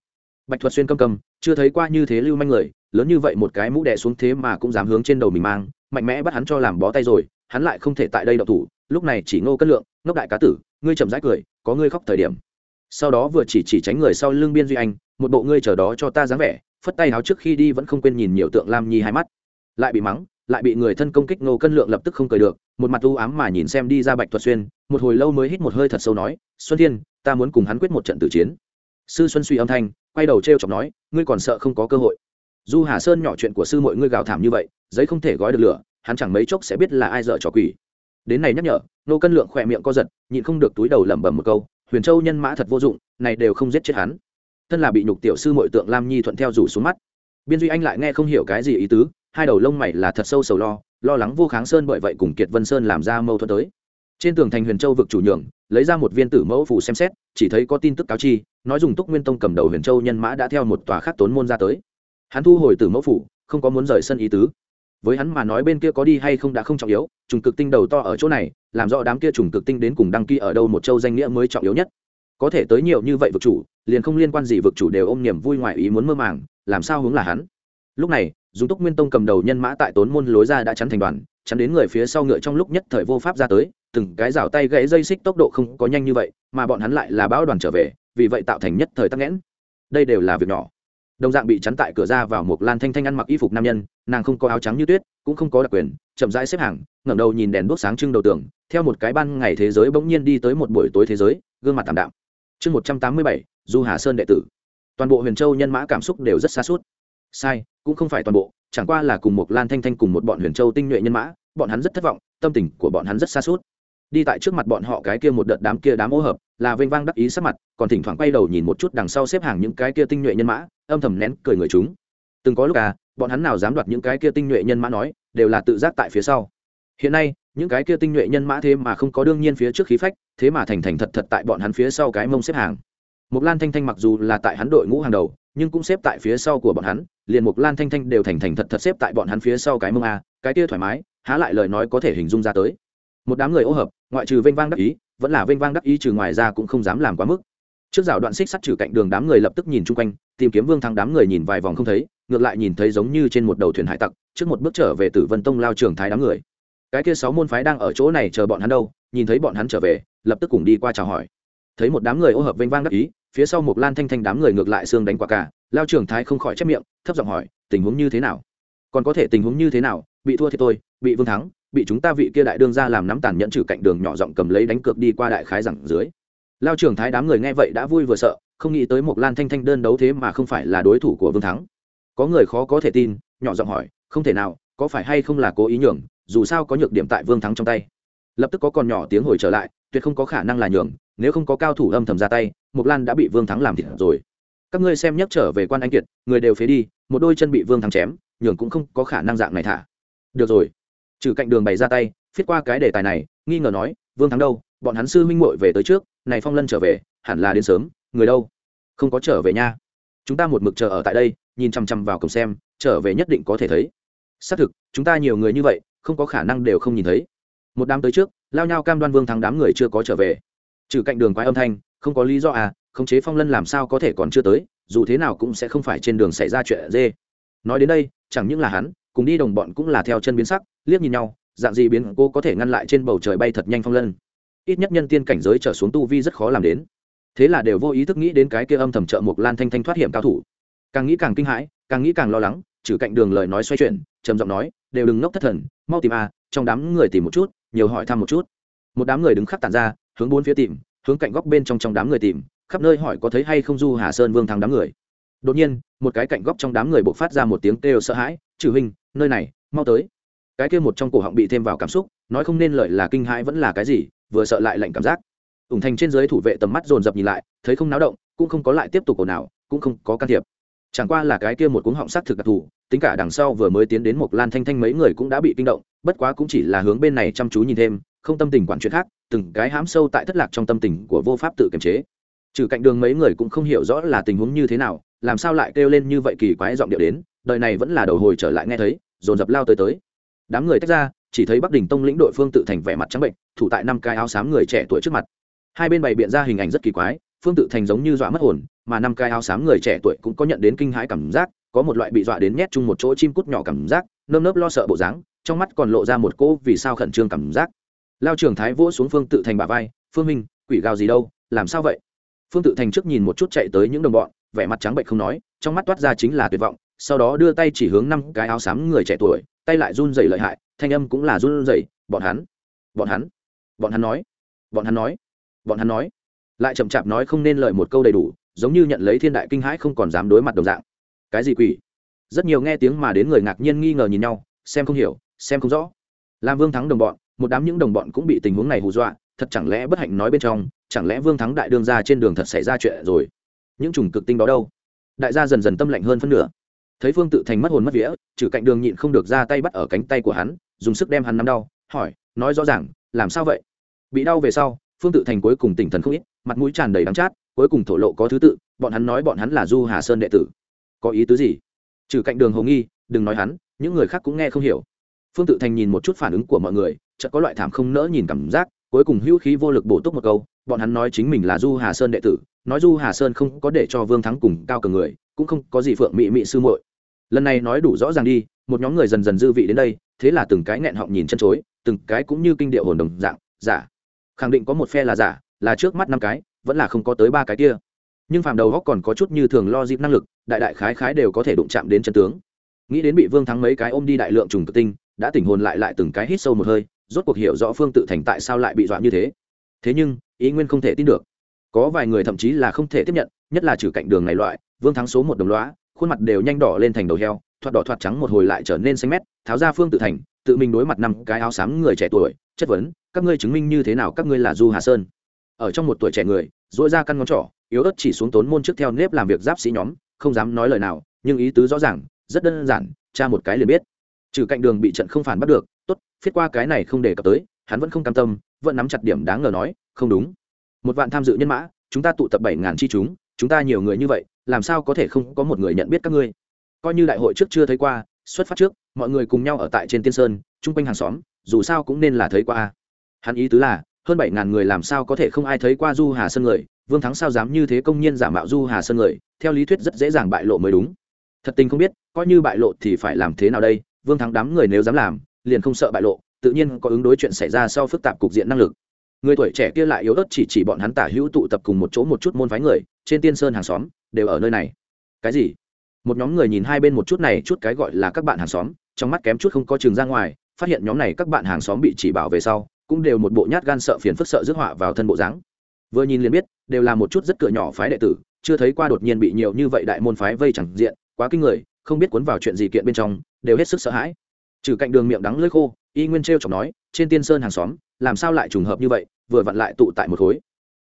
Bạch thuật xuyên câm cầm chưa thấy qua như thế lưu manh người lớn như vậy một cái mũ đè xuống thế mà cũng dám hướng trên đầu mình mang mạnh mẽ bắt hắn cho làm bó tay rồi hắn lại không thể tại đây đậu thủ lúc này chỉ ngô cân lượng ngốc đại cá tử ngươi chậm rãi cười có ngươi khóc thời điểm. Sau đó vừa chỉ chỉ tránh người sau lưng biên duy anh một bộ ngươi chờ đó cho ta dáng vẻ phất tay áo trước khi đi vẫn không quên nhìn nhiều tượng lam nhi hai mắt. Lại bị mắng lại bị người thân công kích ngô cân lượng lập tức không cười được, một mặt u ám mà nhìn xem đi ra bạch thuật xuyên, một hồi lâu mới hít một hơi thật sâu nói, xuân thiên, ta muốn cùng hắn quyết một trận tử chiến. Sư xuân suy âm thanh, quay đầu t r e o chọc nói, ngươi còn sợ không có cơ hội. Du hà sơn nhỏ chuyện của sư mọi ngươi gào thảm như vậy, giấy không thể gói được lửa, hắn chẳng mấy chốc sẽ biết là ai dợ trò quỷ. Đến này nhắc nhở nô cân lượng khỏe miệng co giật, nhịn không được túi đầu lẩm bẩm một câu, huyền châu nhân mã thật vô dụng, này đều không giết chết hắn. Thân là bị nhục tiểu sư mọi tượng lam nhi thuận theo rủ xuống mắt. Biên duy anh lại nghe không hiểu cái gì ý tứ hai đầu lông mày là thật sâu sầu lo lo lắng vô kháng sơn bởi vậy cùng kiệt vân sơn làm ra mâu thuẫn tới. Trên tường thành huyền châu vực chủ nhường, lấy ra một viên tử mẫu phủ xem xét, chỉ thấy có tin tức cáo chi, nói dùng túc nguyên tông cầm đầu huyền châu nhân mã đã theo một tòa khác tốn môn ra tới. Hắn thu hồi tử mẫu phủ không có muốn rời sân ý tứ. Với hắn mà nói bên kia có đi hay không đã không trọng yếu, trùng cực tinh đầu to ở chỗ này, làm rõ đám kia trùng cực tinh đến cùng đăng ký ở đâu một châu danh nghĩa mới trọng yếu nhất. Có thể tới nhiều như vậy vực chủ, liền không liên quan gì vực chủ đều ôm niềm vui ngoài ý muốn mơ màng, làm sao hướng là hắn? Lúc này dùng túc nguyên tông cầm đầu nhân mã tại tốn môn lối ra đã chắn thành đoàn, chắn đến người phía sau ngựa trong lúc nhất thời vô pháp ra tới, từng cái rào tay gãy dây xích tốc độ không có nhanh như vậy, mà bọn hắn lại là bão đoàn trở về, vì vậy tạo thành nhất thời tắc nghẽn. Đây đều là việc nhỏ. Đồng dạng bị chắn tại cửa ra vào một lan thanh thanh ăn mặc y phục nam nhân, nàng không có áo trắng như tuyết, cũng không có đặc quyền, chậm rãi xếp hàng, ngẩng đầu nhìn đèn đuốc sáng trưng đầu tường, theo một cái ban ngày thế giới bỗng nhiên đi tới một buổi tối thế giới, gương mặt tạm đạm. Chương một trăm tám mươi bảy, du hà sơn đệ tử. Toàn bộ huyền châu nhân mã cảm xúc đều rất xa suốt. Sai cũng không phải toàn bộ, chẳng qua là cùng một lan thanh thanh cùng một bọn huyền châu tinh nhuệ nhân mã, bọn hắn rất thất vọng, tâm tình của bọn hắn rất xa suốt. Đi tại trước mặt bọn họ cái kia một đợt đám kia đám ô hợp, là vênh vang đắc ý sắc mặt, còn thỉnh thoảng quay đầu nhìn một chút đằng sau xếp hàng những cái kia tinh nhuệ nhân mã, âm thầm nén cười người chúng. Từng có lúc à bọn hắn nào dám đoạt những cái kia tinh nhuệ nhân mã nói, đều là tự giác tại phía sau. Hiện nay, những cái kia tinh nhuệ nhân mã thế mà không có đương nhiên phía trước khí phách, thế mà thành thành thật thật tại bọn hắn phía sau cái mông xếp hàng. Mộc lan thanh thanh mặc dù là tại hắn đội ngũ hàng đầu, nhưng cũng xếp tại phía sau của bọn hắn, liền Mộc lan thanh thanh đều thành thành thật thật xếp tại bọn hắn phía sau cái mông a, cái kia thoải mái, há lại lời nói có thể hình dung ra tới. Một đám người ô hợp, ngoại trừ vênh vang đắc ý, vẫn là vênh vang đắc ý trừ ngoài ra cũng không dám làm quá mức. Trước rào đoạn xích sắt trừ cạnh đường đám người lập tức nhìn chung quanh, tìm kiếm vương Thăng đám người nhìn vài vòng không thấy, ngược lại nhìn thấy giống như trên một đầu thuyền hải tặc, trước một bước trở về tử vân tông lao trưởng thái đám người. Cái kia sáu môn phái đang ở chỗ này chờ bọn hắn đâu, nhìn thấy bọn hắn trở về, lập tức cùng đi qua chào hỏi. Thấy một đám người ô hợp vênh vang đắc ý phía sau một lan thanh thanh đám người ngược lại xương đánh quả cả, lao trưởng thái không khỏi chép miệng, thấp giọng hỏi, tình huống như thế nào? Còn có thể tình huống như thế nào? Bị thua thì tôi bị vương thắng, bị chúng ta vị kia đại đương ra làm nắm tàn nhẫn trừ cạnh đường nhỏ giọng cầm lấy đánh cược đi qua đại khái rằng dưới. Lao trưởng thái đám người nghe vậy đã vui vừa sợ, không nghĩ tới một lan thanh thanh đơn đấu thế mà không phải là đối thủ của vương thắng. Có người khó có thể tin, nhỏ giọng hỏi, không thể nào, có phải hay không là cố ý nhường, dù sao có nhược điểm tại vương thắng trong tay. Lập tức có con nhỏ tiếng hồi trở lại, tuyệt không có khả năng là nhường nếu không có cao thủ âm thầm ra tay mục lan đã bị vương thắng làm thịt rồi. Các ngươi xem nhắc trở về quan anh kiệt, người đều phế đi, một đôi chân bị vương thắng chém, nhường cũng không có khả năng dạng này thả. Được rồi. Trừ cạnh đường bày ra tay, phiết qua cái đề tài này, nghi ngờ nói, vương thắng đâu? Bọn hắn sư minh muội về tới trước, này phong lân trở về, hẳn là đến sớm, người đâu? Không có trở về nha. Chúng ta một mực chờ ở tại đây, nhìn chằm chằm vào cổng xem, trở về nhất định có thể thấy. Xác thực, chúng ta nhiều người như vậy, không có khả năng đều không nhìn thấy. Một đám tới trước, lao nhau cam đoan vương thắng đám người chưa có trở về trừ cạnh đường quái âm thanh, không có lý do à khống chế phong lân làm sao có thể còn chưa tới, dù thế nào cũng sẽ không phải trên đường xảy ra chuyện dê. Nói đến đây, chẳng những là hắn, cùng đi đồng bọn cũng là theo chân biến sắc, liếc nhìn nhau, dạng gì biến cô có thể ngăn lại trên bầu trời bay thật nhanh phong lân. Ít nhất nhân tiên cảnh giới trở xuống tu vi rất khó làm đến. Thế là đều vô ý thức nghĩ đến cái kia âm thầm trợ một lan thanh thanh thoát hiểm cao thủ. Càng nghĩ càng kinh hãi, càng nghĩ càng lo lắng, trừ cạnh đường lời nói xoay chuyển, trầm giọng nói, đều đừng ngốc thất thần, mau tìm a trong đám người tìm một chút, nhiều hỏi thăm một chút. Một đám người đứng khắc tản ra hướng bốn phía tìm, hướng cạnh góc bên trong trong đám người tìm, khắp nơi hỏi có thấy hay không du hà sơn vương thắng đám người. Đột nhiên, một cái cạnh góc trong đám người buộc phát ra một tiếng kêu sợ hãi, trừ huynh, nơi này, mau tới. Cái kia một trong cổ họng bị thêm vào cảm xúc, nói không nên lợi là kinh hãi vẫn là cái gì, vừa sợ lại lạnh cảm giác. Ủng thành trên dưới thủ vệ tầm mắt dồn dập nhìn lại, thấy không náo động, cũng không có lại tiếp tục cổ nào cũng không có can thiệp. Chẳng qua là cái kia một cuống họng sắc thực đặc thù tính cả đằng sau vừa mới tiến đến một lan thanh thanh mấy người cũng đã bị kinh động, bất quá cũng chỉ là hướng bên này chăm chú nhìn thêm, không tâm tình quản chuyện khác, từng cái hám sâu tại thất lạc trong tâm tình của vô pháp tự kiềm chế. Trừ cạnh đường mấy người cũng không hiểu rõ là tình huống như thế nào, làm sao lại kêu lên như vậy kỳ quái giọng điệu đến, đời này vẫn là đầu hồi trở lại nghe thấy, dồn dập lao tới tới. Đám người tách ra, chỉ thấy bắc đình tông lĩnh đội phương tự thành vẻ mặt trắng bệnh, thủ tại năm cái áo xám người trẻ tuổi trước mặt. Hai bên bày biện ra hình ảnh rất kỳ quái, phương tự thành giống như dọa mất hồn, mà năm cái áo xám người trẻ tuổi cũng có nhận đến kinh hãi cảm giác có một loại bị dọa đến nhét chung một chỗ chim cút nhỏ cảm giác, nơm nớp lo sợ bộ dáng, trong mắt còn lộ ra một cỗ vì sao khẩn trương cảm giác. Lao trường thái vỗ xuống phương tự thành bà vai, phương minh, quỷ gào gì đâu, làm sao vậy? Phương tự thành trước nhìn một chút chạy tới những đồng bọn, vẻ mặt trắng bệnh không nói, trong mắt toát ra chính là tuyệt vọng, sau đó đưa tay chỉ hướng năm cái áo xám người trẻ tuổi, tay lại run rẩy lợi hại, thanh âm cũng là run rẩy, bọn hắn bọn hắn bọn hắn nói, bọn hắn nói, bọn hắn nói. Lại chậm chạp nói không nên lời một câu đầy đủ, giống như nhận lấy thiên đại kinh hãi không còn dám đối mặt đồng dạng cái gì quỷ? Rất nhiều nghe tiếng mà đến người ngạc nhiên nghi ngờ nhìn nhau, xem không hiểu, xem không rõ. Làm vương thắng đồng bọn, một đám những đồng bọn cũng bị tình huống này hù dọa, thật chẳng lẽ bất hạnh nói bên trong, chẳng lẽ vương thắng đại đương ra trên đường thật xảy ra chuyện rồi? Những chủng cực tinh đó đâu? Đại gia dần dần tâm lạnh hơn phân nửa. Thấy phương tự thành mất hồn mất vía, trừ cạnh đường nhịn không được ra tay bắt ở cánh tay của hắn, dùng sức đem hắn nắm đau, hỏi, nói rõ ràng, làm sao vậy? Bị đau về sau, phương tự thành cuối cùng tỉnh thần không ít, mặt mũi tràn đầy đắng chát, cuối cùng thổ lộ có thứ tự, bọn hắn nói bọn hắn là du hà sơn đệ tử có ý tứ gì? Trừ cạnh đường hồng nghi, đừng nói hắn, những người khác cũng nghe không hiểu. Phương tự thành nhìn một chút phản ứng của mọi người, chợt có loại thảm không nỡ nhìn cảm giác, cuối cùng hữu khí vô lực bổ túc một câu, bọn hắn nói chính mình là du hà sơn đệ tử, nói du hà sơn không có để cho vương thắng cùng cao cường người, cũng không có gì phượng mị mị sư muội. Lần này nói đủ rõ ràng đi, một nhóm người dần dần dư vị đến đây, thế là từng cái nghẹn họng nhìn chân chối, từng cái cũng như kinh điệu hồn đồng dạng, giả. Khẳng định có một phe là giả, là trước mắt năm cái, vẫn là không có tới ba cái kia nhưng phạm đầu góc còn có chút như thường lo dịp năng lực, đại đại khái khái đều có thể đụng chạm đến chân tướng. Nghĩ đến bị vương thắng mấy cái ôm đi đại lượng trùng tự tinh, đã tỉnh hồn lại lại từng cái hít sâu một hơi, rốt cuộc hiểu rõ phương tự thành tại sao lại bị dọa như thế. Thế nhưng, ý nguyên không thể tin được. Có vài người thậm chí là không thể tiếp nhận, nhất là trừ cạnh đường này loại, vương thắng số một đồng loá khuôn mặt đều nhanh đỏ lên thành đầu heo, thoạt đỏ thoạt trắng một hồi lại trở nên xanh mét, tháo ra phương tự thành, tự mình đối mặt năm cái áo xám người trẻ tuổi, chất vấn, các ngươi chứng minh như thế nào các ngươi là du hà sơn? Ở trong một tuổi trẻ người dỗi ra căn ngón trỏ yếu ớt chỉ xuống tốn môn trước theo nếp làm việc giáp sĩ nhóm, không dám nói lời nào, nhưng ý tứ rõ ràng, rất đơn giản cha một cái liền biết. Trừ cạnh đường bị trận không phản bắt được, tốt, phiết qua cái này không để cập tới, hắn vẫn không cam tâm, vẫn nắm chặt điểm đáng ngờ nói, không đúng. Một vạn tham dự nhân mã, chúng ta tụ tập bảy ngàn chi chúng chúng ta nhiều người như vậy, làm sao có thể không có một người nhận biết các ngươi? Coi như đại hội trước chưa thấy qua, xuất phát trước, mọi người cùng nhau ở tại trên tiên sơn, chung quanh hàng xóm, dù sao cũng nên là thấy qua hắn ý tứ là hơn bảy ngàn người làm sao có thể không ai thấy qua du hà sơn người, vương thắng sao dám như thế công nhiên giả mạo du hà sơn người, theo lý thuyết rất dễ dàng bại lộ mới đúng. Thật tình không biết, coi như bại lộ thì phải làm thế nào đây, vương thắng đám người nếu dám làm, liền không sợ bại lộ, tự nhiên có ứng đối chuyện xảy ra sau phức tạp cục diện năng lực. Người tuổi trẻ kia lại yếu ớt chỉ chỉ bọn hắn tả hữu tụ tập cùng một chỗ một chút môn phái người, trên tiên sơn hàng xóm, đều ở nơi này. Cái gì? Một nhóm người nhìn hai bên một chút này, chút cái gọi là các bạn hàng xóm, trong mắt kém chút không có trường ra ngoài, phát hiện nhóm này các bạn hàng xóm bị chỉ bảo về sau cũng đều một bộ nhát gan sợ phiền phức sợ rước họa vào thân bộ dáng. Vừa nhìn liền biết, đều là một chút rất cửa nhỏ phái đệ tử, chưa thấy qua đột nhiên bị nhiều như vậy đại môn phái vây chẳng diện, quá kinh người, không biết cuốn vào chuyện gì kiện bên trong, đều hết sức sợ hãi. Trừ cạnh đường miệng đắng lưỡi khô, y nguyên trêu chọc nói, trên tiên sơn hàng xóm, làm sao lại trùng hợp như vậy, vừa vặn lại tụ tại một khối.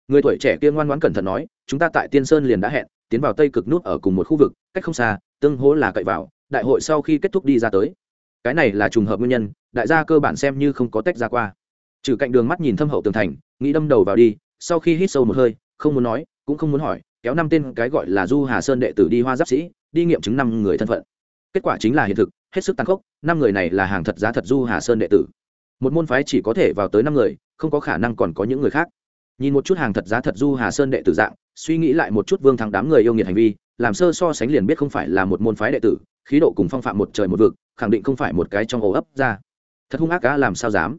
Người tuổi trẻ kia ngoan ngoãn cẩn thận nói, chúng ta tại tiên sơn liền đã hẹn, tiến vào tây cực nút ở cùng một khu vực, cách không xa, tương hỗ là cậy vào, đại hội sau khi kết thúc đi ra tới. Cái này là trùng hợp nguyên nhân, đại gia cơ bản xem như không có tách ra qua trừ cạnh đường mắt nhìn thâm hậu tường thành, nghĩ đâm đầu vào đi, sau khi hít sâu một hơi, không muốn nói, cũng không muốn hỏi, kéo năm tên cái gọi là du hà sơn đệ tử đi hoa giáp sĩ, đi nghiệm chứng năm người thân phận. Kết quả chính là hiện thực, hết sức tăng khốc, năm người này là hàng thật giá thật du hà sơn đệ tử. Một môn phái chỉ có thể vào tới năm người, không có khả năng còn có những người khác. Nhìn một chút hàng thật giá thật du hà sơn đệ tử dạng, suy nghĩ lại một chút vương thắng đám người yêu nghiệt hành vi, làm sơ so sánh liền biết không phải là một môn phái đệ tử, khí độ cùng phong phạm một trời một vực, khẳng định không phải một cái trong ổ ấp ra. Thật hung ác cá làm sao dám?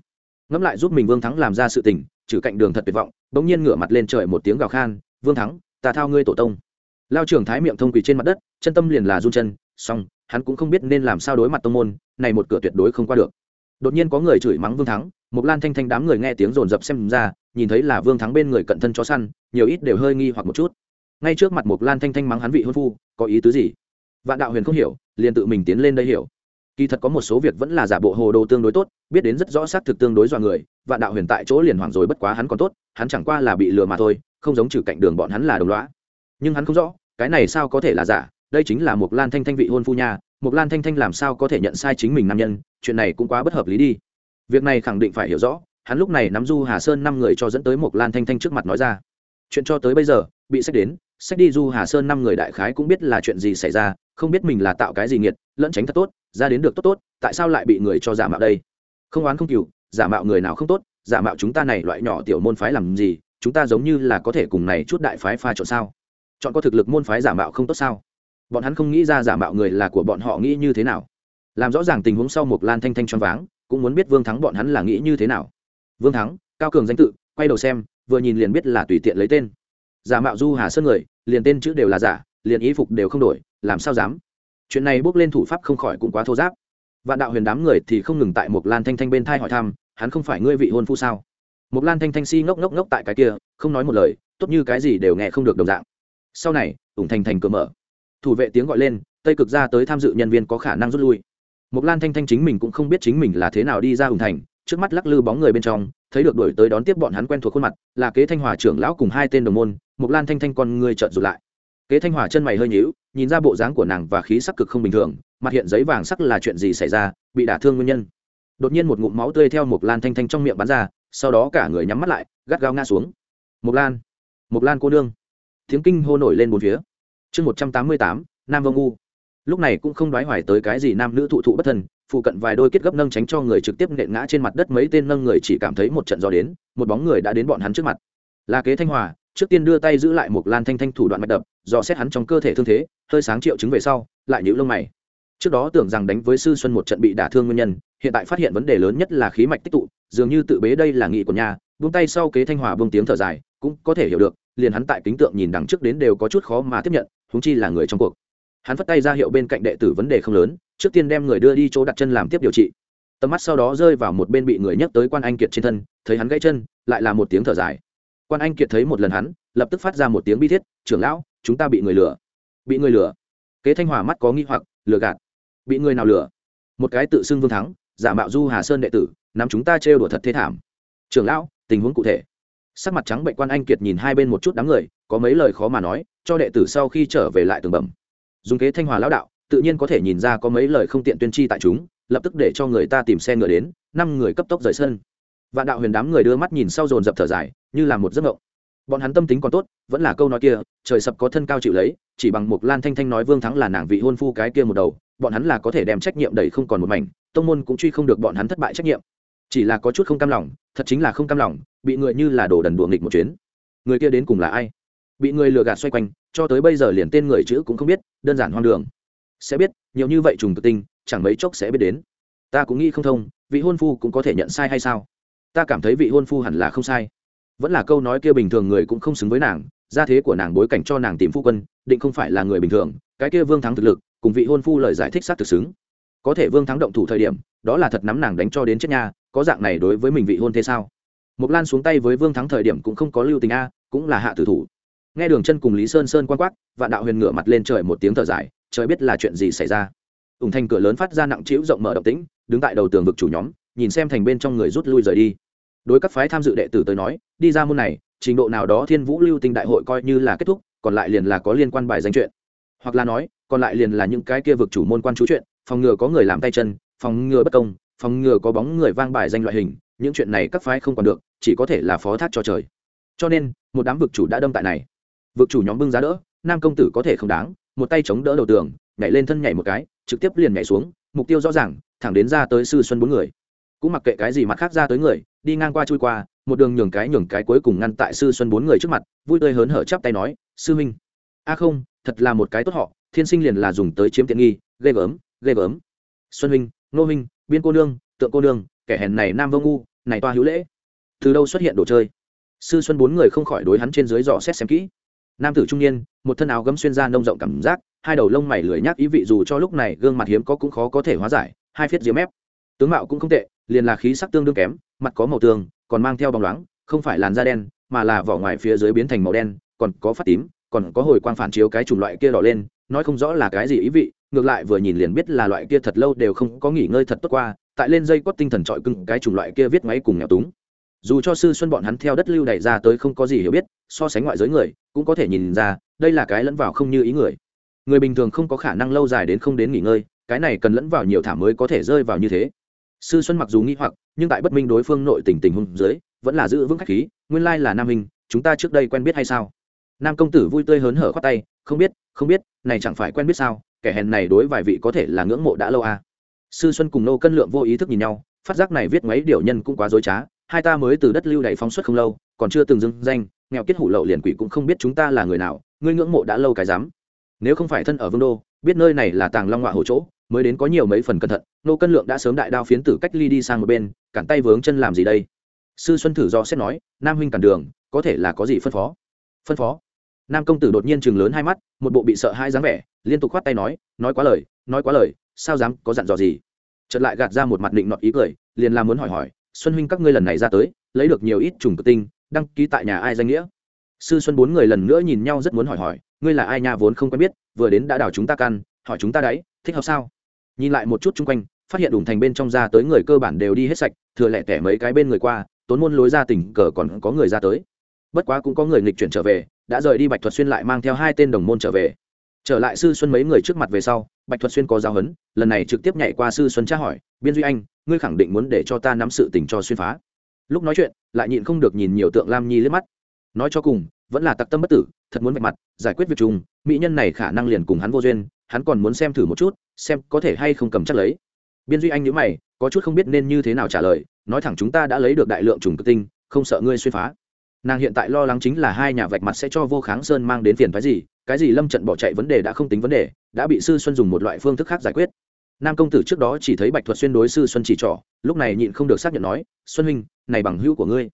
Ngẫm lại giúp mình vương thắng làm ra sự tình, trừ cạnh đường thật tuyệt vọng, bỗng nhiên ngửa mặt lên trời một tiếng gào khan, vương thắng, ta thao ngươi tổ tông. Lao trưởng thái miệng thông quỳ trên mặt đất, chân tâm liền là run chân, xong, hắn cũng không biết nên làm sao đối mặt tông môn, này một cửa tuyệt đối không qua được. Đột nhiên có người chửi mắng vương thắng một lan thanh thanh đám người nghe tiếng rồn rập xem ra, nhìn thấy là vương thắng bên người cận thân chó săn, nhiều ít đều hơi nghi hoặc một chút. Ngay trước mặt một lan thanh thanh mắng hắn vị hôn phu, có ý tứ gì? Vạn đạo huyền không hiểu, liền tự mình tiến lên đây hiểu kỳ thật có một số việc vẫn là giả bộ hồ đồ tương đối tốt, biết đến rất rõ xác thực tương đối dọa người, vạn đạo huyền tại chỗ liền hoảng rồi bất quá hắn còn tốt, hắn chẳng qua là bị lừa mà thôi, không giống trừ cạnh đường bọn hắn là đồng loã nhưng hắn không rõ, cái này sao có thể là giả, đây chính là một lan thanh thanh vị hôn phu nha một lan thanh thanh làm sao có thể nhận sai chính mình nam nhân, chuyện này cũng quá bất hợp lý đi. Việc này khẳng định phải hiểu rõ, hắn lúc này nắm du hà sơn năm người cho dẫn tới một lan thanh thanh trước mặt nói ra. Chuyện cho tới bây giờ, bị xét đến, xét đi du hà sơn năm người đại khái cũng biết là chuyện gì xảy ra không biết mình là tạo cái gì nghiệt, lẫn tránh thật tốt, ra đến được tốt tốt, tại sao lại bị người cho giả mạo đây? Không oán không cừu, giả mạo người nào không tốt, giả mạo chúng ta này loại nhỏ tiểu môn phái làm gì, chúng ta giống như là có thể cùng này chút đại phái pha trộn sao? Chọn có thực lực môn phái giả mạo không tốt sao? Bọn hắn không nghĩ ra giả mạo người là của bọn họ nghĩ như thế nào. Làm rõ ràng tình huống sau một lan thanh thanh choáng váng, cũng muốn biết vương thắng bọn hắn là nghĩ như thế nào. Vương thắng, cao cường danh tự, quay đầu xem, vừa nhìn liền biết là tùy tiện lấy tên. Giả mạo du hà sơn người, liền tên chữ đều là giả liền ý phục đều không đổi, làm sao dám? Chuyện này bước lên thủ pháp không khỏi cũng quá thô giáp. Vạn đạo huyền đám người thì không ngừng tại một lan thanh thanh bên thai hỏi thăm, hắn không phải ngươi vị hôn phu sao? Một lan thanh thanh si ngốc ngốc ngốc tại cái kia, không nói một lời, tốt như cái gì đều nghe không được đồng dạng. Sau này, ủng thành thành cửa mở. Thủ vệ tiếng gọi lên, tây cực ra tới tham dự nhân viên có khả năng rút lui. Một lan thanh thanh chính mình cũng không biết chính mình là thế nào đi ra ủng thành, trước mắt lắc lư bóng người bên trong, thấy được đổi tới đón tiếp bọn hắn quen thuộc khuôn mặt, là kế thanh hòa trưởng lão cùng hai tên đồng môn một lan thanh thanh con người trợn rụt lại kế thanh hòa chân mày hơi nhíu nhìn ra bộ dáng của nàng và khí sắc cực không bình thường mặt hiện giấy vàng sắc là chuyện gì xảy ra bị đả thương nguyên nhân. Đột nhiên một ngụm máu tươi theo một lan thanh thanh trong miệng bắn ra sau đó cả người nhắm mắt lại gắt gao ngã xuống. Một lan một lan cô nương. Tiếng kinh hô nổi lên bốn phía. Chương một trăm tám mươi tám nam vông u. Lúc này cũng không đoái hoài tới cái gì nam nữ thụ thụ bất thần, phụ cận vài đôi kết gấp nâng tránh cho người trực tiếp nện ngã trên mặt đất mấy tên nâng người chỉ cảm thấy một trận gió đến một bóng người đã đến bọn hắn trước mặt. Là kế thanh hòa trước tiên đưa tay giữ lại một lan thanh thanh thủ đoạn mạch đập do xét hắn trong cơ thể thương thế, hơi sáng triệu chứng về sau, lại nhữ lông mày. Trước đó tưởng rằng đánh với sư xuân một trận bị đả thương nguyên nhân, hiện tại phát hiện vấn đề lớn nhất là khí mạch tích tụ, dường như tự bế đây là nghị của nhà, buông tay sau kế thanh hòa buông tiếng thở dài, cũng có thể hiểu được, liền hắn tại kính tượng nhìn đằng trước đến đều có chút khó mà tiếp nhận húng chi là người trong cuộc. Hắn phất tay ra hiệu bên cạnh đệ tử vấn đề không lớn, trước tiên đem người đưa đi chỗ đặt chân làm tiếp điều trị. Tầm mắt sau đó rơi vào một bên bị người nhấc tới quan anh kiệt trên thân, thấy hắn gãy chân, lại là một tiếng thở dài quan anh kiệt thấy một lần hắn, lập tức phát ra một tiếng bi thiết, trưởng lão, chúng ta bị người lừa. Bị người lừa. Kế thanh hòa mắt có nghi hoặc, lừa gạt. Bị người nào lừa? Một cái tự xưng vương thắng, giả mạo du hà sơn đệ tử, nắm chúng ta trêu đùa thật thế thảm. Trưởng lão, tình huống cụ thể. Sắc mặt trắng bệnh quan anh kiệt nhìn hai bên một chút đám người, có mấy lời khó mà nói, cho đệ tử sau khi trở về lại tường bẩm. Dùng kế thanh hòa lão đạo, tự nhiên có thể nhìn ra có mấy lời không tiện tuyên chi tại chúng, lập tức để cho người ta tìm xe ngựa đến, năm người cấp tốc rời sân vạn đạo huyền đám người đưa mắt nhìn sau dồn dập thở dài, như là một giấc mộng. Bọn hắn tâm tính còn tốt, vẫn là câu nói kia, trời sập có thân cao chịu lấy, chỉ bằng một lan thanh thanh nói vương thắng là nàng vị hôn phu cái kia một đầu, bọn hắn là có thể đem trách nhiệm đầy không còn một mảnh, tông môn cũng truy không được bọn hắn thất bại trách nhiệm. Chỉ là có chút không cam lòng, thật chính là không cam lòng, bị người như là đổ đần đùa nghịch một chuyến. Người kia đến cùng là ai? Bị người lừa gạt xoay quanh, cho tới bây giờ liền tên người chữ cũng không biết, đơn giản hoang đường. Sẽ biết, nhiều như vậy trùng tự tinh, chẳng mấy chốc sẽ biết đến. Ta cũng nghĩ không thông, vị hôn phu cũng có thể nhận sai hay sao? Ta cảm thấy vị hôn phu hẳn là không sai. Vẫn là câu nói kia bình thường người cũng không xứng với nàng, gia thế của nàng bối cảnh cho nàng tìm phu quân, định không phải là người bình thường, cái kia vương thắng thực lực, cùng vị hôn phu lời giải thích sát thực xứng. Có thể vương thắng động thủ thời điểm, đó là thật nắm nàng đánh cho đến chết nha, có dạng này đối với mình vị hôn thế sao? Mục lan xuống tay với vương thắng thời điểm cũng không có lưu tình a, cũng là hạ tử thủ. Nghe đường chân cùng lý sơn sơn quan quát, vạn đạo huyền ngửa mặt lên trời một tiếng thở dài, trời biết là chuyện gì xảy ra. Ủng thành cửa lớn phát ra nặng trĩu rộng mở động tĩnh, đứng tại đầu tường vực chủ nhóm nhìn xem thành bên trong người rút lui rời đi. Đối các phái tham dự đệ tử tới nói, đi ra môn này, trình độ nào đó thiên vũ lưu tinh đại hội coi như là kết thúc, còn lại liền là có liên quan bài danh chuyện. Hoặc là nói, còn lại liền là những cái kia vực chủ môn quan chú chuyện, phòng ngừa có người làm tay chân, phòng ngừa bất công, phòng ngừa có bóng người vang bài danh loại hình, những chuyện này các phái không còn được, chỉ có thể là phó thác cho trời. Cho nên, một đám vực chủ đã đâm tại này. Vực chủ nhóm bưng giá đỡ, nam công tử có thể không đáng, một tay chống đỡ đầu tường, nhảy lên thân nhảy một cái, trực tiếp liền nhảy xuống, mục tiêu rõ ràng, thẳng đến ra tới sư xuân bốn người cũng mặc kệ cái gì mặt khác ra tới người, đi ngang qua chui qua, một đường nhường cái nhường cái cuối cùng ngăn tại sư xuân bốn người trước mặt, vui tươi hớn hở chắp tay nói, sư huynh a không, thật là một cái tốt họ, thiên sinh liền là dùng tới chiếm tiện nghi, ghê gớm ghê gớm. Xuân huynh, nô huynh, biên cô nương, tượng cô nương, kẻ hèn này nam vô ngu, này toa hữu lễ. Từ đâu xuất hiện đồ chơi? Sư xuân bốn người không khỏi đối hắn trên dưới dò xét xem kỹ. Nam tử trung niên, một thân áo gấm xuyên ra nông rộng cảm giác, hai đầu lông mày lười nhác ý vị dù cho lúc này gương mặt hiếm có cũng khó có thể hóa giải, hai phiết diếm mép. Tướng mạo cũng không tệ liền là khí sắc tương đương kém, mặt có màu tường còn mang theo bóng loáng, không phải làn da đen, mà là vỏ ngoài phía dưới biến thành màu đen, còn có phát tím, còn có hồi quang phản chiếu cái chủng loại kia đỏ lên, nói không rõ là cái gì ý vị, ngược lại vừa nhìn liền biết là loại kia thật lâu đều không có nghỉ ngơi thật tốt qua, tại lên dây cót tinh thần trọi cưng cái chủng loại kia viết máy cùng nghèo túng. Dù cho sư xuân bọn hắn theo đất lưu đẩy ra tới không có gì hiểu biết, so sánh ngoại giới người, cũng có thể nhìn ra, đây là cái lẫn vào không như ý người. Người bình thường không có khả năng lâu dài đến không đến nghỉ ngơi, cái này cần lẫn vào nhiều thảm mới có thể rơi vào như thế sư xuân mặc dù nghi hoặc, nhưng tại bất minh đối phương nội tình tình hung dưới, vẫn là giữ vững khách khí, nguyên lai là nam hình chúng ta trước đây quen biết hay sao nam công tử vui tươi hớn hở khoát tay, không biết không biết, này chẳng phải quen biết sao, kẻ hèn này đối vài vị có thể là ngưỡng mộ đã lâu à. sư xuân cùng nô cân lượng vô ý thức nhìn nhau, phát giác này viết mấy điều nhân cũng quá dối trá, hai ta mới từ đất lưu đầy phóng xuất không lâu, còn chưa từng dưng danh, nghèo kết hủ lậu liền quỷ cũng không biết chúng ta là người nào, ngươi ngưỡng mộ đã lâu cái dám nếu không phải thân ở vương đô, biết nơi này là tàng long họa hổ chỗ mới đến có nhiều mấy phần cẩn thận, nô cân lượng đã sớm đại đao phiến tử cách ly đi sang một bên, cản tay vướng chân làm gì đây? Sư xuân thử do xét nói, nam huynh cản đường, có thể là có gì phân phó? Phân phó? Nam công tử đột nhiên chừng lớn hai mắt, một bộ bị sợ hai dáng vẻ, liên tục khoát tay nói nói quá lời, nói quá lời, sao dám có dặn dò gì? Chợt lại gạt ra một mặt định nọt ý cười, liền làm muốn hỏi hỏi, xuân huynh các ngươi lần này ra tới, lấy được nhiều ít trùng tự tinh, đăng ký tại nhà ai danh nghĩa? Sư xuân bốn người lần nữa nhìn nhau rất muốn hỏi hỏi, ngươi là ai nha vốn không quen biết, vừa đến đã đào chúng ta căn, hỏi chúng ta đấy, thích hợp sao? Nhìn lại một chút chung quanh phát hiện đủ thành bên trong ra tới người cơ bản đều đi hết sạch thừa lẻ tẻ mấy cái bên người qua tốn môn lối ra tỉnh cờ còn có người ra tới. Bất quá cũng có người nghịch chuyển trở về đã rời đi bạch thuật xuyên lại mang theo hai tên đồng môn trở về. Trở lại sư xuân mấy người trước mặt về sau bạch thuật xuyên có giao hấn, lần này trực tiếp nhảy qua sư xuân tra hỏi biên duy anh ngươi khẳng định muốn để cho ta nắm sự tình cho xuyên phá? Lúc nói chuyện lại nhịn không được nhìn nhiều tượng lam nhi liếc mắt. Nói cho cùng vẫn là tặc tâm bất tử thật muốn vạch mặt giải quyết việc chung mỹ nhân này khả năng liền cùng hắn vô duyên hắn còn muốn xem thử một chút xem có thể hay không cầm chắc lấy. Biên duy anh nhữ mày, có chút không biết nên như thế nào trả lời, nói thẳng chúng ta đã lấy được đại lượng trùng cực tinh, không sợ ngươi xuyên phá. Nàng hiện tại lo lắng chính là hai nhà vạch mặt sẽ cho vô kháng sơn mang đến phiền phái gì, cái gì lâm trận bỏ chạy vấn đề đã không tính vấn đề, đã bị sư xuân dùng một loại phương thức khác giải quyết. Nam công tử trước đó chỉ thấy bạch thuật xuyên đối sư xuân chỉ trỏ, lúc này nhịn không được xác nhận nói, xuân huynh, này bằng hữu của ngươi.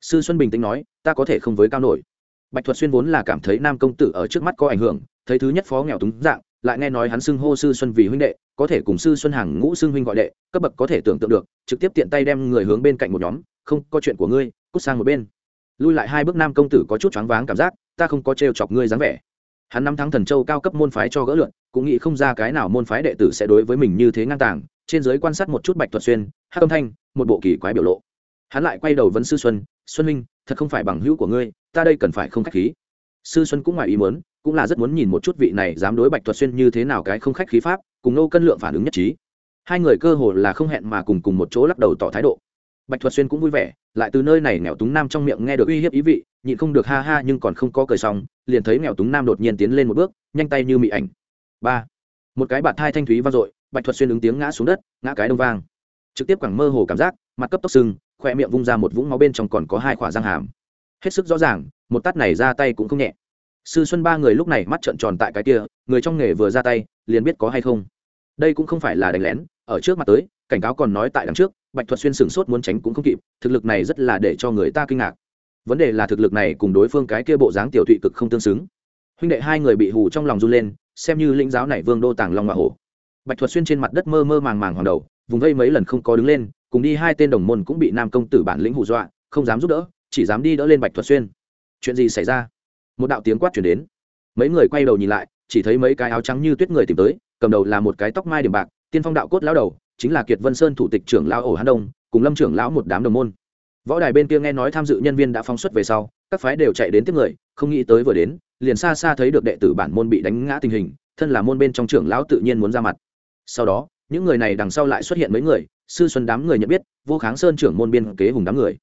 Sư xuân bình tĩnh nói, ta có thể không với cao nổi. Bạch thuật xuyên vốn là cảm thấy nam công tử ở trước mắt có ảnh hưởng, thấy thứ nhất phó nghèo túng dạng lại nghe nói hắn xưng hô sư xuân vì huynh đệ, có thể cùng sư xuân hàng ngũ xưng huynh gọi đệ, cấp bậc có thể tưởng tượng được, trực tiếp tiện tay đem người hướng bên cạnh một nhóm, không, có chuyện của ngươi, cút sang một bên. Lui lại hai bước nam công tử có chút choáng váng cảm giác, ta không có trêu chọc ngươi dáng vẻ. Hắn năm tháng thần châu cao cấp môn phái cho gỡ lượn, cũng nghĩ không ra cái nào môn phái đệ tử sẽ đối với mình như thế ngang tàng, trên giới quan sát một chút bạch thuật xuyên hát âm thanh, một bộ kỳ quái biểu lộ. Hắn lại quay đầu vấn sư xuân xuân minh, thật không phải bằng hữu của ngươi, ta đây cần phải không khách khí. Sư xuân cũng ngoài ý muốn cũng là rất muốn nhìn một chút vị này dám đối bạch thuật xuyên như thế nào cái không khách khí pháp, cùng nô cân lượng phản ứng nhất trí. Hai người cơ hồ là không hẹn mà cùng cùng một chỗ lắc đầu tỏ thái độ. Bạch thuật xuyên cũng vui vẻ, lại từ nơi này nghèo túng nam trong miệng nghe được uy hiếp ý vị, nhịn không được ha ha nhưng còn không có cười xong, liền thấy nghèo túng nam đột nhiên tiến lên một bước, nhanh tay như mị ảnh. Ba. Một cái bạt thai thanh thúy vang dội, bạch thuật xuyên ứng tiếng ngã xuống đất, ngã cái đông vang. Trực tiếp quẳng mơ hồ cảm giác, mặt cấp tóc sưng khoe miệng vung ra một vũng máu bên trong còn có hai khỏa răng hàm. Hết sức rõ ràng, một tát này ra tay cũng không nhẹ sư xuân ba người lúc này mắt trợn tròn tại cái kia, người trong nghề vừa ra tay, liền biết có hay không. Đây cũng không phải là đánh lén, ở trước mặt tới, cảnh cáo còn nói tại đằng trước, bạch thuật xuyên sửng sốt muốn tránh cũng không kịp, thực lực này rất là để cho người ta kinh ngạc. Vấn đề là thực lực này cùng đối phương cái kia bộ dáng tiểu thụy cực không tương xứng. Huynh đệ hai người bị hù trong lòng run lên, xem như lĩnh giáo này vương đô tàng long và hổ. Bạch thuật xuyên trên mặt đất mơ mơ màng màng hoàng đầu, vùng vây mấy lần không có đứng lên, cùng đi hai tên đồng môn cũng bị nam công tử bản lĩnh hù dọa, không dám giúp đỡ, chỉ dám đi đỡ lên bạch thuật xuyên. Chuyện gì xảy ra? Một đạo tiếng quát chuyển đến. Mấy người quay đầu nhìn lại, chỉ thấy mấy cái áo trắng như tuyết người tìm tới, cầm đầu là một cái tóc mai điểm bạc, tiên phong đạo cốt lão đầu, chính là kiệt vân sơn thủ tịch trưởng lão ổ hán đông, cùng lâm trưởng lão một đám đồng môn. Võ đài bên kia nghe nói tham dự nhân viên đã phóng xuất về sau, các phái đều chạy đến tiếp người, không nghĩ tới vừa đến, liền xa xa thấy được đệ tử bản môn bị đánh ngã tình hình, thân là môn bên trong trưởng lão tự nhiên muốn ra mặt. Sau đó, những người này đằng sau lại xuất hiện mấy người, sư xuân đám người nhận biết, vô kháng sơn trưởng môn biên kế hùng đám người.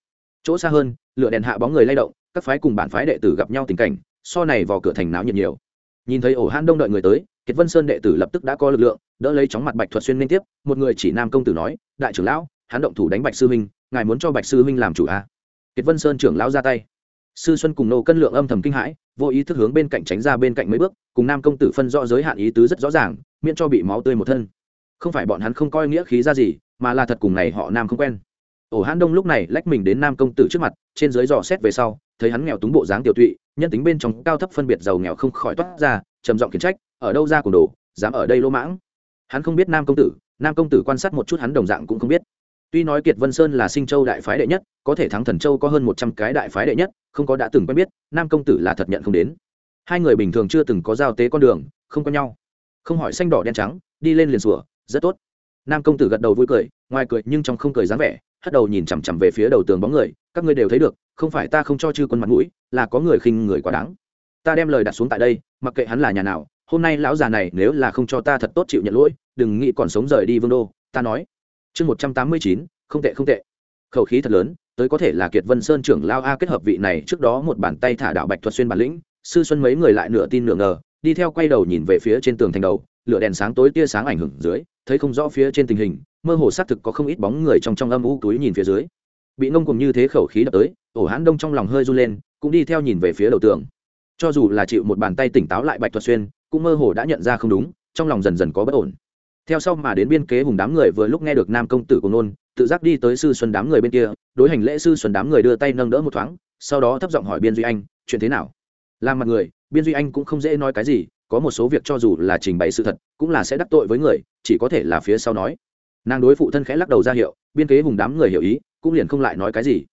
Chỗ xa hơn lựa đèn hạ bóng người lay động, các phái cùng bản phái đệ tử gặp nhau tình cảnh so này vào cửa thành náo nhiệt nhiều. Nhìn thấy ổ hãn đông đợi người tới, kiệt vân sơn đệ tử lập tức đã có lực lượng, đỡ lấy chóng mặt bạch thuật xuyên liên tiếp, một người chỉ nam công tử nói, đại trưởng lão, hắn động thủ đánh bạch sư huynh ngài muốn cho bạch sư huynh làm chủ a à? kiệt vân sơn trưởng lão ra tay. Sư xuân cùng nô cân lượng âm thầm kinh hãi, vô ý thức hướng bên cạnh tránh ra bên cạnh mấy bước, cùng nam công tử phân rõ giới hạn ý tứ rất rõ ràng, miễn cho bị máu tươi một thân. Không phải bọn hắn không coi nghĩa khí ra gì, mà là thật cùng này họ nam không quen. Ổ hãn đông lúc này lách mình đến nam công tử trước mặt, trên dưới dò xét về sau, thấy hắn nghèo túng bộ dáng tiểu tụy nhân tính bên trong cao thấp phân biệt giàu nghèo không khỏi toát ra, trầm giọng khiển trách, ở đâu ra cùng đồ, dám ở đây lỗ mãng? Hắn không biết nam công tử, nam công tử quan sát một chút hắn đồng dạng cũng không biết. Tuy nói kiệt vân sơn là sinh châu đại phái đệ nhất, có thể thắng thần châu có hơn một trăm cái đại phái đệ nhất, không có đã từng quen biết, nam công tử là thật nhận không đến. Hai người bình thường chưa từng có giao tế con đường, không có nhau. Không hỏi xanh đỏ đen trắng, đi lên liền sủa, rất tốt. Nam công tử gật đầu vui cười, ngoài cười nhưng trong không cười dáng vẻ, hất đầu nhìn chằm chằm về phía đầu tường bóng người các ngươi đều thấy được, không phải ta không cho chư quân mặt mũi, là có người khinh người quá đáng. Ta đem lời đặt xuống tại đây, mặc kệ hắn là nhà nào, hôm nay lão già này nếu là không cho ta thật tốt chịu nhận lỗi, đừng nghĩ còn sống rời đi vương đô, ta nói. Chương một trăm tám mươi chín, không tệ không tệ. Khẩu khí thật lớn, tới có thể là kiệt vân sơn trưởng lao a kết hợp vị này trước đó một bàn tay thả đạo bạch thuật xuyên bản lĩnh, sư xuân mấy người lại nửa tin nửa ngờ, đi theo quay đầu nhìn về phía trên tường thành đầu, lửa đèn sáng tối tia sáng ảnh hưởng dưới, thấy không rõ phía trên tình hình, mơ hồ xác thực có không ít bóng người trong trong âm u túi nhìn phía dưới bị ngông cùng như thế khẩu khí đập tới, ổ hãn đông trong lòng hơi run lên, cũng đi theo nhìn về phía đầu tường. Cho dù là chịu một bàn tay tỉnh táo lại bạch thuật xuyên, cũng mơ hồ đã nhận ra không đúng, trong lòng dần dần có bất ổn. Theo sau mà đến biên kế hùng đám người vừa lúc nghe được nam công tử của nôn, tự giác đi tới sư xuân đám người bên kia, đối hành lễ sư xuân đám người đưa tay nâng đỡ một thoáng, sau đó thấp giọng hỏi biên duy anh, chuyện thế nào? Làm mặt người, biên duy anh cũng không dễ nói cái gì, có một số việc cho dù là trình bày sự thật, cũng là sẽ đắc tội với người, chỉ có thể là phía sau nói. Nàng đối phụ thân khẽ lắc đầu ra hiệu, biên kế hùng đám người hiểu ý cũng liền không lại nói cái gì.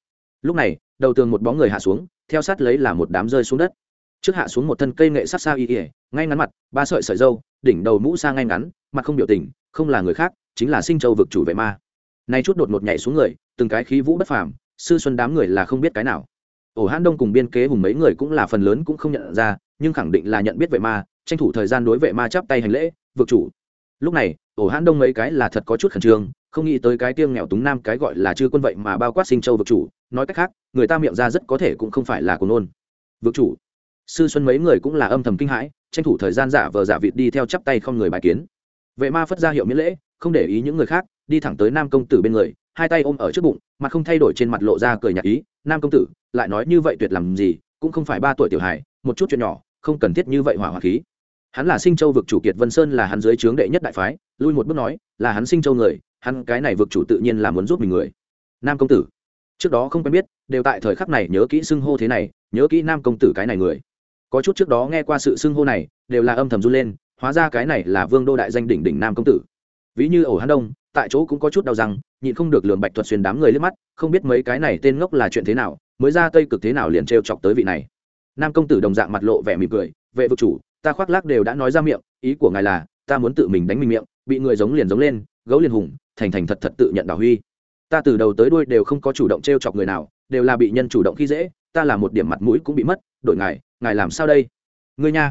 Lúc này, đầu tường một bóng người hạ xuống, theo sát lấy là một đám rơi xuống đất. Trước hạ xuống một thân cây nghệ sát xa y ỉa ngay ngắn mặt, ba sợi sợi dâu đỉnh đầu mũ xa ngay ngắn, mặt không biểu tình, không là người khác, chính là sinh châu vực chủ vệ ma. Nay chút đột ngột nhảy xuống người, từng cái khí vũ bất phàm, sư xuân đám người là không biết cái nào. Ổ hãn đông cùng biên kế hùng mấy người cũng là phần lớn cũng không nhận ra, nhưng khẳng định là nhận biết vệ ma, tranh thủ thời gian đối vệ ma chắp tay hành lễ, vực chủ. Lúc này, ổ hãn đông mấy cái là thật có chút khẩn trương không nghĩ tới cái tiêng nghèo túng nam cái gọi là chưa quân vậy mà bao quát sinh châu vực chủ, nói cách khác, người ta miệng ra rất có thể cũng không phải là của nôn. Vực chủ, sư xuân mấy người cũng là âm thầm kinh hãi, tranh thủ thời gian giả vờ giả vịt đi theo chắp tay không người bài kiến. Vệ ma phất ra hiệu miễn lễ, không để ý những người khác, đi thẳng tới nam công tử bên người, hai tay ôm ở trước bụng, mặt không thay đổi trên mặt lộ ra cười nhạt ý, nam công tử, lại nói như vậy tuyệt làm gì, cũng không phải ba tuổi tiểu hài, một chút chuyện nhỏ, không cần thiết như vậy hỏa hỏa khí. Hắn là sinh châu vực chủ kiệt vân sơn là hắn dưới trướng đệ nhất đại phái, lui một bước nói, là hắn sinh châu người hắn cái này vực chủ tự nhiên là muốn giúp mình người. Nam công tử. Trước đó không quen biết, đều tại thời khắc này nhớ kỹ xưng hô thế này, nhớ kỹ nam công tử cái này người. Có chút trước đó nghe qua sự xưng hô này, đều là âm thầm run lên, hóa ra cái này là vương đô đại danh đỉnh đỉnh nam công tử. Ví như ổ hán đông, tại chỗ cũng có chút đau răng, nhịn không được lường bạch thuật xuyên đám người liếc mắt, không biết mấy cái này tên ngốc là chuyện thế nào, mới ra tây cực thế nào liền trêu chọc tới vị này. Nam công tử đồng dạng mặt lộ vẻ mỉm cười, vệ vực chủ, ta khoác lác đều đã nói ra miệng, ý của ngài là, ta muốn tự mình đánh mình miệng, bị người giống liền giống lên, gấu liền hùng thành thành thật thật tự nhận đào huy. Ta từ đầu tới đuôi đều không có chủ động t r e o chọc người nào, đều là bị nhân chủ động khi dễ, ta là một điểm mặt mũi cũng bị mất, đổi ngài ngài làm sao đây? Ngươi nha.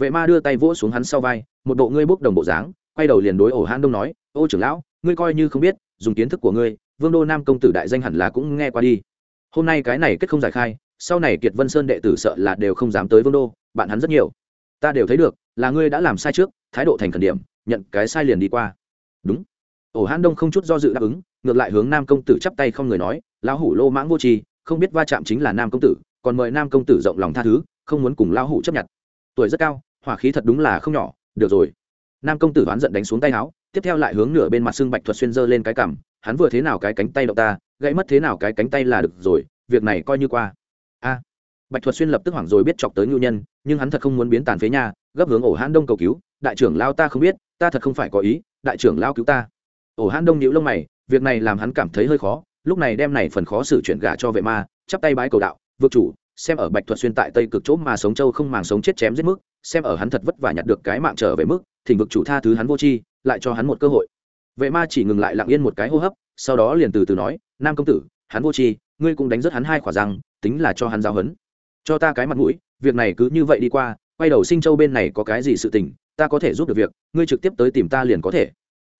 Vệ ma đưa tay vỗ xuống hắn sau vai, một bộ ngươi bốc đồng bộ dáng, quay đầu liền đối ổ hãn đông nói, ô trưởng lão, ngươi coi như không biết, dùng kiến thức của ngươi, vương đô nam công tử đại danh hẳn là cũng nghe qua đi. Hôm nay cái này kết không giải khai, sau này kiệt vân sơn đệ tử sợ là đều không dám tới vương đô, bạn hắn rất nhiều. Ta đều thấy được, là ngươi đã làm sai trước, thái độ thành khẩn điểm, nhận cái sai liền đi qua. Đúng ổ hãn đông không chút do dự đáp ứng, ngược lại hướng nam công tử chắp tay không người nói, lão hủ lô mãng vô tri, không biết va chạm chính là nam công tử, còn mời nam công tử rộng lòng tha thứ, không muốn cùng lão hủ chấp nhận. Tuổi rất cao, hỏa khí thật đúng là không nhỏ, được rồi. Nam công tử oán giận đánh xuống tay áo, tiếp theo lại hướng nửa bên mặt xương bạch thuật xuyên dơ lên cái cằm, hắn vừa thế nào cái cánh tay động ta, gãy mất thế nào cái cánh tay là được rồi, việc này coi như qua. A. Bạch thuật xuyên lập tức hoảng rồi biết chọc tới ngưu nhân, nhưng hắn thật không muốn biến tàn phế nha, gấp hướng ổ hãn đông cầu cứu, đại trưởng lao ta không biết, ta thật không phải có ý, đại trưởng lao cứu ta ổ hãn đông nhíu lông mày, việc này làm hắn cảm thấy hơi khó, lúc này đem này phần khó xử chuyển gả cho vệ ma, chắp tay bái cầu đạo vượt chủ, xem ở bạch thuật xuyên tại tây cực chỗ mà sống châu không màng sống chết chém giết mức, xem ở hắn thật vất vả nhặt được cái mạng trở về mức, thỉnh vực chủ tha thứ hắn vô chi lại cho hắn một cơ hội. Vệ ma chỉ ngừng lại lặng yên một cái hô hấp, sau đó liền từ từ nói, nam công tử, hắn vô chi ngươi cũng đánh rất hắn hai khỏa răng, tính là cho hắn giáo hấn cho ta cái mặt mũi, việc này cứ như vậy đi qua, quay đầu sinh châu bên này có cái gì sự tình, ta có thể giúp được việc, ngươi trực tiếp tới tìm ta liền có thể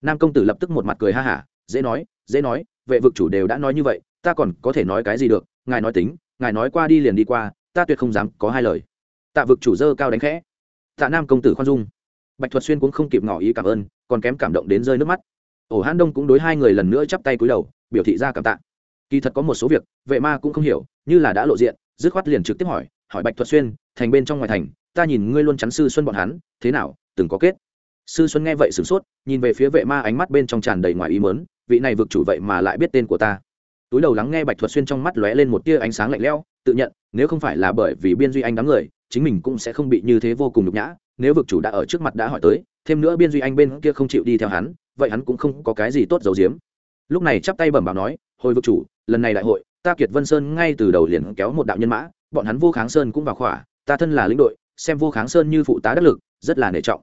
nam công tử lập tức một mặt cười ha hả, dễ nói dễ nói, vệ vực chủ đều đã nói như vậy, ta còn có thể nói cái gì được, ngài nói tính, ngài nói qua đi liền đi qua, ta tuyệt không dám có hai lời. Tạ vực chủ dơ cao đánh khẽ. Tạ nam công tử khoan dung. Bạch thuật xuyên cũng không kịp ngỏ ý cảm ơn, còn kém cảm động đến rơi nước mắt. Ổ hãn đông cũng đối hai người lần nữa chắp tay cúi đầu, biểu thị ra cảm tạ. Kỳ thật có một số việc, vệ ma cũng không hiểu, như là đã lộ diện, dứt khoát liền trực tiếp hỏi hỏi bạch thuật xuyên, thành bên trong ngoài thành, ta nhìn ngươi luôn chắn sư xuân bọn hắn, thế nào, từng có kết? Sư xuân nghe vậy sửng sốt, nhìn về phía vệ ma ánh mắt bên trong tràn đầy ngoài ý mớn vị này vực chủ vậy mà lại biết tên của ta. Túi đầu lắng nghe bạch thuật xuyên trong mắt lóe lên một tia ánh sáng lạnh lẽo, tự nhận, nếu không phải là bởi vì biên duy anh đám người, chính mình cũng sẽ không bị như thế vô cùng nhục nhã, nếu vực chủ đã ở trước mặt đã hỏi tới, thêm nữa biên duy anh bên kia không chịu đi theo hắn, vậy hắn cũng không có cái gì tốt giấu giếm. Lúc này chắp tay bẩm bảo nói, hồi vực chủ, lần này đại hội, ta kiệt vân sơn ngay từ đầu liền kéo một đạo nhân mã, bọn hắn vô kháng sơn cũng vào khỏa, ta thân là lĩnh đội, xem vô kháng sơn như phụ tá đắc lực, rất là nể trọng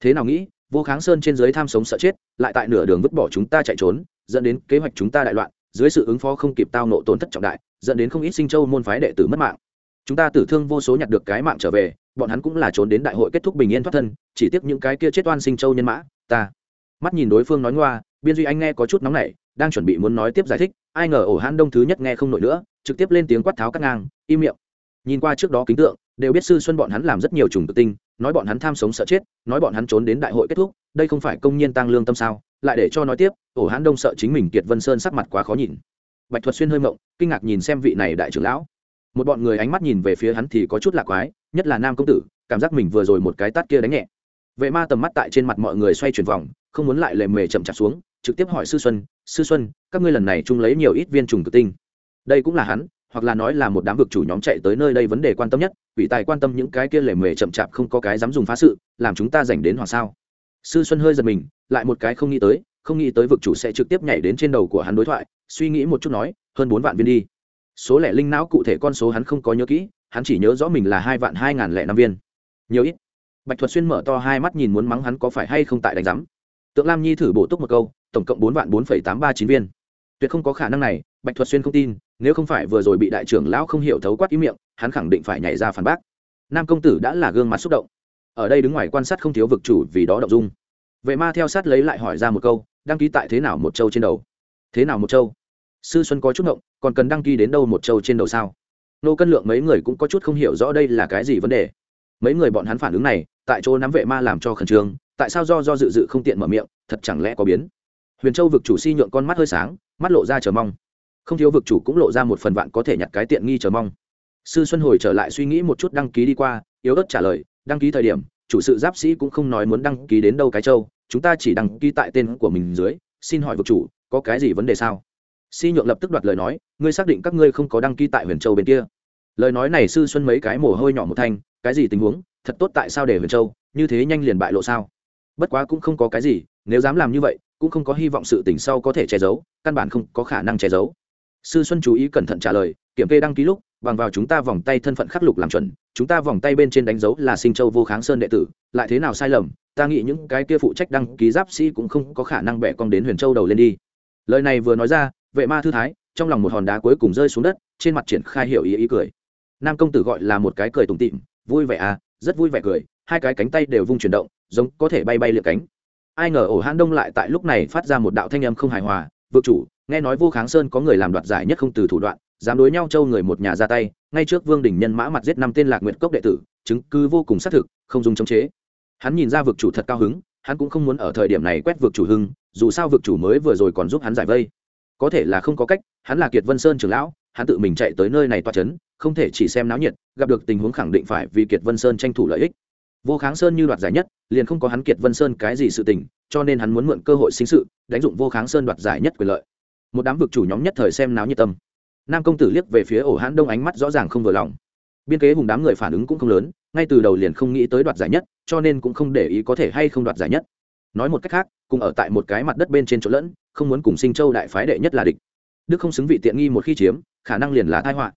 thế nào nghĩ, vô kháng sơn trên dưới tham sống sợ chết, lại tại nửa đường vứt bỏ chúng ta chạy trốn, dẫn đến kế hoạch chúng ta đại loạn, dưới sự ứng phó không kịp tao nộ tổn thất trọng đại, dẫn đến không ít sinh châu môn phái đệ tử mất mạng. Chúng ta tử thương vô số nhặt được cái mạng trở về, bọn hắn cũng là trốn đến đại hội kết thúc bình yên thoát thân, chỉ tiếc những cái kia chết oan sinh châu nhân mã, ta. Mắt nhìn đối phương nói ngoa, biên duy anh nghe có chút nóng nảy, đang chuẩn bị muốn nói tiếp giải thích, ai ngờ ổ hãn đông thứ nhất nghe không nổi nữa, trực tiếp lên tiếng quát tháo cắt ngang, im miệng. Nhìn qua trước đó kính tượng, đều biết sư xuân bọn hắn làm rất nhiều trùng tự tinh nói bọn hắn tham sống sợ chết, nói bọn hắn trốn đến đại hội kết thúc, đây không phải công nhân tăng lương tâm sao? Lại để cho nói tiếp, ổ hãn đông sợ chính mình kiệt vân sơn sắc mặt quá khó nhìn. Bạch thuật xuyên hơi mộng kinh ngạc nhìn xem vị này đại trưởng lão. Một bọn người ánh mắt nhìn về phía hắn thì có chút lạc quái, nhất là nam công tử, cảm giác mình vừa rồi một cái tát kia đánh nhẹ. Vệ ma tầm mắt tại trên mặt mọi người xoay chuyển vòng, không muốn lại lề mề chậm chạp xuống, trực tiếp hỏi sư xuân sư xuân, các ngươi lần này chung lấy nhiều ít viên trùng tự tinh? Đây cũng là hắn hoặc là nói là một đám vực chủ nhóm chạy tới nơi đây vấn đề quan tâm nhất, quỷ tài quan tâm những cái kia lề mề chậm chạp không có cái dám dùng phá sự, làm chúng ta dành đến hoàng sao. Sư xuân hơi giật mình, lại một cái không nghĩ tới, không nghĩ tới vực chủ sẽ trực tiếp nhảy đến trên đầu của hắn đối thoại, suy nghĩ một chút nói, hơn bốn vạn viên đi. Số lẻ linh não cụ thể con số hắn không có nhớ kỹ, hắn chỉ nhớ rõ mình là hai vạn hai ngàn lẻ năm viên. Nhiều ít. Bạch thuật xuyên mở to hai mắt nhìn muốn mắng hắn có phải hay không tại đánh giám. Tượng lam nhi thử bổ túc một câu, tổng cộng bốn vạn bốn phẩy tám ba chín viên. Tuyệt không có khả năng này, bạch thuật xuyên không tin nếu không phải vừa rồi bị đại trưởng lão không hiểu thấu quát ý miệng, hắn khẳng định phải nhảy ra phản bác. Nam công tử đã là gương mặt xúc động. Ở đây đứng ngoài quan sát không thiếu vực chủ vì đó động dung. Vệ ma theo sát lấy lại hỏi ra một câu, đăng ký tại thế nào một châu trên đầu? Thế nào một châu? Sư xuân có chút động còn cần đăng ký đến đâu một châu trên đầu sao? Nô cân lượng mấy người cũng có chút không hiểu rõ đây là cái gì vấn đề. Mấy người bọn hắn phản ứng này, tại chỗ nắm vệ ma làm cho khẩn trương, tại sao do do dự dự không tiện mở miệng, thật chẳng lẽ có biến? Huyền châu vực chủ si nhượng con mắt hơi sáng, mắt lộ ra chờ mong không thiếu vực chủ cũng lộ ra một phần vạn có thể nhặt cái tiện nghi chờ mong. Sư xuân hồi trở lại suy nghĩ một chút đăng ký đi qua, yếu ớt trả lời, đăng ký thời điểm, chủ sự giáp sĩ cũng không nói muốn đăng ký đến đâu cái châu, chúng ta chỉ đăng ký tại tên của mình dưới, xin hỏi vực chủ, có cái gì vấn đề sao? Si nhượng lập tức đoạt lời nói, ngươi xác định các ngươi không có đăng ký tại huyền châu bên kia. Lời nói này sư xuân mấy cái mồ hôi nhỏ một thanh, cái gì tình huống, thật tốt tại sao để huyền châu, như thế nhanh liền bại lộ sao? Bất quá cũng không có cái gì, nếu dám làm như vậy, cũng không có hy vọng sự tình sau có thể che giấu, căn bản không có khả năng che giấu sư xuân chú ý cẩn thận trả lời, kiểm kê đăng ký lúc, bằng vào chúng ta vòng tay thân phận khắc lục làm chuẩn, chúng ta vòng tay bên trên đánh dấu là sinh châu vô kháng sơn đệ tử, lại thế nào sai lầm, ta nghĩ những cái kia phụ trách đăng ký giáp sĩ cũng không có khả năng bẻ con đến huyền châu đầu lên đi. Lời này vừa nói ra, vệ ma thư thái, trong lòng một hòn đá cuối cùng rơi xuống đất, trên mặt triển khai hiểu ý ý cười. Nam công tử gọi là một cái cười tùng tịm vui vẻ à rất vui vẻ cười, hai cái cánh tay đều vung chuyển động, giống có thể bay bay liệng cánh. Ai ngờ ổ hãn đông lại tại lúc này phát ra một đạo thanh âm không hài hòa Vực chủ, nghe nói vô kháng sơn có người làm đoạt giải nhất không từ thủ đoạn, dám đối nhau châu người một nhà ra tay, ngay trước vương đình nhân mã mặt giết năm tên lạc nguyện cốc đệ tử, chứng cứ vô cùng xác thực, không dùng chống chế. Hắn nhìn ra vực chủ thật cao hứng, hắn cũng không muốn ở thời điểm này quét vực chủ hưng, dù sao vực chủ mới vừa rồi còn giúp hắn giải vây. Có thể là không có cách, hắn là kiệt vân sơn trưởng lão, hắn tự mình chạy tới nơi này toa c h ấ n không thể chỉ xem náo nhiệt, gặp được tình huống khẳng định phải vì kiệt vân sơn tranh thủ lợi ích. Vô kháng sơn như đoạt giải nhất, liền không có hắn kiệt vân sơn cái gì sự tình cho nên hắn muốn mượn cơ hội sinh sự, đánh dụng vô kháng sơn đoạt giải nhất quyền lợi. Một đám vực chủ nhóm nhất thời xem náo nhiệt tâm. Nam công tử liếc về phía ổ hãn đông ánh mắt rõ ràng không vừa lòng. Biên kế hùng đám người phản ứng cũng không lớn, ngay từ đầu liền không nghĩ tới đoạt giải nhất, cho nên cũng không để ý có thể hay không đoạt giải nhất. Nói một cách khác, cùng ở tại một cái mặt đất bên trên chỗ lẫn, không muốn cùng sinh châu đại phái đệ nhất là địch. Đức không xứng vị tiện nghi một khi chiếm, khả năng liền là tai họa.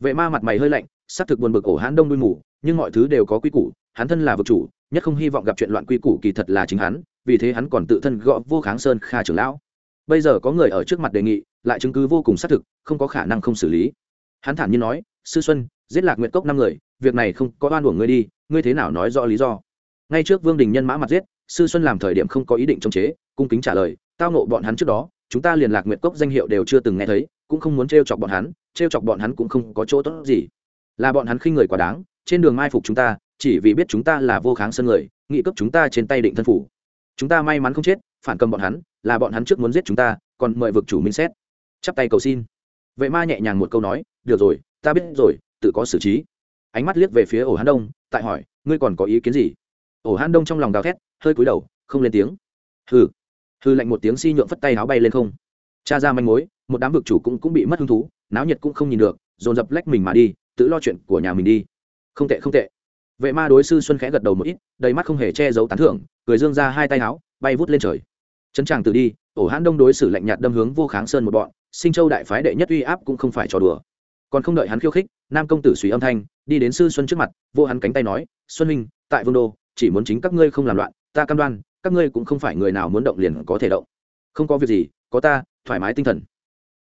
Vệ ma mặt mày hơi lạnh xác thực buồn bực ổ hãn đông đuôi mù, nhưng mọi thứ đều có quy củ, hắn thân là vực chủ, nhất không hy vọng gặp chuyện loạn quy củ kỳ thật là chính hắn vì thế hắn còn tự thân gõ vô kháng sơn kha trưởng lão. Bây giờ có người ở trước mặt đề nghị, lại chứng cứ vô cùng xác thực, không có khả năng không xử lý. Hắn thản nhiên nói, sư xuân, giết lạc nguyện cốc năm người, việc này không có oan của ngươi đi, ngươi thế nào nói rõ lý do? Ngay trước vương đình nhân mã mặt giết, sư xuân làm thời điểm không có ý định chống chế, cung kính trả lời, tao nộ bọn hắn trước đó, chúng ta liền lạc nguyệt cốc danh hiệu đều chưa từng nghe thấy, cũng không muốn t chọc bọn hắn t chọc bọn hắn cũng không có chỗ tốt gì. Là bọn hắn khinh người quá đáng, trên đường mai phục chúng ta, chỉ vì biết chúng ta là vô kháng sân người, nghị cấp chúng ta trên tay định thân phủ chúng ta may mắn không chết, phản cầm bọn hắn, là bọn hắn trước muốn giết chúng ta, còn mời vực chủ minh xét. Chắp tay cầu xin. Vệ ma nhẹ nhàng một câu nói, được rồi, ta biết rồi, tự có xử trí. Ánh mắt liếc về phía ổ hán đông, tại hỏi, ngươi còn có ý kiến gì? Ổ hán đông trong lòng gào thét, hơi cúi đầu, không lên tiếng. Hừ. Hư lạnh một tiếng si nhượng phất tay áo bay lên không. Cha ra manh mối, một đám vực chủ cũng cũng bị mất hứng thú, náo nhiệt cũng không nhìn được, dồn dập lách mình mà đi, tự lo chuyện của nhà mình đi. Không tệ không tệ. Vệ ma đối sư xuân khẽ gật đầu một ít, đầy mắt không hề che giấu tán thưởng cười dương ra hai tay áo, bay vút lên trời. Trấn tràng từ đi ổ hãn đông đối xử lạnh nhạt đâm hướng vô kháng sơn một bọn, sinh châu đại phái đệ nhất uy áp cũng không phải trò đùa. Còn không đợi hắn khiêu khích, nam công tử suy âm thanh, đi đến sư xuân trước mặt, vô hắn cánh tay nói, xuân huynh, tại vương đô, chỉ muốn chính các ngươi không làm loạn, ta cam đoan, các ngươi cũng không phải người nào muốn động liền có thể động. Không có việc gì, có ta, thoải mái tinh thần.